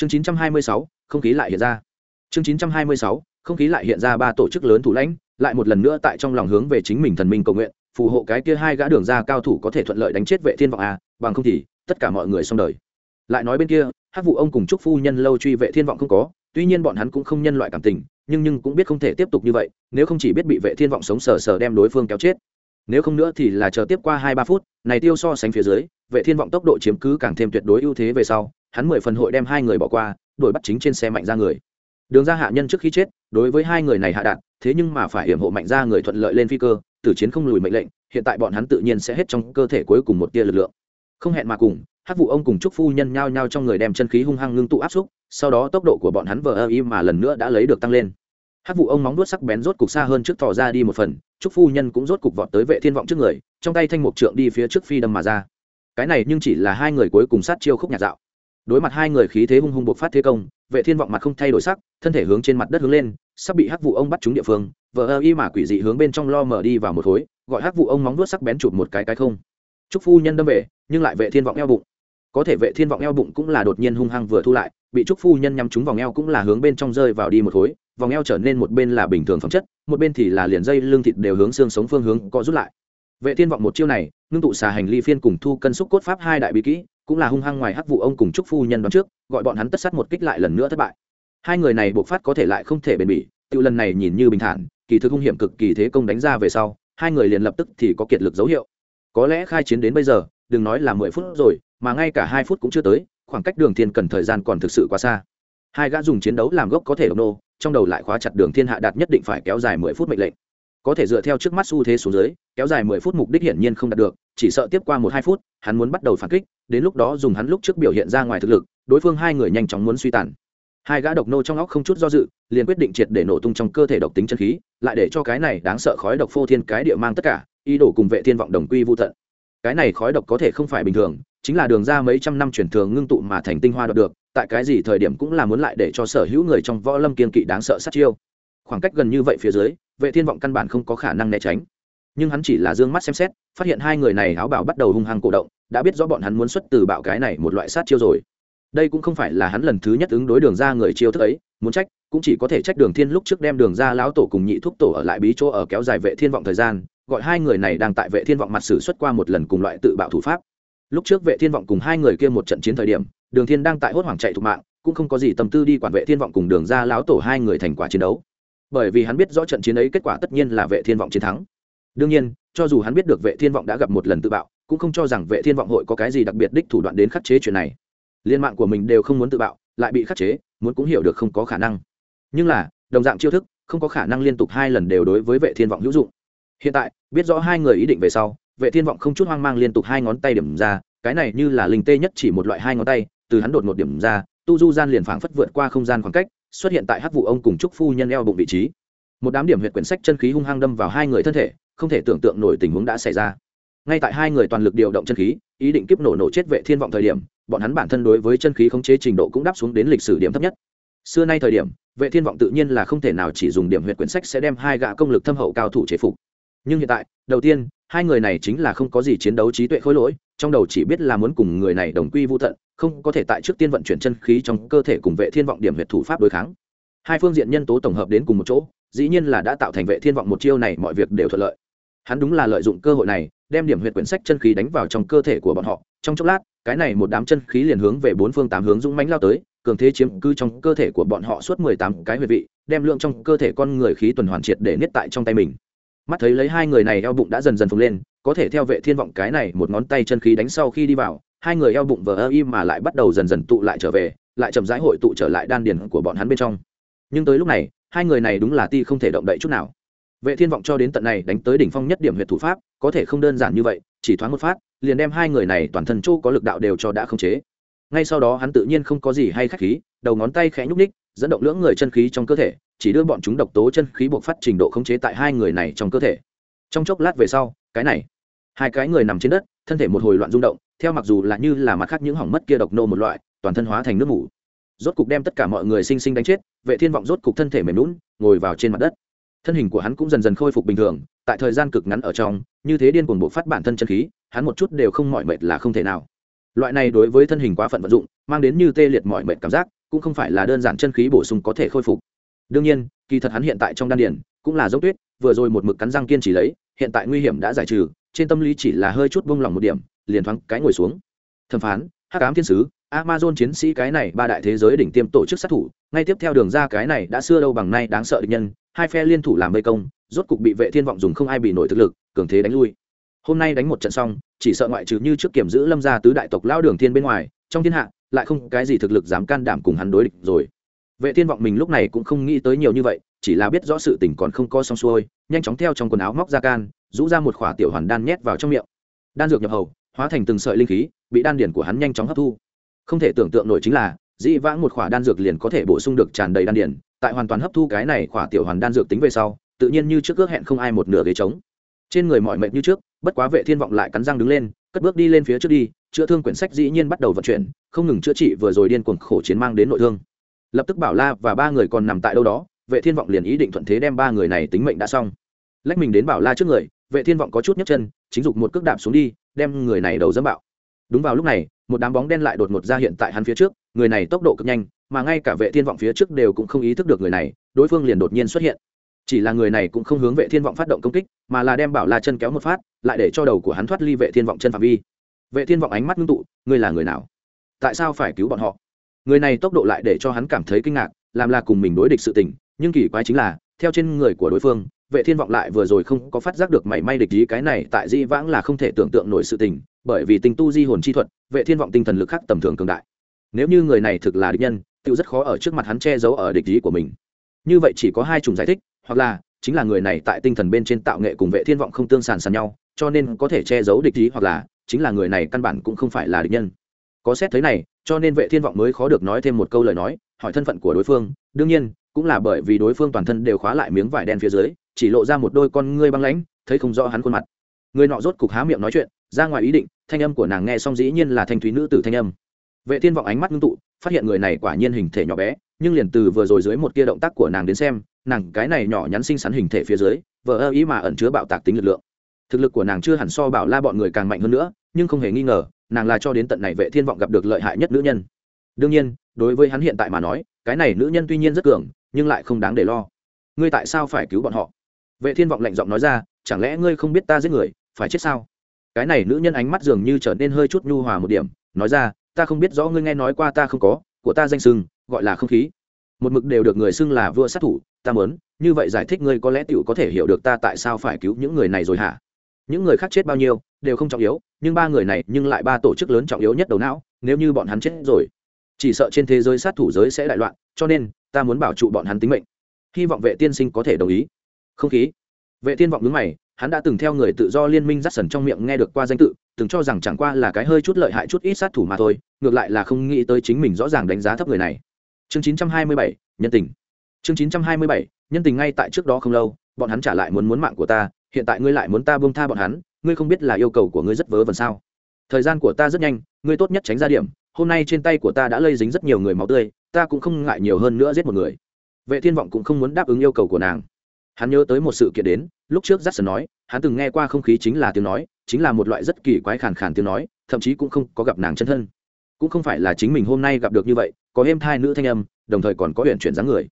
chương 926, không khí lại hiện ra. Chương 926, không khí lại hiện ra ba tổ chức lớn thủ lãnh lại một lần nữa tại trong lòng hướng về chính mình thần minh cầu nguyện phù hộ cái kia hai gã đường ra cao thủ có thể thuận lợi đánh chết vệ thiên vọng a bằng không thì tất cả mọi người xong đời. Lại nói bên kia hát vụ ông cùng chúc phu nhân lâu truy vệ thiên vọng không có tuy nhiên bọn hắn cũng không nhân loại cảm tình nhưng nhưng cũng biết không thể tiếp tục như vậy nếu không chỉ biết bị vệ thiên vọng sống sờ sờ đem đối phương kéo chết nếu không nữa thì là chờ tiếp qua hai ba phút, này tiêu so sánh phía dưới, vệ thiên vọng tốc độ chiếm cứ càng thêm tuyệt đối ưu thế về sau, hắn mười phần hội đem hai người bỏ qua đuổi bắt chính trên xe mạnh ra người. Đường ra hạ nhân trước khi chết, đối với hai người này hạ đạn, thế nhưng mà phải hiểm hộ mạnh ra người thuận lợi lên phi cơ, tử chiến không lùi mệnh lệnh, hiện tại bọn hắn tự nhiên sẽ hết trong cơ thể cuối cùng một tia lực lượng. Không hẹn mà cùng hát vụ ông cùng chúc phu nhân nhao nhao trong người đem chân khí hung hăng ngưng tụ áp xúc, sau đó tốc độ của bọn hắn vờ ơ y mà lần nữa đã lấy được tăng lên hát vụ ông móng đuốt sắc bén rốt cục xa hơn trước thò ra đi một phần Trúc phu nhân cũng rốt cục vọt tới vệ thiên vọng trước người, trong tay thanh mục trượng đi phía trước phi đâm mà ra. Cái này nhưng chỉ là hai người cuối cùng sát chiêu khúc nhạt dạo. Đối mặt hai người khí thế hung hung bộc phát thế công, vệ thiên vọng mặt không thay đổi sắc, thân thể hướng trên mặt đất hướng lên, sắp bị hắc vụ ông bắt trúng địa phương, vờ ơ y mà quỷ dị hướng bên trong lo mở đi vào một khối, gọi hắc vụ ông móng vuốt sắc bén chụp một cái cái không. Trúc phu nhân đâm về, nhưng lại vệ thiên vọng eo bụng. Có thể vệ thiên vọng eo bụng cũng là đột nhiên hung hăng vừa thu lại, bị trúc phu nhân nhắm trúng vòng eo cũng là hướng bên trong rơi vào đi một khối vòng eo trở nên một bên là bình thường phẩm chất, một bên thì là liền dây lưng thịt đều hướng xương sống phương hướng có rút lại. Vệ thiên vọng một chiêu này, ngưng tụ xà hành ly phiên cùng thu cân xúc cốt pháp hai đại bí kỹ, cũng là hung hăng ngoài hắc vụ ông cùng trúc phu nhân đón trước, gọi bọn hắn tất sát một kích lại lần nữa thất bại. Hai người này buộc phát có thể lại không thể bền bỉ tự lần này nhìn như bình thản, kỳ thực hung hiểm cực kỳ thế công đánh ra về sau, hai người liền lập tức thì có kiệt lực dấu hiệu. Có lẽ khai chiến đến bây giờ, đừng nói là mười phút rồi, mà ngay cả hai phút cũng chưa tới, khoảng cách đường thiên cần thời gian còn thực sự quá xa. Hai gã dùng chiến đấu làm gốc có thể độc nô trong đầu lại khóa chặt đường thiên hạ đạt nhất định phải kéo dài mười phút mệnh lệnh. Có thể dựa theo trước mắt xu thế xuống dưới, kéo dài mười phút mục đích hiển nhiên không đạt được, chỉ sợ tiếp qua một hai phút, hắn muốn bắt đầu phản kích, đến lúc đó dùng hắn lúc trước biểu hiện ra ngoài thực lực, đối phương hai người nhanh chóng muốn suy tàn. Hai gã độc nô trong óc không chút do dự, liền quyết định triệt để nổ tung trong cơ thể độc tính chân khí, lại để cho cái này đáng sợ khói độc phô thiên cái địa mang tất cả, ý đồ cùng vệ thiên vọng đồng quy vô tận. Cái này khói độc có thể không phải bình thường, chính là đường ra mấy trăm năm truyền thường ngưng tụ mà thành tinh hoa đoạt được tại cái gì thời điểm cũng là muốn lại để cho sở hữu người trong võ lâm kiên kỵ đáng sợ sát chiêu. Khoảng cách gần như vậy phía dưới, vệ thiên vọng căn bản không có khả năng né tránh. Nhưng hắn chỉ là dương mắt xem xét, phát hiện hai người này áo bảo bắt đầu hung hăng cổ động, đã biết rõ bọn hắn muốn xuất từ bạo cái này một loại sát chiêu rồi. Đây cũng không phải là hắn lần thứ nhất ứng đối đường ra người chiêu thức ấy, muốn trách, cũng chỉ có thể trách đường thiên lúc trước đem đường ra lão tổ cùng nhị thúc tổ ở lại bí chỗ ở kéo dài vệ thiên vọng thời gian, gọi hai người này đang tại vệ thiên vọng mặt xử xuất qua một lần cùng loại tự bạo thủ pháp lúc trước vệ thiên vọng cùng hai người kia một trận chiến thời điểm, đường thiên đang tại hốt hoảng chạy thục mạng, cũng không có gì tâm tư đi quản vệ thiên vọng cùng đường ra lão tổ hai người thành quả chiến đấu. Bởi vì hắn biết rõ trận chiến ấy kết quả tất nhiên là vệ thiên vọng chiến thắng. Đương nhiên, cho dù hắn biết được vệ thiên vọng đã gặp một lần tự bạo, cũng không cho rằng vệ thiên vọng hội có cái gì đặc biệt đích thủ đoạn đến khắc chế chuyện này. Liên mạng của mình đều không muốn tự bạo, lại bị khắc chế, muốn cũng hiểu được không có khả năng. Nhưng là, đồng dạng chiêu thức, không có khả năng liên tục hai lần đều đối với vệ thiên vọng hữu dụng. Hiện tại, biết rõ hai người ý định về sau vệ thiên vọng không chút hoang mang liên tục hai ngón tay điểm ra, cái này như là linh tê nhất chỉ một loại hai ngón tay, từ hắn đột một điểm ra, tu du gian liền phảng phất vượt qua không gian khoảng cách, xuất hiện tại hắc vụ ông cùng trúc phu nhân eo bụng vị trí. Một đám điểm huyệt quyển sách chân khí hung hăng đâm vào hai người thân thể, không thể tưởng tượng nổi tình huống đã xảy ra. Ngay tại hai người toàn lực điều động chân khí, ý định kiếp nổ nổ chết vệ thiên vọng thời điểm, bọn hắn bản thân đối với chân khí khống chế trình độ cũng đáp xuống đến lịch sử điểm thấp nhất. Xưa nay thời điểm, vệ thiên vọng tự nhiên là không thể nào chỉ dùng điểm huyệt quyển sách sẽ đem hai gã công lực thâm hậu cao thủ chế phục nhưng hiện tại, đầu tiên, hai người này chính là không có gì chiến đấu trí tuệ khối lỗi, trong đầu chỉ biết là muốn cùng người này đồng quy vô tận, không có thể tại trước tiên vận chuyển chân khí trong cơ thể cùng vệ thiên vọng điểm huyệt thủ pháp đối kháng. Hai phương diện nhân tố tổng hợp đến cùng một chỗ, dĩ nhiên là đã tạo thành vệ thiên vọng một chiêu này mọi việc đều thuận lợi. Hắn đúng là lợi dụng cơ hội này, đem điểm huyệt quyển sách chân khí đánh vào trong cơ thể của bọn họ. Trong chốc lát, cái này một đám chân khí liền hướng về bốn phương tám hướng dũng mãnh lao tới, cường thế chiếm cư trong cơ thể của bọn họ suốt mười tám cái huyệt vị, đem lượng trong cơ thể con người khí tuần hoàn triệt để niết tại trong tay mình mắt thấy lấy hai người này eo bụng đã dần dần phồng lên, có thể theo vệ thiên vọng cái này một ngón tay chân khí đánh sau khi đi vào, hai người eo bụng vờ ơ im mà lại bắt đầu dần dần tụ lại trở về, lại chậm rãi hội tụ trở lại đan điền của bọn hắn bên trong. Nhưng tới lúc này, hai người này đúng là ti không thể động đậy chút nào. Vệ thiên vọng cho đến tận này đánh tới đỉnh phong nhất điểm huyệt thủ pháp, có thể không đơn giản như vậy, chỉ thoáng một phát, liền đem hai người này toàn thân chỗ có lực đạo đều cho đã khống chế. Ngay sau đó hắn tự nhiên không có gì hay khách khí đầu ngón tay khẽ nhúc ních dẫn động lưỡng người chân khí trong cơ thể, chỉ đưa bọn chúng độc tố chân khí buộc phát trình độ khống chế tại hai người này trong cơ thể. Trong chốc lát về sau, cái này, hai cái người nằm trên đất, thân thể một hồi loạn rung động, theo mặc dù là như là mặt khác những hỏng mất kia độc nô một loại, toàn thân hóa thành nước mủ. Rốt cục đem tất cả mọi người sinh sinh đánh chết, vệ thiên vọng rốt cục thân thể mềm lún ngồi vào trên mặt đất. Thân hình của hắn cũng dần dần khôi phục bình thường, tại thời gian cực ngắn ở trong, như thế điên cuồng buộc phát bản thân chân khí, hắn một chút đều không mỏi mệt là không thể nào. Loại này đối với thân hình quá phận vận dụng, mang đến như tê liệt mỏi mệt cảm giác cũng không phải là đơn giản chân khí bổ sung có thể khôi phục. Đương nhiên, kỳ thật hắn hiện tại trong đan điển cũng là giống tuyết, vừa rồi một mực cắn răng kiên trì lấy, hiện tại nguy hiểm đã giải trừ, trên tâm lý chỉ là hơi chút bông lòng một điểm, liền thoáng cái ngồi xuống. Thẩm phán, hắc ám thiên sứ, amazon chiến sĩ cái này ba đại thế giới đỉnh tiêm tổ chức sát thủ, ngay tiếp theo đường ra cái này đã xưa đâu bằng nay đáng sợ địch nhân, hai phe liên thủ làm vây công, rốt cục bị vệ thiên vọng dùng không ai bị nổi thực lực, cường thế đánh lui. Hôm nay đánh một trận xong, chỉ sợ ngoại trừ như trước kiểm giữ lâm gia tứ đại tộc lao đường thiên bên ngoài, trong thiên hạ lại không cái gì thực lực dám can đảm cùng hắn đối địch rồi. Vệ thiên vọng mình lúc này cũng không nghĩ tới nhiều như vậy, chỉ là biết rõ sự tình còn không co xong xuôi, nhanh chóng theo trong quần áo móc ra can, rũ ra một khỏa tiểu hoàn đan nhét vào trong miệng. Đan dược nhập hầu, hóa thành từng sợi linh khí, bị đan điển của hắn nhanh chóng hấp thu. Không thể tưởng tượng nổi chính là, dĩ vãng một khỏa đan dược liền có thể bổ sung được tràn đầy đan điển, tại hoàn toàn hấp thu cái này khỏa tiểu hoàn đan dược tính về sau, tự nhiên như trước ước hẹn không ai một nửa ghế trống. Trên người mọi mệt như trước bất quá vệ thiên vọng lại cắn răng đứng lên, cất bước đi lên phía trước đi, chữa thương quyển sách dĩ nhiên bắt đầu vận chuyển, không ngừng chữa trị vừa rồi điên cuồng khổ chiến mang đến nội thương. Lập tức bảo la và ba người còn nằm tại đâu đó, vệ thiên vọng liền ý định thuận thế đem ba người này tính mệnh đã xong. Lách mình đến bảo la trước người, vệ thiên vọng có chút nhấc chân, chính dục một cước đạp xuống đi, đem người này đầu dẫm bạo. Đúng vào lúc này, một đám bóng đen lại đột ngột ra hiện tại hắn phía trước, người này tốc độ cực nhanh, mà ngay cả vệ thiên vọng phía trước đều cũng không ý thức được người này, đối phương liền đột nhiên xuất hiện. Chỉ là người này cũng không hướng vệ thiên vọng phát động công kích, mà là đem bảo la chân kéo một phát lại để cho đầu của hắn thoát ly vệ thiên vọng chân phạm vi. Vệ thiên vọng ánh mắt ngưng tụ, ngươi là người nào? Tại sao phải cứu bọn họ? Người này tốc độ lại để cho hắn cảm thấy kinh ngạc, làm là cùng mình đối địch sự tình, nhưng kỳ quái chính là, theo trên người của đối phương, vệ thiên vọng lại vừa rồi không có phát giác được mảy may địch ý cái này tại di vãng là không thể tưởng tượng nổi sự tình, bởi vì tình tu di hồn chi thuật, vệ thiên vọng tinh thần lực khác tầm thường cường đại. Nếu như người này thực là địch nhân tự rất khó ở trước mặt hắn che giấu ở địch ý của mình. Như vậy chỉ có hai chủng giải thích, hoặc là, chính là người này tại tinh thần bên trên tạo nghệ cùng vệ thiên vọng không tương sàn sàn nhau cho nên có thể che giấu địch ý hoặc là, chính là người này căn bản cũng không phải là địch nhân. Có xét thấy này, cho nên vệ thiên vọng mới khó được nói thêm một câu lời nói, hỏi thân phận của đối phương. Đương nhiên, cũng là bởi vì đối phương toàn thân đều khóa lại miếng vải đen phía dưới, chỉ lộ ra một đôi con ngươi băng lãnh, thấy không rõ hắn khuôn mặt. Người nọ rốt cục há miệng nói chuyện, ra ngoài ý định, thanh âm của nàng nghe xong dĩ nhiên là thanh thúy nữ tử thanh âm. Vệ thiên vọng ánh mắt ngưng tụ, phát hiện người này quả nhiên hình thể nhỏ bé, nhưng liền từ vừa rồi dưới một kia động tác của nàng đến xem, nàng cái này nhỏ nhắn xinh xắn hình thể phía dưới, vờ ơ ý mà ẩn chứa bạo tạc tính lực lượng thực lực của nàng chưa hẳn so bảo la bọn người càng mạnh hơn nữa, nhưng không hề nghi ngờ, nàng là cho đến tận này vệ thiên vọng gặp được lợi hại nhất nữ nhân. Đương nhiên, đối với hắn hiện tại mà nói, cái này nữ nhân tuy nhiên rất cường, nhưng lại không đáng để lo. Ngươi tại sao phải cứu bọn họ? Vệ thiên vọng lạnh giọng nói ra, chẳng lẽ ngươi không biết ta giết người, phải chết sao? Cái này nữ nhân ánh mắt dường như trở nên hơi chút nhu hòa một điểm, nói ra, ta không biết rõ ngươi nghe nói qua ta không có, của ta danh sưng, gọi là không khí. Một mực đều được người xưng là vua sát thủ, ta muốn, như vậy giải thích ngươi có lẽ tiểu có thể hiểu được ta tại sao phải cứu những người này rồi hả? Những người khác chết bao nhiêu đều không trọng yếu nhưng ba người này nhưng lại ba tổ chức lớn trọng yếu nhất đầu não nếu như bọn hắn chết rồi. Chỉ sợ trên thế giới sát thủ giới sẽ đại loạn cho nên ta muốn bảo trụ bọn hắn tính mệnh. Hy vọng vệ tiên sinh có thể đồng ý. Không khí. Vệ tiên vọng đứng mày hắn đã từng theo người tự do liên minh dắt sần trong miệng nghe được qua danh tự từng cho rằng chẳng qua là cái hơi chút lợi hại chút ít sát thủ mà thôi ngược lại là không nghĩ tới chính mình rõ ràng đánh giá thấp người này. Chương 927, nhân tình. Chương 927, nhân tình ngay tại trước đó không lâu bọn hắn trả lại muốn muốn mạng của ta hiện tại ngươi lại muốn ta buông tha bọn hắn, ngươi không biết là yêu cầu của ngươi rất vớ vẩn sao? Thời gian của ta rất nhanh, ngươi tốt nhất tránh ra điểm, hôm nay trên tay của ta đã lây dính rất nhiều người máu tươi, ta cũng không ngại nhiều hơn nữa giết một người. Vệ thiên vọng cũng không muốn đáp ứng yêu cầu của nàng. Hắn nhớ tới một sự kiện đến, lúc trước j a nói, hắn từng nghe qua không khí chính là tiếng nói, chính là một loại rất kỳ quái khàn khàn tiếng nói, thậm chí cũng không có gặp nàng chân thân. Cũng không phải là chính mình hôm nay gặp được như vậy, có êm thai nữ thanh âm, đồng thời còn có huyện chuyển dáng người.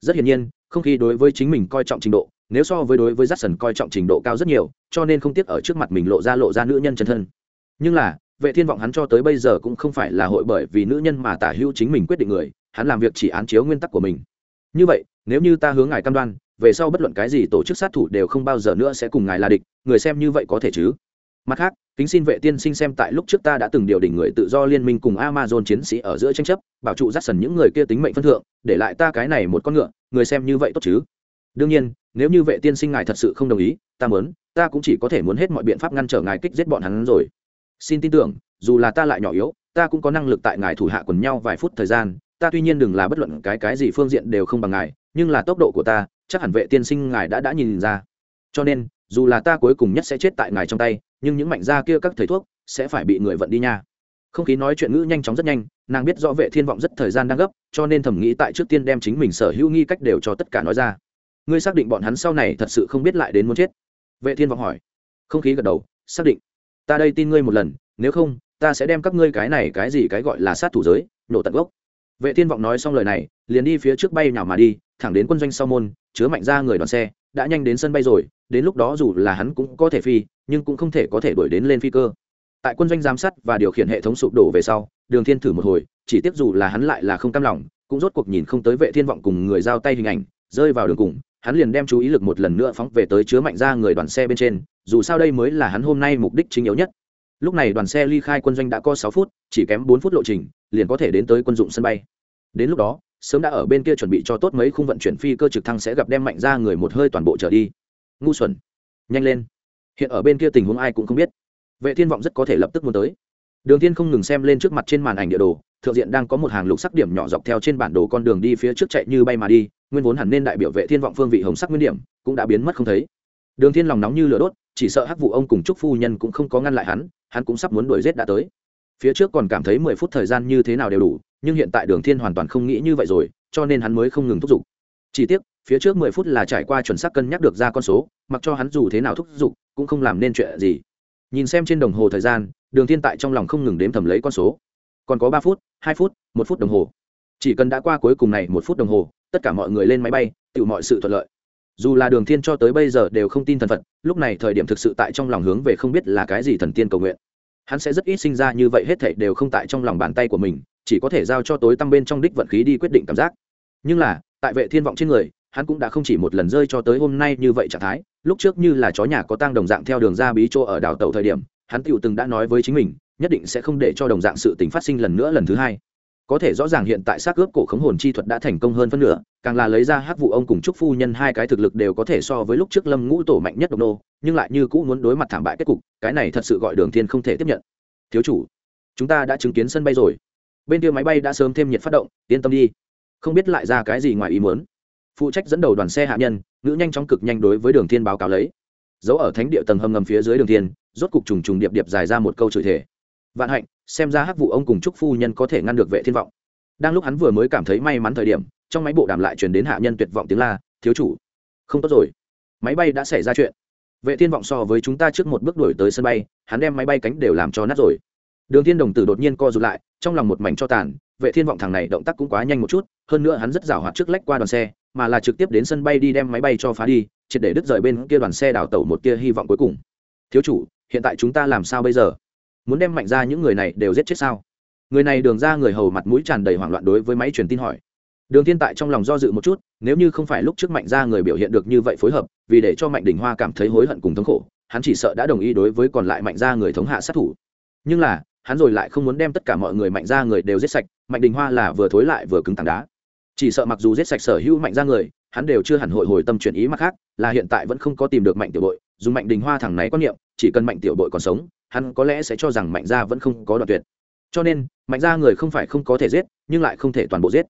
Rất hiển nhiên, không khí đối với chính mình coi trọng trình độ nếu so với đối với j a coi trọng trình độ cao rất nhiều, cho nên không tiếc ở trước mặt mình lộ ra lộ ra nữ nhân chân thân. Nhưng là, vệ thiên vọng hắn cho tới bây giờ cũng không phải là hội bởi vì nữ nhân mà tả hữu chính mình quyết định người, hắn làm việc chỉ án chiếu nguyên tắc của mình. Như vậy, nếu như ta hướng ngài cam đoan, về sau bất luận cái gì tổ chức sát thủ đều không bao giờ nữa sẽ cùng ngài là địch, người xem như vậy có thể chứ? Mặt khác, kính xin vệ tiên sinh xem tại lúc trước ta đã từng điều đỉnh người tự do liên minh cùng amazon chiến sĩ ở giữa tranh chấp, bảo trụ rắt sần những người kia tính mệnh phân thượng, để lại ta cái này một con ngựa, người xem như vậy tốt chứ? Đương nhiên, nếu như vệ tiên sinh ngài thật sự không đồng ý, ta muốn, ta cũng chỉ có thể muốn hết mọi biện pháp ngăn trở ngài kích giết bọn hắn rồi. Xin tin tưởng, dù là ta lại nhỏ yếu, ta cũng có năng lực tại ngài thủ hạ quần nhau vài phút thời gian, ta tuy nhiên đừng là bất luận cái cái gì phương diện đều không bằng ngài, nhưng là tốc độ của ta, chắc hẳn vệ tiên sinh ngài đã đã nhìn ra. Cho nên, dù là ta cuối cùng nhất sẽ chết tại ngài trong tay, nhưng những mạnh gia kia các thầy thuốc sẽ phải bị người vận đi nha. Không khí nói chuyện ngữ nhanh chóng rất nhanh, nàng biết rõ vệ thiên vọng rất thời gian đang gấp, cho nên thầm nghĩ tại trước tiên đem chính mình sở hữu nghi cách đều cho tất cả nói ra ngươi xác định bọn hắn sau này thật sự không biết lại đến muốn chết? Vệ thiên vọng hỏi. Không khí gật đầu, xác định. Ta đây tin ngươi một lần, nếu không, ta sẽ đem các ngươi cái này cái gì cái gọi là sát thủ giới, nổ tận gốc. Vệ thiên vọng nói xong lời này, liền đi phía trước bay nào mà đi, thẳng đến quân doanh sau môn, chứa mạnh ra người đoàn xe, đã nhanh đến sân bay rồi, đến lúc đó dù là hắn cũng có thể phi, nhưng cũng không thể có thể đuổi đến lên phi cơ. Tại quân doanh giám sát và điều khiển hệ thống sụp đổ về sau, đường thiên thử một hồi, chỉ tiếp dù là hắn lại là không cam lòng, cũng rốt cuộc nhìn không tới vệ thiên vọng cùng người giao tay hình ảnh, rơi vào đường cùng hắn liền đem chú ý lực một lần nữa phóng về tới chứa mạnh ra người đoàn xe bên trên, dù sao đây mới là hắn hôm nay mục đích chính yếu nhất. Lúc này đoàn xe ly khai quân doanh đã có sáu phút, chỉ kém bốn phút lộ trình, liền có thể đến tới quân dụng sân bay. Đến lúc đó, sớm đã ở bên kia chuẩn bị cho tốt mấy khung vận chuyển phi cơ trực thăng sẽ gặp đem mạnh ra người một hơi toàn bộ trở đi. Ngu xuẩn. Nhanh lên. Hiện ở bên kia tình huống ai cũng không biết. Vệ thiên vọng rất có thể lập tức muốn tới. Đường thiên không ngừng xem lên trước mặt trên màn ảnh địa đồ, thượng diện đang có một hàng lục sắc điểm nhỏ dọc theo trên bản đồ con đường đi phía trước chạy như bay mà đi nguyên vốn hẳn nên đại biểu vệ thiên vọng phương vị hồng sắc nguyên điểm, cũng đã biến mất không thấy. Đường thiên lòng nóng như lửa đốt, chỉ sợ hắc vụ ông cùng trúc phu nhân cũng không có ngăn lại hắn hắn cũng sắp muốn đuổi giết đã tới. Phía trước còn cảm thấy mười phút thời gian như thế nào đều đủ, nhưng hiện tại đường thiên hoàn toàn không nghĩ như vậy rồi, cho nên hắn mới không ngừng thúc giục. Chỉ tiếc, phía trước mười phút là trải qua chuẩn xác cân nhắc được ra con số, mặc cho hắn dù thế nào thúc giục, cũng không làm nên chuyện gì. Nhìn xem trên đồng hồ thời gian, đường thiên tại trong lòng không ngừng đếm thầm lấy con số. Còn có ba phút, hai phút, một phút đồng hồ. Chỉ cần đã qua cuối cùng này một phút đồng hồ tất cả mọi người lên máy bay tự mọi sự thuận lợi. Dù là đường thiên cho tới bây giờ đều không tin thần phật, lúc này thời điểm thực sự tại trong lòng hướng về không biết là cái gì thần tiên cầu nguyện. Hắn sẽ rất ít sinh ra như vậy, hết thảy đều không tại trong lòng bàn tay của mình, chỉ có thể giao cho tối tăm bên trong đích vận khí đi quyết định cảm giác. Nhưng là, tại vệ thiên vọng trên người, hắn cũng đã không chỉ một lần rơi cho tới hôm nay như vậy trạng thái, lúc trước như là chó nhà có tang đồng dạng theo đường ra bí chỗ ở đảo tàu thời điểm, hắn tựu từng đã nói với chính mình, nhất định sẽ không để cho đồng dạng sự tình phát sinh lần nữa lần thứ hai có thể rõ ràng hiện tại xác ướp cổ khống hồn chi thuật đã thành công hơn phân nửa, càng là lấy ra hắc vụ ông cùng trúc phu nhân hai cái thực lực đều có thể so với lúc trước lâm ngũ tổ mạnh nhất độc nô, nhưng lại như cũ muốn đối mặt thảm bại kết cục, cái này thật sự gọi đường thiên không thể tiếp nhận. Thiếu chủ, chúng ta đã chứng kiến sân bay rồi. Bên kia máy bay đã sớm thêm nhiệt phát động, yên tâm đi. Không biết lại ra cái gì ngoài ý muốn. Phụ trách dẫn đầu đoàn xe hạ nhân, ngữ nhanh chóng cực nhanh đối với đường thiên báo cáo lấy. Giấu ở thánh địa tầng hầm ngầm phía dưới đường thiên, rốt cục trùng trùng điệp điệp dài ra một câu chửi thể vạn hạnh, xem ra hắc vụ ông cùng trúc phu nhân có thể ngăn được vệ thiên vọng. Đang lúc hắn vừa mới cảm thấy may mắn thời điểm, trong máy bộ đàm lại truyền đến hạ nhân tuyệt vọng tiếng la, thiếu chủ, không tốt rồi. Máy bay đã xảy ra chuyện. Vệ thiên vọng so với chúng ta trước một bước đuổi tới sân bay, hắn đem máy bay cánh đều làm cho nát rồi. Đường thiên đồng tử đột nhiên co rụt lại, trong lòng một mảnh cho tàn, vệ thiên vọng thằng này động tác cũng quá nhanh một chút, hơn nữa hắn rất rào hoạt trước lách qua đoàn xe, mà là trực tiếp đến sân bay đi đem máy bay cho phá đi, triệt để đứt rời bên kia đoàn xe đào tẩu một kia hy vọng cuối cùng. Thiếu chủ, hiện tại chúng ta làm sao bây giờ? Muốn đem mạnh ra những người này đều giết chết sao? Người này đường ra người hầu mặt mũi tràn đầy hoảng loạn đối với máy truyền tin hỏi. Đường thiên tại trong lòng do dự một chút, nếu như không phải lúc trước mạnh ra người biểu hiện được như vậy phối hợp, vì để cho mạnh đình hoa cảm thấy hối hận cùng thống khổ, hắn chỉ sợ đã đồng ý đối với còn lại mạnh ra người thống hạ sát thủ. Nhưng là, hắn rồi lại không muốn đem tất cả mọi người mạnh ra người đều giết sạch, mạnh đình hoa là vừa thối lại vừa cứng tảng đá. Chỉ sợ mặc dù giết sạch sở hữu mạnh ra người, hắn đều chưa hẳn hội hồi tâm chuyển ý mặt khác, là hiện tại vẫn không có tìm được mạnh tiểu bội, dùng mạnh đình hoa thẳng này quan niệm, chỉ cần mạnh tiểu bội còn sống hắn có lẽ sẽ cho rằng mạnh gia vẫn không có đoạn tuyệt. Cho nên, mạnh gia người không phải không có thể giết, nhưng lại không thể toàn bộ giết.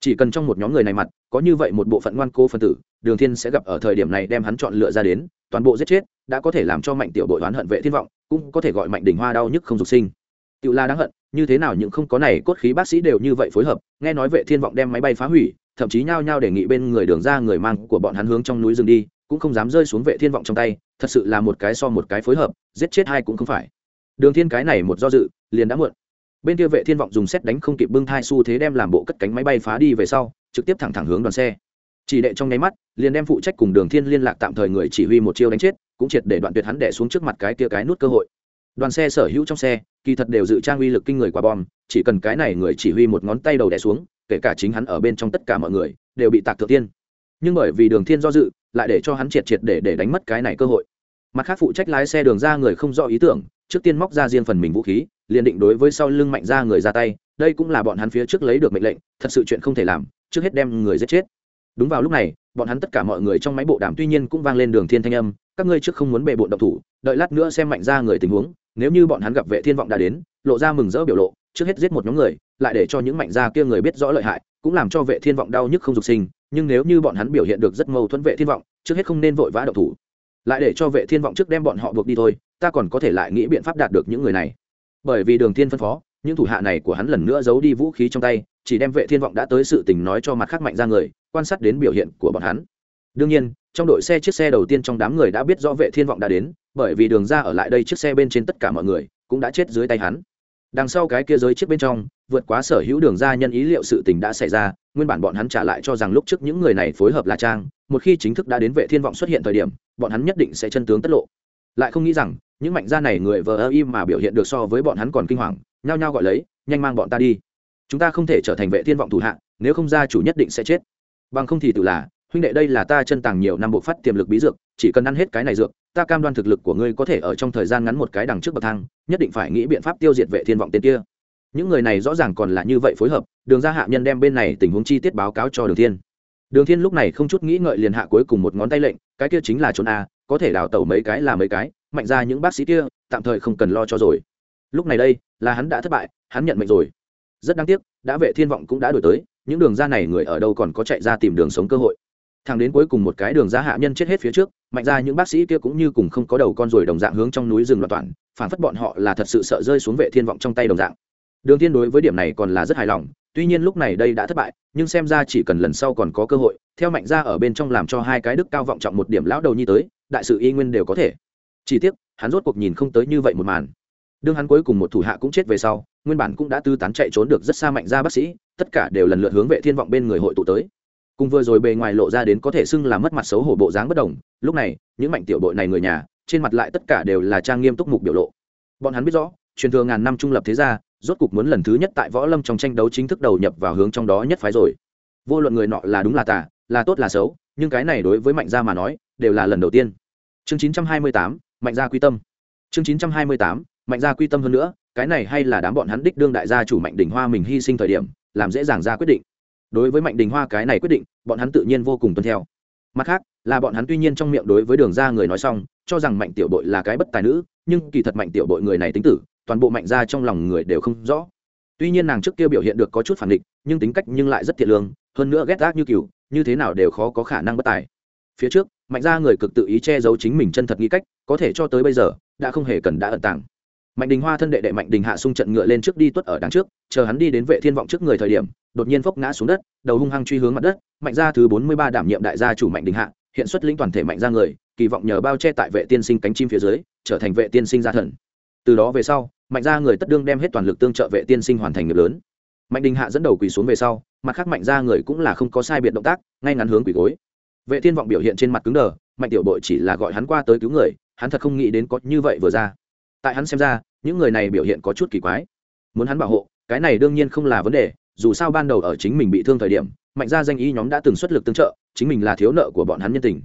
Chỉ cần trong một nhóm người này mặt, có như vậy một bộ phận ngoan cố phân tử, đường thiên sẽ gặp ở thời điểm này đem hắn chọn lựa ra đến, toàn bộ giết chết, đã có thể làm cho mạnh tiểu bội oán hận vệ thiên vọng, cũng có thể gọi mạnh đỉnh hoa đau nhức không dục sinh. Tiểu la đáng hận, như thế nào những không có này cốt khí bác sĩ đều như vậy phối hợp, nghe nói vệ thiên vọng đem máy bay phá hủy, thậm chí nhao nhao đề nghị bên người đường ra người mang của bọn hắn hướng trong núi rừng đi cũng không dám rơi xuống vệ thiên vọng trong tay, thật sự là một cái so một cái phối hợp, giết chết hai cũng không phải. Đường thiên cái này một do dự, liền đã muộn. Bên kia vệ thiên vọng dùng xét đánh không kịp bưng thai xu thế đem làm bộ cất cánh máy bay phá đi về sau, trực tiếp thẳng thẳng hướng đoàn xe. Chỉ đệ trong nháy mắt, liền đem phụ trách cùng đường thiên liên lạc tạm thời người chỉ huy một chiêu đánh chết, cũng triệt để đoạn tuyệt hắn đè xuống trước mặt cái kia cái nút cơ hội. Đoàn xe sở hữu trong xe, kỳ thật đều dự trang uy lực kinh người quả bom, chỉ cần cái này người chỉ huy một ngón tay đầu đè xuống, kể cả chính hắn ở bên trong tất cả mọi người, đều bị tạc thượng tiên nhưng bởi vì đường thiên do dự, lại để cho hắn triệt triệt để để đánh mất cái này cơ hội. Mặt khác phụ trách lái xe đường ra người không rõ ý tưởng, trước tiên móc ra riêng phần mình vũ khí, liền định đối với sau lưng mạnh ra người ra tay, đây cũng là bọn hắn phía trước lấy được mệnh lệnh, thật sự chuyện không thể làm, trước hết đem người giết chết. Đúng vào lúc này, bọn hắn tất cả mọi người trong máy bộ đàm tuy nhiên cũng vang lên đường thiên thanh âm, các ngươi trước không muốn bề bộ động thủ, đợi lát nữa xem mạnh ra người tình huống, nếu như bọn hắn gặp vệ thiên vọng đã đến, lộ ra mừng rỡ biểu lộ, trước hết giết một nhóm người, lại để cho những mạnh gia kia người biết rõ lợi hại, cũng làm cho vệ thiên vọng đau nhức không dục sinh nhưng nếu như bọn hắn biểu hiện được rất mâu thuẫn vệ thiên vọng, trước hết không nên vội vã động thủ. Lại để cho vệ thiên vọng trước đem bọn họ buộc đi thôi, ta còn có thể lại nghĩ biện pháp đạt được những người này. Bởi vì đường thiên phân phó, những thủ hạ này của hắn lần nữa giấu đi vũ khí trong tay, chỉ đem vệ thiên vọng đã tới sự tình nói cho mặt khác mạnh ra người, quan sát đến biểu hiện của bọn hắn. Đương nhiên, trong đội xe chiếc xe đầu tiên trong đám người đã biết rõ vệ thiên vọng đã đến, bởi vì đường ra ở lại đây chiếc xe bên trên tất cả mọi người cũng đã chết dưới tay hắn đằng sau cái kia giới chiếc bên trong, vượt quá sở hữu đường ra nhân ý liệu sự tình đã xảy ra, nguyên bản bọn hắn trả lại cho rằng lúc trước những người này phối hợp là trang, một khi chính thức đã đến vệ thiên vọng xuất hiện thời điểm, bọn hắn nhất định sẽ chân tướng tất lộ. Lại không nghĩ rằng, những mạnh gia này người vờ ơ im mà biểu hiện được so với bọn hắn còn kinh hoàng, nhao nhao gọi lấy, nhanh mang bọn ta đi. Chúng ta không thể trở thành vệ thiên vọng thủ hạ, nếu không gia chủ nhất định sẽ chết. Bằng không thì tự là, huynh đệ đây là ta chân tàng nhiều năm bộ phát tiềm lực bí dược chỉ cần ăn hết cái này dược, ta cam đoan thực lực của ngươi có thể ở trong thời gian ngắn một cái đằng trước bậc thang, nhất định phải nghĩ biện pháp tiêu diệt vệ thiên vọng tên kia. Những người này rõ ràng còn là như vậy phối hợp, đường ra hạ nhân đem bên này tình huống chi tiết báo cáo cho đường thiên. Đường thiên lúc này không chút nghĩ ngợi liền hạ cuối cùng một ngón tay lệnh, cái kia chính là trốn a, có thể đào tẩu mấy cái là mấy cái, mạnh ra những bác sĩ kia, tạm thời không cần lo cho rồi. Lúc này đây, là hắn đã thất bại, hắn nhận mệnh rồi. Rất đáng tiếc, đã vệ thiên vọng cũng đã đổi tới, những đường ra này người ở đâu còn có chạy ra tìm đường sống cơ hội thẳng đến cuối cùng một cái đường ra hạ nhân chết hết phía trước, mạnh ra những bác sĩ kia cũng như cùng không có đầu con ruồi đồng dạng hướng trong núi rừng loạn toàn, phản phất bọn họ là thật sự sợ rơi xuống vệ thiên vọng trong tay đồng dạng. Đường thiên đối với điểm này còn là rất hài lòng, tuy nhiên lúc này đây đã thất bại, nhưng xem ra chỉ cần lần sau còn có cơ hội, theo mạnh ra ở bên trong làm cho hai cái đức cao vọng trọng một điểm lão đầu nhi tới, đại sự y nguyên đều có thể. Chỉ tiếc, hắn rốt cuộc nhìn không tới như vậy một màn. Đương hắn cuối cùng một thủ hạ cũng chết về sau, nguyên bản cũng đã tư tán chạy trốn được rất xa mạnh ra bác sĩ, tất cả đều lần lượt hướng vệ thiên vọng bên người hội tụ tới cùng vừa rồi bề ngoài lộ ra đến có thể xưng là mất mặt xấu hổ bộ dáng bất đồng lúc này những mạnh tiểu đội này người nhà trên mặt lại tất cả đều là trang nghiêm túc mục biểu lộ. Bọn hắn biết rõ truyền thừa ngàn năm trung lập thế gia rốt cục muốn lần thứ nhất tại võ lâm trong tranh đấu chính thức đầu nhập vào hướng trong đó nhất phái rồi. Vô luận người nọ là đúng là tà là tốt là xấu nhưng cái này đối với mạnh gia mà nói đều là lần đầu tiên. Chương 928, mạnh gia quy tâm. Chương 928, mạnh gia quy tâm hơn nữa cái này hay là đám bọn hắn đích đương đại gia chủ mạnh đỉnh hoa mình hy sinh thời điểm làm dễ dàng ra quyết định đối với mạnh đình hoa cái này quyết định, bọn hắn tự nhiên vô cùng tuân theo. Mặt khác, là bọn hắn tuy nhiên trong miệng đối với đường ra người nói xong, cho rằng mạnh tiểu bội là cái bất tài nữ, nhưng kỳ thật mạnh tiểu bội người này tính tử, toàn bộ mạnh ra trong lòng người đều không rõ. Tuy nhiên nàng trước kia biểu hiện được có chút phản địch nhưng tính cách nhưng lại rất thiện lương, hơn nữa ghét gác như cừu, như thế nào đều khó có khả năng bất tài. Phía trước, mạnh ra người cực tự ý che giấu chính mình chân thật nghĩ cách, có thể cho tới bây giờ, đã không hề cần đã ẩn tàng mạnh đình hoa thân đệ đệ mạnh đình hạ sung trận ngựa lên trước đi tuất ở đằng trước, chờ hắn đi đến vệ thiên vọng trước người thời điểm, đột nhiên phốc ngã xuống đất, đầu hung hăng truy hướng mặt đất, mạnh gia thứ bốn mươi ba đảm nhiệm đại gia chủ mạnh đình hạ, hiện xuất lĩnh toàn thể mạnh gia người, kỳ vọng nhờ bao che tại vệ tiên sinh cánh chim phía dưới, trở thành vệ tiên sinh gia thần. Từ đó về sau, mạnh gia người tất đương đem hết toàn lực tương trợ vệ tiên sinh hoàn thành nghiệp lớn. Mạnh đình hạ dẫn đầu quỳ xuống về sau, mặt khác mạnh gia người cũng là không có sai biệt động tác, ngay ngắn hướng quỳ gối. Vệ thiên vọng biểu hiện trên mặt cứng đờ, mạnh tiểu bội chỉ là gọi hắn qua tới cứu người, hắn thật không nghĩ đến có như vậy vừa ra tại hắn xem ra, những người này biểu hiện có chút kỳ quái. Muốn hắn bảo hộ, cái này đương nhiên không là vấn đề, dù sao ban đầu ở chính mình bị thương thời điểm, mạnh ra danh y nhóm đã từng xuất lực tương trợ, chính mình là thiếu nợ của bọn hắn nhân tình.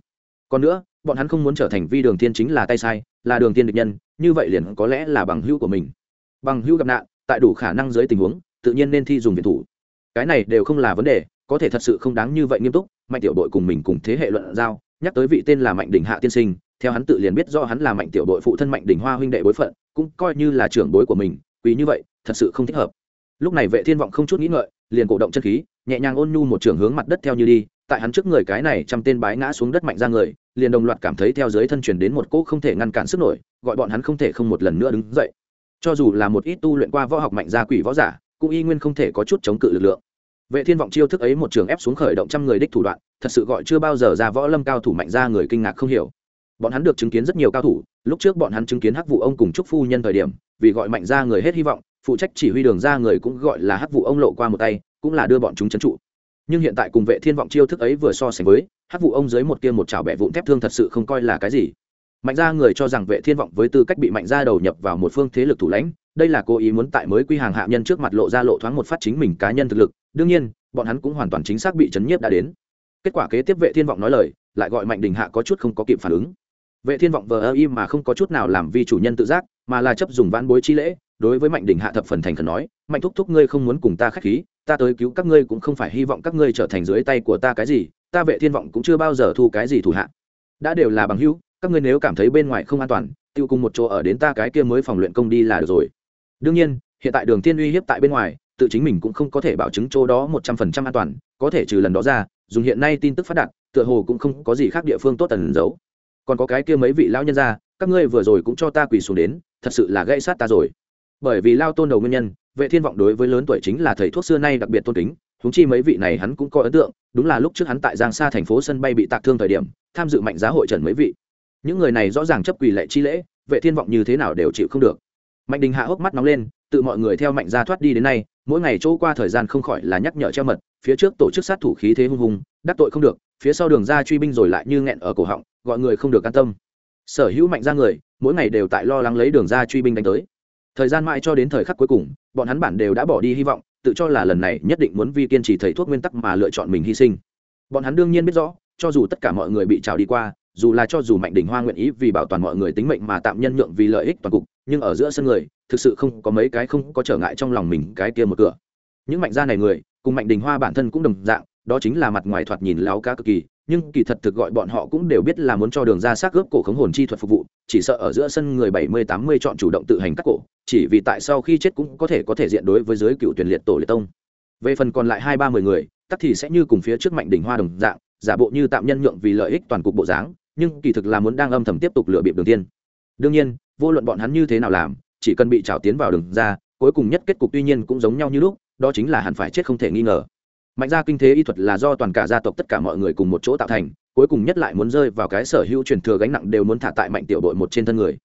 Còn nữa, bọn hắn không muốn trở thành vi đường tiên chính là tay sai, là đường tiên địch nhân, như vậy liền có lẽ là bằng hữu của mình. Bằng hữu gặp nạn, tại đủ khả năng dưới tình huống, tự nhiên nên thi dùng viện thủ. Cái này đều không là vấn đề, có thể thật sự không đáng như vậy nghiêm túc, mạnh tiểu đội cùng mình cùng thế hệ luận giao, nhắc tới vị tên là mạnh đình hạ tiên sinh theo hắn tự liền biết do hắn là mạnh tiểu đội phụ thân mạnh đỉnh hoa huynh đệ bối phận, cũng coi như là trưởng bối của mình, vì như vậy, thật sự không thích hợp. Lúc này vệ thiên vọng không chút nghĩ ngợi, liền cổ động chân khí, nhẹ nhàng ôn nhu một trường hướng mặt đất theo như đi, tại hắn trước người cái này trăm tên bái ngã xuống đất mạnh ra người, liền đồng loạt cảm thấy theo dưới thân truyền đến một cỗ không thể ngăn cản sức nổi, gọi bọn hắn không thể không một lần nữa đứng dậy. Cho dù là một ít tu luyện qua võ học mạnh gia quỷ võ giả, cũng y nguyên không thể có chút chống cự lực lượng. Vệ thiên vọng chiêu thức ấy một trường ép xuống khởi động trăm người đích thủ đoạn, thật sự gọi chưa bao giờ ra võ lâm cao thủ mạnh ra người kinh ngạc không hiểu bọn hắn được chứng kiến rất nhiều cao thủ, lúc trước bọn hắn chứng kiến hắc vụ ông cùng trúc phu nhân thời điểm, vì gọi mạnh ra người hết hy vọng, phụ trách chỉ huy đường ra người cũng gọi là hắc vụ ông lộ qua một tay, cũng là đưa bọn chúng trấn trụ. Nhưng hiện tại cùng vệ thiên vọng chiêu thức ấy vừa so sánh với, hắc vụ ông dưới một kia một chảo bẻ vụn thép thương thật sự không coi là cái gì. Mạnh ra người cho rằng vệ thiên vọng với tư cách bị mạnh ra đầu nhập vào một phương thế lực thủ lãnh, đây là cố ý muốn tại mới quy hàng hạ nhân trước mặt lộ ra lộ thoáng một phát chính mình cá nhân thực lực, đương nhiên, bọn hắn cũng hoàn toàn chính xác bị chấn nhiếp đã đến. Kết quả kế tiếp vệ thiên vọng nói lời, lại gọi mạnh đình hạ có chút không có kịp phản ứng vệ thiên vọng vờ ơ im mà không có chút nào làm vi chủ nhân tự giác, mà là chấp dùng vãn bối chi lễ, đối với mạnh đình hạ thập phần thành khẩn nói, mạnh thúc thúc ngươi không muốn cùng ta khách khí, ta tới cứu các ngươi cũng không phải hy vọng các ngươi trở thành dưới tay của ta cái gì, ta vệ thiên vọng cũng chưa bao giờ thu cái gì thủ hạ. Đã đều là bằng hữu, các ngươi nếu cảm thấy bên ngoài không an toàn, tiêu cùng một chỗ ở đến ta cái kia mới phòng luyện công đi là được rồi. Đương nhiên, hiện tại đường tiên uy hiếp tại bên ngoài, tự chính mình cũng không có thể bảo chứng chỗ đó một trăm phần trăm an toàn, có thể trừ lần đó ra, dùng hiện nay tin tức phát đạt, tựa hồ cũng không có gì khác địa phương tốt tần giấu còn có cái kia mấy vị lão nhân gia, các ngươi vừa rồi cũng cho ta quỳ xuống đến, thật sự là gây sát ta rồi. Bởi vì lao tôn đầu nguyên nhân, vệ thiên vọng đối với lớn tuổi chính là thầy thuốc xưa nay đặc biệt tôn kính, huống chi mấy vị này hắn cũng có ấn tượng, đúng là lúc trước hắn tại giang sa thành phố sân bay bị tạc thương thời điểm, tham dự mạnh giá hội trần mấy vị. Những người này rõ ràng chấp quỳ lệ chi lễ, vệ thiên vọng như thế nào đều chịu không được. Mạnh đình hạ hốc mắt nóng lên, tự mọi người theo mạnh gia thoát đi đến nay, mỗi ngày chỗ qua thời gian không khỏi là nhắc nhở treo mật, phía trước tổ chức sát thủ khí thế hung hùng, đắc tội không được, phía sau đường ra truy binh rồi lại như nghẹn ở cổ họng gọi người không được an tâm. Sở hữu mạnh ra người, mỗi ngày đều tại lo lắng lấy đường ra truy binh đánh tới. Thời gian mãi cho đến thời khắc cuối cùng, bọn hắn bản đều đã bỏ đi hy vọng, tự cho là lần này nhất định muốn vi kiên trì thầy thuốc nguyên tắc mà lựa chọn mình hy sinh. Bọn hắn đương nhiên biết rõ, cho dù tất cả mọi người bị trào đi qua, dù là cho dù mạnh đỉnh hoa nguyện ý vì bảo toàn mọi người tính mệnh mà tạm nhân nhượng vì lợi ích toàn cục, nhưng ở giữa sân người, thực sự không có mấy cái không có trở ngại trong lòng mình cái kia một cửa. Những mạnh gia này người, cùng mạnh đình hoa bản thân cũng đồng dạng, đó chính là mặt ngoài thoạt nhìn láo cá cực kỳ nhưng kỳ thật thực gọi bọn họ cũng đều biết là muốn cho đường ra xác ướp cổ khống hồn chi thuật phục vụ, chỉ sợ ở giữa sân người bảy mươi tám mươi chọn chủ động tự hành các cổ, chỉ vì tại sau khi chết cũng có thể có thể diện đối với giới cựu tuyển liệt tổ liệt tông. Về phần còn lại hai ba mươi người, tắc thì sẽ như cùng phía trước mạnh đỉnh hoa đồng dạng, giả bộ như tạm nhân nhượng vì lợi ích toàn cục bộ dáng, nhưng kỳ thực là muốn đang âm thầm tiếp tục lựa bịp đường tiên. Đương nhiên, vô luận bọn hắn như thế nào làm, chỉ cần bị trào tiến vào đường ra, cuối cùng nhất kết cục tuy nhiên cũng giống nhau như lúc, đó chính là hẳn phải chết không thể nghi ngờ mạnh gia kinh thế y thuật là do toàn cả gia tộc tất cả mọi người cùng một chỗ tạo thành, cuối cùng nhất lại muốn rơi vào cái sở hữu truyền thừa gánh nặng đều muốn thả tại mạnh tiểu đội một trên thân người.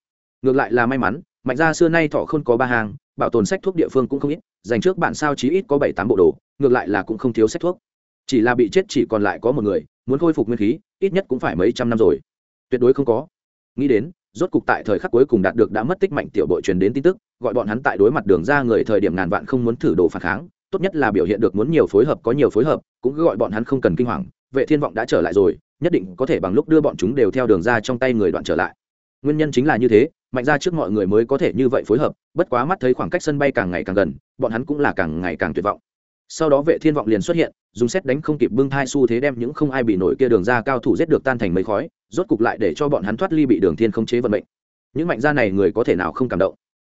Ngược lại là may mắn, mạnh gia xưa nay thọ không có ba hàng bảo tồn sách thuốc địa phương cũng không ít, dành trước bản sao chí ít có bảy tám bộ đồ, ngược lại là cũng không thiếu sách thuốc. Chỉ là bị chết chỉ còn lại có một người, muốn khôi phục nguyên khí, ít nhất cũng phải mấy trăm năm rồi. Tuyệt đối không có. Nghĩ đến, rốt cục tại thời khắc cuối cùng đạt được đã mất tích mạnh tiểu đội truyền đến tin tức, gọi bọn hắn tại đối mặt đường ra người thời điểm ngàn vạn không muốn thử đồ phản kháng tốt nhất là biểu hiện được muốn nhiều phối hợp có nhiều phối hợp, cũng gọi bọn hắn không cần kinh hoàng, vệ thiên vọng đã trở lại rồi, nhất định có thể bằng lúc đưa bọn chúng đều theo đường ra trong tay người đoạn trở lại. Nguyên nhân chính là như thế, mạnh ra trước mọi người mới có thể như vậy phối hợp, bất quá mắt thấy khoảng cách sân bay càng ngày càng gần, bọn hắn cũng là càng ngày càng tuyệt vọng. Sau đó vệ thiên vọng liền xuất hiện, dùng xét đánh không kịp bưng thai xu thế đem những không ai bị nổi kia đường ra cao thủ giết được tan thành mấy khói, rốt cục lại để cho bọn hắn thoát ly bị đường thiên không chế vận mệnh. Những mạnh gia này người có thể nào không cảm động?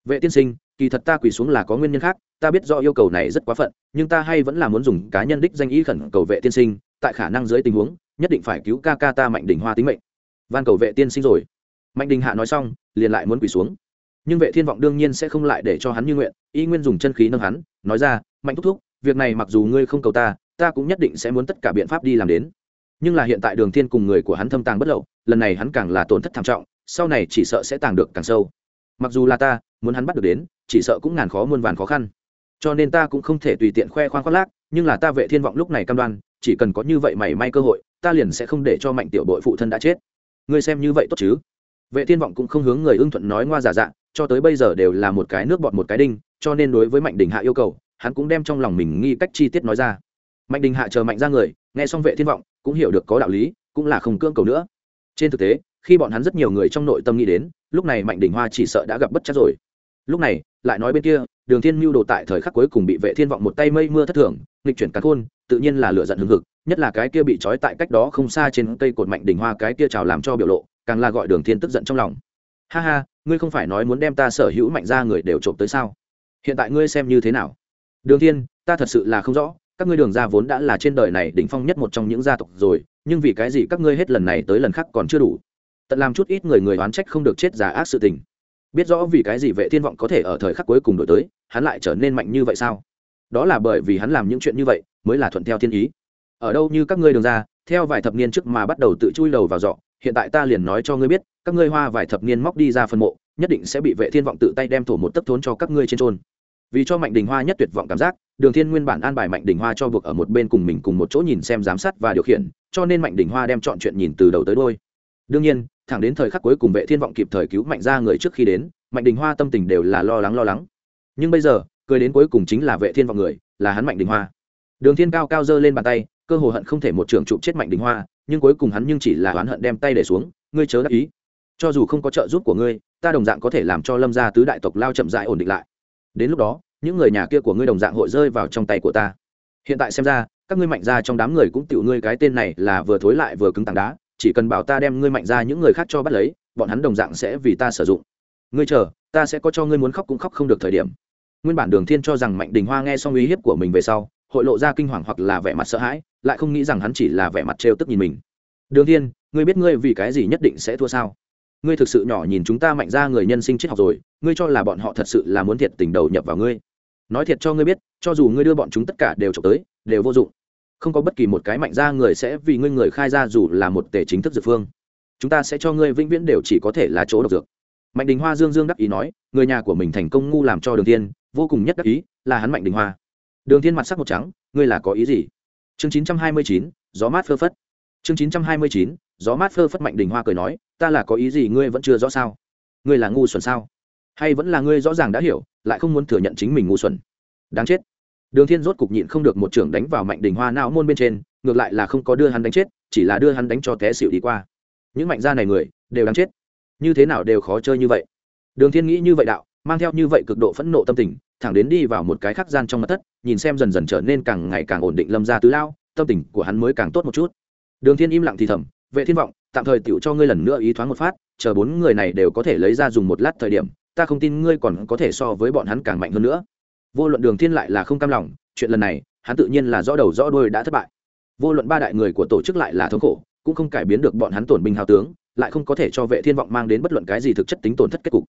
Vệ tiên sinh, kỳ thật ta quỳ xuống là có nguyên nhân khác, ta biết do yêu cầu này rất quá phận, nhưng ta hay vẫn là muốn dùng cá nhân đích danh ý khẩn cầu vệ tiên sinh, tại khả năng dưới tình huống, nhất định phải cứu ca ca ta mạnh đình hoa tính mệnh. Van cầu vệ tiên sinh rồi. Mạnh đình hạ nói xong, liền lại muốn quỳ xuống. Nhưng vệ thiên vọng đương nhiên sẽ không lại để cho hắn như nguyện, y nguyên dùng chân khí nâng hắn, nói ra, mạnh thúc thúc, việc này mặc dù ngươi không cầu ta ta cũng nhất định sẽ muốn tất cả biện pháp đi làm đến. Nhưng là hiện tại đường thiên cùng người của hắn thâm tàng bất lậu lần này hắn càng là tổn thất thảm trọng, sau này chỉ sợ sẽ tàng được càng sâu. Mặc dù là ta muốn hắn bắt được đến, chỉ sợ cũng ngàn khó muôn vàn khó khăn. Cho nên ta cũng không thể tùy tiện khoe khoang khoác lác, nhưng là ta vệ thiên vọng lúc này cam đoan, chỉ cần có như vậy mảy may cơ hội, ta liền sẽ không để cho mạnh tiểu đội phụ thân đã chết. Ngươi xem như vậy tốt chứ? Vệ thiên vọng cũng không hướng người ưng thuận nói ngoa giả dạng, cho tới bây giờ đều là một cái nước bọt một cái đinh, cho nên đối với mạnh đình hạ yêu cầu, hắn cũng đem trong lòng mình nghi cách chi tiết nói ra. Mạnh đình hạ chờ mạnh ra người, nghe xong vệ thiên vọng, cũng hiểu được có đạo lý, cũng là không cưỡng cầu nữa. Trên thực tế, khi bọn hắn rất nhiều người trong nội tâm nghĩ đến, lúc này mạnh đình hoa chỉ sợ đã gặp bất chắc rồi lúc này, lại nói bên kia, đường thiên mưu đồ tại thời khắc cuối cùng bị vệ thiên vọng một tay mây mưa thất thường, nghịch chuyển cắn khôn, tự nhiên là lửa giận hừng hực, nhất là cái kia bị trói tại cách đó không xa trên cây cột mạnh đỉnh hoa cái kia trào làm cho biểu lộ, càng là gọi đường thiên tức giận trong lòng. Ha ha, ngươi không phải nói muốn đem ta sở hữu mạnh ra người đều trộm tới sao? Hiện tại ngươi xem như thế nào? Đường thiên, ta thật sự là không rõ, các ngươi đường ra vốn đã là trên đời này đỉnh phong nhất một trong những gia tộc rồi, nhưng vì cái gì các ngươi hết lần này tới lần khác còn chưa đủ? Tận làm chút ít người người oán trách không được chết giả ác sự tình biết rõ vì cái gì vệ thiên vọng có thể ở thời khắc cuối cùng đổi tới, hắn lại trở nên mạnh như vậy sao? Đó là bởi vì hắn làm những chuyện như vậy mới là thuận theo thiên ý. Ở đâu như các ngươi đường ra, theo vài thập niên trước mà bắt đầu tự chui đầu vào dọ hiện tại ta liền nói cho ngươi biết, các ngươi hoa vài thập niên móc đi ra phân mộ, nhất định sẽ bị vệ thiên vọng tự tay đem thổ một tấc thốn cho các ngươi trên trôn vì cho mạnh đình hoa nhất tuyệt vọng cảm giác, đường thiên nguyên bản an bài mạnh đình hoa cho buộc ở một bên cùng mình cùng một chỗ nhìn xem giám sát và điều khiển, cho nên mạnh đình hoa đem chọn chuyện nhìn từ đầu tới đôi đương nhiên thẳng đến thời khắc cuối cùng vệ thiên vọng kịp thời cứu mạnh ra người trước khi đến, mạnh đình hoa tâm tình đều là lo lắng lo lắng. Nhưng bây giờ, cười đến cuối cùng chính là vệ thiên vọng người, là hắn mạnh đình hoa. Đường thiên cao cao giơ lên bàn tay, cơ hồ hận không thể một trường trụ chết mạnh đình hoa, nhưng cuối cùng hắn nhưng chỉ là oán hận đem tay để xuống, ngươi chớ đắc ý. Cho dù không có trợ giúp của ngươi, ta đồng dạng có thể làm cho lâm gia tứ đại tộc lao chậm rãi ổn định lại. Đến lúc đó, những người nhà kia của ngươi đồng dạng hội rơi vào trong tay của ta. Hiện tại xem ra, các ngươi mạnh ra trong đám người cũng tiểu ngươi cái tên này là vừa thối lại vừa cứng tảng đá chỉ cần bảo ta đem ngươi mạnh ra những người khác cho bắt lấy, bọn hắn đồng dạng sẽ vì ta sử dụng. Ngươi chờ, ta sẽ có cho ngươi muốn khóc cũng khóc không được thời điểm. Nguyên bản đường thiên cho rằng mạnh đình hoa nghe xong uy hiếp của mình về sau, hội lộ ra kinh hoàng hoặc là vẻ mặt sợ hãi, lại không nghĩ rằng hắn chỉ là vẻ mặt trêu tức nhìn mình. Đường thiên, ngươi biết ngươi vì cái gì nhất định sẽ thua sao? Ngươi thực sự nhỏ nhìn chúng ta mạnh ra người nhân sinh triết học rồi, ngươi cho là bọn họ thật sự là muốn thiệt tình đầu nhập vào ngươi. Nói thiệt cho ngươi biết, cho dù ngươi đưa bọn chúng tất cả đều trộm tới, đều vô dụng không có bất kỳ một cái mạnh ra người sẽ vì ngươi người khai ra dù là một tể chính thức dược phương. Chúng ta sẽ cho ngươi vĩnh viễn đều chỉ có thể là chỗ độc dược. Mạnh đình hoa dương dương đắc ý nói, người nhà của mình thành công ngu làm cho đường tiên vô cùng nhất đắc ý, là hắn mạnh đình hoa. Đường thiên mặt sắc một trắng, ngươi là có ý gì? Chương chín trăm hai mươi chín, gió mát phơ phất. Chương chín trăm hai mươi chín, gió mát phơ phất mạnh đình hoa cười nói, ta là có ý gì ngươi vẫn chưa rõ sao? Ngươi là ngu xuẩn sao? Hay vẫn là ngươi rõ ràng đã hiểu, lại không muốn thừa nhận chính mình ngu xuẩn? Đáng chết đường thiên rốt cục nhịn không được một trưởng đánh vào mạnh đình hoa não môn bên trên, ngược lại là không có đưa hắn đánh chết, chỉ là đưa hắn đánh cho té xỉu đi qua. Những mạnh gia này người, đều đáng chết. Như thế nào đều khó chơi như vậy. Đường thiên nghĩ như vậy đạo, mang theo như vậy cực độ phẫn nộ tâm tình, thẳng đến đi vào một cái khắc gian trong mặt thất, nhìn xem dần dần trở nên càng ngày càng ổn định lâm gia tứ lao, tâm tình của hắn mới càng tốt một chút. Đường thiên im lặng thì thầm, vệ thiên vọng, tạm thời tiểu cho ngươi lần nữa ý thoáng một phát, chờ bốn người này đều có thể lấy ra dùng một lát thời điểm, ta không tin ngươi còn có thể so với bọn hắn càng mạnh hơn nữa vô luận đường thiên lại là không cam lòng, chuyện lần này, hắn tự nhiên là rõ đầu rõ đuôi đã thất bại. Vô luận ba đại người của tổ chức lại là thống khổ, cũng không cải biến được bọn hắn tổn binh hào tướng, lại không có thể cho vệ thiên vọng mang đến bất luận cái gì thực chất tính tổn thất kết cục.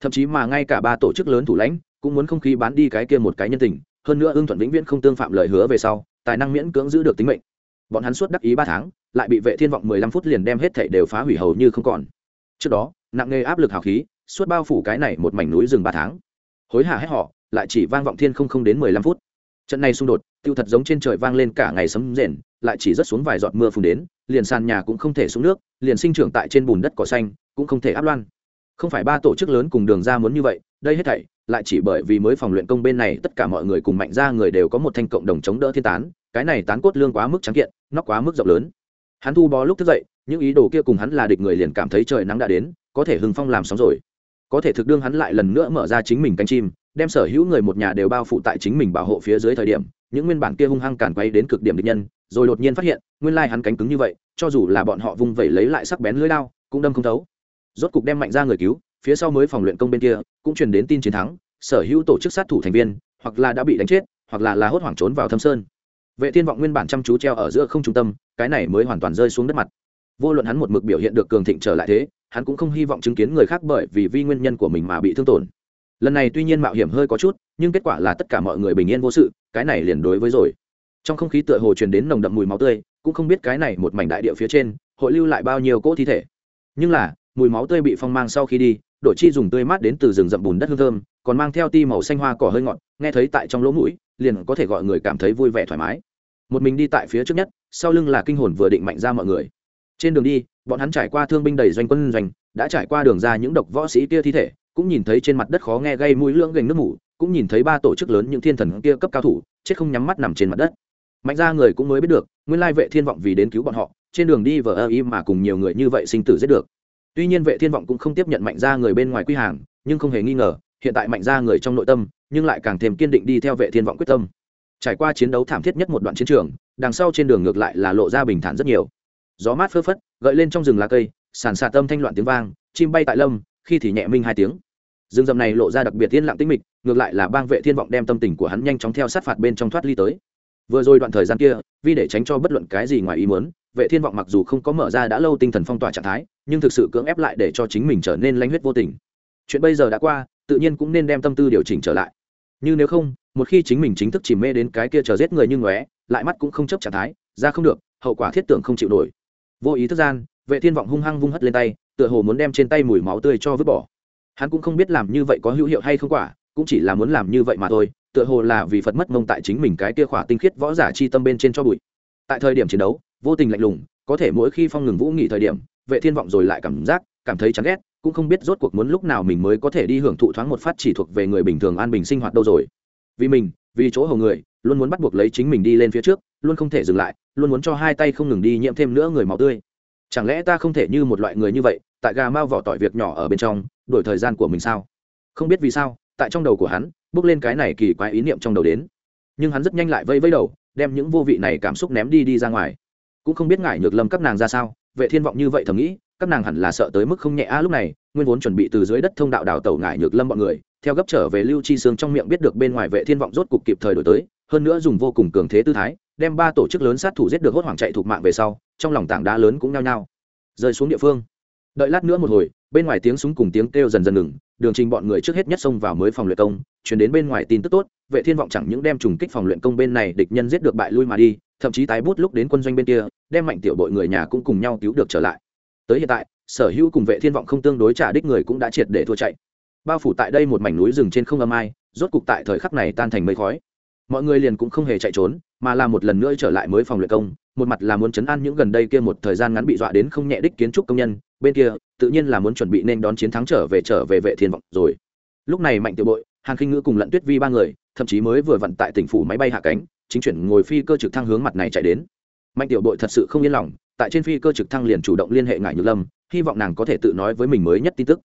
Thậm chí mà ngay cả ba tổ chức lớn thủ lãnh, cũng muốn không khí bán đi cái kia một cái nhân tình, hơn nữa ương thuận vĩnh viễn không tương phạm lời hứa về sau, tài năng miễn cưỡng giữ được tính mệnh. Bọn hắn suốt đắc ý ba tháng, lại bị vệ thiên vọng mười lăm phút liền đem hết thảy đều phá hủy hầu như không còn. Trước đó, nặng nề áp lực hào khí, suốt bao phủ cái này một mảnh núi rừng ba tháng. Hối hả hết họ lại chỉ vang vọng thiên không không đến mười lăm phút. Trận này xung đột, tiêu thật giống trên trời vang lên cả ngày sấm rền, lại chỉ rất xuống vài giọt mưa phùn đến, liền sàn nhà cũng không thể xuống nước, liền sinh trưởng tại trên bùn đất cỏ xanh, cũng không thể áp loan. Không phải ba tổ chức lớn cùng đường ra muốn như vậy, đây hết thảy, lại chỉ bởi vì mới phòng luyện công bên này tất cả mọi người cùng mạnh ra người đều có một thanh cộng đồng chống đỡ thiên tán, cái này tán cốt lương quá mức trắng kiện, nó quá mức rộng lớn. Hắn thu bó lúc thức dậy, những ý đồ kia cùng hắn là địch người liền cảm thấy trời nắng đã đến, có thể hưng phong làm sóng rồi. Có thể thực đương hắn lại lần nữa mở ra chính mình cánh chim đem sở hữu người một nhà đều bao phủ tại chính mình bảo hộ phía dưới thời điểm, những nguyên bản kia hung hăng càn quay đến cực điểm địch nhân, rồi đột nhiên phát hiện, nguyên lai hắn cánh cứng như vậy, cho dù là bọn họ vung vẩy lấy lại sắc bén lưỡi lao, cũng đâm không thấu. Rốt cục đem mạnh ra người cứu, phía sau mới phòng luyện công bên kia, cũng truyền đến tin chiến thắng, sở hữu tổ chức sát thủ thành viên, hoặc là đã bị đánh chết, hoặc là là hốt hoảng trốn vào thâm sơn. Vệ thiên vọng nguyên bản chăm chú treo ở giữa không trung tâm, cái này mới hoàn toàn rơi xuống đất mặt. Vô luận hắn một mực biểu hiện được cường thịnh trở lại thế, hắn cũng không hy vọng chứng kiến người khác bởi vì vi nguyên nhân của mình mà bị thương tổn lần này tuy nhiên mạo hiểm hơi có chút, nhưng kết quả là tất cả mọi người bình yên vô sự, cái này liền đối với rồi. Trong không khí tựa hồ truyền đến nồng đậm mùi máu tươi, cũng không biết cái này một mảnh đại địa phía trên, hội lưu lại bao nhiêu cỗ thi thể. Nhưng là, mùi máu tươi bị phong mang sau khi đi, đội chi dùng tươi mát đến từ rừng rậm bùn đất hương thơm, còn mang theo ti màu xanh hoa cỏ hơi ngọt, nghe thấy tại trong lỗ mũi, liền có thể gọi người cảm thấy vui vẻ thoải mái. Một mình đi tại phía trước nhất, sau lưng là kinh hồn vừa định mạnh ra mọi người. Trên đường đi, bọn hắn trải qua thương binh đầy doanh quân doanh, đã trải qua đường ra những độc võ sĩ kia thi thể cũng nhìn thấy trên mặt đất khó nghe gây mũi lưỡng gành nước mủ, cũng nhìn thấy ba tổ chức lớn những thiên thần kia cấp cao thủ, chết không nhắm mắt nằm trên mặt đất. Mạnh ra người cũng mới biết được, nguyên lai vệ thiên vọng vì đến cứu bọn họ, trên đường đi vờ ơ y mà cùng nhiều người như vậy sinh tử giết được. Tuy nhiên vệ thiên vọng cũng không tiếp nhận mạnh ra người bên ngoài quy hàng, nhưng không hề nghi ngờ, hiện tại mạnh ra người trong nội tâm, nhưng lại càng thêm kiên định đi theo vệ thiên vọng quyết tâm. Trải qua chiến đấu thảm thiết nhất một đoạn chiến trường, đằng sau trên đường ngược lại là lộ ra bình thản rất nhiều. Gió mát phơ phất, gợi lên trong rừng lá cây, sàn sạt tâm thanh loạn tiếng vang, chim bay tại lâm, khi thì nhẹ minh hai tiếng rừng rậm này lộ ra đặc biệt yên lặng tĩnh mịch, ngược lại là bang vệ thiên vọng đem tâm tình của hắn nhanh chóng theo sát phạt bên trong thoát ly tới. Vừa rồi đoạn thời gian kia, vì để tránh cho bất luận cái gì ngoài ý muốn, vệ thiên vọng mặc dù không có mở ra đã lâu tinh thần phong tỏa trạng thái, nhưng thực sự cưỡng ép lại để cho chính mình trở nên lanh huyết vô tình. Chuyện bây giờ đã qua, tự nhiên cũng nên đem tâm tư điều chỉnh trở lại. Như nếu không, một khi chính mình chính thức chìm mê đến cái kia chờ giết người như ngóe, lại mắt cũng không chấp trạng thái, ra không được, hậu quả thiết tưởng không chịu nổi. Vô ý thức gian, vệ thiên vọng hung hăng vung hất lên tay, tựa hồ muốn đem trên tay mùi máu tươi cho vứt bỏ hắn cũng không biết làm như vậy có hữu hiệu hay không quả, cũng chỉ là muốn làm như vậy mà thôi, tựa hồ là vì phật mất mông tại chính mình cái kia khỏa tinh khiết võ giả chi tâm bên trên cho bụi. Tại thời điểm chiến đấu, vô tình lạnh lùng, có thể mỗi khi phong ngừng vũ nghỉ thời điểm, vệ thiên vọng rồi lại cảm giác, cảm thấy chán ghét, cũng không biết rốt cuộc muốn lúc nào mình mới có thể đi hưởng thụ thoáng một phát chỉ thuộc về người bình thường an bình sinh hoạt đâu rồi. Vì mình, vì chỗ hầu người, luôn muốn bắt buộc lấy chính mình đi lên phía trước, luôn không thể dừng lại, luôn muốn cho hai tay không ngừng đi nhiễm thêm nữa người máu tươi chẳng lẽ ta không thể như một loại người như vậy, tại gà mau vỏ tỏi việc nhỏ ở bên trong đổi thời gian của mình sao? Không biết vì sao, tại trong đầu của hắn, bước lên cái này kỳ quái ý niệm trong đầu đến. Nhưng hắn rất nhanh lại vây vây đầu, đem những vô vị này cảm xúc ném đi đi ra ngoài. Cũng không biết ngại nhược lâm các nàng ra sao, vệ thiên vọng như vậy thầm nghĩ, các nàng hẳn là sợ tới mức không nhẹ. A, lúc này, nguyên vốn chuẩn bị từ dưới đất thông đạo đào tàu ngại nhược lâm bọn người, theo gấp trở về lưu chi sương trong miệng biết được bên ngoài vệ thiên vọng rốt cục kịp thời đổi tới, hơn nữa dùng vô cùng cường thế tư thái, đem ba tổ chức lớn sát thủ giết được hốt hoảng chạy thuộc mạng về sau trong lòng tảng đá lớn cũng nhao nhao. Rơi xuống địa phương. Đợi lát nữa một hồi, bên ngoài tiếng súng cùng tiếng kêu dần dần ngừng, đường trình bọn người trước hết nhất xông vào mới phòng luyện công, chuyển đến bên ngoài tin tức tốt, vệ thiên vọng chẳng những đem trùng kích phòng luyện công bên này địch nhân giết được bại lui mà đi, thậm chí tái bút lúc đến quân doanh bên kia, đem mạnh tiểu bội người nhà cũng cùng nhau cứu được trở lại. Tới hiện tại, sở hữu cùng vệ thiên vọng không tương đối trả đích người cũng đã triệt để thua chạy. Bao phủ tại đây một mảnh núi rừng trên không âm ai, rốt cục tại thời khắc này tan thành mây khói mọi người liền cũng không hề chạy trốn, mà là một lần nữa trở lại mới phòng luyện công, một mặt là muốn chấn an những gần đây kia một thời gian ngắn bị dọa đến không nhẹ đích kiến trúc công nhân, bên kia, tự nhiên là muốn chuẩn bị nên đón chiến thắng trở về trở về vệ thiên vọng rồi. Lúc này mạnh tiểu bội, hàn khinh ngữ cùng lận tuyết vi ba người, thậm chí mới vừa vận tại tỉnh phủ máy bay hạ cánh, chính chuyển ngồi phi cơ trực thăng hướng mặt này chạy đến. Mạnh tiểu bội thật sự không yên lòng, tại trên phi cơ trực thăng liền chủ động liên hệ ngải nhược lâm, hy vọng nàng có thể tự nói với mình mới nhất tin tức.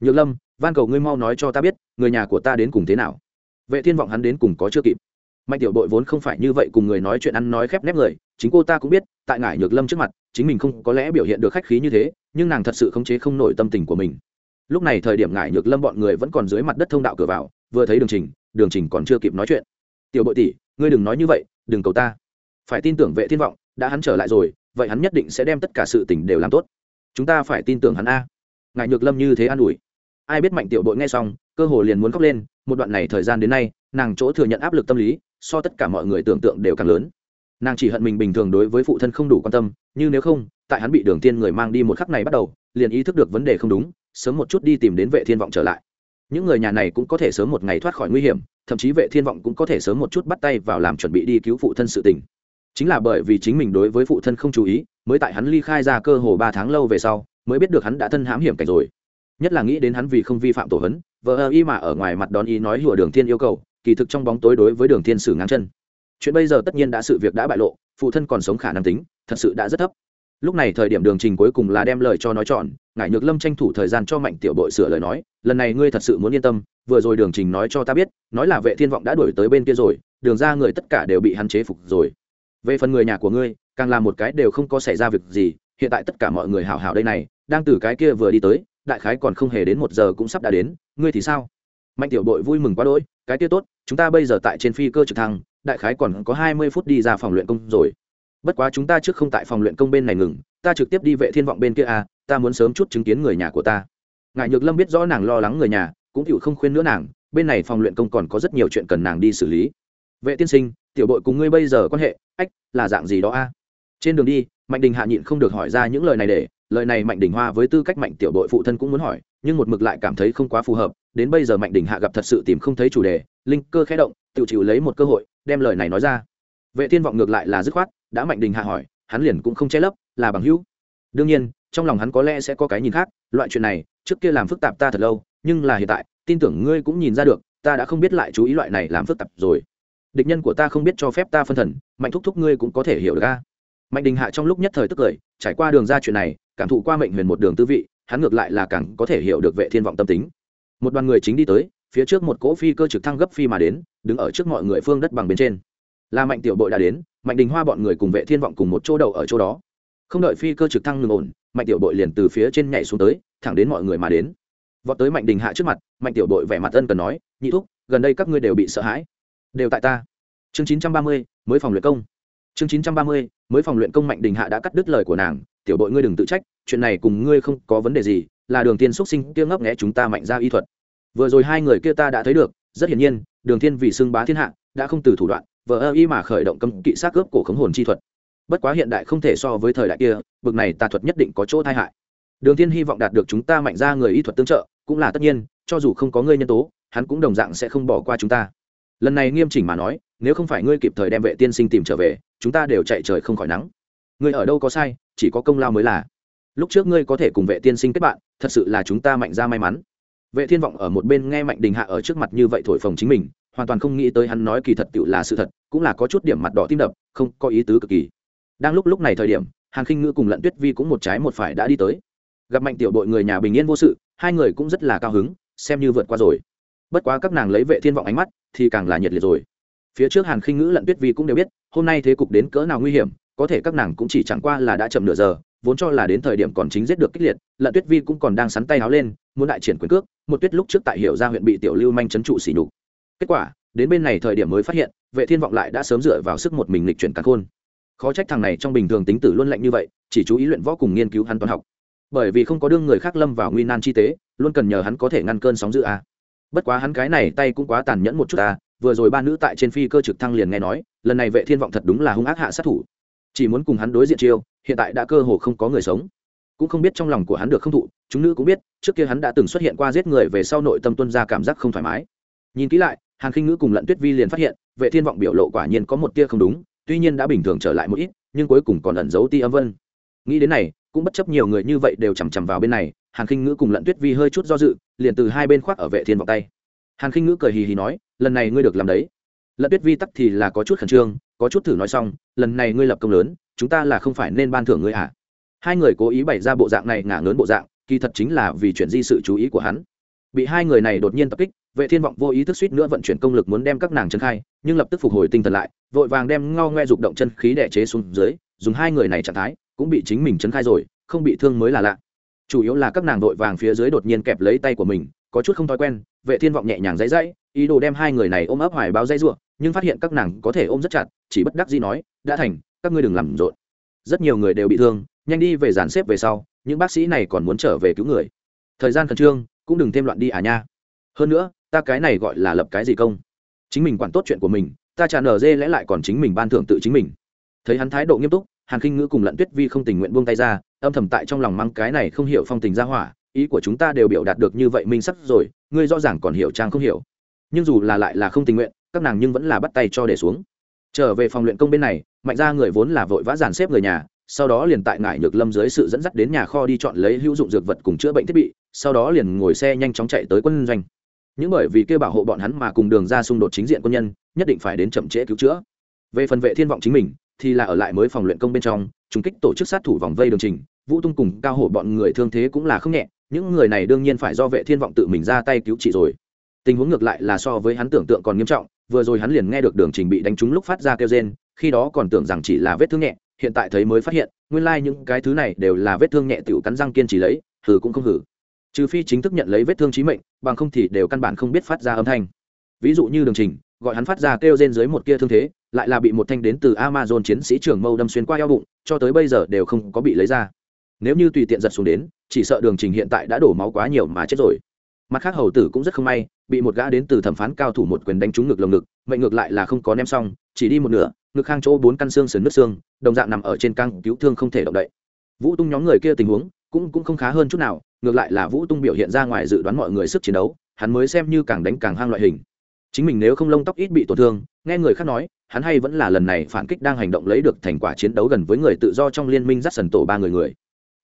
Nhược lâm, van cầu ngươi mau nói cho ta biết, người nhà của ta đến cùng thế nào? Vệ thiên vọng hắn đến cùng có chưa kịp mạnh tiểu bội vốn không phải như vậy cùng người nói chuyện ăn nói khép nép người, chính cô ta cũng biết, tại ngải nhược lâm trước mặt, chính mình không có lẽ biểu hiện được khách khí như thế, nhưng nàng thật sự khống chế không nổi tâm tình của mình. Lúc này thời điểm ngải nhược lâm bọn người vẫn còn dưới mặt đất thông đạo cửa vào, vừa thấy đường trình đường trình còn chưa kịp nói chuyện. Tiểu bội tỷ, ngươi đừng nói như vậy, đừng cầu ta. Phải tin tưởng vệ thiên vọng, đã hắn trở lại rồi, vậy hắn nhất định sẽ đem tất cả sự tình đều làm tốt. Chúng ta phải tin tưởng hắn a. Ngài nhược lâm như thế an ủi. Ai biết mạnh tiểu bội nghe xong, cơ hồ liền muốn khóc lên, một đoạn này thời gian đến nay, nàng chỗ thừa nhận áp lực tâm lý so tất cả mọi người tưởng tượng đều càng lớn. Nàng chỉ hận mình bình thường đối với phụ thân không đủ quan tâm, như nếu không, tại hắn bị đường tiên người mang đi một khắc này bắt đầu, liền ý thức được vấn đề không đúng, sớm một chút đi tìm đến vệ thiên vọng trở lại. Những người nhà này cũng có thể sớm một ngày thoát khỏi nguy hiểm, thậm chí vệ thiên vọng cũng có thể sớm một chút bắt tay vào làm chuẩn bị đi cứu phụ thân sự tình. Chính là bởi vì chính mình đối với phụ thân không chú ý, mới tại hắn ly khai ra cơ hồ ba tháng lâu về sau, mới biết được hắn đã thân hãm hiểm cảnh rồi. Nhất là nghĩ đến hắn vì không vi phạm tổ hấn vợ ơ y mà ở ngoài mặt đón ý nói hùa đường thiên yêu cầu kỳ thực trong bóng tối đối với đường thiên sử ngang chân. Chuyện bây giờ tất nhiên đã sự việc đã bại lộ, phụ thân còn sống khả năng tính, thật sự đã rất thấp. Lúc này thời điểm đường trình cuối cùng là đem lời cho nói chọn ngại nhược lâm tranh thủ thời gian cho mạnh tiểu bội sửa lời nói, lần này ngươi thật sự muốn yên tâm, vừa rồi đường trình nói cho ta biết, nói là vệ thiên vọng đã đuổi tới bên kia rồi, đường ra người tất cả đều bị hắn chế phục rồi. Về phần người nhà của ngươi, càng là một cái đều không có xảy ra việc gì, hiện tại tất cả mọi người hảo hảo đây này, đang từ cái kia vừa đi tới, đại khái còn không hề đến một giờ cũng sắp đã đến, ngươi thì sao? Mạnh tiểu đội vui mừng quá đỗi cái kia tốt, chúng ta bây giờ tại trên phi cơ trực thăng, đại khái còn có hai mươi phút đi ra phòng luyện công rồi. Bất quá chúng ta trước không tại phòng luyện công bên này ngừng, ta trực tiếp đi vệ thiên vọng bên kia à ta muốn sớm chút chứng kiến người nhà của ta. Ngài nhược lâm biết rõ nàng lo lắng người nhà, cũng chịu không khuyên nữa nàng, bên này phòng luyện công còn có rất nhiều chuyện cần nàng đi xử lý. Vệ tiên sinh, tiểu bội cùng ngươi bây giờ quan hệ, ách, là dạng gì đó a? Trên đường đi, mạnh đình hạ nhịn không được hỏi ra những lời này để, lời này mạnh đình hoa với tư cách mạnh tiểu bội phụ thân cũng muốn hỏi nhưng một mực lại cảm thấy không quá phù hợp, đến bây giờ mạnh đình hạ gặp thật sự tìm không thấy chủ đề, linh cơ khẽ động, tự chịu lấy một cơ hội, đem lời này nói ra. Vệ thiên vọng ngược lại là dứt khoát, đã mạnh đình hạ hỏi, hắn liền cũng không che lấp, là bằng hữu. Đương nhiên, trong lòng hắn có lẽ sẽ có cái nhìn khác, loại chuyện này, trước kia làm phức tạp ta thật lâu, nhưng là hiện tại, tin tưởng ngươi cũng nhìn ra được, ta đã không biết lại chú ý loại này làm phức tạp rồi. Địch nhân của ta không biết cho phép ta phân thần, mạnh thúc thúc ngươi cũng có thể hiểu được a. Mạnh đình hạ trong lúc nhất thời tức cười, trải qua đường ra chuyện này, cảm thụ qua mệnh huyền một đường tư vị hắn ngược lại là càng có thể hiểu được vệ thiên vọng tâm tính. Một đoàn người chính đi tới, phía trước một cỗ phi cơ trực thăng gấp phi mà đến, đứng ở trước mọi người phương đất bằng bên trên. Là mạnh tiểu bội đã đến, mạnh đình hoa bọn người cùng vệ thiên vọng cùng một chỗ đầu ở chỗ đó. Không đợi phi cơ trực thăng ngừng ổn, mạnh tiểu bội liền từ phía trên nhảy xuống tới, thẳng đến mọi người mà đến. Vọt tới mạnh đình hạ trước mặt, mạnh tiểu bội vẻ mặt ân cần nói, nhị thúc, gần đây các ngươi đều bị sợ hãi. Đều tại ta. Chương chín trăm ba mươi, mới phòng luyện công. Chương chín trăm ba mươi, mới phòng luyện công mạnh đình hạ đã cắt đứt lời của nàng tiểu bội ngươi đừng tự trách, chuyện này cùng ngươi không có vấn đề gì, là đường tiên xuất sinh kia ngấp nghẽ chúng ta mạnh ra y thuật. Vừa rồi hai người kia ta đã thấy được, rất hiển nhiên, đường thiên vì xưng bá thiên hạ, đã không từ thủ đoạn, vờ ơ y mà khởi động cấm kỵ sát cướp cổ khống hồn chi thuật. Bất quá hiện đại không thể so với thời đại kia, bực này tà thuật nhất định có chỗ tai hại. Đường thiên hy vọng đạt được chúng ta mạnh ra người y thuật tương trợ, cũng là tất nhiên, cho dù không có ngươi nhân tố, hắn cũng đồng dạng sẽ không bỏ qua chúng ta. Lần này nghiêm chỉnh mà nói, nếu không phải ngươi kịp thời đem vệ tiên sinh tìm trở về, chúng ta đều chạy trời không khỏi nắng ngươi ở đâu có sai, chỉ có công lao mới là. Lúc trước ngươi có thể cùng vệ tiên sinh kết bạn, thật sự là chúng ta mạnh ra may mắn. Vệ thiên vọng ở một bên nghe mạnh đình hạ ở trước mặt như vậy thổi phồng chính mình, hoàn toàn không nghĩ tới hắn nói kỳ thật tựu là sự thật, cũng là có chút điểm mặt đỏ tim đập, không có ý tứ cực kỳ. Đang lúc lúc này thời điểm hàng khinh ngữ cùng lận tuyết vi cũng một trái một phải đã đi tới. Gặp mạnh tiểu đội người nhà bình yên vô sự, hai người cũng rất là cao hứng, xem như vượt qua rồi. Bất quá các nàng lấy vệ thiên vọng ánh mắt, thì càng là nhiệt liệt rồi. Phía trước hàn khinh ngữ, lận tuyết vi cũng đều biết, hôm nay thế cục đến cỡ nào nguy hiểm có thể các nàng cũng chỉ chẳng qua là đã chậm nửa giờ, vốn cho là đến thời điểm còn chính giết được kích liệt, lận tuyết vi cũng còn đang sắn tay áo lên, muốn đại triển quyền cước, một tuyết lúc trước tại hiểu ra huyện bị tiểu lưu manh chấn trụ xỉ nhục. Kết quả, đến bên này thời điểm mới phát hiện, vệ thiên vọng lại đã sớm dựa vào sức một mình lịch chuyển cắn khôn khó trách thằng này trong bình thường tính tử luôn lạnh như vậy, chỉ chú ý luyện võ cùng nghiên cứu hắn toán học. Bởi vì không có đương người khác lâm vào nguy nan chi tế, luôn cần nhờ hắn có thể ngăn cơn sóng dữ a bất quá hắn cái này tay cũng quá tàn nhẫn một chút ta vừa rồi ba nữ tại trên phi cơ trực thăng liền nghe nói, lần này vệ thiên vọng thật đúng là hung ác hạ sát thủ chỉ muốn cùng hắn đối diện chiêu, hiện tại đã cơ hồ không có người sống. Cũng không biết trong lòng của hắn được không thụ, chúng nữ cũng biết, trước kia hắn đã từng xuất hiện qua giết người về sau nội tâm tuân ra cảm giác không thoải mái. Nhìn kỹ lại, hàn khinh ngữ cùng lận tuyết vi liền phát hiện, vệ thiên vọng biểu lộ quả nhiên có một tia không đúng, tuy nhiên đã bình thường trở lại một ít, nhưng cuối cùng còn ẩn giấu ti âm vân. Nghĩ đến này, cũng bất chấp nhiều người như vậy đều chằm chằm vào bên này, hàn khinh ngữ cùng lận tuyết vi hơi chút do dự, liền từ hai bên khoác ở vệ thiên vọng tay. Hàn khinh ngữ cười hì hì nói, lần này ngươi được làm đấy. Lận tuyết vi tắc thì là có chút khẩn trương có chút thử nói xong, lần này ngươi lập công lớn, chúng ta là không phải nên ban thưởng ngươi à? Hai người cố ý bày ra bộ dạng này ngả ngớn bộ dạng, kỳ thật chính là vì chuyển di sự chú ý của hắn. Bị hai người này đột nhiên tập kích, vệ thiên vọng vô ý thức suýt nữa vận chuyển công lực muốn đem các nàng chân khai, nhưng lập tức phục hồi tinh thần lại, vội vàng đem ngao ngoe dục động chân khí đẻ chế xuống dưới, dùng hai người này trạng thái, cũng bị chính mình chấn khai rồi, không bị thương mới là lạ. Chủ yếu là các nàng vội vàng phía dưới đột nhiên kẹp lấy tay của mình, có chút không thói quen, vệ thiên vọng nhẹ nhàng dãy dãy, ý đồ đem hai người này ôm ấp hoài báo dây ruộng nhưng phát hiện các nàng có thể ôm rất chặt, chỉ bất đắc dĩ nói, đã thành, các ngươi đừng làm rộn. Rất nhiều người đều bị thương, nhanh đi về dàn xếp về sau, những bác sĩ này còn muốn trở về cứu người. Thời gian khẩn trương, cũng đừng thêm loạn đi à nha. Hơn nữa, ta cái này gọi là lập cái gì công? Chính mình quản tốt chuyện của mình, ta trả nở dê lẽ lại còn chính mình ban thưởng tự chính mình. Thấy hắn thái độ nghiêm túc, hàn khinh ngữ cùng lận tuyết vi không tình nguyện buông tay ra, âm thầm tại trong lòng mang cái này không hiểu phong tình ra hỏa, ý của chúng ta đều biểu đạt được như vậy minh sắc rồi, ngươi rõ ràng còn hiểu trang không hiểu. Nhưng dù là lại là không tình nguyện các nàng nhưng vẫn là bắt tay cho để xuống. Trở về phòng luyện công bên này, mạnh ra người vốn là vội vã dàn xếp người nhà, sau đó liền tại ngải nhược lâm dưới sự dẫn dắt đến nhà kho đi chọn lấy hữu dụng dược vật cùng chữa bệnh thiết bị, sau đó liền ngồi xe nhanh chóng chạy tới quân doanh. Những bởi vì kêu bảo hộ bọn hắn mà cùng đường ra xung đột chính diện quân nhân, nhất định phải đến chậm trễ cứu chữa. Về phần vệ thiên vọng chính mình, thì là ở lại mới phòng luyện công bên trong, trùng kích tổ chức sát thủ vòng vây đường trình, vũ tung cùng cao hổ bọn người thương thế cũng là không nhẹ, những người này đương nhiên phải do vệ thiên vọng tự mình ra tay cứu trị rồi. Tình huống ngược lại là so với hắn tưởng tượng còn nghiêm trọng vừa rồi hắn liền nghe được đường trình bị đánh trúng lúc phát ra kêu rên, khi đó còn tưởng rằng chỉ là vết thương nhẹ, hiện tại thấy mới phát hiện, nguyên lai những cái thứ này đều là vết thương nhẹ tiểu cắn răng kiên trì lấy, hừ cũng không hừ. Trừ phi chính thức nhận lấy vết thương chí mệnh, bằng không thì đều căn bản không biết phát ra âm thanh. Ví dụ như đường trình, gọi hắn phát ra kêu rên dưới một kia thương thế, lại là bị một thanh đến từ amazon chiến sĩ trưởng mâu đâm xuyên qua eo bụng, cho tới bây giờ đều không có bị lấy ra. Nếu như tùy tiện giật xuống đến, chỉ sợ đường trình hiện tại đã đổ máu quá nhiều mà chết rồi mặt khác hầu tử cũng rất không may, bị một gã đến từ thẩm phán cao thủ một quyền đánh trúng ngực lồng ngực, mệnh ngược lại là không có ném xong, chỉ đi một nửa, ngực khang chỗ bốn căn xương sườn nước xương, đồng dạng nằm ở trên căng, cứu thương không thể động đậy. Vũ tung nhóm người kia tình huống cũng cũng không khá hơn chút nào, ngược lại là vũ tung biểu hiện ra ngoài dự đoán mọi người sức chiến đấu, hắn mới xem như càng đánh càng hang loại hình. Chính mình nếu không lông tóc ít bị tổn thương, nghe người khác nói, hắn hay vẫn là lần này phản kích đang hành động lấy được thành quả chiến đấu gần với người tự do trong liên minh dắt sần tổ ba người người.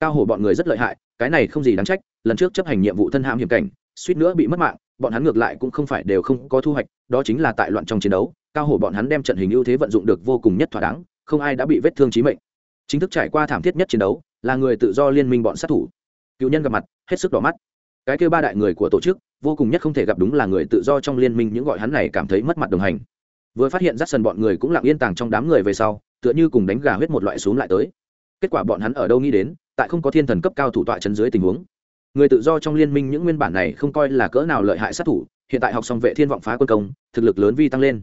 Cao hổ bọn người rất lợi hại, cái này không gì đáng trách, lần trước chấp hành nhiệm vụ thân hãm hiểm cảnh suýt nữa bị mất mạng, bọn hắn ngược lại cũng không phải đều không có thu hoạch, đó chính là tại loạn trong chiến đấu, cao hổ bọn hắn đem trận hình ưu thế vận dụng được vô cùng nhất thỏa đáng, không ai đã bị vết thương chí mệnh. Chính thức trải qua thảm thiết nhất chiến đấu, là người tự do liên minh bọn sát thủ. Cựu nhân gặp mặt, hết sức đỏ mắt. Cái kêu ba đại người của tổ chức, vô cùng nhất không thể gặp đúng là người tự do trong liên minh, những gọi hắn này cảm thấy mất mặt đồng hành. Vừa phát hiện rắt sần bọn người cũng lặng yên tàng trong đám người về sau, tựa như cùng đánh gà huyết một loại xuống lại tới. Kết quả bọn hắn ở đâu nghĩ đến, tại không có thiên thần cấp cao thủ tọa chân dưới tình huống người tự do trong liên minh những nguyên bản này không coi là cỡ nào lợi hại sát thủ, hiện tại học xong vệ thiên vọng phá quân công, thực lực lớn vi tăng lên.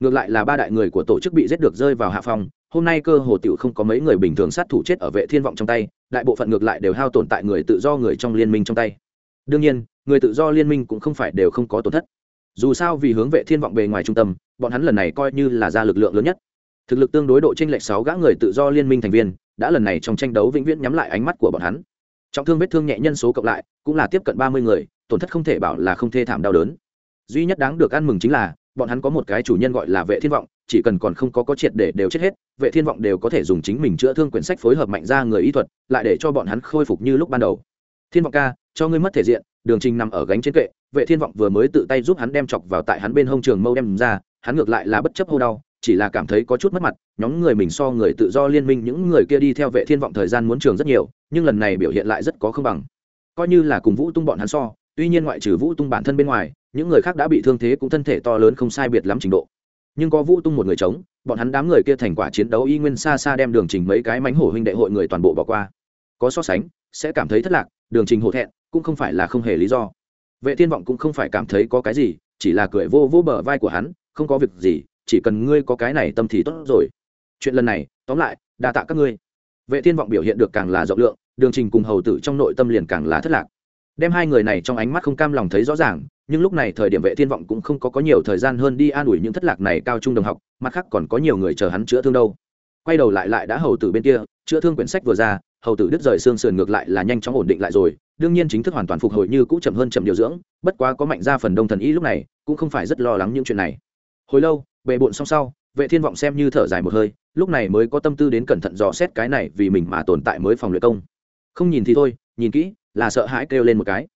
Ngược lại là ba đại người của tổ chức bị giết được rơi vào hạ phòng hôm nay cơ hồ tiểu không có mấy người bình thường sát thủ chết ở vệ thiên vọng trong tay, đại bộ phận ngược lại đều hao tổn tại người tự do người trong liên minh trong tay. Đương nhiên, người tự do liên minh cũng không phải đều không có tổn thất. Dù sao vì hướng vệ thiên vọng bề ngoài trung tâm, bọn hắn lần này coi như là ra lực lượng lớn nhất. Thực lực tương đối độ tranh lệch sáu gã người tự do liên minh thành viên, đã lần này trong tranh đấu vĩnh viễn nhắm lại ánh mắt của bọn hắn trọng thương vết thương nhẹ nhân số cộng lại, cũng là tiếp cận ba mươi người, tổn thất không thể bảo là không thê thảm đau đớn. Duy nhất đáng được ăn mừng chính là, bọn hắn có một cái chủ nhân gọi là vệ thiên vọng, chỉ cần còn không có có triệt để đều chết hết, vệ thiên vọng đều có thể dùng chính mình chữa thương quyển sách phối hợp mạnh ra người y thuật, lại để cho bọn hắn khôi phục như lúc ban đầu. Thiên vọng ca, cho ngươi mất thể diện, đường trình nằm ở gánh trên kệ, vệ thiên vọng vừa mới tự tay giúp hắn đem chọc vào tại hắn bên hông trường mâu đem ra, hắn ngược lại là bất chấp hô đau chỉ là cảm thấy có chút mất mặt, nhóm người mình so người tự do liên minh những người kia đi theo vệ thiên vọng thời gian muốn trường rất nhiều, nhưng lần này biểu hiện lại rất có không bằng. Coi như là cùng vũ tung bọn hắn so, tuy nhiên ngoại trừ vũ tung bản thân bên ngoài, những người khác đã bị thương thế cũng thân thể to lớn không sai biệt lắm trình độ. Nhưng có vũ tung một người chống bọn hắn đám người kia thành quả chiến đấu y nguyên xa xa đem đường trình mấy cái mánh hổ huynh đệ hội người toàn bộ bỏ qua. Có so sánh, sẽ cảm thấy thất lạc, đường trình hổ thẹn, cũng không phải là không hề lý do. Vệ thiên vọng cũng không phải cảm thấy có cái gì, chỉ là cười vô vô bờ vai của hắn, không có việc gì chỉ cần ngươi có cái này tâm thì tốt rồi. Chuyện lần này, tóm lại, đa tạ các ngươi. Vệ thiên vọng biểu hiện được càng là rộng lượng, đường trình cùng hầu tử trong nội tâm liền càng là thất lạc. Đem hai người này trong ánh mắt không cam lòng thấy rõ ràng, nhưng lúc này thời điểm vệ thiên vọng cũng không có có nhiều thời gian hơn đi an ủi những thất lạc này cao trung đồng học, mặt khác còn có nhiều người chờ hắn chữa thương đâu. Quay đầu lại lại đã hầu tử bên kia, chữa thương quyển sách vừa ra, hầu tử đứt rời xương sườn ngược lại là nhanh chóng ổn định lại rồi, đương nhiên chính thức hoàn toàn phục hồi như cũ chậm hơn chậm điều dưỡng, bất quá có mạnh ra phần đông thần y lúc này, cũng không phải rất lo lắng những chuyện này hồi lâu, bề bộn xong sau, vệ thiên vọng xem như thở dài một hơi, lúc này mới có tâm tư đến cẩn thận dò xét cái này vì mình mà tồn tại mới phòng luyện công. Không nhìn thì thôi, nhìn kỹ, là sợ hãi kêu lên một cái.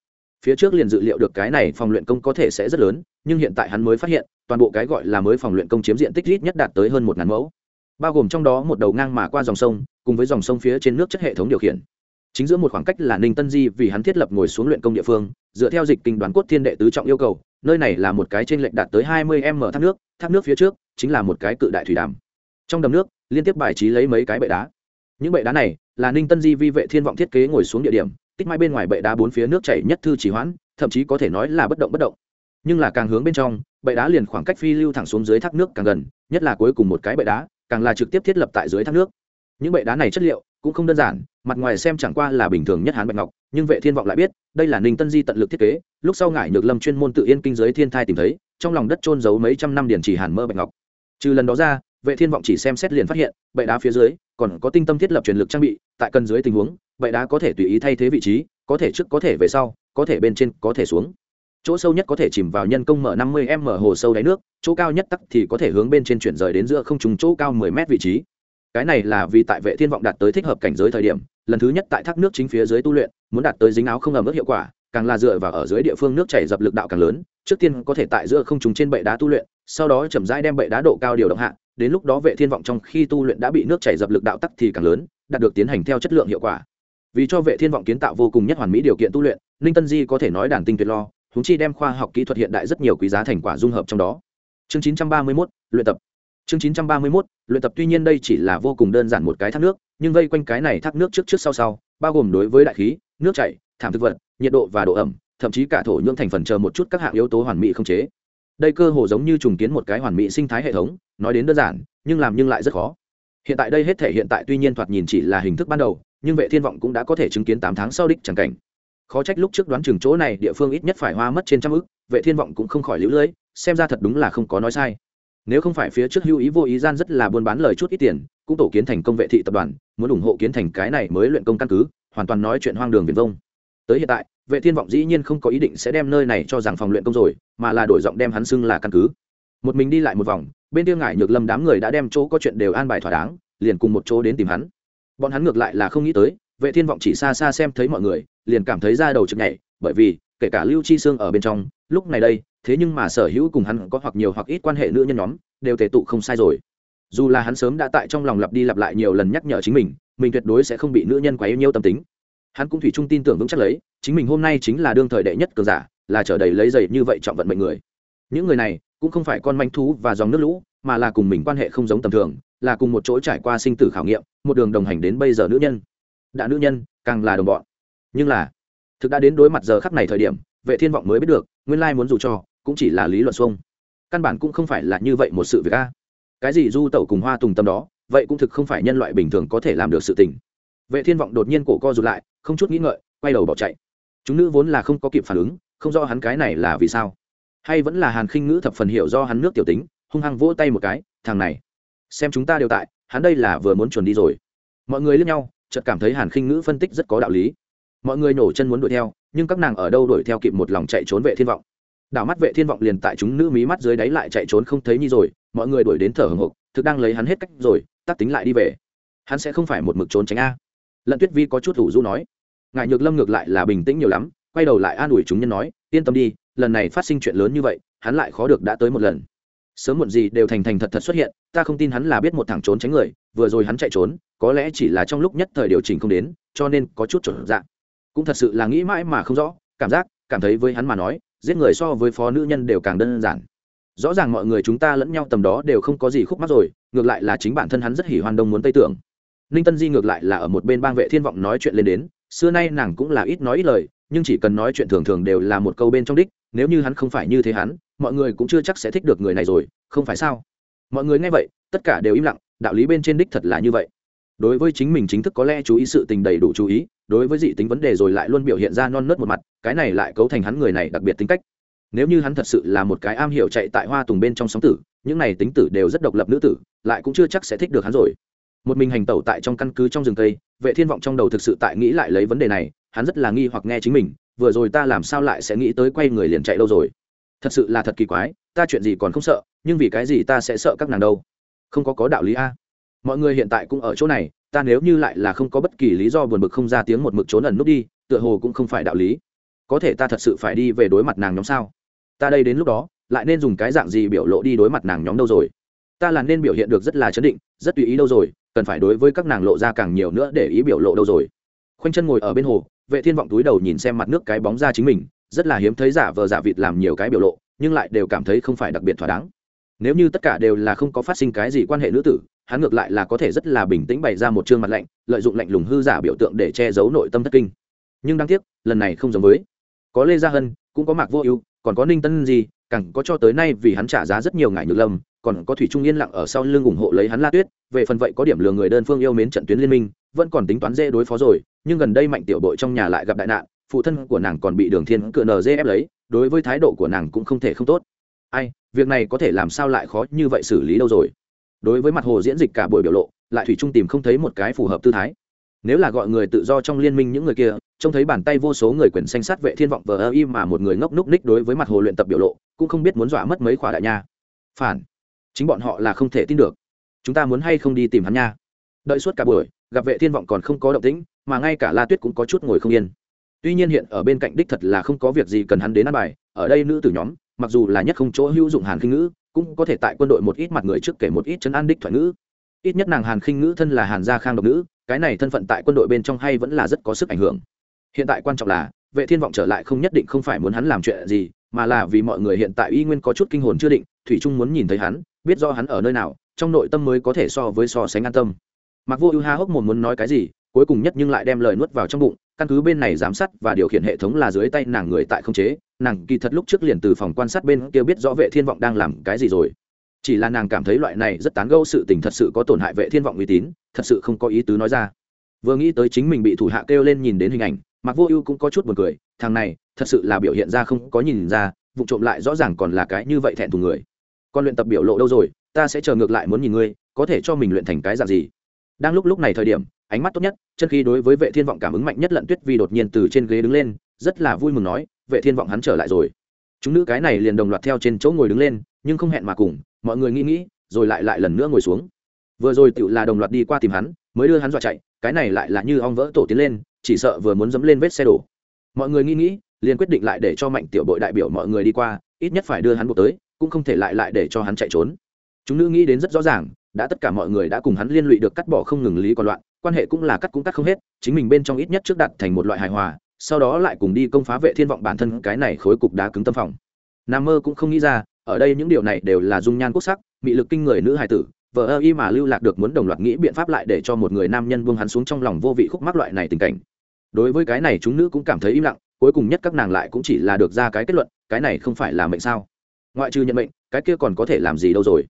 Phía trước liền dự liệu được cái này phòng luyện công có thể sẽ rất lớn, nhưng hiện tại hắn mới phát hiện, toàn bộ cái gọi là mới phòng luyện công chiếm diện tích ít nhất đạt tới hơn một ngàn mẫu. Bao gồm trong đó một đầu ngang mà qua dòng sông, cùng với dòng sông phía trên nước chất hệ thống điều khiển. Chính giữa một khoảng cách là ninh tân di vì hắn thiết lập ngồi xuống luyện công địa phương, dựa theo dịch kinh đoán cốt thiên đệ tứ trọng yêu cầu nơi này là một cái trên lệnh đạt tới hai mươi m thác nước thác nước phía trước chính là một cái cự đại thủy đàm. Trong đầm nước, liên tiếp bài trí lấy mấy cái bệ đá. Những bệ đá này là ninh tân di vi vệ thiên vọng thiết kế ngồi xuống địa điểm, tích mãi bên ngoài bệ đá bốn phía nước chảy nhất thư chỉ hoãn, thậm chí có thể nói là bất động bất động. Nhưng là càng hướng bên trong, bệ đá liền khoảng cách phi lưu thẳng xuống dưới thác nước càng gần, nhất là cuối cùng một cái bệ đá, càng là trực tiếp thiết lập tại dưới thác nước. Những bệ đá này chất liệu cũng không đơn giản mặt ngoài xem chẳng qua là bình thường nhất hán bạch ngọc, nhưng vệ thiên vọng lại biết, đây là ninh tân di tận lực thiết kế, lúc sau ngải nhược lâm chuyên môn tự yên kinh giới thiên thai tìm thấy, trong lòng đất trôn giấu mấy trăm năm điển chỉ hàn mơ bạch ngọc. Trừ lần đó ra, vệ thiên vọng chỉ xem xét liền phát hiện, bệ đá phía dưới, còn có tinh tâm thiết lập truyền lực trang bị, tại cần dưới tình huống, bệ đá có thể tùy ý thay thế vị trí, có thể trước, có thể về sau, có thể bên trên, có thể xuống. Chỗ sâu nhất có thể chìm vào nhân công mở 50 m hồ sâu đáy nước, chỗ cao nhất tắc thì có thể hướng bên trên chuyển rời đến giữa không trùng chỗ cao 10 m vị trí. Cái này là vì tại vệ thiên vọng đạt tới thích hợp cảnh giới thời điểm lần thứ nhất tại thác nước chính phía dưới tu luyện muốn đạt tới dính áo không ẩm ướt hiệu quả càng là dựa vào ở dưới địa phương nước chảy dập lực đạo càng lớn trước tiên có thể tại giữa không trùng trên bệ đá tu luyện sau đó chậm rãi đem bệ đá độ cao điều động hạ đến lúc đó vệ thiên vọng trong khi tu luyện đã bị nước chảy dập lực đạo tắc thì càng lớn đạt được tiến hành theo chất lượng hiệu quả. Vì cho vệ thiên vọng kiến tạo vô cùng nhất hoàn mỹ điều kiện tu luyện ninh tân di có thể nói đàn tinh tuyệt lo chúng chi đem khoa học kỹ thuật hiện đại rất nhiều quý giá thành quả dung hợp trong đó. Chương 931, luyện tập. Chương 931, luyện tập tuy nhiên đây chỉ là vô cùng đơn giản một cái thác nước nhưng vây quanh cái này thác nước trước trước sau sau, bao gồm đối với đại khí, nước chảy, thảm thực vật, nhiệt độ và độ ẩm, thậm chí cả thổ nhưỡng thành phần chờ một chút các hạng yếu tố hoàn mỹ không chế. Đây cơ hồ giống như trùng kiến một cái hoàn mỹ sinh thái hệ thống, nói đến đơn giản, nhưng làm nhưng lại rất khó. Hiện tại đây hết thể hiện tại tuy nhiên thoạt nhìn chỉ là hình thức ban đầu, nhưng vệ thiên vọng cũng đã có thể chứng kiến tám tháng sau đích chẳng cảnh. Khó trách lúc trước đoán chừng chỗ này địa phương ít nhất phải hoa mất trên trăm ức, vệ thiên vọng cũng không khỏi lũ lưỡi xem ra thật đúng là không có nói sai nếu không phải phía trước hưu ý vô ý gian rất là buôn bán lời chút ít tiền, cũng tổ kiến thành công vệ thị tập đoàn, muốn ủng hộ kiến thành cái này mới luyện công căn cứ, hoàn toàn nói chuyện hoang đường viền vông. Tới hiện tại, vệ thiên vọng dĩ nhiên không có ý định sẽ đem nơi này cho rằng phòng luyện công rồi, mà là đổi giọng đem hắn xưng là căn cứ. Một mình đi lại một vòng, bên tiêu ngải nhược lâm đám người đã đem chỗ có chuyện đều an bài thỏa đáng, liền cùng một chỗ đến tìm hắn. Bọn hắn ngược lại là không nghĩ tới, vệ thiên vọng chỉ xa xa xem thấy mọi người, liền cảm thấy ra đầu chực nhảy, bởi vì kể cả lưu chi sương ở bên trong, lúc này đây, thế nhưng mà sở hữu cùng hắn có hoặc nhiều hoặc ít quan hệ nữ nhân nhóm, đều tề tụ không sai rồi. Dù là hắn sớm đã tại trong lòng lặp đi lặp lại nhiều lần nhắc nhở chính mình mình tuyệt đối sẽ không bị nữ nhân quá yêu nhiêu tâm tính. Hắn cũng thủy chung tin tưởng vững chắc lấy, chính mình hôm nay chính là đương thời đệ nhất cường giả, là trở đầy lấy giày như vậy trọng vận mệnh người. Những người này, cũng không phải con manh thú và dòng nước lũ, mà là cùng mình quan hệ không giống tầm thường, là cùng một chỗ trải qua sinh tử khảo nghiệm, một đường đồng hành đến bây giờ nữ nhân. Đã nữ nhân, càng là đồng bọn. Nhưng là thực đã đến đối mặt giờ khắc này thời điểm, vệ thiên vọng mới biết được, nguyên lai muốn dù cho, cũng chỉ là lý luận xuông. Căn bản cũng không phải là như vậy một sự việc a. Cái gì du tẩu cùng hoa tùng tâm đó, vậy cũng thực không phải nhân loại bình thường có thể làm được sự tình. Vệ thiên vọng đột nhiên cổ co rụt lại, không chút nghĩ ngợi, quay đầu bỏ chạy. Chúng nữ vốn là không có kịp phản ứng, không rõ hắn cái này là vì sao. Hay vẫn là hàn khinh ngữ thập phần hiểu do hắn nước tiểu tính, hung hăng vỗ tay một cái, thằng này, xem chúng ta đều tại, hắn đây là vừa muốn chuẩn đi rồi. Mọi người lướt nhau, chợt cảm thấy hàn khinh ngữ phân tích rất có đạo lý mọi người nổ chân muốn đuổi theo, nhưng các nàng ở đâu đuổi theo kịp một lòng chạy trốn vệ thiên vọng. Đảo mắt vệ thiên vọng liền tại chúng nữ mí mắt dưới đáy lại chạy trốn không thấy nhi rồi, mọi người đuổi đến thở hồng hộc, thực đang lấy hắn hết cách rồi tắt tính lại đi về. Hắn sẽ không phải một mực trốn tránh a. Lận tuyết vi có chút thủ du nói. Ngại nhược lâm ngược lại là bình tĩnh nhiều lắm, quay đầu lại an ủi chúng nhân nói, yên tâm đi, lần này phát sinh chuyện lớn như vậy, hắn lại khó được đã tới một lần. Sớm muộn gì đều thành thành thật thật xuất hiện, ta không tin hắn là biết một thằng trốn tránh người, vừa rồi hắn chạy trốn, có lẽ chỉ là trong lúc nhất thời điều chỉnh không đến, cho nên có chút chuẩn dạng cũng thật sự là nghĩ mãi mà không rõ, cảm giác, cảm thấy với hắn mà nói, giết người so với phó nữ nhân đều càng đơn giản. Rõ ràng mọi người chúng ta lẫn nhau tầm đó đều không có gì khúc mắc rồi, ngược lại là chính bản thân hắn rất hỉ hoan đông muốn tây tưởng. Ninh tân di ngược lại là ở một bên bang vệ thiên vọng nói chuyện lên đến, xưa nay nàng cũng là ít nói ít lời, nhưng chỉ cần nói chuyện thường thường đều là một câu bên trong đích, nếu như hắn không phải như thế hắn, mọi người cũng chưa chắc sẽ thích được người này rồi, không phải sao? Mọi người nghe vậy, tất cả đều im lặng, đạo lý bên trên đích thật là như vậy. Đối với chính mình chính thức có lẽ chú ý sự tình đầy đủ chú ý đối với dị tính vấn đề rồi lại luôn biểu hiện ra non nớt một mặt, cái này lại cấu thành hắn người này đặc biệt tính cách. Nếu như hắn thật sự là một cái am hiểu chạy tại hoa tùng bên trong sóng tử, những này tính tử đều rất độc lập nữ tử, lại cũng chưa chắc sẽ thích được hắn rồi. Một mình hành tẩu tại trong căn cứ trong rừng cây, vệ thiên vọng trong đầu thực sự tại nghĩ lại lấy vấn đề này, hắn rất là nghi hoặc nghe chính mình, vừa rồi ta làm sao lại sẽ nghĩ tới quay người liền chạy đâu rồi? Thật sự là thật kỳ quái, ta chuyện gì còn không sợ, nhưng vì cái gì ta sẽ sợ các nàng đâu? Không có có đạo lý a. Mọi người hiện tại cũng ở chỗ này ta nếu như lại là không có bất kỳ lý do buồn bực không ra tiếng một mực trốn ẩn nút đi, tựa hồ cũng không phải đạo lý. Có thể ta thật sự phải đi về đối mặt nàng nhóm sao? Ta đây đến lúc đó, lại nên dùng cái dạng gì biểu lộ đi đối mặt nàng nhóm đâu rồi? Ta là nên biểu hiện được rất là chấn định, rất tùy ý đâu rồi, cần phải đối với các nàng lộ ra càng nhiều nữa để ý biểu lộ đâu rồi? Khoanh chân ngồi ở bên hồ, vệ thiên vọng túi đầu nhìn xem mặt nước cái bóng ra chính mình, rất là hiếm thấy giả vờ giả vịt làm nhiều cái biểu lộ, nhưng lại đều cảm thấy không phải đặc biệt thỏa đáng. Nếu như tất cả đều là không có phát sinh cái gì quan hệ nữ tử hắn ngược lại là có thể rất là bình tĩnh bày ra một chương mặt lạnh, lợi dụng lạnh lùng hư giả biểu tượng để che giấu nội tâm thất kinh. Nhưng đáng tiếc, lần này không giống với. Có lê gia hân, cũng có mạc vô ưu, còn có ninh tân gì càng có cho tới nay vì hắn trả giá rất nhiều ngải nhược lâm, còn có thủy trung yên lặng ở sau lưng ủng hộ lấy hắn la tuyết, về phần vậy có điểm lừa người đơn phương yêu mến trận tuyến liên minh, vẫn còn tính toán dễ đối phó rồi, nhưng gần đây mạnh tiểu bội trong nhà lại gặp đại nạn, phụ thân của nàng còn bị đường thiên cựa nờ dê ép lấy, đối với thái độ của nàng cũng không thể không tốt. Ai, việc này có thể làm sao lại khó như vậy xử lý đâu rồi? Đối với mặt hồ diễn dịch cả buổi biểu lộ, lại thủy trung tìm không thấy một cái phù hợp tư thái. Nếu là gọi người tự do trong liên minh những người kia, trông thấy bàn tay vô số người quyền xanh sát vệ thiên vọng vờ ơ im mà một người ngốc núc ních đối với mặt hồ luyện tập biểu lộ, cũng không biết muốn dọa mất mấy khỏa đại nha. Phản. Chính bọn họ là không thể tin được. Chúng ta muốn hay không đi tìm hắn nha? Đợi suốt cả buổi, gặp vệ thiên vọng còn không có động tĩnh, mà ngay cả la tuyết cũng có chút ngồi không yên. Tuy nhiên hiện ở bên cạnh đích thật là không có việc gì cần hắn đến ăn bài, ở đây nữ tử nhóm, mặc dù là nhất không chỗ hữu dụng hàn khinh ngữ cũng có thể tại quân đội một ít mặt người trước kể một ít chân an đích thoại ngữ. Ít nhất nàng hàn khinh ngữ thân là hàn gia khang độc nữ, cái này thân phận tại quân đội bên trong hay vẫn là rất có sức ảnh hưởng. Hiện tại quan trọng là, vệ thiên vọng trở lại không nhất định không phải muốn hắn làm chuyện gì, mà là vì mọi người hiện tại y nguyên có chút kinh hồn chưa định, thủy trung muốn nhìn thấy hắn, biết do hắn ở nơi nào, trong nội tâm mới có thể so với so sánh an tâm. Mặc vô ưu ha hốc mồm muốn nói cái gì, cuối cùng nhất nhưng lại đem lời nuốt vào trong bụng căn cứ bên này giám sát và điều khiển hệ thống là dưới tay nàng người tại không chế, nàng kỳ thật lúc trước liền từ phòng quan sát bên kia biết rõ vệ thiên vọng đang làm cái gì rồi. Chỉ là nàng cảm thấy loại này rất tán gẫu sự tình thật sự có tổn hại vệ thiên vọng uy tín, thật sự không có ý tứ nói ra. Vừa nghĩ tới chính mình bị thủ hạ kêu lên nhìn đến hình ảnh mặc vô ưu cũng có chút buồn cười, thằng này, thật sự là biểu hiện ra không có nhìn ra, vụ trộm lại rõ ràng còn là cái như vậy thẹn thùng người. Con luyện tập biểu lộ đâu rồi, ta sẽ chờ ngược lại muốn nhìn ngươi, có thể cho mình luyện thành cái dạng gì? Đang lúc lúc này thời điểm ánh mắt tốt nhất, chân khi đối với vệ thiên vọng cảm ứng mạnh nhất lận tuyết vi đột nhiên từ trên ghế đứng lên, rất là vui mừng nói, vệ thiên vọng hắn trở lại rồi. Chúng nữ cái này liền đồng loạt theo trên chỗ ngồi đứng lên, nhưng không hẹn mà cùng, mọi người nghĩ nghĩ, rồi lại lại lần nữa ngồi xuống. Vừa rồi tựu là đồng loạt đi qua tìm hắn, mới đưa hắn dọa chạy, cái này lại là như ong vỡ tổ tiến lên, chỉ sợ vừa muốn dẫm lên vết xe đổ. Mọi người nghĩ nghĩ, liền quyết định lại để cho mạnh tiểu bội đại biểu mọi người đi qua, ít nhất phải đưa hắn buộc tới, cũng không thể lại lại để cho hắn chạy trốn. Chúng nữ nghĩ đến rất rõ ràng, đã tất cả mọi người đã cùng hắn liên lụy được cắt bỏ không ngừng lý còn loạn quan hệ cũng là cắt cũng cắt không hết, chính mình bên trong ít nhất trước đặt thành một loại hài hòa, sau đó lại cùng đi công phá vệ thiên vọng bản thân cái này khối cục đá cứng tâm phòng. Nam mơ cũng không nghĩ ra, ở đây những điều này đều là dung nhan quốc sắc bị lực kinh người nữ hài tử vợ ơ y mà lưu lạc được muốn đồng loạt nghĩ biện pháp lại để cho một người nam nhân buông hắn xuống trong lòng vô vị khúc mắc loại này tình cảnh. Đối với cái này chúng nữ cũng cảm thấy im lặng, cuối cùng nhất các nàng lại cũng chỉ là được ra cái kết luận, cái này không phải là mệnh sao? Ngoại trừ nhận mệnh, cái kia còn có thể làm gì đâu rồi?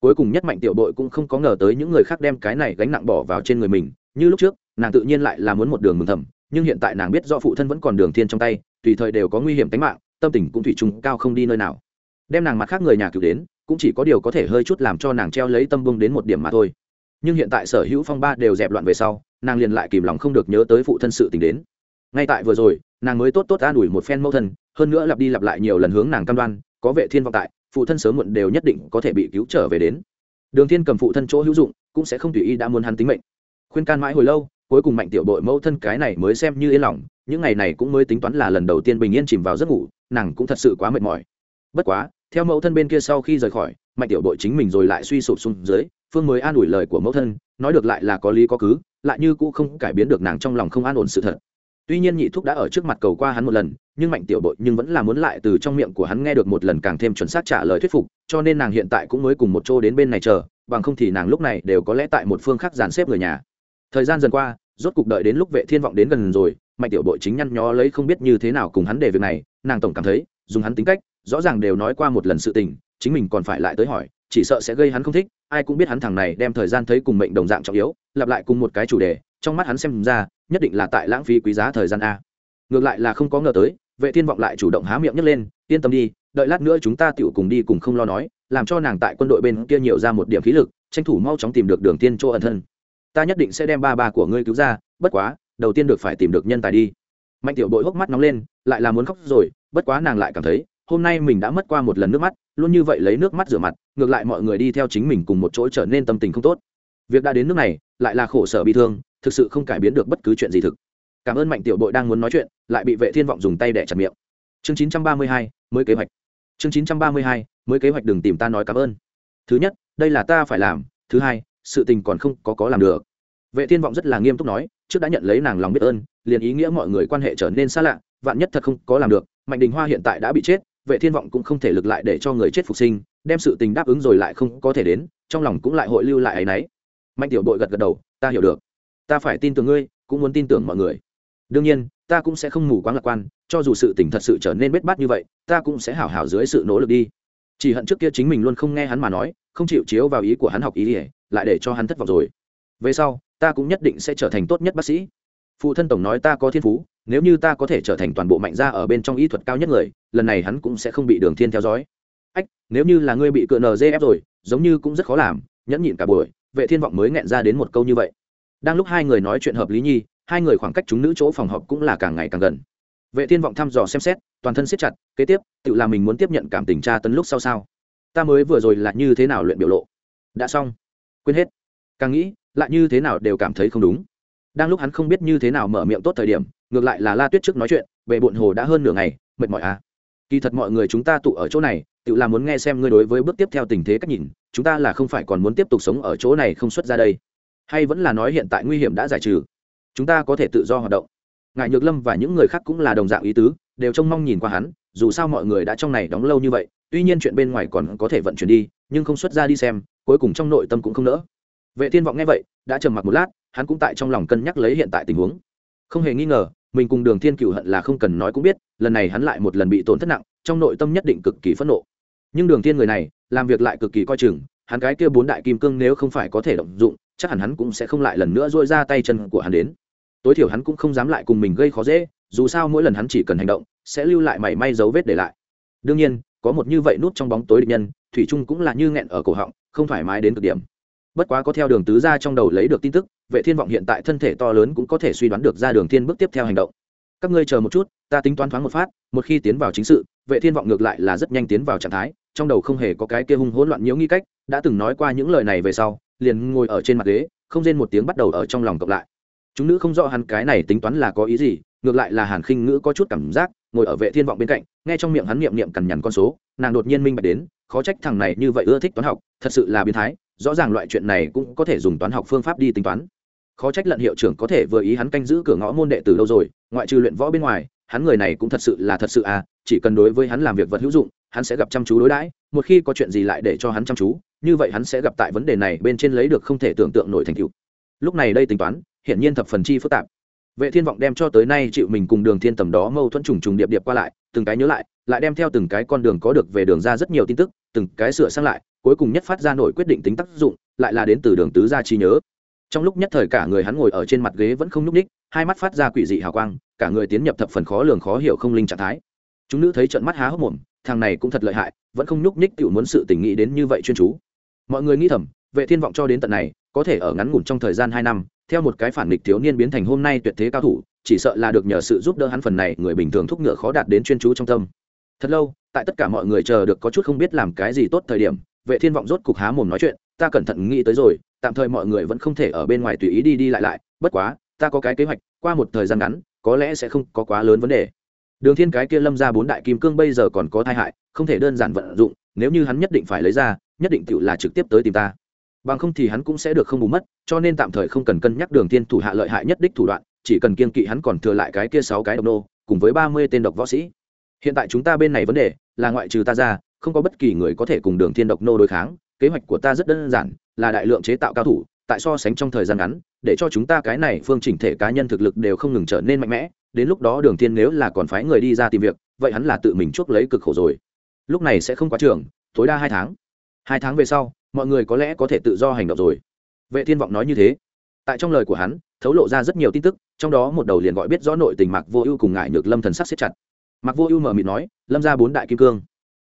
Cuối cùng nhất mạnh tiểu bội cũng không có ngờ tới những người khác đem cái này gánh nặng bỏ vào trên người mình. Như lúc trước, nàng tự nhiên lại là muốn một đường mừng thầm, nhưng hiện tại nàng biết do phụ thân vẫn còn đường thiên trong tay, tùy thời đều có nguy hiểm tính mạng, tâm tình cũng thủy chung cao không đi nơi nào. Đem nàng mặt khác người nhà cứu đến, cũng chỉ có điều có thể hơi chút làm cho nàng treo lấy tâm bung đến một điểm mà thôi. Nhưng hiện tại sở hữu phong ba đều dẹp loạn về sau, nàng liền lại kìm lòng không được nhớ tới phụ thân sự tình đến. Ngay tại vừa rồi, nàng mới tốt tốt an ủi một phen mẫu thân, hơn nữa lặp đi lặp lại nhiều lần hướng nàng cam đoan, có vệ thiên vọng tại phụ thân sớm muộn đều nhất định có thể bị cứu trở về đến. Đường thiên cầm phụ thân chỗ hữu dụng, cũng sẽ không tùy ý đã muốn hắn tính mệnh. Khuyên can mãi hồi lâu, cuối cùng mạnh tiểu đội mẫu thân cái này mới xem như yên lòng, những ngày này cũng mới tính toán là lần đầu tiên bình yên chìm vào giấc ngủ, nàng cũng thật sự quá mệt mỏi. Bất quá, theo mẫu thân bên kia sau khi rời khỏi, mạnh tiểu đội chính mình rồi lại suy sụp xuống dưới, phương mới an ủi lời của mẫu thân, nói được lại là có lý có cứ, lại như cũ không cải biến được nàng trong lòng không an ổn sự thật. Tuy nhiên nhị thúc đã ở trước mặt cầu qua hắn một lần nhưng mạnh tiểu bội nhưng vẫn là muốn lại từ trong miệng của hắn nghe được một lần càng thêm chuẩn xác trả lời thuyết phục, cho nên nàng hiện tại cũng mới cùng một chỗ đến bên này chờ, bằng không thì nàng lúc này đều có lẽ tại một phương khác dàn xếp người nhà. Thời gian dần qua, rốt cục đợi đến lúc vệ thiên vọng đến gần rồi, mạnh tiểu bội chính nhăn nhó lấy không biết như thế nào cùng hắn để việc này, nàng tổng cảm thấy, dùng hắn tính cách, rõ ràng đều nói qua một lần sự tình, chính mình còn phải lại tới hỏi, chỉ sợ sẽ gây hắn không thích, ai cũng biết hắn thằng này đem thời gian thấy cùng mệnh đồng dạng trọng yếu, lặp lại cùng một cái chủ đề, trong mắt hắn xem ra, nhất định là tại lãng phí quý giá thời gian a. Ngược lại là không có ngờ tới vệ thiên vọng lại chủ động há miệng nhấc lên, yên tâm đi, đợi lát nữa chúng ta tiểu cùng đi cùng không lo nói, làm cho nàng tại quân đội bên kia nhiều ra một điểm khí lực, tranh thủ mau chóng tìm được đường tiên chỗ ẩn thân. Ta nhất định sẽ đem ba ba của ngươi cứu ra, bất quá, đầu tiên được phải tìm được nhân tài đi. Mạnh tiểu bội hốc mắt nóng lên, lại là muốn khóc rồi, bất quá nàng lại cảm thấy, hôm nay mình đã mất qua một lần nước mắt, luôn như vậy lấy nước mắt rửa mặt, ngược lại mọi người đi theo chính mình cùng một chỗ trở nên tâm tình không tốt. Việc đã đến nước này, lại là khổ sở bị thương, thực sự không cải biến được bất cứ chuyện gì thực cảm ơn mạnh tiểu bội đang muốn nói chuyện lại bị vệ thiên vọng dùng tay đẻ chặt miệng. Chương 932, mới kế hoạch. Chương 932, mới kế hoạch đừng tìm ta nói cảm ơn. Thứ nhất đây là ta phải làm. Thứ hai sự tình còn không có có làm được. Vệ thiên vọng rất là nghiêm túc nói trước đã nhận lấy nàng lòng biết ơn liền ý nghĩa mọi người quan hệ trở nên xa lạ vạn nhất thật không có làm được mạnh đình hoa hiện tại đã bị chết vệ thiên vọng cũng không thể lực lại để cho người chết phục sinh đem sự tình đáp ứng rồi lại không có thể đến trong lòng cũng lại hội lưu lại ấy nấy. Mạnh tiểu đội gật gật đầu ta hiểu được. Ta phải tin tưởng ngươi cũng muốn tin tưởng mọi người đương nhiên, ta cũng sẽ không mù quáng lạc quan, cho dù sự tình thật sự trở nên bết bát như vậy, ta cũng sẽ hảo hảo dưới sự nỗ lực đi. Chỉ hận trước kia chính mình luôn không nghe hắn mà nói, không chịu chiếu vào ý của hắn học ý ỉa lại để cho hắn thất vọng rồi. Về sau, ta cũng nhất định sẽ trở thành tốt nhất bác sĩ. Phụ thân tổng nói ta có thiên phú, nếu như ta có thể trở thành toàn bộ mạnh gia ở bên trong y thuật cao nhất người, lần này hắn cũng sẽ không bị đường thiên theo dõi. Ách, nếu như là ngươi bị cựa ép rồi, giống như cũng rất khó làm, nhẫn nhịn cả buổi, vệ thiên vọng mới nghẹn ra đến một câu như vậy. Đang lúc hai người nói chuyện hợp lý nhi hai người khoảng cách chúng nữ chỗ phòng họp cũng là càng ngày càng gần. Vệ thiên vọng thăm dò xem xét, toàn thân siết chặt, kế tiếp, tự làm mình muốn tiếp nhận cảm tình tra tấn lúc sau sao? Ta mới vừa rồi là như thế nào luyện biểu lộ? Đã xong. Quên hết. Càng nghĩ, lại như thế nào đều cảm thấy không đúng. Đang lúc hắn không biết như thế nào mở miệng tốt thời điểm, ngược lại là la tuyết trước nói chuyện về bộn hồ đã hơn nửa ngày, mệt mỏi à? Kỳ thật mọi người chúng ta tụ ở chỗ này, tự là muốn nghe xem ngươi đối với bước tiếp theo tình thế cách nhìn, chúng ta là không phải còn muốn tiếp tục sống ở chỗ này không xuất ra đây. Hay vẫn là nói hiện tại nguy hiểm đã giải trừ? Chúng ta có thể tự do hoạt động. Ngài nhược lâm và những người khác cũng là đồng dạng ý tứ, đều trông mong nhìn qua hắn, dù sao mọi người đã trong này đóng lâu như vậy, tuy nhiên chuyện bên ngoài còn có thể vận chuyển đi, nhưng không xuất ra đi xem, cuối cùng trong nội tâm cũng không nỡ. Vệ thiên vọng nghe vậy, đã trầm mặc một lát, hắn cũng tại trong lòng cân nhắc lấy hiện tại tình huống. Không hề nghi ngờ, mình cùng đường thiên cửu hận là không cần nói cũng biết, lần này hắn lại một lần bị tổn thất nặng, trong nội tâm nhất định cực kỳ phẫn nộ. Nhưng đường thiên người này, làm việc lại cực kỳ coi chừng, hắn cái kia bốn đại kim cương nếu không phải có thể động dụng, chắc hẳn hắn cũng sẽ không lại lần nữa dôi ra tay chân của hắn đến tối thiểu hắn cũng không dám lại cùng mình gây khó dễ, dù sao mỗi lần hắn chỉ cần hành động, sẽ lưu lại mảy may dấu vết để lại. Đương nhiên, có một như vậy nút trong bóng tối địch nhân, thủy trung cũng là như nghẹn ở cổ họng, không thoải mái đến cực điểm. Bất quá có theo đường tứ ra trong đầu lấy được tin tức, vệ thiên vọng hiện tại thân thể to lớn cũng có thể suy đoán được ra đường thiên bước tiếp theo hành động. Các ngươi chờ một chút, ta tính toán thoáng một phát, một khi tiến vào chính sự, vệ thiên vọng ngược lại là rất nhanh tiến vào trạng thái, trong đầu không hề có cái kia hung hỗn loạn nhiễu nghi cách, đã từng nói qua những lời này về sau, liền ngồi ở trên mặt ghế, không rên một tiếng bắt đầu ở trong lòng cộng lại chúng nữ không rõ hắn cái này tính toán là có ý gì, ngược lại là hàn khinh ngữ có chút cảm giác, ngồi ở vệ thiên vọng bên cạnh, nghe trong miệng hắn niệm niệm cằn nhằn con số, nàng đột nhiên minh bạch đến, khó trách thằng này như vậy ưa thích toán học, thật sự là biến thái, rõ ràng loại chuyện này cũng có thể dùng toán học phương pháp đi tính toán. Khó trách lận hiệu trưởng có thể vừa ý hắn canh giữ cửa ngõ môn đệ từ lâu rồi, ngoại trừ luyện võ bên ngoài, hắn người này cũng thật sự là thật sự à chỉ cần đối với hắn làm việc vật hữu dụng, hắn sẽ gặp chăm chú đối đãi, một khi có chuyện gì lại để cho hắn chăm chú, như vậy hắn sẽ gặp tại vấn đề này bên trên lấy được không thể tưởng tượng nổi thành tựu. Lúc này đây tính toán hiển nhiên thập phần chi phức tạp. Vệ thiên vọng đem cho tới nay chịu mình cùng đường thiên tầm đó mâu thuẫn trùng trùng điệp điệp qua lại, từng cái nhớ lại lại đem theo từng cái con đường có được về đường ra rất nhiều tin tức, từng cái sửa sang lại, cuối cùng nhất phát ra nổi quyết định tính tác dụng, lại là đến từ đường tứ gia chi nhớ. Trong lúc nhất thời cả người hắn ngồi ở trên mặt ghế vẫn không nhúc ních hai mắt phát ra quỷ dị hào quang, cả người tiến nhập thập phần khó lường khó hiểu không linh trạng thái. Chúng nữ thấy trận mắt há hốc mồm, thằng này cũng thật lợi hại, vẫn không nhúc ních tự muốn sự tình nghĩ đến như vậy chuyên chú. Mọi người nghĩ thầm, vệ thiên vọng cho đến tận này, có thể ở ngắn ngủn trong thời gian hai năm theo một cái phản nghịch thiếu niên biến thành hôm nay tuyệt thế cao thủ, chỉ sợ là được nhờ sự giúp đỡ hắn phần này, người bình thường thúc ngựa khó đạt đến chuyên chú trong tâm. Thật lâu, tại tất cả mọi người chờ được có chút không biết làm cái gì tốt thời điểm, vệ thiên vọng rốt cục há mồm nói chuyện, ta cẩn thận nghĩ tới rồi, tạm thời mọi người vẫn không thể ở bên ngoài tùy ý đi đi lại lại, bất quá, ta có cái kế hoạch, qua một thời gian ngắn, có lẽ sẽ không có quá lớn vấn đề. Đường thiên cái kia lâm ra bốn đại kim cương bây giờ còn có tai hại, không thể đơn giản vận dụng, nếu như hắn nhất định phải lấy ra, nhất định tự là trực tiếp tới tìm ta bằng không thì hắn cũng sẽ được không bù mất, cho nên tạm thời không cần cân nhắc đường thiên thủ hạ lợi hại nhất đích thủ đoạn, chỉ cần kiên kỵ hắn còn thừa lại cái kia sáu cái độc nô, cùng với ba mươi tên độc võ sĩ. Hiện tại chúng ta bên này vấn đề là ngoại trừ ta ra, không có bất kỳ người có thể cùng đường thiên độc nô đối kháng, kế hoạch của ta rất đơn giản, là đại lượng chế tạo cao thủ, tại so sánh trong thời gian ngắn, để cho chúng ta cái này phương chỉnh thể cá nhân thực lực đều không ngừng trở nên mạnh mẽ, đến lúc đó đường thiên nếu là còn phái người đi ra tìm việc, vậy hắn là tự mình chuốc lấy cực khổ rồi. Lúc này sẽ không quá trường, tối đa hai tháng. Hai tháng về sau mọi người có lẽ có thể tự do hành động rồi. Vệ thiên vọng nói như thế. Tại trong lời của hắn, thấu lộ ra rất nhiều tin tức, trong đó một đầu liền gọi biết rõ nội tình mạc vô ưu cùng ngại nhược lâm thần sắc siết chặt. Mạc vô ưu mở mịt nói, lâm ra bốn đại kim cương.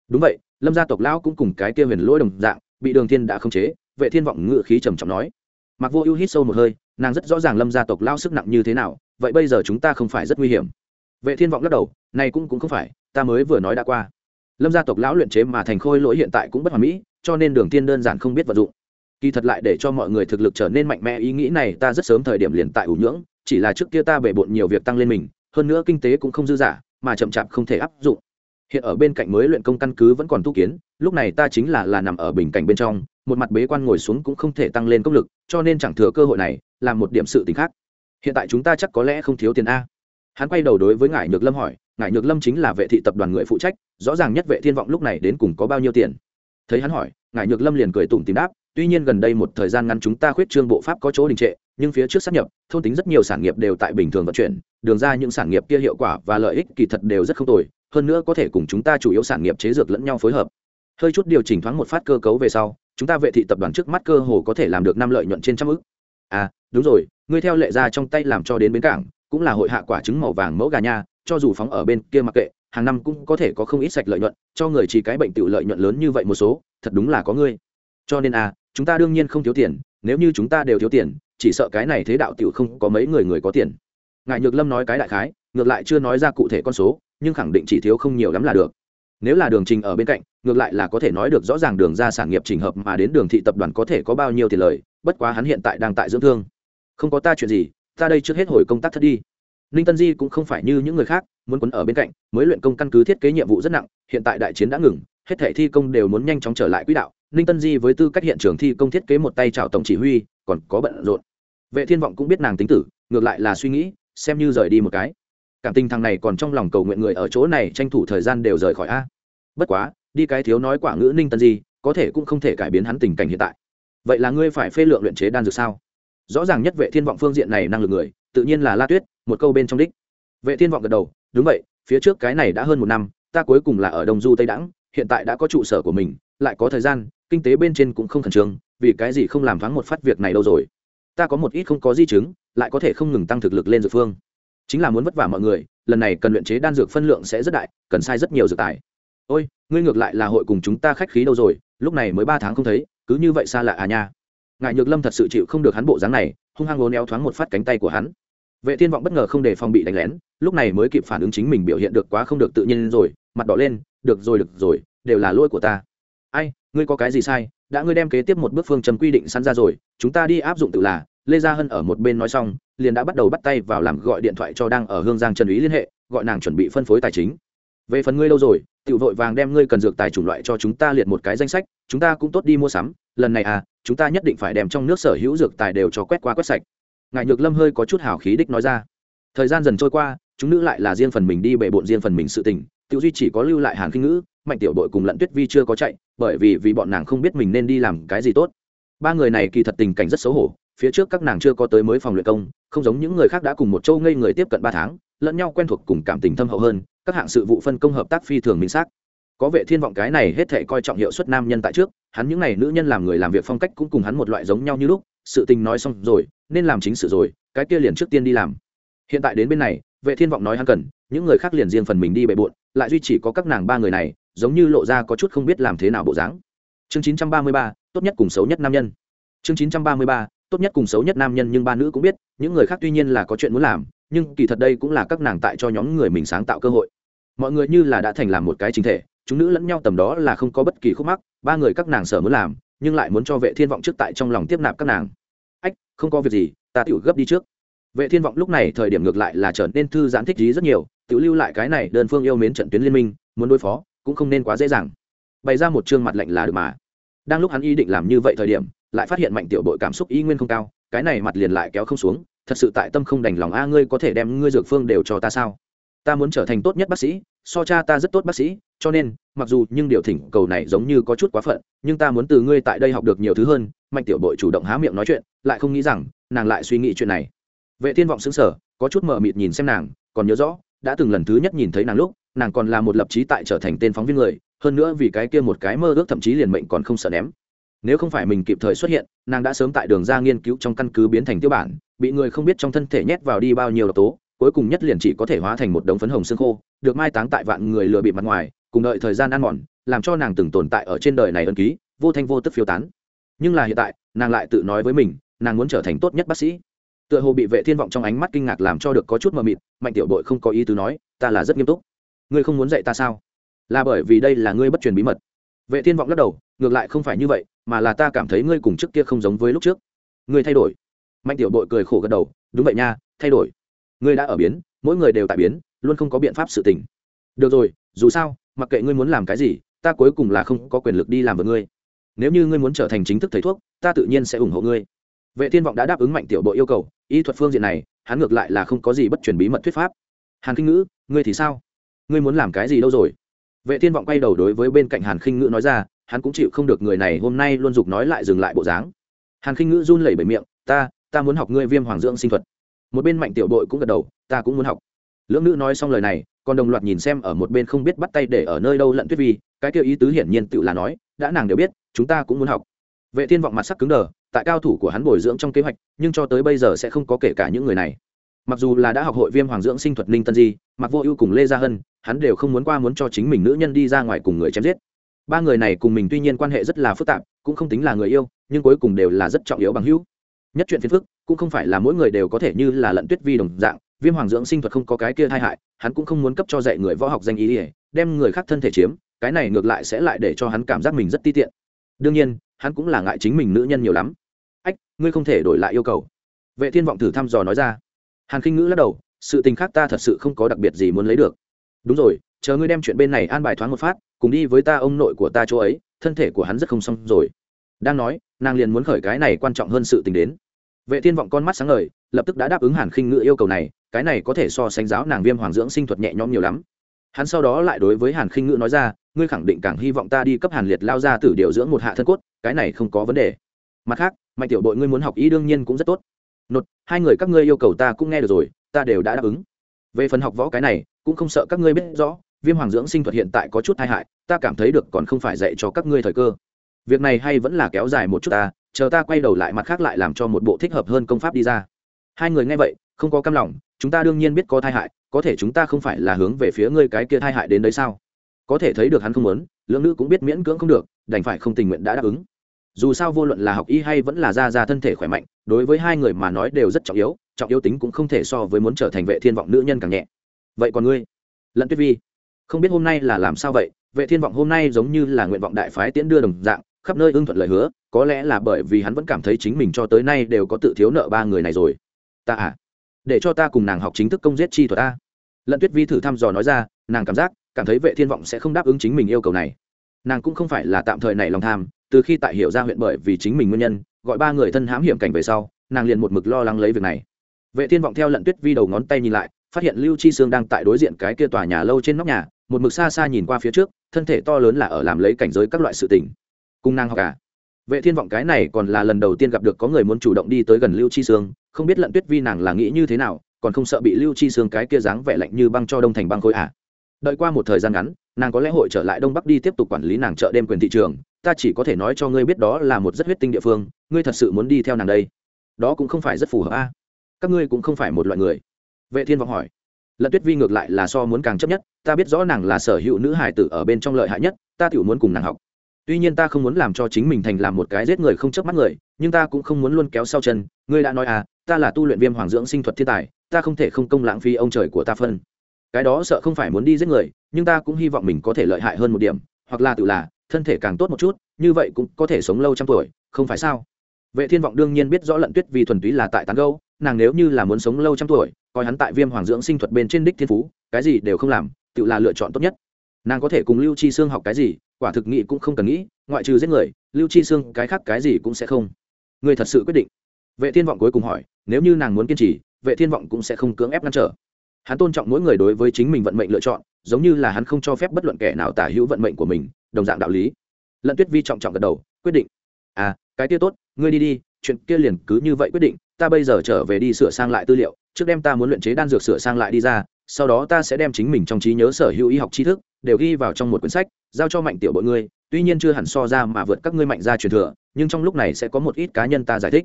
Đúng vậy, lâm gia tộc lão cũng cùng cái kia huyền lỗi đồng dạng, bị đường thiên đã khống chế, vệ thiên vọng ngự khí trầm trọng nói. Mạc vô ưu hít sâu một hơi, nàng rất rõ ràng lâm gia tộc lao sức nặng như thế nào, vậy bây giờ chúng ta không phải rất nguy hiểm. Vệ thiên vọng lắc đầu, này cũng cũng không phải, ta mới vừa nói đã qua lâm gia tộc lão luyện chế mà thành khôi lỗi hiện tại cũng bất hoàn mỹ, cho nên đường tiên đơn giản không biết vận dụng. Kỳ thật lại để cho mọi người thực lực trở nên mạnh mẽ, ý nghĩ này ta rất sớm thời điểm liền tại ủ nhưỡng, chỉ là trước kia ta bể bộn nhiều việc tăng lên mình, hơn nữa kinh tế cũng không dư giả mà chậm chạp không thể áp dụng. Hiện ở bên cạnh mới luyện công căn cứ vẫn còn tu kiến, lúc này ta chính là là nằm ở bình cảnh bên trong, một mặt bế quan ngồi xuống cũng không thể tăng lên công lực, cho nên chẳng thừa cơ hội này, làm một điểm sự t khác. Hiện tại chúng ta chắc có lẽ không thiếu tiền a. Hắn quay đầu đối với ngải nhược lâm hỏi ngại nhược lâm chính là vệ thị tập đoàn người phụ trách, rõ ràng nhất vệ thiên vọng lúc này đến cùng có bao nhiêu tiền. Thấy hắn hỏi ngại nhược lâm liền cười tủm tìm đáp, tuy nhiên gần đây một thời gian ngắn chúng ta khuyết trương bộ pháp có chỗ đình trệ, nhưng phía trước sắp nhập, thôn tính rất nhiều sản nghiệp đều tại bình thường vận chuyển, đường ra những sản nghiệp kia hiệu quả và lợi ích kỳ thật đều rất không tồi, hơn nữa có thể cùng chúng ta chủ yếu sản nghiệp chế dược lẫn nhau phối hợp. Hơi chút điều chỉnh thoáng một phát cơ cấu về sau, chúng ta vệ thị tập đoàn trước mắt cơ hồ có thể làm được năm lợi nhuận trên trăm ức. À đúng rồi, ngươi theo lệ ra trong tay làm cho đến bến cảng, cũng là hội hạ quả trứng màu vàng mẫu gà nha cho dù phóng ở bên kia mặc kệ, hàng năm cũng có thể có không ít sạch lợi nhuận, cho người chỉ cái bệnh tự lợi nhuận lớn như vậy một số, thật đúng là có ngươi. Cho nên à chúng ta đương nhiên không thiếu tiền, nếu như chúng ta đều thiếu tiền, chỉ sợ cái này thế đạo tiểu không có mấy người người có tiền. Ngài nhược lâm nói cái đại khái, ngược lại chưa nói ra cụ thể con số, nhưng khẳng định chỉ thiếu không nhiều lắm là được. Nếu là đường trình ở bên cạnh, ngược lại là có thể nói được rõ ràng đường ra sản nghiệp trình hợp mà đến đường thị tập đoàn có thể có bao nhiêu tiền lời, bất quá hắn hiện tại đang tại dưỡng thương. Không có ta chuyện gì, ta đây trước hết hồi công tác thất đi ninh tân di cũng không phải như những người khác, muốn quấn ở bên cạnh, mới luyện công căn cứ thiết kế nhiệm vụ rất nặng, hiện tại đại chiến đã ngừng, hết thể thi công đều muốn nhanh chóng trở lại quỹ đạo. Ninh tân di với tư cách hiện trường thi công thiết kế một tay chào tổng chỉ huy, còn có bận rộn. Vệ thiên vọng cũng biết nàng tính tử, ngược lại là suy nghĩ, xem như rời đi một cái. Cảm tình thằng này còn trong lòng cầu nguyện người ở chỗ này tranh thủ thời gian đều rời khỏi a. Bất quá, đi cái thiếu nói quả ngữ ninh tân di, có thể cũng không thể cải biến hắn tình cảnh hiện tại. Vậy là ngươi phải phê lượng luyện chế đan dược sao? Rõ ràng nhất vệ thiên vọng phương diện này năng lực người, tự nhiên là la tuyết, một câu bên trong đích. Vệ thiên vọng gật đầu, đúng vậy, phía trước cái này đã hơn một năm, ta cuối cùng là ở đông du tây đãng hiện tại đã có trụ sở của mình, lại có thời gian, kinh tế bên trên cũng không khẩn trương, vì cái gì không làm thoáng một phát việc này đâu rồi? Ta có một ít không có di chứng, lại có thể không ngừng tăng thực lực lên dược phương. Chính là muốn vất vả mọi người, lần này cần luyện chế đan dược phân lượng sẽ rất đại, cần sai rất nhiều dược tài. Ôi, ngươi ngược lại là hội cùng chúng ta khách khí đâu rồi, lúc này mới ba tháng không thấy, cứ như vậy xa lạ à nha ngài nhược lâm thật sự chịu không được hắn bộ dáng này, hung hăng lố éo thoáng một phát cánh tay của hắn. Vệ thiên vọng bất ngờ không để phòng bị đánh lén, lúc này mới kịp phản ứng chính mình biểu hiện được quá không được tự nhiên rồi, mặt đỏ lên, được rồi được rồi, đều là lỗi của ta. Ai, ngươi có cái gì sai? Đã ngươi đem kế tiếp một bước phương châm quy định sẵn ra rồi, chúng ta đi áp dụng tự là. Lê gia hân ở một bên nói xong, liền đã bắt đầu bắt tay vào làm gọi điện thoại cho đang ở hương giang trần ý liên hệ, gọi nàng chuẩn bị phân phối tài chính. Về phần ngươi lâu rồi tự vội vàng đem ngươi cần dược tài chủng loại cho chúng ta liệt một cái danh sách, chúng ta cũng tốt đi mua sắm lần này à chúng ta nhất định phải đem trong nước sở hữu dược tài đều cho quét qua quét sạch. Ngài nhược lâm hơi có chút hào khí đích nói ra. Thời gian dần trôi qua, chúng nữ lại là riêng phần mình đi bệ bộn riêng phần mình sự tình, tiểu duy chỉ có lưu lại hàn kinh ngữ, mạnh tiểu đội cùng lận tuyết vi chưa có chạy, bởi vì vì bọn nàng không biết mình nên đi làm cái gì tốt. Ba người này kỳ thật tình cảnh rất xấu hổ, phía trước các nàng chưa có tới mới phòng luyện công, không giống những người khác đã cùng một châu ngây người tiếp cận ba tháng, lẫn nhau quen thuộc cùng cảm tình thâm hậu hơn, các hạng sự vụ phân công hợp tác phi thường minh xác có vệ thiên vọng cái này hết thể coi trọng hiệu suất nam nhân tại trước hắn những này nữ nhân làm người làm việc phong cách cũng cùng hắn một loại giống nhau như lúc sự tình nói xong rồi nên làm chính sự rồi cái kia liền trước tiên đi làm. Hiện tại đến bên này vệ thiên vọng nói hắn cần những người khác liền riêng phần mình đi bệ bộn lại duy chỉ có các nàng ba người này giống như lộ ra có chút không biết làm thế nào bộ dáng. Chương 933, tốt nhất cùng xấu nhất nam nhân. Chương 933, tốt nhất cùng xấu nhất nam nhân nhưng ba nữ cũng biết những người khác tuy nhiên là có chuyện muốn làm nhưng kỳ thật đây cũng là các nàng tại cho nhóm người mình sáng tạo cơ hội. Mọi người như là đã thành làm một cái chính thể chúng nữ lẫn nhau tầm đó là không có bất kỳ khúc mắc, ba người các nàng sở muốn làm, nhưng lại muốn cho vệ thiên vọng trước tại trong lòng tiếp nạp các nàng. Ách, không có việc gì, ta tiểu gấp đi trước. Vệ thiên vọng lúc này thời điểm ngược lại là trở nên thư giãn thích trí rất nhiều, tiểu lưu lại cái này đơn phương yêu mến trận tuyến liên minh, muốn đối phó, cũng không nên quá dễ dàng. Bày ra một chương mặt lạnh là được mà. Đang lúc hắn ý định làm như vậy thời điểm, lại phát hiện mạnh tiểu bội cảm xúc y nguyên không cao, cái này mặt liền lại kéo không xuống, thật sự tại tâm không đành lòng a, ngươi có thể đem ngươi dược phương đều cho ta sao? Ta muốn trở thành tốt nhất bác sĩ, so cha ta rất tốt bác sĩ cho nên, mặc dù nhưng điều thỉnh cầu này giống như có chút quá phận, nhưng ta muốn từ ngươi tại đây học được nhiều thứ hơn, mạnh tiểu bội chủ động há miệng nói chuyện, lại không nghĩ rằng, nàng lại suy nghĩ chuyện này. Vệ thiên vọng xứng sở có chút mờ mịt nhìn xem nàng, còn nhớ rõ, đã từng lần thứ nhất nhìn thấy nàng lúc, nàng còn là một lập trí tại trở thành tên phóng viên người, hơn nữa vì cái kia một cái mơ ước thậm chí liền mệnh còn không sợ ném. Nếu không phải mình kịp thời xuất hiện, nàng đã sớm tại đường ra nghiên cứu trong căn cứ biến thành tiêu bản, bị người không biết trong thân thể nhét vào đi bao nhiêu độc tố, cuối cùng nhất liền chỉ có thể hóa thành một đống phấn hồng xương khô, được mai táng tại vạn người lừa bị mặt ngoài cùng đợi thời gian ăn mòn, làm cho nàng từng tồn tại ở trên đời này ân ký, vô thanh vô tức phiêu tán. Nhưng là hiện tại, nàng lại tự nói với mình, nàng muốn trở thành tốt nhất bác sĩ. Tựa hồ bị vệ thiên vọng trong ánh mắt kinh ngạc làm cho được có chút mờ mịt, mạnh tiểu bội không có ý tứ nói, ta là rất nghiêm túc. Ngươi không muốn dạy ta sao? Là bởi vì đây là ngươi bất truyền bí mật. Vệ thiên vọng lắc đầu, ngược lại không phải như vậy, mà là ta cảm thấy ngươi cùng trước kia không giống với lúc trước. Ngươi thay đổi. Mạnh tiểu bội cười khổ gật đầu, đúng vậy nha, thay đổi. Ngươi đã ở biến, mỗi người đều tại biến, luôn không có biện pháp sự tình. Được rồi, dù sao mặc kệ ngươi muốn làm cái gì, ta cuối cùng là không có quyền lực đi làm với ngươi. Nếu như ngươi muốn trở thành chính thức thầy thuốc, ta tự nhiên sẽ ủng hộ ngươi. Vệ thiên vọng đã đáp ứng mạnh tiểu bộ yêu cầu, y thuật phương diện này, hắn ngược lại là không có gì bất truyền bí mật thuyết pháp. Hàn kinh ngữ, ngươi thì sao? Ngươi muốn làm cái gì đâu rồi? Vệ thiên vọng quay đầu đối với bên cạnh hàn khinh ngữ nói ra, hắn cũng chịu không được người này hôm nay luôn dục nói lại dừng lại bộ dáng. Hàn khinh ngữ run lẩy bẩy miệng, ta ta muốn học ngươi viêm hoàng dưỡng sinh thuật. Một bên mạnh tiểu đội cũng gật đầu, ta cũng muốn học. Lưỡng nữ nói xong lời này còn đồng loạt nhìn xem ở một bên không biết bắt tay để ở nơi đâu lận tuyết vi, cái kêu ý tứ hiển nhiên tự là nói, đã nàng đều biết, chúng ta cũng muốn học. Vệ thiên vọng mặt sắc cứng đờ, tại cao thủ của hắn bồi dưỡng trong kế hoạch, nhưng cho tới bây giờ sẽ không có kể cả những người này. Mặc dù là đã học hội viêm hoàng dưỡng sinh thuật ninh tân di mặc vô ưu cùng lê gia hân, hắn đều không muốn qua muốn cho chính mình nữ nhân đi ra ngoài cùng người chém giết. Ba người này cùng mình tuy nhiên quan hệ rất là phức tạp, cũng không tính là người yêu, nhưng cuối cùng đều là rất trọng yếu bằng hữu. Nhất chuyện phiền phức, cũng không phải là mỗi người đều có thể như là lận tuyết vi đồng dạng viêm hoàng dưỡng sinh thuật không có cái kia tai hại, hắn cũng không muốn cấp cho dạy người võ học danh ý ỉa đem người khác thân thể chiếm, cái này ngược lại sẽ lại để cho hắn cảm giác mình rất ti tiện. Đương nhiên, hắn cũng là ngại chính mình nữ nhân nhiều lắm. Ách, ngươi không thể đổi lại yêu cầu. Vệ thiên vọng thử thăm dò nói ra. Hàn khinh ngữ lắc đầu, sự tình khác ta thật sự không có đặc biệt gì muốn lấy được. Đúng rồi, chờ ngươi đem chuyện bên này an bài thoáng một phát, cùng đi với ta ông nội của ta chỗ ấy, thân thể của hắn rất không xong rồi. Đang nói, nàng liền muốn khởi cái này quan trọng hơn sự tình đến. Vệ thiên vọng con mắt sáng ngời, lập tức đã đáp ứng hàn khinh ngữ yêu cầu này cái này có thể so sánh giáo nàng viêm hoàng dưỡng sinh thuật nhẹ nhõm nhiều lắm. Hắn sau đó lại đối với hàn khinh ngữ nói ra, ngươi khẳng định càng hy vọng ta đi cấp hàn liệt lao ra tử điều dưỡng một hạ thân cốt, cái này không có vấn đề. Mặt khác, mạnh tiểu đội ngươi muốn học ý đương nhiên cũng rất tốt. Nột, hai người các ngươi yêu cầu ta cũng nghe được rồi, ta đều đã đáp ứng. Về phần học võ cái này, cũng không sợ các ngươi biết rõ, viêm hoàng dưỡng sinh thuật hiện tại có chút tai hại, ta cảm thấy được còn không phải dạy cho các ngươi thời cơ. Việc này hay vẫn là kéo dài một chút ta, chờ ta quay đầu lại mặt khác lại làm cho một bộ thích hợp hơn công pháp đi ra. Hai người nghe vậy không có cam lòng, chúng ta đương nhiên biết có thai hại, có thể chúng ta không phải là hướng về phía ngươi cái kia thai hại đến đấy sao? Có thể thấy được hắn không muốn lưỡng nữ cũng biết miễn cưỡng không được, đành phải không tình nguyện đã đáp ứng. Dù sao vô luận là học y hay vẫn là ra ra thân thể khỏe mạnh, đối với hai người mà nói đều rất trọng yếu trọng yếu tính cũng không thể so với muốn trở thành vệ thiên vọng nữ nhân càng nhẹ. Vậy còn ngươi? Lận tuyết vi. Không biết hôm nay là làm sao vậy, vệ thiên vọng hôm nay giống như là nguyện vọng đại phái tiễn đưa đồng dạng, khắp nơi ưng thuận lời hứa, có lẽ là bởi vì hắn vẫn cảm thấy chính mình cho tới nay đều có tự thiếu nợ ba người này rồi. Ta à? Để cho ta cùng nàng học chính thức công giết chi thuật ta lận tuyết vi thử thăm dò nói ra, nàng cảm giác, cảm thấy vệ thiên vọng sẽ không đáp ứng chính mình yêu cầu này. Nàng cũng không phải là tạm thời này lòng tham, từ khi tại hiểu ra huyện bởi vì chính mình nguyên nhân, gọi ba người thân hãm hiểm cảnh về sau, nàng liền một mực lo lắng lấy việc này. Vệ thiên vọng theo lận tuyết vi đầu ngón tay nhìn lại, phát hiện lưu chi sương đang tại đối diện cái kia tòa nhà lâu trên nóc nhà, một mực xa xa nhìn qua phía trước, thân thể to lớn là ở làm lấy cảnh giới các loại sự tình. Cung nàng học cả vệ thiên vọng cái này còn là lần đầu tiên gặp được có người muốn chủ động đi tới gần lưu chi sương không biết lận tuyết vi nàng là nghĩ như thế nào, còn không sợ bị lưu chi xương cái kia dáng vẻ lạnh như băng cho đông thành băng khối à? Đợi qua một thời gian ngắn, nàng có lẽ hội trở lại đông bắc đi tiếp tục quản lý nàng chợ đêm quyền thị trường, ta chỉ có thể nói cho ngươi biết đó là một rất huyết tinh địa phương, ngươi thật sự muốn đi theo nàng đây. Đó cũng không phải rất phù hợp a. Các ngươi cũng không phải một loại người. Vệ thiên vọng hỏi. Lận tuyết vi ngược lại là so muốn càng chấp nhất, ta biết rõ nàng là sở hữu nữ hải tử ở bên trong lợi hại nhất, ta tiểu muốn cùng nàng học. Tuy nhiên ta không muốn làm cho chính mình thành làm một cái giết người không chớp mắt người, nhưng ta cũng không muốn luôn kéo sau chân, ngươi đã nói à ta là tu luyện viêm hoàng dưỡng sinh thuật thiên tài, ta không thể không công lãng phí ông trời của ta phân. Cái đó sợ không phải muốn đi giết người, nhưng ta cũng hy vọng mình có thể lợi hại hơn một điểm, hoặc là tự là, thân thể càng tốt một chút, như vậy cũng có thể sống lâu trăm tuổi, không phải sao? Vệ thiên vọng đương nhiên biết rõ lận tuyết vì thuần túy là tại tán gâu nàng nếu như là muốn sống lâu trăm tuổi, coi hắn tại viêm hoàng dưỡng sinh thuật bên trên đích thiên phú, cái gì đều không làm, tự là lựa chọn tốt nhất. Nàng có thể cùng lưu chi xương học cái gì, quả thực nghị cũng không cần nghĩ, ngoại trừ giết người, lưu chi xương cái khác cái gì cũng sẽ không. Người thật sự quyết định vệ thiên vọng cuối cùng hỏi, nếu như nàng muốn kiên trì, vệ thiên vọng cũng sẽ không cưỡng ép ngăn trở. Hắn tôn trọng mỗi người đối với chính mình vận mệnh lựa chọn, giống như là hắn không cho phép bất luận kẻ nào tả hữu vận mệnh của mình, đồng dạng đạo lý. Lận tuyết vi trọng trọng gật đầu, quyết định. À cái kia tốt, ngươi đi đi, chuyện kia liền cứ như vậy quyết định, ta bây giờ trở về đi sửa sang lại tư liệu, trước đem ta muốn luyện chế đan dược sửa sang lại đi ra, sau đó ta sẽ đem chính mình trong trí nhớ sở hữu y học tri thức, đều ghi vào trong một quyển sách, giao cho mạnh tiểu bội ngươi, tuy nhiên chưa hẳn so ra mà vượt các ngươi mạnh ra truyền thừa, nhưng trong lúc này sẽ có một ít cá nhân ta giải thích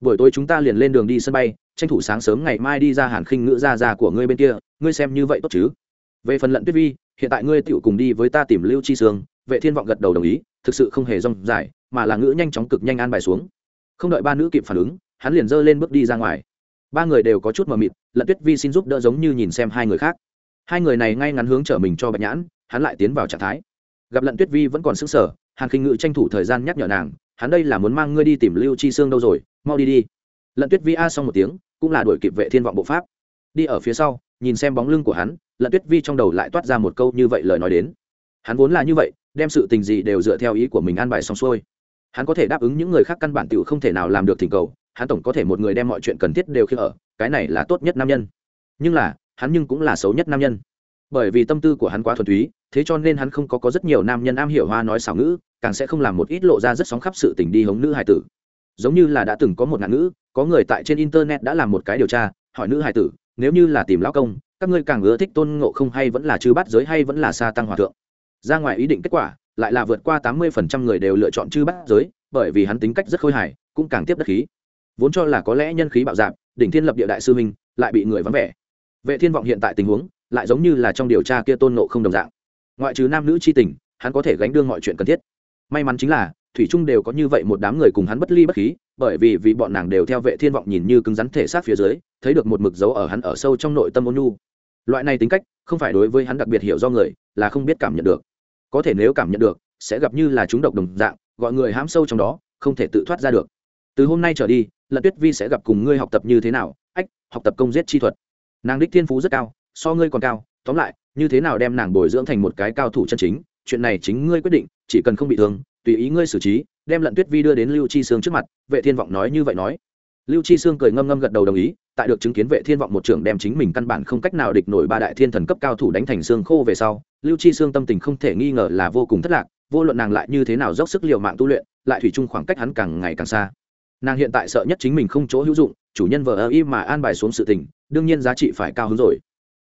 buổi tối chúng ta liền lên đường đi sân bay, tranh thủ sáng sớm ngày mai đi ra hàn khinh ngữ ra ra của ngươi bên kia, ngươi xem như vậy tốt chứ? Về phần lận tuyết vi, hiện tại ngươi tựu cùng đi với ta tìm lưu chi sương, vệ thiên vọng gật đầu đồng ý, thực sự không hề rong dài, mà là ngữ nhanh chóng cực nhanh an bài xuống. Không đợi ba nữ kịp phản ứng, hắn liền giơ lên bước đi ra ngoài. Ba người đều có chút mờ mịt, lận tuyết vi xin giúp đỡ giống như nhìn xem hai người khác. Hai người này ngay ngắn hướng trở mình cho bạch nhãn, hắn lại tiến vào trạng thái. Gặp lận tuyết vi vẫn còn sức sở hàn khinh ngự tranh thủ thời gian nhắc nhở nàng hắn đây là muốn mang ngươi đi tìm lưu chi xương đâu rồi, mau đi đi. Lận tuyết vi a xong một tiếng, cũng là đuổi kịp vệ thiên vọng bộ pháp. Đi ở phía sau, nhìn xem bóng lưng của hắn, lận tuyết vi trong đầu lại toát ra một câu như vậy lời nói đến. Hắn vốn là như vậy, đem sự tình gì đều dựa theo ý của mình an bài xong xuôi. Hắn có thể đáp ứng những người khác căn bản tiểu không thể nào làm được thỉnh cầu, hắn tổng có thể một người đem mọi chuyện cần thiết đều khi ở, cái này là tốt nhất nam nhân. Nhưng là, hắn nhưng cũng là xấu nhất nam nhân bởi vì tâm tư của hắn quá thuần túy, thế cho nên hắn không có có rất nhiều nam nhân am hiểu hoa nói xảo ngữ, càng sẽ không làm một ít lộ ra rất sóng khắp sự tình đi hống nữ hài tử. Giống như là đã từng có một ngạn ngữ, có người tại trên internet đã làm một cái điều tra, hỏi nữ hài tử, nếu như là tìm lão công, các ngươi càng ưa thích tôn ngộ không hay vẫn là chư bát giới hay vẫn là sa tăng hòa thượng? Ra ngoài ý định kết quả, lại là vượt qua tám mươi phần trăm người đều lựa chọn chư bát giới, bởi vì hắn tính cách rất khôi hài, cũng càng tiếp đất khí. Vốn cho là có lẽ nhân khí bạo dạp đỉnh thiên lập địa đại sư minh lại bị người vắng vẻ. Vệ thiên vọng hiện tại tình huống lại giống như là trong điều tra kia tôn nộ không đồng dạng. Ngoại trừ nam nữ c h i tình, hắn có thể gánh đương mọi chuyện cần thiết. May mắn chính là, thủy trung đều có như vậy một đám người cùng hắn bất ly bất khí, bởi vì vì bọn nàng đều theo vệ thiên vọng nhìn như cứng rắn thể xác phía dưới, thấy được một mực dấu ở hắn ở sâu trong nội tâm ôn nhu. Loại này tính cách, không phải đối với hắn đặc biệt hiểu do người, là không biết cảm nhận được. Có thể nếu cảm nhận được, sẽ gặp như là chúng độc đồng dạng, gọi người hãm sâu trong đó, không thể tự thoát ra được. Từ hôm nay trở đi lận tuyết vi sẽ gặp cùng ngươi học tập như thế nào? Ách, học tập công giết chi thuật. Nàng đích thiên phú rất cao so ngươi còn cao, tóm lại, như thế nào đem nàng bồi dưỡng thành một cái cao thủ chân chính, chuyện này chính ngươi quyết định, chỉ cần không bị thương, tùy ý ngươi xử trí, đem lận tuyết vi đưa đến lưu chi sương trước mặt, vệ thiên vọng nói như vậy nói. Lưu chi sương cười ngâm ngâm gật đầu đồng ý, tại được chứng kiến vệ thiên vọng một trưởng đem chính mình căn bản không cách nào địch nổi ba đại thiên thần cấp cao thủ đánh thành xương khô về sau, lưu chi sương tâm tình không thể nghi ngờ là vô cùng thất lạc, vô luận nàng lại như thế nào dốc sức liều mạng tu luyện, lại thủy chung khoảng cách hắn càng ngày càng xa. Nàng hiện tại sợ nhất chính mình không chỗ hữu dụng, chủ nhân vợ ơ y mà an bài xuống sự tình, đương nhiên giá trị phải cao hứng rồi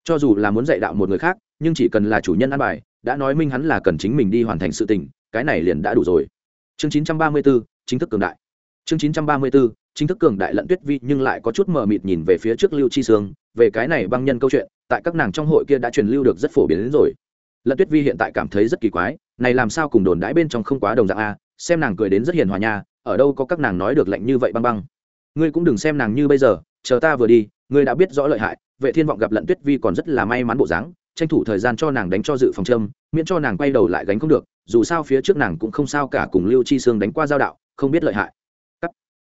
cho dù là muốn dạy đạo một người khác nhưng chỉ cần là chủ nhân an bài đã nói minh hắn là cần chính mình đi hoàn thành sự tình cái này liền đã đủ rồi. Chương 934, chính thức cường đại. Chương 934, chính thức cường đại lận tuyết vi nhưng lại có chút mờ mịt nhìn về phía trước lưu chi sương về cái này băng nhân câu chuyện tại các nàng trong hội kia đã truyền lưu được rất phổ biến đến rồi. Lận tuyết vi hiện tại cảm thấy rất kỳ quái này làm sao cùng đồn đãi bên trong không quá đồng dạng a xem nàng cười đến rất hiền hòa nha ở đâu có các nàng nói được lạnh như vậy băng băng. Ngươi cũng đừng xem nàng như bây giờ chờ ta vừa đi ngươi đã biết rõ lợi hại vệ thiên vọng gặp lận tuyết vi còn rất là may mắn bộ dáng, tranh thủ thời gian cho nàng đánh cho dự phòng châm, miễn cho nàng quay đầu lại gánh không được, dù sao phía trước nàng cũng không sao cả cùng lưu chi sương đánh qua giao đạo, không biết lợi hại. Cắt.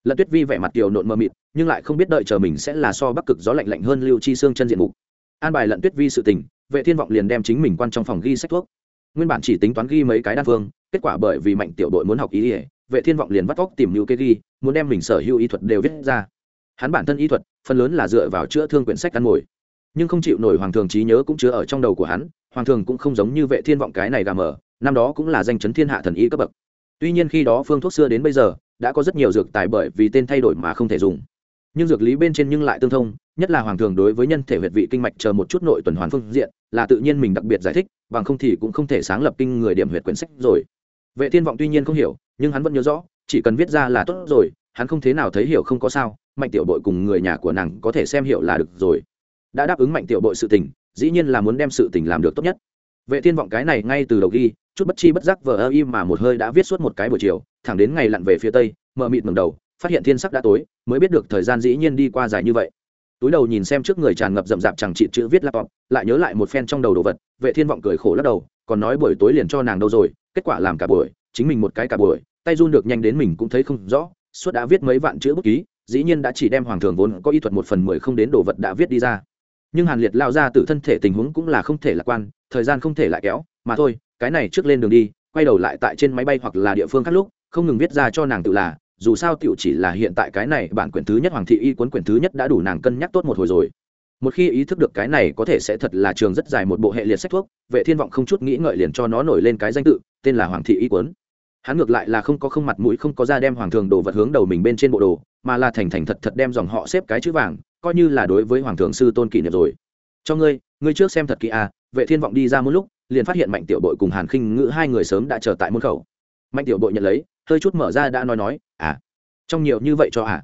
lận tuyết vi vẻ mặt tiểu nộn mờ mịt, nhưng lại không biết đợi chờ mình sẽ là so bắc cực gió lạnh lạnh hơn lưu chi sương chân diện mục. An bài lận tuyết vi sự tình, vệ thiên vọng liền đem chính mình quan trong phòng ghi sách thuốc. Nguyên bản chỉ tính toán ghi mấy cái đan phương, kết quả bởi vì mạnh tiểu đội muốn học ý ỉa vệ thiên vọng liền vắt vóc tìm lưu kê ghi, muốn đem mình sở hữu y thuật đều viết ra hắn bản thân y thuật, phần lớn là dựa vào chữa thương quyển sách ăn mồi nhưng không chịu nổi hoàng thường trí nhớ cũng chứa ở trong đầu của hắn, hoàng thường cũng không giống như vệ thiên vọng cái này gà mở năm đó cũng là danh chấn thiên hạ thần y cấp bậc. Tuy nhiên khi đó phương thuốc xưa đến bây giờ, đã có rất nhiều dược tài bởi vì tên thay đổi mà không thể dùng. Nhưng dược lý bên trên nhưng lại tương thông, nhất là hoàng thường đối với nhân thể huyệt vị kinh mạch chờ một chút nội tuần hoàn phương diện, là tự nhiên mình đặc biệt giải thích, bằng không thì cũng không thể sáng lập kinh người điểm huyệt quyển sách rồi. Vệ thiên vọng tuy nhiên không hiểu, nhưng hắn vẫn nhớ rõ, chỉ cần viết ra là tốt rồi, hắn không thế nào thấy hiểu không có sao mạnh tiểu bội cùng người nhà của nàng có thể xem hiểu là được rồi. Đã đáp ứng mạnh tiểu bội sự tình, dĩ nhiên là muốn đem sự tình làm được tốt nhất. Vệ thiên vọng cái này ngay từ đầu ghi, chút bất chi bất giác vờ ơ im mà một hơi đã viết suốt một cái buổi chiều, thẳng đến ngày lặn về phía tây mờ mịt mừng đầu, phát hiện thiên sắc đã tối, mới biết được thời gian dĩ nhiên đi qua dài như vậy. Túi đầu nhìn xem trước người tràn ngập rậm rạp chẳng trị chữ viết laptop, lại nhớ lại một phen trong đầu đồ vật, vệ thiên vọng cười khổ lắc đầu, còn nói buổi tối liền cho nàng đâu rồi, kết quả làm cả buổi, chính mình một cái cả buổi, tay run được nhanh đến mình cũng thấy không rõ, suốt đã viết mấy vạn chữ bút ký dĩ nhiên đã chỉ đem hoàng thường vốn có y thuật một phần mười không đến đồ vật đã viết đi ra. Nhưng hàn liệt lao ra từ thân thể tình huống cũng là không thể lạc quan, thời gian không thể lại kéo, mà thôi, cái này trước lên đường đi, quay đầu lại tại trên máy bay hoặc là địa phương khác lúc, không ngừng viết ra cho nàng tự là, dù sao tiểu chỉ là hiện tại cái này bản quyển thứ nhất hoàng thị y cuốn quyển thứ nhất đã đủ nàng cân nhắc tốt một hồi rồi. Một khi ý thức được cái này có thể sẽ thật là trường rất dài một bộ hệ liệt sách thuốc, vệ thiên vọng không chút nghĩ ngợi liền cho nó nổi lên cái danh tự, tên là hoàng thị y cuốn hắn ngược lại là không có không mặt mũi, không có ra đem hoàng thường đồ vật hướng đầu mình bên trên bộ đồ, mà là thành thành thật thật đem dòng họ xếp cái chữ vàng, coi như là đối với hoàng thường sư tôn kỷ niệm rồi. Cho ngươi ngươi trước xem thật kỹ à vệ thiên vọng đi ra một lúc, liền phát hiện mạnh tiểu bội cùng hàn khinh ngữ hai người sớm đã chờ tại môn khẩu. Mạnh tiểu bội nhận lấy, hơi chút mở ra đã nói nói à trong nhiều như vậy cho à?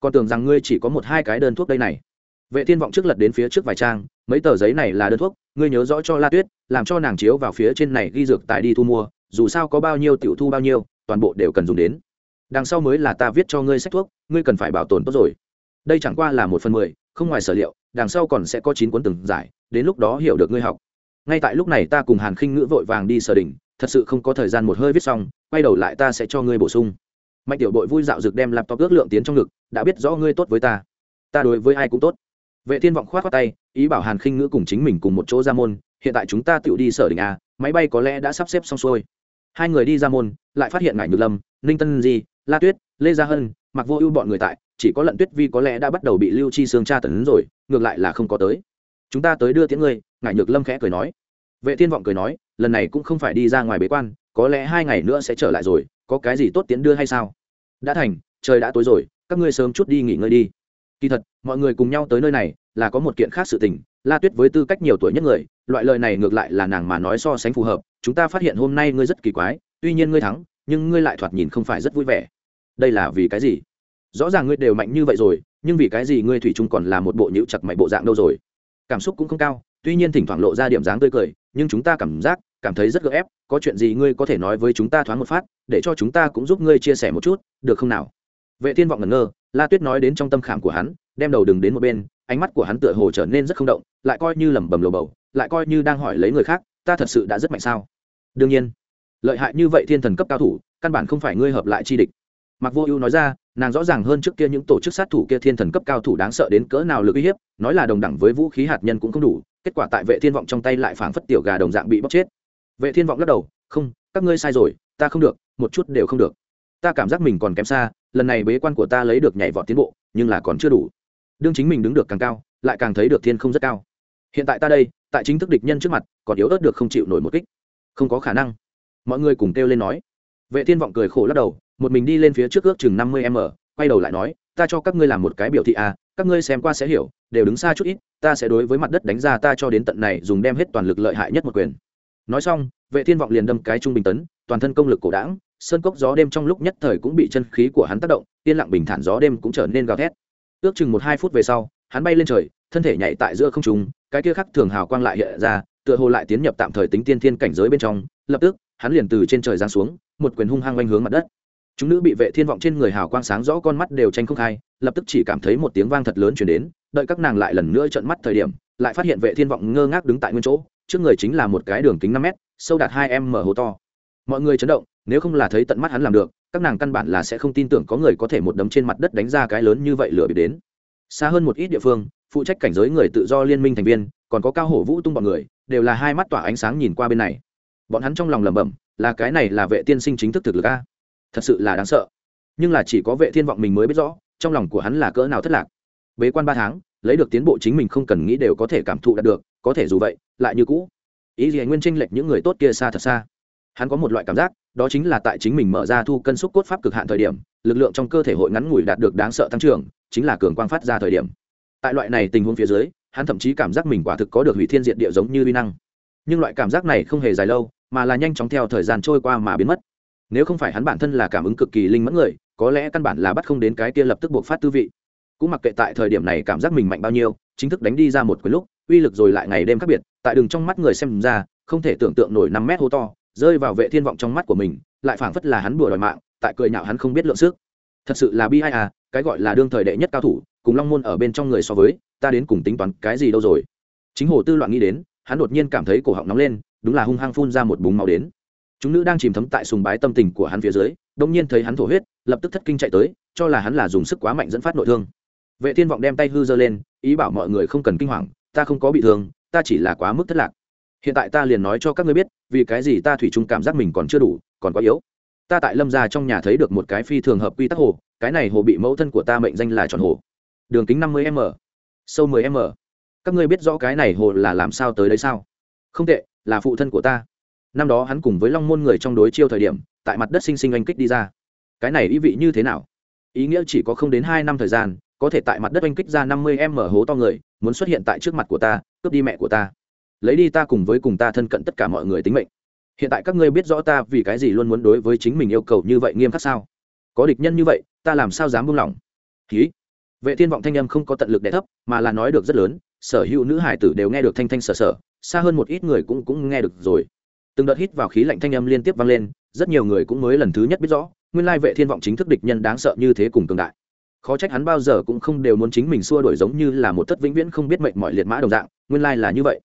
Còn tưởng rằng ngươi chỉ có một hai cái đơn thuốc đây này. Vệ thiên vọng trước lật đến phía trước vài trang, mấy tờ giấy này là đơn thuốc, ngươi nhớ rõ cho la tuyết, làm cho nàng chiếu vào phía trên này ghi dược tại đi thu mua dù sao có bao nhiêu tiểu thu bao nhiêu, toàn bộ đều cần dùng đến. Đằng sau mới là ta viết cho ngươi sách thuốc, ngươi cần phải bảo tồn tốt rồi. Đây chẳng qua là một phần mười, không ngoài sở liệu, đằng sau còn sẽ có chín cuốn từng giải, đến lúc đó hiểu được ngươi học. Ngay tại lúc này ta cùng hàn khinh ngữ vội vàng đi sở đỉnh, thật sự không có thời gian một hơi viết xong, quay đầu lại ta sẽ cho ngươi bổ sung. Mạnh tiểu đội vui dạo rực đem laptop ước lượng tiến trong ngực, đã biết rõ ngươi tốt với ta. Ta đối với ai cũng tốt. Vệ thiên vọng khoát khoát tay, ý bảo hàn khinh ngữ cùng chính mình cùng một chỗ ra môn, hiện tại chúng ta tự đi sở đỉnh a, máy bay có lẽ đã sắp xếp xong xuôi hai người đi ra môn, lại phát hiện ngải nhược lâm, ninh tân di, la tuyết, lê gia hân mặc vô ưu bọn người tại, chỉ có lận tuyết vi có lẽ đã bắt đầu bị lưu chi xương tra tấn rồi, ngược lại là không có tới. Chúng ta tới đưa tiễn ngươi, ngải nhược lâm khẽ cười nói. Vệ thiên vọng cười nói, lần này cũng không phải đi ra ngoài bế quan, có lẽ hai ngày nữa sẽ trở lại rồi, có cái gì tốt tiễn đưa hay sao? Đã thành, trời đã tối rồi, các ngươi sớm chút đi nghỉ ngơi đi. Kỳ thật, mọi người cùng nhau tới nơi này, là có một kiện khác sự tình, la tuyết với tư cách nhiều tuổi nhất người loại lời này ngược lại là nàng mà nói so sánh phù hợp, chúng ta phát hiện hôm nay ngươi rất kỳ quái, tuy nhiên ngươi thắng, nhưng ngươi lại thoạt nhìn không phải rất vui vẻ. Đây là vì cái gì? Rõ ràng ngươi đều mạnh như vậy rồi, nhưng vì cái gì ngươi thủy chung còn là một bộ nhữ chặt mạch bộ dạng đâu rồi? Cảm xúc cũng không cao, tuy nhiên thỉnh thoảng lộ ra điểm dáng tươi cười, nhưng chúng ta cảm giác, cảm thấy rất gợ ép, có chuyện gì ngươi có thể nói với chúng ta thoáng một phát, để cho chúng ta cũng giúp ngươi chia sẻ một chút, được không nào? Vệ thiên vọng ngẩn ngơ, la tuyết nói đến trong tâm khảm của hắn, đem đầu đừng đến một bên, ánh mắt của hắn tựa hồ trở nên rất không động, lại coi như lẩm bẩm lồ bầu lại coi như đang hỏi lấy người khác, ta thật sự đã rất mạnh sao? Đương nhiên, lợi hại như vậy thiên thần cấp cao thủ, căn bản không phải ngươi hợp lại chi địch. Mặc vô ưu nói ra, nàng rõ ràng hơn trước kia những tổ chức sát thủ kia thiên thần cấp cao thủ đáng sợ đến cỡ nào lực uy hiếp, nói là đồng đẳng với vũ khí hạt nhân cũng không đủ, kết quả tại vệ thiên vọng trong tay lại phảng phất tiểu gà đồng dạng bị bóc chết. Vệ thiên vọng lắc đầu, không, các ngươi sai rồi, ta không được, một chút đều không được. Ta cảm giác mình còn kém xa, lần này bế quan của ta lấy được nhảy vọt tiến bộ, nhưng là còn chưa đủ. Đương chính mình đứng được càng cao, lại càng thấy được thiên không rất cao hiện tại ta đây, tại chính thức địch nhân trước mặt, còn yếu ớt được không chịu nổi một kích. Không có khả năng. Mọi người cùng kêu lên nói. Vệ thiên vọng cười khổ lắc đầu, một mình đi lên phía trước ước chừng năm mươi m, quay đầu lại nói, ta cho các ngươi làm một cái biểu thị à các ngươi xem qua sẽ hiểu, đều đứng xa chút ít, ta sẽ đối với mặt đất đánh ra ta cho đến tận này dùng đem hết toàn lực lợi hại nhất một quyền. Nói xong, vệ thiên vọng liền đâm cái trung bình tấn, toàn thân công lực cổ đảng sơn cốc gió đêm trong lúc nhất thời cũng bị chân khí của hắn tác động, yên lặng bình thản gió đêm cũng trở nên gào thét. Ước chừng một hai phút về sau, hắn bay lên trời, thân thể nhảy tại giữa không trung cái kia khắc thường hào quang lại hiện ra, tựa hồ lại tiến nhập tạm thời tính tiên thiên cảnh giới bên trong, lập tức, hắn liền từ trên trời giáng xuống, một quyền hung hăng quanh hướng mặt đất. Chúng nữ bị vệ thiên vọng trên người hào quang sáng rõ con mắt đều tranh không khai, lập tức chỉ cảm thấy một tiếng vang thật lớn chuyển đến, đợi các nàng lại lần nữa trợn mắt thời điểm, lại phát hiện vệ thiên vọng ngơ ngác đứng tại nguyên chỗ, trước người chính là một cái đường kính 5 mét, sâu đạt 2 m hố to. Mọi người chấn động, nếu không là thấy tận mắt hắn làm được, các nàng căn bản là sẽ không tin tưởng có người có thể một đấm trên mặt đất đánh ra cái lớn như vậy lửa bị đến. Xa hơn một ít địa phương phụ trách cảnh giới người tự do liên minh thành viên, còn có cao hổ vũ tung bọn người, đều là hai mắt tỏa ánh sáng nhìn qua bên này. Bọn hắn trong lòng lẩm bẩm, là cái này là vệ tiên sinh chính thức thực lực a. Thật sự là đáng sợ. Nhưng là chỉ có vệ thiên vọng mình mới biết rõ, trong lòng của hắn là cỡ nào thất lạc. Bế quan ba tháng, lấy được tiến bộ chính mình không cần nghĩ đều có thể cảm thụ đạt được, có thể dù vậy, lại như cũ. Ý gì nguyên tranh lệch những người tốt kia xa thật xa. Hắn có một loại cảm giác, đó chính là tại chính mình mở ra thu cân xúc cốt pháp cực hạn thời điểm, lực lượng trong cơ thể hội ngắn ngủi đạt được đáng sợ tăng trưởng, chính là cường quang phát ra thời điểm tại loại này tình huống phía dưới, hắn thậm chí cảm giác mình quả thực có được hủy thiên diện địa giống như vi năng. Nhưng loại cảm giác này không hề dài lâu, mà là nhanh chóng theo thời gian trôi qua mà biến mất. Nếu không phải hắn bản thân là cảm ứng cực kỳ linh mẫn người, có lẽ căn bản là bắt không đến cái kia lập tức buộc phát tư vị. Cũng mặc kệ tại thời điểm này cảm giác mình mạnh bao nhiêu, chính thức đánh đi ra một cái lúc, uy lực rồi lại ngày đêm khác biệt, tại đường trong mắt người xem ra, không thể tưởng tượng nổi năm mét hô to, rơi vào vệ thiên vọng trong mắt của mình, lại phảng phất là hắn bùa đòi mạng, tại cười nhạo hắn không biết lượng sức. Thật sự là bi ai à cái gọi là đương thời đệ nhất cao thủ cùng long môn ở bên trong người so với, ta đến cùng tính toán cái gì đâu rồi? Chính hồ tư loạn nghĩ đến, hắn đột nhiên cảm thấy cổ họng nóng lên, đúng là hung hăng phun ra một búng máu đến. Chúng nữ đang chìm thấm tại sùng bái tâm tình của hắn phía dưới, đông nhiên thấy hắn thổ huyết, lập tức thất kinh chạy tới, cho là hắn là dùng sức quá mạnh dẫn phát nội thương. Vệ thiên vọng đem tay hư giơ lên, ý bảo mọi người không cần kinh hoàng, ta không có bị thương, ta chỉ là quá mức thất lạc. Hiện tại ta liền nói cho các ngươi biết, vì cái gì ta thủy chung cảm giác mình còn chưa đủ, còn quá yếu. Ta tại lâm gia trong nhà thấy được một cái phi thường hợp quy tắc hồ, cái này hồ bị mẫu thân của ta mệnh danh là tròn hồ đường kính năm mươi m, sâu 10 m. Các ngươi biết rõ cái này hồ là làm sao tới đấy sao? Không tệ, là phụ thân của ta. Năm đó hắn cùng với long môn người trong đối chiêu thời điểm, tại mặt đất sinh sinh oanh kích đi ra. Cái này ý vị như thế nào? Ý nghĩa chỉ có không đến hai năm thời gian, có thể tại mặt đất oanh kích ra năm mươi m hố to người, muốn xuất hiện tại trước mặt của ta, cướp đi mẹ của ta. Lấy đi ta cùng với cùng ta thân cận tất cả mọi người tính mệnh. Hiện tại các ngươi biết rõ ta vì cái gì luôn muốn đối với chính mình yêu cầu như vậy nghiêm khắc sao? Có địch nhân như vậy, ta làm sao dám buông lỏng? Ký vệ thiên vọng thanh âm không có tận lực đẻ thấp, mà là nói được rất lớn, sở hữu nữ hải tử đều nghe được thanh thanh sở sở, xa hơn một ít người cũng cũng nghe được rồi. Từng đợt hít vào khí lạnh thanh âm liên tiếp vang lên, rất nhiều người cũng mới lần thứ nhất biết rõ, nguyên lai vệ thiên vọng chính thức địch nhân đáng sợ như thế cùng cường đại. Khó trách hắn bao giờ cũng không đều muốn chính mình xua đuổi giống như là một thất vĩnh viễn không biết mệnh mọi liệt mã đồng dạng, nguyên lai là như vậy.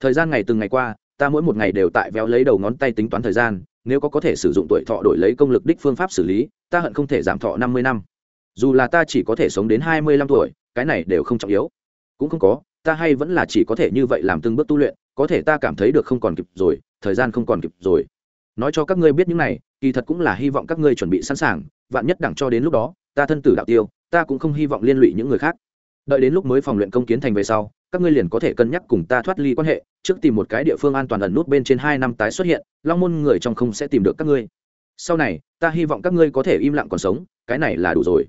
Thời gian ngày từng ngày qua, ta mỗi một ngày đều tại véo lấy đầu ngón tay tính toán thời gian, nếu có có thể sử dụng tuổi thọ đổi lấy công lực đích phương pháp xử lý, ta hận không thể giảm thọ năm mươi năm dù là ta chỉ có thể sống đến hai mươi lăm tuổi, cái này đều không trọng yếu. Cũng không có, ta hay vẫn là chỉ có thể như vậy làm từng bước tu luyện, có thể ta cảm thấy được không còn kịp rồi, thời gian không còn kịp rồi. Nói cho các ngươi biết những này, kỳ thật cũng là hy vọng các ngươi chuẩn bị sẵn sàng, vạn nhất đẳng cho đến lúc đó, ta thân tử đạo tiêu, ta cũng không hy vọng liên lụy những người khác. Đợi đến lúc mới phòng luyện công kiến thành về sau, các ngươi liền có thể cân nhắc cùng ta thoát ly quan hệ, trước tìm một cái địa phương an toàn ẩn nút bên trên hai năm tái xuất hiện, long môn người trong không sẽ tìm được các ngươi. Sau này, ta hy vọng các ngươi có thể im lặng còn sống, cái này là đủ rồi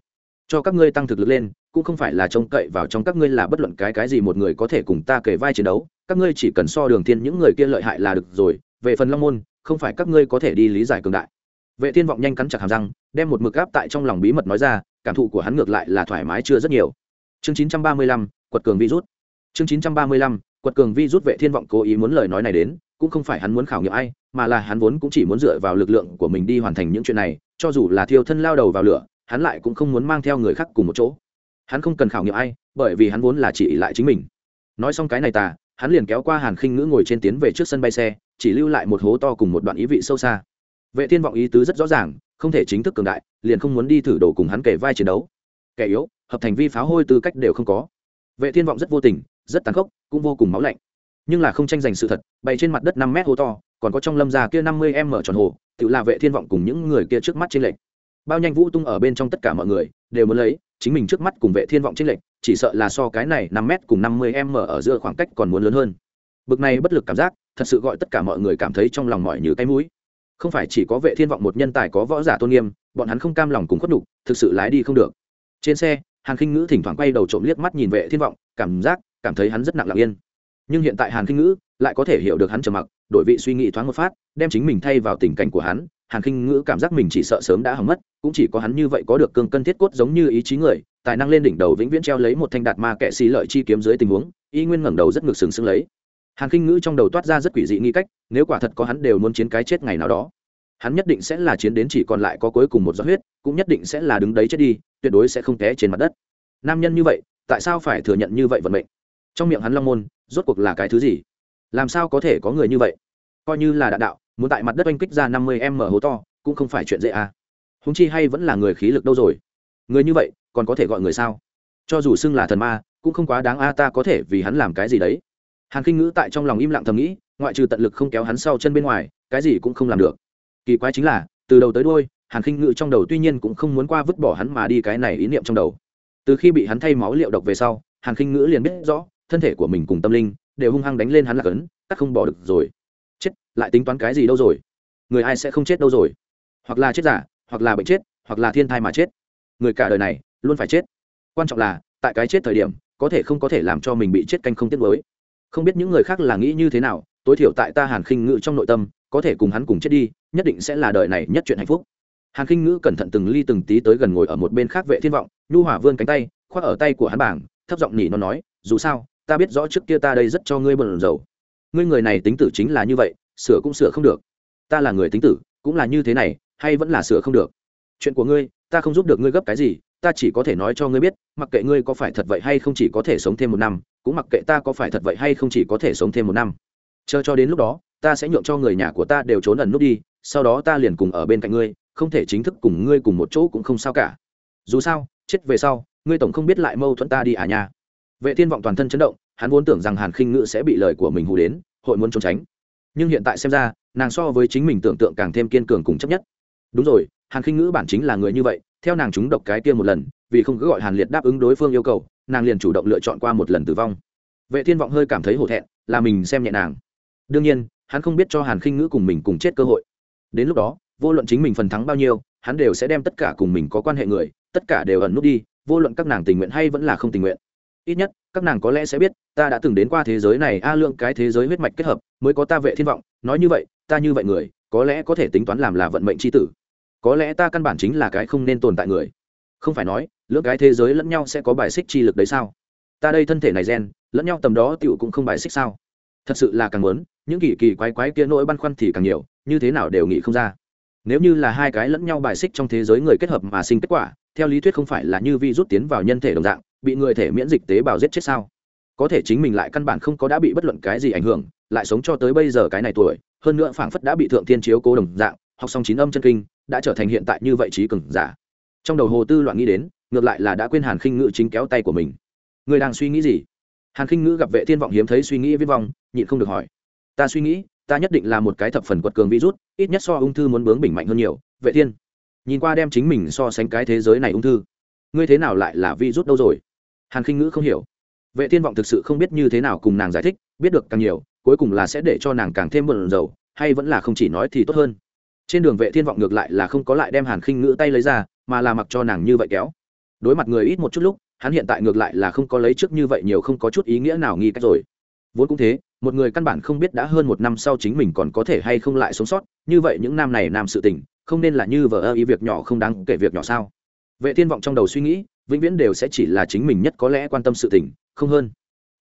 cho các ngươi tăng thực lực lên cũng không phải là trông cậy vào trong các ngươi là bất luận cái cái gì một người có thể cùng ta kể vai chiến đấu các ngươi chỉ cần so đường thiên những người kia lợi hại là được rồi về phần long môn không phải các ngươi có thể đi lý giải cường đại. Vệ thiên vọng nhanh cắn chặt hàm răng đem một mực áp tại trong lòng bí mật nói ra cảm thụ của hắn ngược lại là thoải mái chưa rất nhiều. Chương 935, quật cường virus chương 935, quật cường virus vệ thiên vọng cố ý muốn lời nói này đến cũng không phải hắn muốn khảo nghiệm ai mà là hắn vốn cũng chỉ muốn dựa vào lực lượng của mình đi hoàn thành những chuyện này cho dù là thiêu thân lao đầu vào lửa hắn lại cũng không muốn mang theo người khác cùng một chỗ. Hắn không cần khảo nghiệm ai, bởi vì hắn vốn là chỉ lại chính mình. Nói xong cái này tà hắn liền kéo qua hàn khinh ngữ ngồi trên tiến về trước sân bay xe, chỉ lưu lại một hố to cùng một đoạn ý vị sâu xa. Vệ thiên vọng ý tứ rất rõ ràng, không thể chính thức cường đại, liền không muốn đi thử đồ cùng hắn kể vai chiến đấu. Kẻ yếu, hợp thành vi phá hôi tư cách đều không có. Vệ thiên vọng rất vô tình, rất tàn khốc, cũng vô cùng máu lạnh. Nhưng là không tranh giành sự thật bày trên mặt đất năm mét hố to, còn có trong lâm già kia năm mươi em mở tròn hồ, tự là vệ thiên vọng cùng những người kia trước mắt trên lệnh bao nhanh vũ tung ở bên trong tất cả mọi người, đều muốn lấy, chính mình trước mắt cùng vệ thiên vọng trên lệnh chỉ sợ là so cái này năm mét cùng năm mươi em mở ở giữa khoảng cách còn muốn lớn hơn. Bực này bất lực cảm giác, thật sự gọi tất cả mọi người cảm thấy trong lòng mỏi như cái mũi. Không phải chỉ có vệ thiên vọng một nhân tài có võ giả tôn nghiêm, bọn hắn không cam lòng cùng khuất đủ thực sự lái đi không được. Trên xe, hàn khinh ngữ thỉnh thoảng quay đầu trộm liếc mắt nhìn vệ thiên vọng, cảm giác, cảm thấy hắn rất nặng lặng yên. Nhưng hiện tại hàn khinh ngữ lại có thể hiểu được hắn trầm mặc, đổi vị suy nghĩ thoáng một phát, đem chính mình thay vào tình cảnh của hắn hàn khinh ngữ cảm giác mình chỉ sợ sớm đã hỏng mất, cũng chỉ có hắn như vậy có được cương cân thiết cốt giống như ý chí người, tài năng lên đỉnh đầu vĩnh viễn treo lấy một thanh đạt ma kệ xì lợi chi kiếm dưới tình huống, y nguyên ngẩng đầu rất ngực sừng sững lấy. Hàn khinh ngữ trong đầu toát ra rất quỷ dị nghi cách, nếu quả thật có hắn đều muốn chiến cái chết ngày nào đó, hắn nhất định sẽ là chiến đến chỉ còn lại có cuối cùng một giọt huyết, cũng nhất định sẽ là đứng đấy chết đi, tuyệt đối sẽ không té trên mặt đất. Nam nhân như vậy, tại sao phải thừa nhận như vậy vận mệnh? Trong miệng hắn long môn, rốt cuộc là cái thứ gì? Làm sao có thể có người như vậy? Coi như là đạn đạo muốn tại mặt đất oanh kích ra năm mươi m hố to, cũng không phải chuyện dễ à. Húng chi hay vẫn là người khí lực đâu rồi. Người như vậy, còn có thể gọi người sao? Cho dù xưng là thần ma, cũng không quá đáng a, ta có thể vì hắn làm cái gì đấy? Hàn kinh ngữ tại trong lòng im lặng thầm nghĩ, ngoại trừ tận lực không kéo hắn sau chân bên ngoài, cái gì cũng không làm được. Kỳ quái chính là, từ đầu tới đôi hàn kinh ngữ trong đầu tuy nhiên cũng không muốn qua vứt bỏ hắn mà đi cái này ý niệm trong đầu. Từ khi bị hắn thay máu liệu độc về sau, hàn kinh ngữ liền biết rõ, thân thể của mình cùng tâm linh đều hung hăng đánh lên hắn là cấn tắc không bỏ được rồi lại tính toán cái gì đâu rồi? Người ai sẽ không chết đâu rồi? Hoặc là chết giả, hoặc là bệnh chết, hoặc là thiên thai mà chết. Người cả đời này luôn phải chết. Quan trọng là, tại cái chết thời điểm, có thể không có thể làm cho mình bị chết canh không tiết với không biết những người khác là nghĩ như thế nào, tối thiểu tại ta hàn khinh ngữ trong nội tâm, có thể cùng hắn cùng chết đi, nhất định sẽ là đời này nhất chuyện hạnh phúc. Hàn khinh ngữ cẩn thận từng ly từng tí tới gần ngồi ở một bên khác vệ thiên vọng, nhu hỏa vươn cánh tay, khoác ở tay của hắn bảng, thấp giọng nhỉ nó nói, dù sao, ta biết rõ trước kia ta đây rất cho ngươi bận dầu ngươi người này tính tử chính là như vậy sửa cũng sửa không được. Ta là người tính tử, cũng là như thế này, hay vẫn là sửa không được? Chuyện của ngươi, ta không giúp được ngươi gấp cái gì, ta chỉ có thể nói cho ngươi biết, mặc kệ ngươi có phải thật vậy hay không chỉ có thể sống thêm một năm, cũng mặc kệ ta có phải thật vậy hay không chỉ có thể sống thêm một năm. Chờ cho đến lúc đó, ta sẽ nhượng cho người nhà của ta đều trốn ẩn nút đi, sau đó ta liền cùng ở bên cạnh ngươi, không thể chính thức cùng ngươi cùng một chỗ cũng không sao cả. Dù sao, chết về sau, ngươi tổng không biết lại mâu thuẫn ta đi à nha. Vệ thiên vọng toàn thân chấn động, hắn vốn tưởng rằng hàn khinh ngự sẽ bị lời của mình hù đến, hội muốn trốn tránh nhưng hiện tại xem ra, nàng so với chính mình tưởng tượng càng thêm kiên cường cùng chấp nhất. Đúng rồi, hàn khinh ngữ bản chính là người như vậy, theo nàng chúng độc cái kia một lần, vì không cứ gọi hàn liệt đáp ứng đối phương yêu cầu, nàng liền chủ động lựa chọn qua một lần tử vong. Vệ thiên vọng hơi cảm thấy hổ thẹn, là mình xem nhẹ nàng. Đương nhiên, hắn không biết cho hàn khinh ngữ cùng mình cùng chết cơ hội. Đến lúc đó, vô luận chính mình phần thắng bao nhiêu, hắn đều sẽ đem tất cả cùng mình có quan hệ người, tất cả đều ẩn nút đi, vô luận các nàng tình nguyện hay vẫn là không tình nguyện. Ít nhất các nàng có lẽ sẽ biết, ta đã từng đến qua thế giới này, a lượng, cái thế giới huyết mạch kết hợp, mới có ta vệ thiên vọng. Nói như vậy, ta như vậy người, có lẽ có thể tính toán làm là vận mệnh c h i tử. Có lẽ ta căn bản chính là cái không nên tồn tại người. Không phải nói, lưỡng cái thế giới lẫn nhau sẽ có bài xích chi lực đấy sao? Ta đây thân thể này gen, lẫn nhau tầm đó tiểu cũng không bài xích sao? Thật sự là càng muốn, những kỳ kỳ quái quái kia nỗi băn khoăn thì càng nhiều, như thế nào đều nghĩ không ra. Nếu như là hai cái lẫn nhau bài xích trong thế giới người kết hợp mà sinh kết quả, theo lý thuyết không phải là như vi rút tiến vào nhân thể đồng dạng bị người thể miễn dịch tế bào giết chết sao? Có thể chính mình lại căn bản không có đã bị bất luận cái gì ảnh hưởng, lại sống cho tới bây giờ cái này tuổi, hơn nữa phảng phất đã bị thượng thiên chiếu cố đồng dạng, học xong chín âm chân kinh, đã trở thành hiện tại như vậy trí cường giả. Trong đầu hồ tư loạn nghĩ đến, ngược lại là đã quên hàn khinh ngữ chính kéo tay của mình. Người đang suy nghĩ gì? Hàn khinh ngữ gặp vệ thiên vọng hiếm thấy suy nghĩ viết vong nhịn không được hỏi. Ta suy nghĩ, ta nhất định là một cái thập phần quật cường virus, ít nhất so ung thư muốn bướng bình mạnh hơn nhiều. Vệ thiên, nhìn qua đem chính mình so sánh cái thế giới này ung thư, ngươi thế nào lại là virus đâu rồi? Hàn khinh ngữ không hiểu. Vệ thiên vọng thực sự không biết như thế nào cùng nàng giải thích, biết được càng nhiều, cuối cùng là sẽ để cho nàng càng thêm bận dầu hay vẫn là không chỉ nói thì tốt hơn. Trên đường vệ thiên vọng ngược lại là không có lại đem hàn khinh ngữ tay lấy ra, mà là mặc cho nàng như vậy kéo. Đối mặt người ít một chút lúc, hắn hiện tại ngược lại là không có lấy trước như vậy nhiều không có chút ý nghĩa nào nghi cách rồi. Vốn cũng thế, một người căn bản không biết đã hơn một năm sau chính mình còn có thể hay không lại sống sót, như vậy những năm này nam sự tình, không nên là như vờ ơ ý việc nhỏ không đáng kể việc nhỏ sao. Vệ thiên vọng trong đầu suy nghĩ vĩnh viễn đều sẽ chỉ là chính mình nhất có lẽ quan tâm sự tình, không hơn.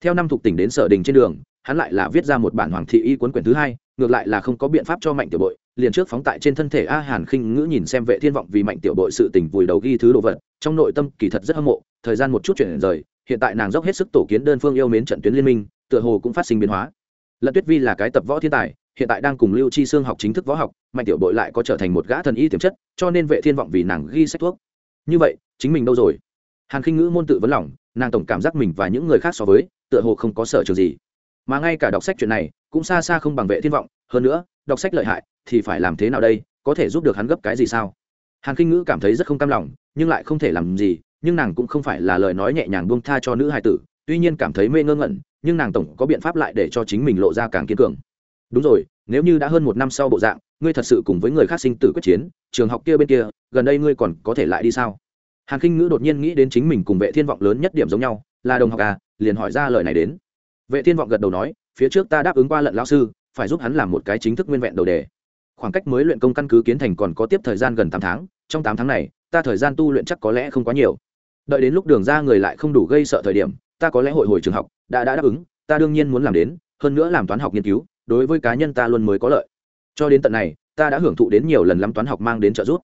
Theo năm thuộc tỉnh đến sở đình trên đường, hắn lại là viết ra một bản hoàng thị y cuốn quyển thứ hai, ngược lại là không có biện pháp cho mạnh tiểu bội, liền trước phóng tại trên thân thể a hàn khinh ngữ nhìn xem vệ thiên vọng vì mạnh tiểu bội sự tình vùi đầu ghi thứ đồ vật, trong nội tâm kỳ thật rất hâm mộ, thời gian một chút chuyển rời, hiện tại nàng dốc hết sức tổ kiến đơn phương yêu mến trận tuyến liên minh, tựa hồ cũng phát sinh biến hóa. Lận tuyết vi là cái tập võ thiên tài, hiện tại đang cùng lưu chi xương học chính thức võ học, mạnh tiểu bội lại có trở thành một gã thần y tiềm chất, cho nên vệ thiên vọng vì nàng ghi sách thuốc. Như vậy, chính mình đâu rồi? Hàn khinh ngữ môn tự vấn lòng, nàng tổng cảm giác mình và những người khác so với, tựa hồ không có sở trường gì. Mà ngay cả đọc sách chuyện này, cũng xa xa không bằng vệ thiên vọng, hơn nữa, đọc sách lợi hại, thì phải làm thế nào đây, có thể giúp được hắn gấp cái gì sao? Hàn khinh ngữ cảm thấy rất không cam lòng, nhưng lại không thể làm gì, nhưng nàng cũng không phải là lời nói nhẹ nhàng buông tha cho nữ hài tử, tuy nhiên cảm thấy mê ngơ ngẩn, nhưng nàng tổng có biện pháp lại để cho chính mình lộ ra càng kiên cường. Đúng rồi, nếu như đã hơn một năm sau bộ dạng, ngươi thật sự cùng với người khác sinh tử quyết chiến, trường học kia bên kia, gần đây ngươi còn có thể lại đi sao? Hàn khinh ngữ đột nhiên nghĩ đến chính mình cùng vệ thiên vọng lớn nhất điểm giống nhau, là đồng học à liền hỏi ra lời này đến. Vệ thiên vọng gật đầu nói, phía trước ta đáp ứng qua lận lão sư, phải giúp hắn làm một cái chính thức nguyên vẹn đầu đề. Khoảng cách mới luyện công căn cứ kiến thành còn có tiếp thời gian gần tám tháng, trong tám tháng này, ta thời gian tu luyện chắc có lẽ không quá nhiều. Đợi đến lúc đường ra người lại không đủ gây sợ thời điểm, ta có lẽ hội hồi trường học, đã đã đáp ứng, ta đương nhiên muốn làm đến, hơn nữa làm toán học nghiên cứu, đối với cá nhân ta luôn mới có lợi. Cho đến tận này, ta đã hưởng thụ đến nhiều lần lắm toán học mang đến trợ giúp.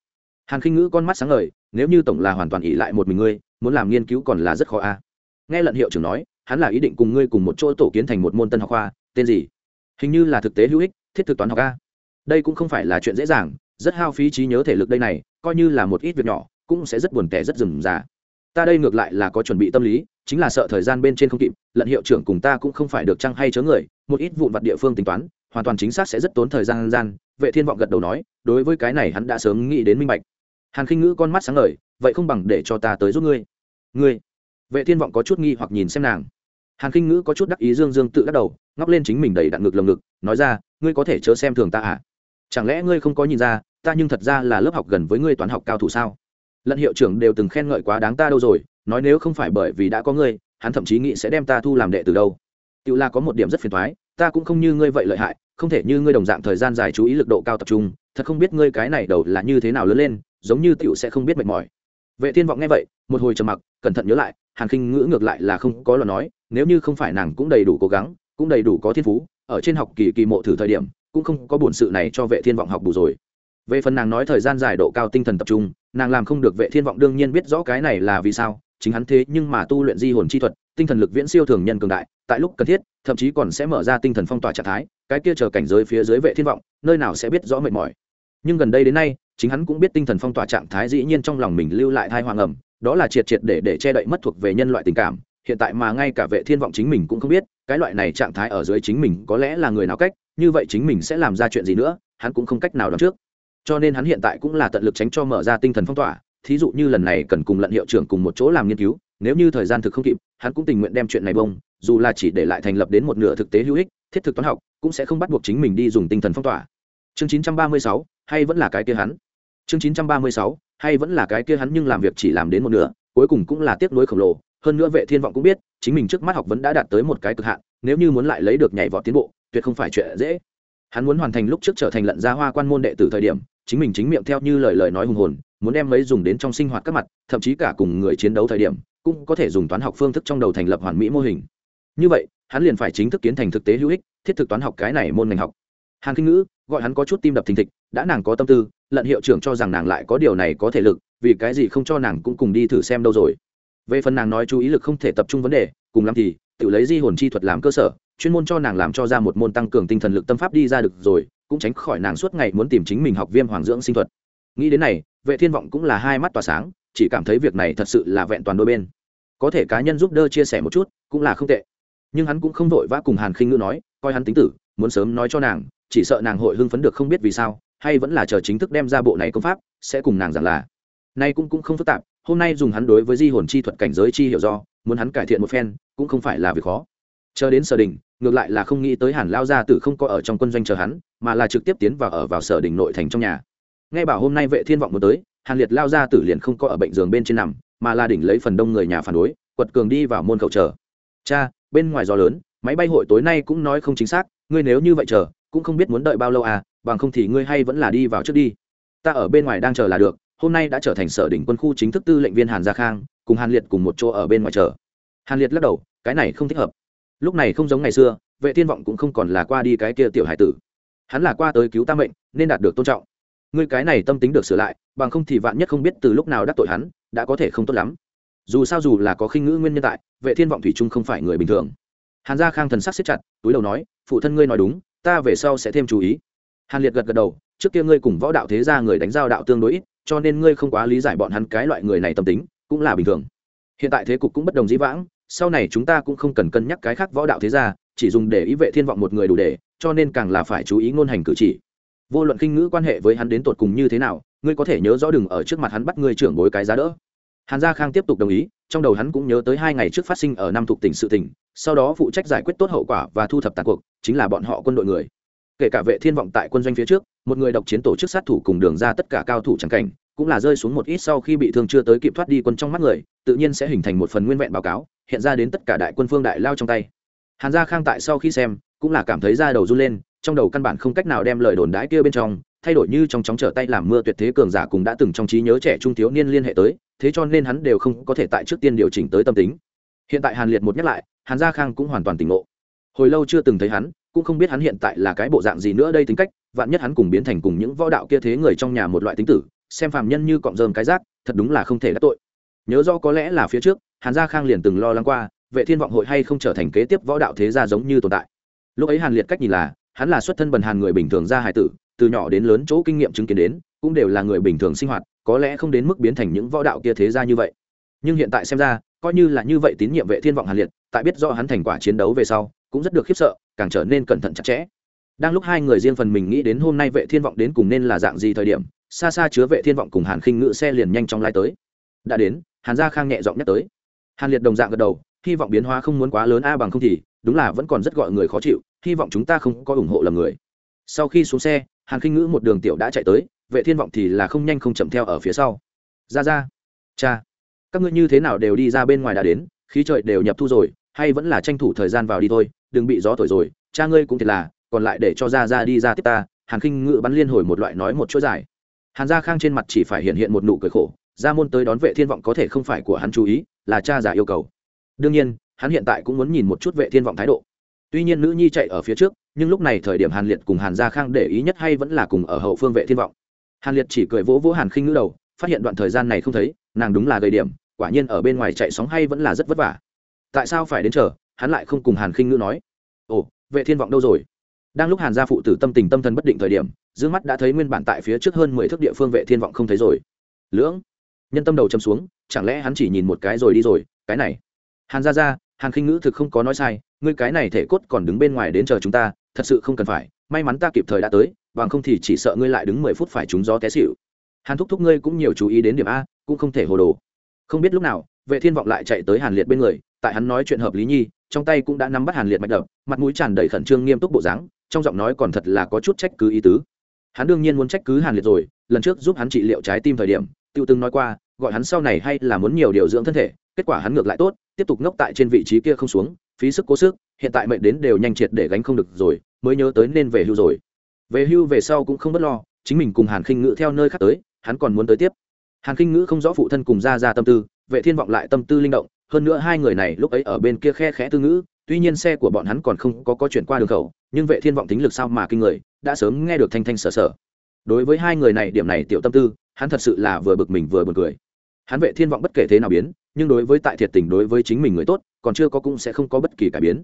Hàn khinh ngữ con mắt sáng ngời nếu như tổng là hoàn toàn ỉ lại một mình ngươi, muốn làm nghiên cứu còn là rất khó a. Nghe lận hiệu trưởng nói, hắn là ý định cùng ngươi cùng một chỗ tổ kiến thành một môn tân học khoa, tên gì? Hình như là thực tế hữu ích, thiết thực toán học a. Đây cũng không phải là chuyện dễ dàng, rất hao phí trí nhớ thể lực đây này, coi như là một ít việc nhỏ, cũng sẽ rất buồn tẻ rất rườm rà. Ta đây ngược lại là có chuẩn bị tâm lý, chính là sợ thời gian bên trên không kịp, lận hiệu trưởng cùng ta cũng không phải được trăng hay chớ người, một ít vụn vặt địa phương tính toán, hoàn toàn chính xác sẽ rất tốn thời gian gian. Vệ thiên vọng gật đầu nói, đối với cái này hắn đã sớm nghĩ đến minh bạch hàn khinh ngữ con mắt sáng ngời, vậy không bằng để cho ta tới giúp ngươi. Ngươi? Vệ thiên vọng có chút nghi hoặc nhìn xem nàng. Hàn khinh ngữ có chút đắc ý dương dương tự đắc đầu, ngóc lên chính mình đầy đặn ngực lồng ngực, nói ra, ngươi có thể chớ xem thường ta à? Chẳng lẽ ngươi không có nhìn ra, ta nhưng thật ra là lớp học gần với ngươi toán học cao thủ sao? Lận hiệu trưởng đều từng khen ngợi quá đáng ta đâu rồi, nói nếu không phải bởi vì đã có ngươi, hắn thậm chí nghĩ sẽ đem ta thu làm đệ từ đâu. Tự là có một điểm rất phiền thoái ta cũng không như ngươi vậy lợi hại, không thể như ngươi đồng dạng thời gian dài chú ý lực độ cao tập trung, thật không biết ngươi cái này đầu là như thế nào lớn lên giống như tiểu sẽ không biết mệt mỏi. Vệ thiên vọng nghe vậy, một hồi trầm mặc, cẩn thận nhớ lại, hàn khinh ngữ ngược lại là không có lời nói, nếu như không phải nàng cũng đầy đủ cố gắng, cũng đầy đủ có thiên phú, ở trên học kỳ kỳ mộ thử thời điểm, cũng không có buồn sự này cho vệ thiên vọng học bù rồi. Về phần nàng nói thời gian dài độ cao tinh thần tập trung, nàng làm không được vệ thiên vọng đương nhiên biết rõ cái này là vì sao, chính hắn thế nhưng mà tu luyện di hồn chi thuật, tinh thần lực viễn siêu thường nhân cường đại, tại lúc cần thiết, thậm chí còn sẽ mở ra tinh thần phong tỏa trạng thái, cái kia chờ cảnh giới phía dưới vệ thiên vọng, nơi nào sẽ biết rõ mệt mỏi. Nhưng gần đây đến nay chính hắn cũng biết tinh thần phong tỏa trạng thái dĩ nhiên trong lòng mình lưu lại thai hoàng ẩm đó là triệt triệt để để che đậy mất thuộc về nhân loại tình cảm hiện tại mà ngay cả vệ thiên vọng chính mình cũng không biết cái loại này trạng thái ở dưới chính mình có lẽ là người nào cách như vậy chính mình sẽ làm ra chuyện gì nữa hắn cũng không cách nào đoán trước. Cho nên hắn hiện tại cũng là tận lực tránh cho mở ra tinh thần phong tỏa thí dụ như lần này cần cùng lận hiệu trưởng cùng một chỗ làm nghiên cứu nếu như thời gian thực không kịp hắn cũng tình nguyện đem chuyện này bông dù là chỉ để lại thành lập đến một nửa thực tế hữu ích thiết thực toán học cũng sẽ không bắt buộc chính mình đi dùng tinh thần phong tỏa. Chương 936, hay vẫn là cái kia hắn chương 936, hay vẫn là cái kia hắn nhưng làm việc chỉ làm đến một nửa cuối cùng cũng là tiếc nuối khổng lồ. Hơn nữa vệ thiên vọng cũng biết chính mình trước mắt học vấn đã đạt tới một cái cực hạn nếu như muốn lại lấy được nhảy vọt tiến bộ tuyệt không phải chuyện dễ. Hắn muốn hoàn thành lúc trước trở thành lận gia hoa quan môn đệ tử thời điểm chính mình chính miệng theo như lời lời nói hùng hồn muốn đem mấy dùng đến trong sinh hoạt các mặt thậm chí cả cùng người chiến đấu thời điểm cũng có thể dùng toán học phương thức trong đầu thành lập hoàn mỹ mô hình. Như vậy hắn liền phải chính thức kiến thành thực tế hữu ích thiết thực toán học cái này môn ngành học. Hàng kinh ngữ gọi hắn có chút tim đập thình thịch, đã nàng có tâm tư, lận hiệu trưởng cho rằng nàng lại có điều này có thể lực, vì cái gì không cho nàng cũng cùng đi thử xem đâu rồi. Về phần nàng nói chú ý lực không thể tập trung vấn đề, cùng lắm thì, tự lấy di hồn chi thuật làm cơ sở, chuyên môn cho nàng làm cho ra một môn tăng cường tinh thần lực tâm pháp đi ra được rồi, cũng tránh khỏi nàng suốt ngày muốn tìm chính mình học viêm hoàng dưỡng sinh thuật. Nghĩ đến này, vệ thiên vọng cũng là hai mắt tỏa sáng, chỉ cảm thấy việc này thật sự là vẹn toàn đôi bên. Có thể cá nhân giúp đỡ chia sẻ một chút, cũng là không tệ. Nhưng hắn cũng không vội vã cùng hàn khinh ngữ nói, coi hắn tính tử, muốn sớm nói cho nàng chỉ sợ nàng hội hưng phấn được không biết vì sao, hay vẫn là chờ chính thức đem ra bộ này công pháp, sẽ cùng nàng giảng là. Nay cũng cũng không phức tạp, hôm nay dùng hắn đối với di hồn chi thuật cảnh giới chi hiểu do, muốn hắn cải thiện một phen, cũng không phải là việc khó. Chờ đến sở đình, ngược lại là không nghĩ tới hàn lao gia tử không có ở trong quân doanh chờ hắn, mà là trực tiếp tiến vào ở vào sở đình nội thành trong nhà. Nghe bảo hôm nay vệ thiên vọng muốn tới, hàn liệt lao gia tử liền không có ở bệnh giường bên trên nằm, mà là đỉnh lấy phần đông người nhà phản đối, quật cường đi vào môn khẩu chờ. Cha, bên ngoài gió lớn, máy bay hội tối nay cũng nói không chính xác, ngươi nếu như vậy chờ cũng không biết muốn đợi bao lâu à bằng không thì ngươi hay vẫn là đi vào trước đi. Ta ở bên ngoài đang chờ là được, hôm nay đã trở thành sở đỉnh quân khu chính thức tư lệnh viên hàn gia khang, cùng hàn liệt cùng một chỗ ở bên ngoài chờ. Hàn liệt lắc đầu, cái này không thích hợp. Lúc này không giống ngày xưa, vệ thiên vọng cũng không còn là qua đi cái kia tiểu hải tử. Hắn là qua tới cứu ta mệnh, nên đạt được tôn trọng. Ngươi cái này tâm tính được sửa lại, bằng không thì vạn nhất không biết từ lúc nào đắc tội hắn, đã có thể không tốt lắm. Dù sao dù là có khinh ngữ nguyên nhân tại, vệ thiên vọng thủy trung không phải người bình thường. Hàn gia khang thần sắc siết chặt, túi đầu nói, phụ thân ngươi nói đúng ta về sau sẽ thêm chú ý. Hàn liệt gật gật đầu, trước kia ngươi cùng võ đạo thế gia người đánh giao đạo tương đối ít, cho nên ngươi không quá lý giải bọn hắn cái loại người này tâm tính, cũng là bình thường. Hiện tại thế cục cũng bất đồng dĩ vãng, sau này chúng ta cũng không cần cân nhắc cái khác võ đạo thế gia, chỉ dùng để ý vệ thiên vọng một người đủ để, cho nên càng là phải chú ý ngôn hành cử chỉ. Vô luận kinh ngữ quan hệ với hắn đến tột cùng như thế nào, ngươi có thể nhớ rõ đừng ở trước mặt hắn bắt ngươi trưởng bối cái giá đỡ hàn gia khang tiếp tục đồng ý, trong đầu hắn cũng nhớ tới hai ngày trước phát sinh ở năm thuộc tỉnh sự tỉnh sau đó phụ trách giải quyết tốt hậu quả và thu thập tàn cuộc, chính là bọn họ quân đội người. Kể cả vệ thiên vọng tại quân doanh phía trước, một người độc chiến tổ chức sát thủ cùng đường ra tất cả cao thủ trắng cảnh, cũng là rơi xuống một ít sau khi bị thương chưa tới kịp thoát đi quân trong mắt người, tự nhiên sẽ hình thành một phần nguyên vẹn báo cáo, hiện ra đến tất cả đại quân phương đại lao trong tay. Hàn gia khang tại sau khi xem, cũng là cảm thấy da đầu run lên, trong đầu căn bản không cách nào đem lời đồn đãi kia bên trong thay đổi như trong chóng trở tay làm mưa tuyệt thế cường giả cùng đã từng trong trí nhớ trẻ trung thiếu niên liên hệ tới, thế cho nên hắn đều không có thể tại trước tiên điều chỉnh tới tâm tính. Hiện tại hàn liệt một nhắc lại, hàn gia khang cũng hoàn toàn tỉnh ngộ. Hồi lâu chưa từng thấy hắn, cũng không biết hắn hiện tại là cái bộ dạng gì nữa đây tính cách, vạn nhất hắn cùng biến thành cùng những võ đạo kia thế người trong nhà một loại tính tử, xem phàm nhân như cọng rơm cái rác, thật đúng là không thể đắc tội. Nhớ do có lẽ là phía trước, hàn gia khang liền từng lo lắng qua, vệ thiên vọng hội hay không trở thành kế tiếp võ đạo thế gia giống như tồn tại. Lúc ấy hàn liệt cách nhìn là, hắn là xuất thân bần hàn người bình thường ra hải tử từ nhỏ đến lớn chỗ kinh nghiệm chứng kiến đến, cũng đều là người bình thường sinh hoạt, có lẽ không đến mức biến thành những võ đạo kia thế gia như vậy. Nhưng hiện tại xem ra, coi như là như vậy tín nhiệm vệ thiên vọng hàn liệt, tại biết do hắn thành quả chiến đấu về sau, cũng rất được khiếp sợ, càng trở nên cẩn thận chặt chẽ. Đang lúc hai người riêng phần mình nghĩ đến hôm nay vệ thiên vọng đến cùng nên là dạng gì thời điểm, xa xa chứa vệ thiên vọng cùng hàn khinh ngự xe liền nhanh chóng lái tới. Đã đến, hàn gia khang nhẹ giọng nhắc tới. Hàn liệt đồng dạng gật đầu, hy vọng biến hóa không muốn quá lớn a bằng không thì, đúng là vẫn còn rất gọi người khó chịu, hy vọng chúng ta không có ủng hộ lầm người sau khi xuống xe, hàn khinh ngữ một đường tiểu đã chạy tới, vệ thiên vọng thì là không nhanh không chậm theo ở phía sau. Ra ra. Cha. Các ngươi như thế nào đều đi ra bên ngoài đã đến, khí trời đều nhập thu rồi, hay vẫn là tranh thủ thời gian vào đi thôi, đừng bị gió thổi rồi, cha ngươi cũng thiệt là, còn lại để cho ra ra đi ra tiếp ta, hàn khinh ngự bắn liên hồi một loại nói một chỗ dài. Hàn gia khang trên mặt chỉ phải hiện hiện một nụ cười khổ, ra môn tới đón vệ thiên vọng có thể không phải của hắn chú ý, là cha già yêu cầu. Đương nhiên, hắn hiện tại cũng muốn nhìn một chút vệ thiên vọng thái độ tuy nhiên nữ nhi chạy ở phía trước, nhưng lúc này thời điểm hàn liệt cùng hàn gia khang để ý nhất hay vẫn là cùng ở hậu phương vệ thiên vọng. Hàn liệt chỉ cười vỗ vỗ hàn khinh ngữ đầu, phát hiện đoạn thời gian này không thấy, nàng đúng là gầy điểm, quả nhiên ở bên ngoài chạy sóng hay vẫn là rất vất vả. Tại sao phải đến chờ, hắn lại không cùng hàn khinh ngữ nói. Ồ, vệ thiên vọng đâu rồi? Đang lúc hàn gia phụ tử tâm tình tâm thần bất định thời điểm, dương mắt đã thấy nguyên bản tại phía trước hơn mười thước địa phương vệ thiên vọng không thấy rồi. Lưỡng, nhân tâm đầu châm xuống, chẳng lẽ hắn chỉ nhìn một cái rồi đi rồi, cái này. Hàn gia gia hàn khinh ngữ thực không có nói sai, ngươi cái này thể cốt còn đứng bên ngoài đến chờ chúng ta, thật sự không cần phải, may mắn ta kịp thời đã tới, bằng không thì chỉ sợ ngươi lại đứng mười phút phải trúng gió té xịu hàn thúc thúc ngươi cũng nhiều chú ý đến điểm a, cũng không thể hồ đồ. Không biết lúc nào, vệ thiên vọng lại chạy tới hàn liệt bên người, tại hắn nói chuyện hợp lý nhi, trong tay cũng đã nắm bắt hàn liệt mạch đập, mặt mũi tràn đầy khẩn trương nghiêm túc bộ dáng, trong giọng nói còn thật là có chút trách cứ ý tứ. Hắn đương nhiên muốn trách cứ hàn liệt rồi, lần trước giúp hắn trị liệu trái tim thời điểm, tiêu từng nói qua, gọi hắn sau này hay là muốn nhiều điều dưỡng thân thể, kết quả hắn ngược lại tốt tiếp tục ngốc tại trên vị trí kia không xuống, phí sức cố sức, hiện tại mệnh đến đều nhanh triệt để gánh không được rồi, mới nhớ tới nên về hưu rồi. Về hưu về sau cũng không bất lo, chính mình cùng hàn khinh ngữ theo nơi khác tới, hắn còn muốn tới tiếp. Hàn khinh ngữ không rõ phụ thân cùng ra ra tâm tư, vệ thiên vọng lại tâm tư linh động, hơn nữa hai người này lúc ấy ở bên kia khe khẽ tư ngữ, tuy nhiên xe của bọn hắn còn không có có chuyển qua đường khẩu, nhưng vệ thiên vọng tính lực sao mà kinh người, đã sớm nghe được thanh thanh sở sở. Đối với hai người này điểm này tiểu tâm tư, hắn thật sự là vừa bực mình vừa buồn cười. Hắn vệ thiên vọng bất kể thế nào biến nhưng đối với tại thiệt tình đối với chính mình người tốt, còn chưa có cũng sẽ không có bất kỳ cải biến.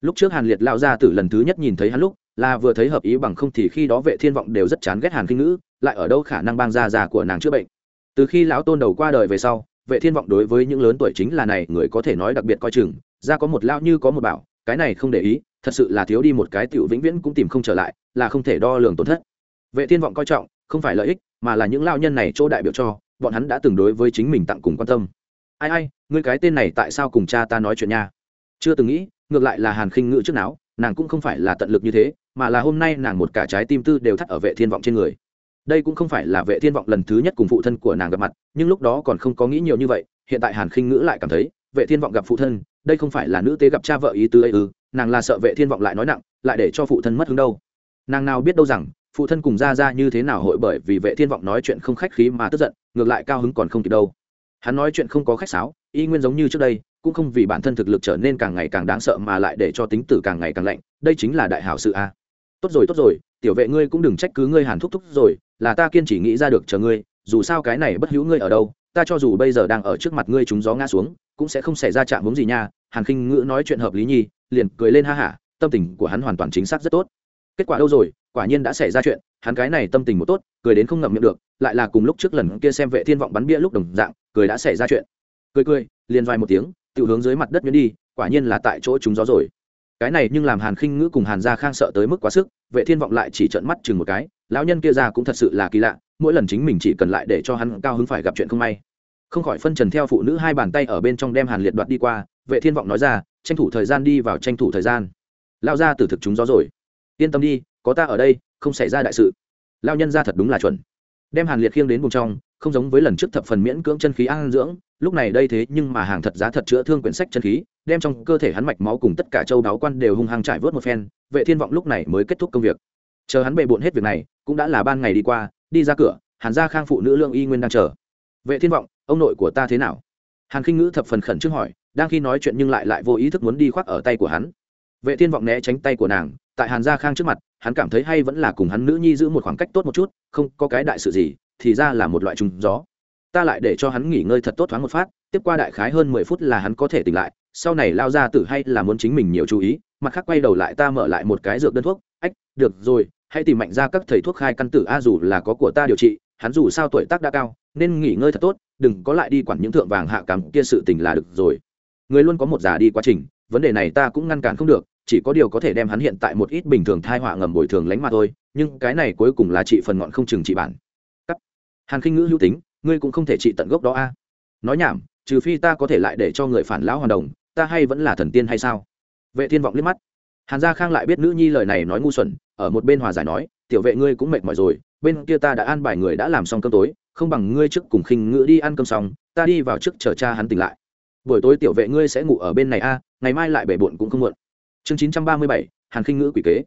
Lúc trước hàn liệt lao ra từ lần thứ nhất nhìn thấy hắn lúc, là vừa thấy hợp ý bằng không thì khi đó vệ thiên vọng đều rất chán ghét hàn kinh ngữ, lại ở đâu khả năng bang ra già của nàng chữa bệnh. Từ khi lão tôn đầu qua đời về sau, vệ thiên vọng đối với những lớn tuổi chính là này người có thể nói đặc biệt coi chừng, ra có một lão như có một bảo, cái này không để ý, thật sự là thiếu đi một cái tiểu vĩnh viễn cũng tìm không trở lại, là không thể đo lường tổn thất. Vệ thiên vọng coi trọng, không phải lợi ích, mà là những lao nhân này chỗ đại biểu cho, bọn hắn đã từng đối với chính mình tặng cùng quan tâm ai ai, ngươi cái tên này tại sao cùng cha ta nói chuyện nha? Chưa từng nghĩ, ngược lại là hàn khinh ngữ trước não nàng cũng không phải là tận lực như thế, mà là hôm nay nàng một cả trái tim tư đều thắt ở vệ thiên vọng trên người. Đây cũng không phải là vệ thiên vọng lần thứ nhất cùng phụ thân của nàng gặp mặt, nhưng lúc đó còn không có nghĩ nhiều như vậy, hiện tại hàn khinh ngữ lại cảm thấy, vệ thiên vọng gặp phụ thân, đây không phải là nữ tế gặp cha vợ ý tứ ấy ư, nàng là sợ vệ thiên vọng lại nói nặng, lại để cho phụ thân mất hứng đâu. Nàng nào biết đâu rằng, phụ thân cùng ra ra như thế nào hội bởi vì vệ thiên vọng nói chuyện không khách khí mà tức giận, ngược lại cao hứng còn không kịp đâu hắn nói chuyện không có khách sáo, y nguyên giống như trước đây, cũng không vì bản thân thực lực trở nên càng ngày càng đáng sợ mà lại để cho tính tử càng ngày càng lạnh, đây chính là đại hảo sự a. Tốt rồi tốt rồi, tiểu vệ ngươi cũng đừng trách cứ ngươi hàn thúc thúc rồi, là ta kiên chỉ nghĩ ra được chờ ngươi, dù sao cái này bất hữu ngươi ở đâu, ta cho dù bây giờ đang ở trước mặt ngươi chúng gió ngã xuống, cũng sẽ không xảy ra chạm hướng gì nha, hàn khinh ngữ nói chuyện hợp lý nhi, liền cười lên ha hả, tâm tình của hắn hoàn toàn chính xác rất tốt. Kết quả đâu rồi, quả nhiên đã xảy ra chuyện hắn cái này tâm tình một tốt, cười đến không ngậm miệng được, lại là cùng lúc trước lần kia xem vệ thiên vọng bắn bia lúc đồng dạng, cười đã xảy ra chuyện. Cười cười, liền vài một tiếng tự hướng dưới mặt đất nhuyễn đi, quả nhiên là tại chỗ chúng gió rồi. Cái này nhưng làm hàn khinh ngữ cùng hàn gia khang sợ tới mức quá sức, vệ thiên vọng lại chỉ trợn mắt chừng một cái, lão nhân kia ra cũng thật sự là kỳ lạ, mỗi lần chính mình chỉ cần lại để cho hắn cao hứng phải gặp chuyện không may. Không khỏi phân trần theo phụ nữ hai bàn tay ở bên trong đem hàn liệt đoạt đi qua, vệ thiên vọng nói ra, tranh thủ thời gian đi vào tranh thủ thời gian. Lao ra từ thực chúng gió rồi. Yên tâm đi, có ta ở đây không xảy ra đại sự. Lao nhân ra thật đúng là chuẩn. Đem hàn liệt khiêng đến vùng trong, không giống với lần trước thập phần miễn cưỡng chân khí an dưỡng, lúc này đây thế nhưng mà hàng thật giá thật chữa thương quyển sách chân khí, đem trong cơ thể hắn mạch máu cùng tất cả châu đáo quan đều hung hăng trải vớt một phen, vệ thiên vọng lúc này mới kết thúc công việc. Chờ hắn bề bộn hết việc này, cũng đã là ban ngày đi qua, đi ra cửa, hàn gia khang phụ nữ lương y nguyên đang chờ. Vệ thiên vọng, ông nội của ta thế nào? Hàn khinh ngữ thập phần khẩn trương hỏi, đang khi nói chuyện nhưng lại lại vô ý thức muốn đi khoác ở tay của hắn vệ thiên vọng né tránh tay của nàng, tại hàn gia khang trước mặt, hắn cảm thấy hay vẫn là cùng hắn nữ nhi giữ một khoảng cách tốt một chút, không có cái đại sự gì, thì ra là một loại trùng gió. Ta lại để cho hắn nghỉ ngơi thật tốt thoáng một phát, tiếp qua đại khái hơn mười phút là hắn có thể tỉnh lại, sau này lao ra tử hay là muốn chính mình nhiều chú ý, mặt khác quay đầu lại ta mở lại một cái dược đơn thuốc. Ách, được rồi, hãy tìm mạnh ra các thầy thuốc khai căn tử, a dù là có của ta điều trị, hắn dù sao tuổi tác đã cao, nên nghỉ ngơi thật tốt, đừng có lại đi quản những thượng vàng hạ cắm kia sự tình là được rồi. Người luôn có một già đi quá trình, vấn đề này ta cũng ngăn cản không được chỉ có điều có thể đem hắn hiện tại một ít bình thường thai họa ngầm bồi thường lánh mà thôi, nhưng cái này cuối cùng là trị phần ngọn không chừng trị bản Cắt. hàn khinh ngữ hữu tính, ngươi cũng không thể trị tận gốc đó a. Nói nhảm, trừ phi ta có thể lại để cho người phản lão hoàn đồng, ta hay vẫn là thần tiên hay sao? Vệ thiên vọng liếc mắt. Hàn gia khang lại biết nữ nhi lời này nói ngu xuẩn, ở một bên hòa giải nói, tiểu vệ ngươi cũng mệt mỏi rồi, bên kia ta đã an bài người đã làm xong cơm tối, không bằng ngươi trước cùng khinh ngữ đi ăn cơm xong, ta đi vào trước chờ cha hắn tỉnh lại. Buổi tối tiểu vệ ngươi sẽ ngủ ở bên này a, ngày mai lại bể bộn cũng không muộn chương chín trăm ba mươi bảy, hàn khinh ngữ quỷ kế.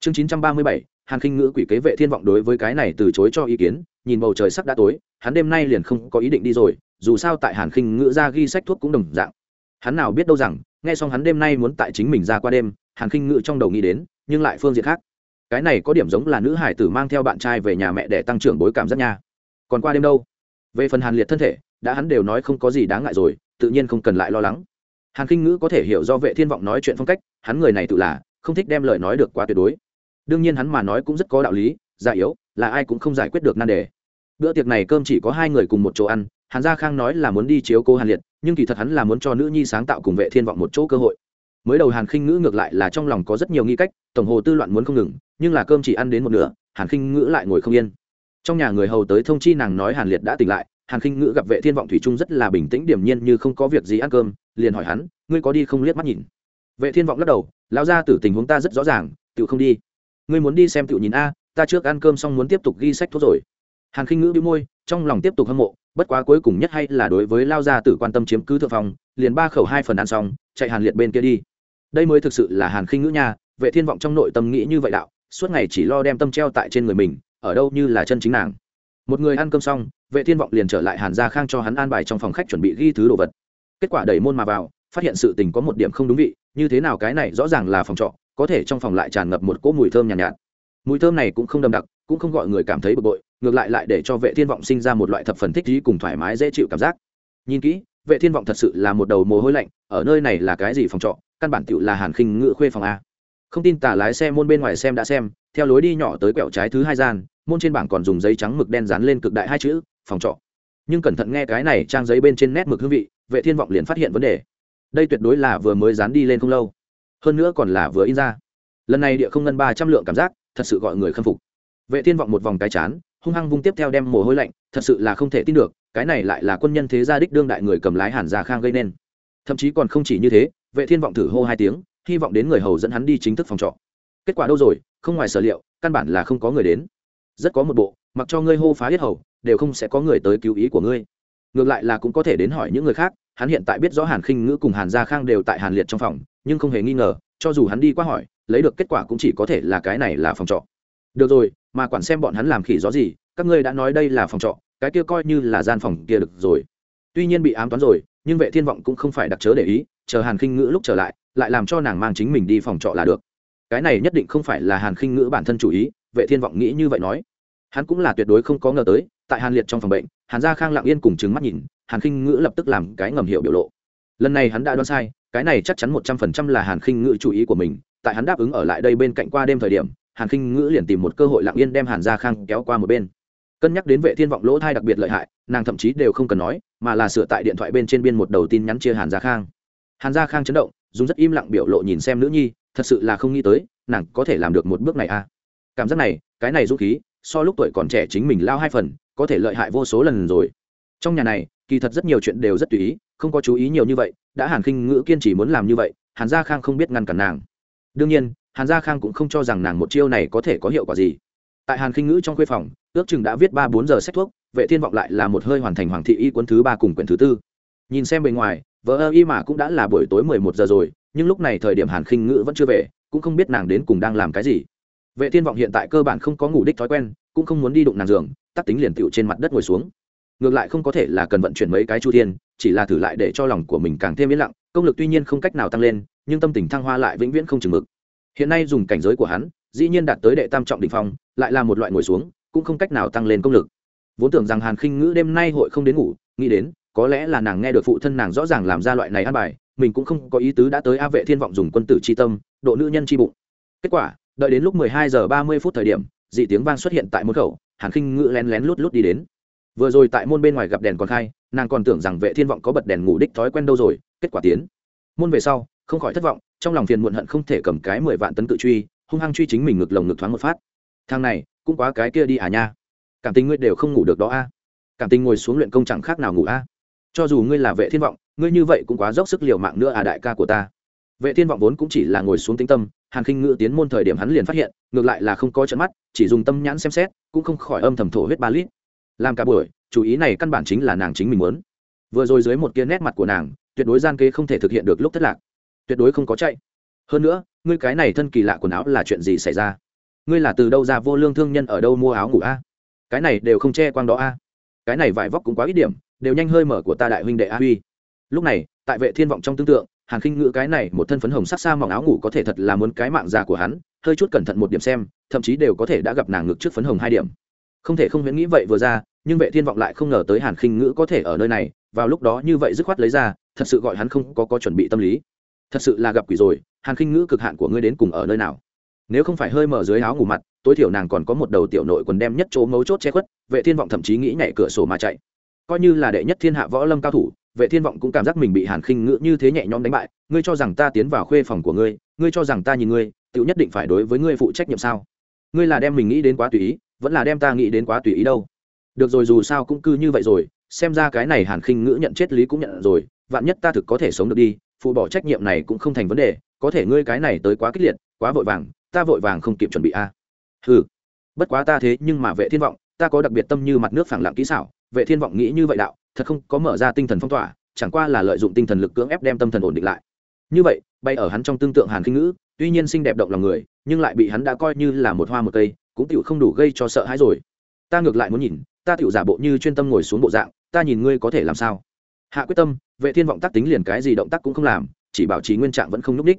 Chương chín trăm ba mươi bảy, hàn khinh ngữ quỷ kế vệ thiên vọng đối với cái này từ chối cho ý kiến, nhìn bầu trời sắp đã tối, hắn đêm nay liền không có ý định đi rồi, dù sao tại hàn khinh ngữ ra ghi sách thuốc cũng đồng dạng. Hắn nào biết đâu rằng, nghe xong hắn đêm nay muốn tại chính mình ra qua đêm, hàn khinh ngữ trong đầu nghĩ đến, nhưng lại phương diện khác. Cái này có điểm giống là nữ hải tử mang theo bạn trai về nhà mẹ để tăng trưởng bối cảm rất nha. Còn qua đêm đâu? Về phần hàn liệt thân thể, đã hắn đều nói không có gì đáng ngại rồi, tự nhiên không cần lại lo lắng hàn khinh ngữ có thể hiểu do vệ thiên vọng nói chuyện phong cách, hắn người này tự là, không thích đem lời nói được quá tuyệt đối. Đương nhiên hắn mà nói cũng rất có đạo lý, già yếu, là ai cũng không giải quyết được nan đề. Bữa tiệc này cơm chỉ có hai người cùng một chỗ ăn, hàn gia khang nói là muốn đi chiếu cô hàn liệt, nhưng kỳ thật hắn là muốn cho nữ nhi sáng tạo cùng vệ thiên vọng một chỗ cơ hội. Mới đầu hàn khinh ngữ ngược lại là trong lòng có rất nhiều nghi cách, tổng hồ tư loạn muốn không ngừng, nhưng là cơm chỉ ăn đến một nửa, hàn khinh ngữ lại ngồi không yên. Trong nhà người hầu tới thông chi nàng nói hàn liệt đã tỉnh lại hàn khinh ngữ gặp vệ thiên vọng thủy trung rất là bình tĩnh, điềm nhiên như không có việc gì ăn cơm, liền hỏi hắn, ngươi có đi không liếc mắt nhìn? Vệ thiên vọng lắc đầu, lão gia tử tình huống ta rất rõ ràng tự không đi. Ngươi muốn đi xem tự nhìn a, ta trước ăn cơm xong muốn tiếp tục ghi sách thuốc rồi. Hàn khinh ngữ bĩu môi, trong lòng tiếp tục hâm mộ, bất quá cuối cùng nhất hay là đối với lao gia tử quan tâm chiếm cứ thượng phòng liền ba khẩu hai phần ăn xong, chạy hàn liệt bên kia đi. Đây mới thực sự là hàn khinh ngữ nha, vệ thiên vọng trong nội tâm nghĩ như vậy đạo, suốt ngày chỉ lo đem tâm treo tại trên người mình, ở đâu như là chân chính nàng một người ăn cơm xong vệ thiên vọng liền trở lại hàn gia khang cho hắn an bài trong phòng khách chuẩn bị ghi thứ đồ vật. Kết quả đẩy môn mà vào phát hiện sự tình có một điểm không đúng vị như thế nào cái này rõ ràng là phòng trọ có thể trong phòng lại tràn ngập một cỗ mùi thơm nhàn nhạt, nhạt. Mùi thơm này cũng không đậm đặc cũng không gọi người cảm thấy bực bội ngược lại lại để cho vệ thiên vọng sinh ra một loại thập phần thích trí cùng thoải mái dễ chịu cảm giác. Nhìn kỹ vệ thiên vọng thật sự là một đầu mồ hôi lạnh ở nơi này là cái gì phòng trọ căn bản tựu là hàn khinh ngự khuê phòng a. Không tin tả lái xe môn bên ngoài xem đã xem theo lối đi nhỏ tới quẹo trái thứ hai gian môn trên bảng còn dùng giấy trắng mực đen dán lên cực đại hai chữ, phòng trọ. Nhưng cẩn thận nghe cái này trang giấy bên trên nét mực hương vị, vệ thiên vọng liền phát hiện vấn đề. Đây tuyệt đối là vừa mới dán đi lên không lâu, hơn nữa còn là vừa in ra. Lần này địa không ngân ba trăm lượng cảm giác, thật sự gọi người khâm phục. Vệ thiên vọng một vòng cái chán, hung hăng vung tiếp theo đem mồ hôi lạnh, thật sự là không thể tin được, cái này lại là quân nhân thế gia đích đương đại người cầm lái hàn gia khang gây nên. Thậm chí còn không chỉ như thế, vệ thiên vọng thử hô hai tiếng, hy vọng đến người hầu dẫn hắn đi chính thức phòng trọ. Kết quả đâu rồi, không ngoài sở liệu, căn bản là không có người đến rất có một bộ, mặc cho ngươi hô phá hết hầu, đều không sẽ có người tới cứu ý của ngươi. Ngược lại là cũng có thể đến hỏi những người khác, hắn hiện tại biết rõ hàn khinh ngữ cùng hàn gia khang đều tại hàn liệt trong phòng, nhưng không hề nghi ngờ, cho dù hắn đi qua hỏi, lấy được kết quả cũng chỉ có thể là cái này là phòng trọ. Được rồi, mà quản xem bọn hắn làm khỉ gió gì, các ngươi đã nói đây là phòng trọ, cái kia coi như là gian phòng kia được rồi. Tuy nhiên bị ám toán rồi, nhưng vệ thiên vọng cũng không phải đặc chớ để ý, chờ hàn khinh ngữ lúc trở lại lại làm cho nàng mang chính mình đi phòng trọ là được cái này nhất định không phải là hàn khinh ngữ bản thân chủ ý, vệ thiên vọng nghĩ như vậy nói. Hắn cũng là tuyệt đối không có ngờ tới, tại hàn liệt trong phòng bệnh, hàn gia khang lặng yên cùng chứng mắt nhìn, hàn khinh ngữ lập tức làm cái ngầm hiệu biểu lộ. Lần này hắn đã đoán sai, cái này chắc chắn một trăm phần trăm là hàn khinh ngữ chủ ý của mình, tại hắn đáp ứng ở lại đây bên cạnh qua đêm thời điểm, hàn khinh ngữ liền tìm một cơ hội lặng yên đem hàn gia khang kéo qua một bên. Cân nhắc đến vệ thiên vọng lỗ thai đặc biệt lợi hại, nàng thậm chí đều không cần nói, mà là sửa tại điện thoại bên trên biên một đầu tin nhắn chia hàn gia khang. Hàn gia khang chấn động, dùng rất im lặng biểu lộ nhìn xem nữ nhi thật sự là không nghĩ tới, nàng có thể làm được một bước này à. Cảm giác này, cái này dũng khí, so lúc tuổi còn trẻ chính mình lao hai phần, có thể lợi hại vô số lần rồi. Trong nhà này, kỳ thật rất nhiều chuyện đều rất tùy ý, không có chú ý nhiều như vậy, đã hàn khinh ngữ kiên trì muốn làm như vậy, hàn gia khang không biết ngăn cản nàng. Đương nhiên, hàn gia khang cũng không cho rằng nàng một chiêu này có thể có hiệu quả gì. Tại hàn khinh ngữ trong khuê phòng, ước chừng đã viết ba bốn giờ sách thuốc, vệ thiên vọng lại là một hơi hoàn thành hoàng thị y quân thứ ba cùng quyển thứ tư. Nhìn xem bề ngoài, vợ ơ y mà cũng đã là buổi tối mười một giờ rồi nhưng lúc này thời điểm hàn khinh ngữ vẫn chưa về, cũng không biết nàng đến cùng đang làm cái gì. Vệ thiên vọng hiện tại cơ bản không có ngủ đích thói quen, cũng không muốn đi đụng nàng giường, tắt tính liền tựu trên mặt đất ngồi xuống. Ngược lại không có thể là cần vận chuyển mấy cái chu thiên, chỉ là thử lại để cho lòng của mình càng thêm yên lặng, công lực tuy nhiên không cách nào tăng lên, nhưng tâm tình thăng hoa lại vĩnh viễn không chừng mực. Hiện nay dùng cảnh giới của hắn, dĩ nhiên đạt tới đệ tam trọng đ ỉ n h phong, lại là một loại ngồi xuống, cũng không cách nào tăng lên công lực. Vốn tưởng rằng hàn khinh ngữ đêm nay hội không đến ngủ, nghĩ đến, có lẽ là nàng nghe được phụ thân nàng rõ ràng làm ra loại này ăn bài mình cũng không có ý tứ đã tới a vệ thiên vọng dùng quân tử c h i tâm, độ nữ nhân c h i bụng. Kết quả, đợi đến lúc mười hai giờ ba mươi phút thời điểm, dị tiếng vang xuất hiện tại môn khẩu, hàn khinh ngự lén lén lút lút đi đến. Vừa rồi tại môn bên ngoài gặp đèn còn khai, nàng còn tưởng rằng vệ thiên vọng có bật đèn ngủ đích thói quen đâu rồi, kết quả tiến. Môn về sau, không khỏi thất vọng, trong lòng phiền muộn hận không thể cầm cái mười vạn tấn cự truy, hung hăng truy chính mình ngực lồng ngực thoáng một phát. Thằng này, cũng quá cái kia đi à nha. Cảm tình ngươi đều không ngủ được đó a. Cảm tình ngồi xuống luyện công chẳng khác nào ngủ a. Cho dù ngươi là vệ thiên vọng ngươi như vậy cũng quá dốc sức liều mạng nữa à đại ca của ta. Vệ thiên vọng vốn cũng chỉ là ngồi xuống tĩnh tâm, hàn khinh ngữ tiến môn thời điểm hắn liền phát hiện, ngược lại là không có trận mắt, chỉ dùng tâm nhãn xem xét, cũng không khỏi âm thầm thổ huyết ba lít. Làm cả buổi chủ ý này căn bản chính là nàng chính mình muốn. Vừa rồi dưới một kia nét mặt của nàng, tuyệt đối gian kế không thể thực hiện được lúc thất lạc. Tuyệt đối không có chạy. Hơn nữa, ngươi cái này thân kỳ lạ quần áo là chuyện gì xảy ra? Ngươi là từ đâu ra vô lương thương nhân ở đâu mua áo ngủ a? Cái này đều không che quang đó a. Cái này vải vóc cũng quá ít điểm, đều nhanh hơi mở của ta đại huynh đệ a huy lúc này, tại vệ thiên vọng trong tương tượng, hàn khinh ngữ cái này một thân phấn hồng sắc xa mỏng áo ngủ có thể thật là muốn cái mạng già của hắn, hơi chút cẩn thận một điểm xem, thậm chí đều có thể đã gặp nàng ngực trước phấn hồng hai điểm. Không thể không huyễn nghĩ vậy vừa ra, nhưng vệ thiên vọng lại không ngờ tới hàn khinh ngữ có thể ở nơi này, vào lúc đó như vậy dứt khoát lấy ra, thật sự gọi hắn không có có chuẩn bị tâm lý. Thật sự là gặp quỷ rồi, hàn khinh ngữ cực hạn của ngươi đến cùng ở nơi nào? Nếu không phải hơi mở dưới áo ngủ mặt, tối thiểu nàng còn có một đầu tiểu nội quần đem nhất chỗ mấu chốt che khuất, vệ thiên vọng thậm chí nghĩ nhảy cửa sổ mà chạy. Coi như là đệ nhất thiên hạ võ lâm cao thủ vệ thiên vọng cũng cảm giác mình bị hàn khinh ngữ như thế nhẹ nhõm đánh bại ngươi cho rằng ta tiến vào khuê phòng của ngươi ngươi cho rằng ta nhìn ngươi tự nhất định phải đối với ngươi phụ trách nhiệm sao ngươi là đem mình nghĩ đến quá tùy ý vẫn là đem ta nghĩ đến quá tùy ý đâu được rồi dù sao cũng cư như vậy rồi xem ra cái này hàn khinh ngữ nhận chết lý cũng nhận rồi vạn nhất ta thực có thể sống được đi phụ bỏ trách nhiệm này cũng không thành vấn đề có thể ngươi cái này tới quá kích liệt quá vội vàng ta vội vàng không kịp chuẩn bị a à. ừ bất quá ta thế nhưng mà vệ thiên vọng ta có đặc biệt tâm như mặt nước phẳng lặng kỹ xảo vệ thiên vọng nghĩ như vậy đạo thật không có mở ra tinh thần phong tỏa, chẳng qua là lợi dụng tinh thần lực cưỡng ép đem tâm thần ổn định lại. Như vậy, bay ở hắn trong tương tượng hàn Kinh ngữ, tuy nhiên xinh đẹp động lòng người, nhưng lại bị hắn đã coi như là một hoa một cây, cũng tựu không đủ gây cho sợ hãi rồi. Ta ngược lại muốn nhìn, ta tựu giả bộ như chuyên tâm ngồi xuống bộ dạng, ta nhìn ngươi có thể làm sao? Hạ quyết tâm, vệ thiên vọng tác tính liền cái gì động tác cũng không làm, chỉ bảo trì nguyên trạng vẫn không nhúc ních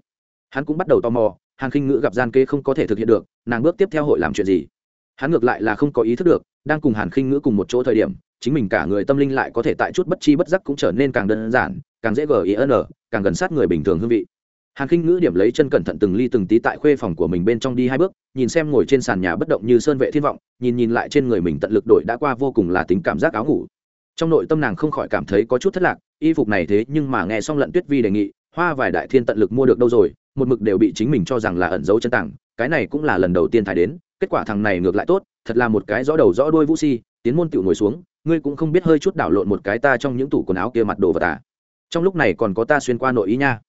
hắn cũng bắt đầu tò mò, hàn khinh ngữ gặp gian kê không có thể thực hiện được, nàng bước tiếp theo hội làm chuyện gì? Hắn ngược lại là không có ý thức được, đang cùng hàn khinh ngữ cùng một chỗ thời điểm chính mình cả người tâm linh lại có thể tại chút bất chi bất giác cũng trở nên càng đơn giản, càng dễ gn càng gần sát người bình thường hương vị. Hàn khinh ngữ điểm lấy chân cẩn thận từng ly từng tí tại khuê phòng của mình bên trong đi hai bước, nhìn xem ngồi trên sàn nhà bất động như sơn vệ thiên vọng, nhìn nhìn lại trên người mình tận lực đổi đã qua vô cùng là tính cảm giác áo ngủ. Trong nội tâm nàng không khỏi cảm thấy có chút thất lạc, y phục này thế nhưng mà nghe xong lận tuyết vi đề nghị, hoa vài đại thiên tận lực mua được đâu rồi, một mực đều bị chính mình cho rằng là ẩn giấu chân tảng, cái này cũng là lần đầu tiên thái đến, kết quả thằng này ngược lại tốt, thật là một cái rõ đầu rõ đuôi vũ si, tiến môn tiểu ngồi xuống ngươi cũng không biết hơi chút đảo lộn một cái ta trong những tủ quần áo kia mặt đồ vật à. trong lúc này còn có ta xuyên qua nội ý nha.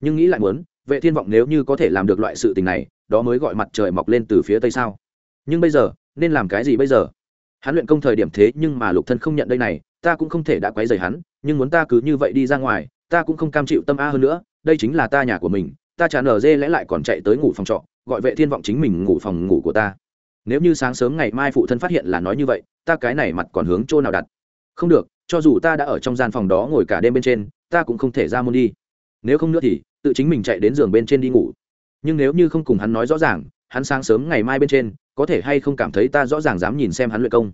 Nhưng nghĩ lại muốn, vệ thiên vọng nếu như có thể làm được loại sự tình này, đó mới gọi mặt trời mọc lên từ phía tây sao. Nhưng bây giờ, nên làm cái gì bây giờ? Hắn luyện công thời điểm thế nhưng mà lục thân không nhận đây này, ta cũng không thể đã quấy rầy hắn, nhưng muốn ta cứ như vậy đi ra ngoài, ta cũng không cam chịu tâm a hơn nữa, đây chính là ta nhà của mình, ta trả nở dê lẽ lại còn chạy tới ngủ phòng trọ, gọi vệ thiên vọng chính mình ngủ phòng ngủ của ta nếu như sáng sớm ngày mai phụ thân phát hiện là nói như vậy, ta cái này mặt còn hướng chỗ nào đặt? Không được, cho dù ta đã ở trong gian phòng đó ngồi cả đêm bên trên, ta cũng không thể ra môn đi. Nếu không nữa thì, tự chính mình chạy đến giường bên trên đi ngủ. Nhưng nếu như không cùng hắn nói rõ ràng, hắn sáng sớm ngày mai bên trên, có thể hay không cảm thấy ta rõ ràng dám nhìn xem hắn luyện công?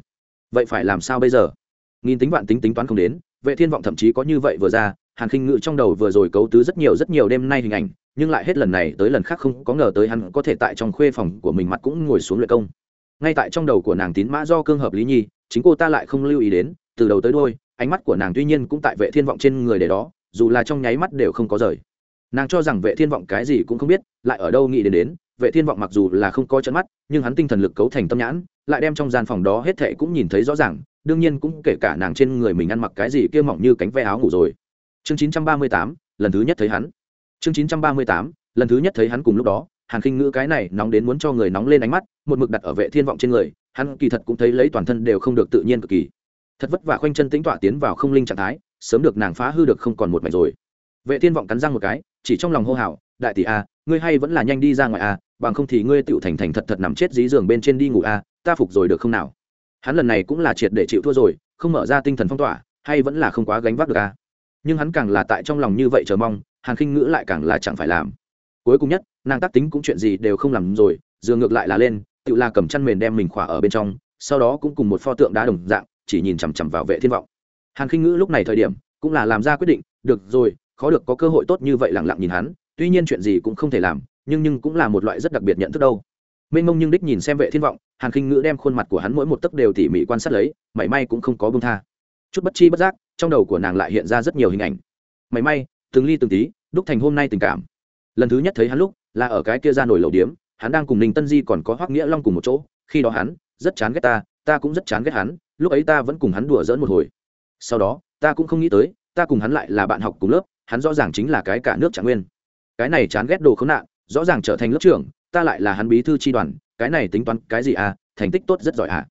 Vậy phải làm sao bây giờ? Nghìn tính vạn tính tính toán không đến, vệ thiên vọng thậm chí có như vậy vừa ra, hàn khinh ngự trong đầu vừa rồi cấu tứ rất nhiều rất nhiều đêm nay hình ảnh, nhưng lại hết lần này tới lần khác không có ngờ tới hắn có thể tại trong khuê phòng của mình mặt cũng ngồi xuống luyện công ngay tại trong đầu của nàng tín mã do cương hợp lý nhi chính cô ta lại không lưu ý đến từ đầu tới đôi ánh mắt của nàng tuy nhiên cũng tại vệ thiên vọng trên người để đó dù là trong nháy mắt đều không có rời. Nàng cho rằng vệ thiên vọng cái gì cũng không biết lại ở đâu nghĩ đến đến vệ thiên vọng mặc dù là không có trận mắt nhưng hắn tinh thần lực cấu thành tâm nhãn lại đem trong gian phòng đó hết thệ cũng nhìn thấy rõ ràng đương nhiên cũng kể cả nàng trên người mình ăn mặc cái gì kia mỏng như cánh ve áo ngủ rồi. Chương 938, lần thứ nhất thấy hắn. Chương 938, lần thứ nhất thấy hắn cùng lúc đó hàn khinh ngữ cái này nóng đến muốn cho người nóng lên ánh mắt, một mực đặt ở vệ thiên vọng trên người, hắn kỳ thật cũng thấy lấy toàn thân đều không được tự nhiên cực kỳ. Thật vất vả khoanh chân tĩnh tọa tiến vào không linh trạng thái, sớm được nàng phá hư được không còn một mảnh rồi. Vệ thiên vọng cắn răng một cái, chỉ trong lòng hô hào, đại tỷ a, ngươi hay vẫn là nhanh đi ra ngoài a, bằng không thì ngươi tựu thành thành thật thật nằm chết dí giường bên trên đi ngủ a, ta phục rồi được không nào? Hắn lần này cũng là triệt để chịu thua rồi, không mở ra tinh thần phong tỏa, hay vẫn là không quá gánh vác được a. Nhưng hắn càng là tại trong lòng như vậy chờ mong, hàn khinh ngữ lại càng là chẳng phải làm cuối cùng nhất, nàng tác tính cũng chuyện gì đều không làm rồi dường ngược lại là lên, tự là cầm chăn mền đem mình khỏa ở bên trong, sau đó cũng cùng một pho tượng đá đồng dạng, chỉ nhìn chằm chằm vào vệ thiên vọng. Hàn khinh ngữ lúc này thời điểm, cũng là làm ra quyết định, được rồi, khó được có cơ hội tốt như vậy lẳng lặng nhìn hắn, tuy nhiên chuyện gì cũng không thể làm, nhưng nhưng cũng là một loại rất đặc biệt nhận thức đâu. Mênh mông nhưng đích nhìn xem vệ thiên vọng, hàn khinh ngữ đem khuôn mặt của hắn mỗi một tấc đều tỉ mỉ quan sát lấy, mảy may cũng không có bông tha. Chút bất chi bất giác, trong đầu của nàng lại hiện ra rất nhiều hình ảnh. Mảy may, từng ly từng tí, đúc thành hôm nay tình cảm lần thứ nhất thấy hắn lúc, là ở cái kia ra nổi lầu điếm, hắn đang cùng ninh tân di còn có hoắc nghĩa long cùng một chỗ, khi đó hắn rất chán ghét ta ta cũng rất chán ghét hắn, lúc ấy ta vẫn cùng hắn đùa dỡn một hồi. Sau đó, ta cũng không nghĩ tới, ta cùng hắn lại là bạn học cùng lớp, hắn rõ ràng chính là cái cả nước trạng nguyên. Cái này chán ghét đồ khốn nạn, rõ ràng trở thành lớp trưởng, ta lại là hắn bí thư tri đoàn, cái này tính toán cái gì à thành tích tốt rất giỏi à.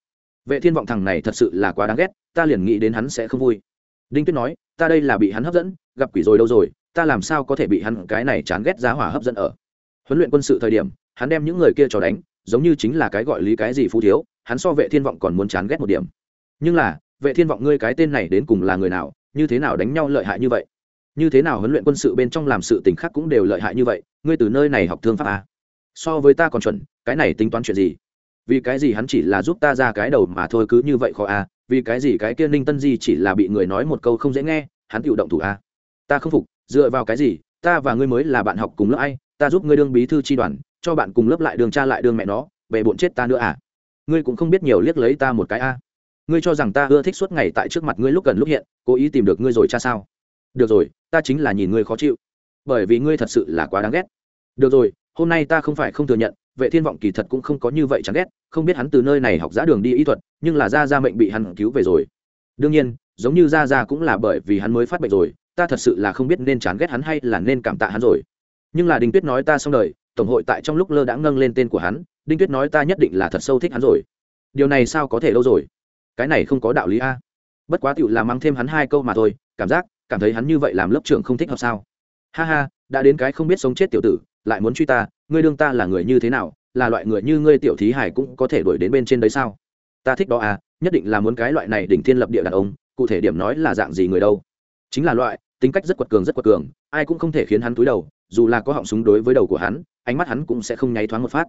Vệ thiên vọng thằng này thật sự là quá đáng ghét, ta liền nghĩ đến hắn sẽ không vui. Đinh tuyết nói, ta đây là bị hắn hấp dẫn, gặp quỷ rồi đâu rồi ta làm sao có thể bị hắn cái này chán ghét giá hỏa hấp dẫn ở? Huấn luyện quân sự thời điểm, hắn đem những người kia cho đánh, giống như chính là cái gọi lý cái gì phú thiếu, hắn so vệ thiên vọng còn muốn chán ghét một điểm. Nhưng là, vệ thiên vọng ngươi cái tên này đến cùng là người nào, như thế nào đánh nhau lợi hại như vậy? Như thế nào huấn luyện quân sự bên trong làm sự tình khác cũng đều lợi hại như vậy, ngươi từ nơi này học thương pháp à? so với ta còn chuẩn, cái này tính toán chuyện gì? Vì cái gì hắn chỉ là giúp ta ra cái đầu mà thôi cứ như vậy khó à? Vì cái gì cái kia ninh tân di chỉ là bị người nói một câu không dễ nghe, hắn tự động thủ à? Ta không phục dựa vào cái gì, ta và ngươi mới là bạn học cùng lớp ai, ta giúp ngươi đương bí thư tri đoàn, cho bạn cùng lớp lại đường cha lại đường mẹ nó về bộn chết ta nữa à? Ngươi cũng không biết nhiều liếc lấy ta một cái a. Ngươi cho rằng ta ưa thích suốt ngày tại trước mặt ngươi lúc gần lúc hiện, cố ý tìm được ngươi rồi cha sao? Được rồi, ta chính là nhìn ngươi khó chịu. Bởi vì ngươi thật sự là quá đáng ghét. Được rồi, hôm nay ta không phải không thừa nhận, vệ thiên vọng kỳ thật cũng không có như vậy chẳng ghét, không biết hắn từ nơi này học giã đường đi y thuật, nhưng là ra ra mệnh bị hắn cứu về rồi. Đương nhiên, giống như ra ra cũng là bởi vì hắn mới phát bệnh rồi ta thật sự là không biết nên chán ghét hắn hay là nên cảm tạ hắn rồi. Nhưng là đinh tuyết nói ta xong đời, tổng hội tại trong lúc lơ đã ngâng lên tên của hắn, đinh tuyết nói ta nhất định là thật sâu thích hắn rồi. Điều này sao có thể lâu rồi? Cái này không có đạo lý a. Bất quá tựu là mang thêm hắn hai câu mà thôi, cảm giác, cảm thấy hắn như vậy làm lớp trưởng không thích hợp sao? Ha ha, đã đến cái không biết sống chết tiểu tử, lại muốn truy ta, ngươi đương ta là người như thế nào, là loại người như ngươi tiểu thí hải cũng có thể đuổi đến bên trên đấy sao? Ta thích đó à nhất định là muốn cái loại này đỉnh thiên lập địa đàn ông, cụ thể điểm nói là dạng gì người đâu? Chính là loại tính cách rất quật cường rất quật cường, ai cũng không thể khiến hắn túi đầu, dù là có họng súng đối với đầu của hắn, ánh mắt hắn cũng sẽ không nháy thoáng một phát.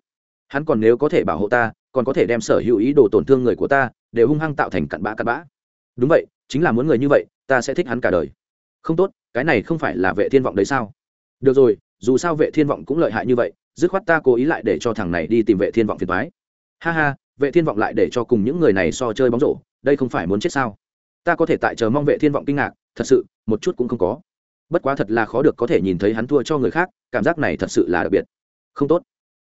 Hắn còn nếu có thể bảo hộ ta, còn có thể đem sở hữu ý đồ tổn thương người của ta, đều hung hăng tạo thành cặn bã cặn bã. Đúng vậy, chính là muốn người như vậy, ta sẽ thích hắn cả đời. Không tốt, cái này không phải là vệ thiên vọng đấy sao? Được rồi, dù sao vệ thiên vọng cũng lợi hại như vậy, dứt khoát ta cố ý lại để cho thằng này đi tìm vệ thiên vọng phiền thoái ha ha, vệ thiên vọng lại để cho cùng những người này so chơi bóng rổ, đây không phải muốn chết sao? Ta có thể tại chờ mong vệ thiên vọng kinh ngạc thật sự, một chút cũng không có. Bất quá thật là khó được có thể nhìn thấy hắn thua cho người khác, cảm giác này thật sự là đặc biệt. Không tốt.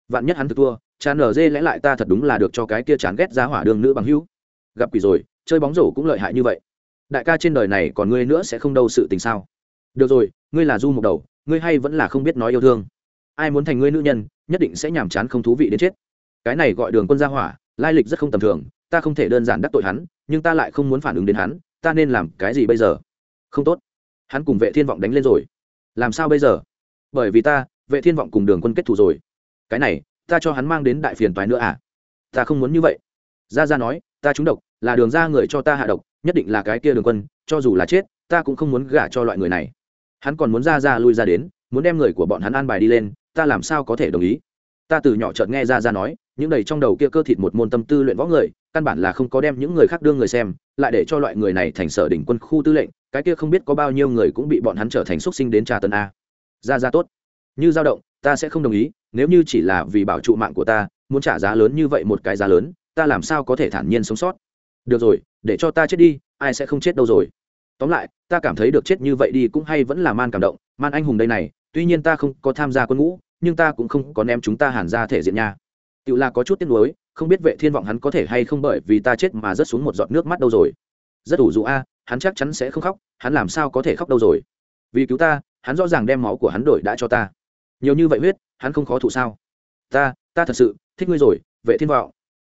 Vạn nhất hắn thực thua cha nở dê lẽ lại ta thật đúng là được cho cái kia chán ghét ra hỏa đường nữ bằng hữu. Gặp quỷ rồi, chơi bóng rổ cũng lợi hại như vậy. Đại ca trên đời này còn ngươi nữa sẽ không đâu sự tình sao? Được rồi, ngươi là du mục đầu, ngươi hay vẫn là không biết nói yêu thương. Ai muốn thành ngươi nữ nhân, nhất định sẽ nhàm chán không thú vị đến chết. Cái này gọi đường quân gia hỏa, lai lịch rất không tầm thường, ta không thể đơn giản đắc tội hắn, nhưng ta lại không muốn phản ứng đến hắn, ta nên làm cái gì bây giờ? Không tốt. Hắn cùng vệ thiên vọng đánh lên rồi. Làm sao bây giờ? Bởi vì ta, vệ thiên vọng cùng đường quân kết thù rồi. Cái này, ta cho hắn mang đến đại phiền toái nữa à? Ta không muốn như vậy. Gia gia nói, ta trúng độc, là đường ra người cho ta hạ độc, nhất định là cái kia đường quân, cho dù là chết, ta cũng không muốn gả cho loại người này. Hắn còn muốn ra ra lui ra đến, muốn đem người của bọn hắn an bài đi lên, ta làm sao có thể đồng ý? Ta từ nhỏ chợt nghe ra ra nói, những đầy trong đầu kia cơ thịt một môn tâm tư luyện võ người, căn bản là không có đem những người khác đương người xem lại để cho loại người này thành sở đỉnh quân khu tư lệnh, cái kia không biết có bao nhiêu người cũng bị bọn hắn trở thành xuất sinh đến trà tân a. Ra ra tốt. Như dao động, ta sẽ không đồng ý, nếu như chỉ là vì bảo trụ mạng của ta, muốn trả giá lớn như vậy một cái giá lớn, ta làm sao có thể thản nhiên sống sót? Được rồi, để cho ta chết đi, ai sẽ không chết đâu rồi? Tóm lại, ta cảm thấy được chết như vậy đi cũng hay vẫn là man cảm động. Man anh hùng đây này, tuy nhiên ta không có tham gia quân ngũ, nhưng ta cũng không có ném chúng ta hàn ra thể diện nha tự là có chút tiếc nuối, không biết vệ thiên vọng hắn có thể hay không bởi vì ta chết mà rớt xuống một giọt nước mắt đâu rồi. Rất ủ dụ a, hắn chắc chắn sẽ không khóc, hắn làm sao có thể khóc đâu rồi? Vì cứu ta, hắn rõ ràng đem máu của hắn đổi đã cho ta. Nhiều như vậy huyết, hắn không khó thụ sao? Ta ta thật sự thích ngươi rồi, vệ thiên vọng.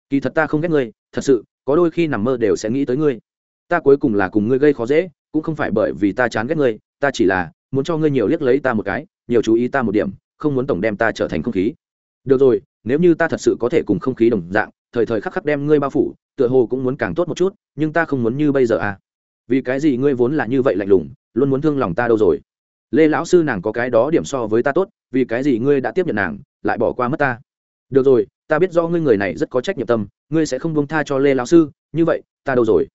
Kỳ thật ta không ghét ngươi, thật sự, có đôi khi nằm mơ đều sẽ nghĩ tới ngươi. Ta cuối cùng là cùng ngươi gây khó dễ, cũng không phải bởi vì ta chán ghét ngươi, ta chỉ là muốn cho ngươi nhiều liếc lấy ta một cái, nhiều chú ý ta một điểm, không muốn tổng đem ta trở thành không khí được rồi, nếu như ta thật sự có thể cùng không khí đồng dạng, thời thời khắc khắc đem ngươi bao phủ, tựa hồ cũng muốn càng tốt một chút, nhưng ta không muốn như bây giờ à. Vì cái gì ngươi vốn là như vậy lạnh lùng, luôn muốn thương lòng ta đâu rồi? Lê lão sư nàng có cái đó điểm so với ta tốt, vì cái gì ngươi đã tiếp nhận nàng, lại bỏ qua mất ta? Được rồi, ta biết do ngươi người này rất có trách nhiệm tâm, ngươi sẽ không buông tha cho lê lão sư, như vậy, ta đâu rồi?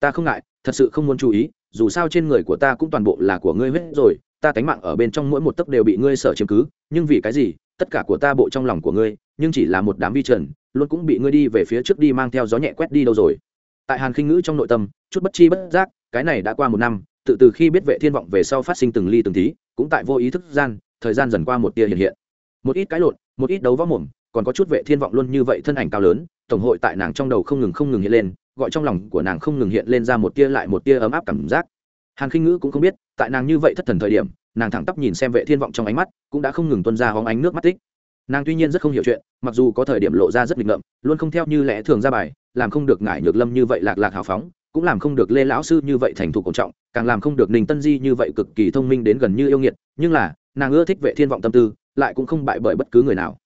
Ta không ngại, thật sự không muốn chú ý, dù sao trên người của ta cũng toàn bộ là của ngươi hết rồi, ta tánh mạng ở bên trong mỗi một tấc đều bị ngươi sợ chiếm cứ, nhưng vì cái gì tất cả của ta bộ trong lòng của ngươi, nhưng chỉ là một đám vi trần, luôn cũng bị ngươi đi về phía trước đi mang theo gió nhẹ quét đi đâu rồi. Tại hàn khinh ngữ trong nội tâm, chút bất chi bất giác, cái này đã qua một năm, tự từ khi biết vệ thiên vọng về sau phát sinh từng ly từng tí, cũng tại vô ý thức gian, thời gian dần qua một tia hiện hiện. Một ít cái lộn, một ít đấu võ mồm, còn có chút vệ thiên vọng luôn như vậy thân ảnh cao lớn, tổng hội tại nàng trong đầu không ngừng không ngừng hiện lên, gọi trong lòng của nàng không ngừng hiện lên ra một tia lại một tia ấm áp cảm giác. Hàn khinh ngữ cũng không biết, tại nàng như vậy thất thần thời điểm nàng thẳng tắp nhìn xem vệ thiên vọng trong ánh mắt, cũng đã không ngừng tuân ra hóng ánh nước mắt tích. Nàng tuy nhiên rất không hiểu chuyện, mặc dù có thời điểm lộ ra rất nghịch ngợm, luôn không theo như lẽ thường ra bài, làm không được ngải nhược lâm như vậy lạc lạc hào phóng, cũng làm không được lê lão sư như vậy thành thục cổ trọng, càng làm không được ninh tân di như vậy cực kỳ thông minh đến gần như yêu nghiệt, nhưng là, nàng ưa thích vệ thiên vọng tâm tư, lại cũng không bại bởi bất cứ người nào.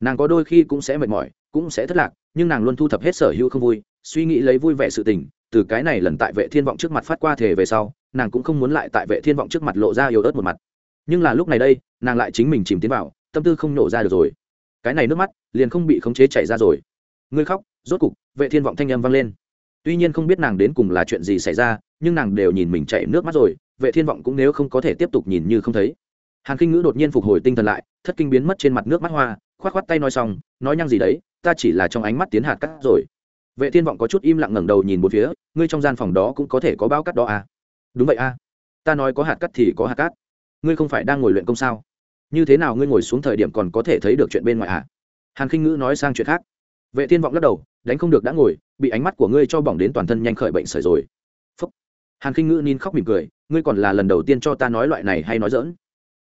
Nàng có đôi khi cũng sẽ mệt mỏi, cũng sẽ thất lạc, nhưng nàng luôn thu thập hết sở hữu không vui, suy nghĩ lấy vui vẻ sự tình, từ cái này lần tại vệ thiên vọng trước mặt phát qua thể về sau nàng cũng không muốn lại tại vệ thiên vọng trước mặt lộ ra yếu ớt một mặt. Nhưng là lúc này đây, nàng lại chính mình chìm tiến vào, tâm tư không nổ ra được rồi. Cái này nước mắt, liền không bị khống chế chảy ra rồi. Ngươi khóc, rốt cục, vệ thiên vọng thanh âm vang lên. Tuy nhiên không biết nàng đến cùng là chuyện gì xảy ra, nhưng nàng đều nhìn mình chảy nước mắt rồi, vệ thiên vọng cũng nếu không có thể tiếp tục nhìn như không thấy. Hàn kinh ngữ đột nhiên phục hồi tinh thần lại, thất kinh biến mất trên mặt nước mắt hoa, khoát khoát tay nói xong, nói nhăng gì đấy, ta chỉ là trong ánh mắt tiến hạt cắt rồi. Vệ thiên vọng có chút im lặng ngẩng đầu nhìn một phía, ngươi trong gian phòng đó cũng có thể có bao cắt đó à? Đúng vậy à ta nói có hạt cắt thì có hạt cát. Ngươi không phải đang ngồi luyện công sao? Như thế nào ngươi ngồi xuống thời điểm còn có thể thấy được chuyện bên ngoài à? Hàn khinh ngữ nói sang chuyện khác. Vệ thiên vọng lắc đầu, đánh không được đã ngồi, bị ánh mắt của ngươi cho bỏng đến toàn thân nhanh khởi bệnh sởi rồi. Phúc. hàn khinh ngữ nín khóc mỉm cười, ngươi còn là lần đầu tiên cho ta nói loại này hay nói dỡn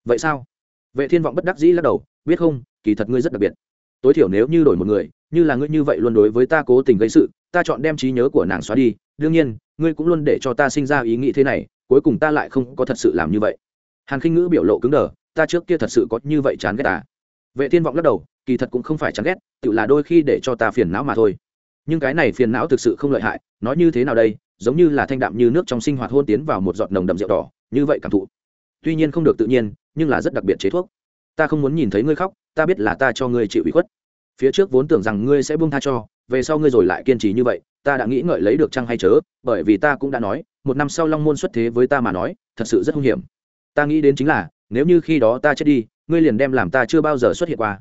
vậy sao? Vệ thiên vọng bất đắc dĩ lắc đầu, biết không, kỳ thật ngươi rất đặc biệt. Tối thiểu nếu như đổi một người, như là ngươi như vậy luôn đối với ta cố tình gây sự ta chọn đem trí nhớ của nàng xóa đi, đương nhiên, ngươi cũng luôn để cho ta sinh ra ý nghĩ thế này, cuối cùng ta lại không có thật sự làm như vậy. Hàn khinh ngữ biểu lộ cứng đờ, ta trước kia thật sự có như vậy chán ghét à vệ thiên vọng lắc đầu, kỳ thật cũng không phải chán ghét, tự là đôi khi để cho ta phiền não mà thôi. Nhưng cái này phiền não thực sự không lợi hại, nói như thế nào đây, giống như là thanh đạm như nước trong sinh hoạt hôn tiến vào một giọt nồng đậm rượu đỏ, như vậy cảm thụ. Tuy nhiên không được tự nhiên, nhưng là rất đặc biệt chế thuốc. Ta không muốn nhìn thấy ngươi khóc, ta biết là ta cho ngươi chịu ủy khuất. Phía trước vốn tưởng rằng ngươi sẽ buông tha cho về sau ngươi rồi lại kiên trì như vậy ta đã nghĩ ngợi lấy được chăng hay chớ bởi vì ta cũng đã nói một năm sau long môn xuất thế với ta mà nói thật sự rất hung hiểm. Ta nghĩ đến chính là nếu như khi đó ta chết đi ngươi liền đem làm ta chưa bao giờ xuất hiện qua.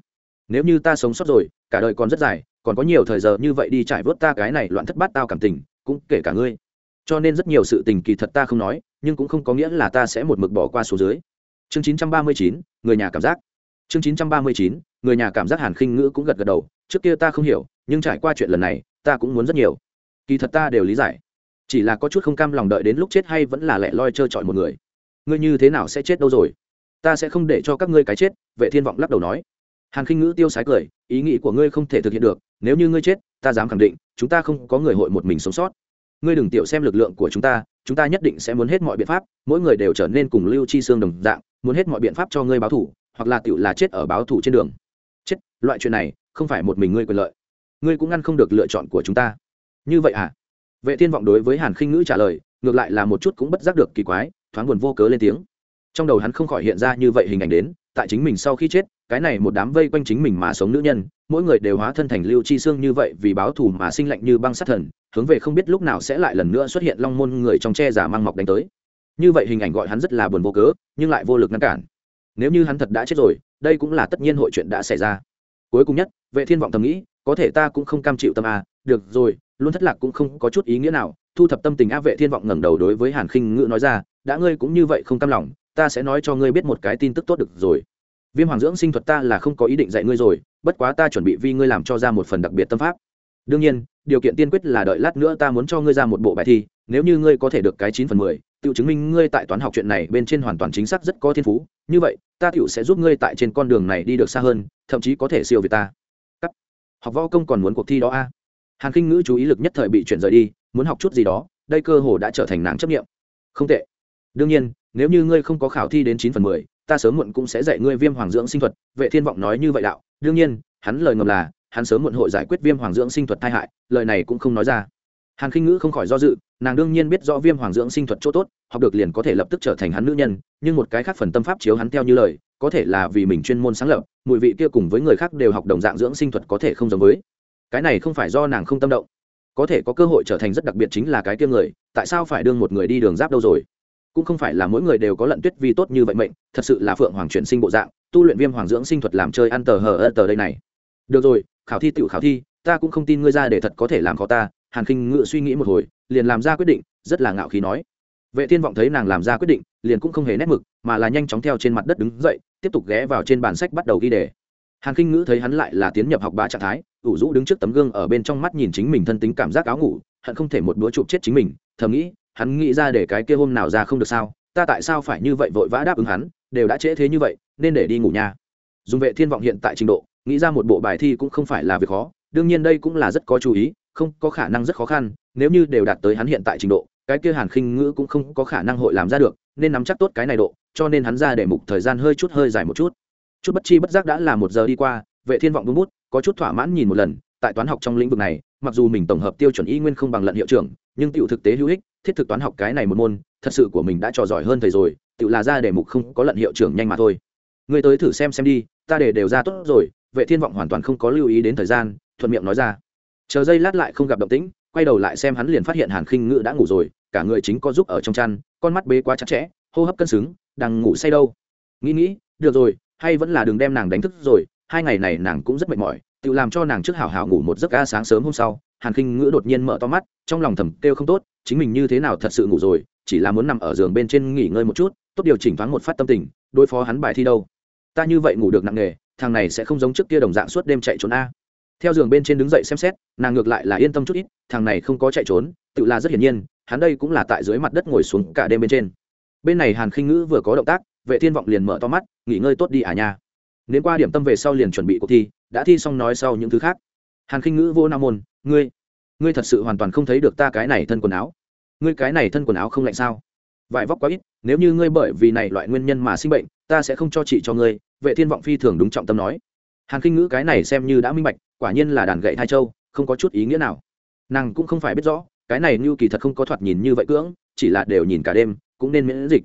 Nếu như ta sống sót rồi cả đời còn rất dài còn có nhiều thời giờ như vậy đi trải vớt ta cái này loạn thất bát tao cảm tình cũng kể cả ngươi. Cho nên rất nhiều sự tình kỳ thật ta không nói nhưng cũng không có nghĩa là ta sẽ một mực bỏ qua số dưới. Chương 939, người nhà cảm giác. Chương 939, người nhà cảm giác hàn khinh ngữ cũng gật gật đầu trước kia ta không hiểu nhưng trải qua chuyện lần này, ta cũng muốn rất nhiều. Kỳ thật ta đều lý giải. Chỉ là có chút không cam lòng đợi đến lúc chết hay vẫn là lẻ loi trơ trọi một người. Ngươi như thế nào sẽ chết đâu rồi? Ta sẽ không để cho các ngươi cái chết, vệ thiên vọng lắc đầu nói. Hàn khinh ngữ tiêu sái cười, ý nghĩ của ngươi không thể thực hiện được, nếu như ngươi chết, ta dám khẳng định, chúng ta không có người hội một mình sống sót. Ngươi đừng tiểu xem lực lượng của chúng ta chúng ta nhất định sẽ muốn hết mọi biện pháp, mỗi người đều trở nên cùng lưu chi xương đồng dạng, muốn hết mọi biện pháp cho ngươi báo thủ hoặc là tiểu là chết ở báo thủ trên đường. Chết, loại chuyện này, không phải một mình ngươi quyền lợi ngươi cũng ngăn không được lựa chọn của chúng ta. Như vậy à? Vệ thiên vọng đối với hàn khinh ngữ trả lời, ngược lại là một chút cũng bất giác được kỳ quái, thoáng buồn vô cớ lên tiếng. Trong đầu hắn không khỏi hiện ra như vậy hình ảnh đến, tại chính mình sau khi chết, cái này một đám vây quanh chính mình mà sống nữ nhân, mỗi người đều hóa thân thành lưu chi xương như vậy vì báo thù mà sinh lạnh như băng sát thần, hướng về không biết lúc nào sẽ lại lần nữa xuất hiện long môn người trong che giả mang mọc đánh tới. Như vậy hình ảnh gọi hắn rất là buồn vô cớ, nhưng lại vô lực ngăn cản. Nếu như hắn thật đã chết rồi, đây cũng là tất nhiên hội chuyện đã xảy ra. Cuối cùng nhất, vệ thiên vọng thầm nghĩ có thể ta cũng không cam chịu tâm a, được rồi luôn thất lạc cũng không có chút ý nghĩa nào, thu thập tâm tình á vệ thiên vọng ngẩng đầu đối với hàn khinh ngữ nói ra, đã ngươi cũng như vậy không cam lòng, ta sẽ nói cho ngươi biết một cái tin tức tốt được rồi. Viêm hoàng dưỡng sinh thuật ta là không có ý định dạy ngươi rồi, bất quá ta chuẩn bị vì ngươi làm cho ra một phần đặc biệt tâm pháp. Đương nhiên, điều kiện tiên quyết là đợi lát nữa ta muốn cho ngươi ra một bộ bài thi, nếu như ngươi có thể được cái chín phần mười, tự chứng minh ngươi tại toán học chuyện này bên trên hoàn toàn chính xác rất có thiên phú, như vậy, ta tựu sẽ giúp ngươi tại trên con đường này đi được xa hơn, thậm chí có thể siêu việt ta học võ công còn muốn cuộc thi đó a? À? hàn kinh ngữ chú ý lực nhất thời bị chuyển rời đi, muốn học chút gì đó, đây cơ hồ đã trở thành nàng chấp nghiệm không tệ. Đương nhiên, nếu như ngươi không có khảo thi đến chín phần mười, ta sớm muộn cũng sẽ dạy ngươi viêm hoàng dưỡng sinh thuật, vệ thiên vọng nói như vậy đạo. Đương nhiên, hắn lời ngầm là, hắn sớm muộn hội giải quyết viêm hoàng dưỡng sinh thuật tai hại, lời này cũng không nói ra. Hàn khinh ngữ không khỏi do dự, nàng đương nhiên biết rõ viêm hoàng dưỡng sinh thuật chỗ tốt, học được liền có thể lập tức trở thành hắn nữ nhân, nhưng một cái khác phần tâm pháp chiếu hắn theo như lời có thể là vì mình chuyên môn sáng lập, mùi vị kia cùng với người khác đều học đồng dạng dưỡng sinh thuật có thể không giống với. Cái này không phải do nàng không tâm động. Có thể có cơ hội trở thành rất đặc biệt chính là cái kia người, tại sao phải đương một người đi đường giáp đâu rồi? Cũng không phải là mỗi người đều có lận tuyết vi tốt như vậy mệnh, thật sự là phượng hoàng chuyển sinh bộ dạng, tu luyện viêm hoàng dưỡng sinh thuật làm chơi ăn tờ hờ ơ tờ đây này. Được rồi, khảo thi tự khảo thi, ta cũng không tin ngươi ra để thật có thể làm khó ta, hàn khinh ngự suy nghĩ một hồi, liền làm ra quyết định, rất là ngạo khí nói vệ thiên vọng thấy nàng làm ra quyết định, liền cũng không hề nét mực, mà là nhanh chóng theo trên mặt đất đứng dậy, tiếp tục ghé vào trên bàn sách bắt đầu ghi đề. Hàn khinh ngữ thấy hắn lại là tiến nhập học bá trạng thái, ủ rũ đứng trước tấm gương ở bên trong mắt nhìn chính mình thân tính cảm giác áo ngủ, hận không thể một đũa chụp chết chính mình, thầm nghĩ, hắn nghĩ ra để cái kia hôm nào ra không được sao, ta tại sao phải như vậy vội vã đáp ứng hắn, đều đã trễ thế như vậy, nên để đi ngủ nha dùng vệ thiên vọng hiện tại trình độ, nghĩ ra một bộ bài thi cũng không phải là việc khó, đương nhiên đây cũng là rất có chú ý, không có khả năng rất khó khăn, nếu như đều đạt tới hắn hiện tại trình độ cái kia hàn khinh ngữ cũng không có khả năng hội làm ra được, nên nắm chắc tốt cái này độ, cho nên hắn ra để mục thời gian hơi chút, hơi dài một chút. Chút bất chi bất giác đã là một giờ đi qua, vệ thiên vọng bút bút, có chút thỏa mãn nhìn một lần, tại toán học trong lĩnh vực này, mặc dù mình tổng hợp tiêu chuẩn y nguyên không bằng lận hiệu trưởng, nhưng tiểu thực tế hữu ích, thiết thực toán học cái này một môn, thật sự của mình đã trò giỏi hơn thầy rồi, tiểu là ra để mục không có lận hiệu trưởng nhanh mà thôi. Người tới thử xem xem đi, ta để đều ra tốt rồi, vệ thiên vọng hoàn toàn không có lưu ý đến thời gian, thuận miệng nói ra. Chờ giây lát lại không gặp động tĩnh, quay đầu lại xem hắn liền phát hiện hàn khinh Ngữ đã ngủ rồi cả người chính có giúp ở trong chăn, con mắt bế quá chặt chẽ, hô hấp cân xứng, đang ngủ say đâu. Nghĩ nghĩ, được rồi, hay vẫn là đừng đem nàng đánh thức rồi, hai ngày này nàng cũng rất mệt mỏi, tự làm cho nàng trước hảo hảo ngủ một giấc ca sáng sớm hôm sau. Hàn khinh ngữ đột nhiên mở to mắt, trong lòng thầm kêu không tốt, chính mình như thế nào thật sự ngủ rồi, chỉ là muốn nằm ở giường bên trên nghỉ ngơi một chút, tốt điều chỉnh thoáng một phát tâm tình, đối phó hắn bài thi đâu. Ta như vậy ngủ được nặng nghề thằng này sẽ không giống trước kia đồng dạng suốt đêm chạy trốn a theo giường bên trên đứng dậy xem xét, nàng ngược lại là yên tâm chút ít, thằng này không có chạy trốn, tự là rất hiển nhiên, hắn đây cũng là tại dưới mặt đất ngồi xuống cả đêm bên trên. Bên này hàn khinh ngữ vừa có động tác, vệ thiên vọng liền mở to mắt, nghỉ ngơi tốt đi à nha. Nếu qua điểm tâm về sau liền chuẩn bị cuộc thi, đã thi xong nói sau những thứ khác. Hàn khinh ngữ vô nam môn, ngươi ngươi thật sự hoàn toàn không thấy được ta cái này thân quần áo. Ngươi cái này thân quần áo không lạnh sao? Vải vóc quá ít, nếu như ngươi bởi vì này loại nguyên nhân mà sinh bệnh, ta sẽ không cho chị cho ngươi. Vệ thiên vọng phi thường đúng trọng tâm nói. Hàn kinh ngữ cái này xem như đã minh bạch quả nhiên là đàn gậy hai châu, không có chút ý nghĩa nào. Nàng cũng không phải biết rõ, cái này như kỳ thật không có thoạt nhìn như vậy cưỡng, chỉ là đều nhìn cả đêm, cũng nên miễn dịch.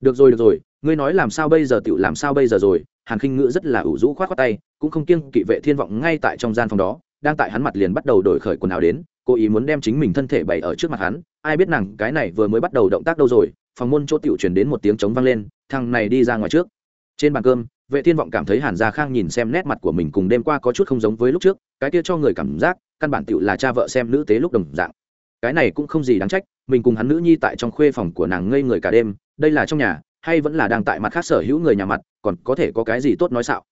Được rồi được rồi, ngươi nói làm sao bây giờ tựu làm sao bây giờ rồi, hàn khinh ngữ rất là ủ rũ khoát khoát tay, cũng không kiêng kỵ vệ thiên vọng ngay tại trong gian phòng đó, đang tại hắn mặt liền bắt đầu đổi khởi quần áo đến, cố ý muốn đem chính mình thân thể bày ở trước mặt hắn, ai biết nàng cái này vừa mới bắt đầu động tác đâu rồi, phòng môn chỗ tiểu chuyển đến một tiếng trống vang lên, thằng này đi ra ngoài trước. Trên bàn cơm vệ thiên vọng cảm thấy hàn gia khang nhìn xem nét mặt của mình cùng đêm qua có chút không giống với lúc trước, cái kia cho người cảm giác, căn bản tựu là cha vợ xem nữ tế lúc đồng dạng. Cái này cũng không gì đáng trách, mình cùng hắn nữ nhi tại trong khuê phòng của nàng ngây người cả đêm, đây là trong nhà, hay vẫn là đang tại mặt khác sở hữu người nhà mặt, còn có thể có cái gì tốt nói xạo.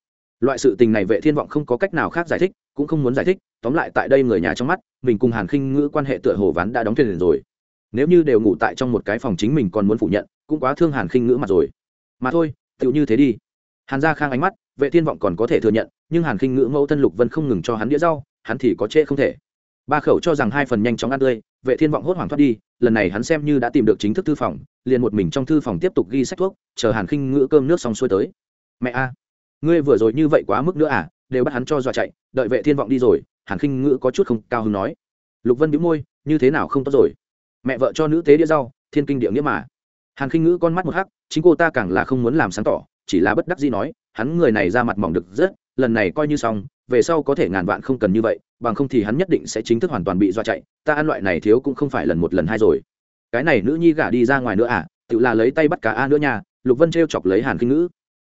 Loại sự tình này vệ thiên vọng không có cách nào khác giải thích, cũng không muốn giải thích, tóm lại tại đây người nhà trong mắt, mình cùng hàn khinh ngữ quan hệ tựa hồ ván đã đóng thuyền rồi. Nếu như đều ngủ tại trong một cái phòng chính mình còn muốn phủ nhận, cũng quá thương hàn khinh ngữ mặt rồi. Mà thôi, tựu như thế đi hàn gia khang ánh mắt, vệ thiên vọng còn có thể thừa nhận, nhưng hàn khinh ngữ mẫu thân lục vân không ngừng cho hắn đĩa rau, hắn thì có trễ không thể. Ba khẩu cho rằng hai phần nhanh chóng ăn tươi, vệ thiên vọng hốt hoảng thoát đi, lần này hắn xem như đã tìm được chính thức thư phòng, liền một mình trong thư phòng tiếp tục ghi sách thuốc, chờ hàn khinh ngữ cơm nước xong xuôi tới. Mẹ a, ngươi vừa rồi như vậy quá mức nữa à đều bắt hắn cho dọa chạy, đợi vệ thiên vọng đi rồi, hàn khinh ngữ có chút không cao hứng nói. Lục vân bĩu môi, như thế nào không tốt rồi? Mẹ vợ cho nữ tế đĩa rau, thiên kinh địa nghĩa mà. Hàn khinh ngữ con mắt một hắc chính cô ta càng là không muốn làm sáng tỏ, chỉ là bất đắc dĩ nói, hắn người này ra mặt mỏng được rất, lần này coi như xong, về sau có thể ngàn vạn không cần như vậy, bằng không thì hắn nhất định sẽ chính thức hoàn toàn bị dọa chạy, ta ăn loại này thiếu cũng không phải lần một lần hai rồi. Cái này nữ nhi gả đi ra ngoài nữa à tự là lấy tay bắt cá a nữa nha, lục vân t chọc lấy hàn khinh ngữ.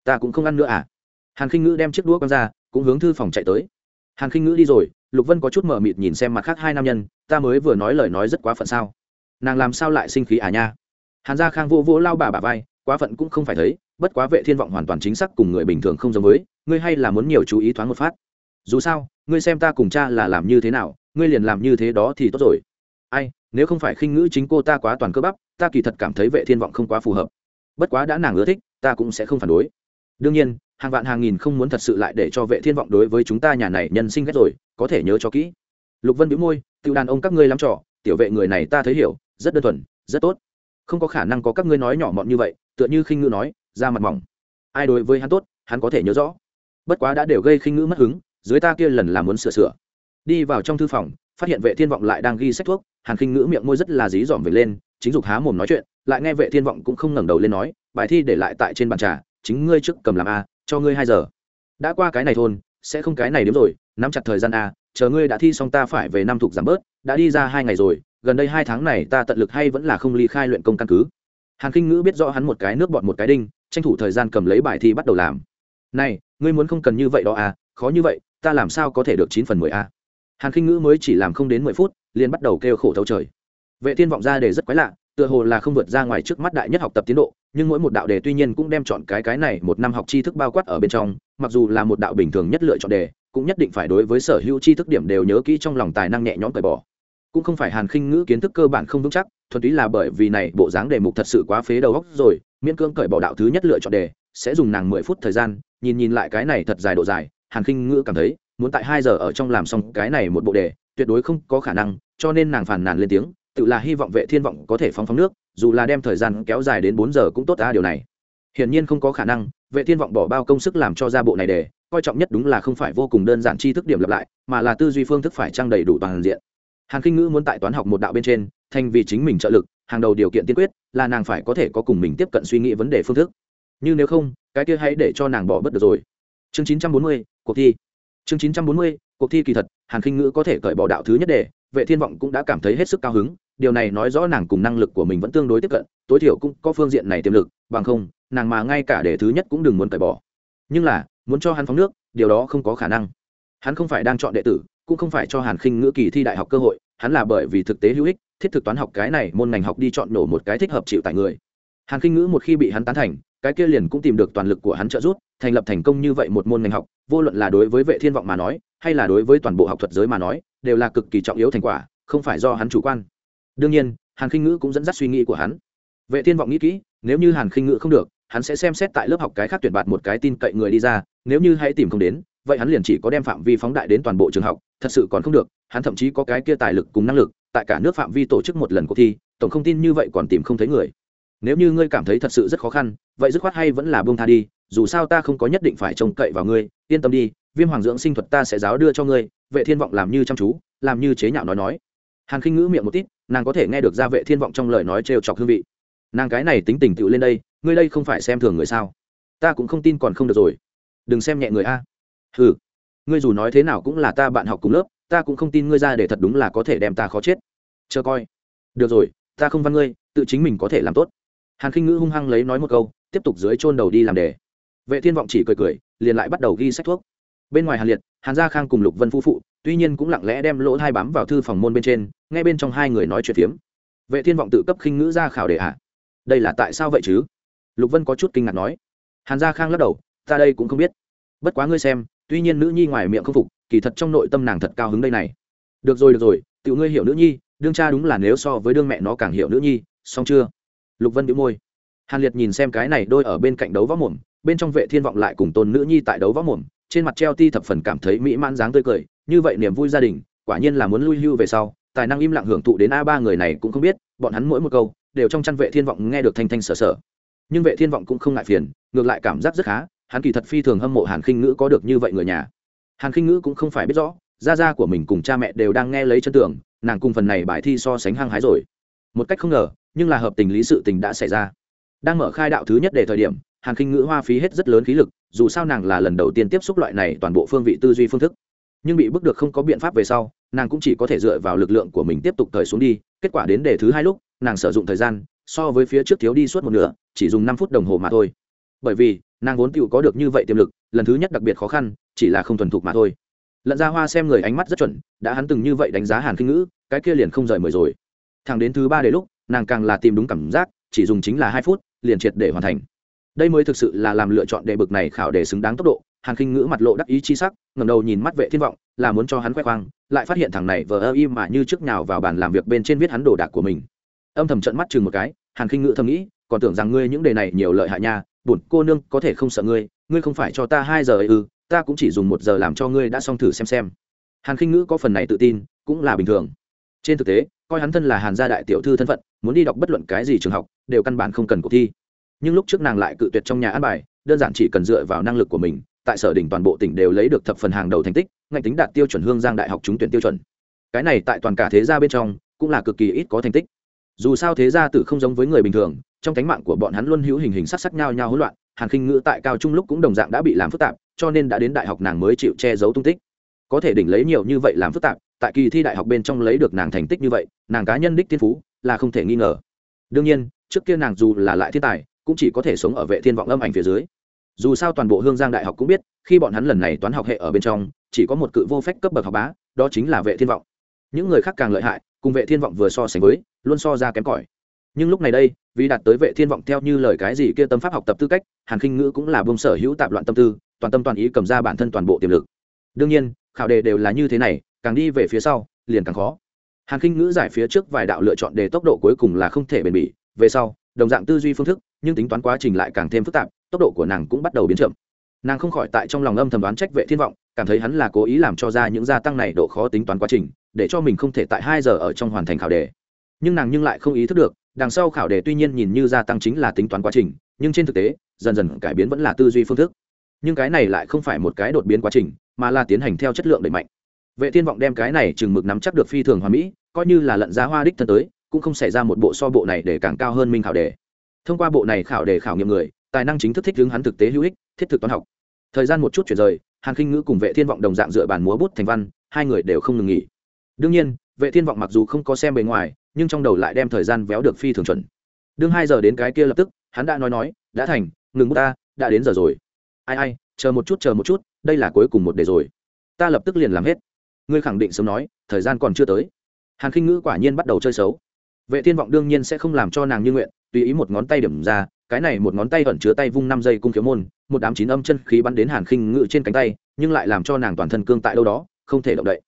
Ta cũng không ăn nữa à. Hàn khinh ngữ đem chiếc đũa quăng ra, cũng hướng thư phòng chạy tới. Hàn khinh ngữ đi rồi, lục vân có chút mờ mịt nhìn xem mặt khác hai nam nhân, ta mới vừa nói lời nói rất quá phận sao. Nàng làm sao lại sinh khí à nha? Hàn gia khang vô vô lao bà bà vai quá phận cũng không phải thấy, bất quá vệ thiên vọng hoàn toàn chính xác cùng người bình thường không giống với, ngươi hay là muốn nhiều chú ý thoáng một phát. Dù sao, ngươi xem ta cùng cha là làm như thế nào, ngươi liền làm như thế đó thì tốt rồi. Ai, nếu không phải khinh ngữ chính cô ta quá toàn cơ bắp, ta kỳ thật cảm thấy vệ thiên vọng không quá phù hợp. Bất quá đã nàng ưa thích, ta cũng sẽ không phản đối. Đương nhiên, hàng vạn hàng nghìn không muốn thật sự lại để cho vệ thiên vọng đối với chúng ta nhà này nhân sinh ghét rồi, có thể nhớ cho kỹ. Lục vân bĩu môi tự đàn ông các ngươi lắm trò, tiểu vệ người này ta thấy hiểu, rất đơn thuần, rất tốt không có khả năng có các ngươi nói nhỏ mọn như vậy, tựa như khinh ngữ nói, ra mặt mỏng. Ai đối với hắn tốt, hắn có thể nhớ rõ. Bất quá đã đều gây khinh ngữ mất hứng, dưới ta kia lần là muốn sửa sửa. Đi vào trong thư phòng, phát hiện vệ thiên vọng lại đang ghi sách thuốc, hàn khinh ngữ miệng môi rất là dí dỏm về lên, chính dục há mồm nói chuyện, lại nghe vệ thiên vọng cũng không ngẩng đầu lên nói, bài thi để lại tại trên bàn trà, chính ngươi trước cầm làm a, cho ngươi hai giờ. Đã qua cái này thôn, sẽ không cái này đếm rồi, nắm chặt thời gian a, chờ ngươi đã thi xong ta phải về năm thuộc giảm bớt, đã đi ra hai ngày rồi gần đây hai tháng này ta tận lực hay vẫn là không ly khai luyện công căn cứ. Hàn kinh ngữ biết rõ hắn một cái nước bọn một cái đinh, tranh thủ thời gian cầm lấy bài thi bắt đầu làm. Này, ngươi muốn không cần như vậy đó à khó như vậy, ta làm sao có thể được chín phần mười a hàn kinh ngữ mới chỉ làm không đến mười phút, liền bắt đầu kêu khổ thấu trời. Vệ thiên vọng ra đề rất quái lạ, tựa hồ là không vượt ra ngoài trước mắt đại nhất học tập tiến độ, nhưng mỗi một đạo đề tuy nhiên cũng đem chọn cái cái này một năm học tri thức bao quát ở bên trong, mặc dù là một đạo bình thường nhất lựa chọn đề, cũng nhất định phải đối với sở hữu tri thức điểm đều nhớ kỹ trong lòng tài năng nhẹ nhõm cởi bỏ cũng không phải hàn khinh ngữ kiến thức cơ bản không vững chắc, thuần túy là bởi vì này bộ dáng đề mục thật sự quá phế đầu góc rồi, miễn cưỡng cởi bỏ đạo thứ nhất lựa chọn đề, sẽ dùng nàng mười phút thời gian, nhìn nhìn lại cái này thật dài độ dài, hàn khinh ngữ cảm thấy, muốn tại hai giờ ở trong làm xong cái này một bộ đề, tuyệt đối không có khả năng, cho nên nàng phàn nàn lên tiếng, tự là hy vọng vệ thiên vọng có thể phóng phóng nước, dù là đem thời gian kéo dài đến bốn giờ cũng tốt ta điều này. Hiển nhiên không có khả năng, vệ thiên vọng bỏ bao công sức làm cho ra bộ này để coi trọng nhất đúng là không phải vô cùng đơn giản tri thức điểm lặp lại, mà là tư duy phương thức phải trang đầy đủ toàn diện hàn kinh ngữ muốn tại toán học một đạo bên trên thành vì chính mình trợ lực hàng đầu điều kiện tiên quyết là nàng phải có thể có cùng mình tiếp cận suy nghĩ vấn đề phương thức. Nhưng nếu không cái kia hãy để cho nàng bỏ bớt được rồi. Chương 940, cuộc thi. Chương 940, cuộc thi kỳ thật hàn kinh ngữ có thể cởi bỏ đạo thứ nhất đề vệ thiên vọng cũng đã cảm thấy hết sức cao hứng điều này nói rõ nàng cùng năng lực của mình vẫn tương đối tiếp cận tối thiểu cũng có phương diện này tiềm lực bằng không nàng mà ngay cả đề thứ nhất cũng đừng muốn cởi bỏ. Nhưng là muốn cho hắn phóng nước điều đó không có khả năng. Hắn không phải đang chọn đệ tử cũng không phải cho hàn khinh ngữ kỳ thi đại học cơ hội, hắn là bởi vì thực tế hữu ích, thiết thực toán học cái này môn ngành học đi chọn nổ một cái thích hợp chịu tại người. Hàn khinh ngữ một khi bị hắn tán thành, cái kia liền cũng tìm được toàn lực của hắn trợ giúp, thành lập thành công như vậy một môn ngành học, vô luận là đối với vệ thiên vọng mà nói, hay là đối với toàn bộ học thuật giới mà nói, đều là cực kỳ trọng yếu thành quả, không phải do hắn chủ quan. Đương nhiên, hàn khinh ngữ cũng dẫn dắt suy nghĩ của hắn. Vệ thiên vọng nghĩ kỹ, nếu như hàn khinh ngữ không được, hắn sẽ xem xét tại lớp học cái khác tuyển bạt một cái tin cậy người đi ra, nếu như hãy tìm không đến vậy hắn liền chỉ có đem phạm vi phóng đại đến toàn bộ trường học, thật sự còn không được, hắn thậm chí có cái kia tài lực cùng năng lực, tại cả nước phạm vi tổ chức một lần cuộc thi, tổng không tin như vậy còn tìm không thấy người. Nếu như ngươi cảm thấy thật sự rất khó khăn, vậy dứt khoát hay vẫn là bông tha đi, dù sao ta không có nhất định phải trông cậy vào ngươi, yên tâm đi, viêm hoàng dưỡng sinh thuật ta sẽ giáo đưa cho ngươi, vệ thiên vọng làm như chăm chú, làm như chế nhạo nói nói. Hàn khinh ngữ miệng một tít, nàng có thể nghe được ra vệ thiên vọng trong lời nói trêu chọc hương vị. Nàng cái này tính tình tựu lên đây, ngươi đây không phải xem thường người sao? Ta cũng không tin còn không được rồi. Đừng xem nhẹ người a hừ, ngươi dù nói thế nào cũng là ta bạn học cùng lớp, ta cũng không tin ngươi ra để thật đúng là có thể đem ta khó chết. Chờ coi. Được rồi, ta không văn ngươi, tự chính mình có thể làm tốt. Hàn khinh ngữ hung hăng lấy nói một câu, tiếp tục dưới chôn đầu đi làm đề. Vệ thiên vọng chỉ cười cười, liền lại bắt đầu ghi sách thuốc. Bên ngoài hàn liệt, hàn gia khang cùng lục vân phu phụ, tuy nhiên cũng lặng lẽ đem lỗ hai bám vào thư phòng môn bên trên ngay bên trong hai người nói chuyện phiếm. Vệ thiên vọng tự cấp khinh ngữ ra khảo đề à? đây là tại sao vậy chứ? Lục vân có chút kinh ngạc nói. Hàn gia khang lắc đầu, ta đây cũng không biết. Bất quá ngươi xem tuy nhiên nữ nhi ngoài miệng không phục, kỳ thật trong nội tâm nàng thật cao hứng đây này. Được rồi được rồi tự ngươi hiểu nữ nhi, đương cha đúng là nếu so với đương mẹ nó càng hiểu nữ nhi, xong chưa? Lục vân đĩu môi. Hàn liệt nhìn xem cái này đôi ở bên cạnh đấu võ mồm, bên trong vệ thiên vọng lại cùng tôn nữ nhi tại đấu võ mồm, trên mặt treo ti thập phần cảm thấy mỹ mãn dáng tươi cười, như vậy niềm vui gia đình, quả nhiên là muốn lui hưu về sau, tài năng im lặng hưởng thụ đến a ba người này cũng không biết, bọn hắn mỗi một câu, đều trong chăn vệ thiên vọng nghe được thanh thanh sở sở. Nhưng vệ thiên vọng cũng không ngại phiền, ngược lại cảm giác rất khá hắn kỳ thật phi thường hâm mộ hàn khinh ngữ có được như vậy người nhà. Hàn khinh ngữ cũng không phải biết rõ, gia gia của mình cùng cha mẹ đều đang nghe lấy chân tưởng nàng cùng phần này bài thi so sánh hăng hái rồi. Một cách không ngờ, nhưng là hợp tình lý sự tình đã xảy ra. Đang mở khai đạo thứ nhất để thời điểm, hàn khinh ngữ hoa phí hết rất lớn khí lực, dù sao nàng là lần đầu tiên tiếp xúc loại này toàn bộ phương vị tư duy phương thức. Nhưng bị bức được không có biện pháp về sau, nàng cũng chỉ có thể dựa vào lực lượng của mình tiếp tục thời xuống đi, kết quả đến đề thứ hai lúc, nàng sử dụng thời gian, so với phía trước thiếu đi suốt một nửa, chỉ dùng năm phút đồng hồ mà thôi. Bởi vì nàng vốn tựu có được như vậy tiềm lực, lần thứ nhất đặc biệt khó khăn, chỉ là không thuần thục mà thôi. Lận ra hoa xem người ánh mắt rất chuẩn, đã hắn từng như vậy đánh giá hàn kinh ngữ, cái kia liền không rời mười rồi. Thẳng đến thứ ba đề lúc, nàng càng là tìm đúng cảm giác, chỉ dùng chính là hai phút, liền triệt để hoàn thành. Đây mới thực sự là làm lựa chọn đề bực này khảo để xứng đáng tốc độ, hàn kinh ngữ mặt lộ đắc ý chi sắc ngầm đầu nhìn mắt vệ thiên vọng, là muốn cho hắn khoe khoang, lại phát hiện thằng này vờ ơ im mà như trước nào vào bàn làm việc bên trên viết hắn đồ đạc của mình. Âm thầm trận mắt chừng một cái, hàn kinh ngữ thầm nghĩ, còn tưởng rằng ngươi những đề này nhiều lợi hại nha bổn cô nương có thể không sợ ngươi ngươi không phải cho ta hai giờ ấy ư, ta cũng chỉ dùng một giờ làm cho ngươi đã xong thử xem xem. Hàn khinh ngữ có phần này tự tin, cũng là bình thường. Trên thực tế, coi hắn thân là hàn gia đại tiểu thư thân phận, muốn đi đọc bất luận cái gì trường học, đều căn bản không cần cuộc thi. Nhưng lúc trước nàng lại cự tuyệt trong nhà ăn bài, đơn giản chỉ cần dựa vào năng lực của mình, tại sở đỉnh toàn bộ tỉnh đều lấy được thập phần hàng đầu thành tích, ngạch tính đạt tiêu chuẩn hương giang đại học trúng tuyển tiêu chuẩn. Cái này tại toàn cả thế gia bên trong, cũng là cực kỳ ít có thành tích. Dù sao thế gia tử không giống với người bình thường trong cánh mạng của bọn hắn luôn hữu hình hình sắc sắc nhau nhau hỗn loạn, hàn khinh ngữ tại cao trung lúc cũng đồng dạng đã bị làm phức tạp, cho nên đã đến đại học nàng mới chịu che giấu tung tích. Có thể đỉnh lấy nhiều như vậy làm phức tạp, tại kỳ thi đại học bên trong lấy được nàng thành tích như vậy, nàng cá nhân đích thiên phú là không thể nghi ngờ. Đương nhiên, trước kia nàng dù là lại thiên tài, cũng chỉ có thể sống ở vệ thiên vọng âm ảnh phía dưới. Dù sao toàn bộ hương giang đại học cũng biết, khi bọn hắn lần này toán học hệ ở bên trong, chỉ có một cự vô phách cấp bậc học bá, đó chính là vệ thiên vọng. Những người khác càng lợi hại, cùng vệ thiên vọng vừa so sánh với, luôn so ra kém cỏi nhưng lúc này đây, vì đạt tới vệ thiên vọng theo như lời cái gì kia tâm pháp học tập tư cách, hàn khinh ngữ cũng là bông sở hữu tạp loạn tâm tư, toàn tâm toàn ý cầm ra bản thân toàn bộ tiềm lực. Đương nhiên, khảo đề đều là như thế này, càng đi về phía sau, liền càng khó. Hàn khinh ngữ giải phía trước vài đạo lựa chọn đề tốc độ cuối cùng là không thể bền bỉ, về sau, đồng dạng tư duy phương thức, nhưng tính toán quá trình lại càng thêm phức tạp, tốc độ của nàng cũng bắt đầu biến chậm. Nàng không khỏi tại trong lòng âm thầm đoán trách vệ thiên vọng, cảm thấy hắn là cố ý làm cho ra những gia tăng này độ khó tính toán quá trình, để cho mình không thể tại hai giờ ở trong hoàn thành khảo đề. Nhưng nàng nhưng lại không ý thức được đằng sau khảo đề tuy nhiên nhìn như gia tăng chính là tính toán quá trình, nhưng trên thực tế, dần dần cải biến vẫn là tư duy phương thức. Nhưng cái này lại không phải một cái đột biến quá trình, mà là tiến hành theo chất lượng đẩy mạnh. Vệ thiên vọng đem cái này chừng mực nắm chắc được phi thường hoàn mỹ, coi như là lận giá hoa đích thân tới, cũng không xảy ra một bộ so bộ này để càng cao hơn minh khảo đề. Thông qua bộ này khảo đề khảo nghiệm người, tài năng chính thức thích hướng hắn thực tế hữu ích, thiết thực toán học. Thời gian một chút chuyển rời, hàn khinh ngữ cùng vệ thiên vọng đồng dạng dựa bàn múa bút thành văn, hai người đều không ngừng nghỉ. Đương nhiên, vệ thiên vọng mặc dù không có xem bề ngoài nhưng trong đầu lại đem thời gian véo được phi thường chuẩn. Đương hai giờ đến cái kia lập tức, hắn đã nói nói, đã thành, ngừng bút ta, đã đến giờ rồi. Ai ai, chờ một chút, chờ một chút, đây là cuối cùng một đề rồi. Ta lập tức liền làm hết. Ngươi khẳng định sớm nói, thời gian còn chưa tới. Hàn khinh ngữ quả nhiên bắt đầu chơi xấu. Vệ thiên vọng đương nhiên sẽ không làm cho nàng như nguyện, tùy ý một ngón tay điểm ra, cái này một ngón tay ẩn chứa tay vung năm giây cung khiếu môn, một đám chín âm chân khí bắn đến hàn khinh ngữ trên cánh tay, nhưng lại làm cho nàng toàn thân cương tại đâu đó, không thể động đậy.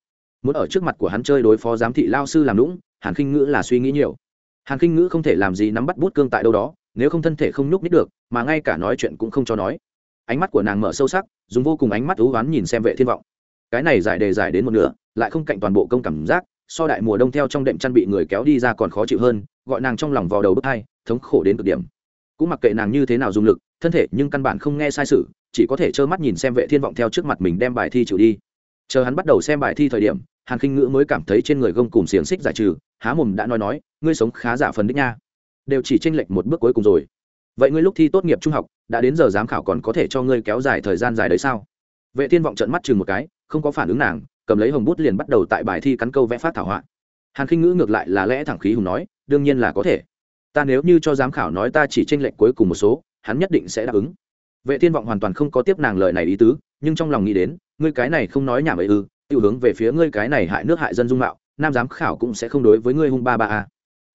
Muốn ở trước mặt của hắn chơi đối phó giám thị lao sư làm lũng hàn khinh ngữ là suy nghĩ nhiều. Hàn khinh ngữ không thể làm gì nắm bắt bút cương tại đâu đó, nếu không thân thể không nhúc nít được, mà ngay cả nói chuyện cũng không cho nói. Ánh mắt của nàng mở sâu sắc, dùng vô cùng ánh mắt thú oán nhìn xem vệ thiên vọng. Cái này giải đề giải đến một nửa, lại không cạnh toàn bộ công cảm giác, so đại mùa đông theo trong đệm chăn bị người kéo đi ra còn khó chịu hơn, gọi nàng trong lòng vào đầu bức hai, thống khổ đến cực điểm. Cũng mặc kệ nàng như thế nào dùng lực, thân thể nhưng căn bản không nghe sai sự, chỉ có thể trơ mắt nhìn xem vệ thiên vọng theo trước mặt mình đem bài thi chịu đi. Chờ hắn bắt đầu xem bài thi thời điểm hàn khinh ngữ mới cảm thấy trên người gông cùng xiềng xích giải trừ, há mồm đã nói nói, ngươi sống khá giả phần đích nha. Đều chỉ tranh lệch một bước cuối cùng rồi. Vậy ngươi lúc thi tốt nghiệp trung học, đã đến giờ giám khảo còn có thể cho ngươi kéo dài thời gian dài đấy sao? Vệ thiên vọng trận mắt chừng một cái, không có phản ứng nàng, cầm lấy hồng bút liền bắt đầu tại bài thi cắn câu vẽ phát thảo họa. Hàn khinh ngữ ngược lại là lẽ thẳng khí hùng nói, đương nhiên là có thể. Ta nếu như cho giám khảo nói ta chỉ tranh lệch cuối cùng một số, hắn nhất định sẽ đáp ứng. Vệ thiên vọng hoàn toàn không có tiếp nàng lời này ý tứ, nhưng trong lòng nghĩ đến, ngươi cái này không nói nhảm ấy ư tiêu hướng về phía ngươi cái này hại nước hại dân dung mạo, nam giám khảo cũng sẽ không đối với ngươi hung ba ba a.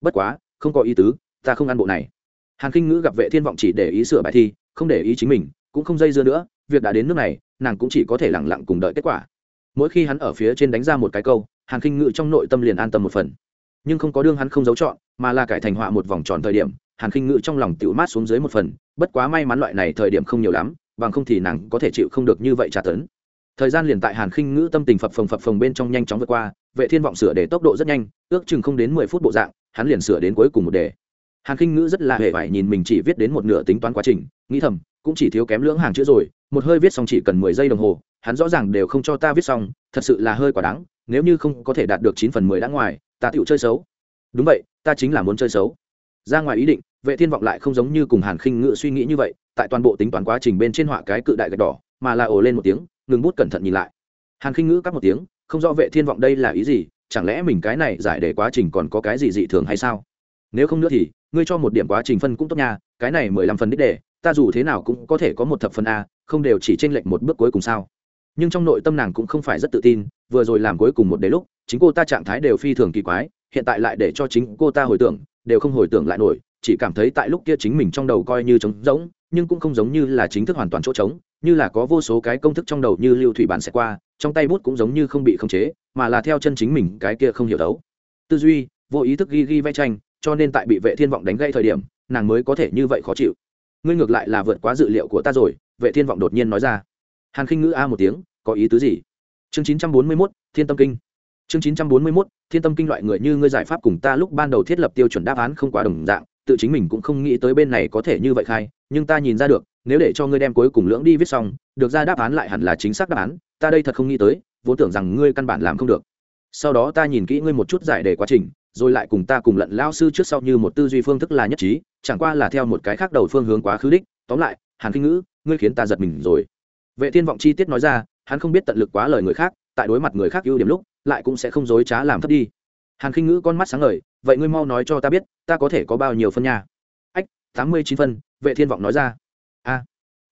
Bất quá, không có ý tứ, ta không ăn bộ này. Hàn kinh ngữ gặp vệ thiên vọng chỉ để ý sửa bài thi, không để ý chính mình, cũng không dây dưa nữa, việc đã đến nước này, nàng cũng chỉ có thể lẳng lặng cùng đợi kết quả. Mỗi khi hắn ở phía trên đánh ra một cái câu, hàn kinh ngữ trong nội tâm liền an tâm một phần. Nhưng không có đương hắn không giấu chọn, mà là cải thành họa một vòng tròn thời điểm, hàn khinh ngữ trong lòng tiểu mát xuống dưới một phần, bất quá may mắn loại này thời điểm không nhiều lắm, bằng không thì nàng có thể chịu không được như vậy trả tấn thời gian liền tại hàn khinh ngữ tâm tình phập phồng phập phồng bên trong nhanh chóng vượt qua, vệ thiên vọng sửa để tốc độ rất nhanh, ước chừng không đến mười phút bộ dạng, hắn liền sửa đến cuối cùng một đề. Hàn khinh ngữ rất là hề vải nhìn mình chỉ viết đến một nửa tính toán quá trình, nghĩ thầm, cũng chỉ thiếu kém lưỡng hàng chữ rồi, một hơi viết xong chỉ cần mười giây đồng hồ, hắn rõ ràng đều không cho ta viết xong, thật sự là hơi quả đáng, nếu như không có thể đạt được chín phần mười đã ngoài, ta tựu chơi xấu. Đúng vậy, ta chính là muốn chơi xấu. Ra ngoài ý định, vệ thiên vọng lại không giống như cùng hàn khinh ngữ suy nghĩ như vậy, tại toàn bộ tính toán quá trình bên trên họa cái cự đại gạch đỏ, mà là ồ lên một tiếng ngừng bút cẩn thận nhìn lại. Hàn khinh ngữ cắt một tiếng, không rõ vệ thiên vọng đây là ý gì, chẳng lẽ mình cái này giải để quá trình còn có cái gì dị thường hay sao? Nếu không nữa thì, ngươi cho một điểm quá trình phân cũng tốt nha, cái này mười lăm phần đích đề, ta dù thế nào cũng có thể có một thập phần a, không đều chỉ tranh lệch một bước cuối cùng sao? Nhưng trong nội tâm nàng cũng không phải rất tự tin, vừa rồi làm cuối cùng một đề lúc, chính cô ta trạng thái đều phi thường kỳ quái, hiện tại lại để cho chính cô ta hồi tưởng, đều không hồi tưởng lại nổi, chỉ cảm thấy tại lúc kia chính mình trong đầu coi như trống rỗng, nhưng cũng không giống như là chính thức hoàn toàn chỗ trống như là có vô số cái công thức trong đầu như lưu thủy bản sẽ qua trong tay bút cũng giống như không bị khống chế mà là theo chân chính mình cái kia không hiểu đấu. Tư duy vô ý thức ghi ghi vẽ tranh cho nên tại bị vệ thiên vọng đánh gây thời điểm nàng mới có thể như vậy khó chịu. Ngươi ngược lại là vượt quá dự liệu của ta rồi vệ thiên vọng đột nhiên nói ra. Hàn khinh ngữ a một tiếng có ý tứ gì? Chương 941, thiên tâm kinh. Chương 941, thiên tâm kinh loại người như ngươi giải pháp cùng ta lúc ban đầu thiết lập tiêu chuẩn đáp án không quá đồng dạng tự chính mình cũng không nghĩ tới bên này có thể như vậy khai nhưng ta nhìn ra được, nếu để cho ngươi đem cuối cùng lưỡng đi viết xong, được ra đáp án lại hẳn là chính xác đáp án, ta đây thật không nghĩ tới, vốn tưởng rằng ngươi căn bản làm không được. Sau đó ta nhìn kỹ ngươi một chút giải đề quá trình, rồi lại cùng ta cùng lận lao sư trước sau như một tư duy phương thức là nhất trí, chẳng qua là theo một cái khác đầu phương hướng quá khứ đích. Tóm lại, hàn kinh ngữ, ngươi khiến ta giật mình rồi. Vệ thiên vọng chi tiết nói ra, hắn không biết tận lực quá lời người khác, tại đối mặt người khác ưu điểm lúc, lại cũng sẽ không dối trá làm thấp đi. Hàn khinh ngữ con mắt sáng ngời, vậy ngươi mau nói cho ta biết, ta có thể có bao nhiêu phân nha? Ách, tám mươi chín phân vệ thiên vọng nói ra. A,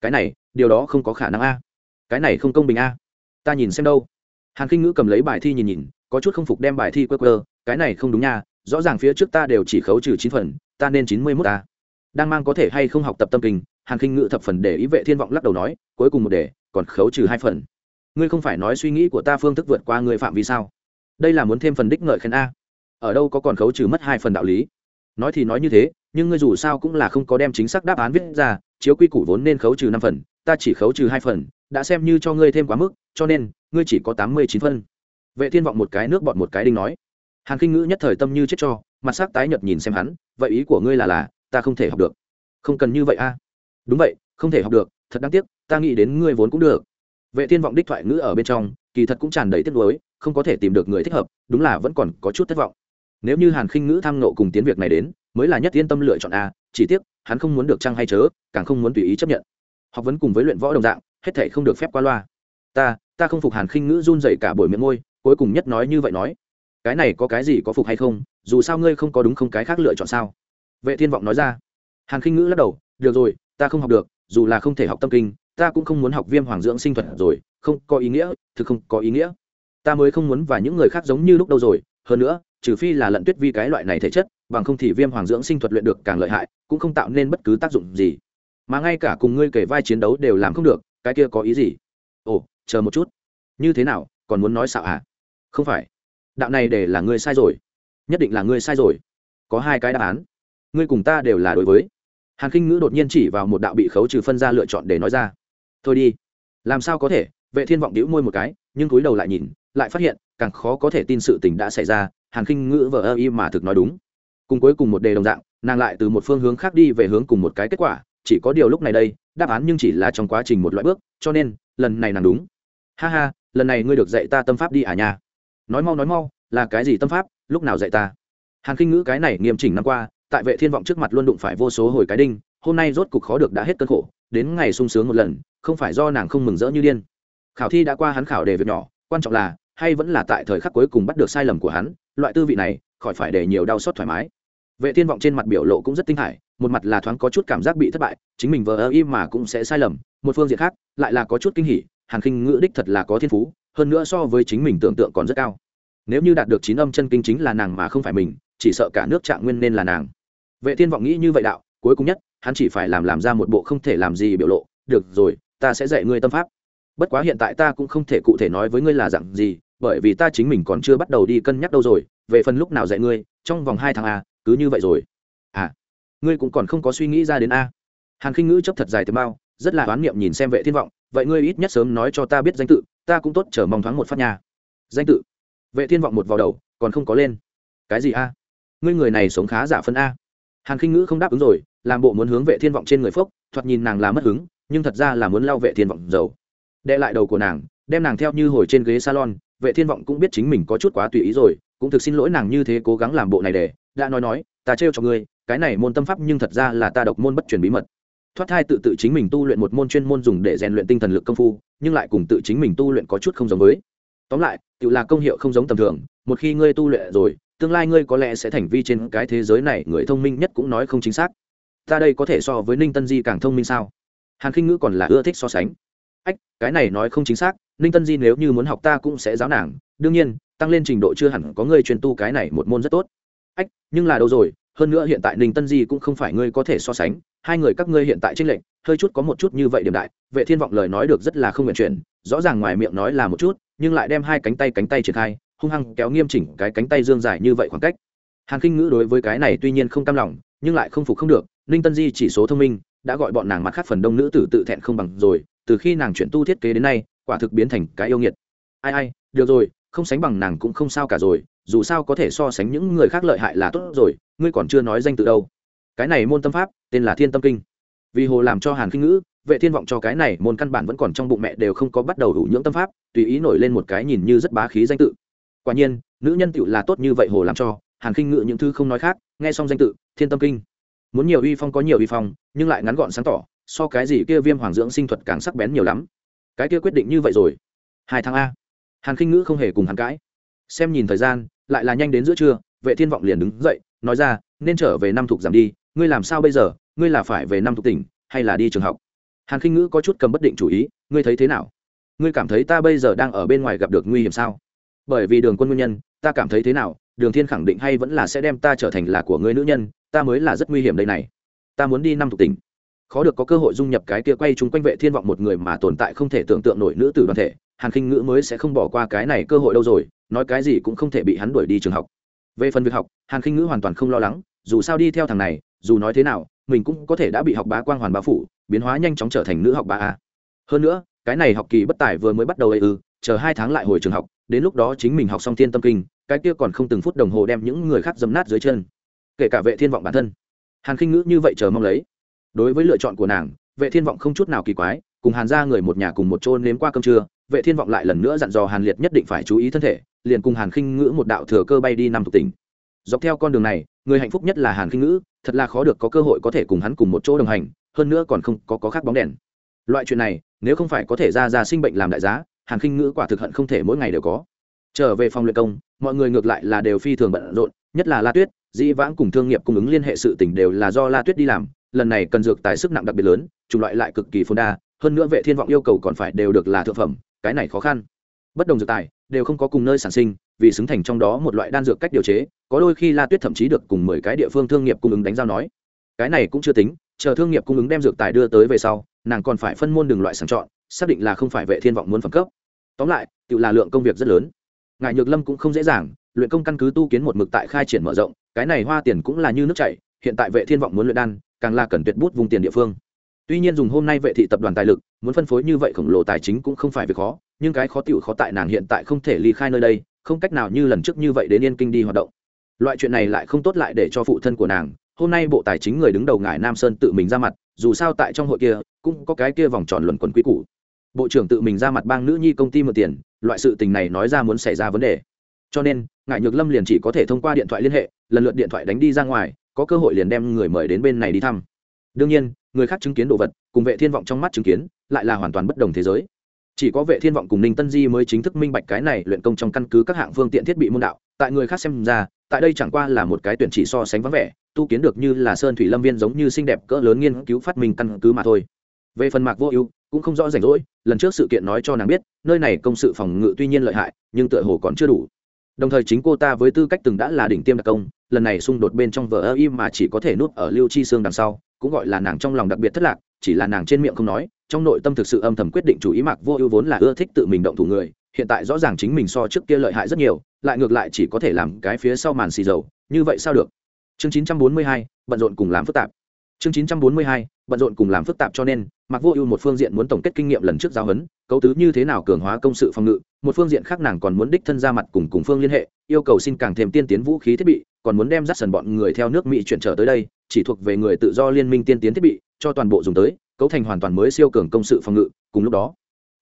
cái này, điều đó không có khả năng a. Cái này không công bình a. Ta nhìn xem đâu. Hàn khinh ngữ cầm lấy bài thi nhìn nhìn, có chút không phục đem bài thi quơ quơ. Cái này không đúng nha, rõ ràng phía trước ta đều chỉ khấu trừ chín phần, ta nên chín mươi mốt ta đang mang có thể hay không học tập tâm kinh, hàn khinh ngữ thập phần để ý vệ thiên vọng lắc đầu nói, cuối cùng một đề, còn khấu trừ hai phần. Ngươi không phải nói suy nghĩ của ta phương thức vượt qua người phạm vi sao? Đây là muốn thêm phần đích ngợi khen a. Ở đâu có còn khấu trừ mất hai phần đạo lý? Nói thì nói như thế, nhưng ngươi dù sao cũng là không có đem chính xác đáp án viết ra, chiếu quy củ vốn nên khấu trừ năm phần, ta chỉ khấu trừ hai phần, đã xem như cho ngươi thêm quá mức, cho nên, ngươi chỉ có tám mươi chín phân vệ thiên vọng một cái nước bọn một cái đinh nói. Hàn kinh ngữ nhất thời tâm như chết cho, mặt sắc tái nhợt nhìn xem hắn, vậy ý của ngươi là là, ta không thể học được. Không cần như vậy a. Đúng vậy, không thể học được, thật đáng tiếc, ta nghĩ đến ngươi vốn cũng được. Vệ thiên vọng đích thoại ngữ ở bên trong, kỳ thật cũng tràn đầy tiếc nuối, không có thể tìm được người thích hợp, đúng là vẫn còn có chút thất vọng nếu như hàn khinh ngữ tham nộ cùng tiến việc này đến, mới là nhất yên tâm lựa chọn a, chỉ tiếc, hắn không muốn được trăng hay chớ, càng không muốn tùy ý chấp nhận. Học vấn cùng với luyện võ đồng dạng, hết thể không được phép qua loa. Ta ta không phục hàn khinh ngữ run dậy cả buổi miệng môi, cuối cùng nhất nói như vậy nói. Cái này có cái gì có phục hay không, dù sao ngươi không có đúng không cái khác lựa chọn sao? Vệ thiên vọng nói ra. Hàn khinh ngữ lắc đầu, được rồi, ta không học được, dù là không thể học tâm kinh, ta cũng không muốn học viêm hoàng dưỡng sinh thuật rồi, không có ý nghĩa, thực không có ý nghĩa. Ta mới không muốn và những người khác giống như lúc đâu rồi, hơn nữa trừ phi là lận tuyết vi cái loại này thể chất, bằng không thì viêm hoàng dưỡng sinh thuật luyện được càng lợi hại, cũng không tạo nên bất cứ tác dụng gì. Mà ngay cả cùng ngươi kể vai chiến đấu đều làm không được, cái kia có ý gì? Ồ, chờ một chút. Như thế nào, còn muốn nói xạo à? Không phải. Đạo này để là ngươi sai rồi. Nhất định là ngươi sai rồi. Có hai cái đáp án. Ngươi cùng ta đều là đối với. Hàn khinh ngữ đột nhiên chỉ vào một đạo bị khấu trừ phân ra lựa chọn để nói ra. Thôi đi. Làm sao có thể? Vệ thiên vọng đĩu môi một cái, nhưng cúi đầu lại nhìn, lại phát hiện, càng khó có thể tin sự tình đã xảy ra hàn khinh ngữ vờ ơ y mà thực nói đúng. Cùng cuối cùng một đề đồng dạng, nàng lại từ một phương hướng khác đi về hướng cùng một cái kết quả, chỉ có điều lúc này đây, đáp án nhưng chỉ là trong quá trình một loại bước, cho nên, lần này nàng đúng. Ha ha, lần này ngươi được dạy ta tâm pháp đi à nha. Nói mau nói mau, là cái gì tâm pháp, lúc nào dạy ta? Hàn khinh ngữ cái này nghiêm chỉnh năm qua, tại vệ thiên vọng trước mặt luôn đụng phải vô số hồi cái đinh, hôm nay rốt cục khó được đã hết cơn khổ, đến ngày sung sướng một lần, không phải do nàng không mừng rỡ như điên. Khảo thi đã qua hắn khảo đề việc nhỏ, quan trọng là hay vẫn là tại thời khắc cuối cùng bắt được sai lầm của hắn, loại tư vị này, khỏi phải để nhiều đau xót thoải mái. Vệ thiên vọng trên mặt biểu lộ cũng rất tinh hải, một mặt là thoáng có chút cảm giác bị thất bại, chính mình vờ ơ im mà cũng sẽ sai lầm, một phương diện khác, lại là có chút kinh hỉ, hàn khinh ngữ đích thật là có thiên phú, hơn nữa so với chính mình tưởng tượng còn rất cao. Nếu như đạt được chín âm chân kinh chính là nàng mà không phải mình, chỉ sợ cả nước trạng nguyên nên là nàng. Vệ thiên vọng nghĩ như vậy đạo, cuối cùng nhất, hắn chỉ phải làm làm ra một bộ không thể làm gì biểu lộ, được rồi, ta sẽ dạy ngươi tâm pháp. Bất quá hiện tại ta cũng không thể cụ thể nói với ngươi là dạng gì bởi vì ta chính mình còn chưa bắt đầu đi cân nhắc đâu rồi, về phần lúc nào dạy ngươi, trong vòng hai tháng a cứ như vậy rồi. À ngươi cũng còn không có suy nghĩ ra đến a. Hàn khinh ngữ chấp thật dài từ bao rất là oán niệm nhìn xem vệ thiên vọng, vậy ngươi ít nhất sớm nói cho ta biết danh tự, ta cũng tốt chờ mong thoáng một phát nhà danh tự. Vệ thiên vọng một vào đầu, còn không có lên. Cái gì a? Ngươi người này sống khá giả phân a. Hàn khinh ngữ không đáp ứng rồi, làm bộ muốn hướng vệ thiên vọng trên người phốc, thoạt nhìn nàng là mất hứng, nhưng thật ra là muốn lao vệ thiên vọng dầu. Đệ lại đầu của nàng, đem nàng theo như hồi trên ghế salon vệ thiên vọng cũng biết chính mình có chút quá tùy ý rồi, cũng thực xin lỗi nàng như thế cố gắng làm bộ này để, đã nói nói, ta trêu cho ngươi, cái này môn tâm pháp nhưng thật ra là ta độc môn bất truyền bí mật. Thoát thai tự tự chính mình tu luyện một môn chuyên môn dùng để rèn luyện tinh thần lực công phu, nhưng lại cùng tự chính mình tu luyện có chút không giống với. Tóm lại, tự là công hiệu không giống tầm thường, một khi ngươi tu luyện rồi, tương lai ngươi có lẽ sẽ thành vi trên cái thế giới này, người thông minh nhất cũng nói không chính xác. Ta đây có thể so với ninh tân di càng thông minh sao? Hàn khinh ngữ còn là ưa thích so sánh. Ách, cái này nói không chính xác ninh tân di nếu như muốn học ta cũng sẽ giáo nàng. Đương nhiên, tăng lên trình độ chưa hẳn có người truyền tu cái này một môn rất tốt. Ách, nhưng là đâu rồi, hơn nữa hiện tại ninh tân di cũng không phải ngươi có thể so sánh. Hai người các ngươi hiện tại tranh lệch, hơi chút có một chút như vậy điểm đại. Vệ thiên vọng lời nói được rất là không nguyện chuyển, rõ ràng ngoài miệng nói là một chút, nhưng lại đem hai cánh tay cánh tay triển khai, hung hăng kéo nghiêm chỉnh cái cánh tay dương dài như vậy khoảng cách. Hàn khinh ngữ đối với cái này tuy nhiên không cam lòng, nhưng lại không phục không được. Ninh tân di chỉ số thông minh, đã gọi bọn nàng mặt khác phần đông nữ tử tự thẹn không bằng rồi. Từ khi nàng chuyển tu thiết kế đến nay quả thực biến thành cái yêu nghiệt. Ai ai, được rồi, không sánh bằng nàng cũng không sao cả rồi, dù sao có thể so sánh những người khác lợi hại là tốt rồi, ngươi còn chưa nói danh tự đâu. Cái này môn tâm pháp, tên là thiên tâm kinh. Vì hồ làm cho hàn khinh ngữ, vệ thiên vọng cho cái này môn căn bản vẫn còn trong bụng mẹ đều không có bắt đầu đủ những tâm pháp, tùy ý nổi lên một cái nhìn như rất bá khí danh tự. Quả nhiên, nữ nhân tựu là tốt như vậy hồ làm cho, hàn khinh ngữ những thứ không nói khác, nghe xong danh tự, thiên tâm kinh. Muốn nhiều uy phong có nhiều uy phong, nhưng lại ngắn gọn sáng tỏ, so cái gì kia viêm hoàng dưỡng sinh thuật càng sắc bén nhiều lắm cái kia quyết định như vậy rồi. Hai tháng a. Hàn khinh ngữ không hề cùng hắn cãi. Xem nhìn thời gian, lại là nhanh đến giữa trưa, vệ thiên vọng liền đứng dậy, nói ra, nên trở về năm thuộc giảm đi, ngươi làm sao bây giờ? Ngươi là phải về năm thuộc tỉnh, hay là đi trường học? Hàn khinh ngữ có chút cầm bất định chủ ý, ngươi thấy thế nào? Ngươi cảm thấy ta bây giờ đang ở bên ngoài gặp được nguy hiểm sao? Bởi vì đường quân nguyên nhân, ta cảm thấy thế nào? Đường thiên khẳng định hay vẫn là sẽ đem ta trở thành là của ngươi nữ nhân, ta mới là rất nguy hiểm đây này. Ta muốn đi năm thuộc tỉnh khó được có cơ hội dung nhập cái kia quay chung quanh vệ thiên vọng một người mà tồn tại không thể tưởng tượng nổi nữ tử đoàn thể, hàn khinh ngữ mới sẽ không bỏ qua cái này cơ hội đâu rồi, nói cái gì cũng không thể bị hắn đuổi đi trường học. Về phần việc học, hàn khinh ngữ hoàn toàn không lo lắng, dù sao đi theo thằng này, dù nói thế nào, mình cũng có thể đã bị học bá quang hoàn bá phủ, biến hóa nhanh chóng trở thành nữ học bá a. Hơn nữa, cái này học kỳ bất tài vừa mới bắt đầu ấy ư, chờ hai tháng lại hồi trường học, đến lúc đó chính mình học xong thiên tâm kinh, cái kia còn không từng phút đồng hồ đem những người khác dấm nát dưới chân. Kể cả vệ thiên vọng bản thân. Hàn khinh ngữ như vậy chờ mong lấy đối với lựa chọn của nàng, vệ thiên vọng không chút nào kỳ quái, cùng hàn ra người một nhà cùng một chôn nếm qua cơm trưa, vệ thiên vọng lại lần nữa dặn dò hàn liệt nhất định phải chú ý thân thể, liền cùng hàn khinh ngữ một đạo thừa cơ bay đi năm thuộc tỉnh. Dọc theo con đường này, người hạnh phúc nhất là hàn khinh ngữ, thật là khó được có cơ hội có thể cùng hắn cùng một chỗ đồng hành, hơn nữa còn không có có khác bóng đèn. Loại chuyện này, nếu không phải có thể ra ra sinh bệnh làm đại giá, hàn khinh ngữ quả thực hận không thể mỗi ngày đều có. Trở về phòng luyện công, mọi người ngược lại là đều phi thường bận rộn, nhất là la tuyết, dĩ vãng cùng thương nghiệp cung ứng liên hệ sự tỉnh đều là do la tuyết đi làm lần này cần dược tài sức nặng đặc biệt lớn, chủng loại lại cực kỳ phồn đa, hơn nữa vệ thiên vọng yêu cầu còn phải đều được là thượng phẩm, cái này khó khăn. Bất đồng dược tài, đều không có cùng nơi sản sinh, vì xứng thành trong đó một loại đan dược cách điều chế, có đôi khi la tuyết thậm chí được cùng mười cái địa phương thương nghiệp cung ứng đánh giao nói. Cái này cũng chưa tính, chờ thương nghiệp cung ứng đem dược tài đưa tới về sau, nàng còn phải phân môn đường loại sàng chọn, xác định là không phải vệ thiên vọng muốn phẩm cấp. Tóm lại, tự là lượng công việc rất lớn. Ngài nhược lâm cũng không dễ dàng, luyện công căn cứ tu kiến một mực tại khai triển mở rộng, cái này hoa tiền cũng là như nước chảy, hiện tại vệ thiên vọng muốn luyện đan càng là cần tuyệt bút vùng tiền địa phương. Tuy nhiên dùng hôm nay vệ thị tập đoàn tài lực, muốn phân phối như vậy khổng lồ tài chính cũng không phải việc khó, nhưng cái khó tiểu khó tại nàng hiện tại không thể ly khai nơi đây, không cách nào như lần trước như vậy đến yên kinh đi hoạt động. Loại chuyện này lại không tốt lại để cho phụ thân của nàng, hôm nay bộ tài chính người đứng đầu ngài nam sơn tự mình ra mặt, dù sao tại trong hội kia, cũng có cái kia vòng tròn luẩn quẩn quý cũ bộ trưởng tự mình ra mặt bang nữ nhi công ty mượn tiền, loại sự tình này nói ra muốn xảy ra vấn đề. Cho nên, ngài nhược lâm liền chỉ có thể thông qua điện thoại liên hệ, lần lượt điện thoại đánh đi ra ngoài có cơ hội liền đem người mời đến bên này đi thăm. Đương nhiên, người khác chứng kiến đồ vật, cùng vệ thiên vọng trong mắt chứng kiến, lại là hoàn toàn bất đồng thế giới. Chỉ có vệ thiên vọng cùng ninh tân di mới chính thức minh bạch cái này luyện công trong căn cứ các hạng phương tiện thiết bị môn đạo, tại người khác xem ra, tại đây chẳng qua là một cái tuyển chỉ so sánh vắng vẻ, tu kiến được như là sơn thủy lâm viên giống như xinh đẹp cỡ lớn nghiên cứu phát minh căn cứ mà thôi. Về phần mạc vô ưu, cũng không rõ rảnh rỗi, lần trước sự kiện nói cho nàng biết, nơi này công sự phòng ngự tuy nhiên lợi hại, nhưng tựa hồ còn chưa đủ đồng thời chính cô ta với tư cách từng đã là đỉnh tiêm đặc công lần này xung đột bên trong vở ơ im mà chỉ có thể nuốt ở lưu chi xương đằng sau cũng gọi là nàng trong lòng đặc biệt thất lạc chỉ là nàng trên miệng không nói trong nội tâm thực sự âm thầm quyết định chủ ý mạc vô ưu vốn là ưa thích tự mình động thủ người hiện tại rõ ràng chính mình so trước kia lợi hại rất nhiều lại ngược lại chỉ có thể làm cái phía sau màn xì dầu như vậy sao được? Chương 942, bận rộn cùng làm phức tạp chương 942, bận rộn cùng làm phức tạp cho nên mặc vô ưu một phương diện muốn tổng kết kinh nghiệm lần trước giáo huấn cấu tứ như thế nào cường hóa công sự phòng ngự một phương diện khác nàng còn muốn đích thân ra mặt cùng cùng phương liên hệ yêu cầu xin càng thêm tiên tiến vũ khí thiết bị còn muốn đem dắt sần bọn người theo nước mỹ chuyển trở tới đây chỉ thuộc về người tự do liên minh tiên tiến thiết bị cho toàn bộ dùng tới cấu thành hoàn toàn mới siêu cường công sự phòng ngự cùng lúc đó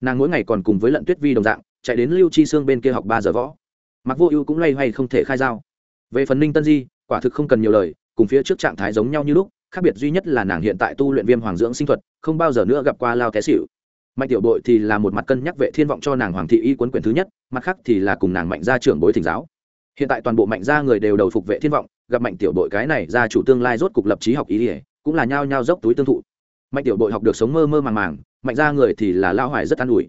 nàng mỗi ngày còn cùng với lận tuyết vi đồng dạng chạy đến lưu chi xương bên kia học ba giờ võ. Mặc vô ưu cũng loay hoay không thể khai giao. Về phần ninh tân di quả thực không cần nhiều lời cùng phía trước trạng thái giống nhau như lúc khác biệt duy nhất là nàng hiện tại tu luyện viêm hoàng dưỡng sinh thuật, không bao giờ nữa gặp qua lao té xịu mạnh tiểu bội thì là một mặt cân nhắc vệ thiên vọng cho nàng hoàng thị y quấn quyền thứ nhất, mặt khác thì là cùng nàng mạnh gia trưởng bối thỉnh giáo. Hiện tại toàn bộ mạnh gia người đều đầu phục vệ thiên vọng, gặp mạnh tiểu bội cái này ra chủ tương lai rốt cục lập trí học ý ỉa cũng là nhao nhao dốc túi tương thụ. Mạnh tiểu bội học được sống mơ mơ màng màng, mạnh gia người thì là lao hoài rất an ủi.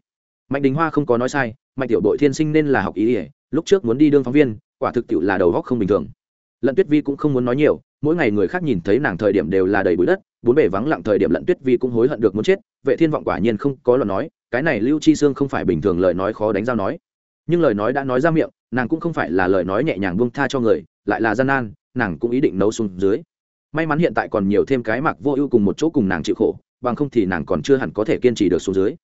Mạnh đình hoa không có nói sai, mạnh tiểu bội thiên sinh nên là học ý ỉa lúc trước muốn đi đương phóng viên, quả thực tiệu là đầu góc không bình thường lận tuyết vi cũng không muốn nói nhiều, mỗi ngày người khác nhìn thấy nàng thời điểm đều là đầy bụi đất, bốn bể vắng lặng thời điểm lận tuyết vi cũng hối hận được muốn chết, vệ thiên vọng quả nhiên không có lời nói, cái này lưu chi xương không phải bình thường lời nói khó đánh giao nói. Nhưng lời nói đã nói ra miệng, nàng cũng không phải là lời nói nhẹ nhàng buông tha cho người, lại là gian nan, nàng cũng ý định nấu xuống dưới. May mắn hiện tại còn nhiều thêm cái mặc vô ưu cùng một chỗ cùng nàng chịu khổ, bằng không thì nàng còn chưa hẳn có thể kiên trì được xuống dưới.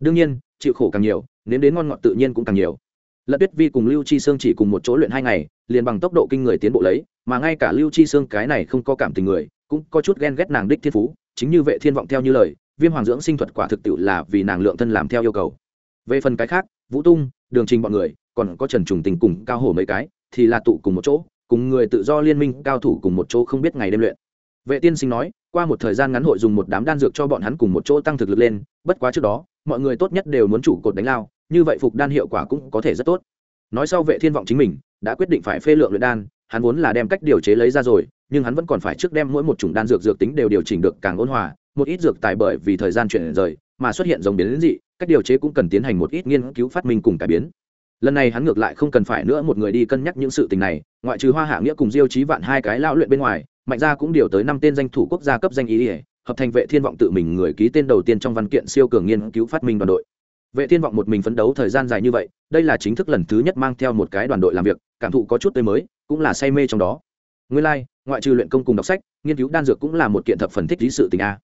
Đương nhiên, chịu khổ càng nhiều, nếm đến ngon ngọt tự nhiên cũng càng nhiều lận tuyết vi cùng lưu chi sương chỉ cùng một chỗ luyện hai ngày, liền bằng tốc độ kinh người tiến bộ lấy, mà ngay cả lưu chi sương cái này không có cảm tình người, cũng có chút ghen ghét nàng đích thiên phú, chính như vệ thiên vọng theo như lời, viêm hoàng dưỡng sinh thuật quả thực tiệu là vì nàng lượng thân làm theo yêu cầu. Về phần cái khác, vũ tung, đường trình bọn người, còn có trần trùng tình cùng cao hổ mấy cái, thì là tụ cùng một chỗ, cùng người tự do liên minh, cao thủ cùng một chỗ không biết ngày đêm luyện. Vệ tiên sinh nói, qua một thời gian ngắn hội dùng một đám đan dược cho bọn hắn cùng một chỗ tăng thực lực lên, bất quá trước đó, mọi người tốt nhất đều muốn chủ cột đánh lao như vậy phục đan hiệu quả cũng có thể rất tốt. Nói sau vệ thiên vọng chính mình, đã quyết định phải phê lượng luyện đan, hắn vốn là đem cách điều chế lấy ra rồi, nhưng hắn vẫn còn phải trước đem mỗi một chủng đan dược dược tính đều điều chỉnh được càng ôn hòa, một ít dược tài bởi vì thời gian chuyển rời mà xuất hiện dòng biến đến dị, cách điều chế cũng cần tiến hành một ít nghiên cứu phát minh cùng cải biến. Lần này hắn ngược lại không cần phải nữa một người đi cân nhắc những sự tình này, ngoại trừ hoa hạ nghĩa cùng diêu trí vạn hai cái lao luyện bên ngoài, mạnh gia cũng điều tới năm tên danh thủ quốc gia cấp danh ý ỉa hợp thành vệ thiên vọng tự mình người ký tên đầu tiên trong văn kiện siêu cường nghiên cứu phát minh đoàn đội vệ thiên vọng một mình phấn đấu thời gian dài như vậy đây là chính thức lần thứ nhất mang theo một cái đoàn đội làm việc cảm thụ có chút tươi mới cũng là say mê trong đó. Nguyên lai like, ngoại trừ luyện công cùng đọc sách nghiên cứu đan dược cũng là một kiện thập phần thích lý sự tình a.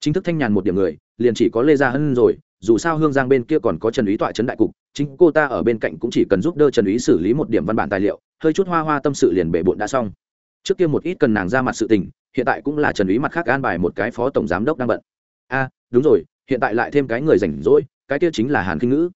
Chính thức thanh nhàn một điểm người liền chỉ có lê gia hân rồi dù sao hương giang bên kia còn có trần Uy tọa trấn đại cục chính cô ta ở bên cạnh cũng chỉ cần giúp đỡ trần Uy xử lý một điểm văn bản tài liệu hơi chút hoa hoa tâm sự liền bể bộn đã xong. Trước kia một ít cần nàng ra mặt sự tình hiện tại cũng là trần Uy mặt khác an bài một cái phó tổng giám đốc đang bận. A đúng rồi hiện tại lại thêm cái người rảnh rỗi cái kia chính là hàn khinh ngữ.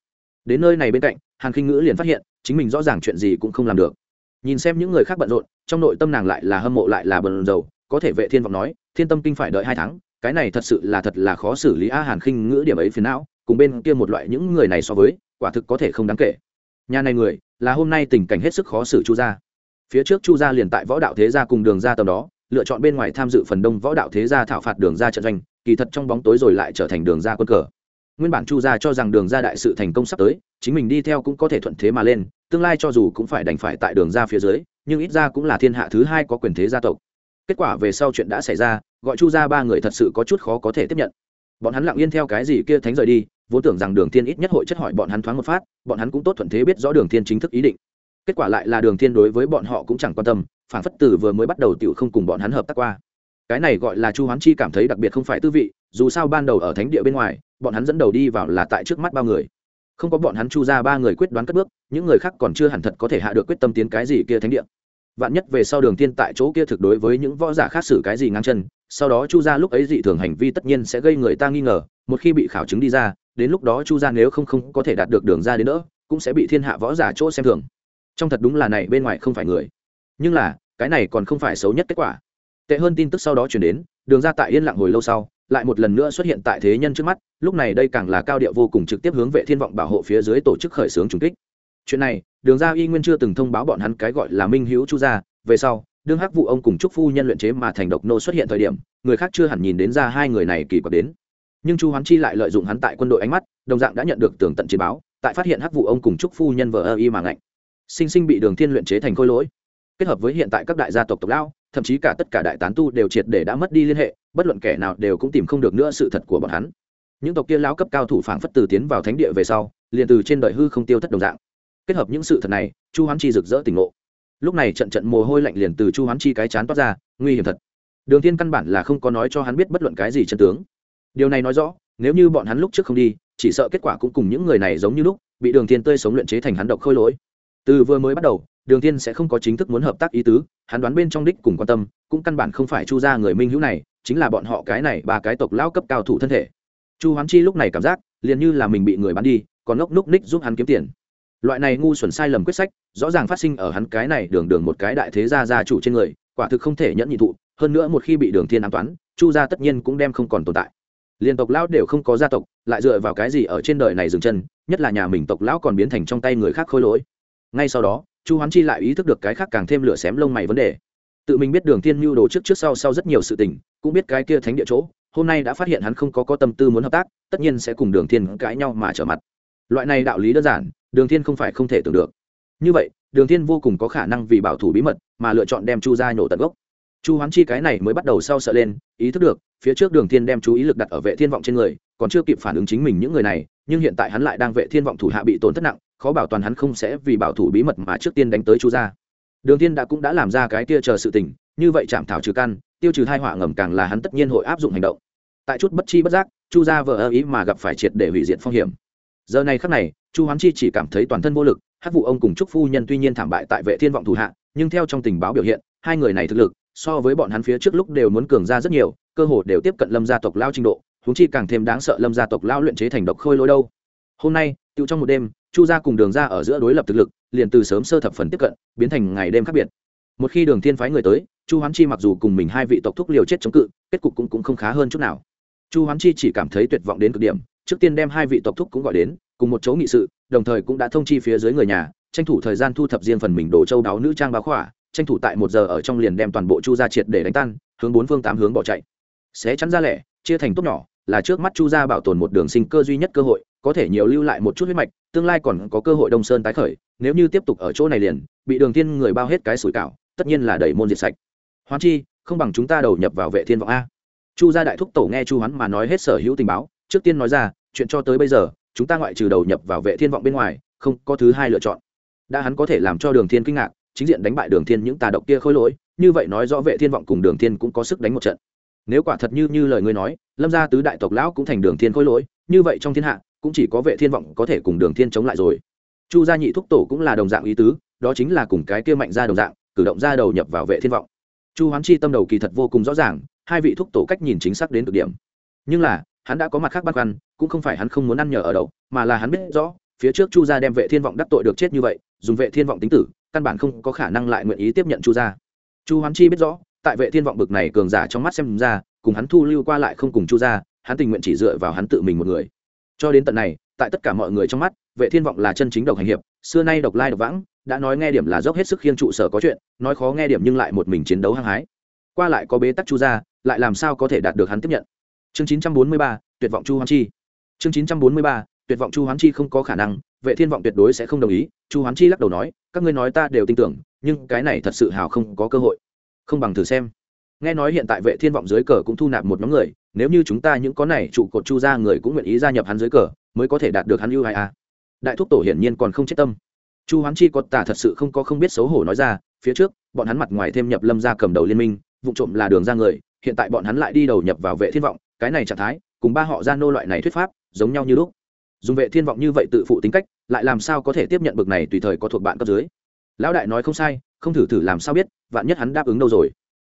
Đến nơi này bên cạnh, hàn khinh ngữ liền phát hiện, chính mình rõ ràng chuyện gì cũng không làm được. Nhìn xem những người khác bận rộn, trong nội tâm nàng lại là hâm mộ lại là bần rầu, có thể vệ thiên vọng nói, thiên tâm kinh phải đợi hai tháng, cái này thật sự là thật là khó xử lý a hàn khinh ngữ điểm ấy phiền não, cùng bên kia một loại những người này so với, quả thực có thể không đáng kể. Nhà này người, là hôm nay tình cảnh hết sức khó xử chu gia. Phía trước chu gia liền tại võ đạo thế gia cùng đường ra tầm đó, lựa chọn bên ngoài tham dự phần đông võ đạo thế gia thảo phạt đường ra trận doanh, kỳ thật trong bóng tối rồi lại trở thành đường ra quân cờ nguyên bản chu gia cho rằng đường ra đại sự thành công sắp tới, chính mình đi theo cũng có thể thuận thế mà lên, tương lai cho dù cũng phải đành phải tại đường ra phía dưới, nhưng ít ra cũng là thiên hạ thứ hai có quyền thế gia tộc. Kết quả về sau chuyện đã xảy ra, gọi chu Gia ba người thật sự có chút khó có thể tiếp nhận. Bọn hắn lặng yên theo cái gì kia thánh rời đi, vốn tưởng rằng đường thiên ít nhất hội chất hỏi bọn hắn thoáng một phát, bọn hắn cũng tốt thuận thế biết rõ đường thiên chính thức ý định. Kết quả lại là đường thiên đối với bọn họ cũng chẳng quan tâm, phản phất từ vừa mới bắt đầu tiểu không cùng bọn hắn hợp tác qua. Cái này gọi là chu hoán chi cảm thấy đặc biệt không phải tư vị, dù sao ban đầu ở thánh địa bên ngoài bọn hắn dẫn đầu đi vào là tại trước mắt bao người. Không có bọn hắn chu ra ba người quyết đoán cất bước, những người khác còn chưa hẳn thật có thể hạ được quyết tâm tiến cái gì kia thánh địa. Vạn nhất về sau đường tiên tại chỗ kia thực đối với những võ giả khác xử cái gì ngang chân, sau đó chu ra lúc ấy dị thường hành vi tất nhiên sẽ gây người ta nghi ngờ, một khi bị khảo chứng đi ra, đến lúc đó chu ra nếu không không có thể đạt được đường ra đến nữa cũng sẽ bị thiên hạ võ giả chỗ xem thường. Trong thật đúng là này bên ngoài không phải người. Nhưng là, cái này còn không phải xấu nhất kết quả. Tệ hơn tin tức sau đó chuyển đến, đường ra tại yên lặng hồi lâu sau lại một lần nữa xuất hiện tại thế nhân trước mắt lúc này đây càng là cao điệu vô cùng trực tiếp hướng vệ thiên vọng bảo hộ phía dưới tổ chức khởi xướng trùng kích. Chuyện này đường ra y nguyên chưa từng thông báo bọn hắn cái gọi là minh hữu chu gia về sau đương hắc vụ ông cùng trúc phu nhân luyện chế mà thành độc nô xuất hiện thời điểm người khác chưa hẳn nhìn đến ra hai người này kỳ quặc đến. Nhưng chu hoán chi lại lợi dụng hắn tại quân đội ánh mắt đồng dạng đã nhận được tường tận chiến báo tại phát hiện hắc vụ ông cùng trúc phu nhân vờ ơ y mà ngạnh. Sinh sinh bị đường thiên luyện chế thành khôi lỗi. Kết hợp với hiện tại các đại gia tộc tộc lao, thậm chí cả tất cả đại tán tu đều triệt để đã mất đi liên hệ bất luận kẻ nào đều cũng tìm không được nữa sự thật của bọn hắn. Những tộc kia lão cấp cao thủ phảng phất từ tiến vào thánh địa về sau, liền từ trên đời hư không tiêu thất đồng dạng. Kết hợp những sự thật này, chu hoán chi rực rỡ tỉnh ngộ. Lúc này trận trận mồ hôi lạnh liền từ chu hoán chi cái chán toát ra, nguy hiểm thật. Đường thiên căn bản là không có nói cho hắn biết bất luận cái gì chân tướng. Điều này nói rõ, nếu như bọn hắn lúc trước không đi, chỉ sợ kết quả cũng cùng những người này giống như lúc, bị đường thiên tươi sống luyện chế thành hắn độc khôi lỗi. Từ vừa mới bắt đầu, đường thiên sẽ không có chính thức muốn hợp tác ý tứ, hắn đoán bên trong đích cùng quan tâm, cũng căn bản không phải chu gia người minh hữu này chính là bọn họ cái này ba cái tộc lão cấp cao thủ thân thể. Chu hoán chi lúc này cảm giác, liền như là mình bị người bán đi, còn ngốc núc ních giúp hắn kiếm tiền. Loại này ngu xuẩn sai lầm quyết sách, rõ ràng phát sinh ở hắn cái này đường đường một cái đại thế gia gia chủ trên người, quả thực không thể nhẫn nhị thụ, hơn nữa một khi bị đường thiên an toán, chu gia tất nhiên cũng đem không còn tồn tại. Liên tộc lão đều không có gia tộc, lại dựa vào cái gì ở trên đời này dừng chân, nhất là nhà mình tộc lão còn biến thành trong tay người khác khôi lỗi. Ngay sau đó, chu hoán chi lại ý thức được cái khác càng thêm lửa xém lông mày vấn đề tự mình biết đường thiên mưu đồ trước trước sau sau rất nhiều sự tình, cũng biết cái kia thánh địa chỗ, hôm nay đã phát hiện hắn không có có tâm tư muốn hợp tác, tất nhiên sẽ cùng đường thiên cãi nhau mà trở mặt. Loại này đạo lý đơn giản, đường thiên không phải không thể tưởng được. Như vậy, đường thiên vô cùng có khả năng vì bảo thủ bí mật mà lựa chọn đem chu gia nhổ tận gốc. Chu hoán chi cái này mới bắt đầu sau sợ lên, ý thức được, phía trước đường thiên đem chú ý lực đặt ở vệ thiên vọng trên người, còn chưa kịp phản ứng chính mình những người này, nhưng hiện tại hắn lại đang vệ thiên vọng thủ hạ bị tổn thất nặng, khó bảo toàn hắn không sẽ vì bảo thủ bí mật mà trước tiên đánh tới chu gia đường thiên đã cũng đã làm ra cái kia chờ sự tình, như vậy chạm thảo trừ căn, tiêu trừ hai họa ngầm càng là hắn tất nhiên hội áp dụng hành động. Tại chút bất chi bất giác, chu gia vợ ơ ý mà gặp phải triệt để hủy diệt phong hiểm. Giờ này khắc này, chu hoán chi chỉ cảm thấy toàn thân vô lực hát vụ ông cùng trúc phu nhân tuy nhiên thảm bại tại vệ thiên vọng thủ hạ, nhưng theo trong tình báo biểu hiện, hai người này thực lực, so với bọn hắn phía trước lúc đều muốn cường ra rất nhiều, cơ hồ đều tiếp cận lâm gia tộc lao trình độ, huống chi càng thêm đáng sợ lâm gia tộc lao luyện chế thành độc khôi lỗi đâu hôm nay tự trong một đêm chu gia cùng đường ra ở giữa đối lập thực lực liền từ sớm sơ thập phần tiếp cận biến thành ngày đêm khác biệt. Một khi đường thiên phái người tới chu hoán chi mặc dù cùng mình hai vị tộc thúc liều chết chống cự kết cục cũng, cũng không khá hơn chút nào. Chu hoán chi chỉ cảm thấy tuyệt vọng đến cực điểm trước tiên đem hai vị tộc thúc cũng gọi đến cùng một chỗ nghị sự đồng thời cũng đã thông chi phía dưới người nhà tranh thủ thời gian thu thập riêng phần mình đồ châu đáo nữ trang báo khỏa tranh thủ tại một giờ ở trong liền đem toàn bộ chu gia triệt để đánh tan hướng bốn phương tám hướng bỏ chạy. Sẽ chắn ra lẻ chia thành tốt nhỏ là trước mắt chu gia bảo tồn một đường sinh cơ duy nhất cơ hội có thể nhiều lưu lại một chút huyết mạch, tương lai còn có cơ hội đông sơn tái khởi, nếu như tiếp tục ở chỗ này liền, bị đường thiên người bao hết cái sủi cảo, tất nhiên là đẩy môn diệt sạch. Hoán chi, không bằng chúng ta đầu nhập vào vệ thiên vọng a. Chu gia đại thúc tổ nghe chu hoán mà nói hết sở hữu tình báo, trước tiên nói ra, chuyện cho tới bây giờ, chúng ta ngoại trừ đầu nhập vào vệ thiên vọng bên ngoài, không có thứ hai lựa chọn. Đã hắn có thể làm cho đường thiên kinh ngạc, chính diện đánh bại đường thiên những tà độc kia khôi lỗi, như vậy nói rõ vệ thiên vọng cùng đường thiên cũng có sức đánh một trận. Nếu quả thật như như lời ngươi nói, lâm gia tứ đại tộc lão cũng thành đường thiên khôi lỗi, như vậy trong thiên hạ cũng chỉ có vệ thiên vọng có thể cùng đường thiên chống lại rồi. Chu gia nhị thúc tổ cũng là đồng dạng ý tứ, đó chính là cùng cái kia mạnh ra đồng dạng, cử động ra đầu nhập vào vệ thiên vọng. Chu hoán chi tâm đầu kỳ thật vô cùng rõ ràng, hai vị thúc tổ cách nhìn chính xác đến cực điểm. Nhưng là, hắn đã có mặt khác băn khoăn, cũng không phải hắn không muốn ăn nhờ ở đậu mà là hắn biết rõ, phía trước chu gia đem vệ thiên vọng đắc tội được chết như vậy, dùng vệ thiên vọng tính tử, căn bản không có khả năng lại nguyện ý tiếp nhận chu gia. Chu hoán chi biết rõ, tại vệ thiên vọng bực này cường giả trong mắt xem ra, cùng hắn thu lưu qua lại không cùng chu gia, hắn tình nguyện chỉ dựa vào hắn tự mình một người cho đến tận này tại tất cả mọi người trong mắt vệ thiên vọng là chân chính độc hành hiệp xưa nay độc lai độc vãng đã nói nghe điểm là dốc hết sức khiên trụ sở có chuyện nói khó nghe điểm nhưng lại một mình chiến đấu hăng hái. Qua lại có bế tắc chu ra, lại làm sao có thể đạt được hắn tiếp nhận? Chương 943, tuyệt vọng chu hoán chi. Chương 943, tuyệt vọng chu hoán chi không có khả năng vệ thiên vọng tuyệt đối sẽ không đồng ý chu hoán chi lắc đầu nói các ngươi nói ta đều tin tưởng nhưng cái này thật sự hào không có cơ hội. Không bằng thử xem. Nghe nói hiện tại vệ thiên vọng dưới cờ cũng thu nạp một nhóm người nếu như chúng ta những có này trụ cột chu ra người cũng nguyện ý gia nhập hắn dưới cờ, mới có thể đạt được hắn ưu ai a à. đại thúc tổ hiển nhiên còn không chết tâm. Chu hoán chi có tả thật sự không có không biết xấu hổ nói ra, phía trước, bọn hắn mặt ngoài thêm nhập lâm ra cầm đầu liên minh vụ trộm là đường ra người, hiện tại bọn hắn lại đi đầu nhập vào vệ thiên vọng, cái này trạng thái, cùng ba họ gia nô loại này thuyết pháp, giống nhau như lúc. Dùng vệ thiên vọng như vậy tự phụ tính cách, lại làm sao có thể tiếp nhận bực này tùy thời có thuộc bạn cấp dưới? Lão đại nói không sai, không thử thử làm sao biết, vạn nhất hắn đáp ứng đâu rồi.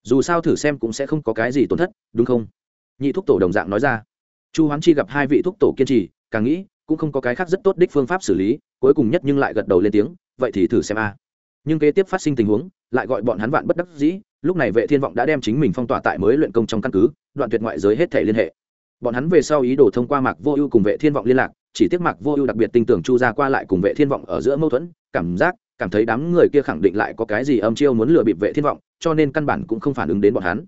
Dù sao thử xem cũng sẽ không có cái gì tổn thất, đúng không? Nhị thúc tổ đồng dạng nói ra. Chu hoán chi gặp hai vị thúc tổ kiên trì, càng nghĩ, cũng không có cái khác rất tốt đích phương pháp xử lý, cuối cùng nhất nhưng lại gật đầu lên tiếng, vậy thì thử xem a. Nhưng kế tiếp phát sinh tình huống, lại gọi bọn hắn vạn bất đắc dĩ, lúc này vệ thiên vọng đã đem chính mình phong tỏa tại mới luyện công trong căn cứ, đoạn tuyệt ngoại giới hết thể liên hệ. Bọn hắn về sau ý đồ thông qua mạc vô ưu cùng vệ thiên vọng liên lạc, chỉ tiếc mạc vô ưu đặc biệt tin tưởng chu gia qua lại cùng vệ thiên vọng ở giữa mâu thuẫn, cảm giác, cảm thấy đám người kia khẳng định lại có cái gì âm chiêu muốn lừa bịp vệ thiên vọng, cho nên căn bản cũng không phản ứng đến bọn hắn.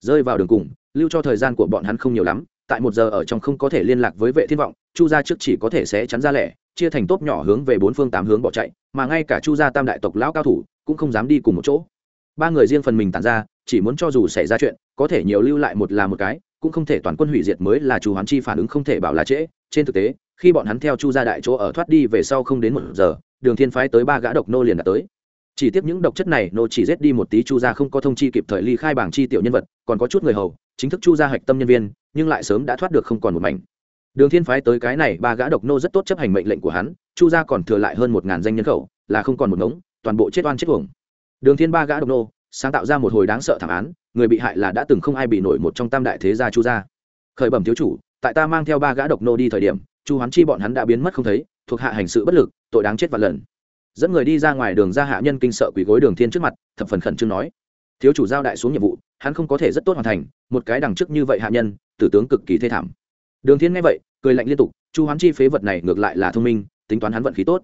Rơi vào đường cùng lưu cho thời gian của bọn hắn không nhiều lắm, tại một giờ ở trong không có thể liên lạc với vệ thiên vọng, chu gia trước chỉ có thể sẽ chắn ra lẻ, chia thành tốp nhỏ hướng về bốn phương tám hướng bỏ chạy, mà ngay cả chu gia tam đại tộc lão cao thủ cũng không dám đi cùng một chỗ. Ba người riêng phần mình tản ra, chỉ muốn cho dù xảy ra chuyện, có thể nhiều lưu lại một là một cái, cũng không thể toàn quân hủy diệt mới là chu hoán chi phản ứng không thể bảo là trễ. Trên thực tế, khi bọn hắn theo chu gia đại chỗ ở thoát đi về sau không đến một giờ, đường thiên phái tới ba gã độc nô liền đã tới chỉ tiếp những độc chất này, nô chỉ giết đi một tí chu gia không có thông chi kịp thời ly khai bảng chi tiểu nhân vật, còn có chút người hầu, chính thức chu gia hạch tâm nhân viên, nhưng lại sớm đã thoát được không còn một mảnh. Đường thiên phái tới cái này, ba gã độc nô rất tốt chấp hành mệnh lệnh của hắn, chu gia còn thừa lại hơn một ngàn danh nhân khẩu, là không còn một ngống, toàn bộ chết oan chết uổng. Đường thiên ba gã độc nô, sáng tạo ra một hồi đáng sợ thảm án, người bị hại là đã từng không ai bị nổi một trong tam đại thế gia chu gia. Khởi bẩm thiếu chủ, tại ta mang theo ba gã độc nô đi thời điểm, chu hoán chi bọn hắn đã biến mất không thấy, thuộc hạ hành sự bất lực, tội đáng chết vạn lần dẫn người đi ra ngoài đường ra hạ nhân kinh sợ quỳ gối đường thiên trước mặt, thập phần khẩn trương nói. Thiếu chủ giao đại xuống nhiệm vụ, hắn không có thể rất tốt hoàn thành, một cái đằng trước như vậy hạ nhân, tử tướng cực kỳ thê thảm. Đường thiên nghe vậy, cười lạnh liên tục, chu hoán chi phế vật này ngược lại là thông minh, tính toán hắn vận khí tốt.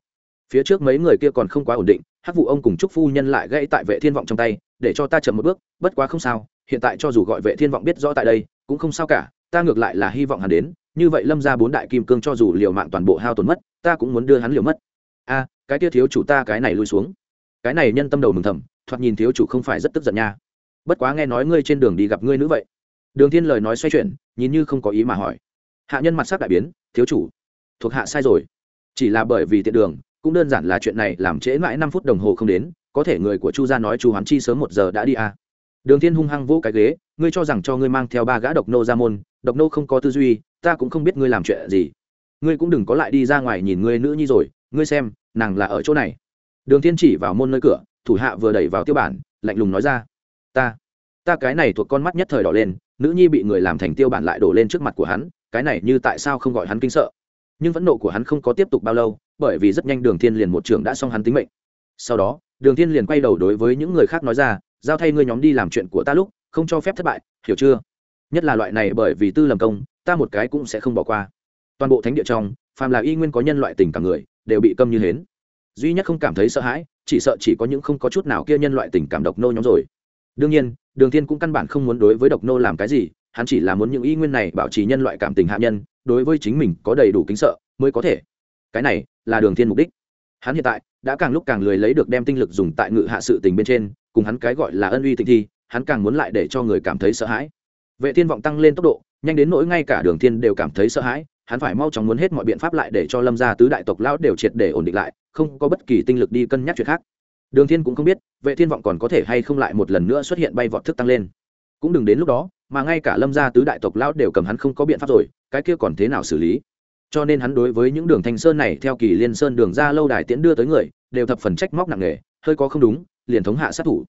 Phía trước mấy người kia còn không quá ổn định, hắc vụ ông cùng trúc phu nhân lại gãy tại vệ thiên vọng trong tay, để cho ta chậm một bước, bất quá không sao, hiện tại cho dù gọi vệ thiên vọng biết rõ tại đây, cũng không sao cả, ta ngược lại là hy vọng hắn đến, như vậy lâm ra bốn đại kim cương cho dù liều mạng toàn bộ hao tổn mất, ta cũng muốn đưa hắn liều mất cái kia thiếu chủ ta cái này lui xuống. Cái này nhân tâm đầu mừng thầm, thoạt nhìn thiếu chủ không phải rất tức giận nha. Bất quá nghe nói ngươi trên đường đi gặp ngươi nữ vậy. Đường thiên lời nói xoay chuyển, nhìn như không có ý mà hỏi. Hạ nhân mặt sắc đại biến, thiếu chủ. Thuộc hạ sai rồi. Chỉ là bởi vì tiện đường, cũng đơn giản là chuyện này làm trễ mãi năm phút đồng hồ không đến, có thể người của chu gia nói chu hoán chi sớm một giờ đã đi à. đường thiên hung hăng vỗ cái ghế, ngươi cho rằng cho ngươi mang theo ba gã độc nô ra môn, độc nô không có tư duy, ta cũng không biết ngươi làm chuyện gì. Ngươi cũng đừng có lại đi ra ngoài nhìn ngươi nữ nhi rồi, ngươi xem nàng là ở chỗ này. Đường thiên chỉ vào môn nơi cửa, thủ hạ vừa đẩy vào tiêu bản, lạnh lùng nói ra, ta ta cái này thuộc con mắt nhất thời đỏ lên, nữ nhi bị người làm thành tiêu bản lại đổ lên trước mặt của hắn, cái này như tại sao không gọi hắn kinh sợ? Nhưng phẫn nộ của hắn không có tiếp tục bao lâu, bởi vì rất nhanh đường thiên liền một trường đã xong hắn tính mệnh. Sau đó, đường thiên liền quay đầu đối với những người khác nói ra, giao thay ngươi nhóm đi làm chuyện của ta lúc, không cho phép thất bại, hiểu chưa? Nhất là loại này bởi vì tư lầm công, ta một cái cũng sẽ không bỏ qua. Toàn bộ thánh địa trong, phàm là y nguyên có nhân loại tình cảm người đều bị câm như hến. Duy nhất không cảm thấy sợ hãi, chỉ sợ chỉ có những không có chút nào kia nhân loại tình cảm độc nô nhóm rồi. Đương nhiên, đường thiên cũng căn bản không muốn đối với độc nô làm cái gì, hắn chỉ là muốn những y nguyên này bảo trì nhân loại cảm tình hạ nhân, đối với chính mình có đầy đủ kính sợ mới có thể. Cái này là đường thiên mục đích. Hắn hiện tại đã càng lúc càng lười lấy được đem tinh lực dùng tại ngự hạ sự tình bên trên, cùng hắn cái gọi là ân uy tịnh thi, hắn càng muốn lại để cho người cảm thấy sợ hãi. Vệ thiên vọng tăng lên tốc độ, nhanh đến nỗi ngay cả đường thiên đều cảm thấy sợ hãi hắn phải mau chóng muốn hết mọi biện pháp lại để cho lâm gia tứ đại tộc lão đều triệt để ổn định lại, không có bất kỳ tinh lực đi cân nhắc chuyện khác. Đường thiên cũng không biết, vệ thiên vọng còn có thể hay không lại một lần nữa xuất hiện bay vọt thức tăng lên. Cũng đừng đến lúc đó, mà ngay cả lâm gia tứ đại tộc lão đều cầm hắn không có biện pháp rồi, cái kia còn thế nào xử lý? Cho nên hắn đối với những đường thanh sơn này theo kỳ liên sơn đường ra lâu đài tiễn đưa tới người, đều thập phần trách móc nặng nề, hơi có không đúng, liền thống hạ sát thủ.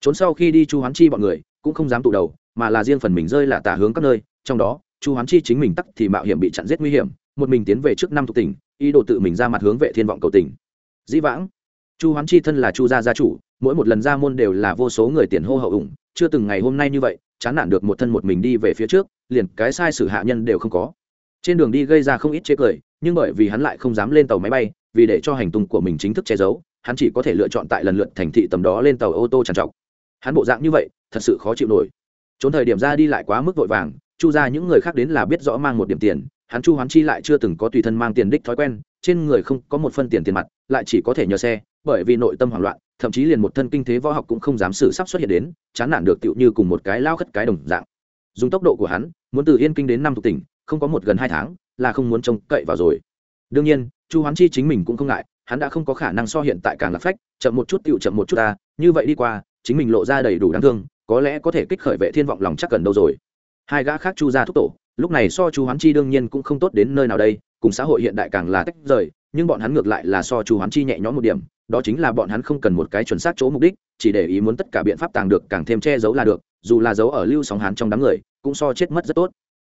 Trốn sau khi đi chu hoán chi bọn người, cũng không dám tụ đầu, mà là riêng phần mình rơi là tả hướng các nơi, trong đó chu hoán chi chính mình tắc thì mạo hiểm bị chặn giết nguy hiểm, một mình tiến về trước năm thuộc tỉnh, ý đồ tự mình ra mặt hướng vệ thiên vọng cầu tỉnh. Dĩ vãng, chu hoán chi thân là chu gia gia chủ, mỗi một lần ra môn đều là vô số người tiền hô hậu ủng, chưa từng ngày hôm nay như vậy, chán nản được một thân một mình đi về phía trước, liền cái sai sự hạ nhân đều không có. Trên đường đi gây ra không ít chế cười, nhưng bởi vì hắn lại không dám lên tàu máy bay, vì để cho hành tung của mình chính thức che giấu, hắn chỉ có thể lựa chọn tại lần lượt thành thị tầm đó lên tàu ô tô trằn trọc. Hắn bộ dạng như vậy, thật sự khó chịu nổi. Trốn thời điểm ra đi lại quá mức vội vàng chu ra những người khác đến là biết rõ mang một điểm tiền, hắn chu hoán chi lại chưa từng có tùy thân mang tiền đích thói quen, trên người không có một phân tiền tiền mặt, lại chỉ có thể nhờ xe, bởi vì nội tâm hoảng loạn, thậm chí liền một thân kinh thế võ học cũng không dám xử sắp xuất hiện đến, chán nản được tựu như cùng một cái lao khất cái đồng dạng. Dùng tốc độ của hắn, muốn từ yên kinh đến năm thuộc tỉnh, không có một gần hai tháng, là không muốn trông cậy vào rồi. Đương nhiên, chu hoán chi chính mình cũng không ngại, hắn đã không có khả năng so hiện tại càng là phách, chậm một chút tựu chậm một chút ta, như vậy đi qua, chính mình lộ ra đầy đủ đáng thương, có lẽ có thể kích khởi vệ thiên vọng lòng chắc cần đâu rồi hai gã khác chu ra thúc tổ, lúc này so chu hoán chi đương nhiên cũng không tốt đến nơi nào đây, cùng xã hội hiện đại càng là tách rời, nhưng bọn hắn ngược lại là so chu hoán chi nhẹ nhõm một điểm, đó chính là bọn hắn không cần một cái chuẩn xác chỗ mục đích, chỉ để ý muốn tất cả biện pháp tàng được càng thêm che giấu là được, dù là giấu ở lưu sóng hán trong đám người, cũng so chết mất rất tốt.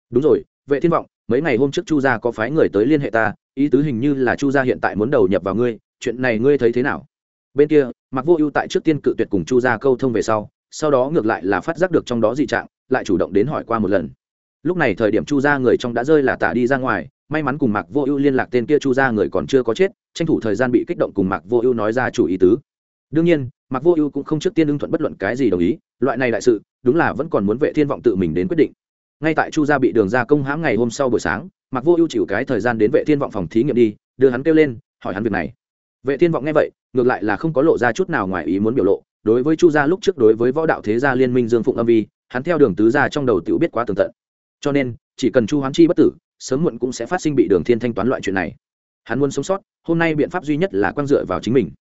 Đúng rồi, vệ thiên vọng, mấy ngày hôm trước chu gia có phái người tới liên hệ ta, ý tứ hình như là chu gia hiện tại muốn đầu nhập vào ngươi, chuyện này ngươi thấy thế nào? Bên kia mặc vô ưu tại trước tiên cự tuyệt cùng chu gia câu thông về sau sau đó ngược lại là phát giác được trong đó dị trạng lại chủ động đến hỏi qua một lần. Lúc này thời điểm chu ra người trong đã rơi là tả đi ra ngoài, may mắn cùng mạc vô ưu liên lạc tên kia chu ra người còn chưa có chết, tranh thủ thời gian bị kích động cùng mạc vô ưu nói ra chủ ý tứ. Đương nhiên, mạc vô ưu cũng không trước tiên ưng thuận bất luận cái gì đồng ý, loại này đại sự, đúng là vẫn còn muốn vệ thiên vọng tự mình đến quyết định. Ngay tại chu gia bị đường ra công hãm ngày hôm sau buổi sáng, mạc vô ưu chịu cái thời gian đến vệ thiên vọng phòng thí nghiệm đi, đưa hắn kêu lên, hỏi hắn việc này. Vệ thiên vọng nghe vậy, ngược lại là không có lộ ra chút nào ngoài ý muốn biểu lộ, đối với chu gia lúc trước đối với võ đạo thế gia liên minh dương phụng âm vi hắn theo đường tứ gia trong đầu tiểu biết quá tường tận. Cho nên, chỉ cần chu hoán chi bất tử, sớm muộn cũng sẽ phát sinh bị đường thiên thanh toán loại chuyện này. Hắn muốn sống sót, hôm nay biện pháp duy nhất là quang dựa vào chính mình.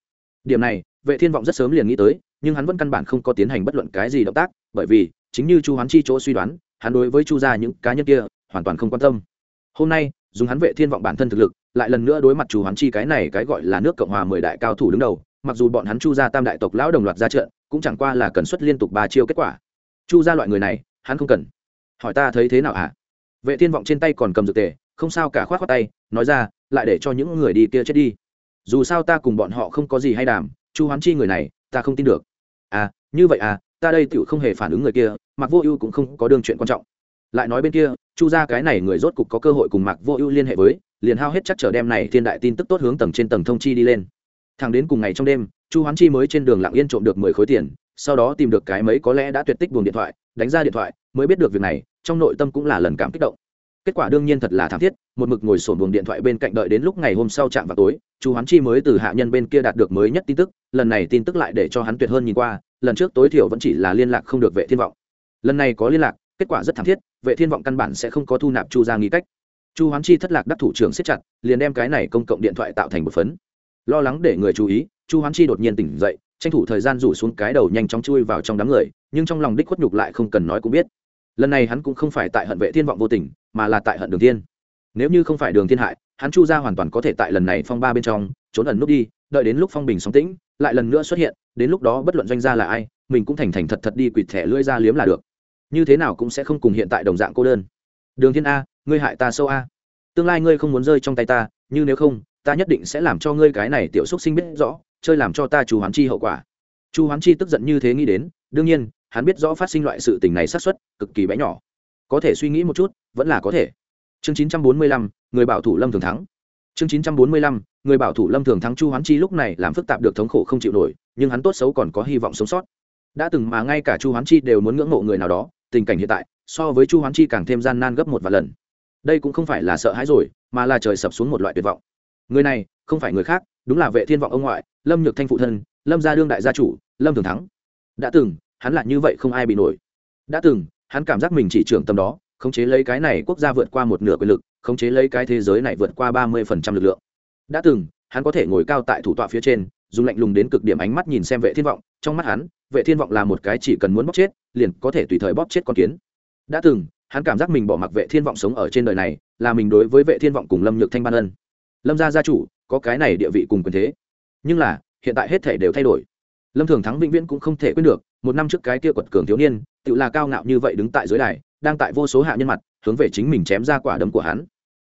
Điểm này, vệ thiên vọng rất sớm liền nghĩ tới, nhưng hắn vẫn căn bản không có tiến hành bất luận cái gì động tác, bởi vì, chính như chu hoán chi chỗ suy đoán, hắn đối với chu gia những cá nhân kia, hoàn toàn không quan tâm. Hôm nay, dùng hắn vệ thiên vọng bản thân thực lực, lại lần nữa đối mặt chu hoán chi cái này cái gọi là nước cộng hòa mười đại cao thủ đứng đầu, mặc dù bọn hắn chu gia tam đại tộc lão đồng loạt ra trận, cũng chẳng qua là cần xuất liên tục ba chiêu kết quả chu gia loại người này, hắn không cần. Hỏi ta thấy thế nào hả? Vệ thiên vọng trên tay còn cầm dược tề, không sao cả, khoát khoát tay, nói ra, lại để cho những người đi kia chết đi. Dù sao ta cùng bọn họ không có gì hay đàm, chu hoán chi người này, ta không tin được. À như vậy à ta đây tựu không hề phản ứng người kia mặc vô ưu cũng không có đương chuyện quan trọng. Lại nói bên kia, chu ra cái này người rốt cục có cơ hội cùng mặc vô ưu liên hệ với, liền hao hết chắc trở đem này thiên đại tin tức tốt hướng tầng trên tầng thông chi đi lên. Thằng đến cùng ngày trong đêm, chu hoán chi mới trên đường lặng yên trộm được mười khối tiền sau đó tìm được cái mấy có lẽ đã tuyệt tích buồng điện thoại, đánh ra điện thoại, mới biết được việc này, trong nội tâm cũng là lần cảm kích động. Kết quả đương nhiên thật là thảm thiết, một mực ngồi sổn buồng điện thoại bên cạnh đợi đến lúc ngày hôm sau chạm vào tối, chu hoán chi mới từ hạ nhân bên kia đạt được mới nhất tin tức, lần này tin tức lại để cho hắn tuyệt hơn nhìn qua, lần trước tối thiểu vẫn chỉ là liên lạc không được vệ thiên vọng. Lần này có liên lạc, kết quả rất thảm thiết, vệ thiên vọng căn bản sẽ không có thu nạp chu ra nghĩ cách. Chu hoán chi thất lạc đắc thủ trưởng siết chặt, liền đem cái này công cộng điện thoại tạo thành một phấn. Lo lắng để người chú ý chu hoán chi đột nhiên tỉnh dậy, tranh thủ thời gian rủ xuống cái đầu nhanh chóng chui vào trong đám người, nhưng trong lòng đích khuất nhục lại không cần nói cũng biết. Lần này hắn cũng không phải tại hận vệ thiên vọng vô tình, mà là tại hận đường thiên. Nếu như không phải đường thiên hại, hắn chu ra hoàn toàn có thể tại lần này phong ba bên trong, trốn ẩn nút đi, đợi đến lúc phong bình sóng tĩnh, lại lần nữa xuất hiện, đến lúc đó bất luận doanh gia là ai, mình cũng thành thành thật thật đi quỵt thẻ lưỡi ra liếm là được. Như thế nào cũng sẽ không cùng hiện tại đồng dạng cô đơn. Đường thiên a, ngươi hại ta sâu a. Tương lai ngươi không muốn rơi trong tay ta nhưng nếu không, ta nhất định sẽ làm cho ngươi cái này tiểu xúc sinh biết rõ chơi làm cho ta chu hoán chi hậu quả. Chu hoán chi tức giận như thế nghĩ đến đương nhiên hắn biết rõ phát sinh loại sự tình này xác suất cực kỳ bé nhỏ. Có thể suy nghĩ một chút vẫn là có thể. Chương 945, người bảo thủ lâm thường thắng. Chương 945, người bảo thủ lâm thường thắng chu hoán chi lúc này làm phức tạp được thống khổ không chịu nổi nhưng hắn tốt xấu còn có hy vọng sống sót. Đã từng mà ngay cả chu hoán chi đều muốn ngưỡng mộ người nào đó tình cảnh hiện tại so với chu hoán chi càng thêm gian nan gấp một vài lần. Đây cũng không phải là sợ hãi rồi mà là trời sập xuống một loại tuyệt vọng. Người này không phải người khác đúng là vệ thiên vọng ông ngoại lâm nhược thanh phụ thân, lâm gia đương đại gia chủ, lâm thường thắng. Đã từng, hắn là như vậy không ai bị nổi. Đã từng, hắn cảm giác mình chỉ trưởng tâm đó, khống chế lấy cái này quốc gia vượt qua một nửa quyền lực, khống chế lấy cái thế giới này vượt qua ba mươi phần trăm lực lượng. Đã từng, hắn có thể ngồi cao tại thủ tọa phía trên, dùng lạnh lùng đến cực điểm ánh mắt nhìn xem vệ thiên vọng, trong mắt hắn, vệ thiên vọng là một cái chỉ cần muốn bóp chết, liền có thể tùy thời bóp chết con kiến. Đã từng, hắn cảm giác mình bỏ mặc vệ thiên vọng sống ở trên đời này, là mình đối với vệ thiên vọng cùng lâm nhược thanh ban ân. Lâm gia gia chủ, có cái này địa vị cùng quyền thế nhưng là, hiện tại hết thể đều thay đổi. Lâm thường thắng vĩnh viễn cũng không thể quên được, một năm trước cái kia quật cường thiếu niên, tự là cao ngạo như vậy đứng tại dưới đài, đang tại vô số hạ nhân mặt, hướng về chính mình chém ra quả đấm của hắn.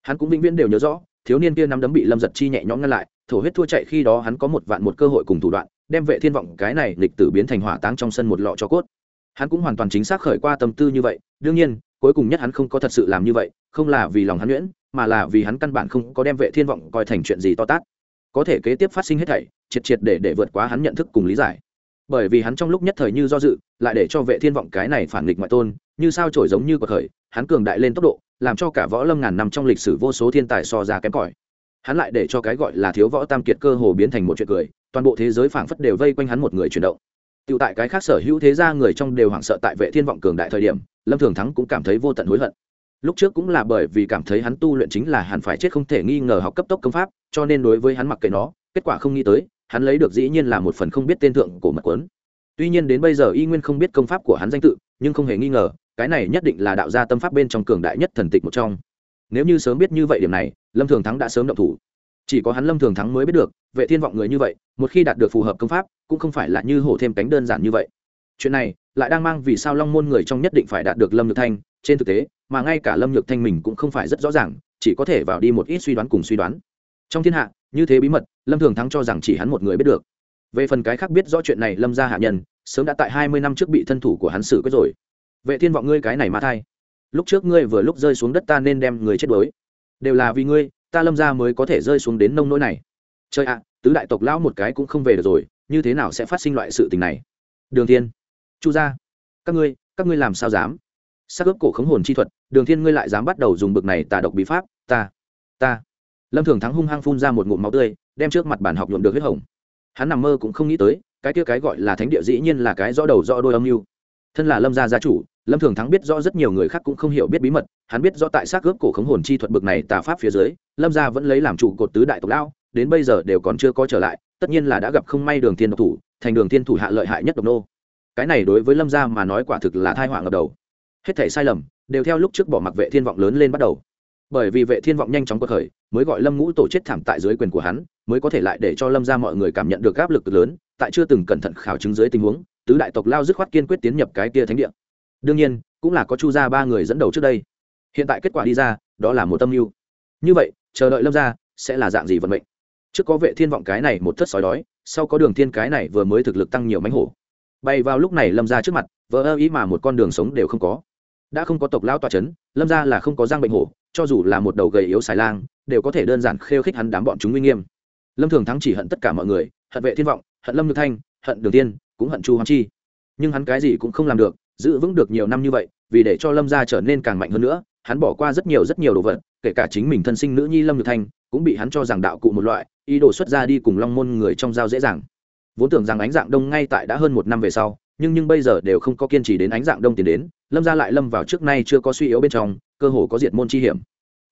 Hắn cũng vĩnh viễn đều nhớ rõ, thiếu niên kia nắm đấm bị lâm giật chi nhẹ nhõm ngăn lại, thổ huyết thua chạy khi đó hắn có một vạn một cơ hội cùng thủ đoạn, đem vệ thiên vọng cái này lịch tử biến thành hỏa táng trong sân một lọ cho cốt. Hắn cũng hoàn toàn chính xác khởi qua tâm tư như vậy, đương nhiên, cuối cùng nhất hắn không có thật sự làm như vậy, không là vì lòng hắn nhuyễn, mà là vì hắn căn bản không có đem vệ thiên vọng coi thành chuyện gì to tát có thể kế tiếp phát sinh hết thảy, triệt triệt để để vượt quá hắn nhận thức cùng lý giải. Bởi vì hắn trong lúc nhất thời như do dự, lại để cho vệ thiên vọng cái này phản nghịch ngoại tôn, như sao trổi giống như cuộc khởi, hắn cường đại lên tốc độ, làm cho cả võ lâm ngàn năm trong lịch sử vô số thiên tài so ra kém cỏi. Hắn lại để cho cái gọi là thiếu võ tam kiệt cơ hồ biến thành một chuyện cười, toàn bộ thế giới phảng phất đều vây quanh hắn một người chuyển động. Tiểu tại cái khác sở hữu thế gia người trong đều hoảng sợ tại vệ thiên vọng cường đại thời điểm, lâm thường thắng cũng cảm thấy vô tận hối hận lúc trước cũng là bởi vì cảm thấy hắn tu luyện chính là hẳn phải chết không thể nghi ngờ học cấp tốc công pháp, cho nên đối với hắn mặc kệ nó, kết quả không nghĩ tới, hắn lấy được dĩ nhiên là một phần không biết tên thượng của mật quấn. Tuy nhiên đến bây giờ y nguyên không biết công pháp của hắn danh tự, nhưng không hề nghi ngờ, cái này nhất định là đạo gia tâm pháp bên trong cường đại nhất thần tịch một trong. Nếu như sớm biết như vậy điểm này, lâm thường thắng đã sớm động thủ. Chỉ có hắn lâm thường thắng mới biết được, vệ thiên vọng người như vậy, một khi đạt được phù hợp công pháp, cũng không phải là như hổ thêm cánh đơn giản như vậy. Chuyện này, lại đang mang vì sao long môn người trong nhất định phải đạt được lâm nhược thanh, trên thực tế mà ngay cả lâm nhược thanh mình cũng không phải rất rõ ràng, chỉ có thể vào đi một ít suy đoán cùng suy đoán. Trong thiên hạ, như thế bí mật, lâm thường thắng cho rằng chỉ hắn một người biết được. Về phần cái khác biết rõ chuyện này, lâm ra hạ nhân, sớm đã tại hai mươi năm trước bị thân thủ của hắn xử quyết rồi. Vệ thiên vọng ngươi cái này mà thai lúc trước ngươi vừa lúc rơi xuống đất ta nên đem người chết đuối. Đều là vì ngươi, ta lâm ra mới có thể rơi xuống đến nông nỗi này. Trời ạ, tứ đại tộc lão một cái cũng không về được rồi, như thế nào sẽ phát sinh loại sự tình này? Đường thiên, chu gia, các ngươi các ngươi làm sao dám? Sắc ướp cổ khống hồn chi thuật, đường thiên ngươi lại dám bắt đầu dùng bực này tà độc bí pháp, ta ta. Lâm thường thắng hung hăng phun ra một ngụm máu tươi, đem trước mặt bản học nhuộm được huyết hồng. Hắn nằm mơ cũng không nghĩ tới, cái kia cái gọi là thánh địa dĩ nhiên là cái rõ đầu rõ đôi âm mưu. Thân là lâm gia gia chủ, lâm thường thắng biết rõ rất nhiều người khác cũng không hiểu biết bí mật, hắn biết rõ tại xác ướp cổ khống hồn chi thuật bực này tà pháp phía dưới, lâm gia vẫn lấy làm chủ cột tứ đại tộc lao đến bây giờ đều còn chưa có trở lại, tất nhiên là đã gặp không may đường thiên độc thủ, thành đường thiên thủ hạ lợi hại nhất độc nô. Cái này đối với lâm gia mà nói quả thực là tai họa ngập đầu hết thảy sai lầm, đều theo lúc trước bỏ mặc vệ thiên vọng lớn lên bắt đầu. Bởi vì vệ thiên vọng nhanh chóng cuộc khởi, mới gọi lâm ngũ tổ chết thảm tại dưới quyền của hắn, mới có thể lại để cho lâm gia mọi người cảm nhận được áp lực lớn, tại chưa từng cẩn thận khảo chứng dưới tình huống, tứ đại tộc lao dứt khoát kiên quyết tiến nhập cái kia thánh địa. Đương nhiên, cũng là có chu gia ba người dẫn đầu trước đây. Hiện tại kết quả đi ra, đó là một tâm mưu. Như vậy, chờ đợi lâm gia sẽ là dạng gì vận mệnh? Trước có vệ thiên vọng cái này một thất sói đói, sau có đường thiên cái này vừa mới thực lực tăng nhiều mánh hổ. Bay vào lúc này lâm gia trước mặt, vỡ ơ ý mà một con đường sống đều không có đã không có tộc lao tọa chấn, lâm gia là không có giang bệnh hổ, cho dù là một đầu gầy yếu xài lang, đều có thể đơn giản khêu khích hắn đám bọn chúng uy nghiêm. Lâm thường thắng chỉ hận tất cả mọi người, hận vệ thiên vọng, hận lâm nhược thanh, hận đường tiên, cũng hận chu hoàng chi. Nhưng hắn cái gì cũng không làm được, giữ vững được nhiều năm như vậy, vì để cho lâm gia trở nên càng mạnh hơn nữa, hắn bỏ qua rất nhiều rất nhiều đồ vật, kể cả chính mình thân sinh nữ nhi lâm nhược thanh, cũng bị hắn cho rằng đạo cụ một loại, ý đồ xuất ra đi cùng long môn người trong giao dễ dàng. Vốn tưởng rằng ánh dạng đông ngay tại đã hơn một năm về sau, nhưng nhưng bây giờ đều không có kiên trì đến ánh dạng đông tiến đến lâm gia lại lâm vào trước nay chưa có suy yếu bên trong, cơ hồ có diệt môn chi hiểm.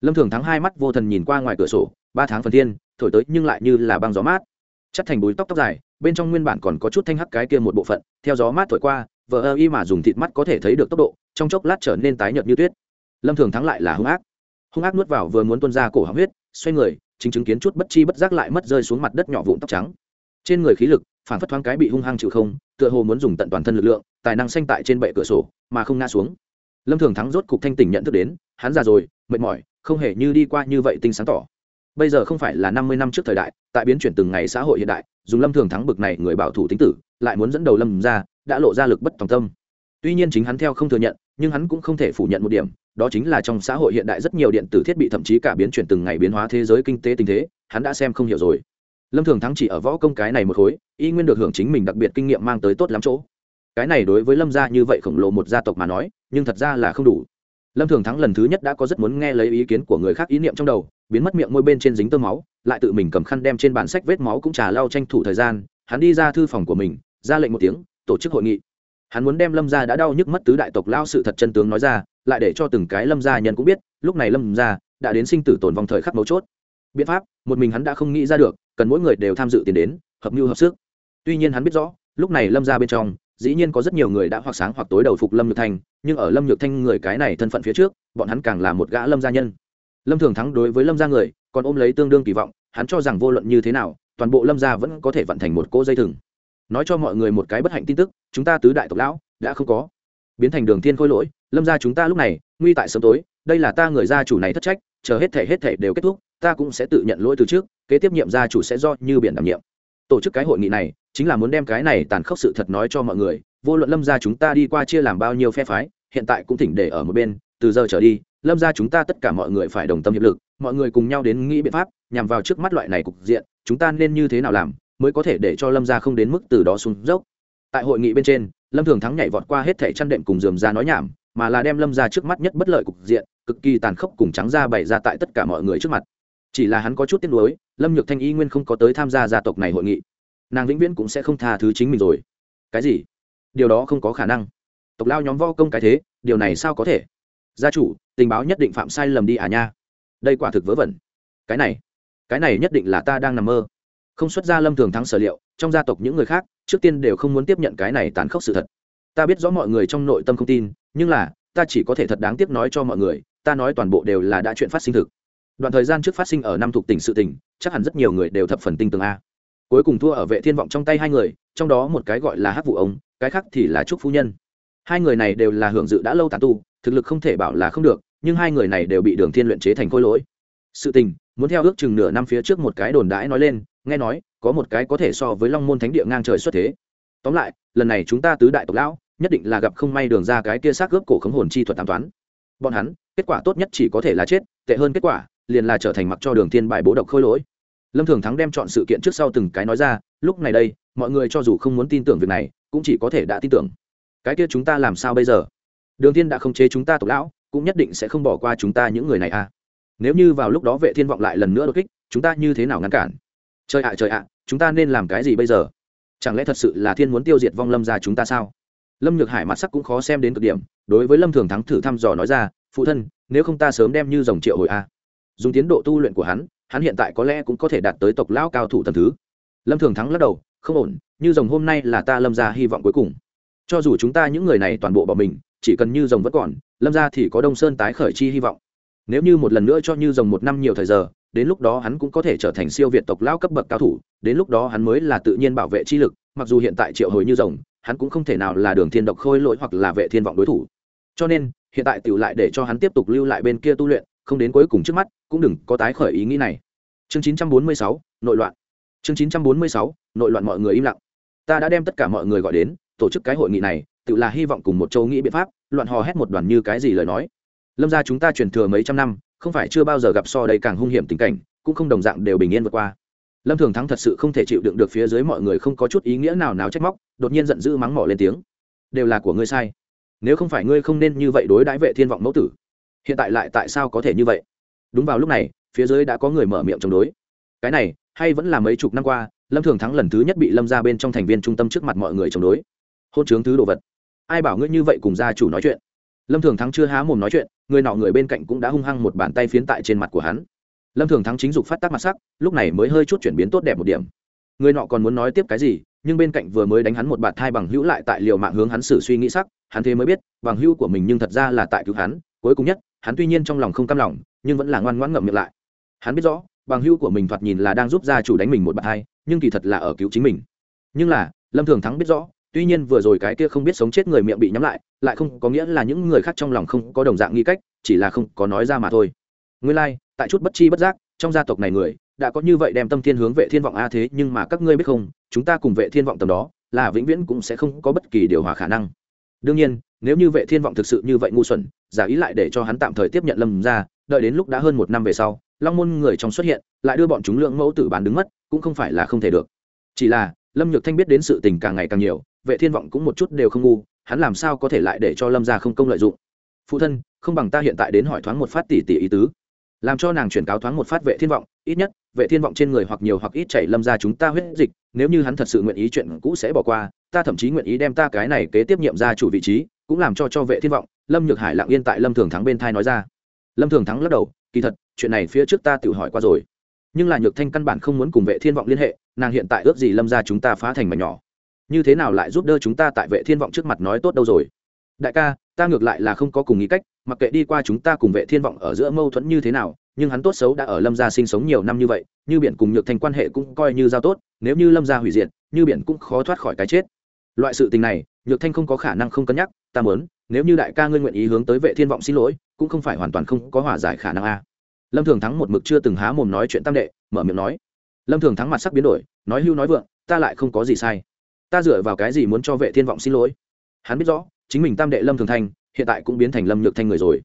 Lâm thường thắng hai mắt, vô thần nhìn qua ngoài cửa sổ, ba tháng phần thiên, thổi tới nhưng lại như là băng gió mát. Chất thành búi tóc tóc dài, bên trong nguyên bản còn có chút thanh hắc cái kia một bộ phận, theo gió mát thổi qua vợ ơ y mà dùng thịt mắt có thể thấy được tốc độ, trong chốc lát trở nên tái nhợt như tuyết. Lâm thường thắng lại là hung ác. Hung ác nuốt vào vừa muốn tuôn ra cổ họng huyết, xoay người, chính chứng kiến chút bất chi bất giác lại mất rơi xuống mặt đất nhỏ vụn tóc trắng trên người khí lực phản phất thoáng cái bị hung hăng chịu không, tựa hồ muốn dùng tận toàn thân lực lượng, tài năng xanh tại trên bệ cửa sổ, mà không ngã xuống. Lâm thường thắng rốt cục thanh tỉnh nhận thức đến, hắn già rồi, mệt mỏi, không hề như đi qua như vậy tinh sáng tỏ. Bây giờ không phải là năm mươi năm trước thời đại, tại biến chuyển từng ngày xã hội hiện đại, dùng lâm thường thắng bực này người bảo thủ tính tử, lại muốn dẫn đầu lâm ra, đã lộ ra lực bất tòng tâm. Tuy nhiên chính hắn theo không thừa nhận, nhưng hắn cũng không thể phủ nhận một điểm, đó chính là trong xã hội hiện đại rất nhiều điện tử thiết bị thậm chí cả biến chuyển từng ngày biến hóa thế giới kinh tế tình thế, hắn đã xem không hiểu rồi lâm thường thắng chỉ ở võ công cái này một khối, y nguyên được hưởng chính mình đặc biệt kinh nghiệm mang tới tốt lắm chỗ. Cái này đối với lâm gia như vậy khổng lồ một gia tộc mà nói, nhưng thật ra là không đủ. Lâm thường thắng lần thứ nhất đã có rất muốn nghe lấy ý kiến của người khác ý niệm trong đầu, biến mất miệng môi bên trên dính tơ máu, lại tự mình cầm khăn đem trên bản sách vết máu cũng trà lau tranh thủ thời gian, hắn đi ra thư phòng của mình, ra lệnh một tiếng, tổ chức hội nghị. Hắn muốn đem lâm gia đã đau nhức mất tứ đại tộc lao sự thật chân tướng nói ra, lại để cho từng cái lâm gia nhân cũng biết, lúc này lâm gia đã đến sinh tử tồn vòng thời khắc mấu chốt. Biện pháp, một mình hắn đã không nghĩ ra được cần mỗi người đều tham dự tiền đến, hợp mưu hợp sức. Tuy nhiên hắn biết rõ, lúc này lâm gia bên trong, dĩ nhiên có rất nhiều người đã hoặc sáng hoặc tối đầu phục lâm nhược thanh, nhưng ở lâm nhược thanh người cái này thân phận phía trước, bọn hắn càng là một gã lâm gia nhân. Lâm thường thắng đối với lâm gia người, còn ôm lấy tương đương kỳ vọng, hắn cho rằng vô luận như thế nào, toàn bộ lâm gia vẫn có thể vận thành một cỗ dây thừng. Nói cho mọi người một cái bất hạnh tin tức, chúng ta tứ đại tộc lão đã không có. Biến thành đường thiên khôi lỗi, lâm gia chúng ta lúc này, nguy tại sớm tối, đây là ta người gia chủ này thất trách, chờ hết thể hết thể đều kết thúc ta cũng sẽ tự nhận lỗi từ trước, kế tiếp nhiệm gia chủ sẽ do như biển đảm nhiệm. Tổ chức cái hội nghị này, chính là muốn đem cái này tàn khốc sự thật nói cho mọi người, vô luận lâm gia chúng ta đi qua chia làm bao nhiêu phe phái, hiện tại cũng thỉnh để ở một bên, từ giờ trở đi, lâm gia chúng ta tất cả mọi người phải đồng tâm hiệp lực, mọi người cùng nhau đến nghĩ biện pháp, nhằm vào trước mắt loại này cục diện, chúng ta nên như thế nào làm mới có thể để cho lâm gia không đến mức từ đó xuống dốc. Tại hội nghị bên trên, lâm thường thắng nhảy vọt qua hết thẻ chăn đệm cùng dườm ra nói nhảm, mà là đem lâm ra trước mắt nhất bất lợi cục diện, cực kỳ tàn khốc cùng trắng ra bày ra tại tất cả mọi người trước mặt chỉ là hắn có chút tiếc nuối, lâm nhược thanh y nguyên không có tới tham gia gia tộc này hội nghị. Nàng vĩnh viễn cũng sẽ không tha thứ chính mình rồi. Cái gì? Điều đó không có khả năng. Tộc lao nhóm vo công cái thế, điều này sao có thể? Gia chủ, tình báo nhất định phạm sai lầm đi à nha. Đây quả thực vớ vẩn. Cái này cái này nhất định là ta đang nằm mơ. Không xuất ra lâm thường thắng sở liệu, trong gia tộc những người khác, trước tiên đều không muốn tiếp nhận cái này tàn khốc sự thật. Ta biết rõ mọi người trong nội tâm không tin, nhưng là, ta chỉ có thể thật đáng tiếc nói cho mọi người, ta nói toàn bộ đều là đã chuyện phát sinh thực đoạn thời gian trước phát sinh ở năm thuộc tỉnh sự tỉnh chắc hẳn rất nhiều người đều thập phần tinh tường a. Cuối cùng thua ở vệ thiên vọng trong tay hai người, trong đó một cái gọi là hát vụ ông, cái khác thì là trúc phu nhân. Hai người này đều là hưởng dự đã lâu tàn tu, thực lực không thể bảo là không được, nhưng hai người này đều bị đường thiên luyện chế thành khôi lỗi. Sự tình, muốn theo ước chừng nửa năm phía trước một cái đồn đãi nói lên, nghe nói, có một cái có thể so với long môn thánh địa ngang trời xuất thế. Tóm lại, lần này chúng ta tứ đại tộc lão, nhất định là gặp không may đường ra cái kia xác cướp cổ khống hồn chi thuật tám toán. Bọn hắn, kết quả tốt nhất chỉ có thể là chết, tệ hơn kết quả liền là trở thành mặc cho đường thiên bài bố độc khôi lỗi. Lâm thường thắng đem chọn sự kiện trước sau từng cái nói ra, lúc này đây, mọi người cho dù không muốn tin tưởng việc này, cũng chỉ có thể đã tin tưởng. Cái kia chúng ta làm sao bây giờ? Đường thiên đã không chế chúng ta tộc lão, cũng nhất định sẽ không bỏ qua chúng ta những người này à. Nếu như vào lúc đó vệ thiên vọng lại lần nữa đột kích, chúng ta như thế nào ngăn cản? Trời ạ trời ạ, chúng ta nên làm cái gì bây giờ? Chẳng lẽ thật sự là thiên muốn tiêu diệt vong lâm ra chúng ta sao? Lâm nhược hải mặt sắc cũng khó xem đến cực điểm, đối với lâm thường thắng thử thăm dò nói ra, phụ thân, nếu không ta sớm đem như dòng triệu hồi a dùng tiến độ tu luyện của hắn hắn hiện tại có lẽ cũng có thể đạt tới tộc lão cao thủ tầm thứ. Lâm thường thắng lắc đầu, không ổn, như rồng hôm nay là ta lâm ra hy vọng cuối cùng. Cho dù chúng ta những người này toàn bộ bỏ mình, chỉ cần như rồng vẫn còn, lâm ra thì có đông sơn tái khởi chi hy vọng. Nếu như một lần nữa cho như rồng một năm nhiều thời giờ, đến lúc đó hắn cũng có thể trở thành siêu việt tộc lão cấp bậc cao thủ, đến lúc đó hắn mới là tự nhiên bảo vệ chi lực, mặc dù hiện tại triệu hồi như rồng, hắn cũng không thể nào là đường thiên độc khôi lỗi hoặc là vệ thiên vọng đối thủ. Cho nên, hiện tại tiểu lại để cho hắn tiếp tục lưu lại bên kia tu luyện không đến cuối cùng trước mắt cũng đừng có tái khởi ý nghĩ này. Chương 946, nội loạn. Chương 946, nội loạn mọi người im lặng. Ta đã đem tất cả mọi người gọi đến tổ chức cái hội nghị này tự là hy vọng cùng một châu nghĩ biện pháp loạn hò hét một đoàn như cái gì lời nói. Lâm gia chúng ta truyền thừa mấy trăm năm không phải chưa bao giờ gặp so đây càng hung hiểm tình cảnh cũng không đồng dạng đều bình yên vượt qua. Lâm thường thắng thật sự không thể chịu đựng được phía dưới mọi người không có chút ý nghĩa nào nào trách móc đột nhiên giận dữ mắng mỏ lên tiếng. Đều là của ngươi sai. Nếu không phải ngươi không nên như vậy đối đãi vệ thiên vọng mẫu tử hiện tại lại tại sao có thể như vậy? Đúng vào lúc này, phía dưới đã có người mở miệng chống đối. Cái này, hay vẫn là mấy chục năm qua, lâm thường thắng lần thứ nhất bị lâm ra bên trong thành viên trung tâm trước mặt mọi người chống đối. Hôn chướng thứ đồ vật. Ai bảo ngươi như vậy cùng gia chủ nói chuyện? Lâm thường thắng chưa há mồm nói chuyện, người nọ người bên cạnh cũng đã hung hăng một bàn tay phiến tại trên mặt của hắn. Lâm thường thắng chính dục phát tác mặt sắc, lúc này mới hơi chút chuyển biến tốt đẹp một điểm. Người nọ còn muốn nói tiếp cái gì, nhưng bên cạnh vừa mới đánh hắn một bạt thai bằng hữu lại tại liều mạng hướng hắn xử suy nghĩ sắc, hắn thế mới biết, bằng hữu của mình nhưng thật ra là tại cứu hắn cuối cùng nhất hắn tuy nhiên trong lòng không cam lòng nhưng vẫn là ngoan ngoãn ngậm miệng lại. Hắn biết rõ bằng hữu của mình thoạt nhìn là đang giúp gia chủ đánh mình một bàn hai nhưng kỳ thật là ở cứu chính mình. Nhưng là lâm thường thắng biết rõ tuy nhiên vừa rồi cái kia không biết sống chết người miệng bị nhắm lại lại không có nghĩa là những người khác trong lòng không có đồng dạng nghi cách chỉ là không có nói ra mà thôi. Nguyên lai、like, tại chút bất chi bất giác trong gia tộc này người đã có như vậy đem tâm thiên hướng vệ thiên vọng a thế nhưng mà các ngươi biết không chúng ta cùng vệ thiên vọng tầm đó là vĩnh viễn cũng sẽ không có bất kỳ điều hòa khả năng. Đương nhiên nếu như vệ thiên vọng thực sự như vậy ngu xuẩn giả ý lại để cho hắn tạm thời tiếp nhận lâm ra, đợi đến lúc đã hơn một năm về sau, long môn người trong xuất hiện, lại đưa bọn chúng lượng mẫu tử bán đứng mất, cũng không phải là không thể được. Chỉ là, lâm nhược thanh biết đến sự tình càng ngày càng nhiều, vệ thiên vọng cũng một chút đều không ngu, hắn làm sao có thể lại để cho lâm ra không công lợi dụng? Phụ thân, không bằng ta hiện tại đến hỏi thoáng một phát tỷ tỷ ý tứ. Làm cho nàng chuyển cáo thoáng một phát vệ thiên vọng, ít nhất, vệ thiên vọng trên người hoặc nhiều hoặc ít chảy lâm ra chúng ta huyết dịch, nếu như hắn thật sự nguyện ý chuyện cũ sẽ bỏ qua, ta thậm chí nguyện ý đem ta cái này kế tiếp nhiệm ra chủ vị trí, cũng làm cho cho vệ thiên vọng lâm nhược hải lặng yên tại lâm thường thắng bên thai nói ra. Lâm thường thắng lắc đầu, kỳ thật, chuyện này phía trước ta tự hỏi qua rồi. Nhưng là nhược thanh căn bản không muốn cùng vệ thiên vọng liên hệ, nàng hiện tại ước gì lâm ra chúng ta phá thành mảnh nhỏ. Như thế nào lại giúp đỡ chúng ta tại vệ thiên vọng trước mặt nói tốt đâu rồi? Đại ca, ta ngược lại là không có cùng nghĩ cách, mặc kệ đi qua chúng ta cùng vệ thiên vọng ở giữa mâu thuẫn như thế nào, nhưng hắn tốt xấu đã ở lâm gia sinh sống nhiều năm như vậy, như biển cùng nhược thành quan hệ cũng coi như giao tốt, nếu như lâm gia hủy diệt, như biển cũng khó thoát khỏi cái chết. Loại sự tình này, nhược thanh không có khả năng không cân nhắc, ta muốn nếu như đại ca ngươi nguyện ý hướng tới vệ thiên vọng xin lỗi, cũng không phải hoàn toàn không có hòa giải khả năng a. Lâm thường thắng một mực chưa từng há mồm nói chuyện tam đệ, mở miệng nói. Lâm thường thắng mặt sắc biến đổi, nói hưu nói vượng, ta lại không có gì sai. Ta dựa vào cái gì muốn cho vệ thiên vọng xin lỗi? Hắn biết rõ, chính mình tam đệ lâm thường thanh, hiện tại cũng biến thành lâm nhược thanh người rồi.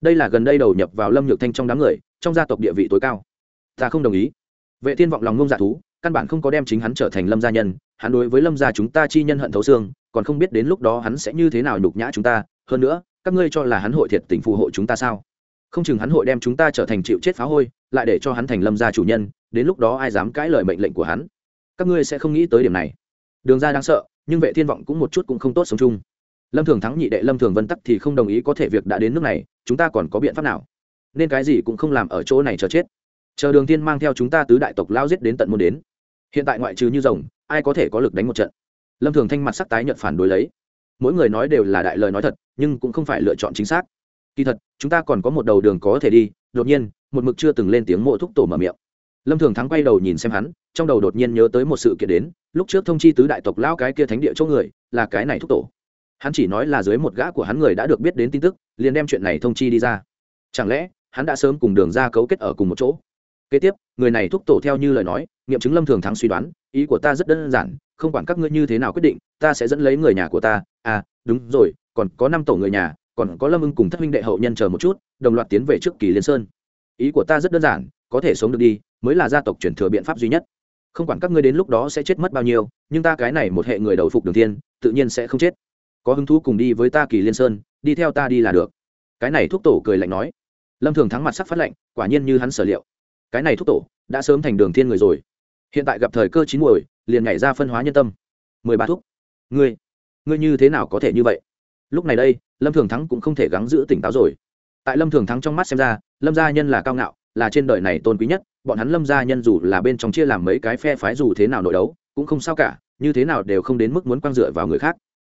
Đây là gần đây đầu nhập vào lâm nhược thanh trong đám người, trong gia tộc địa vị tối cao. Ta không đồng ý. Vệ thiên vọng lòng ngông dạ thú căn bản không có đem chính hắn trở thành lâm gia nhân, hắn đối với lâm gia chúng ta chi nhân hận thấu xương, còn không biết đến lúc đó hắn sẽ như thế nào nhục nhã chúng ta, hơn nữa, các ngươi cho là hắn hội thiệt tình phù hộ chúng ta sao? Không chừng hắn hội đem chúng ta trở thành chịu chết phá hôi, lại để cho hắn thành lâm gia chủ nhân, đến lúc đó ai dám cãi lời mệnh lệnh của hắn? Các ngươi sẽ không nghĩ tới điểm này. Đường ra đáng sợ, nhưng vệ thiên vọng cũng một chút cũng không tốt sống chung. Lâm thường thắng nhị đệ lâm thường vân tắc thì không đồng ý có thể việc đã đến nước này, chúng ta còn có biện pháp nào? Nên cái gì cũng không làm ở chỗ này chờ chết. Chờ đường tiên mang theo chúng ta tứ đại tộc lao giết đến tận môn đến hiện tại ngoại trừ như rồng, ai có thể có lực đánh một trận? Lâm thường thanh mặt sắc tái nhận phản đối lấy. Mỗi người nói đều là đại lời nói thật, nhưng cũng không phải lựa chọn chính xác. Kỳ thật, chúng ta còn có một đầu đường có thể đi, đột nhiên, một mực chưa từng lên tiếng mộ thúc tổ mở miệng. Lâm thường thắng quay đầu nhìn xem hắn, trong đầu đột nhiên nhớ tới một sự kiện đến, lúc trước thông chi tứ đại tộc lao cái kia thánh địa chỗ người, là cái này thúc tổ. Hắn chỉ nói là dưới một gã của hắn người đã được biết đến tin tức, liền đem chuyện này thông chi đi ra. Chẳng lẽ, hắn đã sớm cùng đường ra cấu kết ở cùng một chỗ? Kế tiếp, người này thúc tổ theo như lời nói, nghiệm chứng lâm thường thắng suy đoán, ý của ta rất đơn giản, không quản các ngươi như thế nào quyết định, ta sẽ dẫn lấy người nhà của ta. À đúng rồi, còn có năm tổ người nhà, còn có lâm ưng cùng thất huynh đệ hậu nhân chờ một chút, đồng loạt tiến về trước kỳ liên sơn. Ý của ta rất đơn giản, có thể sống được đi, mới là gia tộc truyền thừa biện pháp duy nhất. Không quản các ngươi đến lúc đó sẽ chết mất bao nhiêu, nhưng ta cái này một hệ người đầu phục đường thiên tự nhiên sẽ không chết. Có hứng thú cùng đi với ta kỳ liên sơn, đi theo ta đi là được. Cái này thúc tổ cười lạnh nói. Lâm thường thắng mặt sắc phát lạnh, quả nhiên như hắn sở liệu cái này thúc tổ, đã sớm thành đường thiên người rồi. Hiện tại gặp thời cơ chín muồi, liền nhảy ra phân hóa nhân tâm. Mười ba thúc. Ngươi ngươi như thế nào có thể như vậy? Lúc này đây, lâm thường thắng cũng không thể gắng giữ tỉnh táo rồi. Tại lâm thường thắng trong mắt xem ra, lâm gia nhân là cao ngạo, là trên đời này tôn quý nhất, bọn hắn lâm gia nhân dù là bên trong chia làm mấy cái phe phái dù thế nào nội đấu, cũng không sao cả, như thế nào đều không đến mức muốn quang dựa vào người khác.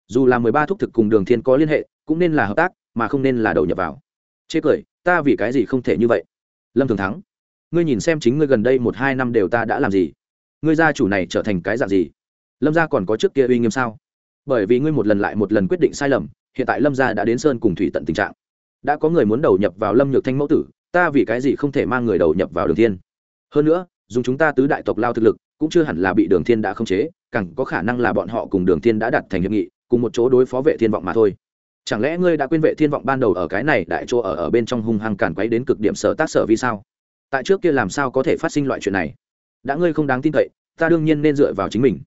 Dù là mười ba thúc thực cùng đường thiên có liên hệ, cũng nên là hợp tác, mà không nên là đầu nhập vào. Chê cười, ta vì cái gì không thể như vậy? Lâm thường thắng ngươi nhìn xem chính ngươi gần đây một hai năm đều ta đã làm gì? Ngươi gia chủ này trở thành cái dạng gì? Lâm gia còn có trước kia uy nghiêm sao? Bởi vì ngươi một lần lại một lần quyết định sai lầm, hiện tại lâm gia đã đến sơn cùng thủy tận tình trạng. Đã có người muốn đầu nhập vào lâm nhược thanh mẫu tử, ta vì cái gì không thể mang người đầu nhập vào đường thiên? Hơn nữa, dùng chúng ta tứ đại tộc lao thực lực, cũng chưa hẳn là bị đường thiên đã khống chế, càng có khả năng là bọn họ cùng đường thiên đã đặt thành hiệp nghị, cùng một chỗ đối phó vệ thiên vọng mà thôi. Chẳng lẽ ngươi đã quên vệ thiên vọng ban đầu ở cái này, đại chỗ ở ở bên trong hung hăng càn quấy đến cực điểm sở tác sở vì sao? Tại trước kia làm sao có thể phát sinh loại chuyện này? Đã ngươi không đáng tin cậy, ta đương nhiên nên dựa vào chính mình.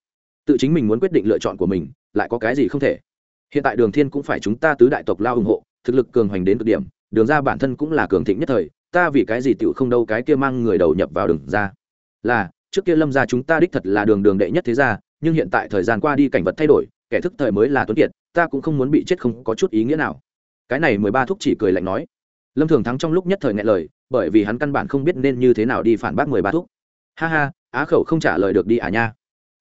Tự chính mình muốn quyết định lựa chọn của mình, lại có cái gì không thể? Hiện tại đường thiên cũng phải chúng ta tứ đại tộc lao ủng hộ, thực lực cường hoành đến cực điểm, đường ra bản thân cũng là cường thịnh nhất thời, ta vì cái gì tựu không đâu cái kia mang người đầu nhập vào đường ra? Là, trước kia lâm gia chúng ta đích thật là đường đường đệ nhất thế gia, nhưng hiện tại thời gian qua đi cảnh vật thay đổi, kẻ thức thời mới là tuấn kiệt, ta cũng không muốn bị chết không có chút ý nghĩa nào. Cái này mười ba thúc chỉ cười lạnh nói lâm thường thắng trong lúc nhất thời ngại lời, bởi vì hắn căn bản không biết nên như thế nào đi phản bác mười ba thúc. Ha ha, á khẩu không trả lời được đi à nha.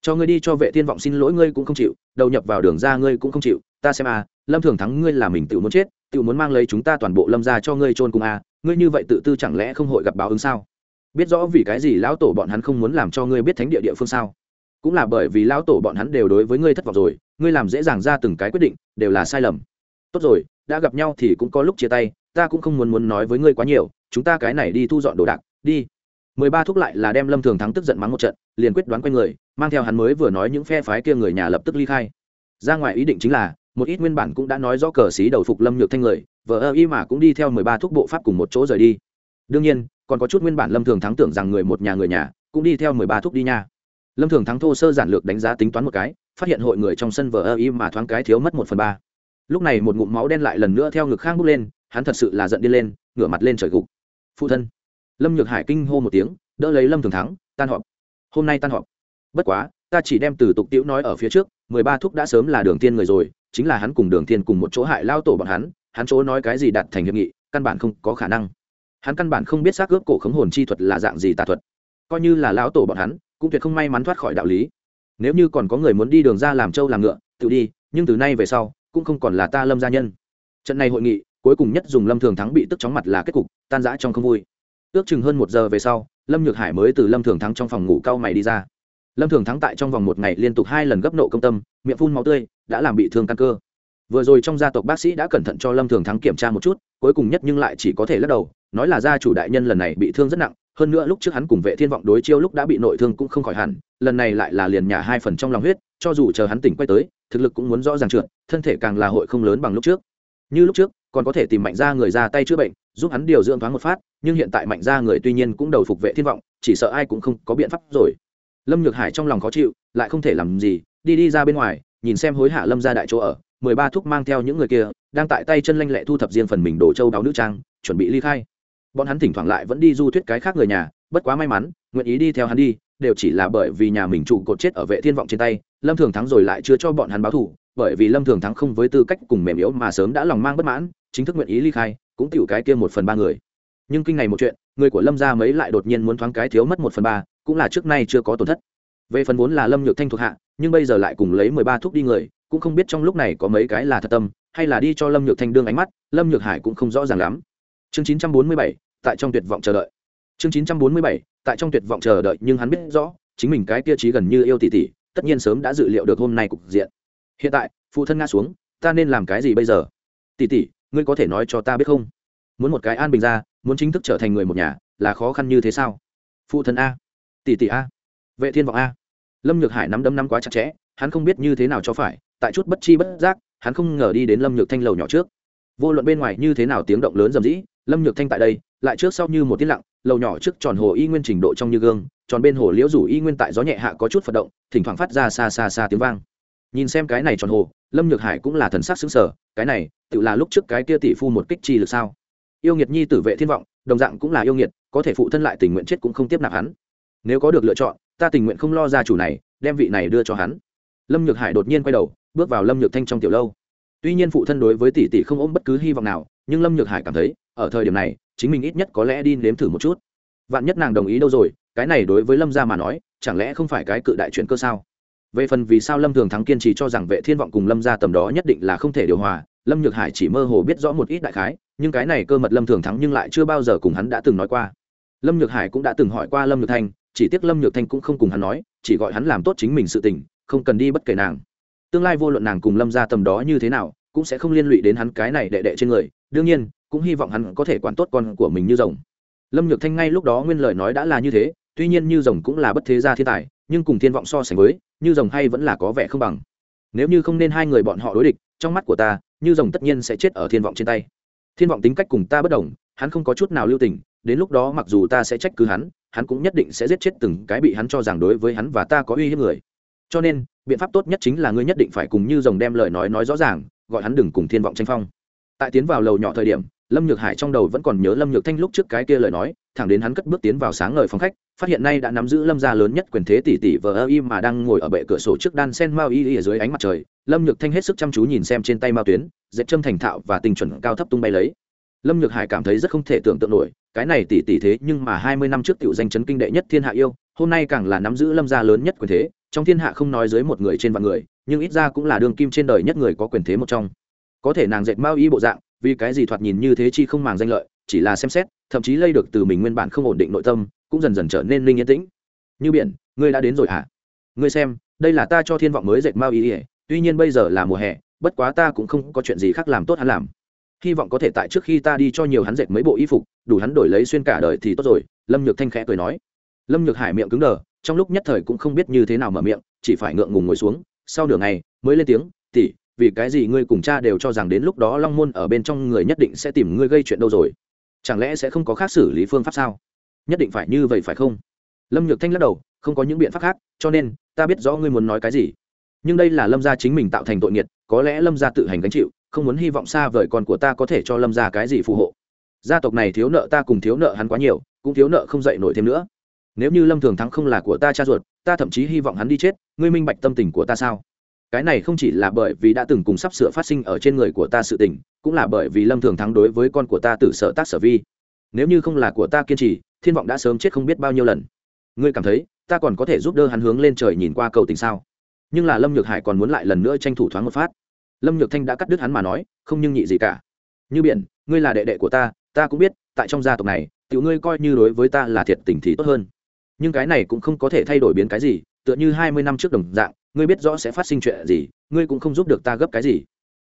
Cho ngươi đi cho vệ thiên vọng xin lỗi ngươi cũng không chịu, đầu nhập vào đường ra ngươi cũng không chịu. Ta xem à lâm thường thắng ngươi là mình tự muốn chết, tự muốn mang lấy chúng ta toàn bộ lâm ra cho ngươi trôn cùng à ngươi như vậy tự tư chẳng lẽ không hội gặp báo ứng sao? Biết rõ vì cái gì lão tổ bọn hắn không muốn làm cho ngươi biết thánh địa địa phương sao? Cũng là bởi vì lão tổ bọn hắn đều đối với ngươi thất vọng rồi, ngươi làm dễ dàng ra từng cái quyết định, đều là sai lầm. Tốt rồi, đã gặp nhau thì cũng có lúc chia tay ta cũng không muốn muốn nói với ngươi quá nhiều, chúng ta cái này đi thu dọn đồ đạc, đi. Mười ba thúc lại là đem lâm thường thắng tức giận mắng một trận, liền quyết đoán q u a người, mang theo hắn mới vừa nói những phe phái kia người nhà lập tức ly khai. Ra ngoài ý định chính là, một ít nguyên bản cũng đã nói rõ cờ xí đầu phục lâm nhược thanh người vợ ơ y mà cũng đi theo mười ba thúc bộ pháp cùng một chỗ rời đi. Đương nhiên, còn có chút nguyên bản lâm thường thắng tưởng rằng người một nhà người nhà, cũng đi theo mười ba thúc đi nha. Lâm thường thắng thô sơ giản lược đánh giá tính toán một cái, phát hiện hội người trong sân vờ ơ y mà thoáng cái thiếu mất một phần ba. Lúc này một ngụm máu đen lại lần nữa theo ngực khang bốc lên hắn thật sự là giận đi lên, ngửa mặt lên trời gục. Phụ thân. Lâm nhược hải kinh hô một tiếng, đỡ lấy lâm thường thắng, tan họp. Hôm nay tan họp. Bất quá, ta chỉ đem từ tục tiễu nói ở phía trước, mười ba thúc đã sớm là đường tiên người rồi, chính là hắn cùng đường tiên cùng một chỗ hại lao tổ bọn hắn hắn chỗ nói cái gì đạt thành hiệp nghị, căn bản không có khả năng. Hắn căn bản không biết xác ướp cổ khống hồn chi thuật là dạng gì tà thuật. Coi như là lão tổ bọn hắn, cũng tuyệt không may mắn thoát khỏi đạo lý. Nếu như còn có người muốn đi đường ra làm trâu làm ngựa, tự đi, nhưng từ nay về sau, cũng không còn là ta lâm gia nhân. Trận này hội nghị cuối cùng nhất dùng lâm thường thắng bị tức chóng mặt là kết cục, tan rã trong không vui. Ước chừng hơn một giờ về sau, lâm nhược hải mới từ lâm thường thắng trong phòng ngủ cao mày đi ra. Lâm thường thắng tại trong vòng một ngày liên tục hai lần gấp nộ công tâm, miệng phun máu tươi, đã làm bị thương căn cơ. Vừa rồi trong gia tộc bác sĩ đã cẩn thận cho lâm thường thắng kiểm tra một chút, cuối cùng nhất nhưng lại chỉ có thể lắc đầu, nói là gia chủ đại nhân lần này bị thương rất nặng, hơn nữa lúc trước hắn cùng vệ thiên vọng đối chiêu lúc đã bị nội thương cũng không khỏi hẳn, lần này lại là liền nhả hai phần trong lòng huyết, cho dù chờ hắn tỉnh quay tới, thực lực cũng muốn rõ ràng trượt, thân thể càng là hội không lớn bằng lúc trước. Như lúc trước còn có thể tìm mạnh ra người ra tay chữa bệnh, giúp hắn điều dưỡng thoáng một phát, nhưng hiện tại mạnh ra người tuy nhiên cũng đầu phục vệ thiên vọng, chỉ sợ ai cũng không có biện pháp rồi. Lâm nhược hải trong lòng khó chịu, lại không thể làm gì, đi đi ra bên ngoài, nhìn xem hối hạ lâm ra đại chỗ ở, mười ba thúc mang theo những người kia, đang tại tay chân lanh lẹ thu thập riêng phần mình đồ châu đáo nữ trang, chuẩn bị ly khai. Bọn hắn thỉnh thoảng lại vẫn đi du thuyết cái khác người nhà, bất quá may mắn, nguyện ý đi theo hắn đi, đều chỉ là bởi vì nhà mình trụ cột chết ở vệ thiên vọng trên tay, lâm thường thắng rồi lại chưa cho bọn hắn báo thù bởi vì lâm thường thắng không với tư cách cùng mềm yếu mà sớm đã lòng mang bất mãn, chính thức nguyện ý ly khai, cũng tiểu cái kia một phần ba người. Nhưng kinh này một chuyện, người của lâm gia mấy lại đột nhiên muốn thoáng cái thiếu mất một phần ba, cũng là trước nay chưa có tổn thất. Về phần vốn là lâm nhược thanh thuộc hạ, nhưng bây giờ lại cùng lấy mười ba thuốc đi người, cũng không biết trong lúc này có mấy cái là thật tâm, hay là đi cho lâm nhược thanh đương ánh mắt, lâm nhược hải cũng không rõ ràng lắm. Chương chín trăm bốn mươi bảy, tại trong tuyệt vọng chờ đợi. Chương chín trăm bốn mươi bảy, tại trong tuyệt vọng chờ đợi, nhưng hắn biết rõ, chính mình cái kia chí gần như yêu tỷ tỷ, tất nhiên sớm đã dự liệu được hôm nay cục diện hiện tại, phụ thân ngã xuống, ta nên làm cái gì bây giờ? Tỷ tỷ, ngươi có thể nói cho ta biết không? Muốn một cái an bình ra, muốn chính thức trở thành người một nhà, là khó khăn như thế sao? Phụ thân a. Tỷ tỷ a. Vệ thiên vọng a. Lâm nhược hải nắm đấm nắm quá chặt chẽ, hắn không biết như thế nào cho phải, tại chút bất chi bất giác, hắn không ngờ đi đến lâm nhược thanh lầu nhỏ trước. Vô luận bên ngoài như thế nào tiếng động lớn rầm rĩ, lâm nhược thanh tại đây, lại trước sau như một tiết lặng, lầu nhỏ trước tròn hồ y nguyên trình độ trong như gương, tròn bên hồ liễu rủ y nguyên tại gió nhẹ hạ có chút phật động, thỉnh thoảng phát ra xa xa xa tiếng vang nhìn xem cái này tròn hồ, lâm nhược hải cũng là thần sắc xứng sở cái này, tự là lúc trước cái kia tỷ phu một kích chi lực sao? Yêu nghiệt nhi tử vệ thiên vọng, đồng dạng cũng là yêu nghiệt, có thể phụ thân lại tình nguyện chết cũng không tiếp nạp hắn. Nếu có được lựa chọn, ta tình nguyện không lo ra chủ này, đem vị này đưa cho hắn. Lâm nhược hải đột nhiên quay đầu, bước vào lâm nhược thanh trong tiểu lâu. Tuy nhiên phụ thân đối với tỷ tỷ không ôm bất cứ hy vọng nào, nhưng lâm nhược hải cảm thấy, ở thời điểm này, chính mình ít nhất có lẽ đi nếm thử một chút. Vạn nhất nàng đồng ý đâu rồi, cái này đối với lâm gia mà nói, chẳng lẽ không phải cái cự đại chuyện cơ sao? Về phần vì sao lâm thường thắng kiên trì cho rằng vệ thiên vọng cùng lâm gia tầm đó nhất định là không thể điều hòa, lâm nhược hải chỉ mơ hồ biết rõ một ít đại khái, nhưng cái này cơ mật lâm thường thắng nhưng lại chưa bao giờ cùng hắn đã từng nói qua. Lâm nhược hải cũng đã từng hỏi qua lâm nhược thanh, chỉ tiếc lâm nhược thanh cũng không cùng hắn nói, chỉ gọi hắn làm tốt chính mình sự tình, không cần đi bất kể nàng. Tương lai vô luận nàng cùng lâm gia tầm đó như thế nào, cũng sẽ không liên lụy đến hắn cái này đệ đệ trên người, đương nhiên, cũng hy vọng hắn có thể quản tốt con của mình như rồng. Lâm nhược thanh ngay lúc đó nguyên lời nói đã là như thế, tuy nhiên như rồng cũng là bất thế gia thiên tài nhưng cùng thiên vọng so sánh với, như rồng hay vẫn là có vẻ không bằng. Nếu như không nên hai người bọn họ đối địch, trong mắt của ta, như rồng tất nhiên sẽ chết ở thiên vọng trên tay. Thiên vọng tính cách cùng ta bất đồng, hắn không có chút nào lưu tình, đến lúc đó mặc dù ta sẽ trách cứ hắn hắn cũng nhất định sẽ giết chết từng cái bị hắn cho rằng đối với hắn và ta có uy hiếp người. Cho nên, biện pháp tốt nhất chính là ngươi nhất định phải cùng như rồng đem lời nói nói rõ ràng, gọi hắn đừng cùng thiên vọng tranh phong tại tiến vào lầu nhỏ thời điểm, lâm nhược hải trong đầu vẫn còn nhớ lâm nhược thanh lúc trước cái kia lời nói, thẳng đến hắn cất bước tiến vào sáng ngời phòng khách, phát hiện nay đã nắm giữ lâm gia lớn nhất quyền thế tỷ tỷ vờ ơ y mà đang ngồi ở bệ cửa sổ trước đan sen mao y ở dưới ánh mặt trời. Lâm nhược thanh hết sức chăm chú nhìn xem trên tay mao tuyến, dệt châm thành thạo và tình chuẩn cao thấp tung bay lấy. Lâm nhược hải cảm thấy rất không thể tưởng tượng nổi, cái này tỷ tỷ thế nhưng mà hai mươi năm trước tiểu danh chấn kinh đệ nhất thiên hạ yêu, hôm nay càng là nắm giữ lâm gia lớn nhất quyền thế, trong thiên hạ không nói dưới một người trên vạn người, nhưng ít ra cũng là đường kim trên đời nhất người có quyền thế một trong có thể nàng dệt mao y bộ dạng, vì cái gì thoạt nhìn như thế chi không màng danh lợi, chỉ là xem xét, thậm chí lây được từ mình nguyên bản không ổn định nội tâm, cũng dần dần trở nên linh yên tĩnh. Như biển, ngươi đã đến rồi hả? Ngươi xem, đây là ta cho thiên vọng mới dệt mao y tuy nhiên bây giờ là mùa hè, bất quá ta cũng không có chuyện gì khác làm tốt hắn làm. Hy vọng có thể tại trước khi ta đi cho nhiều hắn dệt mấy bộ y phục, đủ hắn đổi lấy xuyên cả đời thì tốt rồi, lâm nhược thanh khẽ cười nói. Lâm nhược hải miệng cứng đờ, trong lúc nhất thời cũng không biết như thế nào mở miệng, chỉ phải ngượng ngùng ngồi xuống, sau nửa ngày, mới lên tiếng tỉ vì cái gì ngươi cùng cha đều cho rằng đến lúc đó long môn ở bên trong người nhất định sẽ tìm ngươi gây chuyện đâu rồi? Chẳng lẽ sẽ không có khác xử lý phương pháp sao? Nhất định phải như vậy phải không? Lâm nhược thanh lắc đầu, không có những biện pháp khác, cho nên, ta biết rõ ngươi muốn nói cái gì. Nhưng đây là lâm gia chính mình tạo thành tội nghiệt, có lẽ lâm gia tự hành gánh chịu, không muốn hy vọng xa vời con của ta có thể cho lâm gia cái gì phù hộ. Gia tộc này thiếu nợ ta cùng thiếu nợ hắn quá nhiều, cũng thiếu nợ không dậy nổi thêm nữa. Nếu như lâm thường thắng không là của ta cha ruột, ta thậm chí hy vọng hắn đi chết, ngươi minh bạch tâm tình của ta sao? Cái này không chỉ là bởi vì đã từng cùng sắp sửa phát sinh ở trên người của ta sự tình, cũng là bởi vì lâm thường thắng đối với con của ta tử sợ tác sở vi. Nếu như không là của ta kiên trì, thiên vọng đã sớm chết không biết bao nhiêu lần. Ngươi cảm thấy, ta còn có thể giúp đỡ hắn hướng lên trời nhìn qua cầu tình sao? Nhưng là lâm nhược hải còn muốn lại lần nữa tranh thủ thoáng một phát. Lâm nhược thanh đã cắt đứt hắn mà nói, không nhưng nhị gì cả. Như biển, ngươi là đệ đệ của ta ta cũng biết, tại trong gia tộc này, tiểu ngươi coi như đối với ta là thiệt tình thì tốt hơn. Nhưng cái này cũng không có thể thay đổi biến cái gì, tựa như hai mươi năm trước đồng dạng ngươi biết rõ sẽ phát sinh chuyện gì, ngươi cũng không giúp được ta gấp cái gì.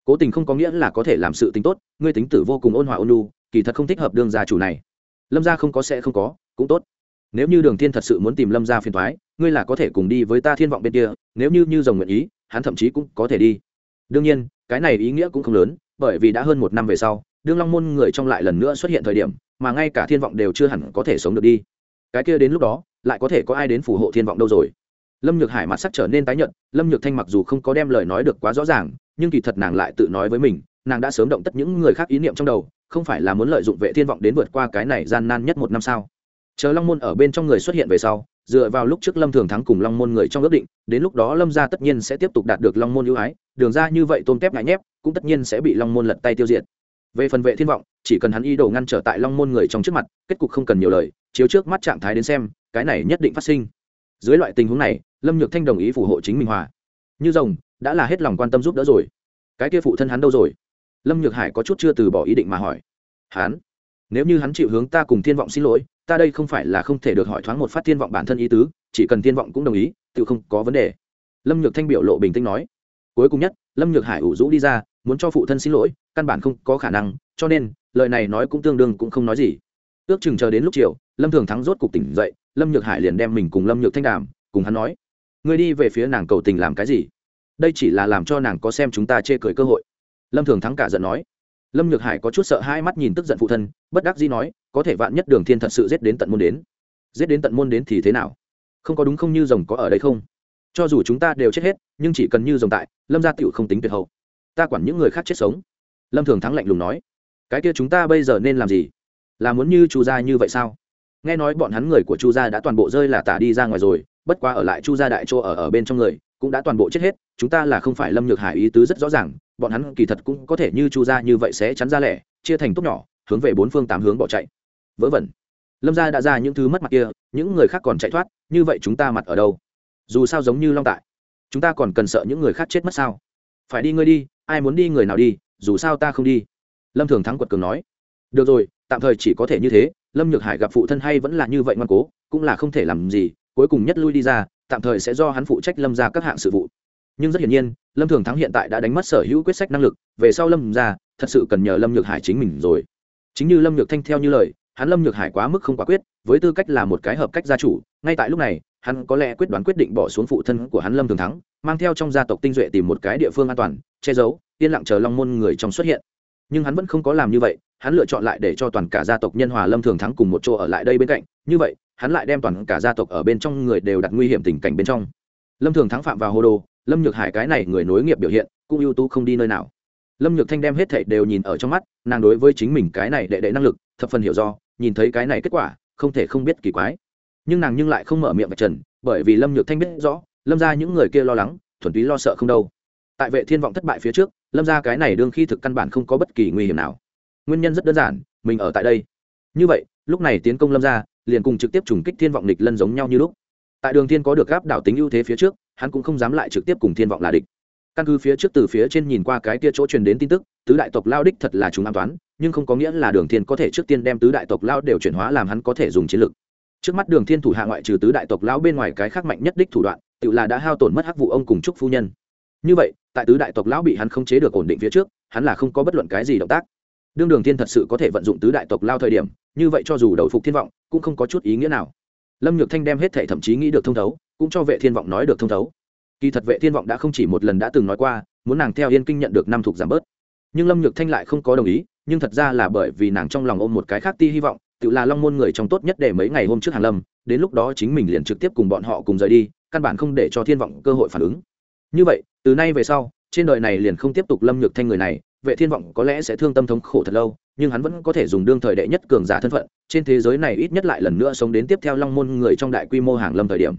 Cố tình không có nghĩa là có thể làm sự tính tốt, ngươi tính tử vô cùng ôn hòa ôn lu kỳ thật không thích hợp đương gia chủ này. Lâm gia không có sẽ không có, cũng tốt. Nếu như đường thiên thật sự muốn tìm lâm gia phiền toái, ngươi là có thể cùng đi với ta thiên vọng bên kia, nếu như như rồng nguyện ý, hắn thậm chí cũng có thể đi. Đương nhiên, cái này ý nghĩa cũng không lớn, bởi vì đã hơn một năm về sau, đương long môn người trong lại lần nữa xuất hiện thời điểm, mà ngay cả thiên vọng đều chưa hẳn có thể sống được đi. Cái kia đến lúc đó, lại có thể có ai đến phù hộ thiên vọng đâu rồi? Lâm nhược hải mặt sắc trở nên tái nhợt, lâm nhược thanh mặc dù không có đem lời nói được quá rõ ràng, nhưng kỳ thật nàng lại tự nói với mình, nàng đã sớm động tất những người khác ý niệm trong đầu, không phải là muốn lợi dụng vệ thiên vọng đến vượt qua cái này gian nan nhất một năm sao? Chờ long môn ở bên trong người xuất hiện về sau, dựa vào lúc trước lâm thường thắng cùng long môn người trong ước định, đến lúc đó lâm gia tất nhiên sẽ tiếp tục đạt được long môn ưu ái, đường ra như vậy tôm tép ngại nhép, cũng tất nhiên sẽ bị long môn lật tay tiêu diệt. Về phần vệ thiên vọng, chỉ cần hắn ý đồ ngăn trở tại long môn người trong trước mặt, kết cục không cần nhiều lời, chiếu trước mắt trạng thái đến xem, cái này nhất định phát sinh. Dưới loại tình huống này lâm nhược thanh đồng ý phù hộ chính minh hòa. Như rồng, đã là hết lòng quan tâm giúp đỡ rồi. Cái kia phụ thân hắn đâu rồi? Lâm nhược hải có chút chưa từ bỏ ý định mà hỏi. Hắn? Nếu như hắn chịu hướng ta cùng thiên vọng xin lỗi, ta đây không phải là không thể được hỏi thoáng một phát thiên vọng bản thân ý tứ, chỉ cần thiên vọng cũng đồng ý, tự không có vấn đề. Lâm nhược thanh biểu lộ bình tĩnh nói. Cuối cùng nhất, lâm nhược hải ủ rũ đi ra, muốn cho phụ thân xin lỗi, căn bản không có khả năng, cho nên, lời này nói cũng tương đương cũng không nói gì. Ước chừng chờ đến lúc chiều, lâm thường thắng rốt cục tỉnh dậy, lâm nhược hải liền đem mình cùng lâm nhược thanh đàm, cùng hắn nói ngươi đi về phía nàng cầu tình làm cái gì? Đây chỉ là làm cho nàng có xem chúng ta chê cười cơ hội. Lâm thường thắng cả giận nói. Lâm nhược hải có chút sợ hai mắt nhìn tức giận phụ thân, bất đắc dĩ nói, có thể vạn nhất đường thiên thật sự giết đến tận môn đến. Giết đến tận môn đến thì thế nào? Không có đúng không như rồng có ở đây không? Cho dù chúng ta đều chết hết, nhưng chỉ cần như rồng tại, lâm gia tựu không tính tuyệt hậu. Ta quản những người khác chết sống. Lâm thường thắng lạnh lùng nói. Cái kia chúng ta bây giờ nên làm gì? Là muốn như chu gia như vậy sao? Nghe nói bọn hắn người của chu gia đã toàn bộ rơi là tả đi ra ngoài rồi bất quá ở lại chu gia đại chỗ ở ở bên trong người, cũng đã toàn bộ chết hết, chúng ta là không phải lâm nhược hải ý tứ rất rõ ràng, bọn hắn kỳ thật cũng có thể như chu gia như vậy sẽ chắn ra lẻ, chia thành tốt nhỏ, hướng về bốn phương tám hướng bỏ chạy. Vớ vẩn. Lâm gia đã ra những thứ mất mặt kia, những người khác còn chạy thoát, như vậy chúng ta mặt ở đâu? Dù sao giống như long tại, chúng ta còn cần sợ những người khác chết mất sao? Phải đi ngươi đi, ai muốn đi người nào đi, dù sao ta không đi. Lâm thường thắng quật cường nói. Được rồi, tạm thời chỉ có thể như thế, lâm nhược hải gặp phụ thân hay vẫn là như vậy ngoan cố, cũng là không thể làm gì cuối cùng nhất lui đi ra, tạm thời sẽ do hắn phụ trách lâm ra các hạng sự vụ. Nhưng rất hiển nhiên, lâm thường thắng hiện tại đã đánh mất sở hữu quyết sách năng lực, về sau lâm ra, thật sự cần nhờ lâm nhược hải chính mình rồi. Chính như lâm nhược thanh theo như lời, hắn lâm nhược hải quá mức không quả quyết, với tư cách là một cái hợp cách gia chủ, ngay tại lúc này, hắn có lẽ quyết đoán quyết định bỏ xuống phụ thân của hắn lâm thường thắng, mang theo trong gia tộc tinh duệ tìm một cái địa phương an toàn, che giấu, yên lặng chờ long môn người trong xuất hiện. Nhưng hắn vẫn không có làm như vậy, hắn lựa chọn lại để cho toàn cả gia tộc nhân hòa lâm thường thắng cùng một chỗ ở lại đây bên cạnh, như vậy hắn lại đem toàn cả gia tộc ở bên trong người đều đặt nguy hiểm tình cảnh bên trong. Lâm thường thắng phạm vào hồ đồ, lâm nhược hải cái này người nối nghiệp biểu hiện, cũng ưu tú không đi nơi nào. Lâm nhược thanh đem hết thảy đều nhìn ở trong mắt, nàng đối với chính mình cái này đệ đệ năng lực, thập phần hiểu do, nhìn thấy cái này kết quả, không thể không biết kỳ quái. Nhưng nàng nhưng lại không mở miệng vạch trần, bởi vì lâm nhược thanh biết rõ, lâm ra những người kia lo lắng, thuần túy lo sợ không đâu. Tại vệ thiên vọng thất bại phía trước, lâm ra cái này đương khi thực căn bản không có bất kỳ nguy hiểm nào. Nguyên nhân rất đơn giản, mình ở tại đây. Như vậy, lúc này tiến công lâm ra liền cùng trực tiếp trùng kích thiên vọng địch lân giống nhau như lúc. Tại đường thiên có được gáp đảo tính ưu thế phía trước, hắn cũng không dám lại trực tiếp cùng thiên vọng là địch. Căn cứ phía trước từ phía trên nhìn qua cái kia chỗ truyền đến tin tức, tứ đại tộc lao đích thật là chúng an toán, nhưng không có nghĩa là đường thiên có thể trước tiên đem tứ đại tộc lao đều chuyển hóa làm hắn có thể dùng chiến lược trước mắt đường thiên thủ hạ ngoại trừ tứ đại tộc lao bên ngoài cái khác mạnh nhất đích thủ đoạn, tự là đã hao tổn mất hắc vụ ông cùng trúc phu nhân. Như vậy, tại tứ đại tộc lão bị hắn không chế được ổn định phía trước, hắn là không có bất luận cái gì động tác. Đương đường thiên thật sự có thể vận dụng tứ đại tộc lao thời điểm như vậy cho dù đầu phục thiên vọng, cũng không có chút ý nghĩa nào. Lâm nhược thanh đem hết thể thậm chí nghĩ được thông thấu, cũng cho vệ thiên vọng nói được thông thấu. Kỳ thật vệ thiên vọng đã không chỉ một lần đã từng nói qua, muốn nàng theo yên kinh nhận được năm thuộc giảm bớt. Nhưng lâm nhược thanh lại không có đồng ý, nhưng thật ra là bởi vì nàng trong lòng ôm một cái khác ti hy vọng, tự là long môn người trong tốt nhất để mấy ngày hôm trước hàn lâm, đến lúc đó chính mình liền trực tiếp cùng bọn họ cùng rời đi, căn bản không để cho thiên vọng cơ hội phản ứng. Như vậy, từ nay về sau, trên đời này liền không tiếp tục lâm nhược thanh người này vệ thiên vọng có lẽ sẽ thương tâm thống khổ thật lâu nhưng hắn vẫn có thể dùng đương thời đệ nhất cường giả thân phận trên thế giới này ít nhất lại lần nữa sống đến tiếp theo long môn người trong đại quy mô hàng lâm thời điểm.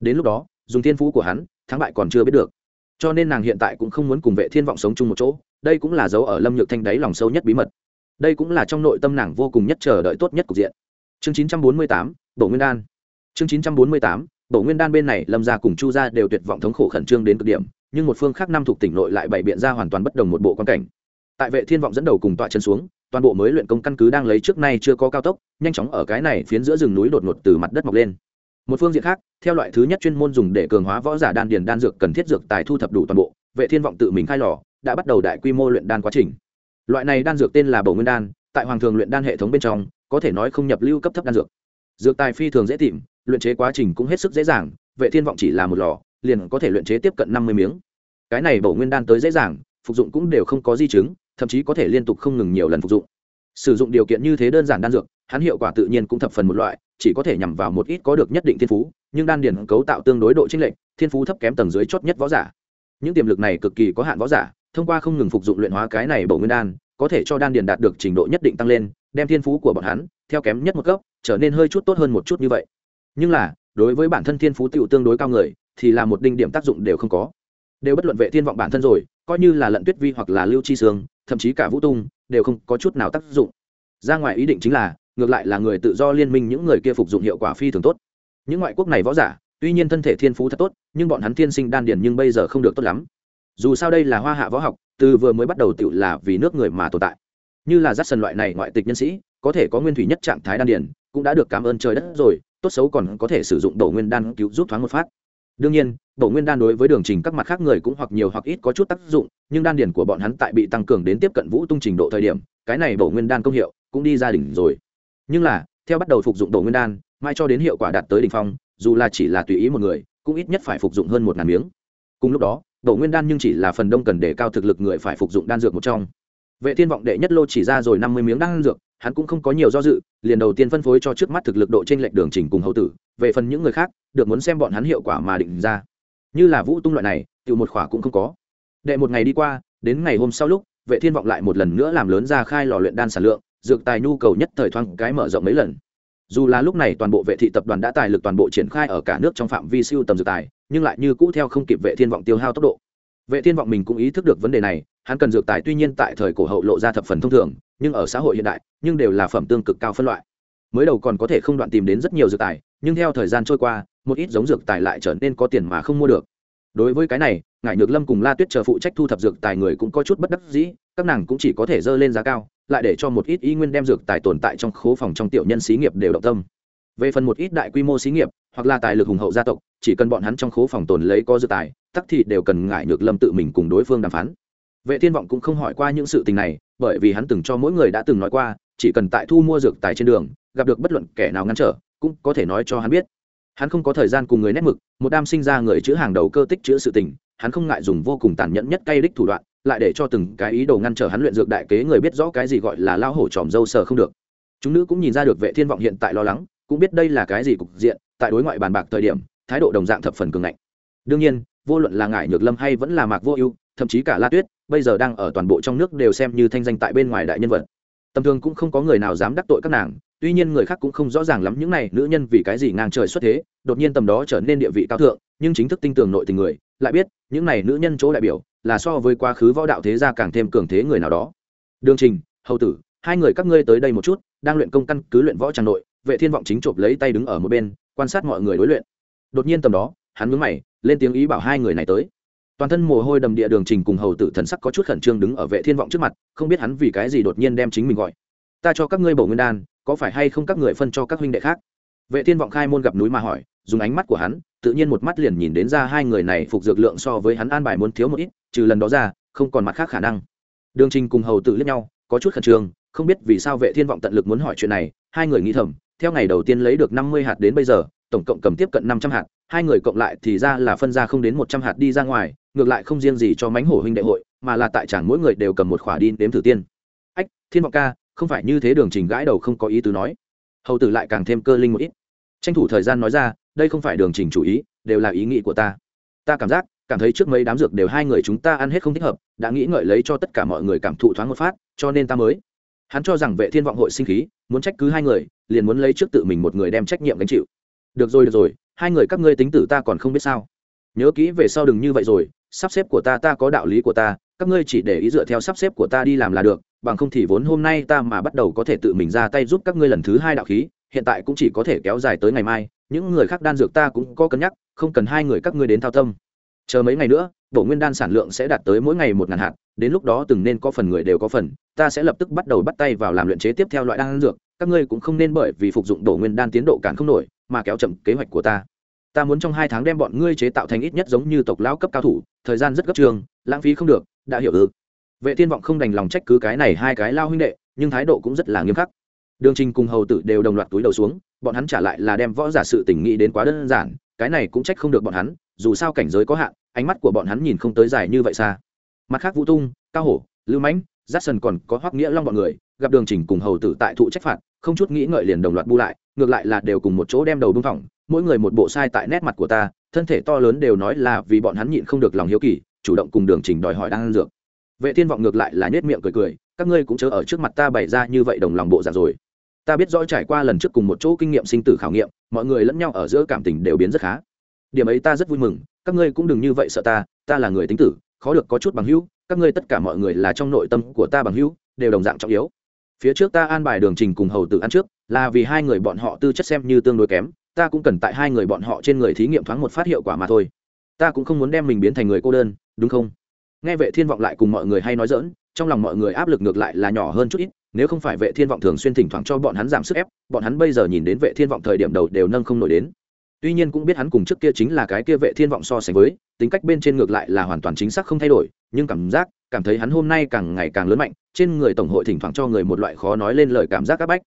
Đến lúc đó dùng thiên phú của hắn thắng bại còn chưa biết được. Cho nên nàng hiện tại cũng không muốn cùng vệ thiên vọng sống chung một chỗ đây cũng là dấu ở lâm nhược thanh đáy lòng sâu nhất bí mật. Đây cũng là trong nội tâm nàng vô cùng nhất chờ đợi tốt nhất cục diện. Chương 948, bộ nguyên đan. Chương 948, bộ nguyên đan bên này lâm gia cùng chu gia đều tuyệt vọng thống khổ khẩn trương đến cực điểm nhưng một phương khác năm thuộc tỉnh nội lại bày biện ra hoàn toàn bất đồng một bộ quan cảnh tại vệ thiên vọng dẫn đầu cùng tọa chân xuống, toàn bộ mới luyện công căn cứ đang lấy trước nay chưa có cao tốc, nhanh chóng ở cái này phiến giữa rừng núi đột ngột từ mặt đất mọc lên. Một phương diện khác, theo loại thứ nhất chuyên môn dùng để cường hóa võ giả đan điền đan dược cần thiết dược tài thu thập đủ toàn bộ, vệ thiên vọng tự mình khai lò, đã bắt đầu đại quy mô luyện đan quá trình. Loại này đan dược tên là bổ nguyên đan, tại hoàng thường luyện đan hệ thống bên trong, có thể nói không nhập lưu cấp thấp đan dược. Dược tài phi thường dễ tìm, luyện chế quá trình cũng hết sức dễ dàng, vệ thiên vọng chỉ là một lò, liền có thể luyện chế tiếp cận năm mươi miếng. Cái này bổ nguyên đan tới dễ dàng, phục dụng cũng đều không có di chứng thậm chí có thể liên tục không ngừng nhiều lần phục dụng. Sử dụng điều kiện như thế đơn giản đan dược, hắn hiệu quả tự nhiên cũng thập phần một loại, chỉ có thể nhằm vào một ít có được nhất định thiên phú, nhưng đan điền cấu tạo tương đối độ chênh lệch, thiên phú thấp kém tầng dưới chót nhất võ giả. Những tiềm lực này cực kỳ có hạn võ giả, thông qua không ngừng phục dụng luyện hóa cái này bổ nguyên đan, có thể cho đan điền đạt được trình độ nhất định tăng lên, đem thiên phú của bọn hắn, theo kém nhất một cấp, trở nên hơi chút tốt hơn một chút như vậy. Nhưng là, đối với bản thân thiên phú tựu tương đối cao người, thì là một đinh điểm tác dụng đều không có. Đều bất luận vệ thiên vọng bản thân rồi, coi như là lận tuyết vi hoặc là lưu chi sương thậm chí cả vũ tung đều không có chút nào tác dụng. Ra ngoài ý định chính là, ngược lại là người tự do liên minh những người kia phục dụng hiệu quả phi thường tốt. Những ngoại quốc này võ giả, tuy nhiên thân thể thiên phú thật tốt, nhưng bọn hắn thiên sinh đan điền nhưng bây giờ không được tốt lắm. Dù sao đây là hoa hạ võ học, từ vừa mới bắt đầu tự là vì nước người mà tồn tại. Như là giác sần loại này ngoại tịch nhân sĩ, có thể có nguyên thủy nhất trạng thái đan điền, cũng đã được cảm ơn trời đất rồi, tốt xấu còn có thể sử dụng đầu nguyên đan cứu giúp thoáng một phát đương nhiên, bộ nguyên đan đối với đường trình các mặt khác người cũng hoặc nhiều hoặc ít có chút tác dụng, nhưng đan điển của bọn hắn tại bị tăng cường đến tiếp cận vũ tung trình độ thời điểm, cái này bộ nguyên đan công hiệu cũng đi ra đỉnh rồi. Nhưng là, theo bắt đầu phục dụng bộ nguyên đan, mai cho đến hiệu quả đạt tới đỉnh phong, dù là chỉ là tùy ý một người, cũng ít nhất phải phục dụng hơn một ngàn miếng. Cùng lúc đó, bộ nguyên đan nhưng chỉ là phần đông cần để cao thực lực người phải phục dụng đan dược một trong. Vệ thiên vọng đệ nhất lô chỉ ra rồi năm mươi miếng đan dược hắn cũng không có nhiều do dự, liền đầu tiên phân phối cho trước mắt thực lực độ trên lệch đường trình cùng hậu tử, về phần những người khác, được muốn xem bọn hắn hiệu quả mà định ra. Như là vũ tung loại này tự một khỏa cũng không có. Đệ một ngày đi qua, đến ngày hôm sau lúc, vệ thiên vọng lại một lần nữa làm lớn ra khai lò luyện đan sản lượng, dược tài nhu cầu nhất thời thoáng cái mở rộng mấy lần. Dù là lúc này toàn bộ vệ thị tập đoàn đã tài lực toàn bộ triển khai ở cả nước trong phạm vi siêu tầm dược tài, nhưng lại như cũ theo không kịp vệ thiên vọng tiêu hao tốc độ. Vệ thiên vọng mình cũng ý thức được vấn đề này hắn cần dược tài tuy nhiên tại thời cổ hậu lộ ra thập phần thông thường, nhưng ở xã hội hiện đại, nhưng đều là phẩm tương cực cao phân loại. Mới đầu còn có thể không đoạn tìm đến rất nhiều dược tài, nhưng theo thời gian trôi qua, một ít giống dược tài lại trở nên có tiền mà không mua được. Đối với cái này, ngải nhược lâm cùng la tuyết chờ phụ trách thu thập dược tài người cũng có chút bất đắc dĩ, các nàng cũng chỉ có thể dơ lên giá cao, lại để cho một ít y nguyên đem dược tài tồn tại trong khố phòng trong tiểu nhân xí nghiệp đều động tâm. Về phần một ít đại quy mô xí nghiệp, hoặc là tài lực hùng hậu gia tộc, chỉ cần bọn hắn trong khố phòng tồn lấy có dược tài, tắc thì đều cần ngải nhược lâm tự mình cùng đối phương đàm phán vệ thiên vọng cũng không hỏi qua những sự tình này, bởi vì hắn từng cho mỗi người đã từng nói qua, chỉ cần tại thu mua dược tài trên đường, gặp được bất luận kẻ nào ngăn trở, cũng có thể nói cho hắn biết. Hắn không có thời gian cùng người nét mực, một đam sinh ra người chữ hàng đầu cơ tích chữ sự tình, hắn không ngại dùng vô cùng tàn nhẫn nhất cay đích thủ đoạn, lại để cho từng cái ý đồ ngăn trở hắn luyện dược đại kế người biết rõ cái gì gọi là lao hổ tròm dâu sờ không được. Chúng nữ cũng nhìn ra được vệ thiên vọng hiện tại lo lắng, cũng biết đây là cái gì cục diện, tại đối ngoại bàn bạc thời điểm, thái độ đồng dạng thập phần cường ngạnh. Đương nhiên, vô luận là ngải nhược lâm hay vẫn là mạc vô ưu thậm chí cả la tuyết, bây giờ đang ở toàn bộ trong nước đều xem như thanh danh tại bên ngoài đại nhân vật. Tầm thường cũng không có người nào dám đắc tội các nàng, tuy nhiên người khác cũng không rõ ràng lắm những này nữ nhân vì cái gì ngang trời xuất thế, đột nhiên tầm đó trở nên địa vị cao thượng, nhưng chính thức tinh tường nội tình người, lại biết, những này nữ nhân chỗ đại biểu, là so với quá khứ võ đạo thế gia càng thêm cường thế người nào đó. Đường trình, hầu tử, hai người các ngươi tới đây một chút, đang luyện công căn cứ luyện võ tràng nội, vệ thiên vọng chính chộp lấy tay đứng ở một bên, quan sát mọi người đối luyện. Đột nhiên tầm đó, hắn mướn mày, lên tiếng ý bảo hai người này tới toàn thân mồ hôi đầm địa đường trình cùng hầu tử thần sắc có chút khẩn trương đứng ở vệ thiên vọng trước mặt, không biết hắn vì cái gì đột nhiên đem chính mình gọi. Ta cho các ngươi bổ nguyên đan, có phải hay không các người phân cho các huynh đệ khác? Vệ thiên vọng khai môn gặp núi mà hỏi, dùng ánh mắt của hắn, tự nhiên một mắt liền nhìn đến ra hai người này phục dược lượng so với hắn an bài muốn thiếu một ít, trừ lần đó ra, không còn mặt khác khả năng. Đường trình cùng hầu tử liếc nhau, có chút khẩn trương, không biết vì sao vệ thiên vọng tận lực muốn hỏi chuyện này, hai người nghĩ thầm, theo ngày đầu tiên lấy được năm mươi hạt đến bây giờ tổng cộng cầm tiếp cận năm trăm hạt, hai người cộng lại thì ra là phân ra không đến một trăm hạt đi ra ngoài, ngược lại không riêng gì cho mánh hổ huynh đệ hội, mà là tại chẳng mỗi người đều cầm một khỏa đi đếm thử tiên. Ách, thiên vọng ca, không phải như thế đường trình gãi đầu không có ý tứ nói. Hầu tử lại càng thêm cơ linh một ít. Tranh thủ thời gian nói ra, đây không phải đường trình chủ ý, đều là ý nghĩ của ta. Ta cảm giác, cảm thấy trước mấy đám dược đều hai người chúng ta ăn hết không thích hợp, đã nghĩ ngợi lấy cho tất cả mọi người cảm thụ thoáng một phát, cho nên ta mới. Hắn cho rằng vệ thiên vọng hội sinh khí, muốn trách cứ hai người, liền muốn lấy trước tự mình một người đem trách nhiệm gánh chịu được rồi được rồi, hai người các ngươi tính tử ta còn không biết sao. Nhớ kỹ về sau đừng như vậy rồi, sắp xếp của ta ta có đạo lý của ta, các ngươi chỉ để ý dựa theo sắp xếp của ta đi làm là được, bằng không thì vốn hôm nay ta mà bắt đầu có thể tự mình ra tay giúp các ngươi lần thứ hai đạo khí, hiện tại cũng chỉ có thể kéo dài tới ngày mai, những người khác đan dược ta cũng có cân nhắc, không cần hai người các ngươi đến thao tâm. Chờ mấy ngày nữa, bộ nguyên đan sản lượng sẽ đạt tới mỗi ngày một ngàn hạt, đến lúc đó từng nên có phần người đều có phần, ta sẽ lập tức bắt đầu bắt tay vào làm luyện chế tiếp theo loại đan dược, các ngươi cũng không nên bởi vì phục dụng bộ nguyên đan tiến độ cản không nổi mà kéo chậm kế hoạch của ta. Ta muốn trong hai tháng đem bọn ngươi chế tạo thành ít nhất giống như tộc lão cấp cao thủ, thời gian rất gấp trường, lãng phí không được, đã hiểu ư? Vệ thiên vọng không đành lòng trách cứ cái này hai cái lao huynh đệ, nhưng thái độ cũng rất là nghiêm khắc. Đường trình cùng hầu tử đều đồng loạt túi đầu xuống, bọn hắn trả lại là đem võ giả sự tình nghĩ đến quá đơn giản, cái này cũng trách không được bọn hắn, dù sao cảnh giới có hạn, ánh mắt của bọn hắn nhìn không tới dài như vậy xa. Mặt khác vũ tung, cao hổ, lưu mãnh giáp sân còn có hoắc nghĩa long bọn người, gặp đường trình cùng hầu tử tại thụ trách phạt, không chút nghĩ ngợi liền đồng loạt bu lại, ngược lại là đều cùng một chỗ đem đầu bưng phỏng, mỗi người một bộ sai tại nét mặt của ta, thân thể to lớn đều nói là vì bọn hắn nhịn không được lòng hiếu kỳ, chủ động cùng đường trình đòi hỏi đang ăn dược. Vệ thiên vọng ngược lại là nhếch miệng cười cười, các ngươi cũng chớ ở trước mặt ta bày ra như vậy đồng lòng bộ giả rồi. Ta biết rõ trải qua lần trước cùng một chỗ kinh nghiệm sinh tử khảo nghiệm, mọi người lẫn nhau ở giữa cảm tình đều biến rất khá. Điểm ấy ta rất vui mừng, các ngươi cũng đừng như vậy sợ ta ta là người tính tử, khó được có chút bằng hữu các ngươi tất cả mọi người là trong nội tâm của ta bằng hữu, đều đồng dạng trọng yếu. Phía trước ta an bài đường trình cùng hầu tử ăn trước, là vì hai người bọn họ tư chất xem như tương đối kém, ta cũng cần tại hai người bọn họ trên người thí nghiệm thoáng một phát hiệu quả mà thôi. Ta cũng không muốn đem mình biến thành người cô đơn, đúng không? Nghe vệ thiên vọng lại cùng mọi người hay nói dỡn trong lòng mọi người áp lực ngược lại là nhỏ hơn chút ít, nếu không phải vệ thiên vọng thường xuyên thỉnh thoảng cho bọn hắn giảm sức ép, bọn hắn bây giờ nhìn đến vệ thiên vọng thời điểm đầu đều nâng không nổi đến. Tuy nhiên cũng biết hắn cùng trước kia chính là cái kia vệ thiên vọng so sánh với, tính cách bên trên ngược lại là hoàn toàn chính xác không thay đổi nhưng cảm giác, cảm thấy hắn hôm nay càng ngày càng lớn mạnh, trên người tổng hội thỉnh thoảng cho người một loại khó nói lên lời cảm giác áp bách.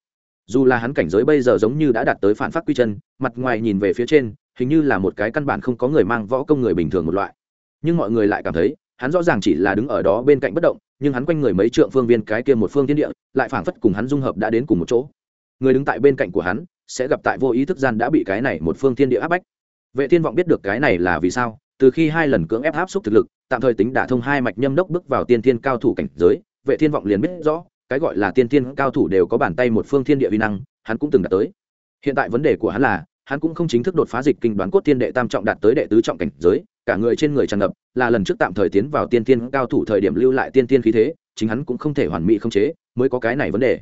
Dù là hắn cảnh giới bây giờ giống như đã đạt tới phản phát quy chân, mặt ngoài nhìn về phía trên, hình như là một cái căn bản không có người mang võ công người bình thường một loại. Nhưng mọi người lại cảm thấy, hắn rõ ràng chỉ là đứng ở đó bên cạnh bất động, nhưng hắn quanh người mấy trượng phương viên cái kia một phương thiên địa, lại phảng phất cùng hắn dung hợp đã đến cùng một chỗ. Người đứng tại bên cạnh của hắn, sẽ gặp tại vô ý thức gian đã bị cái này một phương thiên địa áp bách. Vệ thiên vọng biết được cái này là vì sao, từ khi hai lần cưỡng ép áp xúc thực lực tạm thời tính đả thông hai mạch nhâm đốc bước vào tiên thiên cao thủ cảnh giới, vệ thiên vọng liền biết rõ, cái gọi là tiên thiên cao thủ đều có bàn tay một phương thiên địa vi năng, hắn cũng từng đạt tới. Hiện tại vấn đề của hắn là, hắn cũng không chính thức đột phá dịch kinh đoán cốt tiên đệ tam trọng đạt tới đệ tứ trọng cảnh giới, cả người trên người tràn ngập, là lần trước tạm thời tiến vào tiên thiên cao thủ thời điểm lưu lại tiên thiên khí thế, chính hắn cũng không thể hoàn mỹ không chế, mới có cái này vấn đề.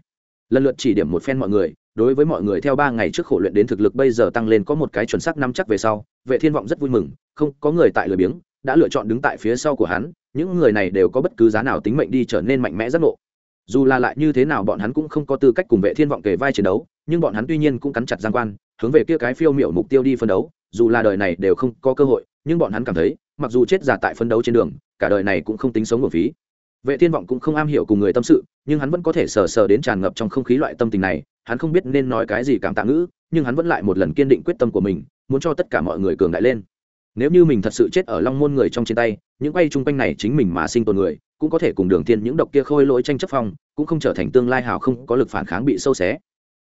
Lần lượt chỉ điểm một phen mọi người, đối với mọi người theo ba ngày trước khổ luyện đến thực lực bây giờ tăng lên có một cái chuẩn xác năm chắc về sau, vệ thiên vọng rất vui mừng, không, có người tại lười biếng đã lựa chọn đứng tại phía sau của hắn, những người này đều có bất cứ giá nào tính mệnh đi trở nên mạnh mẽ rất ngộ. Dù là lại như thế nào bọn hắn cũng không có tư cách cùng vệ thiên vọng kề vai chiến đấu, nhưng bọn hắn tuy nhiên cũng cắn chặt giang quan, hướng về kia cái phiêu miểu mục tiêu đi phân đấu, dù là đời này đều không có cơ hội, nhưng bọn hắn cảm thấy, mặc dù chết già tại phân đấu trên đường, cả đời này cũng không tính sống nguồn phí. Vệ thiên vọng cũng không am hiểu cùng người tâm sự, nhưng hắn vẫn có thể sờ sờ đến tràn ngập trong không khí loại tâm tình này, hắn không biết nên nói cái gì cảm tạ ngữ, nhưng hắn vẫn lại một lần kiên định quyết tâm của mình, muốn cho tất cả mọi người cường đại lên nếu như mình thật sự chết ở long môn người trong trên tay những quay chung quanh này chính mình mà sinh tồn người cũng có thể cùng đường thiên những độc kia khôi lỗi tranh chấp phong cũng không trở thành tương lai hào không có lực phản kháng bị sâu xé.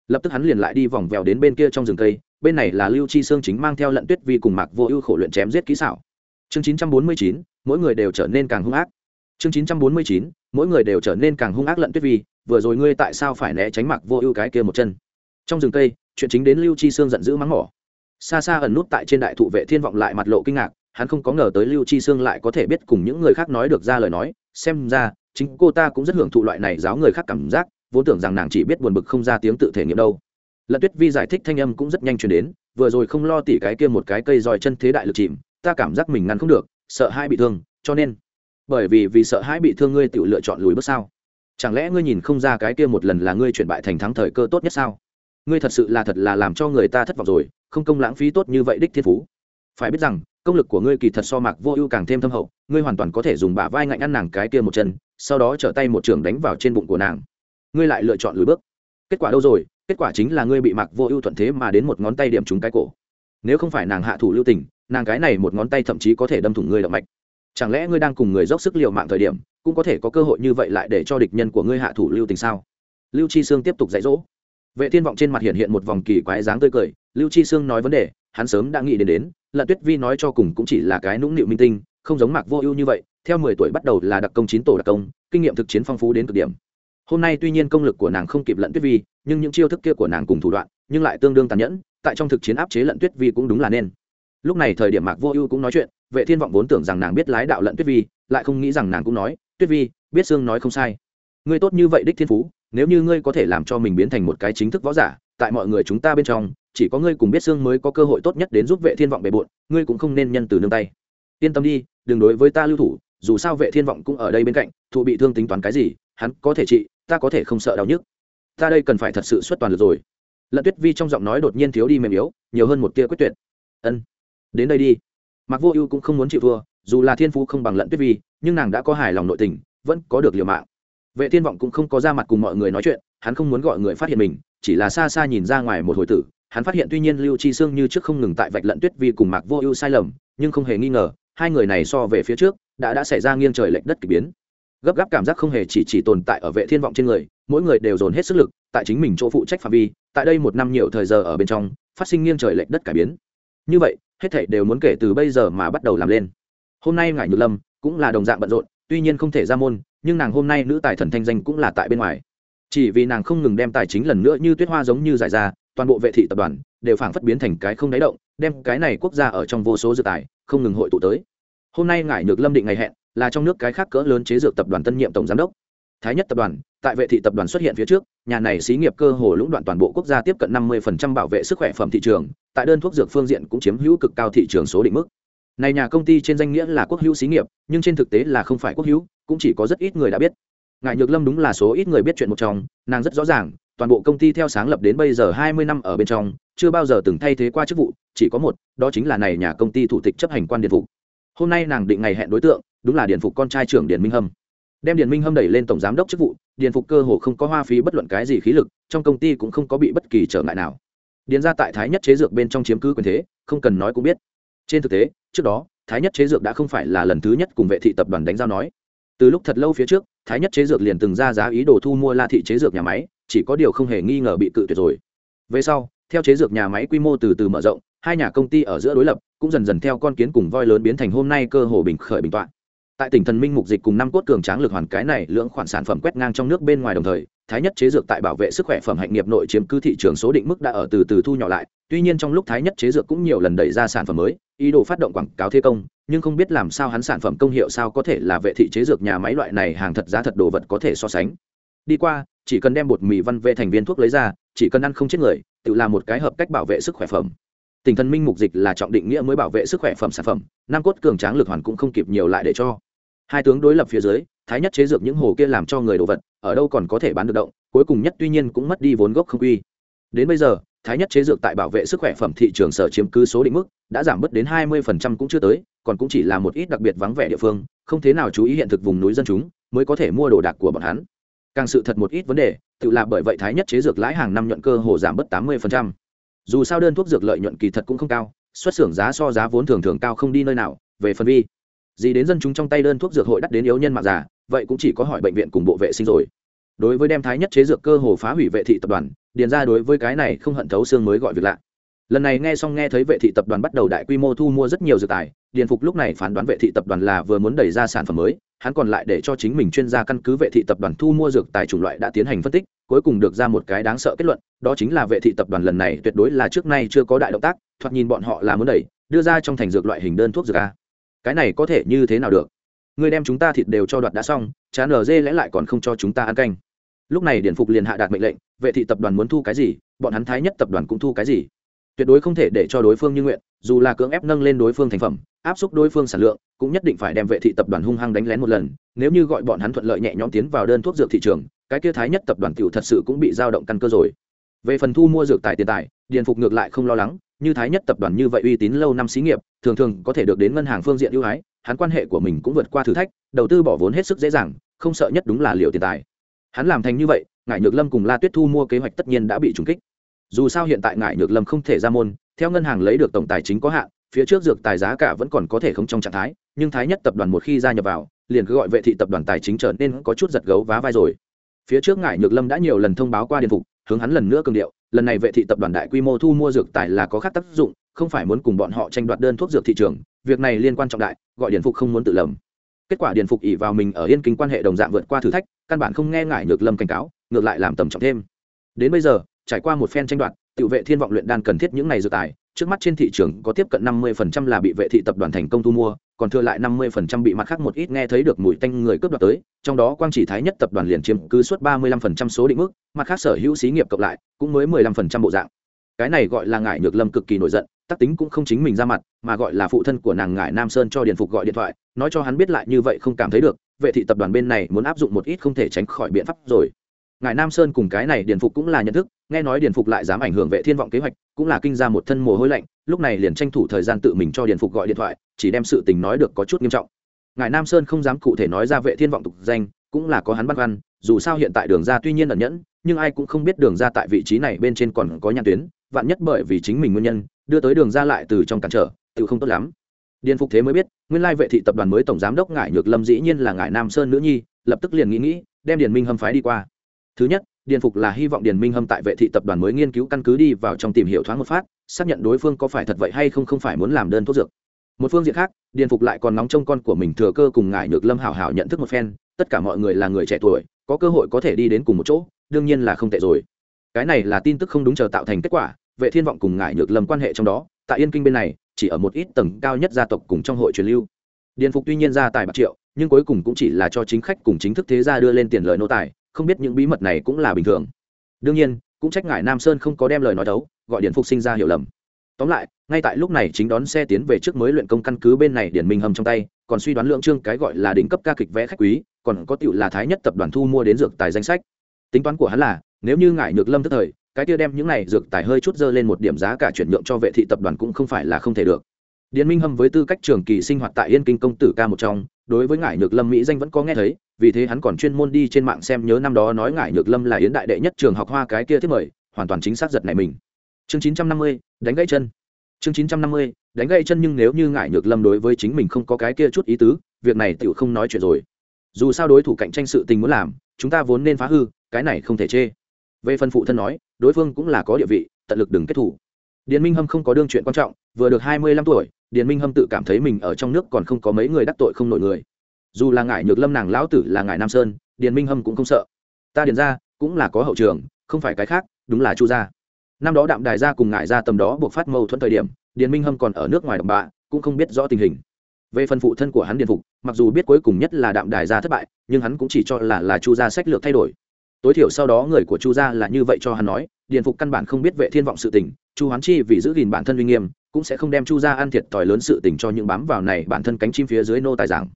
Lập tức hắn liền lại đi vòng vèo đến bên kia trong rừng cây bên này là lưu chi sương chính mang theo lận tuyết vi cùng mạc vô ưu khổ luyện chém giết kỹ xảo. Chương 949, mỗi người đều trở nên càng hung ác. Chương 949, mỗi người đều trở nên càng hung ác lận tuyết vi vừa rồi ngươi tại sao phải né tránh mạc vô ưu cái kia một chân? Trong rừng cây chuyện chính đến lưu chi sương giận dữ mắng mỏ xa xa ẩn nút tại trên đại thụ vệ thiên vọng lại mặt lộ kinh ngạc, hắn không có ngờ tới lưu chi sương lại có thể biết cùng những người khác nói được ra lời nói. Xem ra, chính cô ta cũng rất hưởng thụ loại này giáo người khác cảm giác, vốn tưởng rằng nàng chỉ biết buồn bực không ra tiếng tự thể nghiệm đâu. Lận tuyết vi giải thích thanh âm cũng rất nhanh chuyển đến, vừa rồi không lo tỉ cái kia một cái cây dòi chân thế đại lực chìm, ta cảm giác mình ngăn không được, sợ hai bị thương, cho nên, bởi vì vì sợ hãi bị thương ngươi tự lựa chọn lùi bước sao? Chẳng lẽ ngươi nhìn không ra cái kia một lần là ngươi chuyển bại thành thắng thời cơ tốt nhất sao? Ngươi thật sự là thật là làm cho người ta thất vọng rồi, không công lãng phí tốt như vậy đích thiên phú. Phải biết rằng, công lực của ngươi kỳ thật so mạc vô ưu càng thêm thâm hậu, ngươi hoàn toàn có thể dùng bả vai ngạnh ăn nàng cái kia một chân, sau đó trở tay một trường đánh vào trên bụng của nàng. Ngươi lại lựa chọn lùi bước. Kết quả đâu rồi? Kết quả chính là ngươi bị mạc vô ưu thuận thế mà đến một ngón tay điểm trúng cái cổ. Nếu không phải nàng hạ thủ lưu tình, nàng cái này một ngón tay thậm chí có thể đâm thủng ngươi động mạch. Chẳng lẽ ngươi đang cùng người dốc sức l i ề u mạng thời điểm, cũng có thể có cơ hội như vậy lại để cho địch nhân của ngươi hạ thủ lưu tình sao? Lưu chi sương tiếp tục dạy dỗ vệ thiên vọng trên mặt hiện hiện một vòng kỳ quái dáng tươi cười, lưu chi sương nói vấn đề, hắn sớm đã nghĩ đến đến, lận tuyết vi nói cho cùng cũng chỉ là cái nũng nịu minh tinh, không giống mạc vô ưu như vậy, theo mười tuổi bắt đầu là đặc công chín tổ đặc công, kinh nghiệm thực chiến phong phú đến cực điểm. Hôm nay tuy nhiên công lực của nàng không kịp lận tuyết vi, nhưng những chiêu thức kia của nàng cùng thủ đoạn, nhưng lại tương đương tàn nhẫn, tại trong thực chiến áp chế lận tuyết vi cũng đúng là nên. Lúc này thời điểm mạc vô ưu cũng nói chuyện, vệ thiên vọng vốn tưởng rằng nàng biết lái đạo lận tuyết vi, lại không nghĩ rằng nàng cũng nói, tuyết vi, biết Sương nói không sai. Ngươi tốt như vậy đích thiên phú nếu như ngươi có thể làm cho mình biến thành một cái chính thức võ giả, tại mọi người chúng ta bên trong, chỉ có ngươi cùng biết xương mới có cơ hội tốt nhất đến giúp vệ thiên vọng bề bộn, ngươi cũng không nên nhân từ nương tay. Yên tâm đi, đừng đối với ta lưu thủ, dù sao vệ thiên vọng cũng ở đây bên cạnh, thụ bị thương tính toán cái gì, hắn có thể trị, ta có thể không sợ đau nhức. Ta đây cần phải thật sự xuất toàn lực rồi. Lận tuyết vi trong giọng nói đột nhiên thiếu đi mềm yếu, nhiều hơn một tia quyết tuyệt. Ân, đến đây đi. Mặc vô ưu cũng không muốn chịu thua, dù là thiên phú không bằng lận tuyết vi, nhưng nàng đã có hài lòng nội tình, vẫn có được liều mạng vệ thiên vọng cũng không có ra mặt cùng mọi người nói chuyện, hắn không muốn gọi người phát hiện mình, chỉ là xa xa nhìn ra ngoài một hồi tử. Hắn phát hiện tuy nhiên lưu chi sương như trước không ngừng tại vạch lận tuyết vi cùng mạc vô ưu sai lầm, nhưng không hề nghi ngờ, hai người này so về phía trước, đã đã xảy ra nghiêng trời lệch đất k ỳ biến. Gấp gáp cảm giác không hề chỉ chỉ tồn tại ở vệ thiên vọng trên người, mỗi người đều dồn hết sức lực, tại chính mình chỗ phụ trách phạm vi, tại đây một năm nhiều thời giờ ở bên trong, phát sinh nghiêng trời lệch đất cải biến. Như vậy, hết thảy đều muốn kể từ bây giờ mà bắt đầu làm lên. Hôm nay ngải nhược lâm cũng là đồng dạng bận rộn tuy nhiên không thể ra môn, nhưng nàng hôm nay nữ tài thần thanh danh cũng là tại bên ngoài. Chỉ vì nàng không ngừng đem tài chính lần nữa như tuyết hoa giống như giải ra, toàn bộ vệ thị tập đoàn đều phảng phất biến thành cái không đáy động, đem cái này quốc gia ở trong vô số dự tài không ngừng hội tụ tới. Hôm nay ngải nhược lâm định ngày hẹn, là trong nước cái khác cỡ lớn chế dược tập đoàn tân nhiệm tổng giám đốc. Thái nhất tập đoàn, tại vệ thị tập đoàn xuất hiện phía trước, nhà này xí nghiệp cơ hồ lũng đoạn toàn bộ quốc gia tiếp cận năm mươi bảo vệ sức khỏe phẩm thị trường, tại đơn thuốc dược phương diện cũng chiếm hữu cực cao thị trường số định mức này nhà công ty trên danh nghĩa là quốc hữu xí nghiệp, nhưng trên thực tế là không phải quốc hữu, cũng chỉ có rất ít người đã biết. Ngài nhược lâm đúng là số ít người biết chuyện một trong, nàng rất rõ ràng, toàn bộ công ty theo sáng lập đến bây giờ hai mươi năm ở bên trong, chưa bao giờ từng thay thế qua chức vụ, chỉ có một, đó chính là này nhà công ty thủ tịch chấp hành quan điện phục. Hôm nay nàng định ngày hẹn đối tượng, đúng là điện phục con trai trưởng điện minh hâm. Đem điện minh hâm đẩy lên tổng giám đốc chức vụ, điện phục cơ hồ không có hoa phí bất luận cái gì khí lực, trong công ty cũng không có bị bất kỳ trở ngại nào. Điện ra tại thái nhất chế dược bên trong chiếm cứ quyền thế, không cần nói cũng biết trên thực tế, trước đó, thái nhất chế dược đã không phải là lần thứ nhất cùng vệ thị tập đoàn đánh giao nói. Từ lúc thật lâu phía trước, thái nhất chế dược liền từng ra giá ý đồ thu mua la thị chế dược nhà máy, chỉ có điều không hề nghi ngờ bị cự tuyệt rồi. Về sau, theo chế dược nhà máy quy mô từ từ mở rộng, hai nhà công ty ở giữa đối lập, cũng dần dần theo con kiến cùng voi lớn biến thành hôm nay cơ hồ bình khởi bình toạn. Tại tỉnh thần minh mục dịch cùng năm cốt cường tráng lực hoàn cái này, lưỡng khoản sản phẩm quét ngang trong nước bên ngoài đồng thời thái nhất chế dược tại bảo vệ sức khỏe phẩm hạnh nghiệp nội chiếm cứ thị trường số định mức đã ở từ từ thu nhỏ lại, tuy nhiên trong lúc thái nhất chế dược cũng nhiều lần đẩy ra sản phẩm mới, ý đồ phát động quảng cáo thế công, nhưng không biết làm sao hắn sản phẩm công hiệu sao có thể là vệ thị chế dược nhà máy loại này hàng thật giá thật đồ vật có thể so sánh. Đi qua, chỉ cần đem bột mì văn vệ thành viên thuốc lấy ra, chỉ cần ăn không chết người, tự làm một cái hợp cách bảo vệ sức khỏe phẩm. Tỉnh thần minh mục dịch là trọng định nghĩa mới bảo vệ sức khỏe phẩm sản phẩm nam cốt cường tráng lực hoàn cũng không kịp nhiều lại để cho. Hai tướng đối lập phía dưới thái nhất chế dược những hồ kia làm cho người đồ vật, ở đâu còn có thể bán được động, cuối cùng nhất tuy nhiên cũng mất đi vốn gốc không quy. Đến bây giờ, thái nhất chế dược tại bảo vệ sức khỏe phẩm thị trường sở chiếm cứ số định mức, đã giảm bớt đến hai mươi cũng chưa tới, còn cũng chỉ là một ít đặc biệt vắng vẻ địa phương, không thế nào chú ý hiện thực vùng núi dân chúng, mới có thể mua đồ đạc của bọn hắn. Càng sự thật một ít vấn đề, tự là bởi vậy thái nhất chế dược lãi hàng năm nhuận cơ hồ giảm bớt tám mươi dù sao đơn thuốc dược lợi nhuận kỳ thật cũng không cao, xuất xưởng giá so giá vốn thường thường cao không đi nơi nào, về phần vi. Gì đến dân chúng trong tay đơn thuốc dược hội đắt đến yếu nhân mạng già vậy cũng chỉ có hỏi bệnh viện cùng bộ vệ sinh rồi. Đối với đem thái nhất chế dược cơ hồ phá hủy vệ thị tập đoàn, điền ra đối với cái này không hận thấu xương mới gọi việc lạ. Lần này nghe xong nghe thấy vệ thị tập đoàn bắt đầu đại quy mô thu mua rất nhiều dược tài, điền phục lúc này phán đoán vệ thị tập đoàn là vừa muốn đẩy ra sản phẩm mới, hắn còn lại để cho chính mình chuyên gia căn cứ vệ thị tập đoàn thu mua dược tài chủng loại đã tiến hành phân tích, cuối cùng được ra một cái đáng sợ kết luận, đó chính là vệ thị tập đoàn lần này tuyệt đối là trước nay chưa có đại động tác, thoạt nhìn bọn họ là muốn đẩy, đưa ra trong thành dược loại hình đơn thuốc dược a. Cái này có thể như thế nào được? Người đem chúng ta thịt đều cho đoạt đã xong chán dê lẽ lại còn không cho chúng ta ăn canh. Lúc này điển phục liền hạ đạt mệnh lệnh, vệ thị tập đoàn muốn thu cái gì, bọn hắn thái nhất tập đoàn cũng thu cái gì. Tuyệt đối không thể để cho đối phương như nguyện, dù là cưỡng ép nâng lên đối phương thành phẩm, áp xúc đối phương sản lượng, cũng nhất định phải đem vệ thị tập đoàn hung hăng đánh lén một lần. Nếu như gọi bọn hắn thuận lợi nhẹ nhõm tiến vào đơn thuốc dược thị trường, cái kia thái nhất tập đoàn tiểu thật sự cũng bị dao động căn cơ rồi. Về phần thu mua dược tài tiền tài, Điền phục ngược lại không lo lắng, như thái nhất tập đoàn như vậy uy tín lâu năm xí nghiệp, thường thường có thể được đến ngân hàng phương diện ưu ái hắn quan hệ của mình cũng vượt qua thử thách, đầu tư bỏ vốn hết sức dễ dàng, không sợ nhất đúng là liệu tiền tài. Hắn làm thành như vậy, ngải nhược lâm cùng la tuyết thu mua kế hoạch tất nhiên đã bị trùng kích. Dù sao hiện tại ngải nhược lâm không thể ra môn, theo ngân hàng lấy được tổng tài chính có hạn, phía trước dược tài giá cả vẫn còn có thể không trong trạng thái, nhưng thái nhất tập đoàn một khi gia nhập vào, liền cứ gọi vệ thị tập đoàn tài chính trở nên có chút giật gấu vá vai rồi. Phía trước ngải nhược lâm đã nhiều lần thông báo qua điện phục, hướng hắn lần nữa cường điệu, lần này vệ thị tập đoàn đại quy mô thu mua dược tài là có khác tác dụng không phải muốn cùng bọn họ tranh đoạt đơn thuốc dược thị trường, việc này liên quan trọng đại, gọi Điền phục không muốn tự lầm. Kết quả Điền phục ỉ vào mình ở yên kinh quan hệ đồng dạng vượt qua thử thách, căn bản không nghe ngải nhược lâm cảnh cáo, ngược lại làm tầm trọng thêm. Đến bây giờ, trải qua một phen tranh đoạt tự vệ thiên vọng luyện đan cần thiết những ngày dược tài, trước mắt trên thị trường có tiếp cận 50% là bị vệ thị tập đoàn thành công thu mua, còn thừa lại 50% bị mặt khác một ít nghe thấy được mùi tanh người cướp đoạt tới, trong đó quang chỉ thái nhất tập đoàn liền chiếm cứ suốt 35% số định mức, mặt khác sở hữu xí nghiệp cộng lại cũng mới 15% bộ dạng. Cái này gọi là ngải nhược lâm cực kỳ nổi giận tác tính cũng không chính mình ra mặt, mà gọi là phụ thân của nàng ngải nam sơn cho điện phục gọi điện thoại, nói cho hắn biết lại như vậy không cảm thấy được, vệ thị tập đoàn bên này muốn áp dụng một ít không thể tránh khỏi biện pháp rồi. Ngài nam sơn cùng cái này điền phục cũng là nhận thức, nghe nói điền phục lại dám ảnh hưởng vệ thiên vọng kế hoạch, cũng là kinh ra một thân mồ hôi lạnh, lúc này liền tranh thủ thời gian tự mình cho điền phục gọi điện thoại, chỉ đem sự tình nói được có chút nghiêm trọng. Ngài nam sơn không dám cụ thể nói ra vệ thiên vọng tục danh, cũng là có hắn băn khoăn, dù sao hiện tại đường ra tuy nhiên ẩn nhẫn, nhưng ai cũng không biết đường ra tại vị trí này bên trên còn có nhãn tuyến, vạn nhất bởi vì chính mình nguyên nhân đưa tới đường ra lại từ trong cản trở, tự không tốt lắm. Điền phục thế mới biết, nguyên lai vệ thị tập đoàn mới tổng giám đốc ngải nhược lâm dĩ nhiên là ngải nam sơn nữ nhi, lập tức liền nghĩ nghĩ, đem điền minh hâm phái đi qua. Thứ nhất, điền phục là hy vọng điền minh hâm tại vệ thị tập đoàn mới nghiên cứu căn cứ đi vào trong tìm hiểu thoáng một phát, xác nhận đối phương có phải thật vậy hay không không phải muốn làm đơn thuốc dược. Một phương diện khác, điền phục lại còn nóng trông con của mình thừa cơ cùng ngải nhược lâm hảo hảo nhận thức một phen, tất cả mọi người là người trẻ tuổi, có cơ hội có thể đi đến cùng một chỗ, đương nhiên là không tệ rồi. Cái này là tin tức không đúng chờ tạo thành kết quả vệ thiên vọng cùng ngài nhược lâm quan hệ trong đó, tại yên kinh bên này, chỉ ở một ít tầng cao nhất gia tộc cùng trong hội truyền lưu. Điền phục tuy nhiên ra tài bạc triệu, nhưng cuối cùng cũng chỉ là cho chính khách cùng chính thức thế gia đưa lên tiền lời nô tài, không biết những bí mật này cũng là bình thường. Đương nhiên, cũng trách ngài nam sơn không có đem lời nói đấu, gọi Điền phục sinh ra hiểu lầm. Tóm lại, ngay tại lúc này chính đón xe tiến về trước mới luyện công căn cứ bên này điển minh hầm trong tay, còn suy đoán lượng trương cái gọi là đỉnh cấp ca kịch vẽ khách quý, còn có tiểu là thái nhất tập đoàn thu mua đến dược tài danh sách. Tính toán của hắn là, nếu như ngài nhược lâm tức thời cái kia đem những này dược tài hơi chút dơ lên một điểm giá cả chuyển nhượng cho vệ thị tập đoàn cũng không phải là không thể được. Điền minh hâm với tư cách trường kỳ sinh hoạt tại yên kinh công tử ca một trong, đối với ngải nhược lâm mỹ danh vẫn có nghe thấy, vì thế hắn còn chuyên môn đi trên mạng xem nhớ năm đó nói ngải nhược lâm là yến đại đệ nhất trường học hoa cái kia thiết mời, hoàn toàn chính xác giật này mình. Chương chín trăm năm mươi, đánh gãy chân. Chương chín trăm năm mươi, đánh gãy chân nhưng nếu như ngải nhược lâm đối với chính mình không có cái kia chút ý tứ, việc này tựu không nói chuyện rồi. Dù sao đối thủ cạnh tranh sự tình muốn làm, chúng ta vốn nên phá hư, cái này không thể chê về phần phụ thân nói, đối phương cũng là có địa vị, tận lực đừng kết thủ. Điền minh hâm không có đương chuyện quan trọng, vừa được hai mươi lăm tuổi, điền minh hâm tự cảm thấy mình ở trong nước còn không có mấy người đắc tội không nổi người. Dù là ngải nhược lâm nàng lão tử là ngải nam sơn, điền minh hâm cũng không sợ. Ta điền ra cũng là có hậu trường, không phải cái khác, đúng là chu gia. Năm đó đạm đài gia cùng ngải gia tầm đó buộc phát mâu thuẫn thời điểm, điền minh hâm còn ở nước ngoài đồng bạ, cũng không biết rõ tình hình. Về phần phụ thân của hắn điền phục, mặc dù biết cuối cùng nhất là đạm đài gia thất bại, nhưng hắn cũng chỉ cho là là chu gia sách lược thay đổi tối thiểu sau đó người của chu gia là như vậy cho hắn nói, điền phục căn bản không biết vệ thiên vọng sự tình, chu hoán chi vì giữ gìn bản thân uy nghiêm, cũng sẽ không đem chu gia ăn thiệt thòi lớn sự tình cho những bám vào này bản thân cánh chim phía dưới nô tài giảng.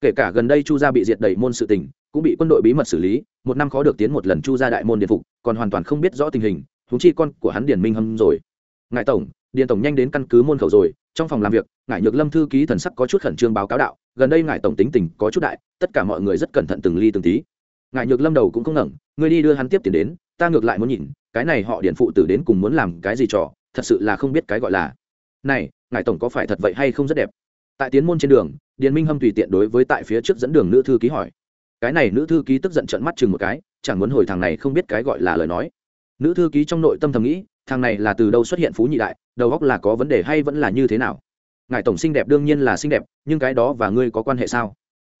Kể cả gần đây chu gia bị diệt đầy môn sự tình, cũng bị quân đội bí mật xử lý, một năm khó được tiến một lần chu gia đại môn điền phục, còn hoàn toàn không biết rõ tình hình thúng chi con của hắn điền minh hâm rồi. Ngài tổng, điền tổng nhanh đến căn cứ môn khẩu rồi, trong phòng làm việc, ngài nhược lâm thư ký thần sắc có chút khẩn trương báo cáo đạo, gần đây ngài tổng tính tình có chút đại, tất cả mọi người rất cẩn thận từng ly từng tí ngài nhược lâm đầu cũng không ngẩng, ngươi đi đưa hắn tiếp tiền đến, ta ngược lại muốn nhìn, cái này họ điện phụ tử đến cùng muốn làm cái gì trò, thật sự là không biết cái gọi là. Này, ngài tổng có phải thật vậy hay không rất đẹp? Tại tiến môn trên đường, điền minh hâm tùy tiện đối với tại phía trước dẫn đường nữ thư ký hỏi. Cái này nữ thư ký tức giận trận mắt chừng một cái, chẳng muốn hồi thằng này không biết cái gọi là lời nói. Nữ thư ký trong nội tâm thầm nghĩ, thằng này là từ đâu xuất hiện phú nhị đại, đầu óc là có vấn đề hay vẫn là như thế nào? Ngài tổng xinh đẹp đương nhiên là xinh đẹp, nhưng cái đó và ngươi có quan hệ sao?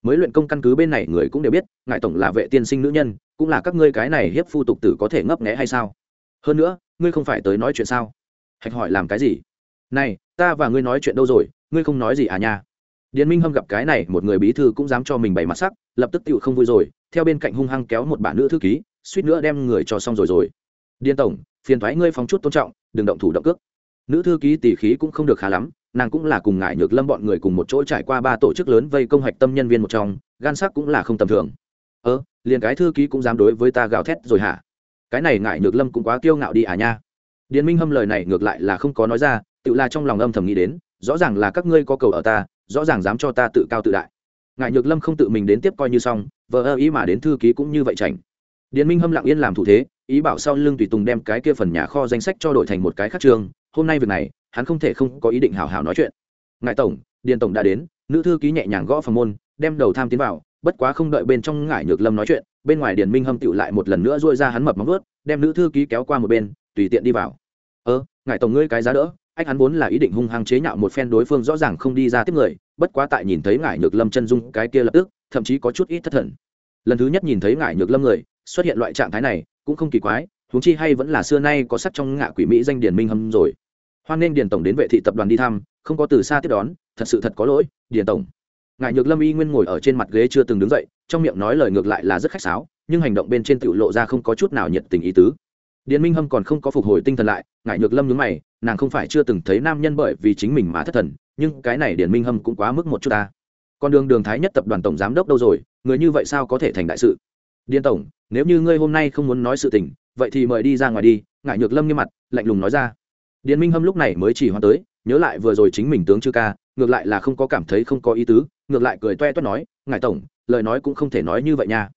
Mới luyện công căn cứ bên này người cũng đều biết, ngài tổng là vệ tiên sinh nữ nhân, cũng là các ngươi cái này hiếp phu tục tử có thể ngấp nghẽ hay sao? Hơn nữa, ngươi không phải tới nói chuyện sao? Hạch hỏi làm cái gì? Này, ta và ngươi nói chuyện đâu rồi, ngươi không nói gì à nha? Điền minh hâm gặp cái này, một người bí thư cũng dám cho mình bày mặt sắc, lập tức tựu không vui rồi, theo bên cạnh hung hăng kéo một bản nữ thư ký, suýt nữa đem người cho xong rồi rồi. Điền tổng, phiền thoái ngươi phóng chút tôn trọng, đừng động thủ động cước. Nữ thư ký tỷ khí cũng không được khá lắm nàng cũng là cùng ngại nhược lâm bọn người cùng một chỗ trải qua ba tổ chức lớn vây công hạch tâm nhân viên một trong, gan sắc cũng là không tầm thường. Ơ, liền cái thư ký cũng dám đối với ta gào thét rồi hả? Cái này ngại nhược lâm cũng quá kiêu ngạo đi à nha. Điền minh hâm lời này ngược lại là không có nói ra, tự là trong lòng âm thầm nghĩ đến, rõ ràng là các ngươi có cầu ở ta, rõ ràng dám cho ta tự cao tự đại. Ngại nhược lâm không tự mình đến tiếp coi như xong, vờ ơ ý mà đến thư ký cũng như vậy chảnh. Điền minh hâm lặng yên làm thủ thế, ý bảo sau lưng tùy tùng đem cái kia phần nhà kho danh sách cho đổi thành một cái khác trường, hôm nay việc này hắn không thể không có ý định hào hào nói chuyện. Ngài tổng, điền tổng đã đến, nữ thư ký nhẹ nhàng gõ phòng môn, đem đầu tham tiến vào, bất quá không đợi bên trong ngải nhược lâm nói chuyện, bên ngoài điền minh hâm tựu lại một lần nữa dôi ra hắn mập móng ướt đem nữ thư ký kéo qua một bên, tùy tiện đi vào. Ơ ngài tổng ngươi cái giá đỡ anh hắn vốn là ý định hung hăng chế nhạo một phen đối phương rõ ràng không đi ra tiếp người, bất quá tại nhìn thấy ngải nhược lâm chân dung cái kia lập tức, thậm chí có chút ít thất thần. Lần thứ nhất nhìn thấy ngải nhược lâm người, xuất hiện loại trạng thái này, cũng không kỳ quái, huống chi hay vẫn là xưa nay có sắc trong ngạ quỷ mỹ danh điền minh hâm rồi hoan nên điền tổng đến vệ thị tập đoàn đi thăm, không có từ xa tiếp đón, thật sự thật có lỗi, điền tổng. Ngài nhược lâm y nguyên ngồi ở trên mặt ghế chưa từng đứng dậy, trong miệng nói lời ngược lại là rất khách sáo, nhưng hành động bên trên tự lộ ra không có chút nào nhiệt tình ý tứ. Điền minh hâm còn không có phục hồi tinh thần lại, ngài nhược lâm nhướng mày, nàng không phải chưa từng thấy nam nhân bởi vì chính mình mà thất thần, nhưng cái này điền minh hâm cũng quá mức một chút ta. Con đường đường thái nhất tập đoàn tổng giám đốc đâu rồi, người như vậy sao có thể thành đại sự? Điền tổng, nếu như ngươi hôm nay không muốn nói sự tình, vậy thì mời đi ra ngoài đi ngại nhược lâm nghiêm mặt, lạnh lùng nói ra điền minh hâm lúc này mới chỉ hoan tới, nhớ lại vừa rồi chính mình tướng chư ca, ngược lại là không có cảm thấy không có ý tứ, ngược lại cười toe toét nói, ngài tổng, lời nói cũng không thể nói như vậy nha.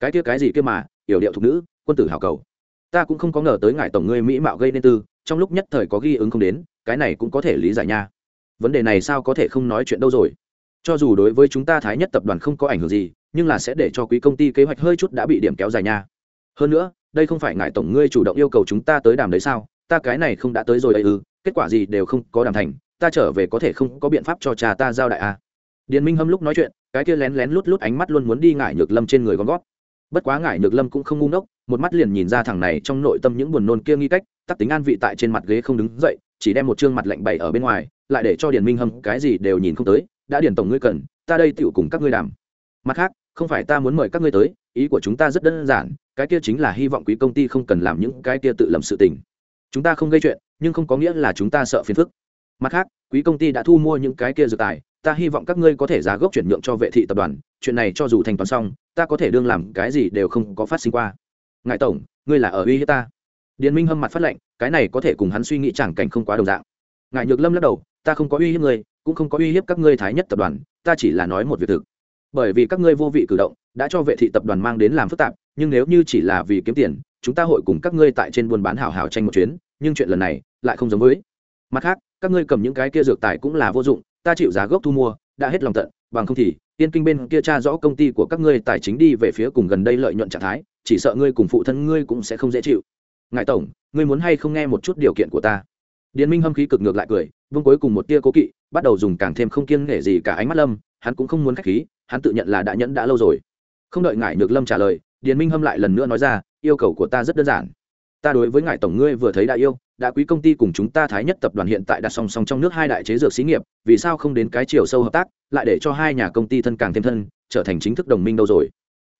Cái kia cái gì kia mà, yểu điệu thục nữ, quân tử hào cầu. Ta cũng không có ngờ tới ngài tổng ngươi mỹ mạo gây nên tư, trong lúc nhất thời có ghi ứng không đến, cái này cũng có thể lý giải nha. Vấn đề này sao có thể không nói chuyện đâu rồi? Cho dù đối với chúng ta thái nhất tập đoàn không có ảnh hưởng gì, nhưng là sẽ để cho quý công ty kế hoạch hơi chút đã bị điểm kéo dài nha. Hơn nữa, đây không phải ngài tổng ngươi chủ động yêu cầu chúng ta tới đàm đấy sao? Ta cái này không đã tới rồi đây ư, kết quả gì đều không có đàm thành, ta trở về có thể không có biện pháp cho cha ta giao đại a. À. điền minh hâm lúc nói chuyện, cái kia lén lén lút lút ánh mắt luôn muốn đi ngải nhược lâm trên người con gót bất quá ngải nhược lâm cũng không ngu ngốc, một mắt liền nhìn ra thằng này trong nội tâm những buồn nôn kia nghi cách, tắc tính an vị tại trên mặt ghế không đứng dậy, chỉ đem một chương mặt lạnh bày ở bên ngoài, lại để cho điền minh hâm cái gì đều nhìn không tới, đã điền tổng ngươi cần, ta đây tựu cùng các ngươi đàm. Mặt khác, không phải ta muốn mời các ngươi tới, ý của chúng ta rất đơn giản, cái kia chính là hy vọng quý công ty không cần làm những cái kia tự lầm sự tình chúng ta không gây chuyện, nhưng không có nghĩa là chúng ta sợ phiền phức. Mặt khác, quý công ty đã thu mua những cái kia dược tài, ta hy vọng các ngươi có thể giá gốc chuyển nhượng cho vệ thị tập đoàn, chuyện này cho dù thành toán xong, ta có thể đương làm cái gì đều không có phát sinh qua. Ngài tổng, ngươi là ở uy hiếp ta. Điền minh hâm mặt phát lệnh, cái này có thể cùng hắn suy nghĩ chẳng cảnh không quá đồng dạng. Ngài nhược lâm lắc đầu, ta không có uy hiếp ngươi, cũng không có uy hiếp các ngươi thái nhất tập đoàn, ta chỉ là nói một việc thực. Bởi vì các ngươi vô vị cử động, đã cho vệ thị tập đoàn mang đến làm phức tạp, nhưng nếu như chỉ là vì kiếm tiền, chúng ta hội cùng các ngươi tại trên buôn bán hào hào tranh một chuyến nhưng chuyện lần này lại không giống với. Mặt khác, các ngươi cầm những cái kia dược tài cũng là vô dụng, ta chịu giá gốc thu mua, đã hết lòng tận, bằng không thì, tiên kinh bên kia tra rõ công ty của các ngươi tài chính đi về phía cùng gần đây lợi nhuận trạng thái, chỉ sợ ngươi cùng phụ thân ngươi cũng sẽ không dễ chịu. Ngài tổng, ngươi muốn hay không nghe một chút điều kiện của ta? Điền minh hâm khí cực ngược lại cười vương cuối cùng một tia cố kỵ, bắt đầu dùng càng thêm không kiêng nể gì cả ánh mắt lâm, hắn cũng không muốn khách khí, hắn tự nhận là đã nhẫn đã lâu rồi. Không đợi ngài nhược lâm trả lời, điền minh hâm lại lần nữa nói ra, yêu cầu của ta rất đơn giản ta đối với ngài tổng ngươi vừa thấy đã yêu, đã quý công ty cùng chúng ta thái nhất tập đoàn hiện tại đặt song song trong nước hai đại chế dược xí nghiệp, vì sao không đến cái chiều sâu hợp tác, lại để cho hai nhà công ty thân càng thêm thân, trở thành chính thức đồng minh đâu rồi?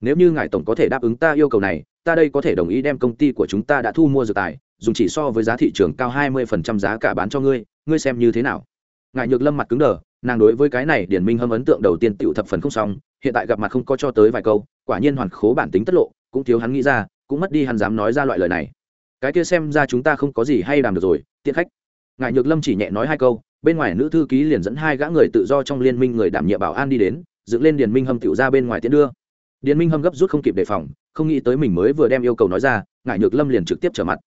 Nếu như ngài tổng có thể đáp ứng ta yêu cầu này, ta đây có thể đồng ý đem công ty của chúng ta đã thu mua dược tài, dùng chỉ so với giá thị trường cao hai mươi phần trăm giá cả bán cho ngươi ngươi xem như thế nào? Ngài nhược lâm mặt cứng đờ, nàng đối với cái này điển minh hâm ấn tượng đầu tiên tựu thập phần không xong, hiện tại gặp mặt không có cho tới vài câu, quả nhiên hoàn khố bản tính tất lộ, cũng thiếu hắn nghĩ ra, cũng mất đi hắn dám nói ra loại lời này cái kia xem ra chúng ta không có gì hay làm được rồi, tiện khách. Ngài nhược lâm chỉ nhẹ nói hai câu, bên ngoài nữ thư ký liền dẫn hai gã người tự do trong liên minh người đảm nhiệm bảo an đi đến, dựng lên điền minh hâm tiểu ra bên ngoài tiến đưa. Điền minh hâm gấp rút không kịp đề phòng, không nghĩ tới mình mới vừa đem yêu cầu nói ra, ngài nhược lâm liền trực tiếp trở mặt.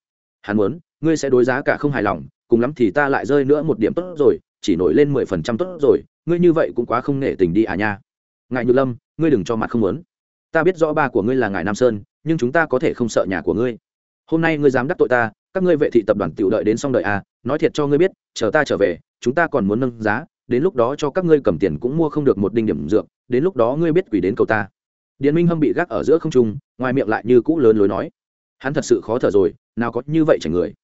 Hắn muốn, ngươi sẽ đối giá cả không hài lòng, cùng lắm thì ta lại rơi nữa một điểm tốt rồi, chỉ nổi lên mười phần trăm tốt rồi, ngươi như vậy cũng quá không nể tình đi à nha. Ngài nhược lâm, ngươi đừng cho mặt không muốn. Ta biết rõ ba của ngươi là ngài nam sơn, nhưng chúng ta có thể không sợ nhà của ngươi hôm nay ngươi dám đắc tội ta, các ngươi vệ thị tập đoàn tiểu đợi đến xong đợi à nói thiệt cho ngươi biết, chờ ta trở về, chúng ta còn muốn nâng giá, đến lúc đó cho các ngươi cầm tiền cũng mua không được một đinh điểm dược, đến lúc đó ngươi biết quỷ đến cầu ta. Điền minh hâm bị gác ở giữa không trung, ngoài miệng lại như cũ lớn lối nói. Hắn thật sự khó thở rồi, nào có như vậy chẳng người.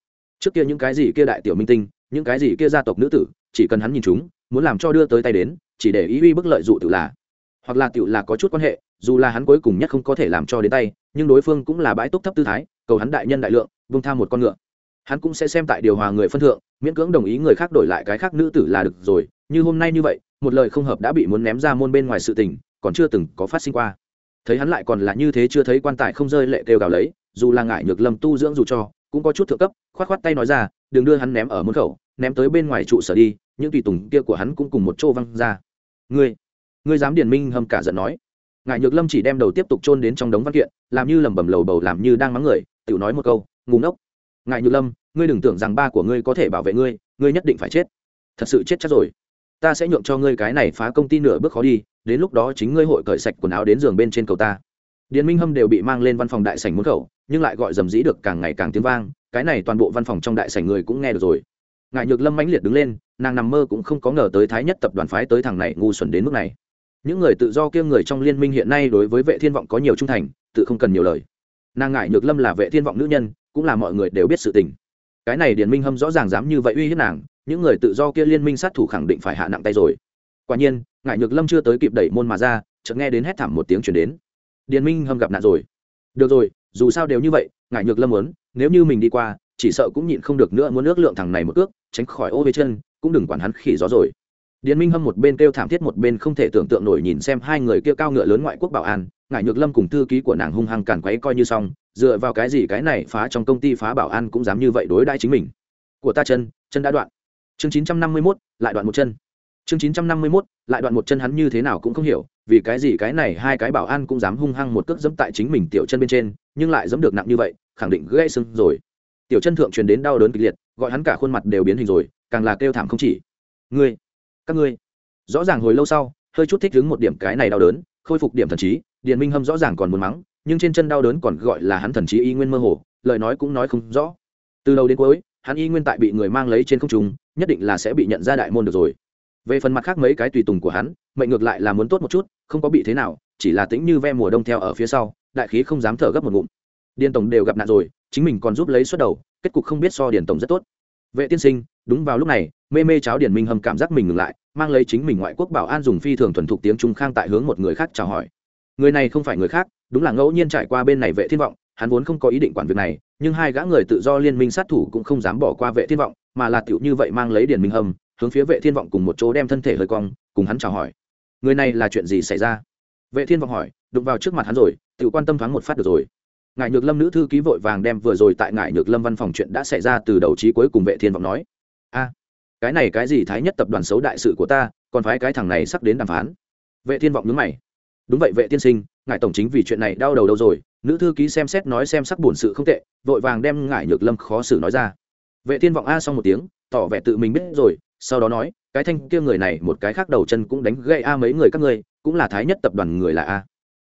Trước kia những cái gì kia đại tiểu minh tinh, những cái gì kia gia tộc nữ tử, chỉ cần hắn nhìn chúng, muốn làm cho đưa tới tay đến, chỉ để ý uy bức lợi dụ tự là. Hoặc là tự là có chút quan hệ, dù là hắn cuối cùng nhất không có thể làm cho đến tay, nhưng đối phương cũng là bãi túc thấp tư thái cầu hắn đại nhân đại lượng, vung tham một con ngựa. Hắn cũng sẽ xem tại điều hòa người phân thượng, miễn cưỡng đồng ý người khác đổi lại cái khác nữ tử là được rồi, như hôm nay như vậy, một lời không hợp đã bị muốn ném ra môn bên ngoài sự tình, còn chưa từng có phát sinh qua. Thấy hắn lại còn là như thế chưa thấy quan tài không rơi lệ kêu gào lấy, dù là ngại nhược lâm tu dưỡng dù cho, cũng có chút thượng cấp, khoát khoát tay nói ra, đừng đưa hắn ném ở môn khẩu, ném tới bên ngoài trụ sở đi, những tùy tùng kia của hắn cũng cùng một chỗ văng ra. Ngươi ngươi dám điền minh hâm cả giận nói? Ngại nhược lâm chỉ đem đầu tiếp tục chôn đến trong đống văn kiện, làm như lẩm bẩm lầu bầu, làm như đang mắng người tự nói một câu ngủ ngốc. Ngài nhược lâm, ngươi đừng tưởng rằng ba của ngươi có thể bảo vệ ngươi ngươi nhất định phải chết. Thật sự chết chắc rồi. Ta sẽ nhượng cho ngươi cái này phá công ty nửa bước khó đi, đến lúc đó chính ngươi hội cởi sạch quần áo đến giường bên trên cầu ta. Điền minh hâm đều bị mang lên văn phòng đại sảnh muốn khẩu, nhưng lại gọi dầm dĩ được càng ngày càng tiếng vang, cái này toàn bộ văn phòng trong đại sảnh người cũng nghe được rồi. Ngại nhược lâm mãnh liệt đứng lên, nàng nằm mơ cũng không có ngờ tới thái nhất tập đoàn phái tới thằng này ngu xuẩn đến mức này. Những người tự do kia người trong liên minh hiện nay đối với vệ thiên vọng có nhiều trung thành, tự không cần nhiều lời nàng ngại nhược lâm là vệ thiên vọng nữ nhân, cũng là mọi người đều biết sự tình. Cái này điền minh hâm rõ ràng dám như vậy uy hiếp nàng, những người tự do kia liên minh sát thủ khẳng định phải hạ nặng tay rồi. Quả nhiên ngại nhược lâm chưa tới kịp đẩy môn mà ra, chợt nghe đến hét thảm một tiếng chuyển đến. Điền minh hâm gặp nạn rồi. Được rồi, dù sao đều như vậy ngại nhược lâm muốn, nếu như mình đi qua, chỉ sợ cũng nhịn không được nữa muốn ước lượng thằng này một ước, tránh khỏi ô với chân, cũng đừng quản hắn khỉ gió rồi. Điền minh hâm một bên kêu thảm thiết một bên không thể tưởng tượng nổi nhìn xem hai người kia cao ngựa lớn ngoại quốc bảo an ngải nhược lâm cùng thư ký của nàng hung hăng càn quấy coi như xong, dựa vào cái gì cái này phá trong công ty phá bảo an cũng dám như vậy đối đãi chính mình. Của ta chân chân đã đoạn. Chương chín trăm năm mươi mốt, lại đoạn một chân. Chương chín trăm năm mươi mốt, lại đoạn một chân hắn như thế nào cũng không hiểu, vì cái gì cái này hai cái bảo an cũng dám hung hăng một cước dẫm tại chính mình tiểu chân bên trên, nhưng lại dẫm được nặng như vậy, khẳng định gãy xương rồi. Tiểu chân thượng truyền đến đau đớn kịch liệt, gọi hắn cả khuôn mặt đều biến hình rồi, càng là kêu thảm không chỉ. Ngươi, các ngươi. Rõ ràng hồi lâu sau, hơi chút thích đứng một điểm cái này đau đớn khôi phục điểm thần trí, điền minh hâm rõ ràng còn muốn mắng, nhưng trên chân đau đớn còn gọi là hắn thần trí y nguyên mơ hồ, lời nói cũng nói không rõ. Từ đầu đến cuối, hắn y nguyên tại bị người mang lấy trên không trung, nhất định là sẽ bị nhận ra đại môn được rồi. Về phần mặt khác mấy cái tùy tùng của hắn, mệnh ngược lại là muốn tốt một chút, không có bị thế nào, chỉ là tĩnh như ve mùa đông theo ở phía sau, đại khí không dám thở gấp một ngụm. Điền tổng đều gặp nạn rồi, chính mình còn giúp lấy suất đầu, kết cục không biết so điền tổng rất tốt. Vệ tiên sinh, đúng vào lúc này, mê mê cháo điền minh hầm cảm giác mình ngừng lại mang lấy chính mình ngoại quốc bảo an dùng phi thường thuần thục tiếng trung khang tại hướng một người khác chào hỏi. Người này không phải người khác, đúng là ngẫu nhiên trải qua bên này vệ thiên vọng, hắn vốn không có ý định quản việc này, nhưng hai gã người tự do liên minh sát thủ cũng không dám bỏ qua vệ thiên vọng, mà là tiểu như vậy mang lấy điền minh hầm hướng phía vệ thiên vọng cùng một chỗ đem thân thể hơi cong, cùng hắn chào hỏi. Người này là chuyện gì xảy ra? Vệ thiên vọng hỏi, đụng vào trước mặt hắn rồi tự quan tâm thoáng một phát được rồi. Ngài nhược lâm nữ thư ký vội vàng đem vừa rồi tại ngài nhược lâm văn phòng chuyện đã xảy ra từ đầu chí cuối cùng vệ thiên vọng nói. A cái này cái gì thái nhất tập đoàn xấu đại sự của ta, còn phái cái thằng này sắp đến đàm phán. Vệ thiên vọng nhướng mày. Đúng vậy, vệ tiên sinh, ngài tổng chính vì chuyện này đau đầu đâu rồi, nữ thư ký xem xét nói xem sắc buồn sự không tệ, vội vàng đem ngài nhược lâm khó xử nói ra. Vệ thiên vọng a xong một tiếng, tỏ vẻ tự mình biết rồi, sau đó nói, cái thanh kia người này một cái khác đầu chân cũng đánh gây a mấy người các ngươi, cũng là thái nhất tập đoàn người là a.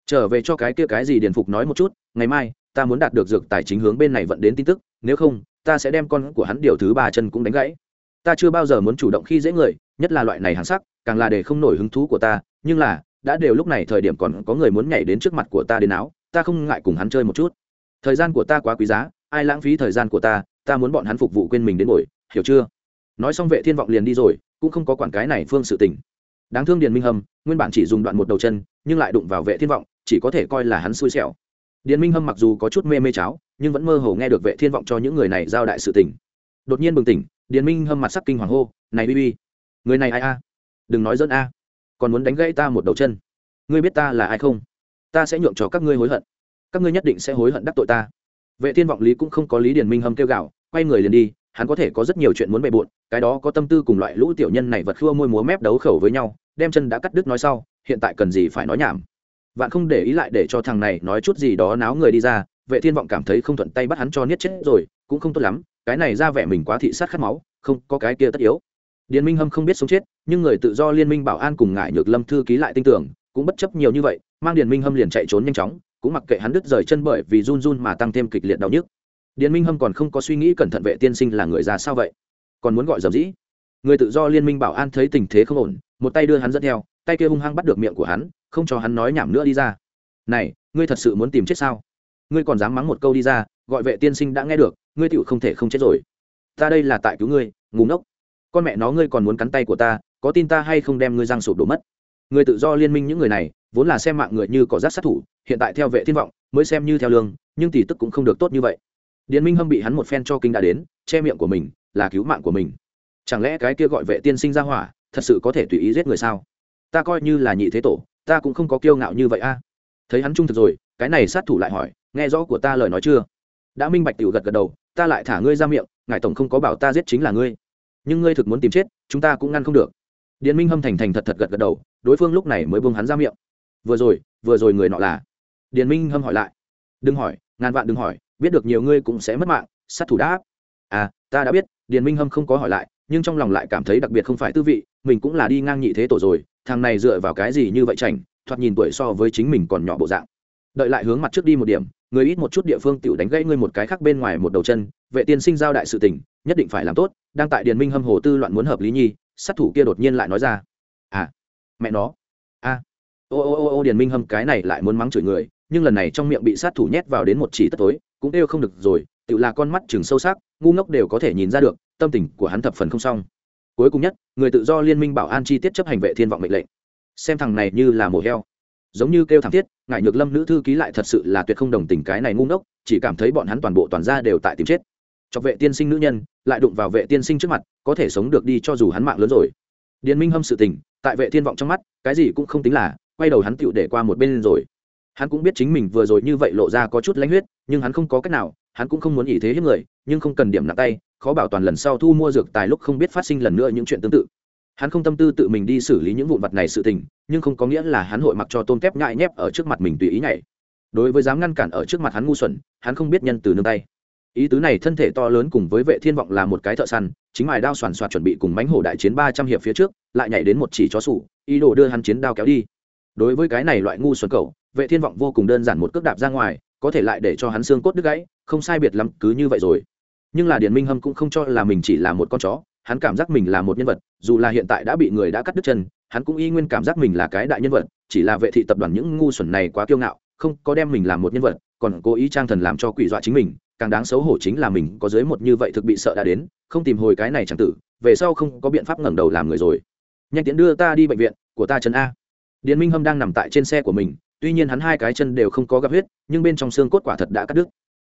Trở về cho cái kia cái gì điền phục nói một chút, ngày mai, ta muốn đạt được dược tài chính hướng bên này vận đến tin tức, nếu không, ta sẽ đem con của hắn điều thứ ba chân cũng đánh gãy ta chưa bao giờ muốn chủ động khi dễ người, nhất là loại này hàng sắc, càng là để không nổi hứng thú của ta, nhưng là, đã đều lúc này thời điểm còn có người muốn nhảy đến trước mặt của ta đến áo, ta không ngại cùng hắn chơi một chút. Thời gian của ta quá quý giá, ai lãng phí thời gian của ta ta muốn bọn hắn phục vụ quên mình đến ngồi, hiểu chưa? Nói xong vệ thiên vọng liền đi rồi, cũng không có quản cái này phương sự tình. Đáng thương điền minh hâm, nguyên bản chỉ dùng đoạn một đầu chân, nhưng lại đụng vào vệ thiên vọng, chỉ có thể coi là hắn xui xẻo. Điền minh hâm mặc dù có chút mê mê cháo, nhưng vẫn mơ hồ nghe được vệ thiên vọng cho những người này giao đại sự tình. Đột nhiên bừng tỉnh điền minh hâm mặt sắc kinh hoàng hô, này bi bi, người này ai a? Đừng nói dẫn a, còn muốn đánh gãy ta một đầu chân. Ngươi biết ta là ai không? Ta sẽ nhượng cho các ngươi hối hận. Các ngươi nhất định sẽ hối hận đắc tội ta. Vệ thiên vọng lý cũng không có lý điền minh hâm kêu gạo quay người liền đi, hắn có thể có rất nhiều chuyện muốn bề bộn, cái đó có tâm tư cùng loại lũ tiểu nhân này vật khua môi múa mép đấu khẩu với nhau, đem chân đã cắt đứt nói sau, hiện tại cần gì phải nói nhảm. Vạn không để ý lại để cho thằng này nói chút gì đó náo người đi ra, vệ thiên vọng cảm thấy không thuận tay bắt hắn cho niết chết rồi cũng không tốt lắm, cái này ra vẻ mình quá thị sát khát máu, không có cái kia tất yếu. Điền minh hâm không biết sống chết, nhưng người tự do liên minh bảo an cùng ngại nhược lâm thư ký lại tin tưởng, cũng bất chấp nhiều như vậy, mang điền minh hâm liền chạy trốn nhanh chóng, cũng mặc kệ hắn đứt rời chân bởi vì run run mà tăng thêm kịch liệt đau nhức. Điền minh hâm còn không có suy nghĩ cẩn thận vệ tiên sinh là người già sao vậy? Còn muốn gọi dầm dĩ? Người tự do liên minh bảo an thấy tình thế không ổn, một tay đưa hắn dẫn theo, tay kia hung hăng bắt được miệng của hắn, không cho hắn nói nhảm nữa đi ra. Này, ngươi thật sự muốn tìm chết sao? Ngươi còn dám mắng một câu đi ra, gọi vệ tiên sinh đã nghe được ngươi tựu không thể không chết rồi. Ta đây là tại cứu ngươi ngủ ngốc. Con mẹ nó ngươi còn muốn cắn tay của ta, có tin ta hay không đem ngươi răng sụp đổ mất? Người tự do liên minh những người này, vốn là xem mạng người như cỏ rác sát thủ, hiện tại theo vệ thiên vọng, mới xem như theo lương, nhưng tỷ tức cũng không được tốt như vậy. Điền minh hâm bị hắn một phen cho kinh đã đến, che miệng của mình, là cứu mạng của mình. Chẳng lẽ cái kia gọi vệ tiên sinh ra hỏa, thật sự có thể tùy ý giết người sao? Ta coi như là nhị thế tổ, ta cũng không có kiêu ngạo như vậy a. Thấy hắn trung thực rồi, cái này sát thủ lại hỏi, nghe rõ của ta lời nói chưa? Đã minh bạch tiểu gật gật đầu ta lại thả ngươi ra miệng, ngài tổng không có bảo ta giết chính là ngươi. Nhưng ngươi thực muốn tìm chết, chúng ta cũng ngăn không được. Điền minh hâm thành thành thật thật gật gật đầu, đối phương lúc này mới buông hắn ra miệng. Vừa rồi vừa rồi người nọ là? Điền minh hâm hỏi lại. Đừng hỏi, ngàn vạn đừng hỏi, biết được nhiều ngươi cũng sẽ mất mạng, sát thủ đáp à ta đã biết, điền minh hâm không có hỏi lại, nhưng trong lòng lại cảm thấy đặc biệt không phải tư vị, mình cũng là đi ngang nhị thế tổ rồi, thằng này dựa vào cái gì như vậy chảnh, thoạt nhìn tuổi so với chính mình còn nhỏ bộ dạng. Đợi lại hướng mặt trước đi một điểm người ít một chút địa phương tiểu đánh gãy ngươi một cái khác bên ngoài một đầu chân, vệ tiên sinh giao đại sự tình, nhất định phải làm tốt, đang tại điền minh hâm hồ tư loạn muốn hợp lý nhi, sát thủ kia đột nhiên lại nói ra. À mẹ nó. A à. ô ô ô ô, điền minh hâm cái này lại muốn mắng chửi người, nhưng lần này trong miệng bị sát thủ nhét vào đến một chỉ tất tối, cũng kêu không được rồi, tiểu là con mắt chừng sâu sắc, ngu ngốc đều có thể nhìn ra được, tâm tình của hắn thập phần không xong. Cuối cùng nhất, người tự do liên minh bảo an chi tiết chấp hành vệ thiên vọng mệnh lệnh. Xem thằng này như là mổ heo. Giống như kêu thằng thiết ngại nhược lâm nữ thư ký lại thật sự là tuyệt không đồng tình cái này ngu ngốc, chỉ cảm thấy bọn hắn toàn bộ toàn ra đều tại tìm chết. Cho vệ tiên sinh nữ nhân, lại đụng vào vệ tiên sinh trước mặt, có thể sống được đi cho dù hắn mạng lớn rồi. Điền minh hâm sự tình, tại vệ thiên vọng trong mắt, cái gì cũng không tính là, quay đầu hắn tựu để qua một bên rồi. Hắn cũng biết chính mình vừa rồi như vậy lộ ra có chút lãnh huyết, nhưng hắn không có cách nào, hắn cũng không muốn ý thế hiếp người, nhưng không cần điểm nặng tay, khó bảo toàn lần sau thu mua dược tài lúc không biết phát sinh lần nữa những chuyện tương tự hắn không tâm tư tự mình đi xử lý những vụn vặt này sự tình, nhưng không có nghĩa là hắn hội mặc cho tôn kép nhại nhép ở trước mặt mình tùy ý nhảy. Đối với dám ngăn cản ở trước mặt hắn ngu xuẩn, hắn không biết nhân từ nương tay. Ý tứ này thân thể to lớn cùng với vệ thiên vọng là một cái thợ săn, chính mài đao soàn soạt chuẩn bị cùng mánh hổ đại chiến ba trăm hiệp phía trước, lại nhảy đến một chỉ chó sủ, ý đồ đưa hắn chiến đao kéo đi. Đối với cái này loại ngu xuẩn cầu vệ thiên vọng vô cùng đơn giản một cước đạp ra ngoài, có thể lại để cho hắn xương cốt đứt gãy, không sai biệt lắm, cứ như vậy rồi. Nhưng là điền minh hâm cũng không cho là mình chỉ là một con chó hắn cảm giác mình là một nhân vật, dù là hiện tại đã bị người đã cắt đứt chân, hắn cũng y nguyên cảm giác mình là cái đại nhân vật, chỉ là vệ thị tập đoàn những ngu xuẩn này quá kiêu ngạo, không có đem mình làm một nhân vật, còn cố ý trang thần làm cho quỷ dọa chính mình, càng đáng xấu hổ chính là mình có dưới một như vậy thực bị sợ đã đến, không tìm hồi cái này chẳng tử, về sau không có biện pháp ngẩng đầu làm người rồi. Nhanh tiện đưa ta đi bệnh viện, của ta chân a. Điền minh hâm đang nằm tại trên xe của mình, tuy nhiên hắn hai cái chân đều không có gặp huyết, nhưng bên trong xương cốt quả thật đã cắt đứt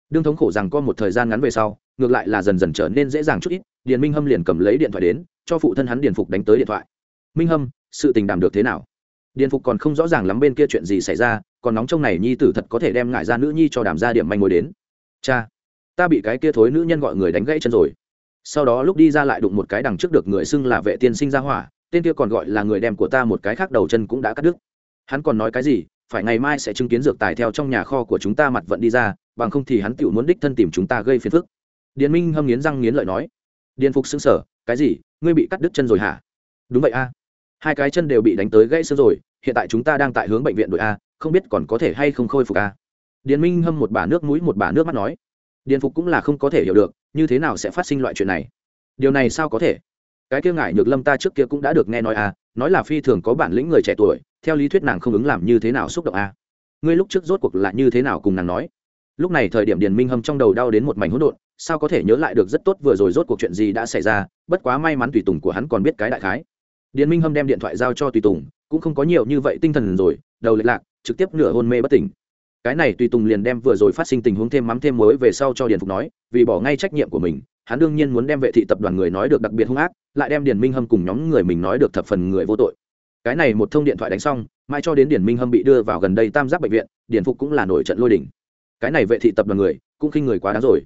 đương thống khổ rằng có một thời gian ngắn về sau, ngược lại là dần dần trở nên dễ dàng chút ít, điền minh hâm liền cầm lấy điện thoại đến, cho phụ thân hắn điền phục đánh tới điện thoại. Minh hâm, sự tình đảm được thế nào? Điền phục còn không rõ ràng lắm bên kia chuyện gì xảy ra, còn nóng trong này nhi tử thật có thể đem ngại ra nữ nhi cho đàm ra điểm manh mối đến. Cha, ta bị cái kia thối nữ nhân gọi người đánh gãy chân rồi. Sau đó lúc đi ra lại đụng một cái đằng trước được người xưng là vệ tiên sinh ra hỏa, tên kia còn gọi là người đem của ta một cái khác đầu chân cũng đã cắt đứt. Hắn còn nói cái gì? Phải ngày mai sẽ chứng kiến dược tài theo trong nhà kho của chúng ta mặt vận đi ra, bằng không thì hắn tự muốn đích thân tìm chúng ta gây phiền phức. Điền minh hâm nghiến răng nghiến lợi nói. Điền phục xứng sở cái gì? Ngươi bị cắt đứt chân rồi hả? Đúng vậy a. Hai cái chân đều bị đánh tới gãy xương rồi, hiện tại chúng ta đang tại hướng bệnh viện đội a, không biết còn có thể hay không khôi phục a. Điền minh hâm một bả nước mũi một bả nước mắt nói. Điền phục cũng là không có thể hiểu được, như thế nào sẽ phát sinh loại chuyện này. Điều này sao có thể? Cái kia ngại nhược lâm ta trước kia cũng đã được nghe nói a, nói là phi thường có bản lĩnh người trẻ tuổi theo lý thuyết nàng không ứng làm như thế nào xúc động a ngươi lúc trước rốt cuộc là như thế nào cùng nàng nói? Lúc này thời điểm điền minh hâm trong đầu đau đến một mảnh hỗn độn, sao có thể nhớ lại được rất tốt vừa rồi rốt cuộc chuyện gì đã xảy ra, bất quá may mắn tùy tùng của hắn còn biết cái đại khái. Điền minh hâm đem điện thoại giao cho tùy tùng, cũng không có nhiều như vậy tinh thần rồi, đầu lệch lạc, trực tiếp nửa hôn mê bất tỉnh. Cái này tùy tùng liền đem vừa rồi phát sinh tình huống thêm mắm thêm muối về sau cho điền phục nói, vì bỏ ngay trách nhiệm của mình, hắn đương nhiên muốn đem vệ thị tập đoàn người nói được đặc biệt hung ác, lại đem điền minh hâm cùng nhóm người mình nói được thập phần người vô tội cái này một thông điện thoại đánh xong mai cho đến điển minh hâm bị đưa vào gần đây tam giác bệnh viện, điển phục cũng là nổi trận lôi đỉnh cái này vệ thị tập đoàn người, cũng khinh người quá đáng rồi.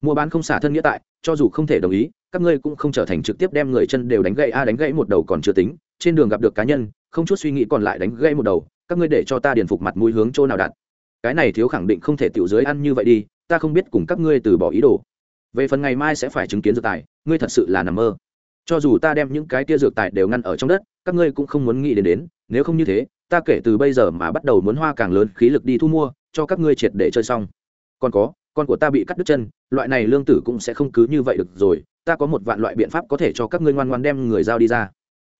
Mua bán không xả thân nghĩa tại, cho dù không thể đồng ý, các ngươi cũng không trở thành trực tiếp đem người chân đều đánh gãy a, đánh gãy một đầu còn chưa tính, trên đường gặp được cá nhân, không chút suy nghĩ còn lại đánh gãy một đầu, các ngươi để cho ta điền phục mặt mũi hướng chỗ nào đặt. Cái này thiếu khẳng định không thể tiểu dưới ăn như vậy đi, ta không biết cùng các ngươi từ bỏ ý đồ. Về phần ngày mai sẽ phải chứng kiến dược tài, ngươi thật sự là nằm mơ. Cho dù ta đem những cái tia dược tài đều ngăn ở trong đất các ngươi cũng không muốn nghĩ đến đến, nếu không như thế, ta kể từ bây giờ mà bắt đầu muốn hoa càng lớn khí lực đi thu mua, cho các ngươi triệt để chơi xong. Còn có, con của ta bị cắt đứt chân, loại này lương tử cũng sẽ không cứ như vậy được rồi, ta có một vạn loại biện pháp có thể cho các ngươi ngoan ngoan đem người giao đi ra.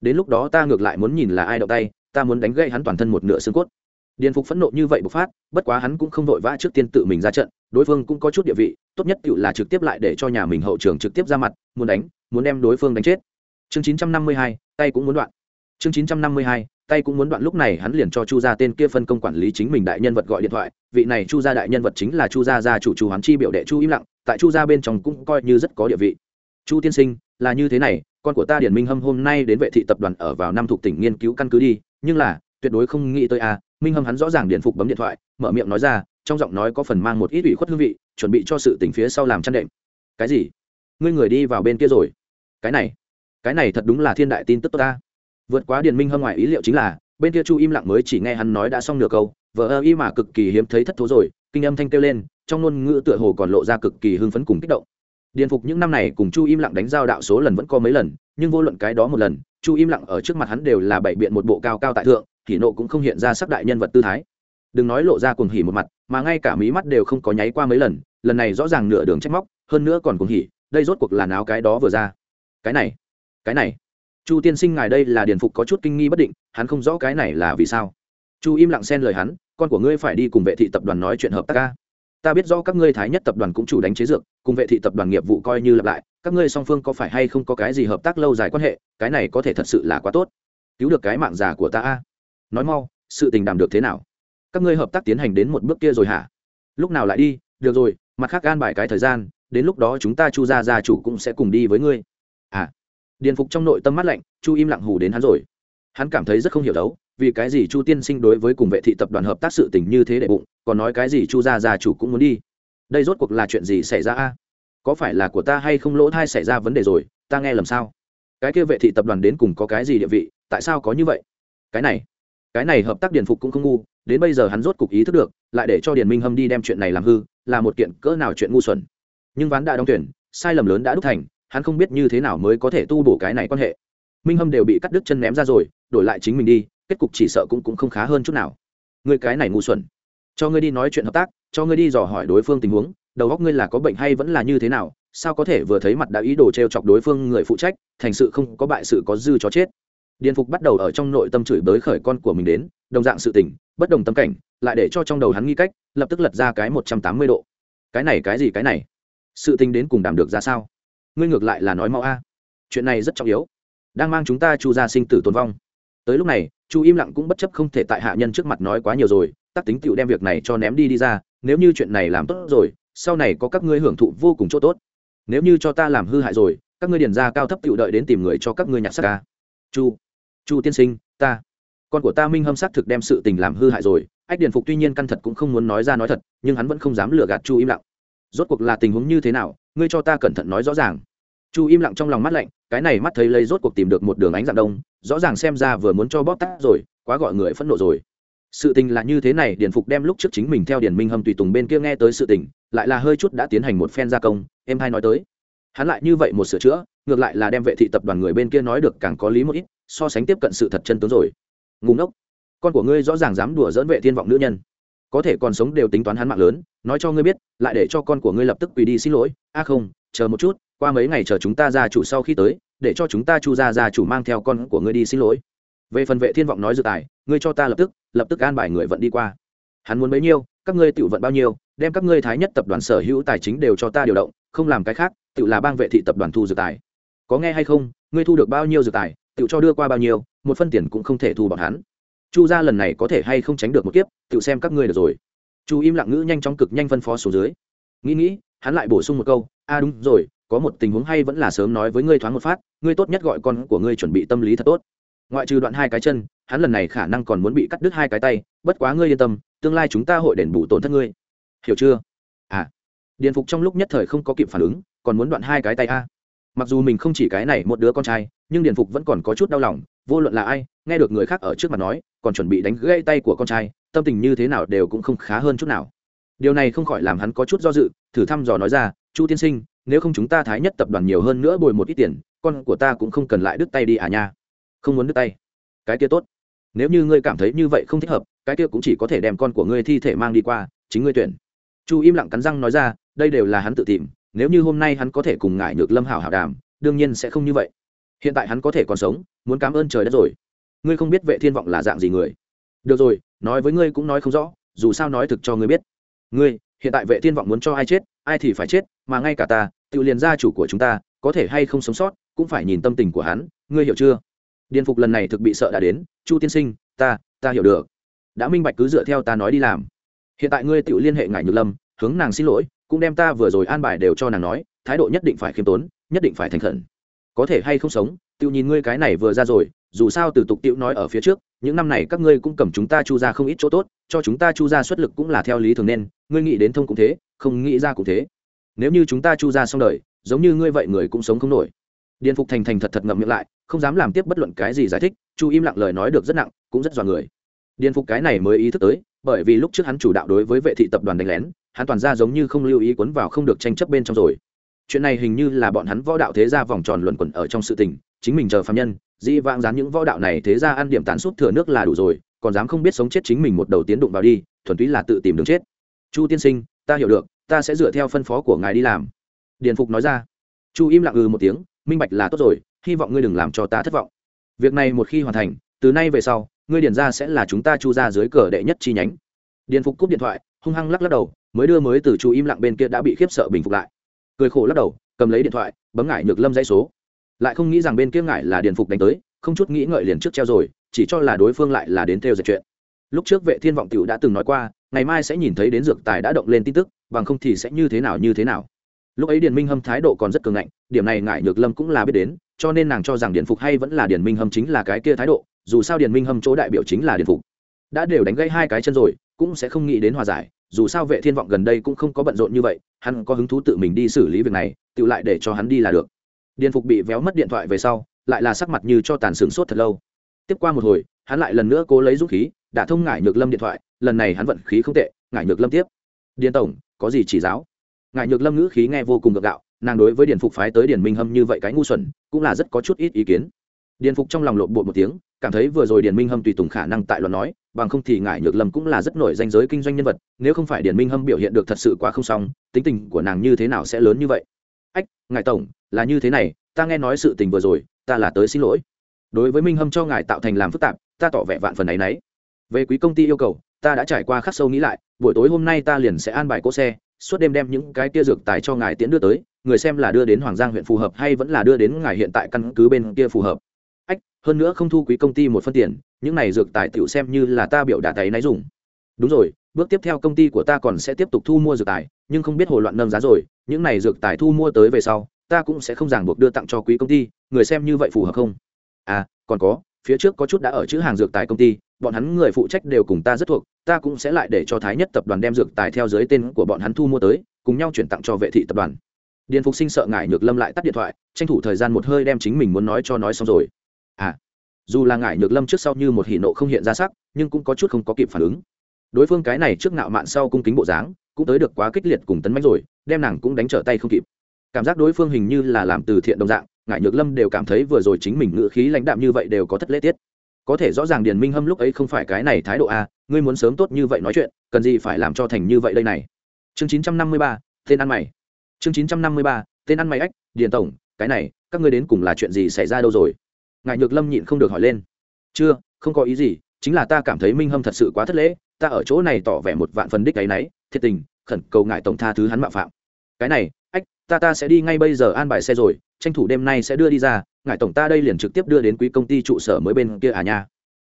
Đến lúc đó ta ngược lại muốn nhìn là ai động tay, ta muốn đánh gậy hắn toàn thân một nửa xương cốt. Điền phục phẫn nộ như vậy bộc phát, bất quá hắn cũng không vội vã trước tiên tự mình ra trận, đối phương cũng có chút địa vị, tốt nhất cựu là trực tiếp lại để cho nhà mình hậu trường trực tiếp ra mặt, muốn đánh, muốn đem đối phương đánh chết. Chương chín trăm năm mươi hai, tay cũng muốn đoạn chương chín trăm năm mươi hai tay cũng muốn đoạn lúc này hắn liền cho chu gia tên kia phân công quản lý chính mình đại nhân vật gọi điện thoại vị này chu gia đại nhân vật chính là chu gia gia chủ chu hoán chi biểu đệ chu im lặng tại chu gia bên trong cũng coi như rất có địa vị. Chu tiên sinh là như thế này con của ta điển minh hâm hôm nay đến vệ thị tập đoàn ở vào năm thuộc tỉnh nghiên cứu căn cứ đi nhưng là tuyệt đối không nghĩ tới a à, minh hâm hắn rõ ràng điện phục bấm điện thoại mở miệng nói ra trong giọng nói có phần mang một ít ủy khuất hương vị chuẩn bị cho sự tình phía sau làm chăn đệm. Cái gì? Ngươi người đi vào bên kia rồi. Cái này cái này thật đúng là thiên đại tin tức tốt ta vượt quá điền minh hâm ngoài ý liệu chính là, bên kia chu im lặng mới chỉ nghe hắn nói đã xong nửa câu vợ ơ y mà cực kỳ hiếm thấy thất thố rồi, kinh âm thanh kêu lên, trong ngôn ngữ tựa hồ còn lộ ra cực kỳ hưng phấn cùng kích động. Điền phục những năm này cùng chu im lặng đánh giao đạo số lần vẫn có mấy lần, nhưng vô luận cái đó một lần, chu im lặng ở trước mặt hắn đều là bảy biện một bộ cao cao tại thượng thì nộ cũng không hiện ra sắc đại nhân vật tư thái. Đừng nói lộ ra cuồng hỉ một mặt, mà ngay cả mí mắt đều không có nháy qua mấy lần lần này rõ ràng nửa đường trách móc, hơn nữa còn cuồng hỉ, đây rốt cuộc là áo cái đó vừa ra. Cái này cái này chu tiên sinh ngài đây là điền phục có chút kinh nghi bất định, hắn không rõ cái này là vì sao. Chu im lặng xen lời hắn, con của ngươi phải đi cùng vệ thị tập đoàn nói chuyện hợp tác ca ta biết rõ các ngươi thái nhất tập đoàn cũng chủ đánh chế dược, cùng vệ thị tập đoàn nghiệp vụ coi như lặp lại, các ngươi song phương có phải hay không có cái gì hợp tác lâu dài quan hệ, cái này có thể thật sự là quá tốt. Cứu được cái mạng già của ta a. Nói mau, sự tình đảm được thế nào? Các ngươi hợp tác tiến hành đến một bước kia rồi hả? Lúc nào lại đi? Được rồi, mặt khác gan bài cái thời gian, đến lúc đó chúng ta chu gia gia chủ cũng sẽ cùng đi với ngươi. À điền phục trong nội tâm mắt lạnh, chu im lặng hù đến hắn rồi. Hắn cảm thấy rất không hiểu đấu, vì cái gì chu tiên sinh đối với cùng vệ thị tập đoàn hợp tác sự tình như thế để bụng, còn nói cái gì chu gia gia chủ cũng muốn đi. Đây rốt cuộc là chuyện gì xảy ra a? Có phải là của ta hay không lỗ thai xảy ra vấn đề rồi, ta nghe lầm sao? Cái kia vệ thị tập đoàn đến cùng có cái gì địa vị, tại sao có như vậy? Cái này cái này hợp tác điền phục cũng không ngu, đến bây giờ hắn rốt cục ý thức được, lại để cho điền minh hâm đi đem chuyện này làm hư, là một kiện cỡ nào chuyện ngu xuẩn. Nhưng ván đã đóng tuyển, sai lầm lớn đã đúc thành hắn không biết như thế nào mới có thể tu bổ cái này quan hệ. Minh hâm đều bị cắt đứt chân ném ra rồi, đổi lại chính mình đi, kết cục chỉ sợ cũng cũng không khá hơn chút nào. Người cái này ngu xuẩn. Cho ngươi đi nói chuyện hợp tác, cho ngươi đi dò hỏi đối phương tình huống, đầu óc ngươi là có bệnh hay vẫn là như thế nào, sao có thể vừa thấy mặt đã ý đồ t r e o chọc đối phương người phụ trách, thành sự không có bại sự có dư cho chết. Điền phục bắt đầu ở trong nội tâm chửi bới khởi con của mình đến, đồng dạng sự tình, bất đồng tâm cảnh, lại để cho trong đầu hắn nghi cách, lập tức lật ra cái một trăm tám mươi độ. Cái này cái gì cái này? Sự tình đến cùng đảm được ra sao? Ngươi ngược lại là nói mau a. Chuyện này rất trọng yếu. Đang mang chúng ta chu ra sinh tử tồn vong. Tới lúc này, chu im lặng cũng bất chấp không thể tại hạ nhân trước mặt nói quá nhiều rồi, tắc tính tựu đem việc này cho ném đi đi ra, nếu như chuyện này làm tốt rồi, sau này có các ngươi hưởng thụ vô cùng chỗ tốt. Nếu như cho ta làm hư hại rồi, các ngươi điền ra cao thấp tựu đợi đến tìm người cho các ngươi nhặt sắc ca chu chu tiên sinh, ta, con của ta minh hâm xác thực đem sự tình làm hư hại rồi, ách điền phục tuy nhiên căn thật cũng không muốn nói ra nói thật, nhưng hắn vẫn không dám lừa gạt chu im lặng. Rốt cuộc là tình huống như thế nào ngươi cho ta cẩn thận nói rõ ràng. Chu im lặng trong lòng mắt lạnh, cái này mắt thấy lấy rốt cuộc tìm được một đường ánh dạng đông, rõ ràng xem ra vừa muốn cho bóp tắt rồi, quá gọi người phẫn nộ rồi. Sự tình là như thế này, Điền phục đem lúc trước chính mình theo Điền minh hâm tùy tùng bên kia nghe tới sự tình, lại là hơi chút đã tiến hành một phen gia công, em hay nói tới. Hắn lại như vậy một sửa chữa, ngược lại là đem vệ thị tập đoàn người bên kia nói được càng có lý một ít, so sánh tiếp cận sự thật chân tướng rồi. Ngủ ngốc. Con của ngươi rõ ràng dám đùa dỡn vệ thiên vọng nữ nhân. Có thể còn sống đều tính toán hắn mạng lớn, nói cho ngươi biết, lại để cho con của ngươi lập tức quỳ đi xin lỗi a không, chờ một chút, qua mấy ngày chờ chúng ta ra chủ sau khi tới, để cho chúng ta chu ra ra chủ mang theo con của ngươi đi xin lỗi. Về phần vệ thiên vọng nói dự tài, ngươi cho ta lập tức lập tức an bài người vận đi qua. Hắn muốn bấy nhiêu, các ngươi tự vận bao nhiêu, đem các ngươi thái nhất tập đoàn sở hữu tài chính đều cho ta điều động, không làm cái khác, tự là bang vệ thị tập đoàn thu dự tài. Có nghe hay không, ngươi thu được bao nhiêu dự tài, tự cho đưa qua bao nhiêu, một phân tiền cũng không thể thu bọn hắn. Chu ra lần này có thể hay không tránh được một kiếp, tự xem các ngươi được rồi. Chu im lặng ngữ nhanh chóng cực nhanh phân phó xuống dưới. Nghĩ nghĩ hắn lại bổ sung một câu, a, đúng rồi, có một tình huống hay vẫn là sớm nói với ngươi thoáng một phát, ngươi tốt nhất gọi con của ngươi chuẩn bị tâm lý thật tốt. Ngoại trừ đoạn hai cái chân, hắn lần này khả năng còn muốn bị cắt đứt hai cái tay, bất quá ngươi yên tâm, tương lai chúng ta hội đền bù tổn thất ngươi. Hiểu chưa? À. Điện phục trong lúc nhất thời không có kịp phản ứng, còn muốn đoạn hai cái tay a. Mặc dù mình không chỉ cái này một đứa con trai, nhưng điện phục vẫn còn có chút đau lòng, vô luận là ai, nghe được người khác ở trước mặt nói, còn chuẩn bị đánh gãy tay của con trai, tâm tình như thế nào đều cũng không khá hơn chút nào điều này không khỏi làm hắn có chút do dự, thử thăm dò nói ra, chu tiên sinh, nếu không chúng ta thái nhất tập đoàn nhiều hơn nữa bồi một ít tiền, con của ta cũng không cần lại đứt tay đi à nha. Không muốn đứt tay. Cái kia tốt. Nếu như ngươi cảm thấy như vậy không thích hợp, cái kia cũng chỉ có thể đem con của ngươi thi thể mang đi qua, chính ngươi tuyển. Chu im lặng cắn răng nói ra, đây đều là hắn tự tìm, nếu như hôm nay hắn có thể cùng ngại nhược lâm hảo hảo đàm, đương nhiên sẽ không như vậy. Hiện tại hắn có thể còn sống, muốn cảm ơn trời đất rồi. Ngươi không biết vệ thiên vọng là dạng gì người. Được rồi, nói với ngươi cũng nói không rõ, dù sao nói thực cho ngươi biết ngươi, hiện tại vệ thiên vọng muốn cho ai chết, ai thì phải chết, mà ngay cả ta, tự liền gia chủ của chúng ta, có thể hay không sống sót, cũng phải nhìn tâm tình của hắn, ngươi hiểu chưa? Điền phục lần này thực bị sợ đã đến, chu tiên sinh, ta ta hiểu được. Đã minh bạch cứ dựa theo ta nói đi làm. Hiện tại ngươi tự liên hệ ngại nhược lâm, hướng nàng xin lỗi, cũng đem ta vừa rồi an bài đều cho nàng nói, thái độ nhất định phải khiêm tốn, nhất định phải thành khẩn. Có thể hay không sống, tự nhìn ngươi cái này vừa ra rồi dù sao từ tục tiệu nói ở phía trước, những năm này các ngươi cũng cầm chúng ta chu ra không ít chỗ tốt, cho chúng ta chu ra xuất lực cũng là theo lý thường nên, ngươi nghĩ đến thông cũng thế, không nghĩ ra cũng thế. Nếu như chúng ta chu ra xong đời, giống như ngươi vậy người cũng sống không nổi. Điền phục thành thành thật thật ngậm miệng lại, không dám làm tiếp bất luận cái gì giải thích, chu im lặng lời nói được rất nặng, cũng rất dọa người. Điền phục cái này mới ý thức tới, bởi vì lúc trước hắn chủ đạo đối với vệ thị tập đoàn đánh lén, hắn toàn ra giống như không lưu ý quấn vào không được tranh chấp bên trong rồi chuyện này hình như là bọn hắn võ đạo thế gia vòng tròn luẩn quẩn ở trong sự tình, chính mình chờ phạm nhân, dĩ vãng dán những võ đạo này thế ra ăn điểm tàn súp thừa nước là đủ rồi, còn dám không biết sống chết chính mình một đầu tiến đụng vào đi, thuần túy là tự tìm đường chết. Chu tiên sinh, ta hiểu được, ta sẽ dựa theo phân phó của ngài đi làm. Điền phục nói ra. Chu im lặng ừ một tiếng, minh bạch là tốt rồi, hy vọng ngươi đừng làm cho ta thất vọng. Việc này một khi hoàn thành, từ nay về sau, ngươi điền ra sẽ là chúng ta chu ra dưới cờ đệ nhất chi nhánh. Điền phục cúp điện thoại, hung hăng lắc lắc đầu, mới đưa mới từ chu im lặng bên kia đã bị khiếp sợ bình phục lại cười khổ lắc đầu, cầm lấy điện thoại, bấm ngải nhược lâm dãy số. Lại không nghĩ rằng bên kia ngải là điền phục đánh tới, không chút nghĩ ngợi liền trước treo rồi, chỉ cho là đối phương lại là đến theo dệt chuyện. Lúc trước vệ thiên vọng tiểu đã từng nói qua, ngày mai sẽ nhìn thấy đến dược tài đã động lên tin tức, bằng không thì sẽ như thế nào như thế nào. Lúc ấy điền minh hâm thái độ còn rất cường ngạnh, điểm này ngải nhược lâm cũng là biết đến, cho nên nàng cho rằng điền phục hay vẫn là điền minh hâm chính là cái kia thái độ, dù sao điền minh hâm chỗ đại biểu chính là điền phục. Đã đều đánh gây hai cái chân rồi, cũng sẽ không nghĩ đến hòa giải dù sao vệ thiên vọng gần đây cũng không có bận rộn như vậy, hắn có hứng thú tự mình đi xử lý việc này, tự lại để cho hắn đi là được. Điền phục bị véo mất điện thoại về sau, lại là sắc mặt như cho tàn sướng sốt thật lâu. Tiếp qua một hồi, hắn lại lần nữa cố lấy dũng khí, đã thông ngải nhược lâm điện thoại, lần này hắn vận khí không tệ, ngải nhược lâm tiếp. Điền tổng, có gì chỉ giáo? Ngải nhược lâm ngữ khí nghe vô cùng gượng gạo, nàng đối với điền phục phái tới điền minh hâm như vậy cái ngu xuẩn, cũng là rất có chút ít ý kiến. Điền phục trong lòng lộn bộ một tiếng cảm thấy vừa rồi điền minh hâm tùy tùng khả năng tại luận nói, bằng không thì ngải nhược lâm cũng là rất nổi danh giới kinh doanh nhân vật, nếu không phải điền minh hâm biểu hiện được thật sự quá không xong, tính tình của nàng như thế nào sẽ lớn như vậy? Ách ngài tổng, là như thế này, ta nghe nói sự tình vừa rồi, ta là tới xin lỗi. Đối với minh hâm cho ngài tạo thành làm phức tạp, ta tỏ vẻ vạn phần ấy nấy về quý công ty yêu cầu, ta đã trải qua khắc sâu nghĩ lại, buổi tối hôm nay ta liền sẽ an bài cỗ xe, suốt đêm đem những cái kia dược tài cho ngài tiễn đưa tới, người xem là đưa đến hoàng giang huyện phù hợp hay vẫn là đưa đến ngài hiện tại căn cứ bên kia phù hợp hơn nữa không thu quý công ty một phân tiền, những này dược tài tiểu xem như là ta biểu đả tay náy dùng. Đúng rồi, bước tiếp theo công ty của ta còn sẽ tiếp tục thu mua dược tài, nhưng không biết hồ loạn nâng giá rồi, những này dược tài thu mua tới về sau, ta cũng sẽ không ràng buộc đưa tặng cho quý công ty, người xem như vậy phù hợp không? À còn có, phía trước có chút đã ở chữ hàng dược tài công ty, bọn hắn người phụ trách đều cùng ta rất thuộc, ta cũng sẽ lại để cho thái nhất tập đoàn đem dược tài theo dưới tên của bọn hắn thu mua tới, cùng nhau chuyển tặng cho vệ thị tập đoàn. Điền phục sinh sợ ngại nhược lâm lại tắt điện thoại, tranh thủ thời gian một hơi đem chính mình muốn nói cho nói xong rồi à dù là ngại nhược lâm trước sau như một hỉ nộ không hiện ra sắc, nhưng cũng có chút không có kịp phản ứng. Đối phương cái này trước ngạo mạn sau cung kính bộ dáng, cũng tới được quá kích liệt cùng tấn bánh rồi, đem nàng cũng đánh trở tay không kịp. Cảm giác đối phương hình như là làm từ thiện đồng dạng ngại nhược lâm đều cảm thấy vừa rồi chính mình ngự khí lãnh đạm như vậy đều có thất lễ tiết. Có thể rõ ràng điền minh hâm lúc ấy không phải cái này thái độ a ngươi muốn sớm tốt như vậy nói chuyện, cần gì phải làm cho thành như vậy đây này. Chương chín trăm năm mươi ba, tên ăn mày. Chương chín trăm năm mươi ba, tên ăn mày ách, điền tổng, cái này, các ngươi đến cùng là chuyện gì xảy ra đâu rồi? Ngài nhược lâm nhịn không được hỏi lên. Chưa, không có ý gì, chính là ta cảm thấy minh hâm thật sự quá thất lễ, ta ở chỗ này tỏ vẻ một vạn phần đích cái náy, thiệt tình, khẩn cầu ngài tổng tha thứ hắn mạo phạm. Cái này, ách, ta ta sẽ đi ngay bây giờ an bài xe rồi, tranh thủ đêm nay sẽ đưa đi ra, ngài tổng ta đây liền trực tiếp đưa đến quý công ty trụ sở mới bên kia à nha.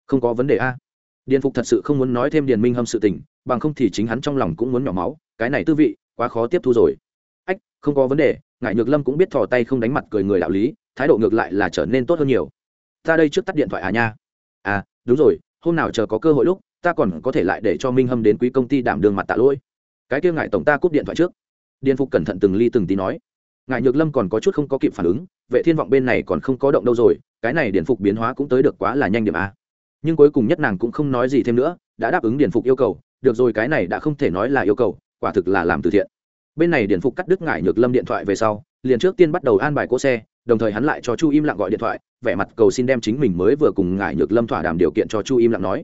Không có vấn đề a. Điền phục thật sự không muốn nói thêm điền minh hâm sự tình, bằng không thì chính hắn trong lòng cũng muốn nhỏ máu, cái này tư vị, quá khó tiếp thu rồi. Ách, không có vấn đề, ngài nhược lâm cũng biết thò tay không đánh mặt cười người đạo lý, thái độ ngược lại là trở nên tốt hơn nhiều ta đây trước tắt điện thoại à nha. À đúng rồi, hôm nào chờ có cơ hội lúc, ta còn có thể lại để cho minh hâm đến quý công ty đảm đường mặt tạ lỗi. Cái kia ngại tổng ta cúp điện thoại trước. Điền phục cẩn thận từng ly từng tí nói. Ngại nhược lâm còn có chút không có kịp phản ứng, vệ thiên vọng bên này còn không có động đâu rồi, cái này điền phục biến hóa cũng tới được quá là nhanh điểm a nhưng cuối cùng nhất nàng cũng không nói gì thêm nữa, đã đáp ứng điền phục yêu cầu, được rồi cái này đã không thể nói là yêu cầu, quả thực là làm từ thiện. Bên này điền phục cắt đứt ngại nhược lâm điện thoại về sau, liền trước tiên bắt đầu an bài cỗ xe đồng thời hắn lại cho chu im lặng gọi điện thoại, vẻ mặt cầu xin đem chính mình mới vừa cùng ngải nhược lâm thỏa đàm điều kiện cho chu im lặng nói.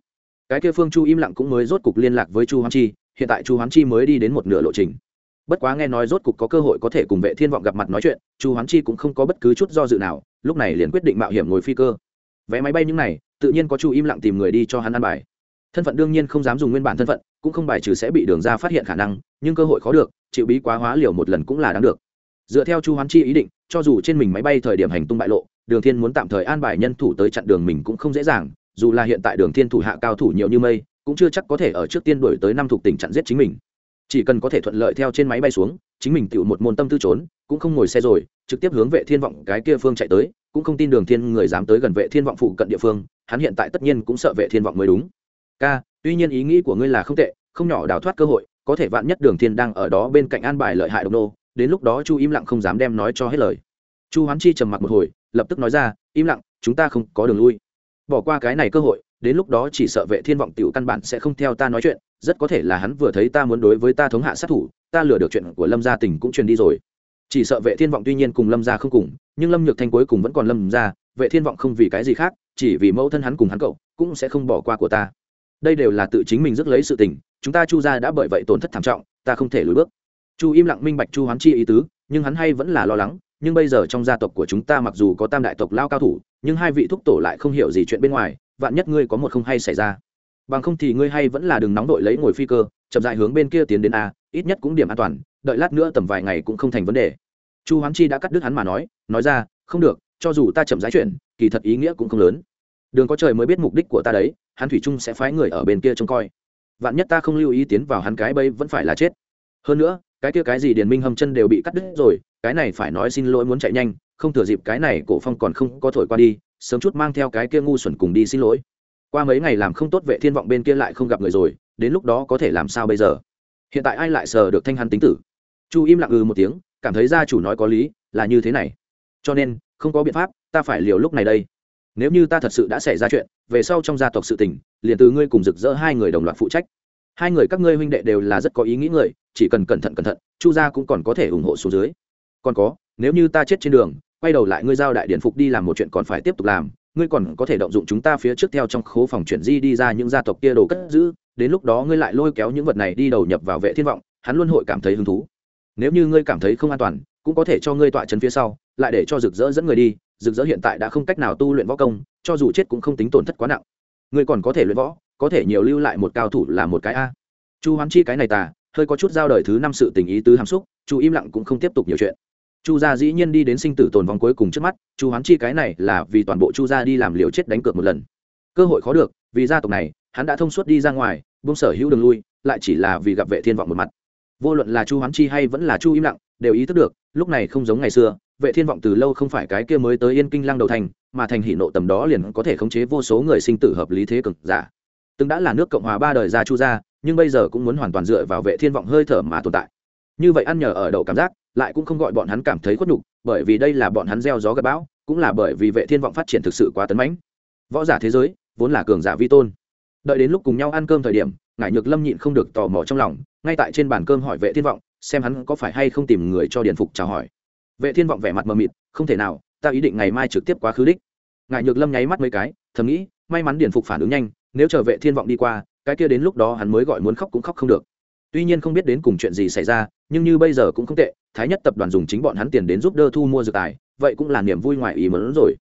Cái kia phương chu im lặng cũng mới rốt cục liên lạc với chu hoán chi, hiện tại chu hoán chi mới đi đến một nửa lộ trình. Bất quá nghe nói rốt cục có cơ hội có thể cùng vệ thiên vọng gặp mặt nói chuyện, chu hoán chi cũng không có bất cứ chút do dự nào, lúc này liền quyết định mạo hiểm ngồi phi cơ. Vé máy bay những này, tự nhiên có chu im lặng tìm người đi cho hắn ăn bài. Thân phận đương nhiên không dám dùng nguyên bản thân phận, cũng không bài trừ sẽ bị đường ra phát hiện khả năng, nhưng cơ hội khó được, chịu bí quá hóa liều một lần cũng là đáng được dựa theo chu hoán chi ý định, cho dù trên mình máy bay thời điểm hành tung bại lộ, đường thiên muốn tạm thời an bài nhân thủ tới chặn đường mình cũng không dễ dàng, dù là hiện tại đường thiên thủ hạ cao thủ nhiều như mây, cũng chưa chắc có thể ở trước tiên đuổi tới năm thuộc tỉnh chặn giết chính mình. Chỉ cần có thể thuận lợi theo trên máy bay xuống, chính mình tự một môn tâm tư trốn, cũng không ngồi xe rồi, trực tiếp hướng vệ thiên vọng cái kia phương chạy tới, cũng không tin đường thiên người dám tới gần vệ thiên vọng phụ cận địa phương, hắn hiện tại tất nhiên cũng sợ vệ thiên vọng mới đúng. Ca, tuy nhiên ý nghĩ của ngươi là không tệ, không nhỏ đào thoát cơ hội, có thể vạn nhất đường thiên đang ở đó bên cạnh an bài lợi hại độc nô đến lúc đó chu im lặng không dám đem nói cho hết lời. Chu hoán chi trầm mặc một hồi, lập tức nói ra, im lặng, chúng ta không có đường lui. Bỏ qua cái này cơ hội, đến lúc đó chỉ sợ vệ thiên vọng tiểu căn bản sẽ không theo ta nói chuyện, rất có thể là hắn vừa thấy ta muốn đối với ta thống hạ sát thủ, ta lừa được chuyện của lâm gia tỉnh cũng truyền đi rồi. Chỉ sợ vệ thiên vọng tuy nhiên cùng lâm gia không cùng, nhưng lâm nhược thanh cuối cùng vẫn còn lâm gia, vệ thiên vọng không vì cái gì khác, chỉ vì mẫu thân hắn cùng hắn cậu, cũng sẽ không bỏ qua của ta. Đây đều là tự chính mình rước lấy sự tình, chúng ta chu gia đã bởi vậy tổn thất thảm trọng, ta không thể lùi bước chu im lặng minh bạch chu hoán chi ý tứ, nhưng hắn hay vẫn là lo lắng, nhưng bây giờ trong gia tộc của chúng ta mặc dù có tam đại tộc lao cao thủ, nhưng hai vị thúc tổ lại không hiểu gì chuyện bên ngoài, vạn nhất ngươi có một không hay xảy ra. Bằng không thì ngươi hay vẫn là đừng nóng đội lấy ngồi phi cơ, chậm dại hướng bên kia tiến đến a, ít nhất cũng điểm an toàn, đợi lát nữa tầm vài ngày cũng không thành vấn đề. Chu hoán chi đã cắt đứt hắn mà nói nói ra, không được, cho dù ta chậm giải chuyện kỳ thật ý nghĩa cũng không lớn. Đường có trời mới biết mục đích của ta đấy, hắn thủy trung sẽ phái người ở bên kia trông coi. Vạn nhất ta không lưu ý tiến vào hắn cái bây vẫn phải là chết. Hơn nữa cái kia cái gì điền minh hâm chân đều bị cắt đứt rồi, cái này phải nói xin lỗi muốn chạy nhanh, không thừa dịp cái này cổ phong còn không có thổi qua đi, sớm chút mang theo cái kia ngu xuẩn cùng đi xin lỗi. Qua mấy ngày làm không tốt vệ thiên vọng bên kia lại không gặp người rồi, đến lúc đó có thể làm sao bây giờ? Hiện tại ai lại sờ được thanh hắn tính tử? Chu im lặng ừ một tiếng, cảm thấy gia chủ nói có lý, là như thế này. Cho nên, không có biện pháp, ta phải liều lúc này đây. Nếu như ta thật sự đã xảy ra chuyện, về sau trong gia tộc sự tình, liền từ ngươi cùng rực rỡ hai người đồng loạt phụ trách hai người các ngươi huynh đệ đều là rất có ý nghĩ người, chỉ cần cẩn thận cẩn thận, chu gia cũng còn có thể ủng hộ số dưới. Còn có, nếu như ta chết trên đường, quay đầu lại ngươi giao đại điện phục đi làm một chuyện còn phải tiếp tục làm, ngươi còn có thể động dụng chúng ta phía trước theo trong khố phòng chuyển di đi ra những gia tộc kia đồ cất giữ, đến lúc đó ngươi lại lôi kéo những vật này đi đầu nhập vào vệ thiên vọng, hắn luôn hội cảm thấy hứng thú. Nếu như ngươi cảm thấy không an toàn, cũng có thể cho ngươi tọa chân phía sau, lại để cho rực rỡ dẫn người đi, rực rỡ hiện tại đã không cách nào tu luyện võ công, cho dù chết cũng không tính tổn thất quá nặng. Ngươi còn có thể luyện võ có thể nhiều lưu lại một cao thủ là một cái a. Chu hoán chi cái này tà, hơi có chút giao đời thứ năm sự tình ý tứ hàm xúc, chu im lặng cũng không tiếp tục nhiều chuyện. Chu gia dĩ nhiên đi đến sinh tử tồn vong cuối cùng trước mắt, chu hoán chi cái này là vì toàn bộ chu gia đi làm liều chết đánh cược một lần. Cơ hội khó được, vì gia tộc này, hắn đã thông suốt đi ra ngoài, buông sở hữu đường lui, lại chỉ là vì gặp vệ thiên vọng một mặt. Vô luận là chu hoán chi hay vẫn là chu im lặng, đều ý thức được, lúc này không giống ngày xưa, vệ thiên vọng từ lâu không phải cái kia mới tới yên kinh lăng đầu thành, mà thành hỷ nộ tầm đó liền có thể khống chế vô số người sinh tử hợp lý thế cực giả từng đã là nước cộng hòa ba đời gia chu gia, nhưng bây giờ cũng muốn hoàn toàn dựa vào vệ thiên vọng hơi thở mà tồn tại. Như vậy ăn nhờ ở đậu cảm giác, lại cũng không gọi bọn hắn cảm thấy khuất nhục, bởi vì đây là bọn hắn gieo gió gặp bão, cũng là bởi vì vệ thiên vọng phát triển thực sự quá tấn mãnh. Võ giả thế giới, vốn là cường giả vi tôn. Đợi đến lúc cùng nhau ăn cơm thời điểm, ngải nhược lâm nhịn không được tò mò trong lòng, ngay tại trên bàn cơm hỏi vệ thiên vọng, xem hắn có phải hay không tìm người cho điền phục chào hỏi. Vệ thiên vọng vẻ mặt mờ mịt, không thể nào, ta ý định ngày mai trực tiếp quá khứ đích. Ngải nhược lâm nháy mắt mấy cái, thầm nghĩ, may mắn điền phục phản ứng nhanh nếu chờ vệ thiên vọng đi qua, cái kia đến lúc đó hắn mới gọi muốn khóc cũng khóc không được. Tuy nhiên không biết đến cùng chuyện gì xảy ra, nhưng như bây giờ cũng không tệ, thái nhất tập đoàn dùng chính bọn hắn tiền đến giúp đỡ thu mua dược tài, vậy cũng là niềm vui ngoài ý mớn rồi.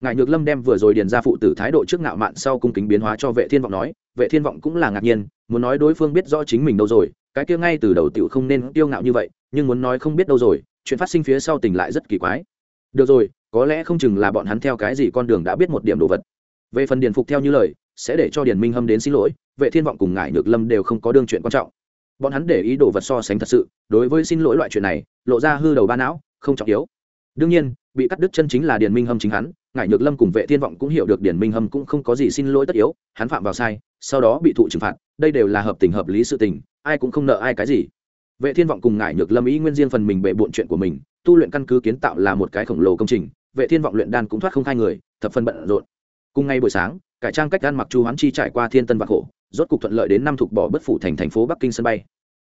Ngài nhược lâm đem vừa rồi điền ra phụ tử thái độ trước ngạo mạn sau cung kính biến hóa cho vệ thiên vọng nói, vệ thiên vọng cũng là ngạc nhiên, muốn nói đối phương biết rõ chính mình đâu rồi, cái kia ngay từ đầu tiểu không nên tiêu ngạo như vậy, nhưng muốn nói không biết đâu rồi, chuyện phát sinh phía sau tình lại rất kỳ quái. Được rồi, có lẽ không chừng là bọn hắn theo cái gì con đường đã biết một điểm đồ vật. Về phần điền phục theo như lời sẽ để cho điền minh hâm đến xin lỗi, vệ thiên vọng cùng Ngải nhược lâm đều không có đương chuyện quan trọng. Bọn hắn để ý đồ vật so sánh thật sự, đối với xin lỗi loại chuyện này, lộ ra hư đầu ba não, không trọng yếu. Đương nhiên, bị cắt đứt chân chính là điền minh hâm chính hắn ngải nhược lâm cùng vệ thiên vọng cũng hiểu được điền minh hâm cũng không có gì xin lỗi tất yếu, hắn phạm vào sai, sau đó bị thụ trừng phạt, đây đều là hợp tình hợp lý sự tình, ai cũng không nợ ai cái gì. Vệ thiên vọng cùng ngải nhược lâm ý nguyên riêng phần mình bệ bộn chuyện của mình, tu luyện căn cứ kiến tạo là một cái khổng lồ công trình, vệ thiên vọng luyện đan cũng thoát không khai người, thập phần bận rộn cùng ngay buổi sáng, cải trang cách gan mặc chu hoán chi trải qua thiên tân vạc khổ, rốt cục thuận lợi đến năm thuộc bỏ bất phủ thành thành phố bắc kinh sân bay.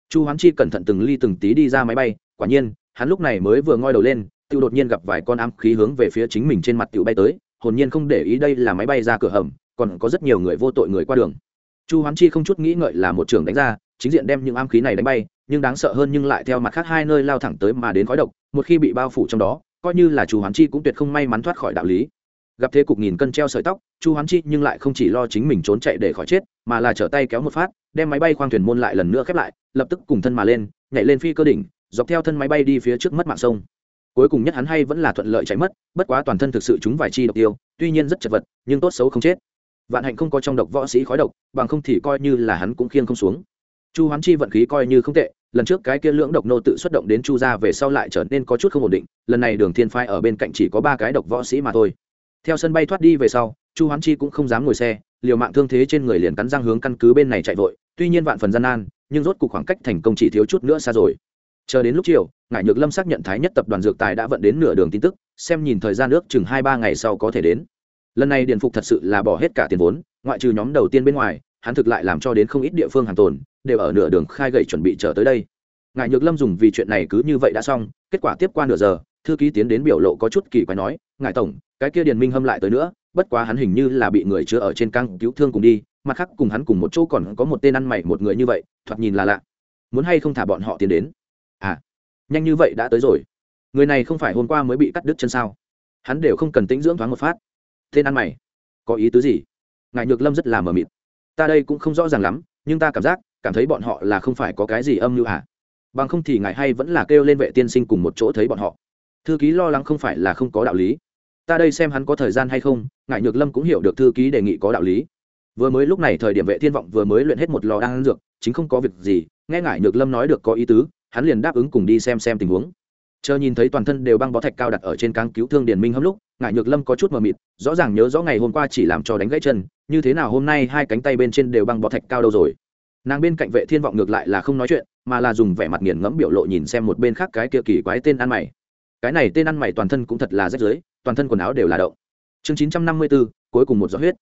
Chu hoán chi cẩn thận từng ly từng tí đi ra máy bay, quả nhiên, hắn lúc này mới vừa ngoi đầu lên, tự đột nhiên gặp vài con ám khí hướng về phía chính mình trên mặt tự bay tới, hồn nhiên không để ý đây là máy bay ra cửa hầm, còn có rất nhiều người vô tội người qua đường. Chu hoán chi không chút nghĩ ngợi là một trường đánh ra, chính diện đem những ám khí này đánh bay, nhưng đáng sợ hơn nhưng lại theo mặt khác hai nơi lao thẳng tới mà đến khói độc, một khi bị bao phủ trong đó, coi như là chu hoán chi cũng tuyệt không may mắn thoát khỏi đạo lý gặp thế cục nghìn cân treo sợi tóc, chu hoán chi nhưng lại không chỉ lo chính mình trốn chạy để khỏi chết, mà là trở tay kéo một phát, đem máy bay khoang thuyền môn lại lần nữa khép lại, lập tức cùng thân mà lên, nhảy lên phi cơ đỉnh, dọc theo thân máy bay đi phía trước mất mạng sông. Cuối cùng nhất hắn hay vẫn là thuận lợi chạy mất, bất quá toàn thân thực sự chúng vài chi độc tiêu, tuy nhiên rất chật vật, nhưng tốt xấu không chết. Vạn hạnh không có trong độc võ sĩ khói độc, bằng không thì coi như là hắn cũng khiêng không xuống. Chu hoán chi vận khí coi như không tệ, lần trước cái kia lưỡng độc nô tự xuất động đến chu ra về sau lại trở nên có chút không ổn định, lần này đường thiên phai ở bên cạnh chỉ có ba cái độc võ sĩ mà thôi theo sân bay thoát đi về sau, chu hoán chi cũng không dám ngồi xe, liều mạng thương thế trên người liền cắn răng hướng căn cứ bên này chạy vội. Tuy nhiên vạn phần gian nan, nhưng rốt cuộc khoảng cách thành công chỉ thiếu chút nữa xa rồi. Chờ đến lúc chiều, ngải nhược lâm xác nhận thái nhất tập đoàn dược tài đã vận đến nửa đường tin tức, xem nhìn thời gian nước chừng hai ba ngày sau có thể đến. Lần này điện phục thật sự là bỏ hết cả tiền vốn, ngoại trừ nhóm đầu tiên bên ngoài, hắn thực lại làm cho đến không ít địa phương hàng tồn, đều ở nửa đường khai gậy chuẩn bị chờ tới đây. Ngài nhược lâm dùng vì chuyện này cứ như vậy đã xong, kết quả tiếp qua nửa giờ thư ký tiến đến biểu lộ có chút kỳ quái nói, ngài tổng, cái kia điền minh hâm lại tới nữa, bất quá hắn hình như là bị người chứa ở trên căng cứu thương cùng đi, mặt khác cùng hắn cùng một chỗ còn có một tên ăn mày một người như vậy, thoạt nhìn là lạ. Muốn hay không thả bọn họ tiến đến? À nhanh như vậy đã tới rồi. Người này không phải hôm qua mới bị cắt đứt chân sao? Hắn đều không cần tĩnh dưỡng thoáng một phát. Tên ăn mày, có ý tứ gì? Ngài nhược lâm rất là mờ mịt. Ta đây cũng không rõ ràng lắm, nhưng ta cảm giác, cảm thấy bọn họ là không phải có cái gì âm mưu à. Bằng không thì ngài hay vẫn là kêu lên vệ tiên sinh cùng một chỗ thấy bọn họ thư ký lo lắng không phải là không có đạo lý. Ta đây xem hắn có thời gian hay không ngại nhược lâm cũng hiểu được thư ký đề nghị có đạo lý. Vừa mới lúc này thời điểm vệ thiên vọng vừa mới luyện hết một lò đan dược, chính không có việc gì, nghe ngại nhược lâm nói được có ý tứ, hắn liền đáp ứng cùng đi xem xem tình huống. Chờ nhìn thấy toàn thân đều băng bó thạch cao đặt ở trên cáng cứu thương điển minh hâm lúc ngại nhược lâm có chút mờ mịt, rõ ràng nhớ rõ ngày hôm qua chỉ làm cho đánh gãy chân, như thế nào hôm nay hai cánh tay bên trên đều băng bó thạch cao đâu rồi. Nàng bên cạnh vệ thiên vọng ngược lại là không nói chuyện, mà là dùng vẻ mặt nghiền ngẫm biểu lộ nhìn xem một bên khác cái kia kỳ quái tên ăn mày cái này tên ăn mày toàn thân cũng thật là rách rưới toàn thân quần áo đều là đậu. Chương 954, cuối cùng một giọt huyết.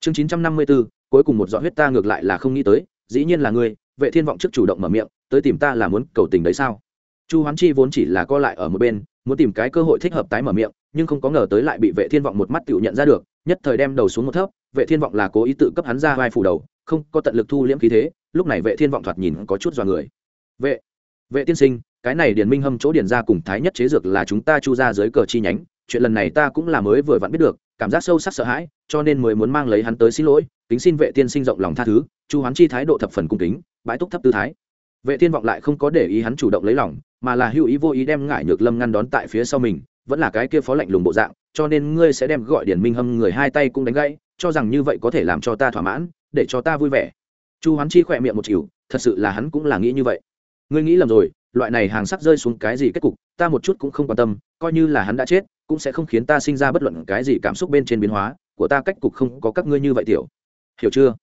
Chương 954, cuối cùng một giọt huyết ta ngược lại là không nghĩ tới dĩ nhiên là ngươi vệ thiên vọng trước chủ động mở miệng tới tìm ta là muốn cầu tình đấy sao? Chu hoán chi vốn chỉ là co lại ở một bên muốn tìm cái cơ hội thích hợp tái mở miệng nhưng không có ngờ tới lại bị vệ thiên vọng một mắt tự nhận ra được nhất thời đem đầu xuống một thấp vệ thiên vọng là cố ý tự cấp hắn ra vai phủ đầu không có tận lực thu liễm khí thế lúc này vệ thiên vọng thoạt nhìn có chút dọa người. Vệ vệ tiên sinh cái này điền minh hâm chỗ điền ra cùng thái nhất chế dược là chúng ta chu ra dưới cờ chi nhánh, chuyện lần này ta cũng là mới vừa vặn biết được, cảm giác sâu sắc sợ hãi, cho nên mới muốn mang lấy hắn tới xin lỗi, kính xin vệ tiên sinh rộng lòng tha thứ, chu hoán chi thái độ thập phần cung kính bãi túc thấp tư thái. Vệ tiên vọng lại không có để ý hắn chủ động lấy lòng, mà là hữu ý vô ý đem ngải nhược lâm ngăn đón tại phía sau mình, vẫn là cái kia phó lạnh lùng bộ dạng, cho nên ngươi sẽ đem gọi điển minh hâm người hai tay cũng đánh gãy, cho rằng như vậy có thể làm cho ta thỏa mãn, để cho ta vui vẻ. Chu hoán chi khỏe miệng một chịu, thật sự là hắn cũng là nghĩ như vậy. Ngươi nghĩ lầm rồi loại này hàng sắc rơi xuống cái gì kết cục, ta một chút cũng không quan tâm, coi như là hắn đã chết, cũng sẽ không khiến ta sinh ra bất luận cái gì cảm xúc bên trên biến hóa, của ta cách cục không có các ngươi như vậy tiểu. Hiểu chưa?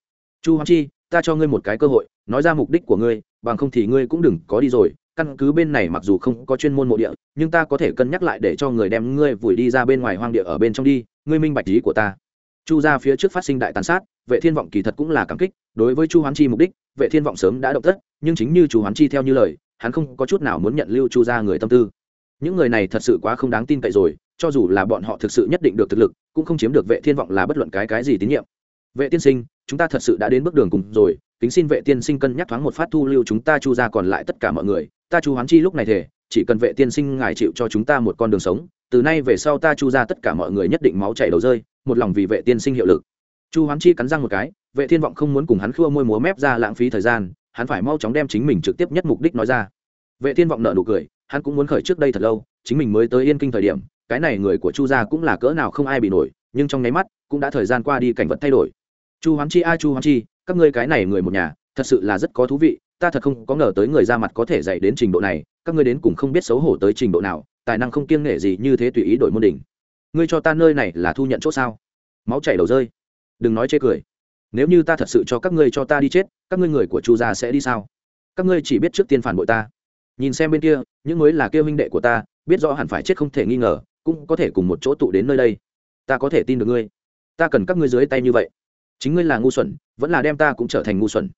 Chu hoán chi, ta cho ngươi một cái cơ hội, nói ra mục đích của ngươi, bằng không thì ngươi cũng đừng có đi rồi. Căn cứ bên này mặc dù không có chuyên môn mộ địa, nhưng ta có thể cân nhắc lại để cho người đem ngươi vùi đi ra bên ngoài hoang địa ở bên trong đi, ngươi minh bạch ý của ta. Chu ra phía trước phát sinh đại tàn sát, vệ thiên vọng kỳ thật cũng là cảm kích, đối với chu hoán chi mục đích, vệ thiên vọng sớm đã động tất, nhưng chính như chu hoán chi theo như lời hắn không có chút nào muốn nhận lưu chu ra người tâm tư. Những người này thật sự quá không đáng tin cậy rồi, cho dù là bọn họ thực sự nhất định được thực lực, cũng không chiếm được vệ thiên vọng là bất luận cái cái gì tín nhiệm. Vệ tiên sinh, chúng ta thật sự đã đến bước đường cùng rồi, kính xin vệ tiên sinh cân nhắc thoáng một phát thu lưu chúng ta chu ra còn lại tất cả mọi người, ta chu hoán chi lúc này thể chỉ cần vệ tiên sinh ngài chịu cho chúng ta một con đường sống, từ nay về sau ta chu ra tất cả mọi người nhất định máu chảy đầu rơi, một lòng vì vệ tiên sinh hiệu lực. Chu hoán chi cắn răng một cái, vệ thiên vọng không muốn cùng hắn khua môi múa mép ra lãng phí thời gian hắn phải mau chóng đem chính mình trực tiếp nhất mục đích nói ra. Vệ thiên vọng nợ nụ cười, hắn cũng muốn khởi trước đây thật lâu, chính mình mới tới yên kinh thời điểm, cái này người của chu gia cũng là cỡ nào không ai bị nổi, nhưng trong nháy mắt, cũng đã thời gian qua đi cảnh vật thay đổi. Chu hoán chi, a chu hoán chi, các ngươi cái này người một nhà, thật sự là rất có thú vị, ta thật không có ngờ tới người ra mặt có thể dạy đến trình độ này, các ngươi đến cùng không biết xấu hổ tới trình độ nào, tài năng không kiêng nghệ gì như thế tùy ý đổi môn đỉnh. Ngươi cho ta nơi này là thu nhận chỗ sao? Máu chảy đầu rơi. Đừng nói chê cười nếu như ta thật sự cho các ngươi cho ta đi chết, các ngươi người của chu gia sẽ đi sao? Các ngươi chỉ biết trước tiên phản bội ta. Nhìn xem bên kia, những mới là kêu minh đệ của ta, biết rõ hẳn phải chết không thể nghi ngờ, cũng có thể cùng một chỗ tụ đến nơi đây. Ta có thể tin được ngươi. Ta cần các ngươi dưới tay như vậy. Chính ngươi là ngu xuẩn, vẫn là đem ta cũng trở thành ngu xuẩn.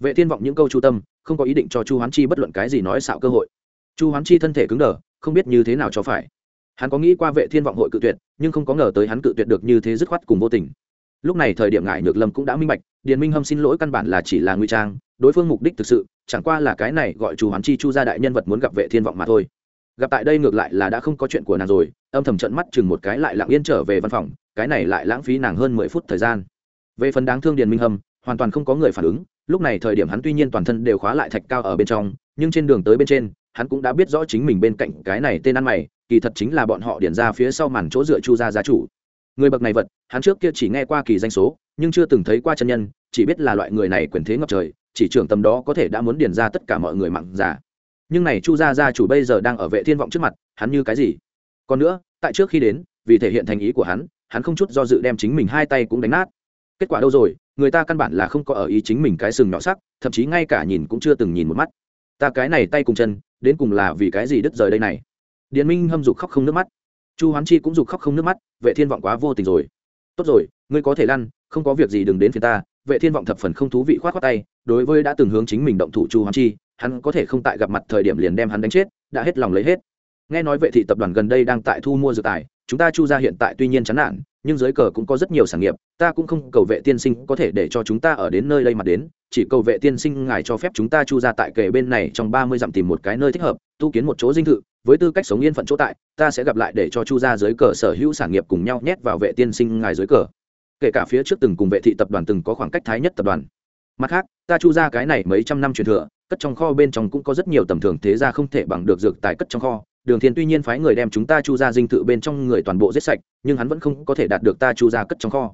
Vệ thiên vọng những câu chu tâm, không có ý định cho chu hoán chi bất luận cái gì nói xạo cơ hội. Chu hoán chi thân thể cứng đờ, không biết như thế nào cho phải. Hắn có nghĩ qua vệ thiên vọng hội cự tuyệt, nhưng không có ngờ tới hắn cự tuyệt được như thế dứt khoát cùng vô tình lúc này thời điểm ngại nhược lâm cũng đã minh bạch, điền minh hâm xin lỗi căn bản là chỉ là nguy trang, đối phương mục đích thực sự, chẳng qua là cái này gọi chu hoán chi chu gia đại nhân vật muốn gặp vệ thiên vọng mà thôi. Gặp tại đây ngược lại là đã không có chuyện của nàng rồi, âm thầm trận mắt chừng một cái lại lặng yên trở về văn phòng, cái này lại lãng phí nàng hơn mười phút thời gian. Về phần đáng thương điền minh hâm, hoàn toàn không có người phản ứng, lúc này thời điểm hắn tuy nhiên toàn thân đều khóa lại thạch cao ở bên trong, nhưng trên đường tới bên trên, hắn cũng đã biết rõ chính mình bên cạnh cái này tên ăn mày, kỳ thật chính là bọn họ điền ra phía sau màn chỗ dựa chu gia gia chủ người bậc này vật, hắn trước kia chỉ nghe qua kỳ danh số, nhưng chưa từng thấy qua chân nhân, chỉ biết là loại người này quyền thế ngập trời, chỉ trưởng tầm đó có thể đã muốn điền ra tất cả mọi người mặn giả. Nhưng này chu gia gia chủ bây giờ đang ở vệ thiên vọng trước mặt, hắn như cái gì? Còn nữa, tại trước khi đến, vì thể hiện thành ý của hắn hắn không chút do dự đem chính mình hai tay cũng đánh nát. Kết quả đâu rồi? Người ta căn bản là không có ở ý chính mình cái sừng nhỏ sắc, thậm chí ngay cả nhìn cũng chưa từng nhìn một mắt. Ta cái này tay cùng chân, đến cùng là vì cái gì đứt rời đây này? Điền minh hâm dục khóc không nước mắt chu hoán chi cũng dục khóc không nước mắt, vệ thiên vọng quá vô tình rồi. Tốt rồi, ngươi có thể lăn, không có việc gì đừng đến phía ta. Vệ thiên vọng thập phần không thú vị khoát khoát tay, đối với đã từng hướng chính mình động thủ chu hoán chi, hắn có thể không tại gặp mặt thời điểm liền đem hắn đánh chết, đã hết lòng lấy hết. Nghe nói vệ thị tập đoàn gần đây đang tại thu mua dự tài chúng ta chu ra hiện tại tuy nhiên chán nản, nhưng dưới cờ cũng có rất nhiều sản nghiệp, ta cũng không cầu vệ tiên sinh có thể để cho chúng ta ở đến nơi đây mà đến, chỉ cầu vệ tiên sinh ngài cho phép chúng ta chu ra tại kề bên này trong ba mươi dặm tìm một cái nơi thích hợp, tu kiến một chỗ dinh thự, với tư cách sống yên phận chỗ tại, ta sẽ gặp lại để cho chu ra dưới cờ sở hữu sản nghiệp cùng nhau nhét vào vệ tiên sinh ngài dưới cờ. Kể cả phía trước từng cùng vệ thị tập đoàn từng có khoảng cách thái nhất tập đoàn. Mặt khác, ta chu ra cái này mấy trăm năm truyền thừa, cất trong kho bên trong cũng có rất nhiều tầm thường thế ra không thể bằng được dược tài cất trong kho đường thiên tuy nhiên phái người đem chúng ta chu ra dinh thự bên trong người toàn bộ giết sạch, nhưng hắn vẫn không có thể đạt được ta chu ra cất trong kho.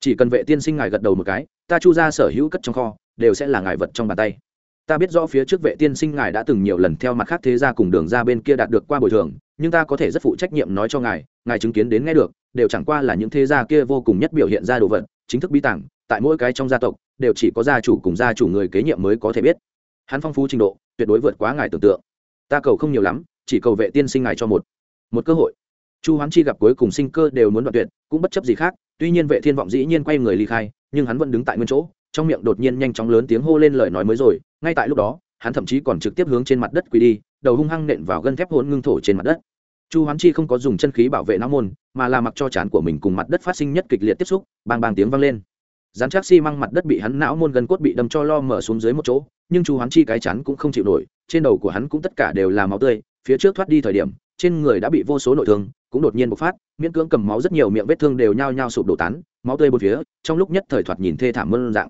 Chỉ cần vệ tiên sinh ngài gật đầu một cái, ta chu ra sở hữu cất trong kho, đều sẽ là ngài vật trong bàn tay. Ta biết rõ phía trước vệ tiên sinh ngài đã từng nhiều lần theo mặt khác thế gia cùng đường ra bên kia đạt được qua bồi thường, nhưng ta có thể rất phụ trách nhiệm nói cho ngài ngài chứng kiến đến nghe được, đều chẳng qua là những thế gia kia vô cùng nhất biểu hiện ra đồ vật, chính thức bí tảng, tại mỗi cái trong gia tộc, đều chỉ có gia chủ cùng gia chủ người kế nhiệm mới có thể biết. Hắn phong phú trình độ, tuyệt đối vượt quá ngài tưởng tượng. Ta cầu không nhiều lắm chỉ cầu vệ tiên sinh ngài cho một một cơ hội. Chu hoán chi gặp cuối cùng sinh cơ đều muốn đoạn tuyệt, cũng bất chấp gì khác, tuy nhiên vệ thiên vọng dĩ nhiên quay người ly khai, nhưng hắn vẫn đứng tại nguyên chỗ, trong miệng đột nhiên nhanh chóng lớn tiếng hô lên lời nói mới rồi, ngay tại lúc đó, hắn thậm chí còn trực tiếp hướng trên mặt đất quỳ đi, đầu hung hăng nện vào gân thép hôn ngưng thổ trên mặt đất. Chu hoán chi không có dùng chân khí bảo vệ não môn, mà là mặc cho chán của mình cùng mặt đất phát sinh nhất kịch liệt tiếp xúc, bang bang tiếng vang lên. Dán chắc xi măng mặt đất bị hắn não môn gần cốt bị đâm cho lo mở xuống dưới một chỗ, nhưng chu hoán chi cái chắn cũng không chịu nổi, trên đầu của hắn cũng tất cả đều là máu tươi phía trước thoát đi thời điểm, trên người đã bị vô số nội thương, cũng đột nhiên bộc phát, miễn cưỡng cầm máu rất nhiều, miệng vết thương đều nhao nhao sụp đổ tán, máu tươi bốn phía, trong lúc nhất thời thoạt nhìn thê thảm mơn dạng.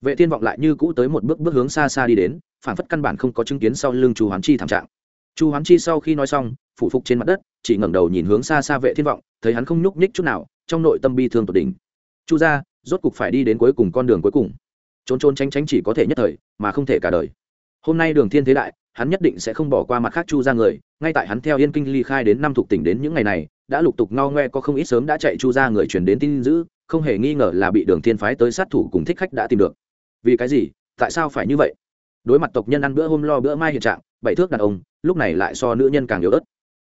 Vệ thiên vọng lại như cũ tới một bước bước hướng xa xa đi đến, phản phất căn bản không có chứng kiến sau lưng chu hoán chi thảm trạng. Chu hoán chi sau khi nói xong, phủ phục trên mặt đất, chỉ ngẩng đầu nhìn hướng xa xa vệ thiên vọng, thấy hắn không nhúc nhích chút nào, trong nội tâm bi thương tột đỉnh. Chu gia, rốt cục phải đi đến cuối cùng con đường cuối cùng. Trốn trốn tránh tránh chỉ có thể nhất thời, mà không thể cả đời. Hôm nay đường thiên thế đại hắn nhất định sẽ không bỏ qua mặt khác chu ra người, ngay tại hắn theo yên kinh ly khai đến năm thuộc tỉnh đến những ngày này, đã lục tục ngao ngoe có không ít sớm đã chạy chu ra người truyền đến tin dữ, không hề nghi ngờ là bị đường thiên phái tới sát thủ cùng thích khách đã tìm được. Vì cái gì? Tại sao phải như vậy? Đối mặt tộc nhân ăn bữa hôm lo bữa mai hiện trạng, bảy thước đàn ông, lúc này lại so nữ nhân càng yếu ớt.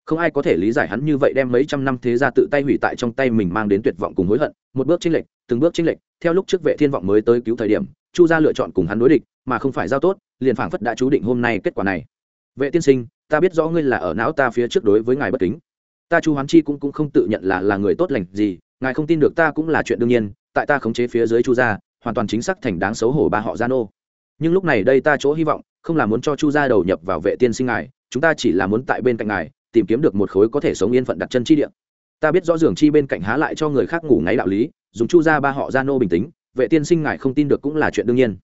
Không ai có thể lý giải hắn như vậy đem mấy trăm năm thế gia tự tay hủy tại trong tay mình mang đến tuyệt vọng cùng hối hận, một bước chênh lệch, từng bước chênh lệch, theo lúc trước vệ thiên vọng mới tới cứu thời điểm, chu gia lựa chọn cùng hắn đối địch, mà không phải giao tốt liền phảng phất đã chú định hôm nay kết quả này. Vệ tiên sinh, ta biết rõ ngươi là ở não ta phía trước đối với ngài bất kính. Ta chu hoán chi cũng cũng không tự nhận là là người tốt lành gì, ngài không tin được ta cũng là chuyện đương nhiên, tại ta khống chế phía dưới chu gia, hoàn toàn chính xác thành đáng xấu hổ ba họ gia nô. Nhưng lúc này đây ta chỗ hy vọng, không là muốn cho chu gia đầu nhập vào vệ tiên sinh ngài, chúng ta chỉ là muốn tại bên cạnh ngài, tìm kiếm được một khối có thể sống yên phận đặt chân chi địa. Ta biết rõ giường chi bên cạnh há lại cho người khác ngủ ngáy đạo lý, dùng chu gia ba họ gia nô bình tĩnh, vệ tiên sinh ngài không tin được cũng là chuyện đương nhiên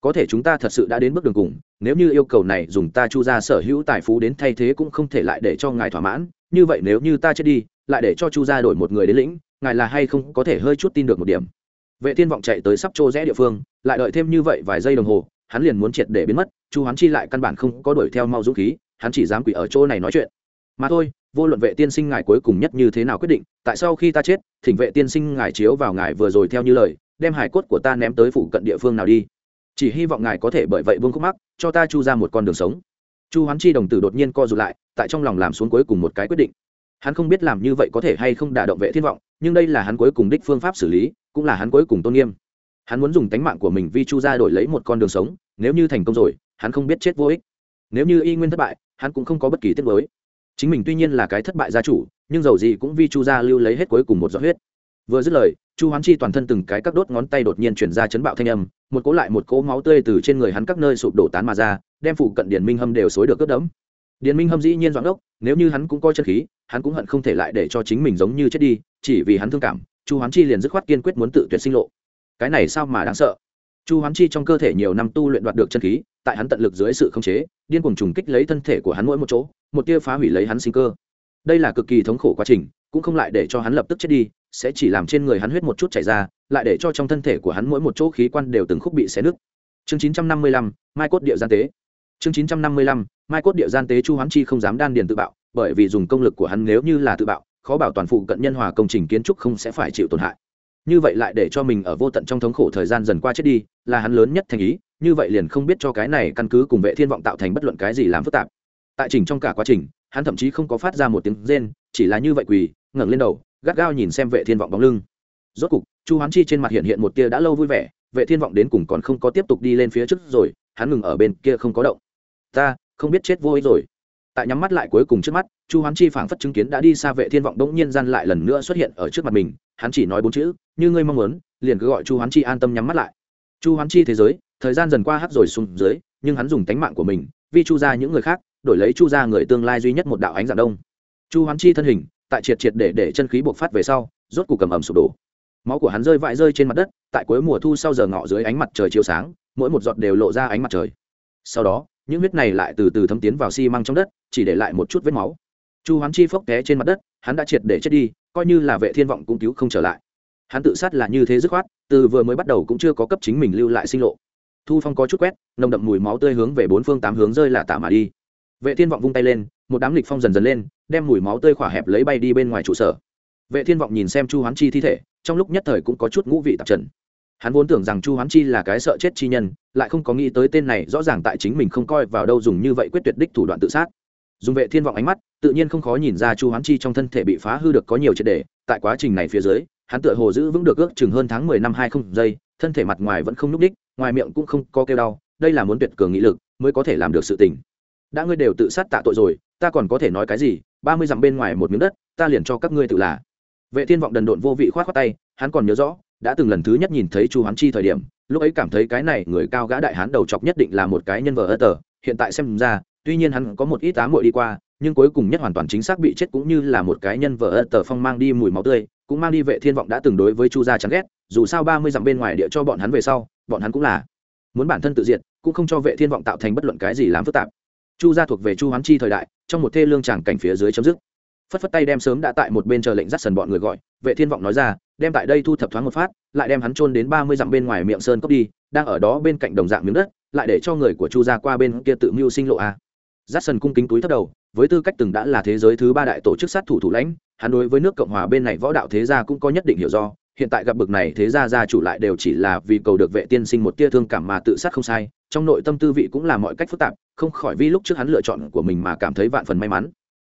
có thể chúng ta thật sự đã đến bước đường cùng, nếu như yêu cầu này dùng ta chu gia sở hữu tài phú đến thay thế cũng không thể lại để cho ngài thỏa mãn. Như vậy nếu như ta chết đi, lại để cho chu gia đổi một người đến lĩnh, ngài là hay không có thể hơi chút tin được một điểm. Vệ thiên vọng chạy tới sắp trô rẽ địa phương, lại đợi thêm như vậy vài giây đồng hồ, hắn liền muốn triệt để biến mất. Chu hoán chi lại căn bản không có đuổi theo mau dũng khí, hắn chỉ dám quỷ ở chỗ này nói chuyện. Mà thôi, vô luận vệ tiên sinh ngài cuối cùng nhất như thế nào quyết định, tại sau khi ta chết, thỉnh vệ tiên sinh ngài chiếu vào ngài vừa rồi theo như lời, đem hải cốt của ta ném tới phủ cận địa phương nào đi chỉ hy vọng ngài có thể bởi vậy vương khúc mắc, cho ta chu ra một con đường sống. Chu hoán chi đồng tử đột nhiên co rụt lại, tại trong lòng làm xuống cuối cùng một cái quyết định. Hắn không biết làm như vậy có thể hay không đả động vệ thiên vọng, nhưng đây là hắn cuối cùng đích phương pháp xử lý, cũng là hắn cuối cùng tôn nghiêm. Hắn muốn dùng tánh mạng của mình vi chu ra đổi lấy một con đường sống, nếu như thành công rồi, hắn không biết chết vô ích. Nếu như y nguyên thất bại, hắn cũng không có bất kỳ tiết mới chính mình tuy nhiên là cái thất bại gia chủ, nhưng dầu gì cũng vi chu gia lưu lấy hết cuối cùng một giọt huyết. Vừa dứt lời chu hoán chi toàn thân từng cái các đốt ngón tay đột nhiên chuyển ra chấn bạo thanh âm, một cỗ lại một cỗ máu tươi từ trên người hắn các nơi sụp đổ tán mà ra, đem phụ cận điền minh hâm đều xối được cướp đẫm. Điền minh hâm dĩ nhiên doãn đốc, nếu như hắn cũng coi chân khí, hắn cũng hận không thể lại để cho chính mình giống như chết đi, chỉ vì hắn thương cảm, chu hoán chi liền dứt khoát kiên quyết muốn tự tuyệt sinh lộ. Cái này sao mà đáng sợ? Chu hoán chi trong cơ thể nhiều năm tu luyện đoạt được chân khí, tại hắn tận lực dưới sự khống chế, điên cuồng trùng kích lấy thân thể của hắn mỗi một chỗ, một tia phá hủy lấy hắn sinh cơ. Đây là cực kỳ thống khổ quá trình, cũng không lại để cho hắn lập tức chết đi sẽ chỉ làm trên người hắn huyết một chút chảy ra lại để cho trong thân thể của hắn mỗi một chỗ khí quan đều từng khúc bị xé nứt. Chương 955, mai cốt địa gian tế. Chương 955, mai cốt địa gian tế chu hoán chi không dám đan điền tự bạo bởi vì dùng công lực của hắn nếu như là tự bạo khó bảo toàn phụ cận nhân hòa công trình kiến trúc không sẽ phải chịu tổn hại. Như vậy lại để cho mình ở vô tận trong thống khổ thời gian dần qua chết đi là hắn lớn nhất thành ý như vậy liền không biết cho cái này căn cứ cùng vệ thiên vọng tạo thành bất luận cái gì làm phức tạp. Tại trình trong cả quá trình hắn thậm chí không có phát ra một tiếng rên chỉ là như vậy quỳ ngẩng lên đầu gắt gao nhìn xem vệ thiên vọng bóng lưng. Rốt cục, chu hoán chi trên mặt hiện hiện một tia đã lâu vui vẻ, vệ thiên vọng đến cùng còn không có tiếp tục đi lên phía trước rồi, hắn ngừng ở bên kia không có động. Ta, không biết chết vô ích rồi. Tại nhắm mắt lại cuối cùng trước mắt, chu hoán chi phảng phất chứng kiến đã đi xa vệ thiên vọng bỗng nhiên gian lại lần nữa xuất hiện ở trước mặt mình, hắn chỉ nói bốn chữ, như ngươi mong muốn, liền cứ gọi chu hoán chi an tâm nhắm mắt lại. Chu hoán chi thế giới, thời gian dần qua hắt rồi xuống dưới, nhưng hắn dùng tánh mạng của mình vì chu ra những người khác, đổi lấy chu ra người tương lai duy nhất một đạo ánh dạng đông. Chu hoán chi thân hình tại triệt triệt để để chân khí buộc phát về sau, rốt cục cầm ẩm sụp đổ. Máu của hắn rơi vãi rơi trên mặt đất, tại cuối mùa thu sau giờ ngọ dưới ánh mặt trời chiếu sáng, mỗi một giọt đều lộ ra ánh mặt trời. Sau đó, những huyết này lại từ từ thấm tiến vào xi măng trong đất, chỉ để lại một chút vết máu. Chu hoán chi phốc té trên mặt đất, hắn đã triệt để chết đi, coi như là vệ thiên vọng cũng cứu không trở lại. Hắn tự sát là như thế dứt khoát, từ vừa mới bắt đầu cũng chưa có cấp chính mình lưu lại sinh lộ. Thu phong có chút quét, nồng đậm mùi máu tươi hướng về bốn phương tám hướng rơi là tạ mà đi. Vệ thiên vọng vung tay lên một đám lịch phong dần dần lên, đem mùi máu tươi khỏa hẹp lấy bay đi bên ngoài trụ sở. Vệ thiên vọng nhìn xem chu hoán chi thi thể, trong lúc nhất thời cũng có chút ngũ vị tạp trần. Hắn vốn tưởng rằng chu hoán chi là cái sợ chết chi nhân, lại không có nghĩ tới tên này rõ ràng tại chính mình không coi vào đâu dùng như vậy quyết tuyệt đích thủ đoạn tự sát. Dùng vệ thiên vọng ánh mắt, tự nhiên không khó nhìn ra chu hoán chi trong thân thể bị phá hư được có nhiều triệt đề tại quá trình này phía dưới, hắn tựa hồ giữ vững được ước chừng hơn tháng mười năm hai không giây, thân thể mặt ngoài vẫn không nhúc đích ngoài miệng cũng không có kêu đau, đây là muốn tuyệt cường nghị lực mới có thể làm được sự tình. Đã ngươi đều tự sát tạ tội rồi ta còn có thể nói cái gì ba mươi dặm bên ngoài một miếng đất ta liền cho các ngươi tự là. Vệ thiên vọng đần độn vô vị khoát khoát tay hắn còn nhớ rõ đã từng lần thứ nhất nhìn thấy chu hoán chi thời điểm lúc ấy cảm thấy cái này người cao gã đại hán đầu chọc nhất định là một cái nhân vờ ơ tờ hiện tại xem ra tuy nhiên hắn có một ít á muội đi qua nhưng cuối cùng nhất hoàn toàn chính xác bị chết cũng như là một cái nhân vờ ơ tờ phong mang đi mùi máu tươi cũng mang đi vệ thiên vọng đã từng đối với chu gia chán ghét dù sao ba mươi dặm bên ngoài địa cho bọn hắn về sau bọn hắn cũng là muốn bản thân tự diện, cũng không cho vệ thiên vọng tạo thành bất luận cái gì làm phức tạp. Chu gia thuộc về chu hoán chi thời đại trong một thê lương tràng cảnh phía dưới chấm dứt. Phất phất tay đem sớm đã tại một bên chờ lệnh dắt sần bọn người gọi, vệ thiên vọng nói ra, đem tại đây thu thập thoáng một phát, lại đem hắn trôn đến ba mươi dặm bên ngoài miệng sơn cốc đi, đang ở đó bên cạnh đồng dạng miếng đất, lại để cho người của chu gia qua bên kia tự mưu sinh lộ a. Dắt sần cung kính túi thấp đầu, với tư cách từng đã là thế giới thứ ba đại tổ chức sát thủ thủ lãnh, hắn đối với nước cộng hòa bên này võ đạo thế gia cũng có nhất định hiểu do, hiện tại gặp bực này thế gia gia chủ lại đều chỉ là vì cầu được vệ tiên sinh một tia thương cảm mà tự sát không sai trong nội tâm tư vị cũng là mọi cách phức tạp, không khỏi vì lúc trước hắn lựa chọn của mình mà cảm thấy vạn phần may mắn.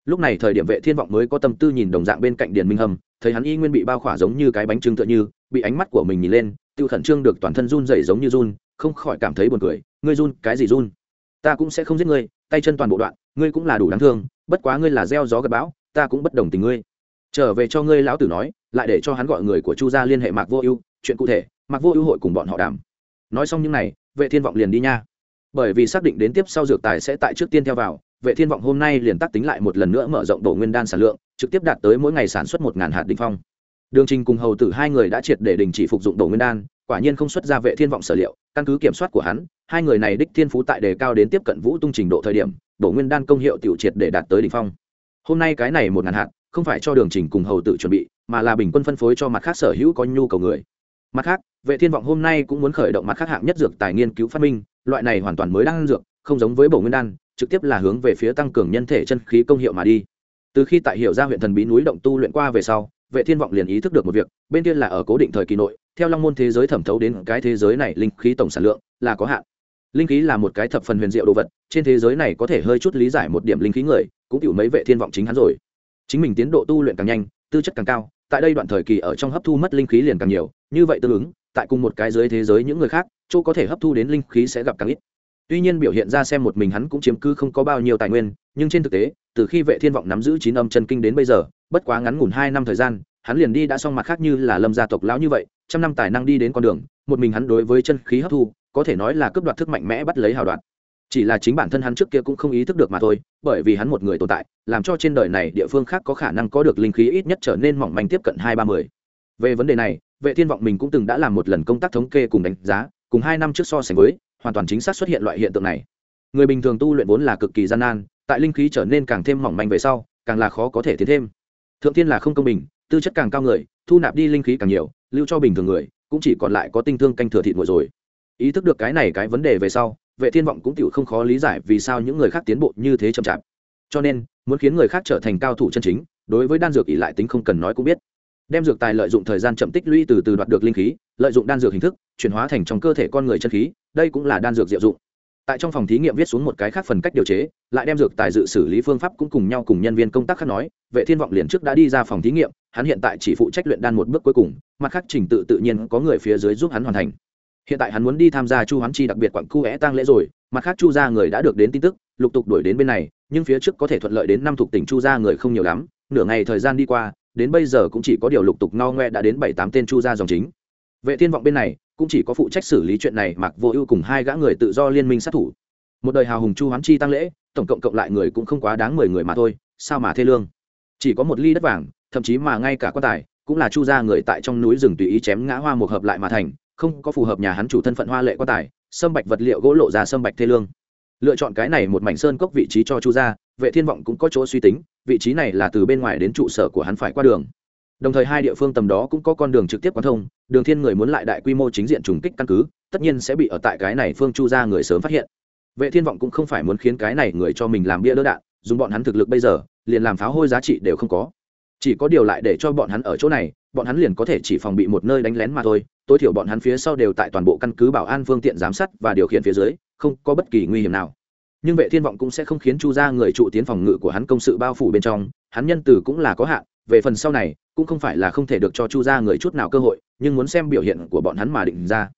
Lúc này thời điểm vệ thiên vọng mới có tâm tư nhìn đồng dạng bên cạnh điền minh hầm thấy hắn y nguyên bị bao khỏa giống như cái bánh trưng tựa như, bị ánh mắt của mình nhìn lên, tiêu khẩn trương được toàn thân run rẩy giống như run, không khỏi cảm thấy buồn cười. Ngươi run, cái gì run? Ta cũng sẽ không giết ngươi, tay chân toàn bộ đoạn, ngươi cũng là đủ đáng thương, bất quá ngươi là gieo gió gặp bão, ta cũng bất đồng tình ngươi. Trở về cho ngươi lão tử nói, lại để cho hắn gọi người của chu gia liên hệ mạc vô ưu, chuyện cụ thể, mạc vô ưu hội cùng bọn họ đàm. Nói xong những này vệ thiên vọng liền đi nha. Bởi vì xác định đến tiếp sau dược tài sẽ tại trước tiên theo vào, vệ thiên vọng hôm nay liền tác tính lại một lần nữa mở rộng Đổ nguyên đan sản lượng, trực tiếp đạt tới mỗi ngày sản xuất một ngàn hạt đỉnh phong. Đường trình cùng hầu tử hai người đã triệt để đình chỉ phục dụng Đổ nguyên đan, quả nhiên không xuất ra vệ thiên vọng sở liệu, căn cứ kiểm soát của hắn, hai người này đích thiên phú tại đề cao đến tiếp cận vũ tung trình độ thời điểm Đổ nguyên đan công hiệu tiểu triệt để đạt tới đỉnh phong. Hôm nay cái này một ngàn hạt, không phải cho đường trình cùng hầu tử chuẩn bị, mà là bình quân phân phối cho mặt khác sở hữu có nhu cầu người mặt khác, vệ thiên vọng hôm nay cũng muốn khởi động mặt khác hạng nhất dược tài nghiên cứu phát minh, loại này hoàn toàn mới đang dược, không giống với bổ nguyên đan, trực tiếp là hướng về phía tăng cường nhân thể chân khí công hiệu mà đi. Từ khi tại hiệu ra huyện thần bí núi động tu luyện qua về sau, vệ thiên vọng liền ý thức được một việc, bên kia là ở cố định thời kỳ nội, theo long môn thế giới thẩm thấu đến cái thế giới này linh khí tổng sản lượng là có hạn. Linh khí là một cái thập phần huyền diệu đồ vật, trên thế giới này có thể hơi chút lý giải một điểm linh khí người, cũng chịu mấy vệ thiên vọng chính hắn rồi. Chính mình tiến độ tu luyện càng nhanh, tư chất càng cao tại đây đoạn thời kỳ ở trong hấp thu mất linh khí liền càng nhiều, như vậy tương ứng, tại cùng một cái dưới thế giới những người khác, chỗ có thể hấp thu đến linh khí sẽ gặp càng ít. Tuy nhiên biểu hiện ra xem một mình hắn cũng chiếm cư không có bao nhiêu tài nguyên, nhưng trên thực tế, từ khi vệ thiên vọng nắm giữ chín âm chân kinh đến bây giờ, bất quá ngắn ngủn hai năm thời gian, hắn liền đi đã xong mặt khác như là lâm gia tộc lão như vậy, trăm năm tài năng đi đến con đường, một mình hắn đối với chân khí hấp thu, có thể nói là cướp đoạt thức mạnh mẽ bắt lấy hào đoạn chỉ là chính bản thân hắn trước kia cũng không ý thức được mà thôi, bởi vì hắn một người tồn tại, làm cho trên đời này địa phương khác có khả năng có được linh khí ít nhất trở nên mỏng manh tiếp cận hai ba mươi về vấn đề này, vệ thiên vọng mình cũng từng đã làm một lần công tác thống kê cùng đánh giá, cùng hai năm trước so sánh với, hoàn toàn chính xác xuất hiện loại hiện tượng này. Người bình thường tu luyện vốn là cực kỳ gian nan, tại linh khí trở nên càng thêm mỏng manh về sau, càng là khó có thể tiến thêm. Thượng tiên là không công bình, tư chất càng cao người, thu nạp đi linh khí càng nhiều, lưu cho bình thường người, cũng chỉ còn lại có tinh thương canh thừa thịt nguội rồi. Ý thức được cái này cái vấn đề về sau vệ thiên vọng cũng tựu không khó lý giải vì sao những người khác tiến bộ như thế chậm chạp. Cho nên, muốn khiến người khác trở thành cao thủ chân chính, đối với đan dược ỉ lại tính không cần nói cũng biết. Đem dược tài lợi dụng thời gian chậm tích lũy từ từ đoạt được linh khí, lợi dụng đan dược hình thức, chuyển hóa thành trong cơ thể con người chân khí, đây cũng là đan dược diệu dụng. Tại trong phòng thí nghiệm viết xuống một cái khác phần cách điều chế, lại đem dược tài dự xử lý phương pháp cũng cùng nhau cùng nhân viên công tác khác nói, vệ thiên vọng liền trước đã đi ra phòng thí nghiệm, hắn hiện tại chỉ phụ trách luyện đan một bước cuối cùng, mặt khác trình tự tự nhiên có người phía dưới giúp hắn hoàn thành hiện tại hắn muốn đi tham gia chu hoán chi đặc biệt quặng khu é tăng lễ rồi mặt khác chu gia người đã được đến tin tức, lục tục đuổi đến bên này, nhưng phía trước có thể thuận lợi đến năm thuộc tỉnh chu gia người không nhiều lắm, nửa ngày thời gian đi qua, đến bây giờ cũng chỉ có điều lục tục no ngoe đã đến bảy tám tên chu gia dòng chính. Vệ thiên vọng bên này cũng chỉ có phụ trách xử lý chuyện này mặc vô ưu cùng hai gã người tự do liên minh sát thủ. Một đời hào hùng chu hoán chi tăng lễ, tổng cộng cộng lại người cũng không quá đáng mười người mà thôi, sao mà thê lương? Chỉ có một ly đất vàng, thậm chí mà ngay cả quan tài, cũng là chu gia người tại trong núi rừng tùy ý chém ngã hoa một hợp lại mà thành không có phù hợp nhà hắn chủ thân phận hoa lệ quan tài, sâm bạch vật liệu gỗ lộ ra sâm bạch thê lương. Lựa chọn cái này một mảnh sơn cốc vị trí cho chu gia, vệ thiên vọng cũng có chỗ suy tính, vị trí này là từ bên ngoài đến trụ sở của hắn phải qua đường. Đồng thời hai địa phương tầm đó cũng có con đường trực tiếp quan thông, đường thiên người muốn lại đại quy mô chính diện trùng kích căn cứ, tất nhiên sẽ bị ở tại cái này phương chu gia người sớm phát hiện. Vệ thiên vọng cũng không phải muốn khiến cái này người cho mình làm bia đỡ đạn, dùng bọn hắn thực lực bây giờ, liền làm pháo hôi giá trị đều không có. Chỉ có điều lại để cho bọn hắn ở chỗ này, bọn hắn liền có thể chỉ phòng bị một nơi đánh lén mà thôi tối thiểu bọn hắn phía sau đều tại toàn bộ căn cứ bảo an phương tiện giám sát và điều khiển phía dưới, không có bất kỳ nguy hiểm nào. Nhưng vệ thiên vọng cũng sẽ không khiến chu gia người trụ tiến phòng ngự của hắn công sự bao phủ bên trong, hắn nhân từ cũng là có hạn, về phần sau này, cũng không phải là không thể được cho chu gia người chút nào cơ hội, nhưng muốn xem biểu hiện của bọn hắn mà định ra.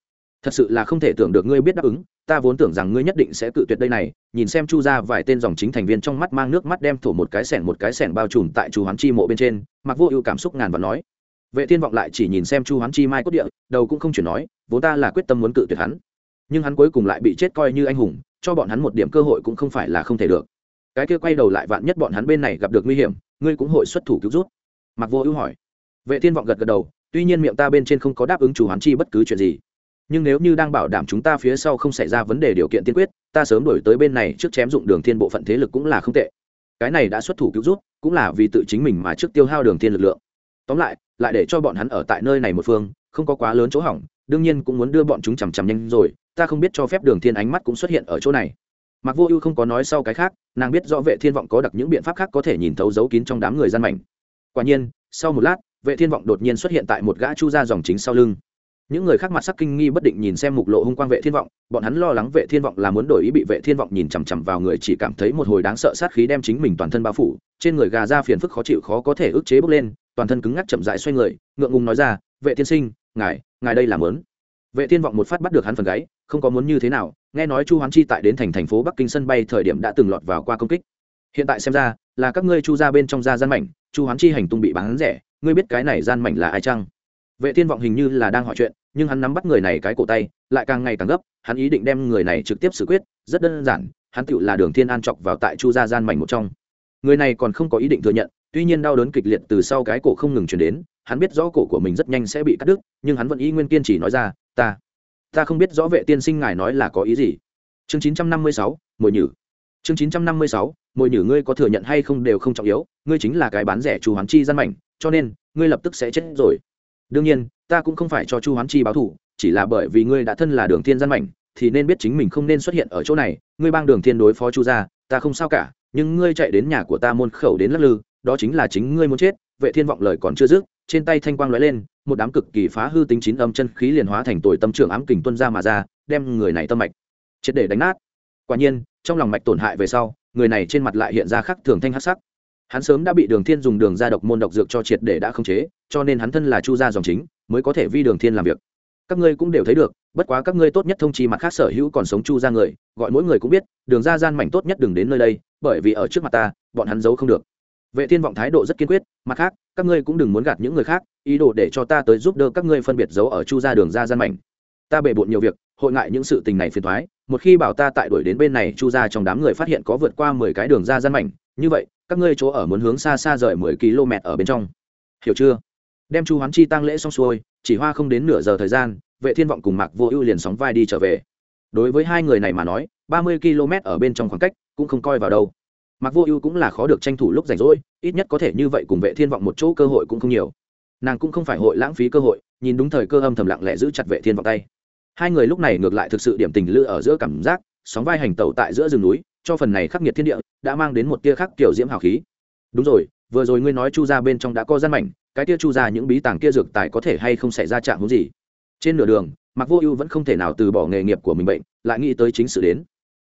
Thật sự là không thể tưởng được ngươi biết đáp ứng, ta vốn tưởng rằng ngươi nhất định sẽ cự tuyệt đây này, nhìn xem chu gia vài tên dòng chính thành viên trong mắt mang nước mắt đem thổ một cái sẻng một cái sẻng bao trùm tại chu hoán chi mộ bên trên mặc vô ưu cảm xúc ngàn và nói vệ thiên vọng lại chỉ nhìn xem chu hoán chi mai cốt địa, đầu cũng không chuyển nói, vốn ta là quyết tâm muốn cự tuyệt hắn. Nhưng hắn cuối cùng lại bị chết coi như anh hùng, cho bọn hắn một điểm cơ hội cũng không phải là không thể được. Cái kia quay đầu lại vạn nhất bọn hắn bên này gặp được nguy hiểm, ngươi cũng hội xuất thủ cứu rút mặc vô ưu hỏi. Vệ thiên vọng gật gật đầu, tuy nhiên miệng ta bên trên không có đáp ứng chủ hoán chi bất cứ chuyện gì. Nhưng nếu như đang bảo đảm chúng ta phía sau không xảy ra vấn đề điều kiện tiên quyết, ta sớm đổi tới bên này trước chém dụng đường thiên bộ phận thế lực cũng là không tệ. Cái này đã xuất thủ cứu rút cũng là vì tự chính mình mà trước tiêu hao đường thiên lực lượng tóm lại lại để cho bọn hắn ở tại nơi này một phương, không có quá lớn chỗ hỏng, đương nhiên cũng muốn đưa bọn chúng chằm chằm nhanh rồi, ta không biết cho phép đường thiên ánh mắt cũng xuất hiện ở chỗ này. Mặc vô ưu không có nói sau cái khác, nàng biết rõ vệ thiên vọng có đặc những biện pháp khác có thể nhìn thấu giấu kín trong đám người gian mảnh. Quả nhiên, sau một lát, vệ thiên vọng đột nhiên xuất hiện tại một gã chu ra dòng chính sau lưng. Những người khác mặt sắc kinh nghi bất định nhìn xem mục lộ hung quang vệ thiên vọng, bọn hắn lo lắng vệ thiên vọng là muốn đổi ý bị vệ thiên vọng nhìn chằm chằm vào người chỉ cảm thấy một hồi đáng sợ sát khí đem chính mình toàn thân bao phủ, trên người gà ra phiền phức khó chịu khó có thể ức chế bốc lên toàn thân cứng ngắc chậm dại xoay người, ngượng ngùng nói ra, vệ tiên sinh, ngài ngài đây là muốn. Vệ thiên vọng một phát bắt được hắn phần gáy, không có muốn như thế nào, nghe nói chu hoán chi tại đến thành thành phố bắc kinh sân bay thời điểm đã từng lọt vào qua công kích. Hiện tại xem ra, là các ngươi chu ra bên trong gia gian mảnh, chu hoán chi hành tung bị bán rẻ, ngươi biết cái này gian mảnh là ai chăng? Vệ thiên vọng hình như là đang hỏi chuyện, nhưng hắn nắm bắt người này cái cổ tay, lại càng ngày càng gấp, hắn ý định đem người này trực tiếp xử quyết, rất đơn giản, hắn tựu là đường thiên an chọc vào tại chu gia gian mảnh một trong. Người này còn không có ý định thừa nhận tuy nhiên đau đớn kịch liệt từ sau cái cổ không ngừng chuyển đến hắn biết rõ cổ của mình rất nhanh sẽ bị cắt đứt nhưng hắn vẫn y nguyên kiên chỉ nói ra ta ta không biết rõ vệ tiên sinh ngài nói là có ý gì. Chương 956, mồi nhử. Chương 956, mồi nhử ngươi có thừa nhận hay không đều không trọng yếu ngươi chính là cái bán rẻ chu hoán chi gian mảnh cho nên ngươi lập tức sẽ chết rồi. Đương nhiên ta cũng không phải cho chu hoán chi báo thù chỉ là bởi vì ngươi đã thân là đường thiên gian mảnh thì nên biết chính mình không nên xuất hiện ở chỗ này. Ngươi bang đường thiên đối phó chu gia ta không sao cả nhưng ngươi chạy đến nhà của ta môn khẩu đến lắc lư đó chính là chính ngươi muốn chết, vệ thiên vọng lời còn chưa dứt, trên tay thanh quang lóe lên, một đám cực kỳ phá hư tính chín âm chân khí liền hóa thành tồi tâm trưởng ám kình tuân ra mà ra, đem người này tâm mạch triệt để đánh nát. Quả nhiên, trong lòng mạch tổn hại về sau, người này trên mặt lại hiện ra khắc thường thanh hắc sắc. Hắn sớm đã bị đường thiên dùng đường ra độc môn độc dược cho triệt để đã khống chế, cho nên hắn thân là chu gia dòng chính, mới có thể vi đường thiên làm việc. Các ngươi cũng đều thấy được, bất quá các ngươi tốt nhất thông chi mặt khác sở hữu còn sống chu ra người, gọi mỗi người cũng biết, đường ra gian mảnh tốt nhất đừng đến nơi đây, bởi vì ở trước mặt ta, bọn hắn giấu không được vệ thiên vọng thái độ rất kiên quyết, mặt khác, các ngươi cũng đừng muốn gạt những người khác, ý đồ để cho ta tới giúp đỡ các ngươi phân biệt giấu ở chu ra đường ra gian mảnh. Ta bề bộn nhiều việc, hội ngại những sự tình này phiền thoái một khi bảo ta tại đuổi đến bên này chu ra trong đám người phát hiện có vượt qua mười cái đường ra gian mảnh, như vậy, các ngươi chỗ ở muốn hướng xa xa rời mười km ở bên trong. Hiểu chưa? Đem chu hoán chi tăng lễ xong xuôi, chỉ hoa không đến nửa giờ thời gian, vệ thiên vọng cùng mạc vô ưu liền sóng vai đi trở về. Đối với hai người này mà nói, ba mươi km ở bên trong khoảng cách cũng không coi vào đâu mạc vô ưu cũng là khó được tranh thủ lúc rảnh rỗi, ít nhất có thể như vậy cùng vệ thiên vọng một chỗ cơ hội cũng không nhiều. Nàng cũng không phải hội lãng phí cơ hội, nhìn đúng thời cơ âm thầm lặng lẽ giữ chặt vệ thiên vọng tay. Hai người lúc này ngược lại thực sự điểm tình lư ở giữa cảm giác, sóng vai hành tẩu tại giữa rừng núi, cho phần này khắc nghiệt thiên địa, đã mang đến một tia khắc kiểu diễm hào khí. Đúng rồi, vừa rồi ngươi nói chu ra bên trong đã có gian mảnh, cái tia chu ra những bí tàng kia dược tài có thể hay không xảy ra trạng hướng gì? Trên nửa đường mặc vô ưu vẫn không thể nào từ bỏ nghề nghiệp của mình bệnh, lại nghĩ tới chính sự đến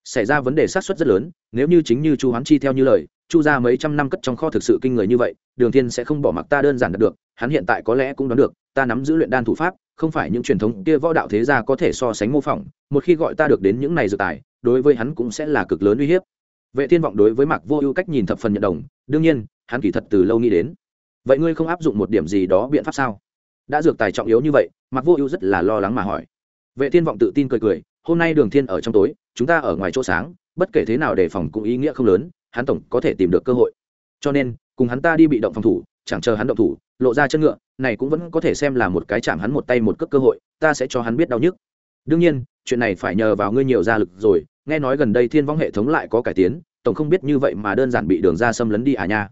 xảy ra vấn đề sát xuất rất lớn, nếu như chính như chu hoán chi theo như lời, chu ra mấy trăm năm cất trong kho thực sự kinh người như vậy, đường thiên sẽ không bỏ mặc ta đơn giản được, hắn hiện tại có lẽ cũng đoán được, ta nắm giữ luyện đan thủ pháp, không phải những truyền thống kia võ đạo thế gia có thể so sánh mô phỏng, một khi gọi ta được đến những này dự tài, đối với hắn cũng sẽ là cực lớn uy hiếp. Vệ thiên vọng đối với mạc vô ưu cách nhìn thập phần nhận đồng, đương nhiên, hắn kỳ thật từ lâu nghĩ đến. Vậy ngươi không áp dụng một điểm gì đó biện pháp sao? Đã dược tài trọng yếu như vậy, mạc vô ưu rất là lo lắng mà hỏi. Vệ thiên vọng tự tin cười cười hôm nay đường thiên ở trong tối, chúng ta ở ngoài chỗ sáng, bất kể thế nào đề phòng cũng ý nghĩa không lớn, hắn tổng có thể tìm được cơ hội. Cho nên, cùng hắn ta đi bị động phòng thủ, chẳng chờ hắn động thủ, lộ ra chân ngựa, này cũng vẫn có thể xem là một cái chạm hắn một tay một cước cơ hội, ta sẽ cho hắn biết đau nhức. Đương nhiên, chuyện này phải nhờ vào ngươi nhiều gia lực rồi, nghe nói gần đây thiên vong hệ thống lại có cải tiến, tổng không biết như vậy mà đơn giản bị đường ra xâm lấn đi à nha.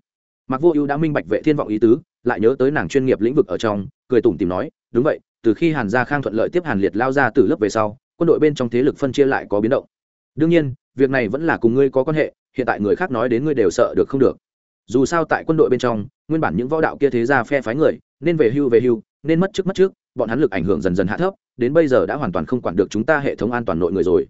Mặc vô ưu đã minh bạch vệ thiên vọng ý tứ, lại nhớ tới nàng chuyên nghiệp lĩnh vực ở trong, cười tủm tìm nói, đúng vậy, từ khi hàn gia khang thuận lợi tiếp hàn liệt lao ra từ lớp về sau quân đội bên trong thế lực phân chia lại có biến động. Đương nhiên, việc này vẫn là cùng ngươi có quan hệ, hiện tại người khác nói đến ngươi đều sợ được không được. Dù sao tại quân đội bên trong, nguyên bản những võ đạo kia thế ra phe phái người, nên về hưu về hưu, nên mất trước mất trước bọn hắn lực ảnh hưởng dần dần hạ thấp, đến bây giờ đã hoàn toàn không quản được chúng ta hệ thống an toàn nội người rồi.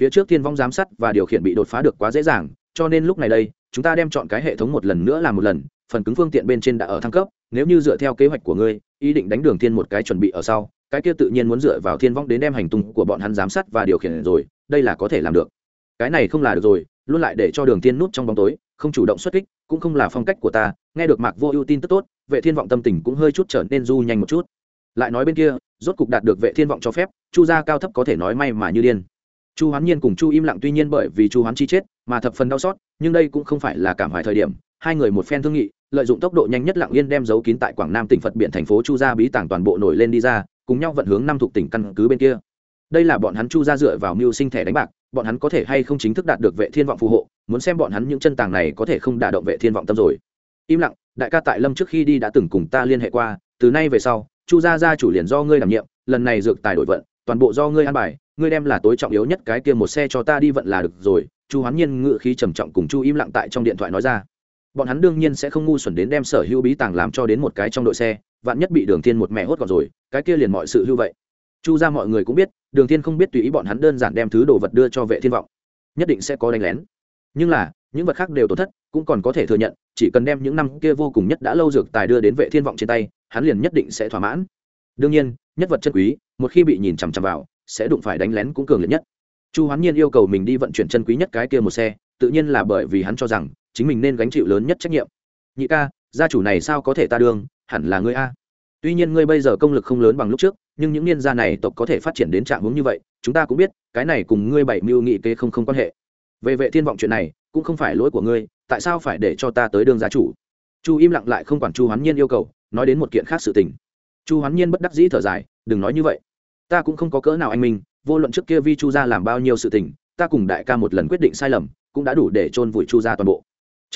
Phía trước thiên vong giám sát và điều khiển bị đột phá được quá dễ dàng, cho nên lúc này đây, chúng ta đem chọn cái hệ thống một lần nữa làm một lần, phần cứng phương tiện bên trên đã ở thăng cấp, nếu như dựa theo kế hoạch của ngươi, ý định đánh đường thiên một cái chuẩn bị ở sau cái kia tự nhiên muốn dựa vào thiên vong đến đem hành tung của bọn hắn giám sát và điều khiển rồi, đây là có thể làm được. Cái này không là được rồi, luôn lại để cho đường thiên nút trong bóng tối, không chủ động xuất kích, cũng không là phong cách của ta, nghe được mạc vô ưu tin tức tốt, vệ thiên vọng tâm tình cũng hơi chút trở nên du nhanh một chút. Lại nói bên kia, rốt cục đạt được vệ thiên vọng cho phép, chu gia cao thấp có thể nói may mà như điên. Chu hoán nhiên cùng chu im lặng tuy nhiên bởi vì chu hoán chi chết, mà thập phần đau xót, nhưng đây cũng không phải là cảm hoài thời điểm, hai người một phen thương nghị, lợi dụng tốc độ nhanh nhất lặng yên đem giấu kín tại quảng nam tỉnh phật biện thành phố chu gia bí tàng toàn bộ nổi lên đi ra cùng nhau vận hướng năm thuộc tỉnh căn cứ bên kia. Đây là bọn hắn chu gia dựa vào mưu sinh thẻ đánh bạc, bọn hắn có thể hay không chính thức đạt được vệ thiên vọng phù hộ, muốn xem bọn hắn những chân tàng này có thể không đả động vệ thiên vọng tâm rồi. Im lặng, đại ca tại lâm trước khi đi đã từng cùng ta liên hệ qua, từ nay về sau, chu gia gia chủ liền do ngươi đảm nhiệm, lần này dược tài đổi vận, toàn bộ do ngươi an bài, ngươi đem là tối trọng yếu nhất cái kia một xe cho ta đi vận là được rồi. Chu hoán nhiên ngự khí trầm trọng cùng chu im lặng tại trong điện thoại nói ra bọn hắn đương nhiên sẽ không ngu xuẩn đến đem sở hữu bí tàng làm cho đến một cái trong đội xe, vạn nhất bị đường thiên một mẹ hốt gọn rồi, cái kia liền mọi sự hưu vậy. Chu ra mọi người cũng biết, đường thiên không biết tùy ý bọn hắn đơn giản đem thứ đồ vật đưa cho vệ thiên vọng, nhất định sẽ có đánh lén. Nhưng là, những vật khác đều tổn thất, cũng còn có thể thừa nhận, chỉ cần đem những năm kia vô cùng nhất đã lâu dược tài đưa đến vệ thiên vọng trên tay, hắn liền nhất định sẽ thỏa mãn. Đương nhiên, nhất vật chân quý, một khi bị nhìn chằm chằm vào, sẽ đụng phải đánh lén cũng cường liệt nhất. Chu hoán nhiên yêu cầu mình đi vận chuyển chân quý nhất cái kia một xe, tự nhiên là bởi vì hắn cho rằng chính mình nên gánh chịu lớn nhất trách nhiệm. Nhị ca, gia chủ này sao có thể ta đương, hẳn là ngươi a. Tuy nhiên ngươi bây giờ công lực không lớn bằng lúc trước, nhưng những niên gia này tộc có thể phát triển đến trạng hướng như vậy, chúng ta cũng biết, cái này cùng ngươi bảy mưu nghị kế không không quan hệ. Về vệ thiên vọng chuyện này, cũng không phải lỗi của ngươi, tại sao phải để cho ta tới đường gia chủ? Chu im lặng lại không quản chu hoán nhiên yêu cầu, nói đến một kiện khác sự tình. Chu hoán nhiên bất đắc dĩ thở dài, đừng nói như vậy. Ta cũng không có cỡ nào anh minh, vô luận trước kia vi chu gia làm bao nhiêu sự tình, ta cùng đại ca một lần quyết định sai lầm, cũng đã đủ để chôn vùi chu gia toàn bộ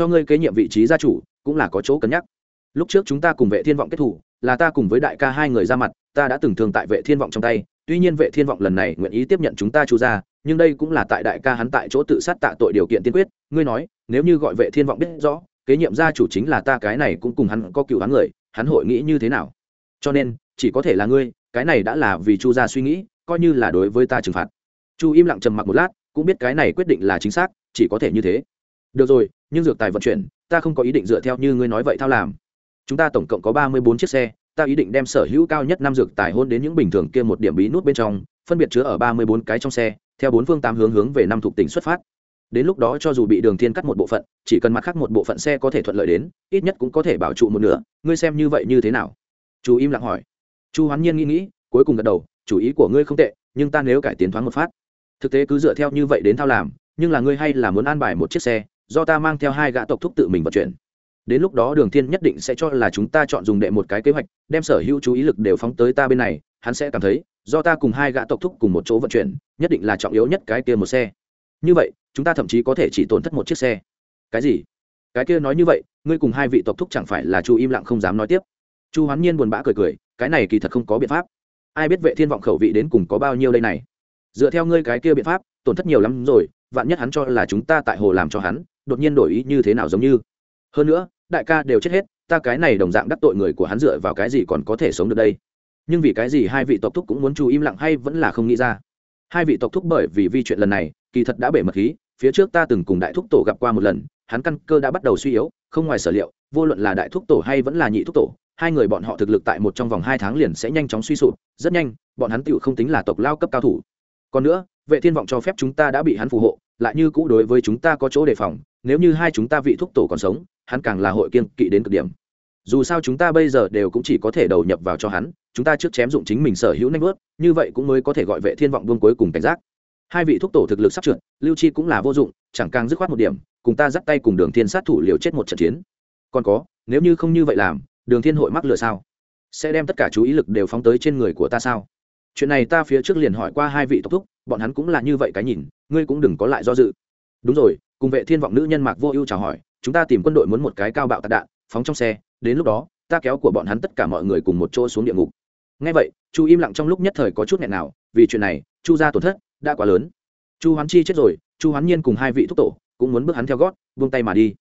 cho ngươi kế nhiệm vị trí gia chủ, cũng là có chỗ cân nhắc. Lúc trước chúng ta cùng vệ thiên vọng kết thủ, là ta cùng với đại ca hai người ra mặt, ta đã từng thường tại vệ thiên vọng trong tay, tuy nhiên vệ thiên vọng lần này nguyện ý tiếp nhận chúng ta chu gia nhưng đây cũng là tại đại ca hắn tại chỗ tự sát tạ tội điều kiện tiên quyết. Ngươi nói, nếu như gọi vệ thiên vọng biết rõ, kế nhiệm gia chủ chính là ta, cái này cũng cùng hắn có cựu hắn người, hắn hội nghĩ như thế nào? Cho nên, chỉ có thể là ngươi, cái này đã là vì chu gia suy nghĩ, coi như là đối với ta trừng phạt. Chu im lặng trầm mặc một lát, cũng biết cái này quyết định là chính xác, chỉ có thể như thế. Được rồi nhưng dược tài vận chuyển, ta không có ý định dựa theo như ngươi nói vậy thao làm. Chúng ta tổng cộng có ba mươi bốn chiếc xe, ta ý định đem sở hữu cao nhất năm dược tài hôn đến những bình thường kia một điểm bí nút bên trong, phân biệt chứa ở ba mươi bốn cái trong xe, theo bốn phương tám hướng hướng về năm thuộc tỉnh xuất phát. Đến lúc đó cho dù bị đường thiên cắt một bộ phận, chỉ cần mặt khác một bộ phận xe có thể thuận lợi đến, ít nhất cũng có thể bảo trụ một nửa, ngươi xem như vậy như thế nào? Chú im lặng hỏi. Chu hoán nhiên nghĩ nghĩ, cuối cùng gật đầu, chủ ý của ngươi không tệ, nhưng ta nếu cải tiến thoáng một phát. Thực tế cứ dựa theo như vậy đến thao làm, nhưng là ngươi hay là muốn an bài một chiếc xe do ta mang theo hai gã tộc thúc tự mình vận chuyển. Đến lúc đó đường thiên nhất định sẽ cho là chúng ta chọn dùng đệ một cái kế hoạch, đem sở hữu chú ý lực đều phóng tới ta bên này, hắn sẽ cảm thấy, do ta cùng hai gã tộc thúc cùng một chỗ vận chuyển, nhất định là trọng yếu nhất cái kia một xe. Như vậy, chúng ta thậm chí có thể chỉ tổn thất một chiếc xe. Cái gì? Cái kia nói như vậy, ngươi cùng hai vị tộc thúc chẳng phải là chu im lặng không dám nói tiếp? Chu hoán nhiên buồn bã cười cười, cái này kỳ thật không có biện pháp. Ai biết vệ thiên vọng khẩu vị đến cùng có bao nhiêu đây này? Dựa theo ngươi cái kia biện pháp, tổn thất nhiều lắm rồi, vạn nhất hắn cho là chúng ta tại hồ làm cho hắn đột nhiên đổi ý như thế nào giống như. Hơn nữa, đại ca đều chết hết, ta cái này đồng dạng đắc tội người của hắn dựa vào cái gì còn có thể sống được đây? Nhưng vì cái gì hai vị tộc thúc cũng muốn chú im lặng hay vẫn là không nghĩ ra? Hai vị tộc thúc bởi vì vi chuyện lần này, kỳ thật đã bể mật khí, phía trước ta từng cùng đại thúc tổ gặp qua một lần, hắn căn cơ đã bắt đầu suy yếu, không ngoài sở liệu, vô luận là đại thúc tổ hay vẫn là nhị thúc tổ, hai người bọn họ thực lực tại một trong vòng hai tháng liền sẽ nhanh chóng suy sụp, rất nhanh, bọn hắn tựu không tính là tộc lao cấp cao thủ. Còn nữa, vệ thiên vọng cho phép chúng ta đã bị hắn phù hộ lại như cũ đối với chúng ta có chỗ đề phòng nếu như hai chúng ta vị thúc tổ còn sống hắn càng là hội kiên kỵ đến cực điểm. Dù sao chúng ta bây giờ đều cũng chỉ có thể đầu nhập vào cho hắn chúng ta trước chém dụng chính mình sở hữu nanh bước, như vậy cũng mới có thể gọi vệ thiên vọng vương cuối cùng cảnh giác. Hai vị thúc tổ thực lực sắp trượt lưu chi cũng là vô dụng chẳng càng dứt khoát một điểm cùng ta dắt tay cùng đường thiên sát thủ liều chết một trận chiến. Còn có nếu như không như vậy làm đường thiên hội mắc lừa sao? Sẽ đem tất cả chú ý lực đều phóng tới trên người của ta sao? Chuyện này ta phía trước liền hỏi qua hai vị tộc thúc, bọn hắn cũng là như vậy cái nhìn, ngươi cũng đừng có lại do dự. Đúng rồi, cùng vệ thiên vọng nữ nhân mạc vô ưu chào hỏi, chúng ta tìm quân đội muốn một cái cao bạo tạc đạn, phóng trong xe, đến lúc đó, ta kéo của bọn hắn tất cả mọi người cùng một chỗ xuống địa ngục. Ngay vậy, chu im lặng trong lúc nhất thời có chút nghẹn nào, vì chuyện này, chu ra tổn thất đã quá lớn. Chu hoán chi chết rồi, chu hoán nhiên cùng hai vị thúc tổ cũng muốn bước hắn theo gót, buông tay mà đi.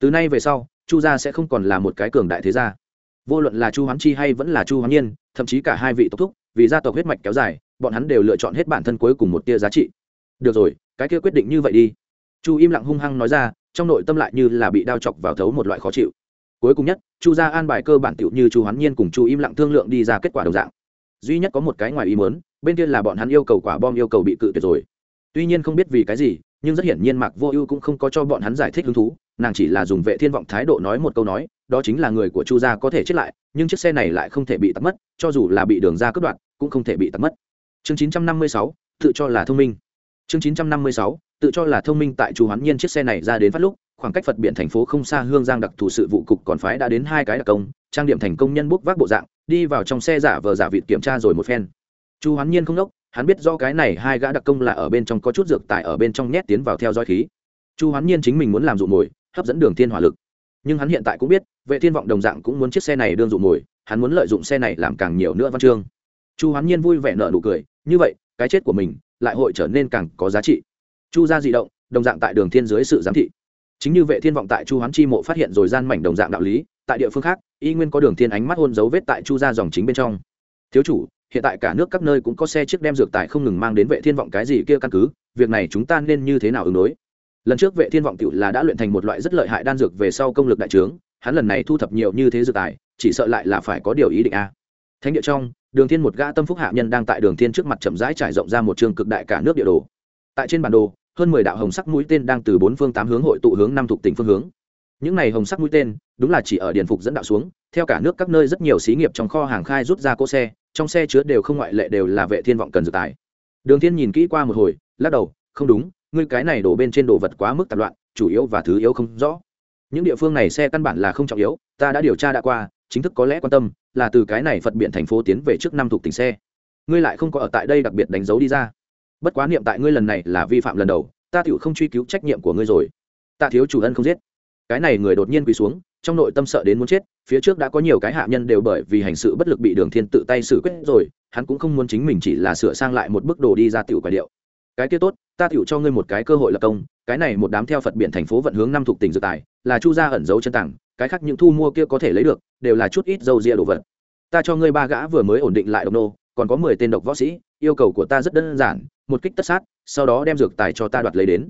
Từ nay về sau, chu gia sẽ không còn là một cái cường đại thế gia. Vô luận là chu hoán chi hay vẫn là chu hoán nhiên, thậm chí cả hai vị tộc thúc vì gia tộc huyết mạch kéo dài, bọn hắn đều lựa chọn hết bản thân cuối cùng một tia giá trị. Được rồi, cái kia quyết định như vậy đi. Chu im lặng hung hăng nói ra, trong nội tâm lại như là bị đao chọc vào thấu một loại khó chịu. Cuối cùng nhất, chu gia an bài cơ bản tiểu như chu hoán nhiên cùng chu im lặng thương lượng đi ra kết quả đồng dạng. Duy nhất có một cái ngoài ý muốn, bên kia là bọn hắn yêu cầu quả bom yêu cầu bị cự tuyệt rồi. Tuy nhiên không biết vì cái gì, nhưng rất hiển nhiên mạc vô ưu cũng không có cho bọn hắn giải thích hứng thú, nàng chỉ là dùng vệ thiên vọng thái độ nói một câu nói, đó chính là người của chu gia có thể chết lại, nhưng chiếc xe này lại không thể bị tắt mất, cho dù là bị đường ra cướp đoạt cũng không thể bị tắt mất. Chương 956, tự cho là thông minh. Chương 956, tự cho là thông minh tại chu hoán nhiên chiếc xe này ra đến phát lúc khoảng cách phật biển thành phố không xa hương giang đặc thù sự vụ cục còn phái đã đến hai cái đặc công trang điểm thành công nhân bốc vác bộ dạng đi vào trong xe giả vờ giả vịt kiểm tra rồi một phen. Chu hoán nhiên không đốc hắn biết do cái này hai gã đặc công là ở bên trong có chút dược tải ở bên trong nhét tiến vào theo dõi khí. Chu hoán nhiên chính mình muốn làm dụ mồi hấp dẫn đường thiên hỏa lực. Nhưng hắn hiện tại cũng biết vệ thiên vọng đồng dạng cũng muốn chiếc xe này đương dụ mồi hắn muốn lợi dụng xe này làm càng nhiều nữa văn chương chu hoán nhiên vui vẻ nở nụ cười, như vậy, cái chết của mình lại hội trở nên càng có giá trị. Chu ra dị động, đồng dạng tại đường thiên dưới sự giám thị. Chính như vệ thiên vọng tại chu hoán chi mộ phát hiện rồi gian mảnh đồng dạng đạo lý, tại địa phương khác, y nguyên có đường thiên ánh mắt hôn dấu vết tại chu ra dòng chính bên trong. Thiếu chủ, hiện tại cả nước các nơi cũng có xe chiếc đem dược tài không ngừng mang đến vệ thiên vọng cái gì kia căn cứ, việc này chúng ta nên như thế nào ứng đối? Lần trước vệ thiên vọng tiểu là đã luyện thành một loại rất lợi hại đan dược về sau công lực đại trướng, hắn lần này thu thập nhiều như thế dược tài, chỉ sợ lại là phải có điều ý định a. Thánh địa trong đường thiên một gã tâm phúc hạ nhân đang tại đường thiên trước mặt chậm rãi trải rộng ra một trường cực đại cả nước địa đồ. Tại trên bản đồ, hơn mười đạo hồng sắc mũi tên đang từ bốn phương tám hướng hội tụ hướng năm thuộc tỉnh phương hướng. Những này hồng sắc mũi tên, đúng là chỉ ở Điện phục dẫn đạo xuống, theo cả nước các nơi rất nhiều xí nghiệp trong kho hàng khai rút ra cỗ xe, trong xe chứa đều không ngoại lệ đều là vệ thiên vọng cần dự tài. Đường thiên nhìn kỹ qua một hồi, lắc đầu, không đúng, ngươi cái này đổ bên trên đồ vật quá mức tạp loạn, chủ yếu và thứ yếu không rõ. Những địa phương này xe căn bản là không trọng yếu, ta đã điều tra đã qua, chính thức có lẽ quan tâm là từ cái này phật biện thành phố tiến về trước năm thuộc tỉnh xe. Ngươi lại không có ở tại đây đặc biệt đánh dấu đi ra. Bất quá niệm tại ngươi lần này là vi phạm lần đầu, ta tựu không truy cứu trách nhiệm của ngươi rồi. Tạ thiếu chủ ân không giết. Cái này người đột nhiên quỳ xuống, trong nội tâm sợ đến muốn chết, phía trước đã có nhiều cái hạ nhân đều bởi vì hành sự bất lực bị đường thiên tự tay xử quyết rồi, hắn cũng không muốn chính mình chỉ là sửa sang lại một bức đồ đi ra tiểu quả điệu. Cái kia tốt, ta tiểu cho ngươi một cái cơ hội lập công, cái này một đám theo phật biển thành phố vận hướng năm thuộc tỉnh dự tài, là chu gia ẩn giấu chân tảng cái khác những thu mua kia có thể lấy được, đều là chút ít dầu ria đồ vật. Ta cho ngươi ba gã vừa mới ổn định lại độc nô, còn có mười tên độc võ sĩ, yêu cầu của ta rất đơn giản, một kích tất sát, sau đó đem dược tài cho ta đoạt lấy đến.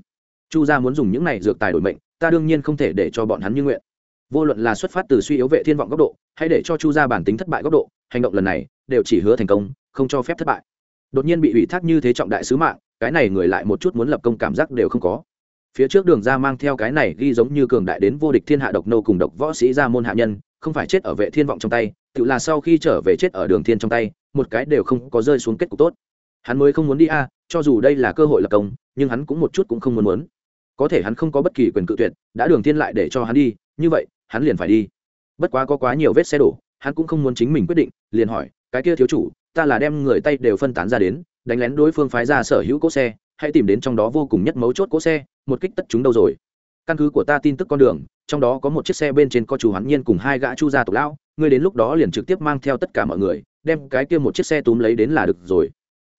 Chu gia muốn dùng những này dược tài đổi mệnh, ta đương nhiên không thể để cho bọn hắn như nguyện. Vô luận là xuất phát từ suy yếu vệ thiên vọng góc độ, hay để cho chu gia bản tính thất bại góc độ, hành động lần này đều chỉ hứa thành công, không cho phép thất bại. Đột nhiên bị ủy thác như thế trọng đại sứ mạng, cái này người lại một chút muốn lập công cảm giác đều không có phía trước đường ra mang theo cái này ghi giống như cường đại đến vô địch thiên hạ độc nô cùng độc võ sĩ ra môn hạ nhân, không phải chết ở vệ thiên vọng trong tay, tự là sau khi trở về chết ở đường thiên trong tay, một cái đều không có rơi xuống kết cục tốt. Hắn mới không muốn đi a, cho dù đây là cơ hội lập công, nhưng hắn cũng một chút cũng không muốn muốn. Có thể hắn không có bất kỳ quyền cự tuyệt, đã đường thiên lại để cho hắn đi, như vậy, hắn liền phải đi. Bất quá có quá nhiều vết xe đổ, hắn cũng không muốn chính mình quyết định, liền hỏi, cái kia thiếu chủ, ta là đem người tay đều phân tán ra đến, đánh lén đối phương phái ra sở hữu cỗ xe hãy tìm đến trong đó vô cùng nhất mấu chốt cỗ xe, một kích tất chúng đâu rồi? Căn cứ của ta tin tức con đường, trong đó có một chiếc xe bên trên có chủ hoán nhiên cùng hai gã chu gia tộc lão, ngươi đến lúc đó liền trực tiếp mang theo tất cả mọi người, đem cái kia một chiếc xe túm lấy đến là được rồi.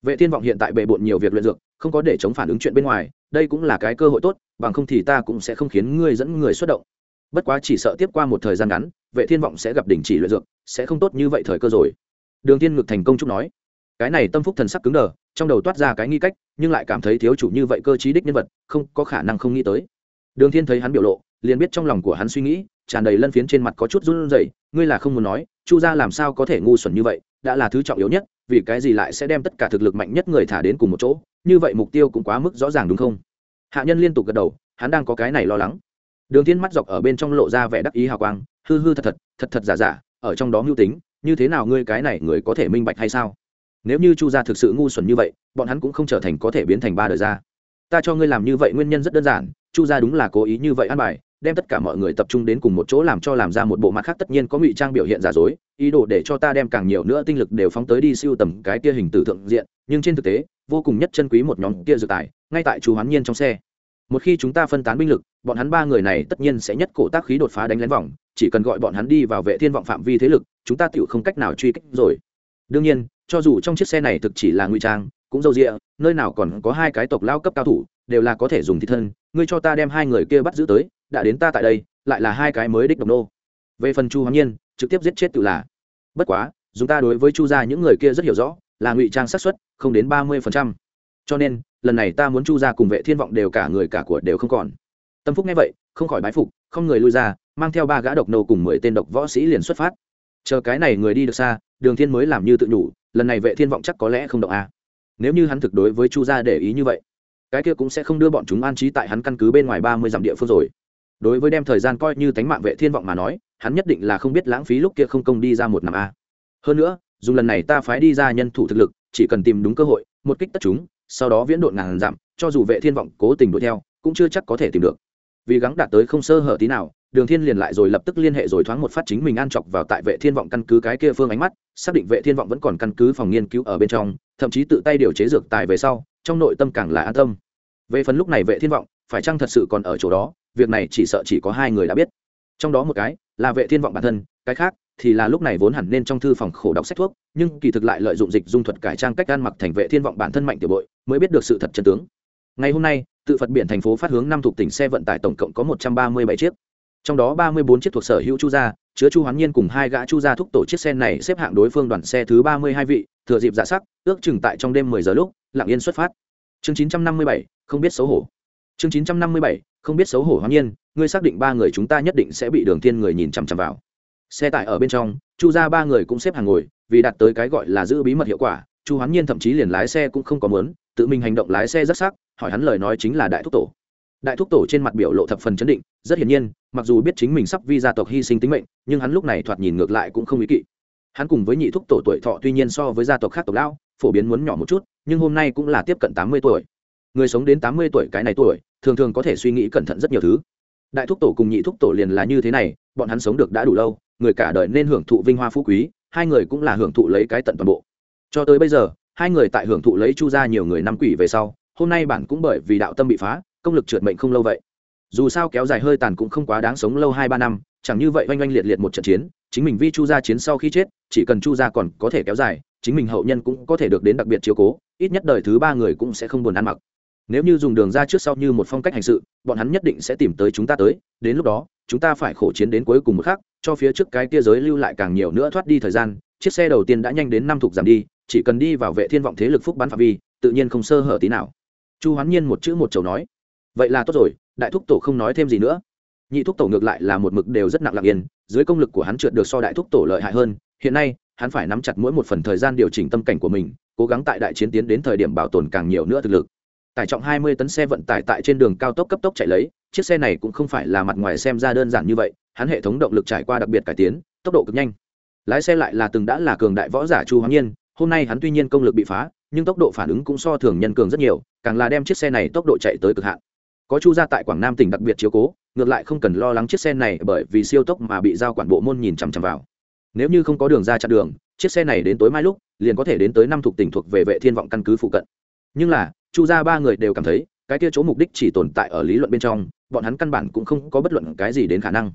Vệ thiên vọng hiện tại bề bộn nhiều việc luyện dược, không có để chống phản ứng chuyện bên ngoài, đây cũng là cái cơ hội tốt, bằng không thì ta cũng sẽ không khiến ngươi dẫn người xuất động. Bất quá chỉ sợ tiếp qua một thời gian ngắn, vệ thiên vọng sẽ gặp đỉnh chỉ luyện dược, sẽ không tốt như vậy thời cơ rồi. Đường thiên ngực thành công chúc nói. Cái này tâm phúc thần sắc cứng đờ trong đầu toát ra cái nghi cách, nhưng lại cảm thấy thiếu chủ như vậy cơ trí đích nhân vật, không có khả năng không nghĩ tới. Đường thiên thấy hắn biểu lộ, liền biết trong lòng của hắn suy nghĩ, tràn đầy lân phiến trên mặt có chút run rẩy, ngươi là không muốn nói, chu gia làm sao có thể ngu xuẩn như vậy, đã là thứ trọng yếu nhất, vì cái gì lại sẽ đem tất cả thực lực mạnh nhất người thả đến cùng một chỗ, như vậy mục tiêu cũng quá mức rõ ràng đúng không? Hạ nhân liên tục gật đầu, hắn đang có cái này lo lắng. Đường thiên mắt dọc ở bên trong lộ ra vẻ đắc ý hào quang, hư hư thật thật thật thật giả giả, ở trong đó mưu tính, như thế nào ngươi cái này người có thể minh bạch hay sao? Nếu như chu gia thực sự ngu xuẩn như vậy, bọn hắn cũng không trở thành có thể biến thành ba đời gia. Ta cho ngươi làm như vậy nguyên nhân rất đơn giản, chu gia đúng là cố ý như vậy an bài, đem tất cả mọi người tập trung đến cùng một chỗ làm cho làm ra một bộ mặt khác tất nhiên có ngụy trang biểu hiện giả dối, ý đồ để cho ta đem càng nhiều nữa tinh lực đều phóng tới đi siêu tầm cái kia hình tử thượng diện, nhưng trên thực tế, vô cùng nhất chân quý một nhóm kia dự tài, ngay tại chú hoán nhiên trong xe. Một khi chúng ta phân tán binh lực, bọn hắn ba người này tất nhiên sẽ nhất cổ tác khí đột phá đánh lén vòng, chỉ cần gọi bọn hắn đi vào vệ thiên vọng phạm vi thế lực, chúng ta tựu không cách nào truy kích rồi. Đương nhiên cho dù trong chiếc xe này thực chỉ là ngụy trang, cũng dâu rịa nơi nào còn có hai cái tộc lao cấp cao thủ, đều là có thể dùng thịt thân. Ngươi cho ta đem hai người kia bắt giữ tới, đã đến ta tại đây, lại là hai cái mới đích độc nô. Về phần chu hoàng nhiên, trực tiếp giết chết tự là. Bất quá chúng ta đối với chu gia những người kia rất hiểu rõ, là ngụy trang xác suất không đến ba mươi cho nên, lần này ta muốn chu gia cùng vệ thiên vọng đều cả người cả của đều không còn. Tâm phúc nghe vậy, không khỏi bái phục, không người lui ra, mang theo ba gã độc nô cùng mười tên độc võ sĩ liền xuất phát. Chờ cái này người đi được xa, đường thiên mới làm như tự nhủ lần này vệ thiên vọng chắc có lẽ không động a. À. nếu như hắn thực đối với chu gia để ý như vậy, cái kia cũng sẽ không đưa bọn chúng an trí tại hắn căn cứ bên ngoài ba mươi dặm địa phương rồi. Đối với đem thời gian coi như tánh mạng vệ thiên vọng mà nói, hắn nhất định là không biết lãng phí lúc kia không công đi ra một năm a. Hơn nữa dùng lần này ta phái đi ra nhân thủ thực lực, chỉ cần tìm đúng cơ hội, một kích tất chúng, sau đó viễn độn ngàn dặm, cho dù vệ thiên vọng cố tình đuổi theo, cũng chưa chắc có thể tìm được. Vì gắng đạt tới không sơ hở tí nào đường thiên liền lại rồi lập tức liên hệ rồi thoáng một phát chính mình an chọc vào tại vệ thiên vọng căn cứ cái kia phương ánh mắt, xác định vệ thiên vọng vẫn còn căn cứ phòng nghiên cứu ở bên trong, thậm chí tự tay điều chế dược tài về sau, trong nội tâm càng là an tâm. Về phần lúc này vệ thiên vọng, phải chăng thật sự còn ở chỗ đó, việc này chỉ sợ chỉ có hai người đã biết. Trong đó một cái là vệ thiên vọng bản thân, cái khác thì là lúc này vốn hẳn nên trong thư phòng khổ đọc sách thuốc, nhưng kỳ thực lại lợi dụng dịch dung thuật cải trang cách ăn mặc thành vệ thiên vọng bản thân mạnh tiểu bội, mới biết được sự thật chân tướng. Ngày hôm nay, tự phật biển thành phố phát hướng năm thuộc tỉnh xe vận tải tổng cộng có một trăm ba mươi bảy chiếc trong đó ba mươi bốn chiếc thuộc sở hữu chu gia, chứa chu hoán nhiên cùng hai gã chu gia thúc tổ chiếc xe này xếp hạng đối phương đoàn xe thứ ba mươi hai vị, thừa dịp giả sắc, ước chừng tại trong đêm mười giờ lúc, lặng yên xuất phát. Chương chín trăm năm mươi bảy, không biết xấu hổ. Chương chín trăm năm mươi bảy, không biết xấu hổ hoán nhiên, ngươi xác định ba người chúng ta nhất định sẽ bị đường thiên người nhìn chằm chằm vào. Xe tải ở bên trong, chu gia ba người cũng xếp hàng ngồi, vì đạt tới cái gọi là giữ bí mật hiệu quả, chu hoán nhiên thậm chí liền lái xe cũng không có muốn, tự mình hành động lái xe rất sắc, hỏi hắn lời nói chính là đại thúc tổ đại thúc tổ trên mặt biểu lộ thập phần chấn định, rất hiển nhiên, mặc dù biết chính mình sắp vi gia tộc hy sinh tính mệnh, nhưng hắn lúc này thoạt nhìn ngược lại cũng không ý kỵ. Hắn cùng với nhị thúc tổ tuổi thọ tuy nhiên so với gia tộc khác tộc lão, phổ biến muốn nhỏ một chút, nhưng hôm nay cũng là tiếp cận tám mươi tuổi. Người sống đến tám mươi tuổi cái này tuổi, thường thường có thể suy nghĩ cẩn thận rất nhiều thứ. Đại thúc tổ cùng nhị thúc tổ liền là như thế này, bọn hắn sống được đã đủ lâu, người cả đời nên hưởng thụ vinh hoa phú quý, hai người cũng là hưởng thụ lấy cái tận toàn bộ. Cho tới bây giờ, hai người tại hưởng thụ lấy chu ra nhiều người năm quỷ về sau, hôm nay bản cũng bởi vì đạo tâm bị phá công lực trượt mệnh không lâu vậy. Dù sao kéo dài hơi tàn cũng không quá đáng sống lâu hai ba năm, chẳng như vậy oanh oanh liệt liệt một trận chiến, chính mình vi chu gia chiến sau khi chết, chỉ cần chu gia còn có thể kéo dài, chính mình hậu nhân cũng có thể được đến đặc biệt chiếu cố, ít nhất đời thứ ba người cũng sẽ không buồn ăn mặc. Nếu như dùng đường ra trước sau như một phong cách hành sự, bọn hắn nhất định sẽ tìm tới chúng ta tới, đến lúc đó, chúng ta phải khổ chiến đến cuối cùng một khắc, cho phía trước cái kia giới lưu lại càng nhiều nữa thoát đi thời gian, chiếc xe đầu tiên đã nhanh đến năm thục giảm đi, chỉ cần đi vào vệ thiên vọng thế lực phúc bắn phạm vi, tự nhiên không sơ hở tí nào. Chu hoán nhiên một chữ một chầu nói vậy là tốt rồi, đại thúc tổ không nói thêm gì nữa. Nhị thúc tổ ngược lại là một mực đều rất nặng lạc yên, dưới công lực của hắn trượt được so đại thúc tổ lợi hại hơn, hiện nay, hắn phải nắm chặt mỗi một phần thời gian điều chỉnh tâm cảnh của mình, cố gắng tại đại chiến tiến đến thời điểm bảo tồn càng nhiều nữa thực lực. Tải trọng 20 tấn xe vận tải tại trên đường cao tốc cấp tốc chạy lấy, chiếc xe này cũng không phải là mặt ngoài xem ra đơn giản như vậy, hắn hệ thống động lực trải qua đặc biệt cải tiến, tốc độ cực nhanh. Lái xe lại là từng đã là cường đại võ giả chu hoàng nhiên, hôm nay hắn tuy nhiên công lực bị phá, nhưng tốc độ phản ứng cũng so thường nhân cường rất nhiều, càng là đem chiếc xe này tốc độ chạy tới cực hạn có chu gia tại quảng nam tỉnh đặc biệt chiếu cố, ngược lại không cần lo lắng chiếc xe này bởi vì siêu tốc mà bị giao quản bộ môn nhìn chằm chằm vào. Nếu như không có đường ra chặn đường, chiếc xe này đến tối mai lúc, liền có thể đến tới năm thuộc tỉnh thuộc về vệ thiên vọng căn cứ phụ cận. Nhưng là, chu gia ba người đều cảm thấy, cái kia chỗ mục đích chỉ tồn tại ở lý luận bên trong, bọn hắn căn bản cũng không có bất luận cái gì đến khả năng.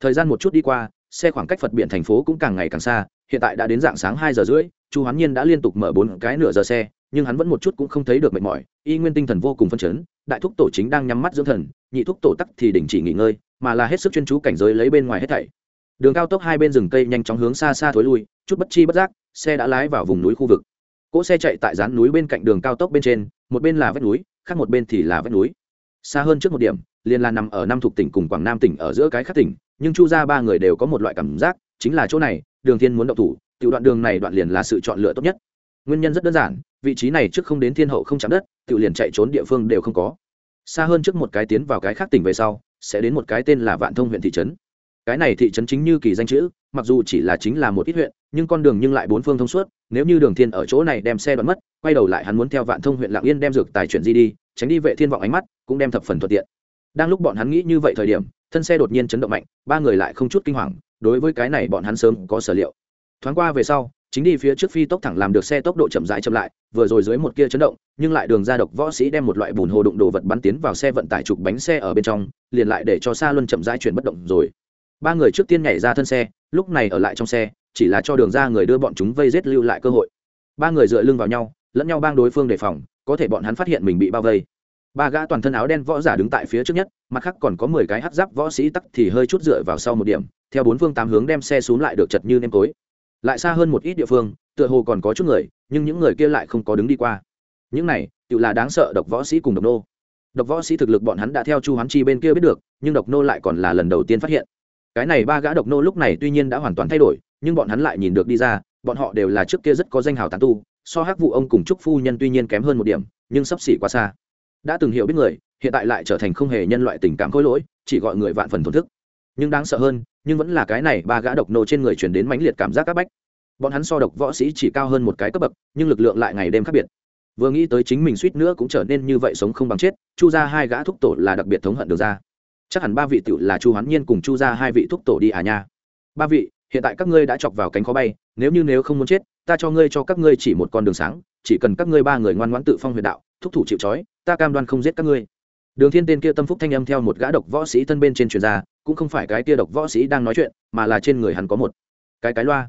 Thời gian một chút đi qua, xe khoảng cách phật biển thành phố cũng càng ngày càng xa, hiện tại đã đến dạng sáng hai giờ rưỡi, chu hoán nhiên đã liên tục mở bốn cái nửa giờ xe nhưng hắn vẫn một chút cũng không thấy được mệt mỏi, y nguyên tinh thần vô cùng phân chấn, đại thúc tổ chính đang nhắm mắt dưỡng thần, nhị thúc tổ tắc thì đình chỉ nghỉ ngơi, mà là hết sức chuyên chú cảnh giới lấy bên ngoài hết thảy. Đường cao tốc hai bên rừng cây nhanh chóng hướng xa xa thối lui, chút bất chi bất giác, xe đã lái vào vùng núi khu vực. Cỗ xe chạy tại dán núi bên cạnh đường cao tốc bên trên, một bên là vách núi, khác một bên thì là vách núi. Xa hơn trước một điểm, liền là nằm ở Nam thuộc tỉnh cùng quảng nam tỉnh ở giữa cái khác tỉnh, nhưng chu ra ba người đều có một loại cảm giác, chính là chỗ này, đường thiên muốn động thủ, tiểu đoạn đường này đoạn liền là sự chọn lựa tốt nhất. Nguyên nhân rất đơn giản vị trí này trước không đến thiên hậu không chạm đất tự liền chạy trốn địa phương đều không có. Xa hơn trước một cái tiến vào cái khác tỉnh về sau, sẽ đến một cái tên là vạn thông huyện thị trấn. Cái này thị trấn chính như kỳ danh chữ, mặc dù chỉ là chính là một ít huyện, nhưng con đường nhưng lại bốn phương thông suốt, nếu như đường thiên ở chỗ này đem xe đoán mất, quay đầu lại hắn muốn theo vạn thông huyện lạng yên đem dược tài chuyển di đi, tránh đi vệ thiên vọng ánh mắt, cũng đem thập phần thuận tiện. Đang lúc bọn hắn nghĩ như vậy thời điểm, thân xe đột nhiên chấn động mạnh, ba người lại không chút kinh hoàng, đối với cái này bọn hắn sớm có sở liệu. Thoáng qua về sau chính đi phía trước phi tốc thẳng làm được xe tốc độ chậm rãi chậm lại, vừa rồi dưới một kia chấn động, nhưng lại đường ra độc võ sĩ đem một loại bùn hồ đụng đồ vật bắn tiến vào xe vận tải trục bánh xe ở bên trong, liền lại để cho xa luân chậm rãi chuyển bất động rồi. Ba người trước tiên nhảy ra thân xe, lúc này ở lại trong xe, chỉ là cho đường ra người đưa bọn chúng vây rết lưu lại cơ hội. Ba người dựa lưng vào nhau, lẫn nhau bang đối phương đề phòng, có thể bọn hắn phát hiện mình bị bao vây. Ba gã toàn thân áo đen võ giả đứng tại phía trước nhất, mặt khác còn có mười cái hát giáp võ sĩ tắc thì hơi chút dựa vào sau một điểm, theo bốn phương tám hướng đem xe xuống lại được chật như nêm tối lại xa hơn một ít địa phương, tựa hồ còn có chút người, nhưng những người kia lại không có đứng đi qua. Những này tự là đáng sợ độc võ sĩ cùng độc nô. Độc võ sĩ thực lực bọn hắn đã theo chu hoán chi bên kia biết được, nhưng độc nô lại còn là lần đầu tiên phát hiện. Cái này ba gã độc nô lúc này tuy nhiên đã hoàn toàn thay đổi, nhưng bọn hắn lại nhìn được đi ra, bọn họ đều là trước kia rất có danh hào tán tu, so hắc vụ ông cùng trúc phu nhân tuy nhiên kém hơn một điểm, nhưng sắp xỉ quá xa. Đã từng hiểu biết người, hiện tại lại trở thành không hề nhân loại tình cảm khối lỗi, chỉ gọi người vạn phần thổn thức nhưng đáng sợ hơn, nhưng vẫn là cái này ba gã độc nô trên người chuyển đến mãnh liệt cảm giác áp bách. Bọn hắn so độc võ sĩ chỉ cao hơn một cái cấp bậc, nhưng lực lượng lại ngày đêm khác biệt. Vừa nghĩ tới chính mình suýt nữa cũng trở nên như vậy sống không bằng chết, chu ra hai gã thúc tổ là đặc biệt thống hận được ra. Chắc hẳn ba vị tựu là chu hoán nhiên cùng chu ra hai vị thúc tổ đi à nha. Ba vị, hiện tại các ngươi đã chọc vào cánh khó bay, nếu như nếu không muốn chết, ta cho ngươi cho các ngươi chỉ một con đường sáng, chỉ cần các ngươi ba người ngoan ngoãn tự phong huyền đạo, thúc thủ chịu trói, ta cam đoan không giết các ngươi. Đường thiên tên kia tâm phúc thanh âm theo một gã độc võ sĩ thân bên trên truyền ra cũng không phải cái kia độc võ sĩ đang nói chuyện, mà là trên người hắn có một cái cái loa.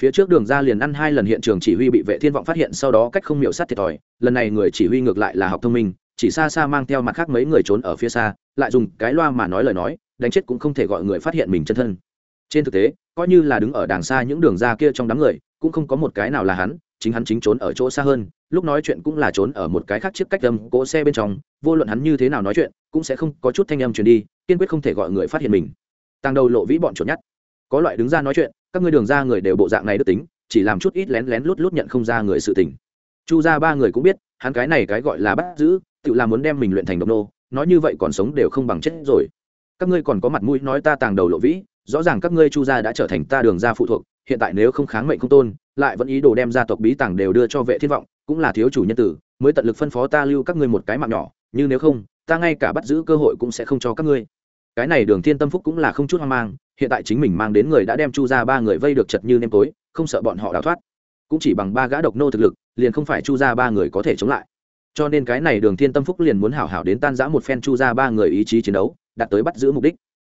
Phía trước đường ra liền ăn hai lần hiện trường chỉ huy bị vệ thiên vọng phát hiện, sau đó cách không miểu sát thiệt thòi, lần này người chỉ huy ngược lại là học thông minh, chỉ xa xa mang theo mặt khác mấy người trốn ở phía xa, lại dùng cái loa mà nói lời nói, đánh chết cũng không thể gọi người phát hiện mình chân thân. Trên thực tế, coi như là đứng ở đàng xa những đường ra kia trong đám người, cũng không có một cái nào là hắn, chính hắn chính trốn ở chỗ xa hơn, lúc nói chuyện cũng là trốn ở một cái khác chiếc cách âm cỗ xe bên trong, vô luận hắn như thế nào nói chuyện, cũng sẽ không có chút thanh âm truyền đi kiên quyết không thể gọi người phát hiện mình. Tăng đầu lộ vĩ bọn trộn nhát có loại đứng ra nói chuyện, các ngươi đường ra người đều bộ dạng này đức tính, chỉ làm chút ít lén lén lút lút nhận không ra người sự tình. Chu ra ba người cũng biết, hắn cái này cái gọi là bắt giữ, tự làm muốn đem mình luyện thành độc nô, nói như vậy còn sống đều không bằng chết rồi. Các ngươi còn có mặt mũi nói ta tàng đầu lộ vĩ, rõ ràng các ngươi chu gia đã trở thành ta đường gia phụ thuộc, hiện tại nếu không kháng mệnh không tôn, lại vẫn ý đồ đem gia tộc bí tàng đều đưa cho vệ thiên vọng, cũng là thiếu chủ nhân tử, mới tận lực phân phó ta lưu các ngươi một cái mạng nhỏ nhưng nếu không ta ngay cả bắt giữ cơ hội cũng sẽ không cho các ngươi. Cái này đường thiên tâm phúc cũng là không chút hoang mang, hiện tại chính mình mang đến người đã đem chu ra ba người vây được chật như nêm tối, không sợ bọn họ đào thoát. Cũng chỉ bằng ba gã độc nô thực lực, liền không phải chu ra ba người có thể chống lại. Cho nên cái này đường thiên tâm phúc liền muốn hảo hảo đến tan giã một phen chu ra ba người ý chí chiến đấu, đạt tới bắt giữ mục đích.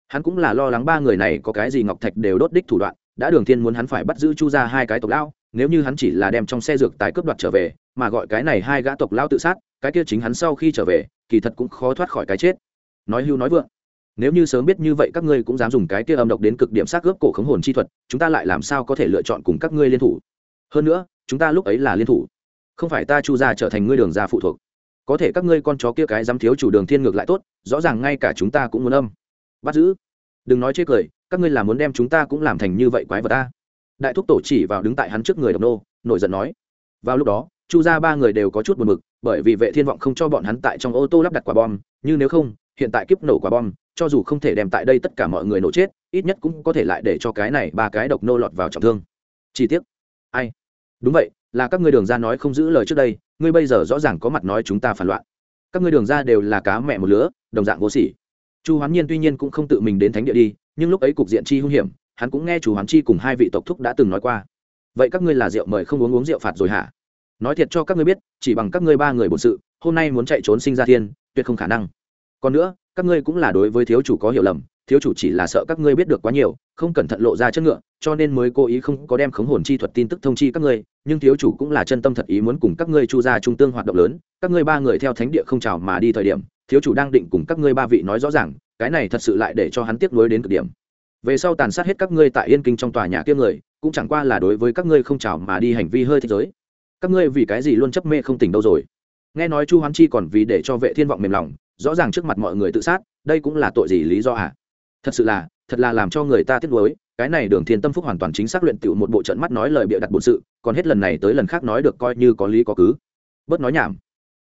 Hắn cũng là lo lắng ba người này có cái gì ngọc thạch đều đốt đích thủ đoạn, đã đường thiên muốn hắn phải bắt giữ chu ra hai cái tộc lão nếu như hắn chỉ là đem trong xe dược tài cướp đoạt trở về, mà gọi cái này hai gã tộc lao tự sát, cái kia chính hắn sau khi trở về, kỳ thật cũng khó thoát khỏi cái chết. Nói hưu nói vượng. Nếu như sớm biết như vậy các ngươi cũng dám dùng cái kia âm độc đến cực điểm xác gớp cổ khống hồn chi thuật, chúng ta lại làm sao có thể lựa chọn cùng các ngươi liên thủ? Hơn nữa, chúng ta lúc ấy là liên thủ. Không phải ta chu ra trở thành ngươi đường ra phụ thuộc. Có thể các ngươi con chó kia cái dám thiếu chủ đường thiên ngược lại tốt, rõ ràng ngay cả chúng ta cũng muốn âm. Bắt giữ. Đừng nói chê cười, các ngươi là muốn đem chúng ta cũng làm thành như vậy quái vật ta đại thúc tổ chỉ vào đứng tại hắn trước người độc nô, nổi giận nói. Vào lúc đó, chu ra ba người đều có chút buồn mực bởi vì vệ thiên vọng không cho bọn hắn tại trong ô tô lắp đặt quả bom, như nếu không, hiện tại kiếp nổ quả bom, cho dù không thể đem tại đây tất cả mọi người nổ chết, ít nhất cũng có thể lại để cho cái này ba cái độc nô lọt vào trọng thương. Chi tiết ai? Đúng vậy, là các ngươi đường ra nói không giữ lời trước đây, ngươi bây giờ rõ ràng có mặt nói chúng ta phản loạn. Các ngươi đường ra đều là cá mẹ một lứa, đồng dạng vô sỉ. Chu hoán nhiên tuy nhiên cũng không tự mình đến thánh địa đi, nhưng lúc ấy cục diện chi hung hiểm hắn cũng nghe chủ hoán chi cùng hai vị tộc thúc đã từng nói qua. Vậy các ngươi là rượu mời không uống uống rượu phạt rồi hả? Nói thiệt cho các ngươi biết, chỉ bằng các ngươi ba người bổn sự, hôm nay muốn chạy trốn sinh ra thiên, tuyệt không khả năng. Còn nữa, các ngươi cũng là đối với thiếu chủ có hiểu lầm, thiếu chủ chỉ là sợ các ngươi biết được quá nhiều, không cẩn thận lộ ra chất ngựa, cho nên mới cố ý không có đem khống hồn chi thuật tin tức thông chi các ngươi, nhưng thiếu chủ cũng là chân tâm thật ý muốn cùng các ngươi chu ra trung tương hoạt động lớn, các ngươi ba người theo thánh địa không chào mà đi thời điểm, thiếu chủ đang định cùng các ngươi ba vị nói rõ ràng, cái này thật sự lại để cho hắn tiếc nuối đến cực điểm về sau tàn sát hết các ngươi tại yên kinh trong tòa nhà kia người, cũng chẳng qua là đối với các ngươi không chào mà đi hành vi hơi thế giới. Các ngươi vì cái gì luôn chấp mê không tỉnh đâu rồi? Nghe nói chu hoán chi còn vì để cho vệ thiên vọng mềm lòng, rõ ràng trước mặt mọi người tự sát, đây cũng là tội gì lý do à thật sự là, thật là làm cho người ta tiếc nuối, cái này đường thiên tâm phúc hoàn toàn chính xác luyện tiểu một bộ trận mắt nói lời bịa đặt bổn sự, còn hết lần này tới lần khác nói được coi như có lý có cứ. Bớt nói nhảm.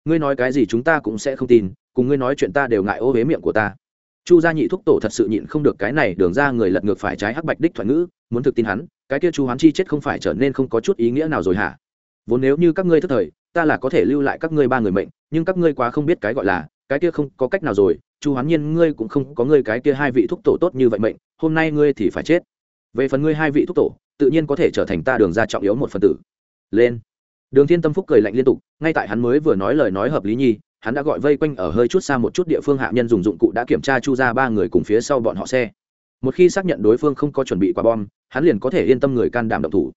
Ngươi nói cái gì chúng ta cũng sẽ không tin, cùng ngươi nói chuyện ta đều ngại ô huế miệng của ta chu gia nhị thúc tổ thật sự nhịn không được cái này đường ra người lật ngược phải trái hắc bạch đích thoại ngữ, muốn thực tin hắn, cái kia chu hoán chi chết không phải trở nên không có chút ý nghĩa nào rồi hả? Vốn nếu như các ngươi thất thời, ta là có thể lưu lại các ngươi ba người mệnh, nhưng các ngươi quá không biết cái gọi là, cái kia không có cách nào rồi, chu hoán nhiên, ngươi cũng không có ngươi cái kia hai vị thúc tổ tốt như vậy mệnh, hôm nay ngươi thì phải chết. Về phần ngươi hai vị thúc tổ, tự nhiên có thể trở thành ta đường ra trọng yếu một phần tử. Lên. Đường thiên tâm phúc cười lạnh liên tục, ngay tại hắn mới vừa nói lời nói hợp lý nhi hắn đã gọi vây quanh ở hơi chút xa một chút địa phương hạ nhân dùng dụng cụ đã kiểm tra chu ra ba người cùng phía sau bọn họ xe. Một khi xác nhận đối phương không có chuẩn bị quả bom hắn liền có thể yên tâm người can đảm động thủ.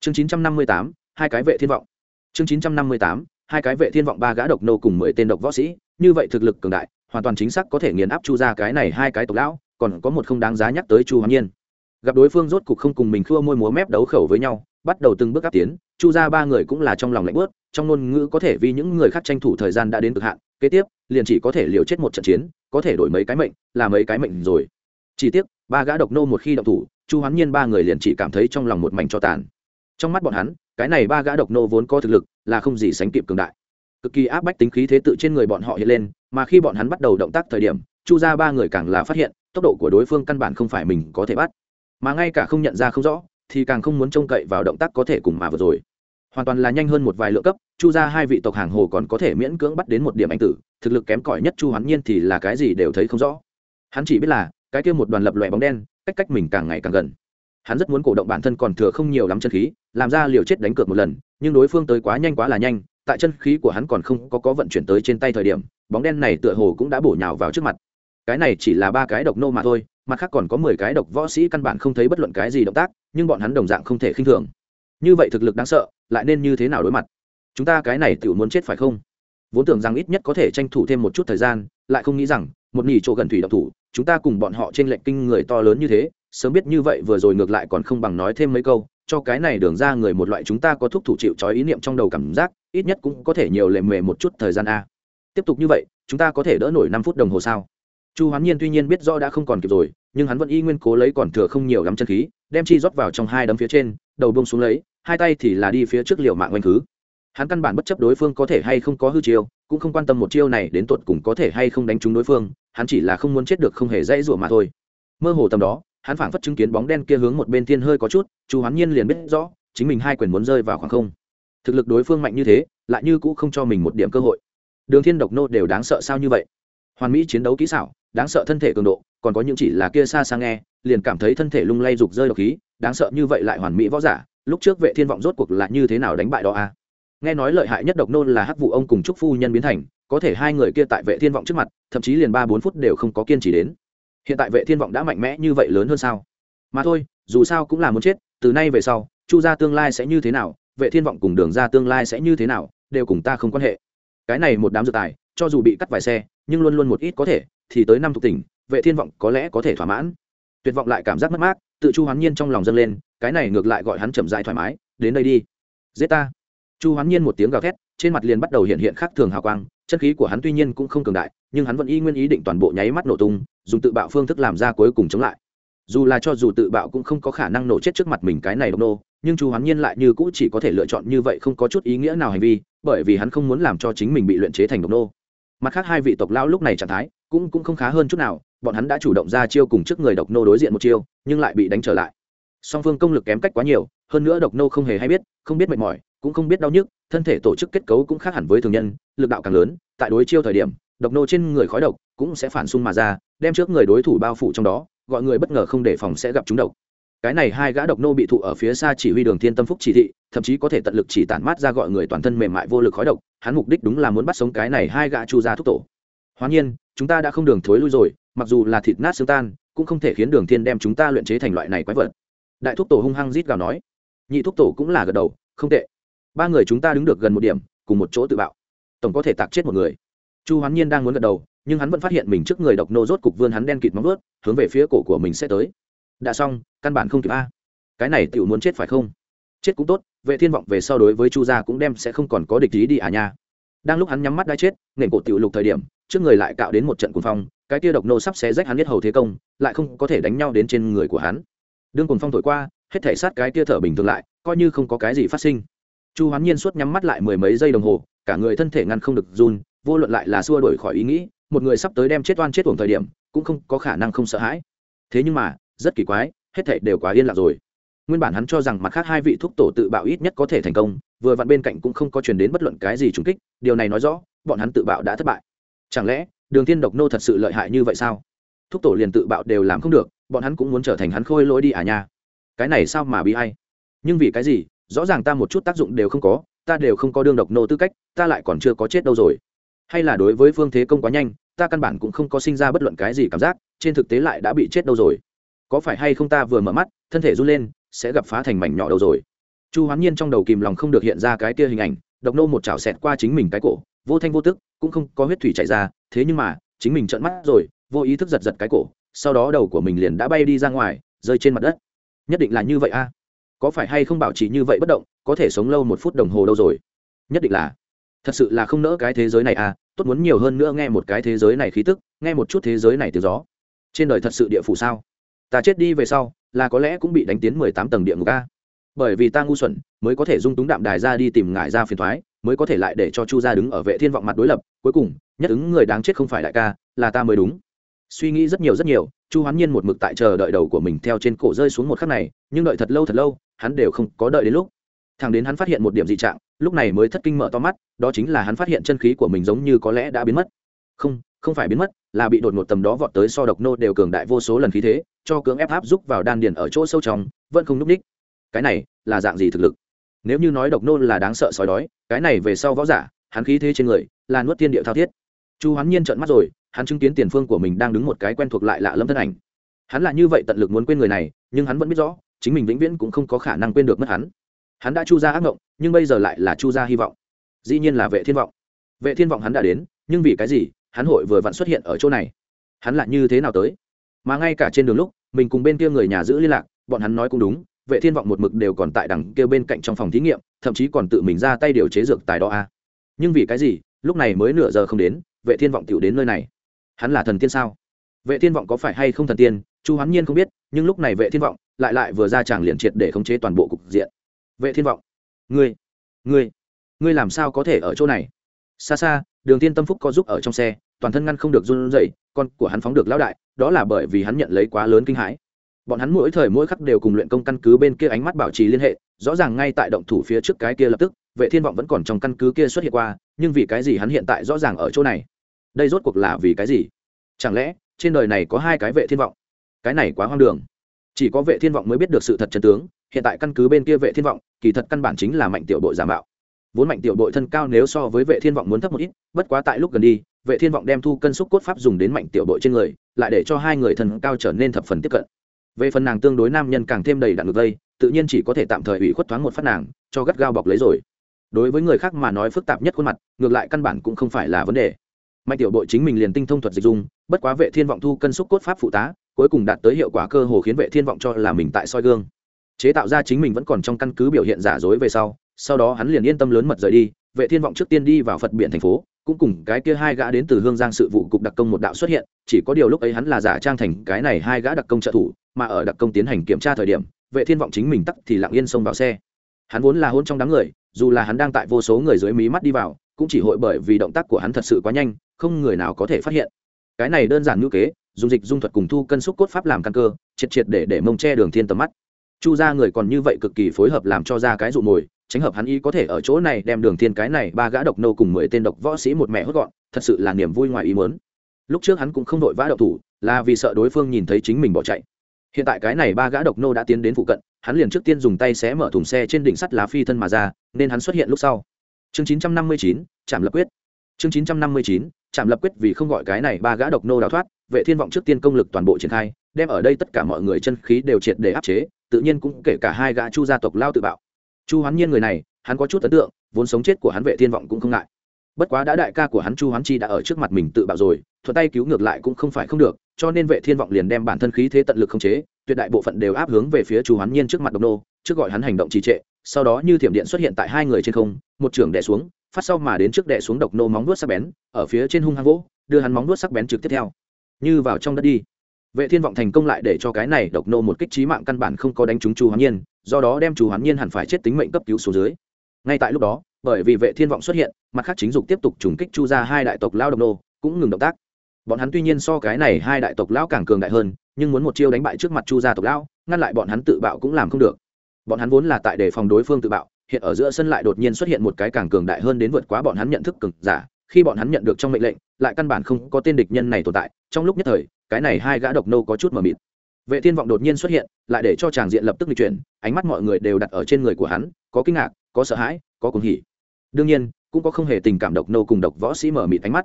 Chương 958, hai cái vệ thiên vọng. Chương 958, hai cái vệ thiên vọng ba gã độc nô cùng mười tên độc võ sĩ như vậy thực lực cường đại hoàn toàn chính xác có thể nghiền áp chu ra cái này hai cái tộc lão còn có một không đáng giá nhắc tới chu hoàng nhiên. Gặp đối phương rốt cục không cùng mình khua môi múa mép đấu khẩu với nhau bắt đầu từng bước áp tiến chu ra ba người cũng là trong lòng lạnh bớt trong ngôn ngữ có thể vì những người khác tranh thủ thời gian đã đến cực hạn, kế tiếp, liền chỉ có thể liều chết một trận chiến, có thể đổi mấy cái mệnh, là mấy cái mệnh rồi. Chỉ tiếc, ba gã độc nô một khi động thủ, chu hoán nhiên ba người liền chỉ cảm thấy trong lòng một mảnh cho tàn. Trong mắt bọn hắn, cái này ba gã độc nô vốn có thực lực, là không gì sánh kịp cường đại. Cực kỳ áp bách tính khí thế tự trên người bọn họ hiện lên, mà khi bọn hắn bắt đầu động tác thời điểm, chu ra ba người càng là phát hiện, tốc độ của đối phương căn bản không phải mình có thể bắt. Mà ngay cả không nhận ra không rõ, thì càng không muốn trông cậy vào động tác có thể cùng mà vừa rồi hoàn toàn là nhanh hơn một vài lượng cấp, chu ra hai vị tộc hàng hồ còn có thể miễn cưỡng bắt đến một điểm anh tử, thực lực kém cỏi nhất chu hoán nhiên thì là cái gì đều thấy không rõ. Hắn chỉ biết là, cái kia một đoàn lập lòe bóng đen, cách cách mình càng ngày càng gần. Hắn rất muốn cổ động bản thân còn thừa không nhiều lắm chân khí, làm ra liều chết đánh cược một lần, nhưng đối phương tới quá nhanh quá là nhanh, tại chân khí của hắn còn không có có vận chuyển tới trên tay thời điểm, bóng đen này tựa hồ cũng đã bổ nhào vào trước mặt. Cái này chỉ là ba cái độc nô mà thôi, mặt khác còn có mười cái độc võ sĩ căn bản không thấy bất luận cái gì động tác, nhưng bọn hắn đồng dạng không thể khinh thường như vậy thực lực đáng sợ, lại nên như thế nào đối mặt? Chúng ta cái này tự muốn chết phải không? Vốn tưởng rằng ít nhất có thể tranh thủ thêm một chút thời gian, lại không nghĩ rằng, một nghỉ chỗ gần thủy độc thủ, chúng ta cùng bọn họ trên lệnh kinh người to lớn như thế, sớm biết như vậy vừa rồi ngược lại còn không bằng nói thêm mấy câu, cho cái này đường ra người một loại chúng ta có thúc thủ chịu trói ý niệm trong đầu cảm giác, ít nhất cũng có thể nhiều lề mề một chút thời gian a. Tiếp tục như vậy, chúng ta có thể đỡ nổi năm phút đồng hồ sao? Chu hoán nhiên tuy nhiên biết rõ đã không còn kịp rồi, nhưng hắn vẫn y nguyên cố lấy còn thừa không nhiều lắm chân khí, đem chi rót vào trong hai đấm phía trên, đầu bông xuống lấy hai tay thì là đi phía trước liều mạng oanh khứ. Hắn căn bản bất chấp đối phương có thể hay không có hư chiêu, cũng không quan tâm một chiêu này đến tột cùng có thể hay không đánh trúng đối phương, hắn chỉ là không muốn chết được không hề dãy rủa mà thôi. Mơ hồ tầm đó, hắn phảng phất chứng kiến bóng đen kia hướng một bên thiên hơi có chút, chu hoán nhiên liền biết rõ, chính mình hai quyền muốn rơi vào khoảng không. Thực lực đối phương mạnh như thế, lại như cũng không cho mình một điểm cơ hội. Đường thiên độc nô đều đáng sợ sao như vậy? Hoàn mỹ chiến đấu kỹ xảo, đáng sợ thân thể cường độ, còn có những chỉ là kia xa xa nghe, liền cảm thấy thân thể lung lay rục rơi độc khí, đáng sợ như vậy lại hoàn mỹ võ giả lúc trước vệ thiên vọng rốt cuộc là như thế nào đánh bại đó a à? nghe nói lợi hại nhất độc nôn là hắc vụ ông cùng trúc phu nhân biến thành, có thể hai người kia tại vệ thiên vọng trước mặt, thậm chí liền ba bốn phút đều không có kiên trì đến. Hiện tại vệ thiên vọng đã mạnh mẽ như vậy lớn hơn sao? Mà thôi, dù sao cũng là muốn chết, từ nay về sau, chu gia tương lai sẽ như thế nào, vệ thiên vọng cùng đường ra tương lai sẽ như thế nào, đều cùng ta không quan hệ. Cái này một đám dự tài, cho dù bị cắt vài xe, nhưng luôn luôn một ít có thể, thì tới năm thuộc tỉnh, vệ thiên vọng có lẽ có thể thỏa mãn tuyệt vọng lại cảm giác mất mát, tự chu hoán nhiên trong lòng dâng lên, cái này ngược lại gọi hắn chậm dại thoải mái, đến đây đi, giết ta. Chu hoán nhiên một tiếng gào thét, trên mặt liền bắt đầu hiện hiện khác thường hào quang, chân khí của hắn tuy nhiên cũng không cường đại, nhưng hắn vẫn y nguyên ý định toàn bộ nháy mắt nổ tung, dùng tự bạo phương thức làm ra cuối cùng chống lại. Dù là cho dù tự bạo cũng không có khả năng nổ chết trước mặt mình cái này độc nô, nhưng chu hoán nhiên lại như cũ chỉ có thể lựa chọn như vậy không có chút ý nghĩa nào hành vi, bởi vì hắn không muốn làm cho chính mình bị luyện chế thành độc nô. Mặt khác hai vị tộc lão lúc này trạng thái cũng cũng không khá hơn chút nào, bọn hắn đã chủ động ra chiêu cùng trước người độc nô đối diện một chiêu, nhưng lại bị đánh trở lại. Song phương công lực kém cách quá nhiều, hơn nữa độc nô không hề hay biết, không biết mệt mỏi, cũng không biết đau nhức, thân thể tổ chức kết cấu cũng khác hẳn với thường nhân, lực đạo càng lớn, tại đối chiêu thời điểm, độc nô trên người khói độc cũng sẽ phản xung mà ra, đem trước người đối thủ bao phủ trong đó, gọi người bất ngờ không đề phòng sẽ gặp chúng độc. Cái này hai gã độc nô bị thụ ở phía xa chỉ huy đường thiên tâm phúc chỉ thị, thậm chí có thể tận lực chỉ tản mát ra gọi người toàn thân mềm mại vô lực khói độc, hắn mục đích đúng là muốn bắt sống cái này hai gã chu gia thúc tổ hoán nhiên, chúng ta đã không đường thối lui rồi, mặc dù là thịt nát xương tan, cũng không thể khiến đường thiên đem chúng ta luyện chế thành loại này quái vật. Đại thúc tổ hung hăng rít gào nói. Nhị thúc tổ cũng là gật đầu, không tệ. Ba người chúng ta đứng được gần một điểm, cùng một chỗ tự bạo. Tổng có thể tạc chết một người. Chu hoán nhiên đang muốn gật đầu, nhưng hắn vẫn phát hiện mình trước người độc nô rốt cục vươn hắn đen kịt móng ướt hướng về phía cổ của mình sẽ tới. Đã xong, căn bản không kịp a. Cái này tiểu muốn chết phải không? Chết cũng tốt, vệ thiên vọng về sau đối với chu gia cũng đem sẽ không còn có địch ý đi à nha. Đang lúc hắn nhắm mắt đã chết, nền cổ tiểu lục thời điểm trước người lại cạo đến một trận cuồng phong, cái kia độc nô sắp xé rách hắn biết hầu thế công, lại không có thể đánh nhau đến trên người của hắn. Đương cuồng phong thổi qua, hết thể sát cái kia thở bình thường lại, coi như không có cái gì phát sinh. Chu hoán nhiên suốt nhắm mắt lại mười mấy giây đồng hồ, cả người thân thể ngăn không được run, vô luận lại là xua đổi khỏi ý nghĩ, một người sắp tới đem chết oan chết tuồng thời điểm, cũng không có khả năng không sợ hãi. Thế nhưng mà, rất kỳ quái, hết thảy đều quá yên lặng rồi. Nguyên bản hắn cho rằng mặt khác hai vị thuốc tổ tự bạo ít nhất có thể thành công, vừa vặn bên cạnh cũng không có truyền đến bất luận cái gì trùng kích, điều này nói rõ, bọn hắn tự bạo đã thất bại chẳng lẽ, đường thiên độc nô thật sự lợi hại như vậy sao? Thúc tổ liền tự bạo đều làm không được, bọn hắn cũng muốn trở thành hắn khôi lỗi đi à nha. Cái này sao mà bị hay nhưng vì cái gì, rõ ràng ta một chút tác dụng đều không có, ta đều không có đương độc nô tư cách, ta lại còn chưa có chết đâu rồi. Hay là đối với phương thế công quá nhanh, ta căn bản cũng không có sinh ra bất luận cái gì cảm giác, trên thực tế lại đã bị chết đâu rồi. Có phải hay không ta vừa mở mắt, thân thể run lên, sẽ gặp phá thành mảnh nhỏ đâu rồi. Chu hoán nhiên trong đầu kìm lòng không được hiện ra cái kia hình ảnh, độc nô một chảo xẹt qua chính mình cái cổ vô thanh vô tức, cũng không có huyết thủy chảy ra, thế nhưng mà, chính mình trợn mắt rồi, vô ý thức giật giật cái cổ, sau đó đầu của mình liền đã bay đi ra ngoài, rơi trên mặt đất. Nhất định là như vậy a. Có phải hay không bảo trì như vậy bất động, có thể sống lâu một phút đồng hồ đâu rồi? Nhất định là. Thật sự là không nỡ cái thế giới này à tốt muốn nhiều hơn nữa nghe một cái thế giới này khí tức, nghe một chút thế giới này tiếng gió. Trên đời thật sự địa phủ sao? Ta chết đi về sau, là có lẽ cũng bị đánh tiến mười tám tầng địa ngục a. Bởi vì ta ngu xuẩn, mới có thể dung túng đạm đài ra đi tìm ngại ra phiền thoái mới có thể lại để cho chu gia đứng ở vệ thiên vọng mặt đối lập, cuối cùng, nhất ứng người đáng chết không phải đại ca, là ta mới đúng. Suy nghĩ rất nhiều rất nhiều, chu hoán nhiên một mực tại chờ đợi đầu của mình theo trên cổ rơi xuống một khắc này, nhưng đợi thật lâu thật lâu, hắn đều không có đợi đến lúc. Thằng đến hắn phát hiện một điểm dị trạng, lúc này mới thất kinh mở to mắt, đó chính là hắn phát hiện chân khí của mình giống như có lẽ đã biến mất. Không không phải biến mất, là bị đột ngột tầm đó vọt tới so độc nô đều cường đại vô số lần khí thế, cho cưỡng ép áp giúp vào đan điền ở chỗ sâu trong, vẫn không núp ních. Cái này là dạng gì thực lực? Nếu như nói độc nô là đáng sợ sói đói, cái này về sau võ giả, hắn khí thế trên người, là nuốt tiên địa thao thiết. Chu hoán nhiên trợn mắt rồi, hắn chứng kiến tiền phương của mình đang đứng một cái quen thuộc lại lạ lâm thân ảnh. Hắn là như vậy tận lực muốn quên người này, nhưng hắn vẫn biết rõ, chính mình vĩnh viễn cũng không có khả năng quên được mất hắn. Hắn đã chu ra ác mộng, nhưng bây giờ lại là chu ra hy vọng. Dĩ nhiên là vệ thiên vọng. Vệ thiên vọng hắn đã đến, nhưng vì cái gì, hắn hội vừa vặn xuất hiện ở chỗ này? Hắn lại như thế nào tới? Mà ngay cả trên đường lúc, mình cùng bên kia người nhà giữ liên lạc, bọn hắn nói cũng đúng vệ thiên vọng một mực đều còn tại đằng kia bên cạnh trong phòng thí nghiệm, thậm chí còn tự mình ra tay điều chế dược tài đó a. Nhưng vì cái gì, lúc này mới nửa giờ không đến, vệ thiên vọng tiểu đến nơi này. Hắn là thần tiên sao? Vệ thiên vọng có phải hay không thần tiên, chu hoán nhiên không biết, nhưng lúc này vệ thiên vọng lại lại vừa ra chàng liền triệt để khống chế toàn bộ cục diện. Vệ thiên vọng, ngươi ngươi ngươi làm sao có thể ở chỗ này? Xa xa, đường tiên tâm phúc có giúp ở trong xe, toàn thân ngăn không được run rẩy, con của hắn phóng được lão đại, đó là bởi vì hắn nhận lấy quá lớn kinh hãi bọn hắn mỗi thời mỗi khắc đều cùng luyện công căn cứ bên kia ánh mắt bảo trì liên hệ, rõ ràng ngay tại động thủ phía trước cái kia lập tức, vệ thiên vọng vẫn còn trong căn cứ kia xuất hiện qua, nhưng vì cái gì hắn hiện tại rõ ràng ở chỗ này? Đây rốt cuộc là vì cái gì? Chẳng lẽ, trên đời này có hai cái vệ thiên vọng? Cái này quá hoang đường. Chỉ có vệ thiên vọng mới biết được sự thật chân tướng, hiện tại căn cứ bên kia vệ thiên vọng, kỳ thật căn bản chính là mạnh tiểu đội giả mạo. Vốn mạnh tiểu đội thân cao nếu so với vệ thiên vọng muốn thấp một ít, bất quá tại lúc gần đi, vệ thiên vọng đem thu cân xúc cốt pháp dùng đến mạnh tiểu đội trên người, lại để cho hai người thân cao trở nên thập phần tiếp cận về phần nàng tương đối nam nhân càng thêm đầy đặn ngược dây, tự nhiên chỉ có thể tạm thời ủy khuất thoáng một phát nàng cho gắt gao bọc lấy rồi. Đối với người khác mà nói phức tạp nhất khuôn mặt ngược lại căn bản cũng không phải là vấn đề. Mạnh tiểu bội chính mình liền tinh thông thuật dịch dung bất quá vệ thiên vọng thu cân xúc cốt pháp phụ tá cuối cùng đạt tới hiệu quả cơ hồ khiến vệ thiên vọng cho là mình tại soi gương. Chế tạo ra chính mình vẫn còn trong căn cứ biểu hiện giả dối về sau sau đó hắn liền yên tâm lớn mật rời đi vệ thiên vọng trước tiên đi vào phật biển thành phố cũng cùng cái kia hai gã đến từ hương giang sự vụ cục đặc công một đạo xuất hiện, chỉ có điều lúc ấy hắn là giả trang thành cái này hai gã đặc công trợ thủ, mà ở đặc công tiến hành kiểm tra thời điểm, vệ thiên vọng chính mình tắt thì lặng yên xông vào xe. Hắn vốn là hôn trong đám người, dù là hắn đang tại vô số người dưới mí mắt đi vào, cũng chỉ hội bởi vì động tác của hắn thật sự quá nhanh, không người nào có thể phát hiện. Cái này đơn giản như kế, dùng dịch dung thuật cùng thu cân xúc cốt pháp làm căn cơ, triệt triệt để để mông che đường thiên tầm mắt. Chu ra người còn như vậy cực kỳ phối hợp làm cho ra cái dụ mồi tránh hợp hắn ý có thể ở chỗ này đem đường thiên cái này ba gã độc nô cùng mười tên độc võ sĩ một mẹ hốt gọn thật sự là niềm vui ngoài ý muốn. Lúc trước hắn cũng không đội vã độc thủ là vì sợ đối phương nhìn thấy chính mình bỏ chạy. Hiện tại cái này ba gã độc nô đã tiến đến phụ cận hắn liền trước tiên dùng tay xé mở thùng xe trên đỉnh sắt lá phi thân mà ra nên hắn xuất hiện lúc sau. Chương 959, chạm lập quyết. Chương 959, chạm lập quyết vì không gọi cái này ba gã độc nô đào thoát vệ thiên vọng trước tiên công lực toàn bộ triển khai đem ở đây tất cả mọi người chân khí đều triệt để áp chế tự nhiên cũng kể cả hai gã chu gia tộc lao tự bạo chu hoán nhiên người này, hắn có chút ấn tượng, vốn sống chết của hắn vệ thiên vọng cũng không ngại. Bất quá đã đại ca của hắn chu hoán chi đã ở trước mặt mình tự bạo rồi, thuận tay cứu ngược lại cũng không phải không được, cho nên vệ thiên vọng liền đem bản thân khí thế tận lực khống chế, tuyệt đại bộ phận đều áp hướng về phía chu hoán nhiên trước mặt độc nô, trước gọi hắn hành động trì trệ, sau đó như thiểm điện xuất hiện tại hai người trên không, một trưởng đè xuống, phát sau mà đến trước đè xuống độc nô móng vuốt sắc bén, ở phía trên hung hăng vỗ, đưa hắn móng vuốt sắc bén trực tiếp theo. Như vào trong đất đi. Vệ thiên vọng thành công lại để cho cái này độc nô một kích trí mạng căn bản không có đánh trúng chu hoán nhiên do đó đem chu hoán nhiên hẳn phải chết tính mệnh cấp cứu xuống dưới. Ngay tại lúc đó, bởi vì vệ thiên vọng xuất hiện, mặt khác chính dục tiếp tục trùng kích chu ra hai đại tộc lao đồng nô, cũng ngừng động tác. Bọn hắn tuy nhiên so cái này hai đại tộc lão càng cường đại hơn, nhưng muốn một chiêu đánh bại trước mặt chu gia tộc lão, ngăn lại bọn hắn tự bạo cũng làm không được. Bọn hắn vốn là tại đề phòng đối phương tự bạo, hiện ở giữa sân lại đột nhiên xuất hiện một cái càng cường đại hơn đến vượt quá bọn hắn nhận thức cực giả, khi bọn hắn nhận được trong mệnh lệnh, lại căn bản không có tên địch nhân này tồn tại, trong lúc nhất thời, cái này hai gã độc nô có chút mờ mịt vệ thiên vọng đột nhiên xuất hiện, lại để cho chàng diện lập tức di chuyển, ánh mắt mọi người đều đặt ở trên người của hắn, có kinh ngạc, có sợ hãi, có cuồng hỉ. Đương nhiên, cũng có không hề tình cảm độc nô cùng độc võ sĩ mở mịt ánh mắt.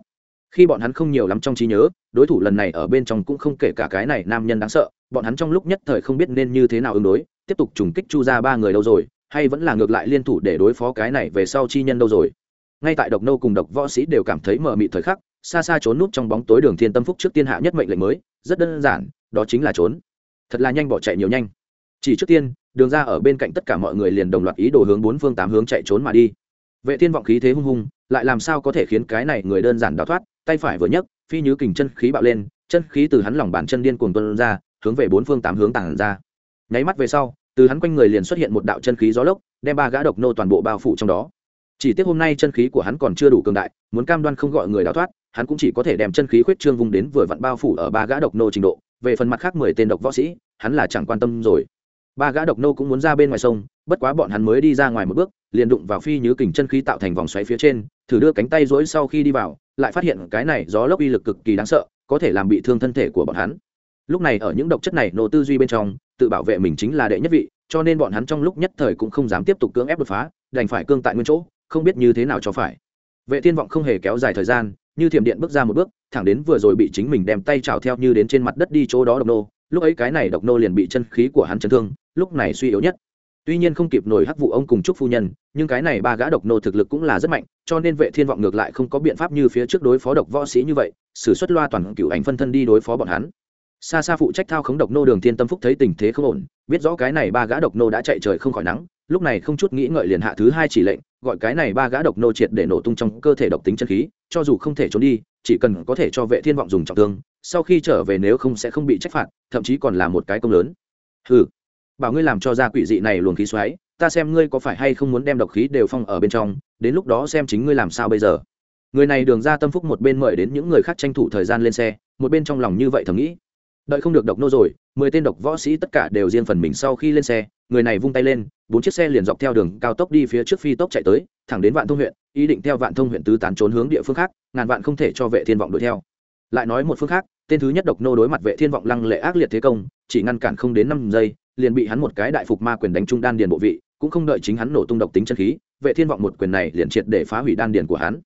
Khi bọn hắn không nhiều lắm trong trí nhớ, đối thủ lần này ở bên trong cũng không kể cả cái này nam nhân đáng sợ, bọn hắn trong lúc nhất thời không biết nên như thế nào ứng đối, tiếp tục trùng kích chu ra ba người đâu rồi, hay vẫn là ngược lại liên thủ để đối phó cái này về sau chi nhân đâu rồi. Ngay tại độc nô cùng độc võ sĩ đều cảm thấy mở mịt thời khắc, xa xa trốn núp trong bóng tối đường thiên tâm phúc trước tiên hạ nhất mệnh lệnh mới, rất đơn giản đó chính là trốn. Thật là nhanh bỏ chạy nhiều nhanh. Chỉ trước tiên, đường ra ở bên cạnh tất cả mọi người liền đồng loạt ý đồ hướng bốn phương tám hướng chạy trốn mà đi. Vệ thiên vọng khí thế hung hung, lại làm sao có thể khiến cái này người đơn giản đào thoát, tay phải vừa nhấc, phi như kình chân khí bạo lên, chân khí từ hắn lòng bàn chân điên cuồng tuôn ra, hướng về bốn phương tám hướng tàng ra. Nháy mắt về sau, từ hắn quanh người liền xuất hiện một đạo chân khí gió lốc, đem ba gã độc nô toàn bộ bao phủ trong đó. Chỉ tiếc hôm nay chân khí của hắn còn chưa đủ cường đại, muốn cam đoan không gọi người đào thoát, hắn cũng chỉ có thể đem chân khí khuyết trương vùng đến vừa vặn bao phủ ở ba gã độc nô trình độ về phần mặt khác mười tên độc võ sĩ, hắn là chẳng quan tâm rồi. Ba gã độc nô cũng muốn ra bên ngoài sông, bất quá bọn hắn mới đi ra ngoài một bước, liền đụng vào phi nhứ kình chân khí tạo thành vòng xoáy phía trên, thử đưa cánh tay rỗi sau khi đi vào, lại phát hiện cái này gió lốc uy lực cực kỳ đáng sợ, có thể làm bị thương thân thể của bọn hắn. Lúc này ở những độc chất này nô tư duy bên trong, tự bảo vệ mình chính là đệ nhất vị, cho nên bọn hắn trong lúc nhất thời cũng không dám tiếp tục cưỡng ép đột phá, đành phải cương tại nguyên chỗ, không biết như thế nào cho phải. Vệ thiên vọng không hề kéo dài thời gian như thiểm điện bước ra một bước, thẳng đến vừa rồi bị chính mình đem tay chảo theo như đến trên mặt đất đi chỗ đó độc nô, lúc ấy cái này độc nô liền bị chân khí của hắn chấn thương, lúc này suy yếu nhất. Tuy nhiên không kịp nổi hắc vụ ông cùng chúc phu nhân, nhưng cái này ba gã độc nô thực lực cũng là rất mạnh, cho nên vệ thiên vọng ngược lại không có biện pháp như phía trước đối phó độc võ sĩ như vậy, sử xuất loa toàn cửu ảnh phân thân đi đối phó bọn hắn xa xa phụ trách thao khống độc nô đường thiên tâm phúc thấy tình thế không ổn, biết rõ cái này ba gã độc nô đã chạy trời không khỏi nắng, lúc này không chút nghĩ ngợi liền hạ thứ hai chỉ lệnh, gọi cái này ba gã độc nô triệt để nổ tung trong cơ thể độc tính chân khí, cho dù không thể trốn đi, chỉ cần có thể cho vệ thiên vọng dùng trọng thương, sau khi trở về nếu không sẽ không bị trách phạt, thậm chí còn là một cái công lớn. Hừ, bảo ngươi làm cho ra quỷ dị này luồng khí xoáy, ta xem ngươi có phải hay không muốn đem độc khí đều phong ở bên trong, đến lúc đó xem chính ngươi làm sao bây giờ. Người này đường ra tâm phúc một bên mời đến những người khác tranh thủ thời gian lên xe, một bên trong lòng như vậy thầm nghĩ đợi không được độc nô rồi, mười tên độc võ sĩ tất cả đều riêng phần mình sau khi lên xe, người này vung tay lên, bốn chiếc xe liền dọc theo đường cao tốc đi phía trước phi tốc chạy tới, thẳng đến vạn thông huyện, ý định theo vạn thông huyện tứ tán trốn hướng địa phương khác, ngàn vạn không thể cho vệ thiên vọng đuổi theo. Lại nói một phương khác, tên thứ nhất độc nô đối mặt vệ thiên vọng lăng lệ ác liệt thế công, chỉ ngăn cản không đến năm giây, liền bị hắn một cái đại phục ma quyền đánh trung đan điền bộ vị, cũng không đợi chính hắn nổ tung độc tính chân khí, vệ thiên vọng một quyền này liền triệt để phá hủy đan điền của hắn.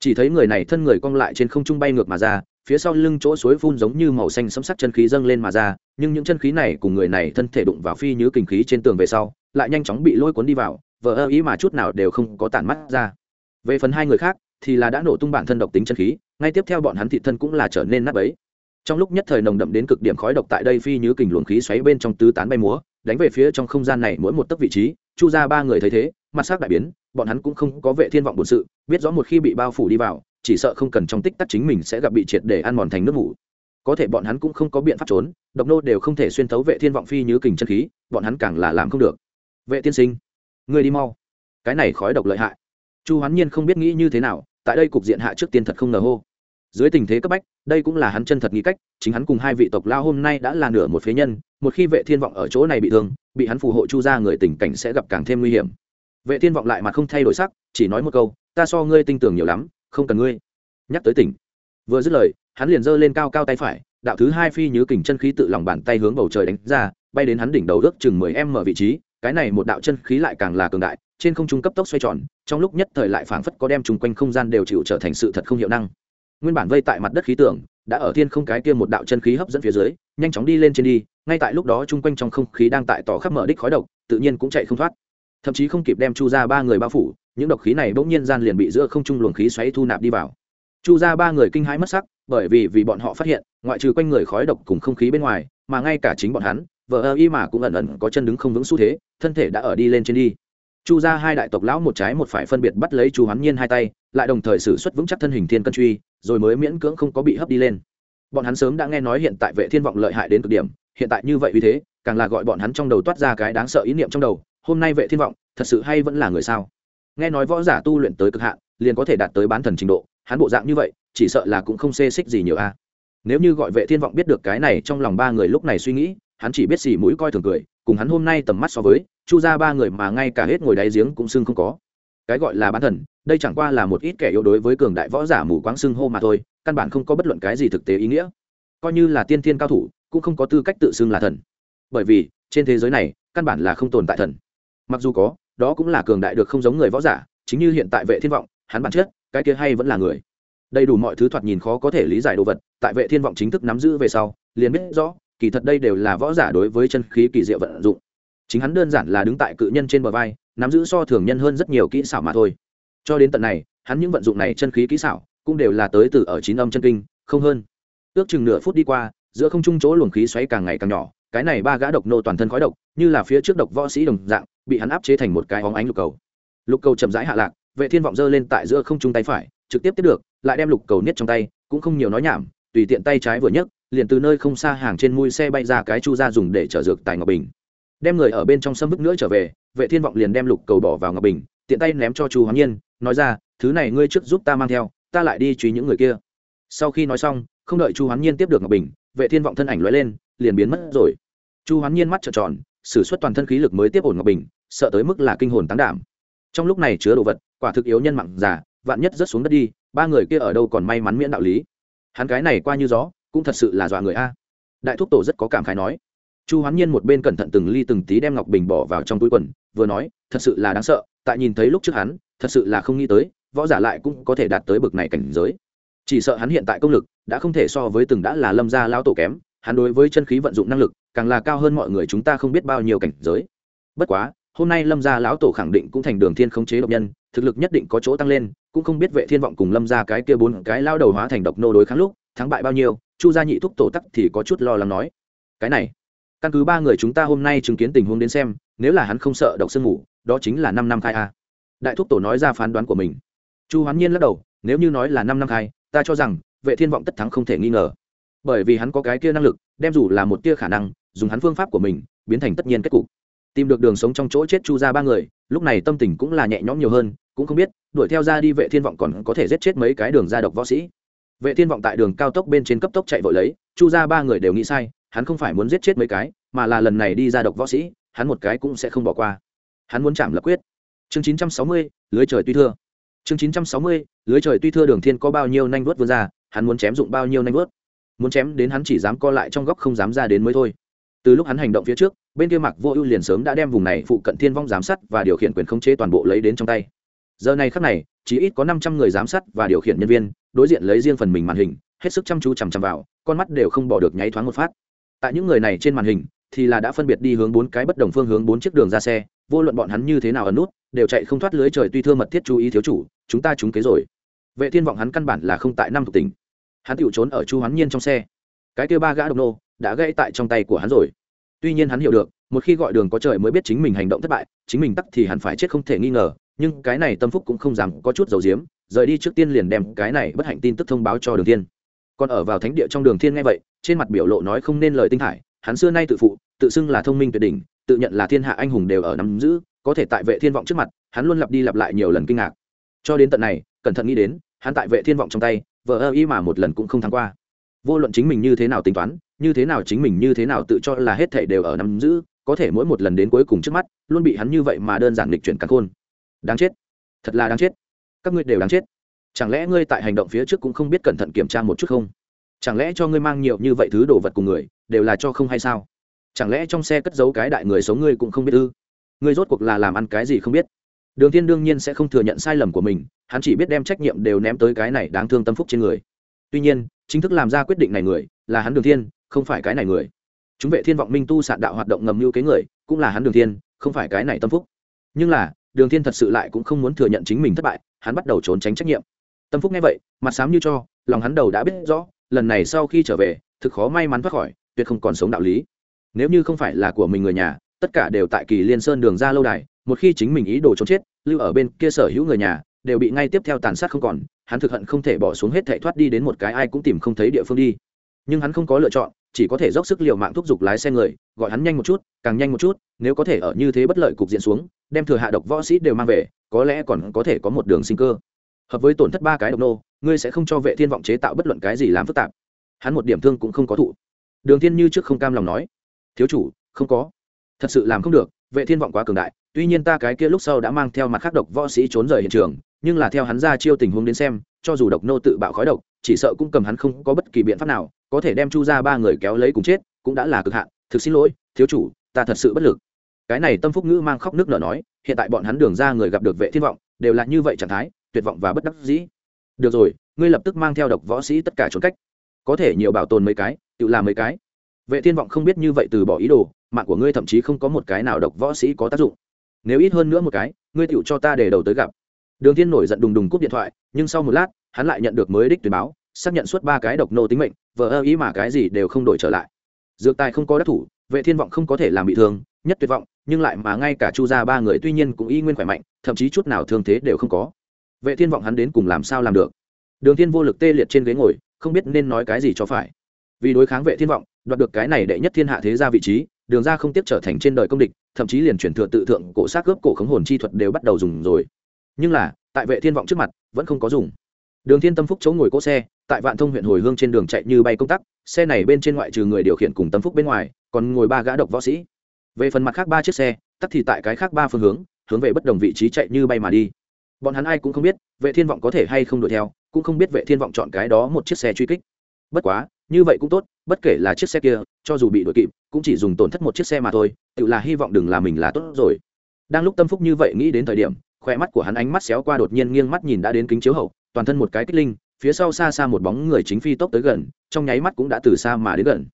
Chỉ thấy người này thân người cong lại trên không trung bay ngược mà ra phía sau lưng chỗ suối phun giống như màu xanh sấm sắc chân khí dâng lên mà ra, nhưng những chân khí này cùng người này thân thể đụng vào phi như kình khí trên tường về sau, lại nhanh chóng bị lôi cuốn đi vào, vờ ơ ý mà chút nào đều không có tản mắt ra. Về phần hai người khác, thì là đã nổ tung bản thân độc tính chân khí, ngay tiếp theo bọn hắn thị thân cũng là trở nên nát ấy trong lúc nhất thời nồng đậm đến cực điểm khói độc tại đây phi như kình luồng khí xoáy bên trong tứ tán bay múa, đánh về phía trong không gian này mỗi một tấc vị trí, chu ra ba người thấy thế, mặt sắc đại biến, bọn hắn cũng không có vệ thiên vọng bổn sự, biết rõ một khi bị bao phủ đi vào chỉ sợ không cần trong tích tắc chính mình sẽ gặp bị triệt để ăn mòn thành nước ngủ có thể bọn hắn cũng không có biện pháp trốn, độc nô đều không thể xuyên thấu vệ thiên vọng phi như kình chân khí, bọn hắn càng là làm không được. Vệ tiên sinh người đi mau. Cái này khói độc lợi hại. Chu hoán nhiên không biết nghĩ như thế nào, tại đây cục diện hạ trước tiên thật không ngờ hô. Dưới tình thế cấp bách, đây cũng là hắn chân thật nghĩ cách, chính hắn cùng hai vị tộc lao hôm nay đã là nửa một phế nhân, một khi vệ thiên vọng ở chỗ này bị thương, bị hắn phù hộ chu ra người tình cảnh sẽ gặp càng thêm nguy hiểm. Vệ thiên vọng lại mà không thay đổi sắc, chỉ nói một câu, ta so ngươi tinh tưởng nhiều lắm không cần ngươi. Nhắc tới tỉnh. Vừa dứt lời, hắn liền giơ lên cao cao tay phải, đạo thứ hai phi như kình chân khí tự lòng bàn tay hướng bầu trời đánh ra, bay đến hắn đỉnh đầu ước chừng mười em mở vị trí, cái này một đạo chân khí lại càng là cường đại, trên không trung cấp tốc xoay tròn, trong lúc nhất thời lại phảng phất có đem chung quanh không gian đều chịu trở thành sự thật không hiệu năng. Nguyên bản vây tại mặt đất khí tượng, đã ở thiên không cái kia một đạo chân khí hấp dẫn phía dưới, nhanh chóng đi lên trên đi, ngay tại lúc đó chung quanh trong không khí đang tại tỏ khắp mở đích khói độc, tự nhiên cũng chạy không thoát. Thậm chí không kịp đem chu ra ba người bao phủ những độc khí này bỗng nhiên gian liền bị giữa không trung luồng khí xoáy thu nạp đi vào. Chu ra ba người kinh hãi mất sắc, bởi vì vì bọn họ phát hiện, ngoại trừ quanh người khói độc cùng không khí bên ngoài, mà ngay cả chính bọn hắn vợ ơ y mà cũng ẩn ẩn có chân đứng không vững xu thế, thân thể đã ở đi lên trên đi. Chu ra hai đại tộc lão một trái một phải phân biệt bắt lấy chu hoán nhiên hai tay, lại đồng thời xử suất vững chắc thân hình thiên cân truy, rồi mới miễn cưỡng không có bị hấp đi lên. Bọn hắn sớm đã nghe nói hiện tại vệ thiên vọng lợi hại đến cực điểm, hiện tại như vậy vì thế, càng là gọi bọn hắn trong đầu toát ra cái đáng sợ ý niệm trong đầu, hôm nay vệ thiên vọng, thật sự hay vẫn là người sao? Nghe nói võ giả tu luyện tới cực hạn, liền có thể đạt tới bán thần trình độ, hắn bộ dạng như vậy, chỉ sợ là cũng không xê xích gì nhiều a. Nếu như gọi vệ thiên vọng biết được cái này, trong lòng ba người lúc này suy nghĩ, hắn chỉ biết xì mũi coi thường cười, cùng hắn hôm nay tầm mắt so với, chu ra ba người mà ngay cả hết ngồi đáy giếng cũng xưng không có. Cái gọi là bán thần, đây chẳng qua là một ít kẻ yếu đối với cường đại võ giả mù quáng xưng hô mà thôi, căn bản không có bất luận cái gì thực tế ý nghĩa. Coi như là tiên thiên cao thủ, cũng không có tư cách tự xưng là thần. Bởi vì, trên thế giới này, căn bản là không tồn tại thần. Mặc dù có đó cũng là cường đại được không giống người võ giả, chính như hiện tại vệ thiên vọng, hắn bản chất, cái kia hay vẫn là người. Đầy đủ mọi thứ thoạt nhìn khó có thể lý giải đồ vật, tại vệ thiên vọng chính thức nắm giữ về sau, liền biết rõ, kỳ thật đây đều là võ giả đối với chân khí kỳ diệu vận dụng. Chính hắn đơn giản là đứng tại cự nhân trên bờ vai, nắm giữ so thường nhân hơn rất nhiều kỹ xảo mà thôi. Cho đến tận này, hắn những vận dụng này chân khí kỹ xảo cũng đều là tới từ ở chín âm chân kinh, không hơn. Ước chừng nửa phút đi qua, giữa không trung chỗ luồng khí xoáy càng ngày càng nhỏ cái này ba gã độc nô toàn thân khói độc, như là phía trước độc võ sĩ đồng dạng, bị hắn áp chế thành một cái hóng ánh lục cầu. Lục cầu chậm rãi hạ lạc, vệ thiên vọng giơ lên tại giữa không trung tay phải, trực tiếp tiếp được, lại đem lục cầu niết trong tay, cũng không nhiều nói nhảm, tùy tiện tay trái vừa nhấc, liền từ nơi không xa hàng trên mui xe bay ra cái chu ra dùng để chở dược tại ngọc bình. Đem người ở bên trong sâm vứt nữa trở về, vệ thiên vọng liền đem lục cầu bỏ vào ngọc bình, tiện tay ném cho chu hoàng nhiên, nói ra, thứ này ngươi trước giúp ta mang theo, ta lại đi truy những người kia. Sau khi nói xong, không đợi chu hoán nhiên tiếp được ngọc bình, vệ thiên vọng thân ảnh lóe lên, liền biến mất rồi chu hoán nhiên mắt trợn tròn, sử xuất toàn thân khí lực mới tiếp ổn ngọc bình, sợ tới mức là kinh hồn tán đảm. Trong lúc này chứa đồ vật, quả thực yếu nhân mặn giả vạn nhất rớt xuống đất đi, ba người kia ở đâu còn may mắn miễn đạo lý. Hắn cái này qua như gió, cũng thật sự là dọa người a. Đại thúc tổ rất có cảm khái nói. Chu hoán nhiên một bên cẩn thận từng ly từng tí đem ngọc bình bỏ vào trong túi quần, vừa nói, thật sự là đáng sợ, tại nhìn thấy lúc trước hắn, thật sự là không nghĩ tới, võ giả lại cũng có thể đạt tới bực này cảnh giới. Chỉ sợ hắn hiện tại công lực, đã không thể so với từng đã là lâm gia lao tổ kém hắn đối với chân khí vận dụng năng lực càng là cao hơn mọi người chúng ta không biết bao nhiêu cảnh giới. Bất quá, hôm nay lâm gia lão tổ khẳng định cũng thành đường thiên khống chế độc nhân, thực lực nhất định có chỗ tăng lên, cũng không biết vệ thiên vọng cùng lâm gia cái kia bốn cái lao đầu hóa thành độc nô đối kháng lúc, thắng bại bao nhiêu, chu gia nhị thúc tổ tắc thì có chút lo lắng nói. Cái này, căn cứ ba người chúng ta hôm nay chứng kiến tình huống đến xem, nếu là hắn không sợ độc sương ngủ đó chính là năm năm khai a. Đại thúc tổ nói ra phán đoán của mình. Chu hoán nhiên lắc đầu, nếu như nói là năm năm khai, ta cho rằng vệ thiên vọng tất thắng không thể nghi ngờ bởi vì hắn có cái kia năng lực đem dù là một tia khả năng dùng hắn phương pháp của mình biến thành tất nhiên kết cục. Tìm được đường sống trong chỗ chết chu ra ba người lúc này tâm tình cũng là nhẹ nhõm nhiều hơn cũng không biết đuổi theo ra đi vệ thiên vọng còn có thể giết chết mấy cái đường ra độc võ sĩ. Vệ thiên vọng tại đường cao tốc bên trên cấp tốc chạy vội lấy chu ra ba người đều nghĩ sai hắn không phải muốn giết chết mấy cái mà là lần này đi ra độc võ sĩ hắn một cái cũng sẽ không bỏ qua. Hắn muốn chạm lập quyết. Chương 960, lưới trời tuy thưa. Chương 960, lưới trời tuy thưa đường thiên có bao nhiêu nhanh vuốt vươn ra hắn muốn chém dụng bao nhiêu nhanh vuốt muốn chém đến hắn chỉ dám co lại trong góc không dám ra đến mới thôi. Từ lúc hắn hành động phía trước, bên kia mặc vô ưu liền sớm đã đem vùng này phụ cận thiên vong giám sát và điều khiển quyền khống chế toàn bộ lấy đến trong tay. Giờ này khắc này, chỉ ít có năm trăm người giám sát và điều khiển nhân viên, đối diện lấy riêng phần mình màn hình, hết sức chăm chú chằm chằm vào, con mắt đều không bỏ được nháy thoáng một phát. Tại những người này trên màn hình, thì là đã phân biệt đi hướng bốn cái bất đồng phương hướng bốn chiếc đường ra xe, vô luận bọn hắn như thế nào ấn nút, đều chạy không thoát lưới trời tuy thưa mật thiết chú ý thiếu chủ, chúng ta trúng kế rồi. Vệ thiên vọng hắn căn bản là không tại năm thuộc tỉnh hắn tựu trốn ở chu hoán nhiên trong xe. Cái kia ba gã độc nô đã gãy tại trong tay của hắn rồi. Tuy nhiên hắn hiểu được, một khi gọi đường có trời mới biết chính mình hành động thất bại, chính mình tắc thì hẳn phải chết không thể nghi ngờ, nhưng cái này tâm phúc cũng không dám có chút dầu diếm rời đi trước tiên liền đem cái này bất hạnh tin tức thông báo cho đường thiên. Còn ở vào thánh địa trong đường thiên nghe vậy, trên mặt biểu lộ nói không nên lời tinh thải, hắn xưa nay tự phụ, tự xưng là thông minh tuyệt đỉnh, tự nhận là thiên hạ anh hùng đều ở nắm giữ, có thể tại vệ thiên vọng trước mặt, hắn luôn lặp đi lặp lại nhiều lần kinh ngạc. Cho đến tận này, cẩn thận nghĩ đến, hắn tại vệ thiên vọng trong tay vờ ơ y mà một lần cũng không thắng qua. Vô luận chính mình như thế nào tính toán, như thế nào chính mình như thế nào tự cho là hết thể đều ở nắm giữ, có thể mỗi một lần đến cuối cùng trước mắt, luôn bị hắn như vậy mà đơn giản lịch chuyển cắn khôn. Đáng chết. Thật là đáng chết. Các ngươi đều đáng chết. Chẳng lẽ ngươi tại hành động phía trước cũng không biết cẩn thận kiểm tra một chút không? Chẳng lẽ cho ngươi mang nhiều như vậy thứ đồ vật cùng người, đều là cho không hay sao? Chẳng lẽ trong xe cất giấu cái đại người sống ngươi cũng không biết ư? Ngươi rốt cuộc là làm ăn cái gì không biết? Đường Thiên đương nhiên sẽ không thừa nhận sai lầm của mình, hắn chỉ biết đem trách nhiệm đều ném tới cái này đáng thương tâm phúc trên người. Tuy nhiên, chính thức làm ra quyết định này người, là hắn đường thiên, không phải cái này người. Chúng vệ thiên vọng minh tu sạn đạo hoạt động ngầm lưu kế người, cũng là hắn đường thiên, không phải cái này tâm phúc. Nhưng là, đường thiên thật sự lại cũng không muốn thừa nhận chính mình thất bại, hắn bắt đầu trốn tránh trách nhiệm. Tâm phúc nghe vậy, mặt sám như cho, lòng hắn đầu đã biết rõ, lần này sau khi trở về, thực khó may mắn thoát khỏi, tuyệt không còn sống đạo lý. Nếu như không phải là của mình người nhà, tất cả đều tại kỳ liên sơn đường ra lâu đài một khi chính mình ý đồ trốn chết, lưu ở bên kia sở hữu người nhà, đều bị ngay tiếp theo tàn sát không còn, hắn thực hận không thể bỏ xuống hết thệ thoát đi đến một cái ai cũng tìm không thấy địa phương đi. Nhưng hắn không có lựa chọn, chỉ có thể dốc sức liều mạng thúc giục lái xe người, gọi hắn nhanh một chút, càng nhanh một chút, nếu có thể ở như thế bất lợi cục diện xuống, đem thừa hạ độc võ sĩ đều mang về, có lẽ còn có thể có một đường sinh cơ. Hợp với tổn thất ba cái độc nô, ngươi sẽ không cho vệ thiên vọng chế tạo bất luận cái gì làm phức tạp. Hắn một điểm thương cũng không có thụ. Đường thiên như trước không cam lòng nói, thiếu chủ, không có. Thật sự làm không được vệ thiên vọng quá cường đại, tuy nhiên ta cái kia lúc sau đã mang theo mặt khác độc võ sĩ trốn rời hiện trường, nhưng là theo hắn ra chiêu tình huống đến xem, cho dù độc nô tự bạo khói độc, chỉ sợ cũng cầm hắn không có bất kỳ biện pháp nào, có thể đem chu ra ba người kéo lấy cùng chết, cũng đã là cực hạn. Thực xin lỗi, thiếu chủ, ta thật sự bất lực. Cái này tâm phúc ngữ mang khóc nước nở nói, hiện tại bọn hắn đường ra người gặp được vệ thiên vọng, đều là như vậy trạng thái, tuyệt vọng và bất đắc dĩ. Được rồi, ngươi lập tức mang theo độc võ sĩ tất cả trốn cách. Có thể nhiều bảo tồn mấy cái, tự làm mấy cái. Vệ thiên vọng không biết như vậy từ bỏ ý đồ mạng của ngươi thậm chí không có một cái nào độc võ sĩ có tác dụng. Nếu ít hơn nữa một cái, ngươi tựu cho ta để đầu tới gặp. Đường thiên nổi giận đùng đùng cúp điện thoại, nhưng sau một lát, hắn lại nhận được mới đích tuyên báo, xác nhận suốt ba cái độc nô tính mệnh, vờ ơ ý mà cái gì đều không đổi trở lại. Dược tài không có đắc thủ, vệ thiên vọng không có thể làm bị thương, nhất tuyệt vọng, nhưng lại mà ngay cả chu gia ba người tuy nhiên cũng y nguyên khỏe mạnh, thậm chí chút nào thương thế đều không có. Vệ thiên vọng hắn đến cùng làm sao làm được? Đường thiên vô lực tê liệt trên ghế ngồi, không biết nên nói cái gì cho phải. Vì đối kháng vệ thiên vọng, đoạt được cái này đệ nhất thiên hạ thế gia vị trí đường ra không tiếp trở thành trên đời công địch, thậm chí liền chuyển thừa tự thượng cổ sát cướp cổ khống hồn chi thuật đều bắt đầu dùng rồi. Nhưng là, tại vệ thiên vọng trước mặt, vẫn không có dùng. Đường thiên tâm phúc chỗ ngồi cỗ xe, tại vạn thông huyện hồi hương trên đường chạy như bay công tắc xe này bên trên ngoại trừ người điều khiển cùng tâm phúc bên ngoài, còn ngồi ba gã độc võ sĩ. Về phần mặt khác ba chiếc xe, tắt thì tại cái khác ba phương hướng hướng về bất đồng vị trí chạy như bay mà đi. Bọn hắn ai cũng không biết, vệ thiên vọng có thể hay không đuổi theo, cũng không biết vệ thiên vọng chọn cái đó một chiếc xe truy kích. Bất quá như vậy cũng tốt, bất kể là chiếc xe kia, cho dù bị đuổi kịp, cũng chỉ dùng tổn thất một chiếc xe mà thôi, tự là hy vọng đừng là mình là tốt rồi. Đang lúc tâm phúc như vậy nghĩ đến thời điểm khoe mắt của hắn ánh mắt xéo qua đột nhiên nghiêng mắt nhìn đã đến kính chiếu hậu, toàn thân một cái kích linh, phía sau xa xa một bóng người chính phi tốc tới gần, trong nháy mắt cũng đã từ xa mà đến gần.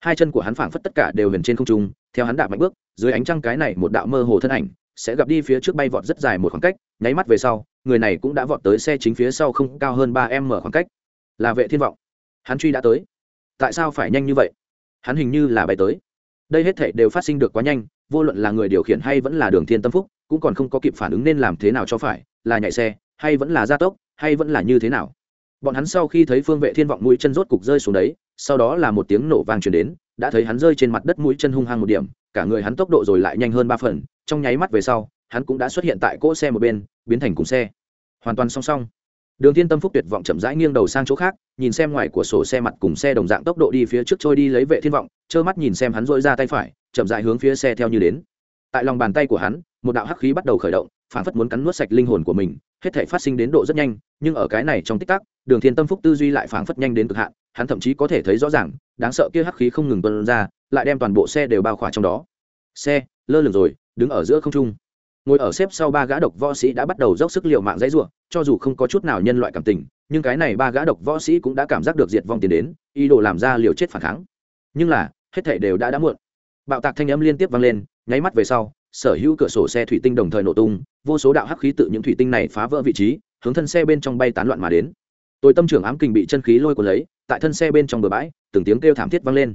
Hai chân của hắn phảng phất tất cả đều huyền trên không trung, theo hắn đạp mạnh bước, dưới ánh trăng cái này một đạo mơ hồ thân ảnh sẽ gặp đi phía trước bay vọt rất dài một khoảng cách, nháy mắt về sau, người này cũng đã vọt tới xe chính phía sau không cao hơn ba em mở khoảng cách. Là vệ thiên vọng. Hắn truy đã tới tại sao phải nhanh như vậy? Hắn hình như là bay tới. Đây hết thể đều phát sinh được quá nhanh, vô luận là người điều khiển hay vẫn là đường thiên tâm phúc, cũng còn không có kịp phản ứng nên làm thế nào cho phải, là nhảy xe, hay vẫn là gia tốc, hay vẫn là như thế nào. Bọn hắn sau khi thấy phương vệ thiên vọng mũi chân rốt cục rơi xuống đấy, sau đó là một tiếng nổ vang truyền đến, đã thấy hắn rơi trên mặt đất mũi chân hung hăng một điểm, cả người hắn tốc độ rồi lại nhanh hơn ba phần, trong nháy mắt về sau, hắn cũng đã xuất hiện tại cỗ xe một bên, biến thành cùng xe. Hoàn toàn song song đường thiên tâm phúc tuyệt vọng chậm rãi nghiêng đầu sang chỗ khác, nhìn xem ngoài của sổ xe mặt cùng xe đồng dạng tốc độ đi phía trước trôi đi lấy vệ thiên vọng, trơ mắt nhìn xem hắn dội ra tay phải, chậm rãi hướng phía xe theo như đến. Tại lòng bàn tay của hắn, một đạo hắc khí bắt đầu khởi động phản phất muốn cắn nuốt sạch linh hồn của mình, hết thể phát sinh đến độ rất nhanh, nhưng ở cái này trong tích tắc, đường thiên tâm phúc tư duy lại phản phất nhanh đến cực hạn, hắn thậm chí có thể thấy rõ ràng, đáng sợ kia hắc khí không ngừng tuôn ra, lại đem toàn bộ xe đều bao khỏa trong đó. Xe, lơ lửng rồi, đứng ở giữa không trung ngồi ở xếp sau ba gã độc võ sĩ đã bắt đầu dốc sức l i ề u mạng dãy r u ộ n cho dù không có chút nào nhân loại cảm tình, nhưng cái này ba gã độc võ sĩ cũng đã cảm giác được diệt vong tiến đến, ý đồ làm ra liều chết phản kháng. Nhưng là, hết thể đều đã đã muộn. Bạo tạc thanh âm liên tiếp vang lên, nháy mắt về sau, sở hữu cửa sổ xe thủy tinh đồng thời nổ tung, vô số đạo hắc khí tự những thủy tinh này phá vỡ vị trí, hướng thân xe bên trong bay tán loạn mà đến. Tôi tâm trưởng ám kình bị chân khí lôi cuốn lấy, tại thân xe bên trong bờ bãi, từng tiếng kêu thảm thiết vang lên.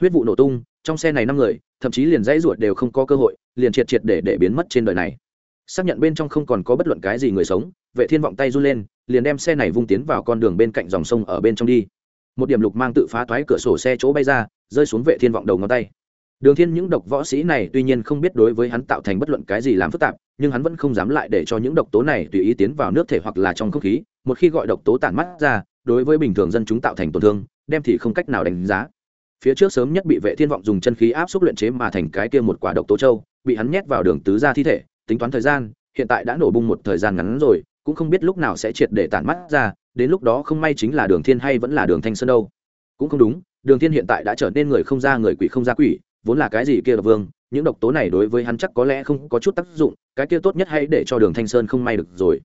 Huyết vụ nổ tung trong xe này năm người, thậm chí liền dãy ruột đều không có cơ hội, liền triệt triệt để để biến mất trên đời này. Xác nhận bên trong không còn có bất luận cái gì người sống, vệ thiên vọng tay run lên, liền đem xe này vung tiến vào con đường bên cạnh dòng sông ở bên trong đi. Một điểm lục mang tự phá thoái cửa sổ xe chỗ bay ra, rơi xuống vệ thiên vọng đầu ngón tay. Đường thiên những độc võ sĩ này tuy nhiên không biết đối với hắn tạo thành bất luận cái gì làm phức tạp, nhưng hắn vẫn không dám lại để cho những độc tố này tùy ý tiến vào nước thể hoặc là trong không khí, một khi gọi độc tố tản mắt ra, đối với bình thường dân chúng tạo thành tổn thương, đem thì không cách nào đánh giá phía trước sớm nhất bị vệ thiên vọng dùng chân khí áp xúc luyện chế mà thành cái kia một quả độc tố châu, bị hắn nhét vào đường tứ ra thi thể, tính toán thời gian, hiện tại đã nổ bung một thời gian ngắn rồi, cũng không biết lúc nào sẽ triệt để tản mắt ra, đến lúc đó không may chính là đường thiên hay vẫn là đường thanh sơn đâu. Cũng không đúng, đường thiên hiện tại đã trở nên người không ra người quỷ không ra quỷ, vốn là cái gì kia độc vương, những độc tố này đối với hắn chắc có lẽ không có chút tác dụng, cái kia tốt nhất hãy để cho đường thanh sơn không may được rồi.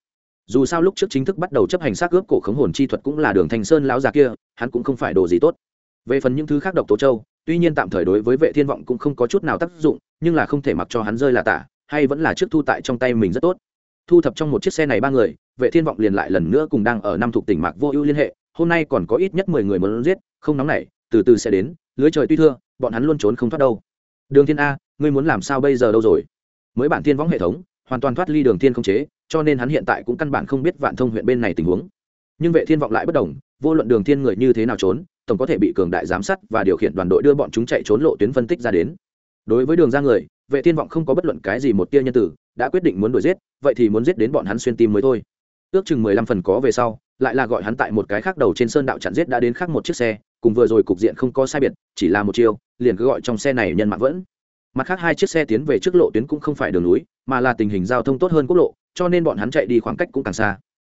Dù sao lúc trước chính thức bắt đầu chấp hành xác ướp cổ khống hồn chi thuật cũng là đường thanh sơn lão già kia, hắn cũng không phải đồ gì tốt về phần những thứ khác độc tố châu, tuy nhiên tạm thời đối với vệ thiên vọng cũng không có chút nào tác dụng, nhưng là không thể mặc cho hắn rơi là tả, hay vẫn là trước thu tại trong tay mình rất tốt. Thu thập trong một chiếc xe này ba người, vệ thiên vọng liền lại lần nữa cùng đang ở năm thuộc tỉnh mạc vô ưu liên hệ, hôm nay còn có ít nhất mười người muốn giết, không nóng nảy, từ từ sẽ đến, lưới trời tuy thưa, bọn hắn luôn trốn không thoát đâu. Đường thiên a, ngươi muốn làm sao bây giờ đâu rồi? Mới bản thiên võng hệ thống, hoàn toàn thoát ly đường thiên không chế, cho nên hắn hiện tại cũng căn bản không biết vạn thông huyện bên này tình huống. Nhưng vệ thiên vọng lại bất đồng, vô luận đường thiên người như thế nào trốn tổng có thể bị cường đại giám sát và điều khiển đoàn đội đưa bọn chúng chạy trốn lộ tuyến phân tích ra đến. Đối với đường ra người, vệ thiên vọng không có bất luận cái gì một tia nhân tử, đã quyết định muốn đuổi giết, vậy thì muốn giết đến bọn hắn xuyên tim mới thôi. Ước chừng mười lăm phần có về sau, lại là gọi hắn tại một cái khác đầu trên sơn đạo chặn giết đã đến khác một chiếc xe, cùng vừa rồi cục diện không có sai biệt, chỉ là một chiêu, liền cứ gọi trong xe này nhân mạng vẫn. Mặt khác hai chiếc xe tiến về trước lộ tuyến cũng không phải đường núi, mà là tình hình giao thông tốt hơn quốc lộ, cho nên bọn hắn chạy đi khoảng cách cũng càng xa.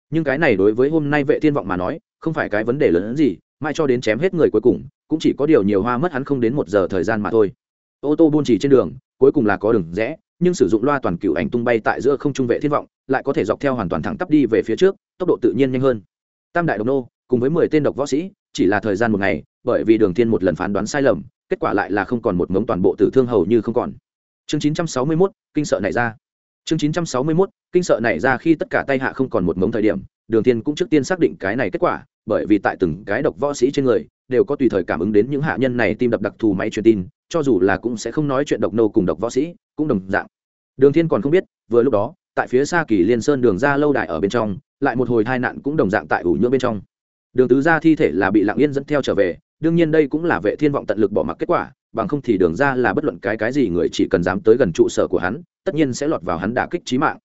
Nhưng cái này đối với hôm nay vệ thiên vọng mà nói, không phải cái vấn đề lớn hơn gì mai cho đến chém hết người cuối cùng cũng chỉ có điều nhiều hoa mất hắn không đến một giờ thời gian mà thôi. Ô tô buôn chỉ trên đường cuối cùng là có đường rẽ nhưng sử dụng loa toàn cựu ảnh tung bay tại giữa không trung vệ thiên vọng lại có thể dọc theo hoàn toàn thẳng tắp đi về phía trước tốc độ tự nhiên nhanh hơn. Tam đại độc nô cùng với mười tên độc võ sĩ chỉ là thời gian một ngày bởi vì đường thiên một lần phán đoán sai lầm kết quả lại là không còn một mống toàn bộ tử thương hầu như không còn. Chương 961, kinh sợ nảy ra. Chương 961, kinh sợ nảy ra khi tất cả tay hạ không còn một mống thời điểm đường thiên cũng trước tiên xác định cái này kết quả, bởi vì tại từng cái độc võ sĩ trên người, đều có tùy thời cảm ứng đến những hạ nhân này tim đập đặc thù máy truyền tin, cho dù là cũng sẽ không nói chuyện độc nô cùng độc võ sĩ, cũng đồng dạng. Đường thiên còn không biết, vừa lúc đó, tại phía xa kỳ liên sơn đường ra lâu đài ở bên trong, lại một hồi tai nạn cũng đồng dạng tại ủ nhưỡng bên trong. Đường tứ gia thi thể là bị lặng yên dẫn theo trở về, đương nhiên đây cũng là vệ thiên vọng tận lực bỏ mặc kết quả, bằng không thì đường ra là bất luận cái cái gì người chỉ cần dám tới gần trụ sở của hắn, tất nhiên sẽ lọt vào hắn đả kích chí mạng.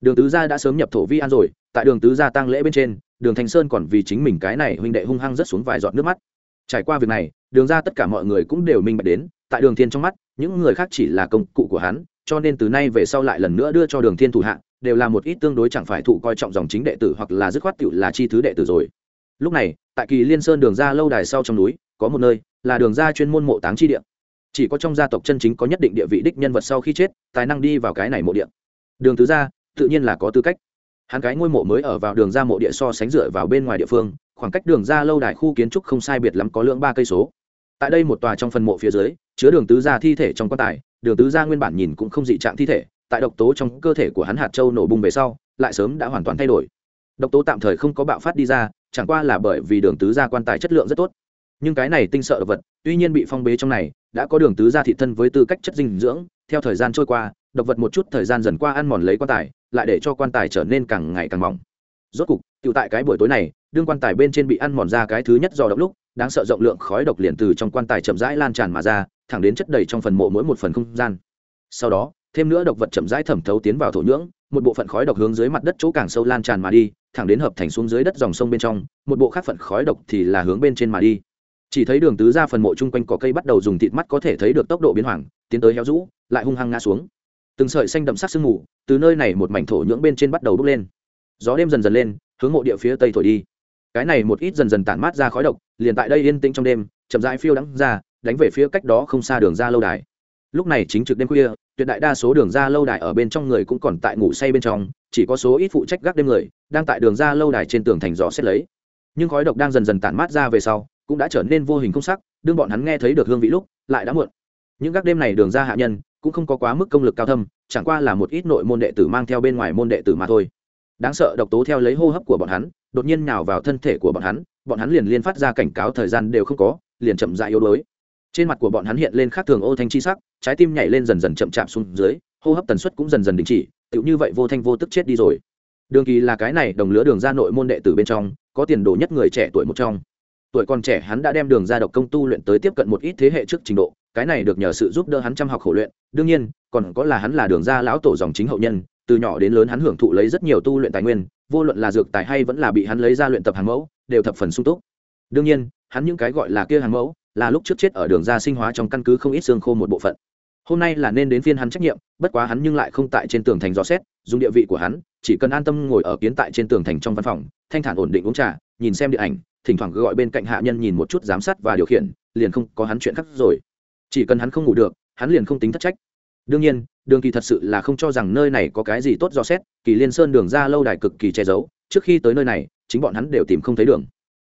Đường tứ gia đã sớm nhập thổ vi an rồi tại đường tứ gia tăng lễ bên trên, đường thành sơn còn vì chính mình cái này huynh đệ hung hăng rất xuống vài giọt nước mắt. Trải qua việc này, đường ra tất cả mọi người cũng đều minh bạch đến, tại đường thiên trong mắt, những người khác chỉ là công cụ của hắn, cho nên từ nay về sau lại lần nữa đưa cho đường thiên thủ hạ, đều là một ít tương đối chẳng phải thụ coi trọng dòng chính đệ tử hoặc là dứt khoát tiểu là chi thứ đệ tử rồi. Lúc này, tại kỳ liên sơn đường ra lâu đài sau trong núi, có một nơi, là đường ra chuyên môn mộ táng chi địa. Chỉ có trong gia tộc chân chính có nhất định địa vị đích nhân vật sau khi chết, tài năng đi vào cái này mộ địa. Đường tứ gia, tự nhiên là có tư cách hắn cái ngôi mộ mới ở vào đường ra mộ địa so sánh dựa vào bên ngoài địa phương, khoảng cách đường ra lâu đài khu kiến trúc không sai biệt lắm có lượng ba cây số. Tại đây một tòa trong phần mộ phía dưới, chứa đường tứ gia thi thể trong quan tài, đường tứ gia nguyên bản nhìn cũng không dị trạng thi thể, tại độc tố trong cơ thể của hắn hạt châu nổ bung về sau, lại sớm đã hoàn toàn thay đổi. Độc tố tạm thời không có bạo phát đi ra, chẳng qua là bởi vì đường tứ gia quan tài chất lượng rất tốt. Nhưng cái này tinh sợ độc vật, tuy nhiên bị phong bế trong này, đã có đường tứ gia thị thân với tư cách chất dinh dưỡng, theo thời gian trôi qua, độc vật một chút thời gian dần qua ăn mòn lấy quan tài lại để cho quan tài trở nên càng ngày càng mỏng. Rốt cục tự tại cái buổi tối này, đương quan tài bên trên bị ăn mòn ra cái thứ nhất do động lúc, đáng sợ rộng lượng khói độc liền từ trong quan tài chậm rãi lan tràn mà ra, thẳng đến chất đầy trong phần mộ mỗi một phần không gian. Sau đó, thêm nữa độc vật chậm rãi thẩm thấu tiến vào thổ nhưỡng, một bộ phận khói độc hướng dưới mặt đất chỗ càng sâu lan tràn mà đi, thẳng đến hợp thành xuống dưới đất dòng sông bên trong, một bộ khác phận khói độc thì là hướng bên trên mà đi. Chỉ thấy đường tứ ra phần mộ chung quanh cỏ cây bắt đầu dùng thịt mắt có thể thấy được tốc độ biến hoàng tiến tới héo rũ, lại hung hăng ngã xuống từng sợi xanh đậm sắc sương mù từ nơi này một mảnh thổ nhưỡng bên trên bắt đầu bốc lên. Gió đêm dần dần lên, hướng mộ địa phía tây thổi đi. Cái này một ít dần dần tản mát ra khói độc, liền tại đây yên tĩnh trong đêm, chậm rãi phiêu đắng ra, đánh về phía cách đó không xa đường ra lâu đài. Lúc này chính trực đêm khuya, tuyệt đại đa số đường ra lâu đài ở bên trong người cũng còn tại ngủ say bên trong, chỉ có số ít phụ trách gác đêm người, đang tại đường ra lâu đài trên tường thành gió xét lấy. Nhưng khói độc đang dần dần tản mát ra về sau, cũng đã trở nên vô hình không sắc, đương bọn hắn nghe thấy được hương vị lúc, lại đã muộn. Những gác đêm này đường ra hạ nhân cũng không có quá mức công lực cao thâm, chẳng qua là một ít nội môn đệ tử mang theo bên ngoài môn đệ tử mà thôi. Đáng sợ độc tố theo lấy hô hấp của bọn hắn, đột nhiên nào vào thân thể của bọn hắn bọn hắn liền liên phát ra cảnh cáo thời gian đều không có, liền chậm dại yếu đuối. Trên mặt của bọn hắn hiện lên khác thường ô thanh chi sắc, trái tim nhảy lên dần dần chậm chạm xuống dưới, hô hấp tần suất cũng dần dần đình chỉ, tựu như vậy vô thanh vô tức chết đi rồi. Đường kỳ là cái này đồng lứa đường ra nội môn đệ tử bên trong, có tiền đồ nhất người trẻ tuổi một trong. Tuổi còn trẻ hắn đã đem đường ra độc công tu luyện tới tiếp cận một ít thế hệ trước trình độ cái này được nhờ sự giúp đỡ hắn chăm học khổ luyện, đương nhiên, còn có là hắn là đường ra lão tổ dòng chính hậu nhân, từ nhỏ đến lớn hắn hưởng thụ lấy rất nhiều tu luyện tài nguyên, vô luận là dược tài hay vẫn là bị hắn lấy ra luyện tập hàng mẫu, đều thập phần sung túc. Đương nhiên, hắn những cái gọi là kia hàng mẫu, là lúc trước chết ở đường ra sinh hóa trong căn cứ không ít xương khô một bộ phận. Hôm nay là nên đến phiên hắn trách nhiệm, bất quá hắn nhưng lại không tại trên tường thành dò xét, dùng địa vị của hắn, chỉ cần an tâm ngồi ở kiến tại trên tường thành trong văn phòng, thanh thản ổn định uống trà, nhìn xem điện ảnh, thỉnh thoảng gọi bên cạnh hạ nhân nhìn một chút giám sát và điều khiển, liền không có hắn chuyện khác rồi chỉ cần hắn không ngủ được, hắn liền không tính thất trách. Đương nhiên, đường kỳ thật sự là không cho rằng nơi này có cái gì tốt do xét, kỳ liên sơn đường ra lâu đài cực kỳ che giấu, trước khi tới nơi này, chính bọn hắn đều tìm không thấy đường.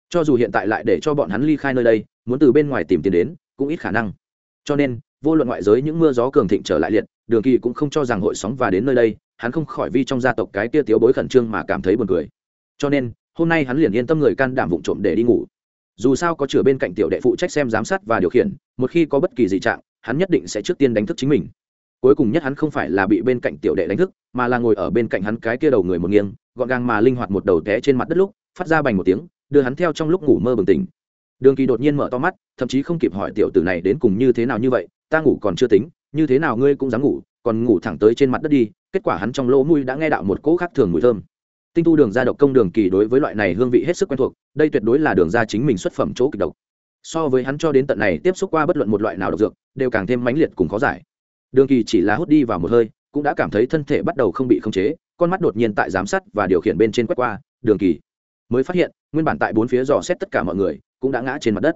Cho dù hiện tại lại để cho bọn hắn ly khai nơi đây, muốn từ bên ngoài tìm tiền đến, cũng ít khả năng. Cho nên, vô luận ngoại giới những mưa gió cường thịnh trở lại liệt, đường kỳ cũng không cho rằng hội sóng và đến nơi đây, hắn không khỏi vi trong gia tộc cái kia tiếu bối khẩn trương mà cảm thấy buồn cười. Cho nên, hôm nay hắn liền yên tâm người can đảm vụng trộm để đi ngủ dù sao có chửa bên cạnh tiểu đệ phụ trách xem giám sát và điều khiển, một khi có bất kỳ dị trạng, hắn nhất định sẽ trước tiên đánh thức chính mình. Cuối cùng nhất hắn không phải là bị bên cạnh tiểu đệ đánh thức, mà là ngồi ở bên cạnh hắn cái kia đầu người một nghiêng, gọn gàng mà linh hoạt một đầu té trên mặt đất lúc, phát ra bành một tiếng, đưa hắn theo trong lúc ngủ mơ bừng tỉnh. Đường kỳ đột nhiên mở to mắt, thậm chí không kịp hỏi tiểu tử này đến cùng như thế nào như vậy, ta ngủ còn chưa tính như thế nào ngươi cũng dám ngủ, còn ngủ thẳng tới trên mặt đất đi. Kết quả hắn trong lỗ mũi đã nghe đạo một cỗ khác thường mùi thơm tinh tu đường ra độc công đường kỳ đối với loại này hương vị hết sức quen thuộc, đây tuyệt đối là đường ra chính mình xuất phẩm chỗ kịch độc. So với hắn cho đến tận này tiếp xúc qua bất luận một loại nào độc dược, đều càng thêm mãnh liệt cùng khó giải. Đường kỳ chỉ là hút đi vào một hơi, cũng đã cảm thấy thân thể bắt đầu không bị khống chế, con mắt đột nhiên tại giám sát và điều khiển bên trên quét qua, đường kỳ mới phát hiện, nguyên bản tại bốn phía dò xét tất cả mọi người, cũng đã ngã trên mặt đất.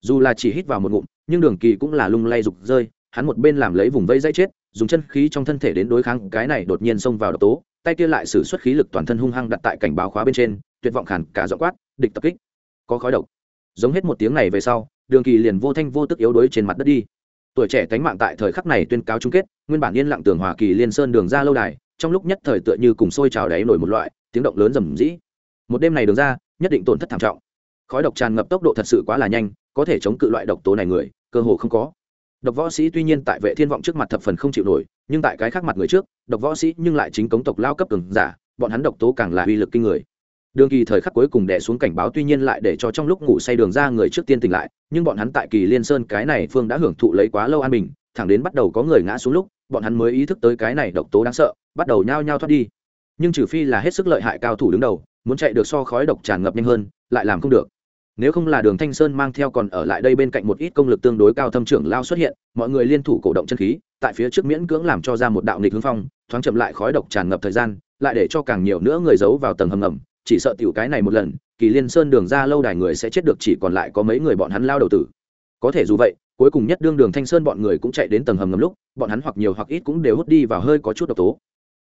Dù là chỉ hít vào một ngụm, nhưng đường kỳ cũng là lung lay rục rơi, hắn một bên làm lấy vùng vây dây chết, dùng chân khí trong thân thể đến đối kháng, cái này đột nhiên xông vào độc tố tay kia lại sử xuất khí lực toàn thân hung hăng đặt tại cảnh báo khóa bên trên, tuyệt vọng khản cả dọ quát, địch tập kích, có khói độc. Giống hết một tiếng này về sau, đường kỳ liền vô thanh vô tức yếu đuối trên mặt đất đi. Tuổi trẻ tánh mạng tại thời khắc này tuyên cáo chung kết, nguyên bản yên lặng tường hòa kỳ liên sơn đường ra lâu đài, trong lúc nhất thời tựa như cùng sôi trào đáy nổi một loại, tiếng động lớn rầm rĩ. Một đêm này đường ra, nhất định tổn thất thảm trọng. Khói độc tràn ngập tốc độ thật sự quá là nhanh, có thể chống cự loại độc tố này người, cơ hồ không có độc võ sĩ tuy nhiên tại vệ thiên vọng trước mặt thập phần không chịu nổi, nhưng tại cái khác mặt người trước, độc võ sĩ nhưng lại chính cống tộc lao cấp cường giả, bọn hắn độc tố càng là uy lực kinh người. Đường kỳ thời khắc cuối cùng đẻ xuống cảnh báo tuy nhiên lại để cho trong lúc ngủ say đường ra người trước tiên tỉnh lại, nhưng bọn hắn tại kỳ liên sơn cái này phương đã hưởng thụ lấy quá lâu an bình, thẳng đến bắt đầu có người ngã xuống lúc, bọn hắn mới ý thức tới cái này độc tố đáng sợ, bắt đầu nhao nhao thoát đi. Nhưng trừ phi là hết sức lợi hại cao thủ đứng đầu, muốn chạy được so khói độc tràn ngập nhanh hơn, lại làm không được nếu không là đường thanh sơn mang theo còn ở lại đây bên cạnh một ít công lực tương đối cao thâm trưởng lao xuất hiện, mọi người liên thủ cổ động chân khí, tại phía trước miễn cưỡng làm cho ra một đạo nghịch hướng phong, thoáng chậm lại khói độc tràn ngập thời gian, lại để cho càng nhiều nữa người giấu vào tầng hầm ngầm, chỉ sợ tiểu cái này một lần, kỳ liên sơn đường ra lâu đài người sẽ chết được chỉ còn lại có mấy người bọn hắn lao đầu tử. Có thể dù vậy, cuối cùng nhất đương đường thanh sơn bọn người cũng chạy đến tầng hầm ngầm lúc, bọn hắn hoặc nhiều hoặc ít cũng đều hút đi vào hơi có chút độc tố.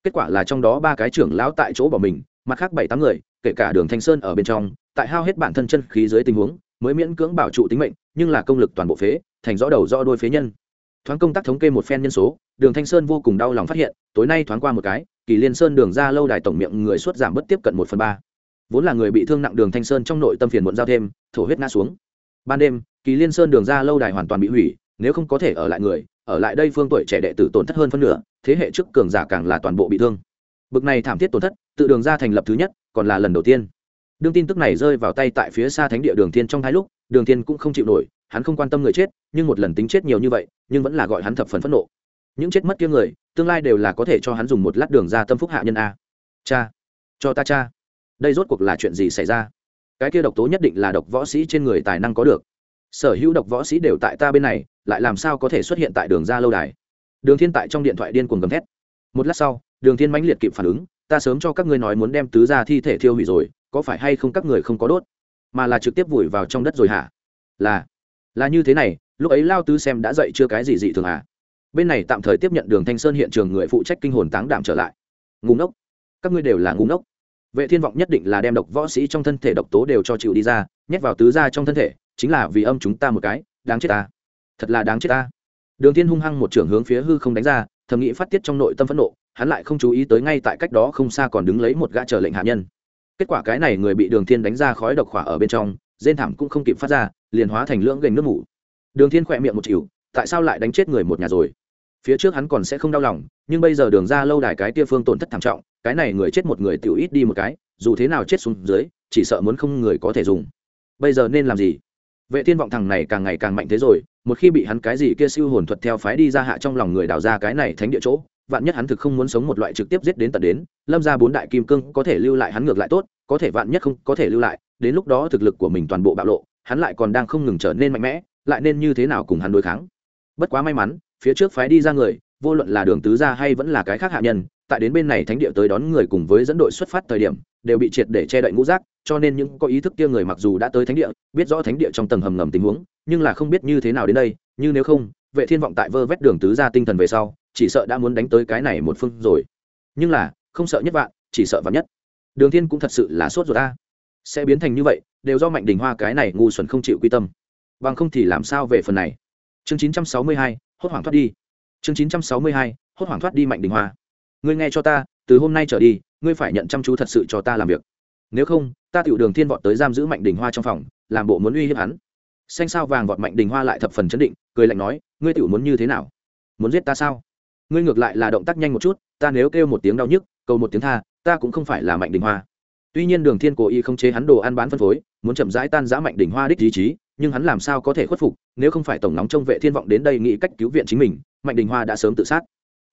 Kết quả là trong đó ba cái trưởng lão tại chỗ bỏ mình, mặt khác bảy tám người, kể cả đường thanh sơn ở bên trong tại hao hết bản thân chân khí dưới tình huống, mới miễn cưỡng bảo trụ tính mệnh, nhưng là công lực toàn bộ phế, thành rõ đầu do đôi phế nhân. Thoáng công tác thống kê một phen nhân số, đường thanh sơn vô cùng đau lòng phát hiện, tối nay thoáng qua một cái, kỳ liên sơn đường ra lâu đài tổng miệng người suốt giảm bất tiếp cận một phần ba. Vốn là người bị thương nặng đường thanh sơn trong nội tâm phiền muộn giao thêm, thổ huyết ngã xuống. Ban đêm, kỳ liên sơn đường ra lâu đài hoàn toàn bị hủy, nếu không có thể ở lại người, ở lại đây phương tuổi trẻ đệ tử tổn thất hơn phân nửa, thế hệ trước cường giả càng là toàn bộ bị thương. Bực này thảm thiết tổn thất, tự đường ra thành lập thứ nhất, còn là lần đầu tiên đương tin tức này rơi vào tay tại phía xa thánh địa đường thiên trong thái lúc, đường thiên cũng không chịu nổi, hắn không quan tâm người chết, nhưng một lần tính chết nhiều như vậy, nhưng vẫn là gọi hắn thập phần phẫn nộ. Những chết mất kia người, tương lai đều là có thể cho hắn dùng một lát đường ra tâm phúc hạ nhân a. Cha, cho ta cha. Đây rốt cuộc là chuyện gì xảy ra? Cái kia độc tố nhất định là độc võ sĩ trên người tài năng có được. Sở hữu độc võ sĩ đều tại ta bên này, lại làm sao có thể xuất hiện tại đường ra lâu đài? Đường thiên tại trong điện thoại điên cuồng gầm thét. Một lát sau, đường thiên mãnh liệt kịp phản ứng, ta sớm cho các ngươi nói muốn đem tứ gia thi thể thiêu hủy rồi có phải hay không các người không có đốt? Mà là trực tiếp vùi vào trong đất rồi hả? Là là như thế này, lúc ấy lao tứ xem đã dậy chưa cái gì dị thường hả bên này tạm thời tiếp nhận đường thanh sơn hiện trường người phụ trách kinh hồn táng đảm trở lại. Ngủ ngốc, các ngươi đều là ngủ ngốc. Vệ thiên vọng nhất định là đem độc võ sĩ trong thân thể độc tố đều cho chịu đi ra, nhét vào tứ gia trong thân thể, chính là vì âm chúng ta một cái, đáng chết ta. Thật là đáng chết ta. Đường thiên hung hăng một trường hướng phía hư không đánh ra, thầm nghĩ phát tiết trong nội tâm phẫn nộ, hắn lại không chú ý tới ngay tại cách đó không xa còn đứng lấy một gã chờ lệnh hạ nhân kết quả cái này người bị đường thiên đánh ra khói độc khỏa ở bên trong dên thảm cũng không kịp phát ra, liền hóa thành lưỡng gành nước mủ. Đường thiên khỏe miệng một chịu, tại sao lại đánh chết người một nhà rồi? Phía trước hắn còn sẽ không đau lòng, nhưng bây giờ đường ra lâu đài cái tia phương tổn thất thảm trọng, cái này người chết một người tiểu ít đi một cái, dù thế nào chết xuống dưới, chỉ sợ muốn không người có thể dùng. Bây giờ nên làm gì? Vệ thiên vọng thằng này càng ngày càng mạnh thế rồi, một khi bị hắn cái gì kia siêu hồn thuật theo phái đi ra hạ trong lòng người đào ra cái này thánh địa chỗ vạn nhất hắn thực không muốn sống một loại trực tiếp giết đến tận đến, lâm ra bốn đại kim cương có thể lưu lại hắn ngược lại tốt, có thể vạn nhất không có thể lưu lại, đến lúc đó thực lực của mình toàn bộ bạo lộ, hắn lại còn đang không ngừng trở nên mạnh mẽ, lại nên như thế nào cùng hắn đối kháng. Bất quá may mắn, phía trước phái đi ra người, vô luận là đường tứ gia hay vẫn là cái khác hạ nhân, tại đến bên này thánh địa tới đón người cùng với dẫn đội xuất phát thời điểm, đều bị triệt để che đậy ngũ rác, cho nên những có ý thức kia người mặc dù đã tới thánh địa, biết rõ thánh địa trong tầng hầm ngầm tình huống, nhưng là không biết như thế nào đến đây, như nếu không, vệ thiên vọng tại vơ vét đường tứ gia tinh thần về sau chỉ sợ đã muốn đánh tới cái này một phương rồi. Nhưng là không sợ nhất vạn chỉ sợ vạn nhất. Đường thiên cũng thật sự là sốt rồi ta sẽ biến thành như vậy đều do mạnh đình hoa cái này ngu xuẩn không chịu quy tâm. Bằng không thì làm sao về phần này? Chương 962, hốt hoảng thoát đi. Chương 962, hốt hoảng thoát đi mạnh đình hoa. Ngươi nghe cho ta từ hôm nay trở đi ngươi phải nhận chăm chú thật sự cho ta làm việc. Nếu không ta tiểu đường thiên vọt tới giam giữ mạnh đình hoa trong phòng làm bộ muốn uy hiếp hắn. Xanh sao vàng vọt mạnh đình hoa lại thập phần chấn định cười lạnh nói ngươi tiểu muốn như thế nào? Muốn giết ta sao? Ngươi ngược lại là động tác nhanh một chút, ta nếu kêu một tiếng đau nhức, cầu một tiếng tha, ta cũng không phải là mạnh đình hoa. Tuy nhiên đường thiên cố ý không chế hắn đồ ăn bán phân phối, muốn chậm rãi tan giã mạnh đình hoa đích ý chí, nhưng hắn làm sao có thể khuất phục, nếu không phải tổng nóng trong vệ thiên vọng đến đây nghĩ cách cứu viện chính mình, mạnh đình hoa đã sớm tự sát.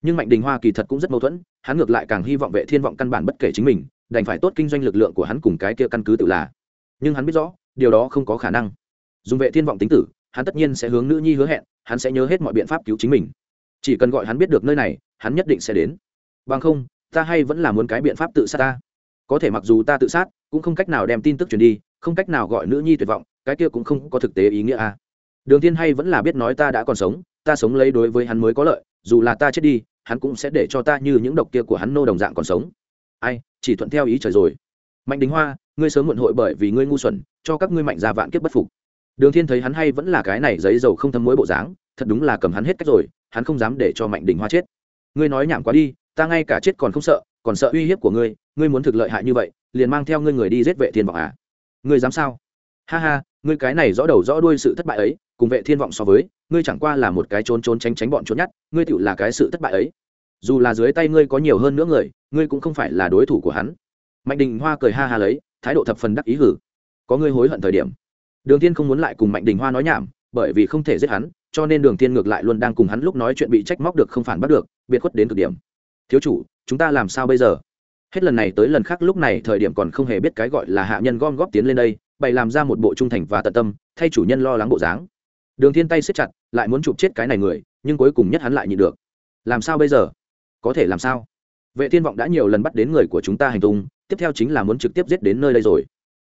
Nhưng mạnh đình hoa kỳ thật cũng rất mâu thuẫn, hắn ngược lại càng hy vọng vệ thiên vọng căn bản bất kể chính mình, đành phải tốt kinh doanh lực lượng của hắn cùng cái kia căn cứ tự là. Nhưng hắn biết rõ, điều đó không có khả năng. Dùng vệ thiên vọng tính tử, hắn tất nhiên sẽ hướng nữ nhi hứa hẹn, hắn sẽ nhớ hết mọi biện pháp cứu chính mình chỉ cần gọi hắn biết được nơi này, hắn nhất định sẽ đến. Bằng không, ta hay vẫn là muốn cái biện pháp tự sát ta. Có thể mặc dù ta tự sát, cũng không cách nào đem tin tức truyền đi, không cách nào gọi nữ nhi tuyệt vọng, cái kia cũng không có thực tế ý nghĩa a đường thiên hay vẫn là biết nói ta đã còn sống, ta sống lấy đối với hắn mới có lợi, dù là ta chết đi, hắn cũng sẽ để cho ta như những độc kia của hắn nô đồng dạng còn sống. Ai, chỉ thuận theo ý trời rồi. Mạnh đình hoa, ngươi sớm muộn hội bởi vì ngươi ngu xuẩn, cho các ngươi mạnh ra vạn kiếp bất phục. Đường thiên thấy hắn hay vẫn là cái này giấy dầu không thấm muối bộ dáng thật đúng là cầm hắn hết cách rồi, hắn không dám để cho mạnh đình hoa chết. Ngươi nói nhảm quá đi, ta ngay cả chết còn không sợ, còn sợ uy hiếp của ngươi ngươi muốn thực lợi hại như vậy, liền mang theo ngươi người đi giết vệ thiên vọng à? Ngươi dám sao? Ha ha, ngươi cái này rõ đầu rõ đuôi sự thất bại ấy, cùng vệ thiên vọng so với, ngươi chẳng qua là một cái trốn trốn tránh tránh bọn trốn nhát ngươi tựu là cái sự thất bại ấy. Dù là dưới tay ngươi có nhiều hơn nữa người, ngươi cũng không phải là đối thủ của hắn. Mạnh đình hoa cười ha ha lấy, thái độ thập phần đắc ý hử. Có ngươi hối hận thời điểm. Đường thiên không muốn lại cùng mạnh đình hoa nói nhảm, bởi vì không thể giết hắn cho nên đường tiên ngược lại luôn đang cùng hắn lúc nói chuyện bị trách móc được không phản bắt được, biệt khuất đến cực điểm. Thiếu chủ, chúng ta làm sao bây giờ? Hết lần này tới lần khác lúc này thời điểm còn không hề biết cái gọi là hạ nhân gom góp tiến lên đây, bày làm ra một bộ trung thành và tận tâm, thay chủ nhân lo lắng bộ dáng. Đường thiên tay siết chặt, lại muốn chụp chết cái này người, nhưng cuối cùng nhất hắn lại nhịn được. Làm sao bây giờ? Có thể làm sao? Vệ thiên vọng đã nhiều lần bắt đến người của chúng ta hành tung, tiếp theo chính là muốn trực tiếp giết đến nơi đây rồi.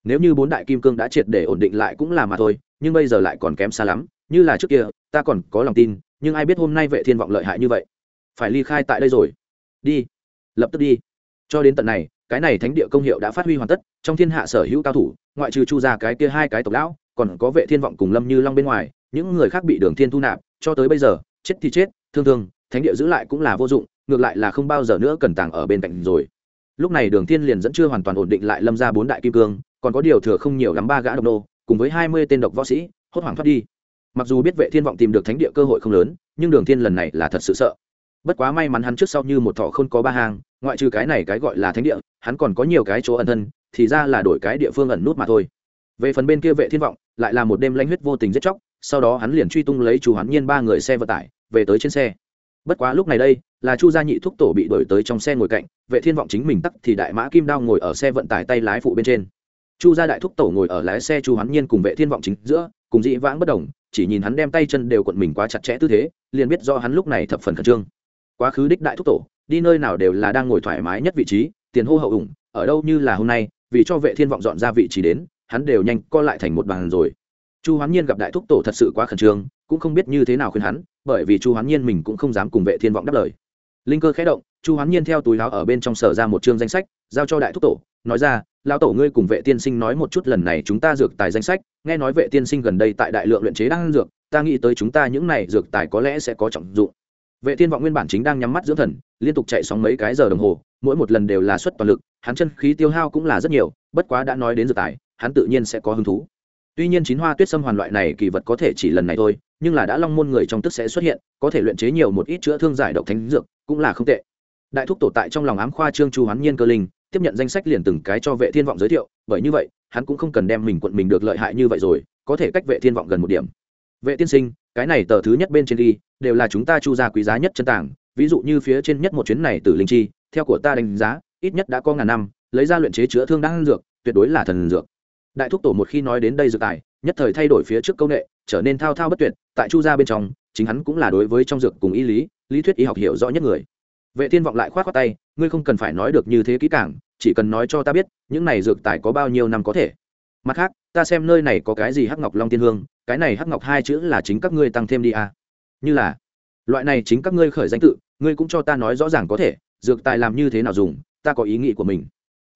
Nếu như bốn đại kim cương đã triệt để ổn định lại cũng là mà thôi, nhưng bây giờ lại còn kém xa lắm, như là trước kia ta còn có lòng tin, nhưng ai biết hôm nay vệ thiên vọng lợi hại như vậy. Phải ly khai tại đây rồi. Đi. Lập tức đi. Cho đến tận này, cái này thánh địa công hiệu đã phát huy hoàn tất, trong thiên hạ sở hữu cao thủ, ngoại trừ chu ra cái kia hai cái tộc lão, còn có vệ thiên vọng cùng lâm như long bên ngoài, những người khác bị đường thiên thu nạp, cho tới bây giờ, chết thì chết, thương thương, thánh địa giữ lại cũng là vô dụng, ngược lại là không bao giờ nữa cần tàng ở bên cạnh rồi. Lúc này đường thiên liền dẫn chưa hoàn toàn ổn định lại lâm ra bốn đại kim cương, còn có điều thừa không nhiều lắm ba gã độc nô, cùng với hai mươi tên độc võ sĩ, hốt hoảng thoát đi mặc dù biết vệ thiên vọng tìm được thánh địa cơ hội không lớn, nhưng đường thiên lần này là thật sự sợ. Bất quá may mắn hắn trước sau như một thọ không có ba hàng ngoại trừ cái này cái gọi là thánh địa, hắn còn có nhiều cái chỗ ẩn thân, thì ra là đổi cái địa phương ẩn nút mà thôi. Về phần bên kia vệ thiên vọng, lại là một đêm lanh huyết vô tình giết chóc, sau đó hắn liền truy tung lấy chu hoán nhiên ba người xe vận tải, về tới trên xe. Bất quá lúc này đây, là chu gia nhị thúc tổ bị đổi tới trong xe ngồi cạnh, vệ thiên vọng chính mình tắt thì đại mã kim đao ngồi ở xe vận tải tay lái phụ bên trên. Chu gia đại thúc tổ ngồi ở lái xe chu hoán nhiên cùng vệ thiên vọng chính giữa, cùng dị vãng bất đồng chỉ nhìn hắn đem tay chân đều cuộn mình quá chặt chẽ tư thế, liền biết do hắn lúc này thập phần khẩn trương. Quá khứ đích đại thúc tổ, đi nơi nào đều là đang ngồi thoải mái nhất vị trí, tiền hô hậu ủng, ở đâu như là hôm nay, vì cho vệ thiên vọng dọn ra vị trí đến, hắn đều nhanh co lại thành một bàn rồi. Chu hoán nhiên gặp đại thúc tổ thật sự quá khẩn trương, cũng không biết như thế nào khuyên hắn, bởi vì chu hoán nhiên mình cũng không dám cùng vệ thiên vọng đáp lời. Linh cơ khẽ động, chu hoán nhiên theo túi láo ở bên trong sở ra một chương danh sách, giao cho đại thúc tổ, nói ra lão tổ ngươi cùng vệ tiên sinh nói một chút lần này chúng ta dược tài danh sách, nghe nói vệ tiên sinh gần đây tại đại lượng luyện chế đang dược, ta nghĩ tới chúng ta những này dược tài có lẽ sẽ có trọng dụng. Vệ tiên vọng nguyên bản chính đang nhắm mắt dưỡng thần, liên tục chạy sóng mấy cái giờ đồng hồ, mỗi một lần đều là xuất toàn lực, hắn chân khí tiêu hao cũng là rất nhiều, bất quá đã nói đến dược tài, hắn tự nhiên sẽ có hứng thú. Tuy nhiên chín hoa tuyết sâm hoàn loại này kỳ vật có thể chỉ lần này thôi, nhưng là đã long môn người trong tức sẽ xuất hiện, có thể luyện chế nhiều một ít chữa thương giải độc thánh dược, cũng là không tệ. Đại thúc tổ tại trong lòng ám khoa trương chu hoán nhiên cơ linh tiếp nhận danh sách liền từng cái cho vệ thiên vọng giới thiệu, bởi như vậy, hắn cũng không cần đem mình quận mình được lợi hại như vậy rồi, có thể cách vệ thiên vọng gần một điểm. Vệ tiên sinh, cái này tờ thứ nhất bên trên đi đều là chúng ta chu ra quý giá nhất chân tảng ví dụ như phía trên nhất một chuyến này từ linh chi, theo của ta đánh giá, ít nhất đã có ngàn năm, lấy ra luyện chế chữa thương đang dược, tuyệt đối là thần dược. Đại thúc tổ một khi nói đến đây dược tài, nhất thời thay đổi phía trước công nghệ trở nên thao thao bất tuyệt, tại chu gia bên trong, chính hắn cũng là đối với trong dược cùng y lý lý thuyết y học hiểu rõ nhất người vệ thiên vọng lại khoát khoát tay, ngươi không cần phải nói được như thế kỹ càng, chỉ cần nói cho ta biết, những này dược tài có bao nhiêu năm có thể. Mặt khác, ta xem nơi này có cái gì hắc ngọc long tiên hương, cái này hắc ngọc hai chữ là chính các ngươi tăng thêm đi à. như là, loại này chính các ngươi khởi danh tự, ngươi cũng cho ta nói rõ ràng có thể, dược tài làm như thế nào dùng, ta có ý nghĩ của mình.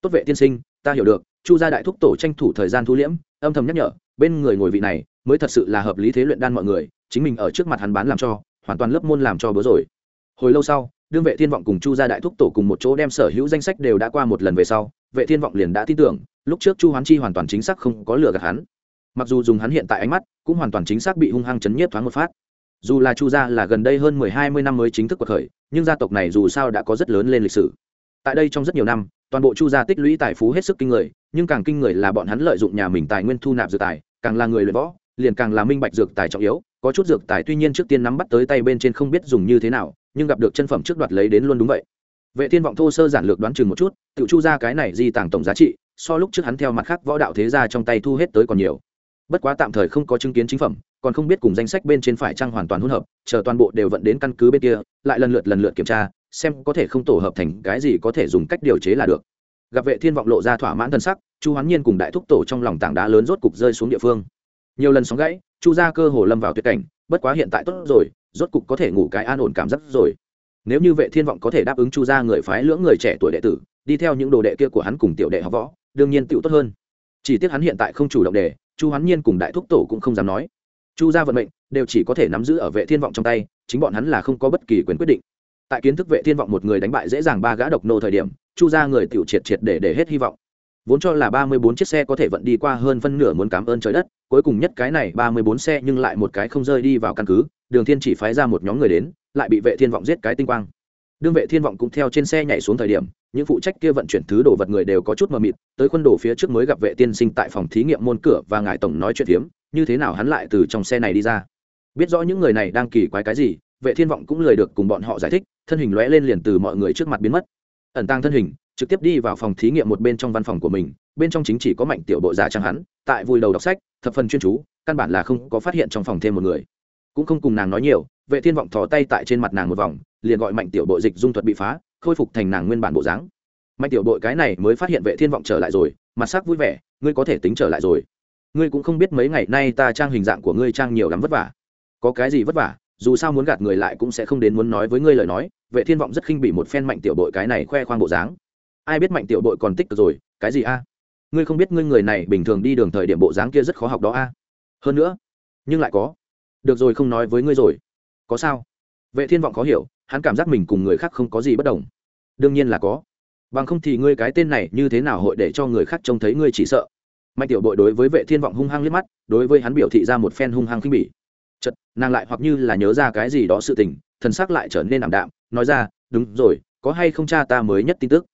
Tốt vệ tiên sinh, ta hiểu được, chu gia đại thúc tổ tranh thủ thời gian thu liễm, âm thầm nhắc nhở, bên người ngồi vị này, mới thật sự là hợp lý thế luyện đan mọi người, chính mình ở trước mặt hắn bán làm cho, hoàn toàn lớp môn làm cho bữa rồi. Hồi lâu sau đương vệ thiên vọng cùng chu gia đại thúc tổ cùng một chỗ đem sở hữu danh sách đều đã qua một lần về sau, vệ thiên vọng liền đã tin tưởng, lúc trước chu hoán chi hoàn toàn chính xác không có lừa gạt hắn. Mặc dù dùng hắn hiện tại ánh mắt, cũng hoàn toàn chính xác bị hung hăng chấn nhiếp thoáng một phát. Dù là chu gia là gần đây hơn mười hai mươi năm mới chính thức cuộc khởi, nhưng gia tộc này dù sao đã có rất lớn lên lịch sử. Tại đây trong rất nhiều năm, toàn bộ chu gia tích lũy tài phú hết sức kinh người, nhưng càng kinh người là bọn hắn lợi dụng nhà mình tài nguyên thu nạp dược tài, càng là người luyện võ, liền càng là minh bạch dược tài trọng yếu, có chút dược tài tuy nhiên trước tiên nắm bắt tới tay bên trên không biết dùng như thế nào nhưng gặp được chân phẩm trước đoạt lấy đến luôn đúng vậy. Vệ thiên vọng thô sơ giản lược đoán chừng một chút tự chu ra cái này di tàng tổng giá trị, so lúc trước hắn theo mặt khác võ đạo thế gia trong tay thu hết tới còn nhiều. Bất quá tạm thời không có chứng kiến chính phẩm, còn không biết cùng danh sách bên trên phải trang hoàn toàn hỗn hợp, chờ toàn bộ đều vận đến căn cứ bên kia, lại lần lượt lần lượt kiểm tra, xem có thể không tổ hợp thành cái gì có thể dùng cách điều chế là được. Gặp vệ thiên vọng lộ ra thỏa mãn thân sắc, chu hoán nhiên cùng đại thúc tổ trong lòng tảng đá lớn rốt cục rơi xuống địa phương. Nhiều lần sóng gãy, chu ra cơ hồ lâm vào tuyệt cảnh, bất quá hiện tại tốt rồi rốt cục có thể ngủ cái an ổn cảm giác rồi. Nếu như vệ thiên vọng có thể đáp ứng chu ra người phái lưỡng người trẻ tuổi đệ tử, đi theo những đồ đệ kia của hắn cùng tiểu đệ học võ, đương nhiên tựu tốt hơn. Chỉ tiếc hắn hiện tại không chủ động đề, chu hoán nhiên cùng đại thúc tổ cũng không dám nói. Chu gia vận mệnh đều chỉ có thể nắm giữ ở vệ thiên vọng trong tay, chính bọn hắn là không có bất kỳ quyền quyết định. Tại kiến thức vệ thiên vọng một người đánh bại dễ dàng ba gã độc nô thời điểm, chu gia người tiểu triệt triệt để để hết hy vọng. Vốn cho là ba mươi bốn chiếc xe có thể vận đi qua hơn phân nửa muốn cảm ơn trời đất, cuối cùng nhất cái này ba mươi bốn xe nhưng lại một cái không rơi đi vào căn cứ đường thiên chỉ phái ra một nhóm người đến, lại bị vệ thiên vọng giết cái tinh quang. Đương vệ thiên vọng cũng theo trên xe nhảy xuống thời điểm, những phụ trách kia vận chuyển thứ đồ vật người đều có chút mờ mịt, tới quân đồ phía trước mới gặp vệ tiên sinh tại phòng thí nghiệm môn cửa và ngài tổng nói chuyện hiếm như thế nào hắn lại từ trong xe này đi ra. Biết rõ những người này đang kỳ quái cái gì, vệ thiên vọng cũng lời được cùng bọn họ giải thích, thân hình lóe lên liền từ mọi người trước mặt biến mất. Ẩn tăng thân hình, trực tiếp đi vào phòng thí nghiệm một bên trong văn phòng của mình, bên trong chính chỉ có mạnh tiểu bộ giả trang hắn, tại vùi đầu đọc sách, thập phần chuyên chú, căn bản là không có phát hiện trong phòng thêm một người cũng không cùng nàng nói nhiều, vệ thiên vọng thò tay tại trên mặt nàng một vòng, liền gọi mạnh tiểu bộ dịch dung thuật bị phá, khôi phục thành nàng nguyên bản bộ dáng. Mạnh tiểu đội cái này mới phát hiện vệ thiên vọng trở lại rồi, mặt sắc vui vẻ, ngươi có thể tính trở lại rồi. Ngươi cũng không biết mấy ngày nay ta trang hình dạng của ngươi trang nhiều lắm vất vả. Có cái gì vất vả, dù sao muốn gạt người lại cũng sẽ không đến muốn nói với ngươi lời nói, vệ thiên vọng rất khinh bỉ một phen mạnh tiểu đội cái này khoe khoang bộ dáng. Ai biết mạnh tiểu đội còn tích cực rồi, cái gì a? Ngươi không biết ngươi người này bình thường đi đường thời điểm bộ dáng kia rất khó học đó a. Hơn nữa, nhưng lại có được rồi, không nói với ngươi rồi. Có sao? Vệ thiên vọng khó hiểu, hắn cảm giác mình cùng người khác không có gì bất đồng. Đương nhiên là có. Bằng không thì ngươi cái tên này như thế nào hội để cho người khác trông thấy ngươi chỉ sợ? Mạnh tiểu bội đối với vệ thiên vọng hung hăng liếc mắt, đối với hắn biểu thị ra một phen hung hăng khinh bỉ. Chật nàng lại hoặc như là nhớ ra cái gì đó sự tình, thần sắc lại trở nên ảm đạm, nói ra, đúng rồi, có hay không cha ta mới nhất tin tức?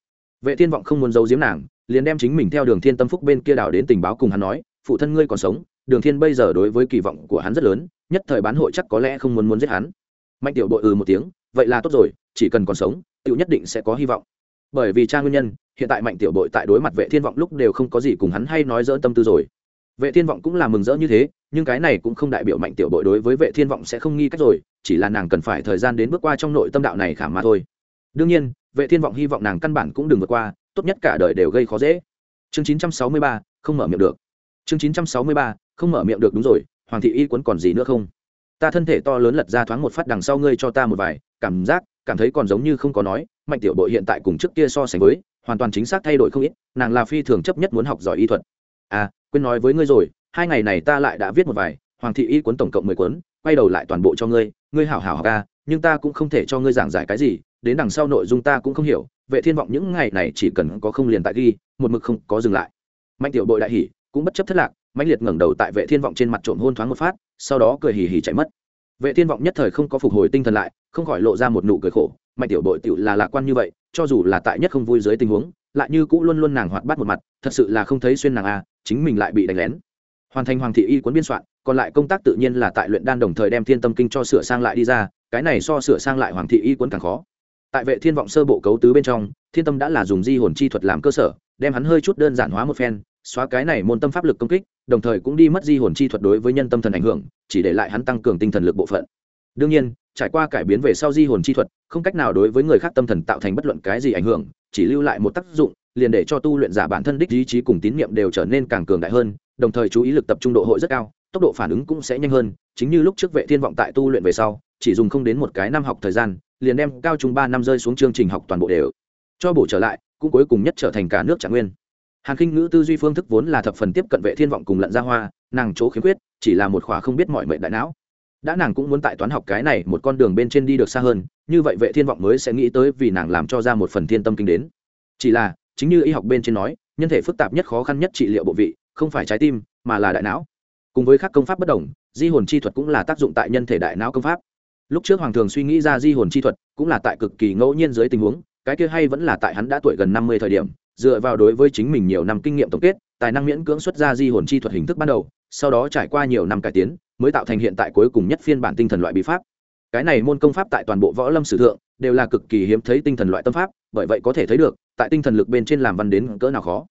Vệ thiên vọng không muốn giấu giếm nàng, liền đem chính mình theo đường thiên tâm phúc bên kia đảo đến tình báo cùng hắn nói, phụ thân ngươi còn sống, đường thiên bây giờ đối với kỳ vọng của hắn rất lớn nhất thời bán hội chắc có lẽ không muốn muốn giết hắn. Mạnh tiểu bội ừ một tiếng vậy là tốt rồi chỉ cần còn sống tiểu nhất định sẽ có hy vọng. Bởi vì cha nguyên nhân hiện tại mạnh tiểu bội tại đối mặt vệ thiên vọng lúc đều không có gì cùng hắn hay nói dỡ tâm tư rồi. Vệ thiên vọng cũng là mừng rỡ như thế nhưng cái này cũng không đại biểu mạnh tiểu bội đối với vệ thiên vọng sẽ không nghi cách rồi chỉ là nàng cần phải thời gian đến bước qua trong nội tâm đạo này khả mà thôi. Đương nhiên vệ thiên vọng hy vọng nàng căn bản cũng đừng vượt qua tốt nhất cả đời đều gây khó dễ. Chương 963, không mở miệng được. Chương 963, không mở miệng được đúng rồi hoàng thị y quấn còn gì nữa không? Ta thân thể to lớn lật ra thoáng một phát đằng sau ngươi cho ta một vài, cảm giác, cảm thấy còn giống như không có nói, mạnh tiểu bội hiện tại cùng trước kia so sánh với, hoàn toàn chính xác thay đổi không ít, nàng là phi thường chấp nhất muốn học giỏi y thuật. À quên nói với ngươi rồi, hai ngày này ta lại đã viết một vài, hoàng thị y cuốn tổng cộng mười cuốn, quay đầu lại toàn bộ cho ngươi ngươi hảo hảo học ca nhưng ta cũng không thể cho ngươi giảng giải cái gì, đến đằng sau nội dung ta cũng không hiểu, vệ thiên vọng những ngày này chỉ cần có không liền tại ghi, một mực không có dừng lại. Mạnh tiểu bội đại hỉ, cũng bất chấp thất lạc mạnh liệt ngẩng đầu tại vệ thiên vọng trên mặt trộm hôn thoáng một phát, sau đó cười hì hì chạy mất. Vệ thiên vọng nhất thời không có phục hồi tinh thần lại, không khỏi lộ ra một nụ cười khổ, mạnh tiểu bội tiểu là lạc quan như vậy, cho dù là tại nhất không vui dưới tình huống, lại như cũ luôn luôn nàng hoạt bát một mặt, thật sự là không thấy xuyên nàng a chính mình lại bị đánh lén. Hoàn thành hoàng thị y cuốn biên soạn, còn lại công tác tự nhiên là tại luyện đan đồng thời đem thiên tâm kinh cho sửa sang lại đi ra, cái này so sửa sang lại hoàng thị y cuốn càng khó. Tại vệ thiên vọng sơ bộ cấu tứ bên trong, thiên tâm đã là dùng di hồn chi thuật làm cơ sở, đem hắn hơi chút đơn giản hóa một phen xóa cái này môn tâm pháp lực công kích, đồng thời cũng đi mất di hồn chi thuật đối với nhân tâm thần ảnh hưởng, chỉ để lại hắn tăng cường tinh thần lực bộ phận. Đương nhiên, trải qua cải biến về sau di hồn chi thuật, không cách nào đối với người khác tâm thần tạo thành bất luận cái gì ảnh hưởng, chỉ lưu lại một tác dụng, liền để cho tu luyện giả bản thân đích ý chí cùng tín nhiệm đều trở nên càng cường đại hơn, đồng thời chú ý lực tập trung độ hội rất cao, tốc độ phản ứng cũng sẽ nhanh hơn, chính như lúc trước vệ thiên vọng tại tu luyện về sau, chỉ dùng không đến một cái năm học thời gian, liền đem cao trung ba năm rơi xuống chương trình học toàn bộ đều cho bổ trở lại, cũng cuối cùng nhất trở thành cả nước trạng nguyên hàn khinh ngữ tư duy phương thức vốn là thập phần tiếp cận vệ thiên vọng cùng lận ra hoa, nàng chỗ khiếm khuyết, chỉ là một khóa không biết mọi mệnh đại não. Đã nàng cũng muốn tại toán học cái này một con đường bên trên đi được xa hơn, như vậy vệ thiên vọng mới sẽ nghĩ tới vì nàng làm cho ra một phần thiên tâm kinh đến. Chỉ là, chính như y học bên trên nói, nhân thể phức tạp nhất khó khăn nhất trị liệu bộ vị, không phải trái tim, mà là đại não. Cùng với các công pháp bất đồng, di hồn chi thuật cũng là tác dụng tại nhân thể đại não công pháp. Lúc trước hoàng thường suy nghĩ ra di hồn chi thuật, cũng là tại cực kỳ ngẫu nhiên dưới tình huống, cái kia hay vẫn là tại hắn đã tuổi gần năm mươi thời điểm dựa vào đối với chính mình nhiều năm kinh nghiệm tổng kết, tài năng miễn cưỡng xuất ra di hồn chi thuật hình thức ban đầu, sau đó trải qua nhiều năm cải tiến, mới tạo thành hiện tại cuối cùng nhất phiên bản tinh thần loại bí pháp. Cái này môn công pháp tại toàn bộ võ lâm sử thượng, đều là cực kỳ hiếm thấy tinh thần loại tâm pháp, bởi vậy có thể thấy được, tại tinh thần lực bên trên làm văn đến cỡ nào khó.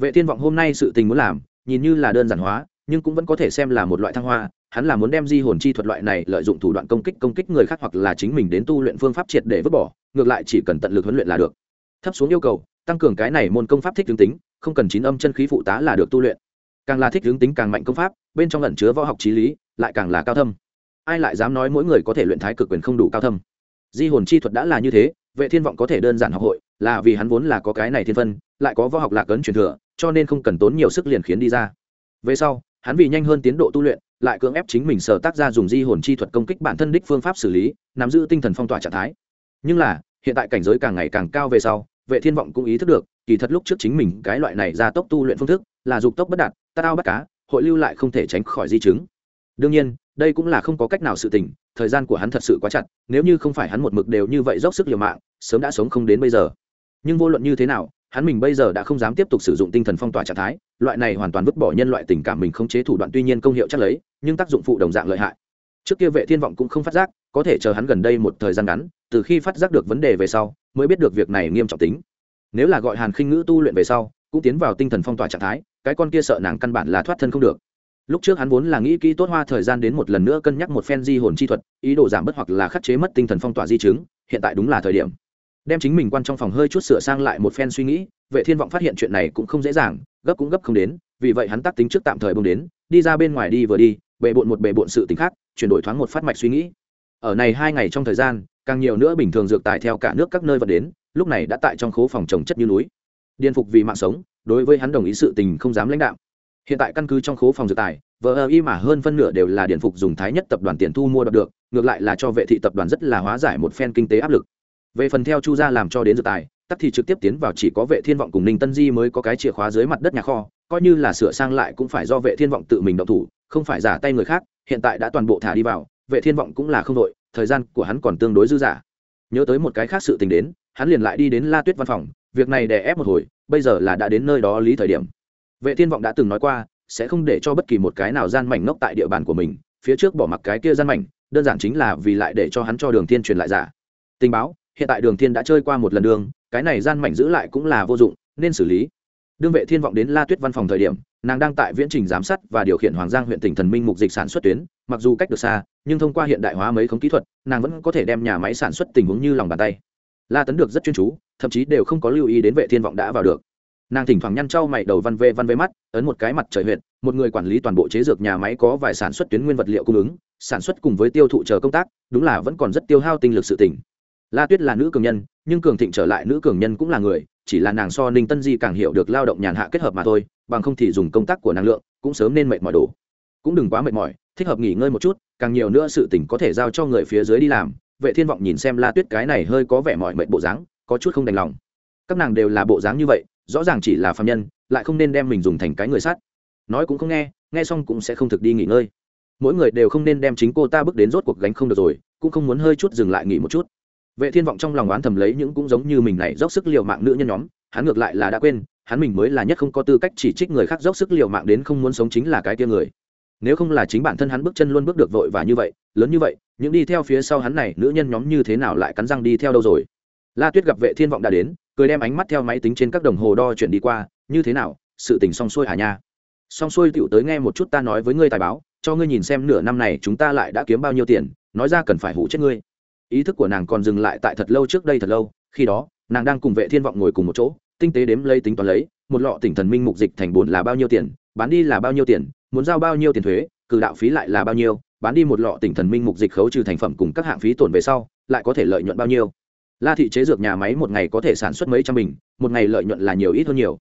Vệ thiên vọng hôm nay sự tình muốn làm, nhìn như là đơn giản hóa, nhưng cũng vẫn có thể xem là một loại thăng hoa, hắn là muốn đem di hồn chi thuật loại này lợi dụng thủ đoạn công kích công kích người khác hoặc là chính mình đến tu luyện phương pháp triệt để vứt bỏ, ngược lại chỉ cần tận lực huấn luyện là được. Thấp xuống yêu cầu tăng cường cái này môn công pháp thích hướng tính, không cần chín âm chân khí phụ tá là được tu luyện. Càng là thích hướng tính càng mạnh công pháp, bên trong lẩn chứa võ học trí lý, lại càng là cao thâm. Ai lại dám nói mỗi người có thể luyện thái cực quyền không đủ cao thâm? Di hồn chi thuật đã là như thế, vệ thiên vọng có thể đơn giản học hội, là vì hắn vốn là có cái này thiên phân, lại có võ học lạc ấn truyền thừa, cho nên không cần tốn nhiều sức liền khiến đi ra. Về sau, hắn vì nhanh hơn tiến độ tu luyện, lại cưỡng ép chính mình sở tác ra dùng di hồn chi thuật công kích bản thân đích phương pháp xử lý, nắm giữ tinh thần phong tỏa trạng thái. Nhưng là, hiện tại cảnh giới càng ngày càng cao về sau vệ thiên vọng cũng ý thức được, kỳ thật lúc trước chính mình cái loại này ra tốc tu luyện phương thức, là dục tốc bất đạt, ta ao bắt cá, hội lưu lại không thể tránh khỏi di chứng. Đương nhiên, đây cũng là không có cách nào sự tình, thời gian của hắn thật sự quá chặt, nếu như không phải hắn một mực đều như vậy dốc sức liều mạng, sớm đã sống không đến bây giờ. Nhưng vô luận như thế nào, hắn mình bây giờ đã không dám tiếp tục sử dụng tinh thần phong tỏa trạng thái, loại này hoàn toàn vứt bỏ nhân loại tình cảm mình không chế thủ đoạn tuy nhiên công hiệu chắc lấy, nhưng tác dụng phụ đồng dạng lợi hại. Trước kia vệ thiên vọng cũng không phát giác, có thể chờ hắn gần đây một thời gian ngắn từ khi phát giác được vấn đề về sau, mới biết được việc này nghiêm trọng tính. Nếu là gọi hàn khinh ngữ tu luyện về sau, cũng tiến vào tinh thần phong tỏa trạng thái, cái con kia sợ nàng căn bản là thoát thân không được. Lúc trước hắn vốn là nghĩ kỹ tốt hoa thời gian đến một lần nữa cân nhắc một phen di hồn chi thuật, ý đồ giảm bớt hoặc là khắc chế mất tinh thần phong tỏa di chứng, hiện tại đúng là thời điểm. Đem chính mình quan trong phòng hơi chút sửa sang lại một phen suy nghĩ, vệ thiên vọng phát hiện chuyện này cũng không dễ dàng, gấp cũng gấp không đến, vì vậy hắn tác tính trước tạm thời bông đến, đi ra bên ngoài đi vừa đi bệ bộn một bệ bộn sự tính khác, chuyển đổi thoáng một phát mạch suy nghĩ. Ở này hai ngày trong thời gian càng nhiều nữa bình thường dược tài theo cả nước các nơi vận đến, lúc này đã tại trong khố phòng trồng chất như núi. Điên phục vì mạng sống, đối với hắn đồng ý sự tình không dám lãnh đạo hiện tại căn cứ trong khố phòng dược tài, vờ ơ y mà hơn phân nửa đều là điện phục dùng thái nhất tập đoàn tiền thu mua được, ngược lại là cho vệ thị tập đoàn rất là hóa giải một phen kinh tế áp lực. Về phần theo chu gia làm cho đến dược tài, tắc thì trực tiếp tiến vào chỉ có vệ thiên vọng cùng ninh tân di mới có cái chìa khóa dưới mặt đất nhà kho, coi như là sửa sang lại cũng phải do vệ thiên vọng tự mình động thủ, không phải giả tay người khác, hiện tại đã toàn bộ thả đi vào, vệ thiên vọng cũng là không đội thời gian của hắn còn tương đối dư giả nhớ tới một cái khác sự tình đến, hắn liền lại đi đến la tuyết văn phòng, việc này đè ép một hồi, bây giờ là đã đến nơi đó lý thời điểm. Vệ thiên vọng đã từng nói qua, sẽ không để cho bất kỳ một cái nào gian mảnh ngốc tại địa bàn của mình, phía trước bỏ mặc cái kia gian mảnh, đơn giản chính là vì lại để cho hắn cho đường thiên truyền lại giả. Tình báo, hiện tại đường thiên đã chơi qua một lần đường, cái này gian mảnh giữ lại cũng là vô dụng, nên xử lý. Đương vệ thiên vọng đến la tuyết văn phòng thời điểm, nàng đang tại viễn trình giám sát và điều khiển hoàng giang huyện tỉnh thần minh mục dịch sản xuất tuyến, mặc dù cách được xa nhưng thông qua hiện đại hóa mấy khống kỹ thuật, nàng vẫn có thể đem nhà máy sản xuất tình huống như lòng bàn tay. La tấn được rất chuyên chú, thậm chí đều không có lưu ý đến vệ thiên vọng đã vào được. Nàng thỉnh thoảng nhăn trao mày đầu văn vê văn vê mắt, ấn một cái mặt trời huyện một người quản lý toàn bộ chế dược nhà máy có vài sản xuất tuyến nguyên vật liệu cung ứng, sản xuất cùng với tiêu thụ chờ công tác, đúng là vẫn còn rất tiêu hao tinh lực sự tỉnh la tuyết là nữ cường nhân, nhưng cường thịnh trở lại nữ cường nhân cũng là người, chỉ là nàng so ninh tân di càng hiểu được lao động nhàn hạ kết hợp mà thôi, bằng không thì dùng công tác của năng lượng cũng sớm nên mệt mỏi đủ cũng đừng quá mệt mỏi thích hợp nghỉ ngơi một chút, càng nhiều nữa sự tỉnh có thể giao cho người phía dưới đi làm. Vệ thiên vọng nhìn xem la tuyết cái này hơi có vẻ mọi mệnh bộ dáng, có chút không đành lòng. Các nàng đều là bộ dáng như vậy, rõ ràng chỉ là phạm nhân, lại không nên đem mình dùng thành cái người sát nói cũng không nghe nghe xong cũng sẽ không thực đi nghỉ ngơi. Mỗi người đều không nên đem chính cô ta bước đến rốt cuộc gánh không được rồi, cũng không muốn hơi chút dừng lại nghỉ một chút. Vệ thiên vọng trong lòng oán thầm lấy những cũng giống như mình này dốc sức liều mạng nữ nhân nhóm, hắn ngược lại là đã quên, hắn mình mới là nhất không có tư cách chỉ trích người khác dốc sức liều mạng đến không muốn sống chính là cái kia người nếu không là chính bản thân hắn bước chân luôn bước được vội và như vậy, lớn như vậy, những đi theo phía sau hắn này, nữ nhân nhóm như thế nào lại cắn răng đi theo đâu rồi? La tuyết gặp vệ thiên vọng đã đến, cười đem ánh mắt theo máy tính trên các đồng hồ đo chuyển đi qua, như thế nào, sự tình xong xuôi hả nha? Xong xuôi tựu tới nghe một chút ta nói với ngươi tài báo, cho ngươi nhìn xem nửa năm này chúng ta lại đã kiếm bao nhiêu tiền, nói ra cần phải hủ chết ngươi. Ý thức của nàng còn dừng lại tại thật lâu trước đây thật lâu, khi đó, nàng đang cùng vệ thiên vọng ngồi cùng một chỗ, tinh tế đếm lấy tính toán lấy, một lọ tỉnh thần minh mục dịch thành bồn là bao nhiêu tiền, bán đi là bao nhiêu tiền muốn giao bao nhiêu tiền thuế, cử đạo phí lại là bao nhiêu, bán đi một lọ tỉnh thần minh mục dịch khấu trừ thành phẩm cùng các hạng phí tổn về sau, lại có thể lợi nhuận bao nhiêu. La thị chế dược nhà máy một ngày có thể sản xuất mấy trăm bình, một ngày lợi nhuận là nhiều ít hơn nhiều.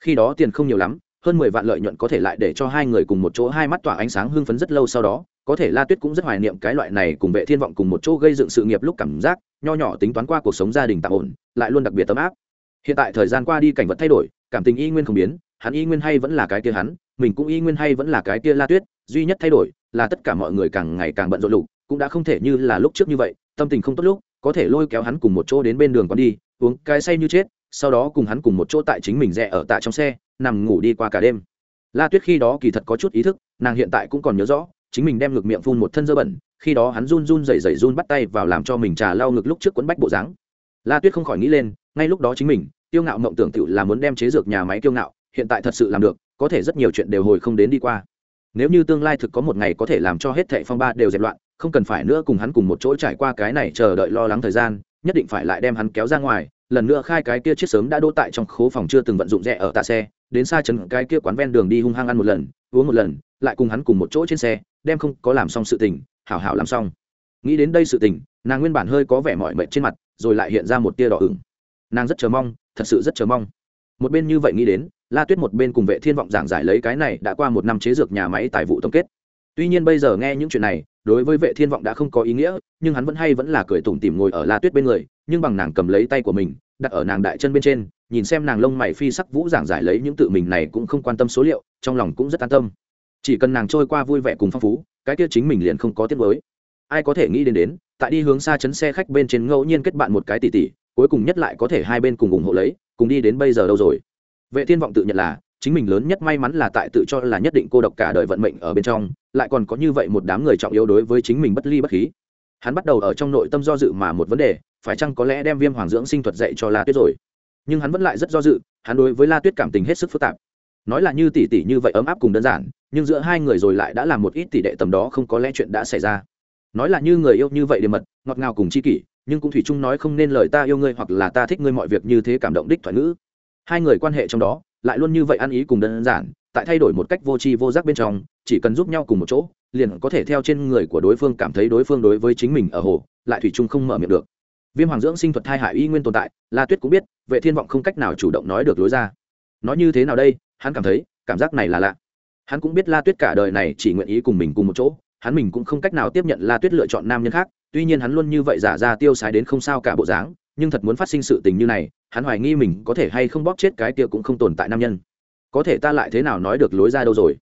Khi đó tiền không nhiều lắm, hơn mười vạn lợi nhuận có thể lại để cho hai người cùng một chỗ hai mắt tỏa ánh sáng hưng phấn rất lâu sau đó, có thể la tuyết cũng rất hoài niệm cái loại này cùng vệ thiên vọng cùng một chỗ gây dựng sự nghiệp lúc cảm giác, nho nhỏ tính toán qua cuộc sống gia đình tạm ổn, lại luôn đặc biệt tấm áp. Hiện tại thời gian qua đi cảnh vật thay đổi, cảm tình y nguyên không biến hắn y nguyên hay vẫn là cái kia hắn, mình cũng y nguyên hay vẫn là cái kia la tuyết, duy nhất thay đổi là tất cả mọi người càng ngày càng bận rộn lục, cũng đã không thể như là lúc trước như vậy, tâm tình không tốt lúc, có thể lôi kéo hắn cùng một chỗ đến bên đường còn đi, uống cái say như chết, sau đó cùng hắn cùng một chỗ tại chính mình rẽ ở tại trong xe, nằm ngủ đi qua cả đêm. La tuyết khi đó kỳ thật có chút ý thức, nàng hiện tại cũng còn nhớ rõ, chính mình đem ngực miệng phun một thân dơ bẩn, khi đó hắn run run rẩy rẩy run bắt tay vào làm cho mình trà lau ngực lúc trước quấn bách bộ dáng. La tuyết không khỏi nghĩ lên, ngay lúc đó chính mình, tiêu ngạo mộng tưởng tự là muốn đem chế dược nhà máy tiêu ngạo hiện tại thật sự làm được, có thể rất nhiều chuyện đều hồi không đến đi qua. Nếu như tương lai thực có một ngày có thể làm cho hết thệ phong ba đều dẹp loạn, không cần phải nữa cùng hắn cùng một chỗ trải qua cái này chờ đợi lo lắng thời gian, nhất định phải lại đem hắn kéo ra ngoài, lần nữa khai cái kia chiếc sớm đã đỗ tại trong khố phòng chưa từng vận dụng rẻ ở tạ xe, đến xa chấn cái kia quán ven đường đi hung hăng ăn một lần, uống một lần, lại cùng hắn cùng một chỗ trên xe, đem không có làm xong sự tình, hảo hảo làm xong. Nghĩ đến đây sự tình, nàng nguyên bản hơi có vẻ mỏi mệt trên mặt, rồi lại hiện ra một tia đỏ ửng. Nàng rất chờ mong, thật sự rất chờ mong. Một bên như vậy nghĩ đến la tuyết một bên cùng vệ thiên vọng giảng giải lấy cái này đã qua một năm chế dược nhà máy tài vụ tổng kết. Tuy nhiên bây giờ nghe những chuyện này, đối với vệ thiên vọng đã không có ý nghĩa, nhưng hắn vẫn hay vẫn là cười tủm tỉm ngồi ở la tuyết bên người, nhưng bằng nàng cầm lấy tay của mình, đặt ở nàng đại chân bên trên, nhìn xem nàng lông mày phi sắc vũ giảng giải lấy những tự mình này cũng không quan tâm số liệu, trong lòng cũng rất an tâm. Chỉ cần nàng trôi qua vui vẻ cùng phong phú, cái kia chính mình liền không có tiết mới ai có thể nghĩ đến đến, tại đi hướng xa chấn xe khách bên trên ngẫu nhiên kết bạn một cái tỷ tỷ cuối cùng nhất lại có thể hai bên cùng ủng hộ lấy, cùng đi đến bây giờ đâu rồi? Vệ thiên vọng tự nhận là, chính mình lớn nhất may mắn là tại tự cho là nhất định cô độc cả đời vận mệnh ở bên trong, lại còn có như vậy một đám người trọng yếu đối với chính mình bất ly bất khí. Hắn bắt đầu ở trong nội tâm do dự mà một vấn đề, phải chăng có lẽ đem viêm hoàng dưỡng sinh thuật dạy cho la tuyết rồi? Nhưng hắn vẫn lại rất do dự, hắn đối với la tuyết cảm tình hết sức phức tạp. Nói là như tỷ tỷ như vậy ấm áp cùng đơn giản, nhưng giữa hai người rồi lại đã làm một ít tỷ đệ tầm đó không có lẽ chuyện đã xảy ra. Nói là như người yêu như vậy để mật, ngọt ngào cùng chi kỷ, nhưng cũng thủy chung nói không nên lời ta yêu ngươi hoặc là ta thích ngươi mọi việc như thế cảm động đích thoại ngữ hai người quan hệ trong đó lại luôn như vậy ăn ý cùng đơn giản, tại thay đổi một cách vô tri vô giác bên trong, chỉ cần giúp nhau cùng một chỗ, liền có thể theo trên người của đối phương cảm thấy đối phương đối với chính mình ở hồ, lại thủy chung không mở miệng được. Viêm hoàng dưỡng sinh thuật thai hại y nguyên tồn tại, la tuyết cũng biết, vệ thiên vọng không cách nào chủ động nói được lối ra. Nói như thế nào đây, hắn cảm thấy, cảm giác này là lạ. Hắn cũng biết la tuyết cả đời này chỉ nguyện ý cùng mình cùng một chỗ, hắn mình cũng không cách nào tiếp nhận la tuyết lựa chọn nam nhân khác, tuy nhiên hắn luôn như vậy giả ra tiêu sái đến không sao cả bộ dáng nhưng thật muốn phát sinh sự tình như này, hắn hoài nghi mình có thể hay không bóp chết cái kia cũng không tồn tại nam nhân. Có thể ta lại thế nào nói được lối ra đâu rồi?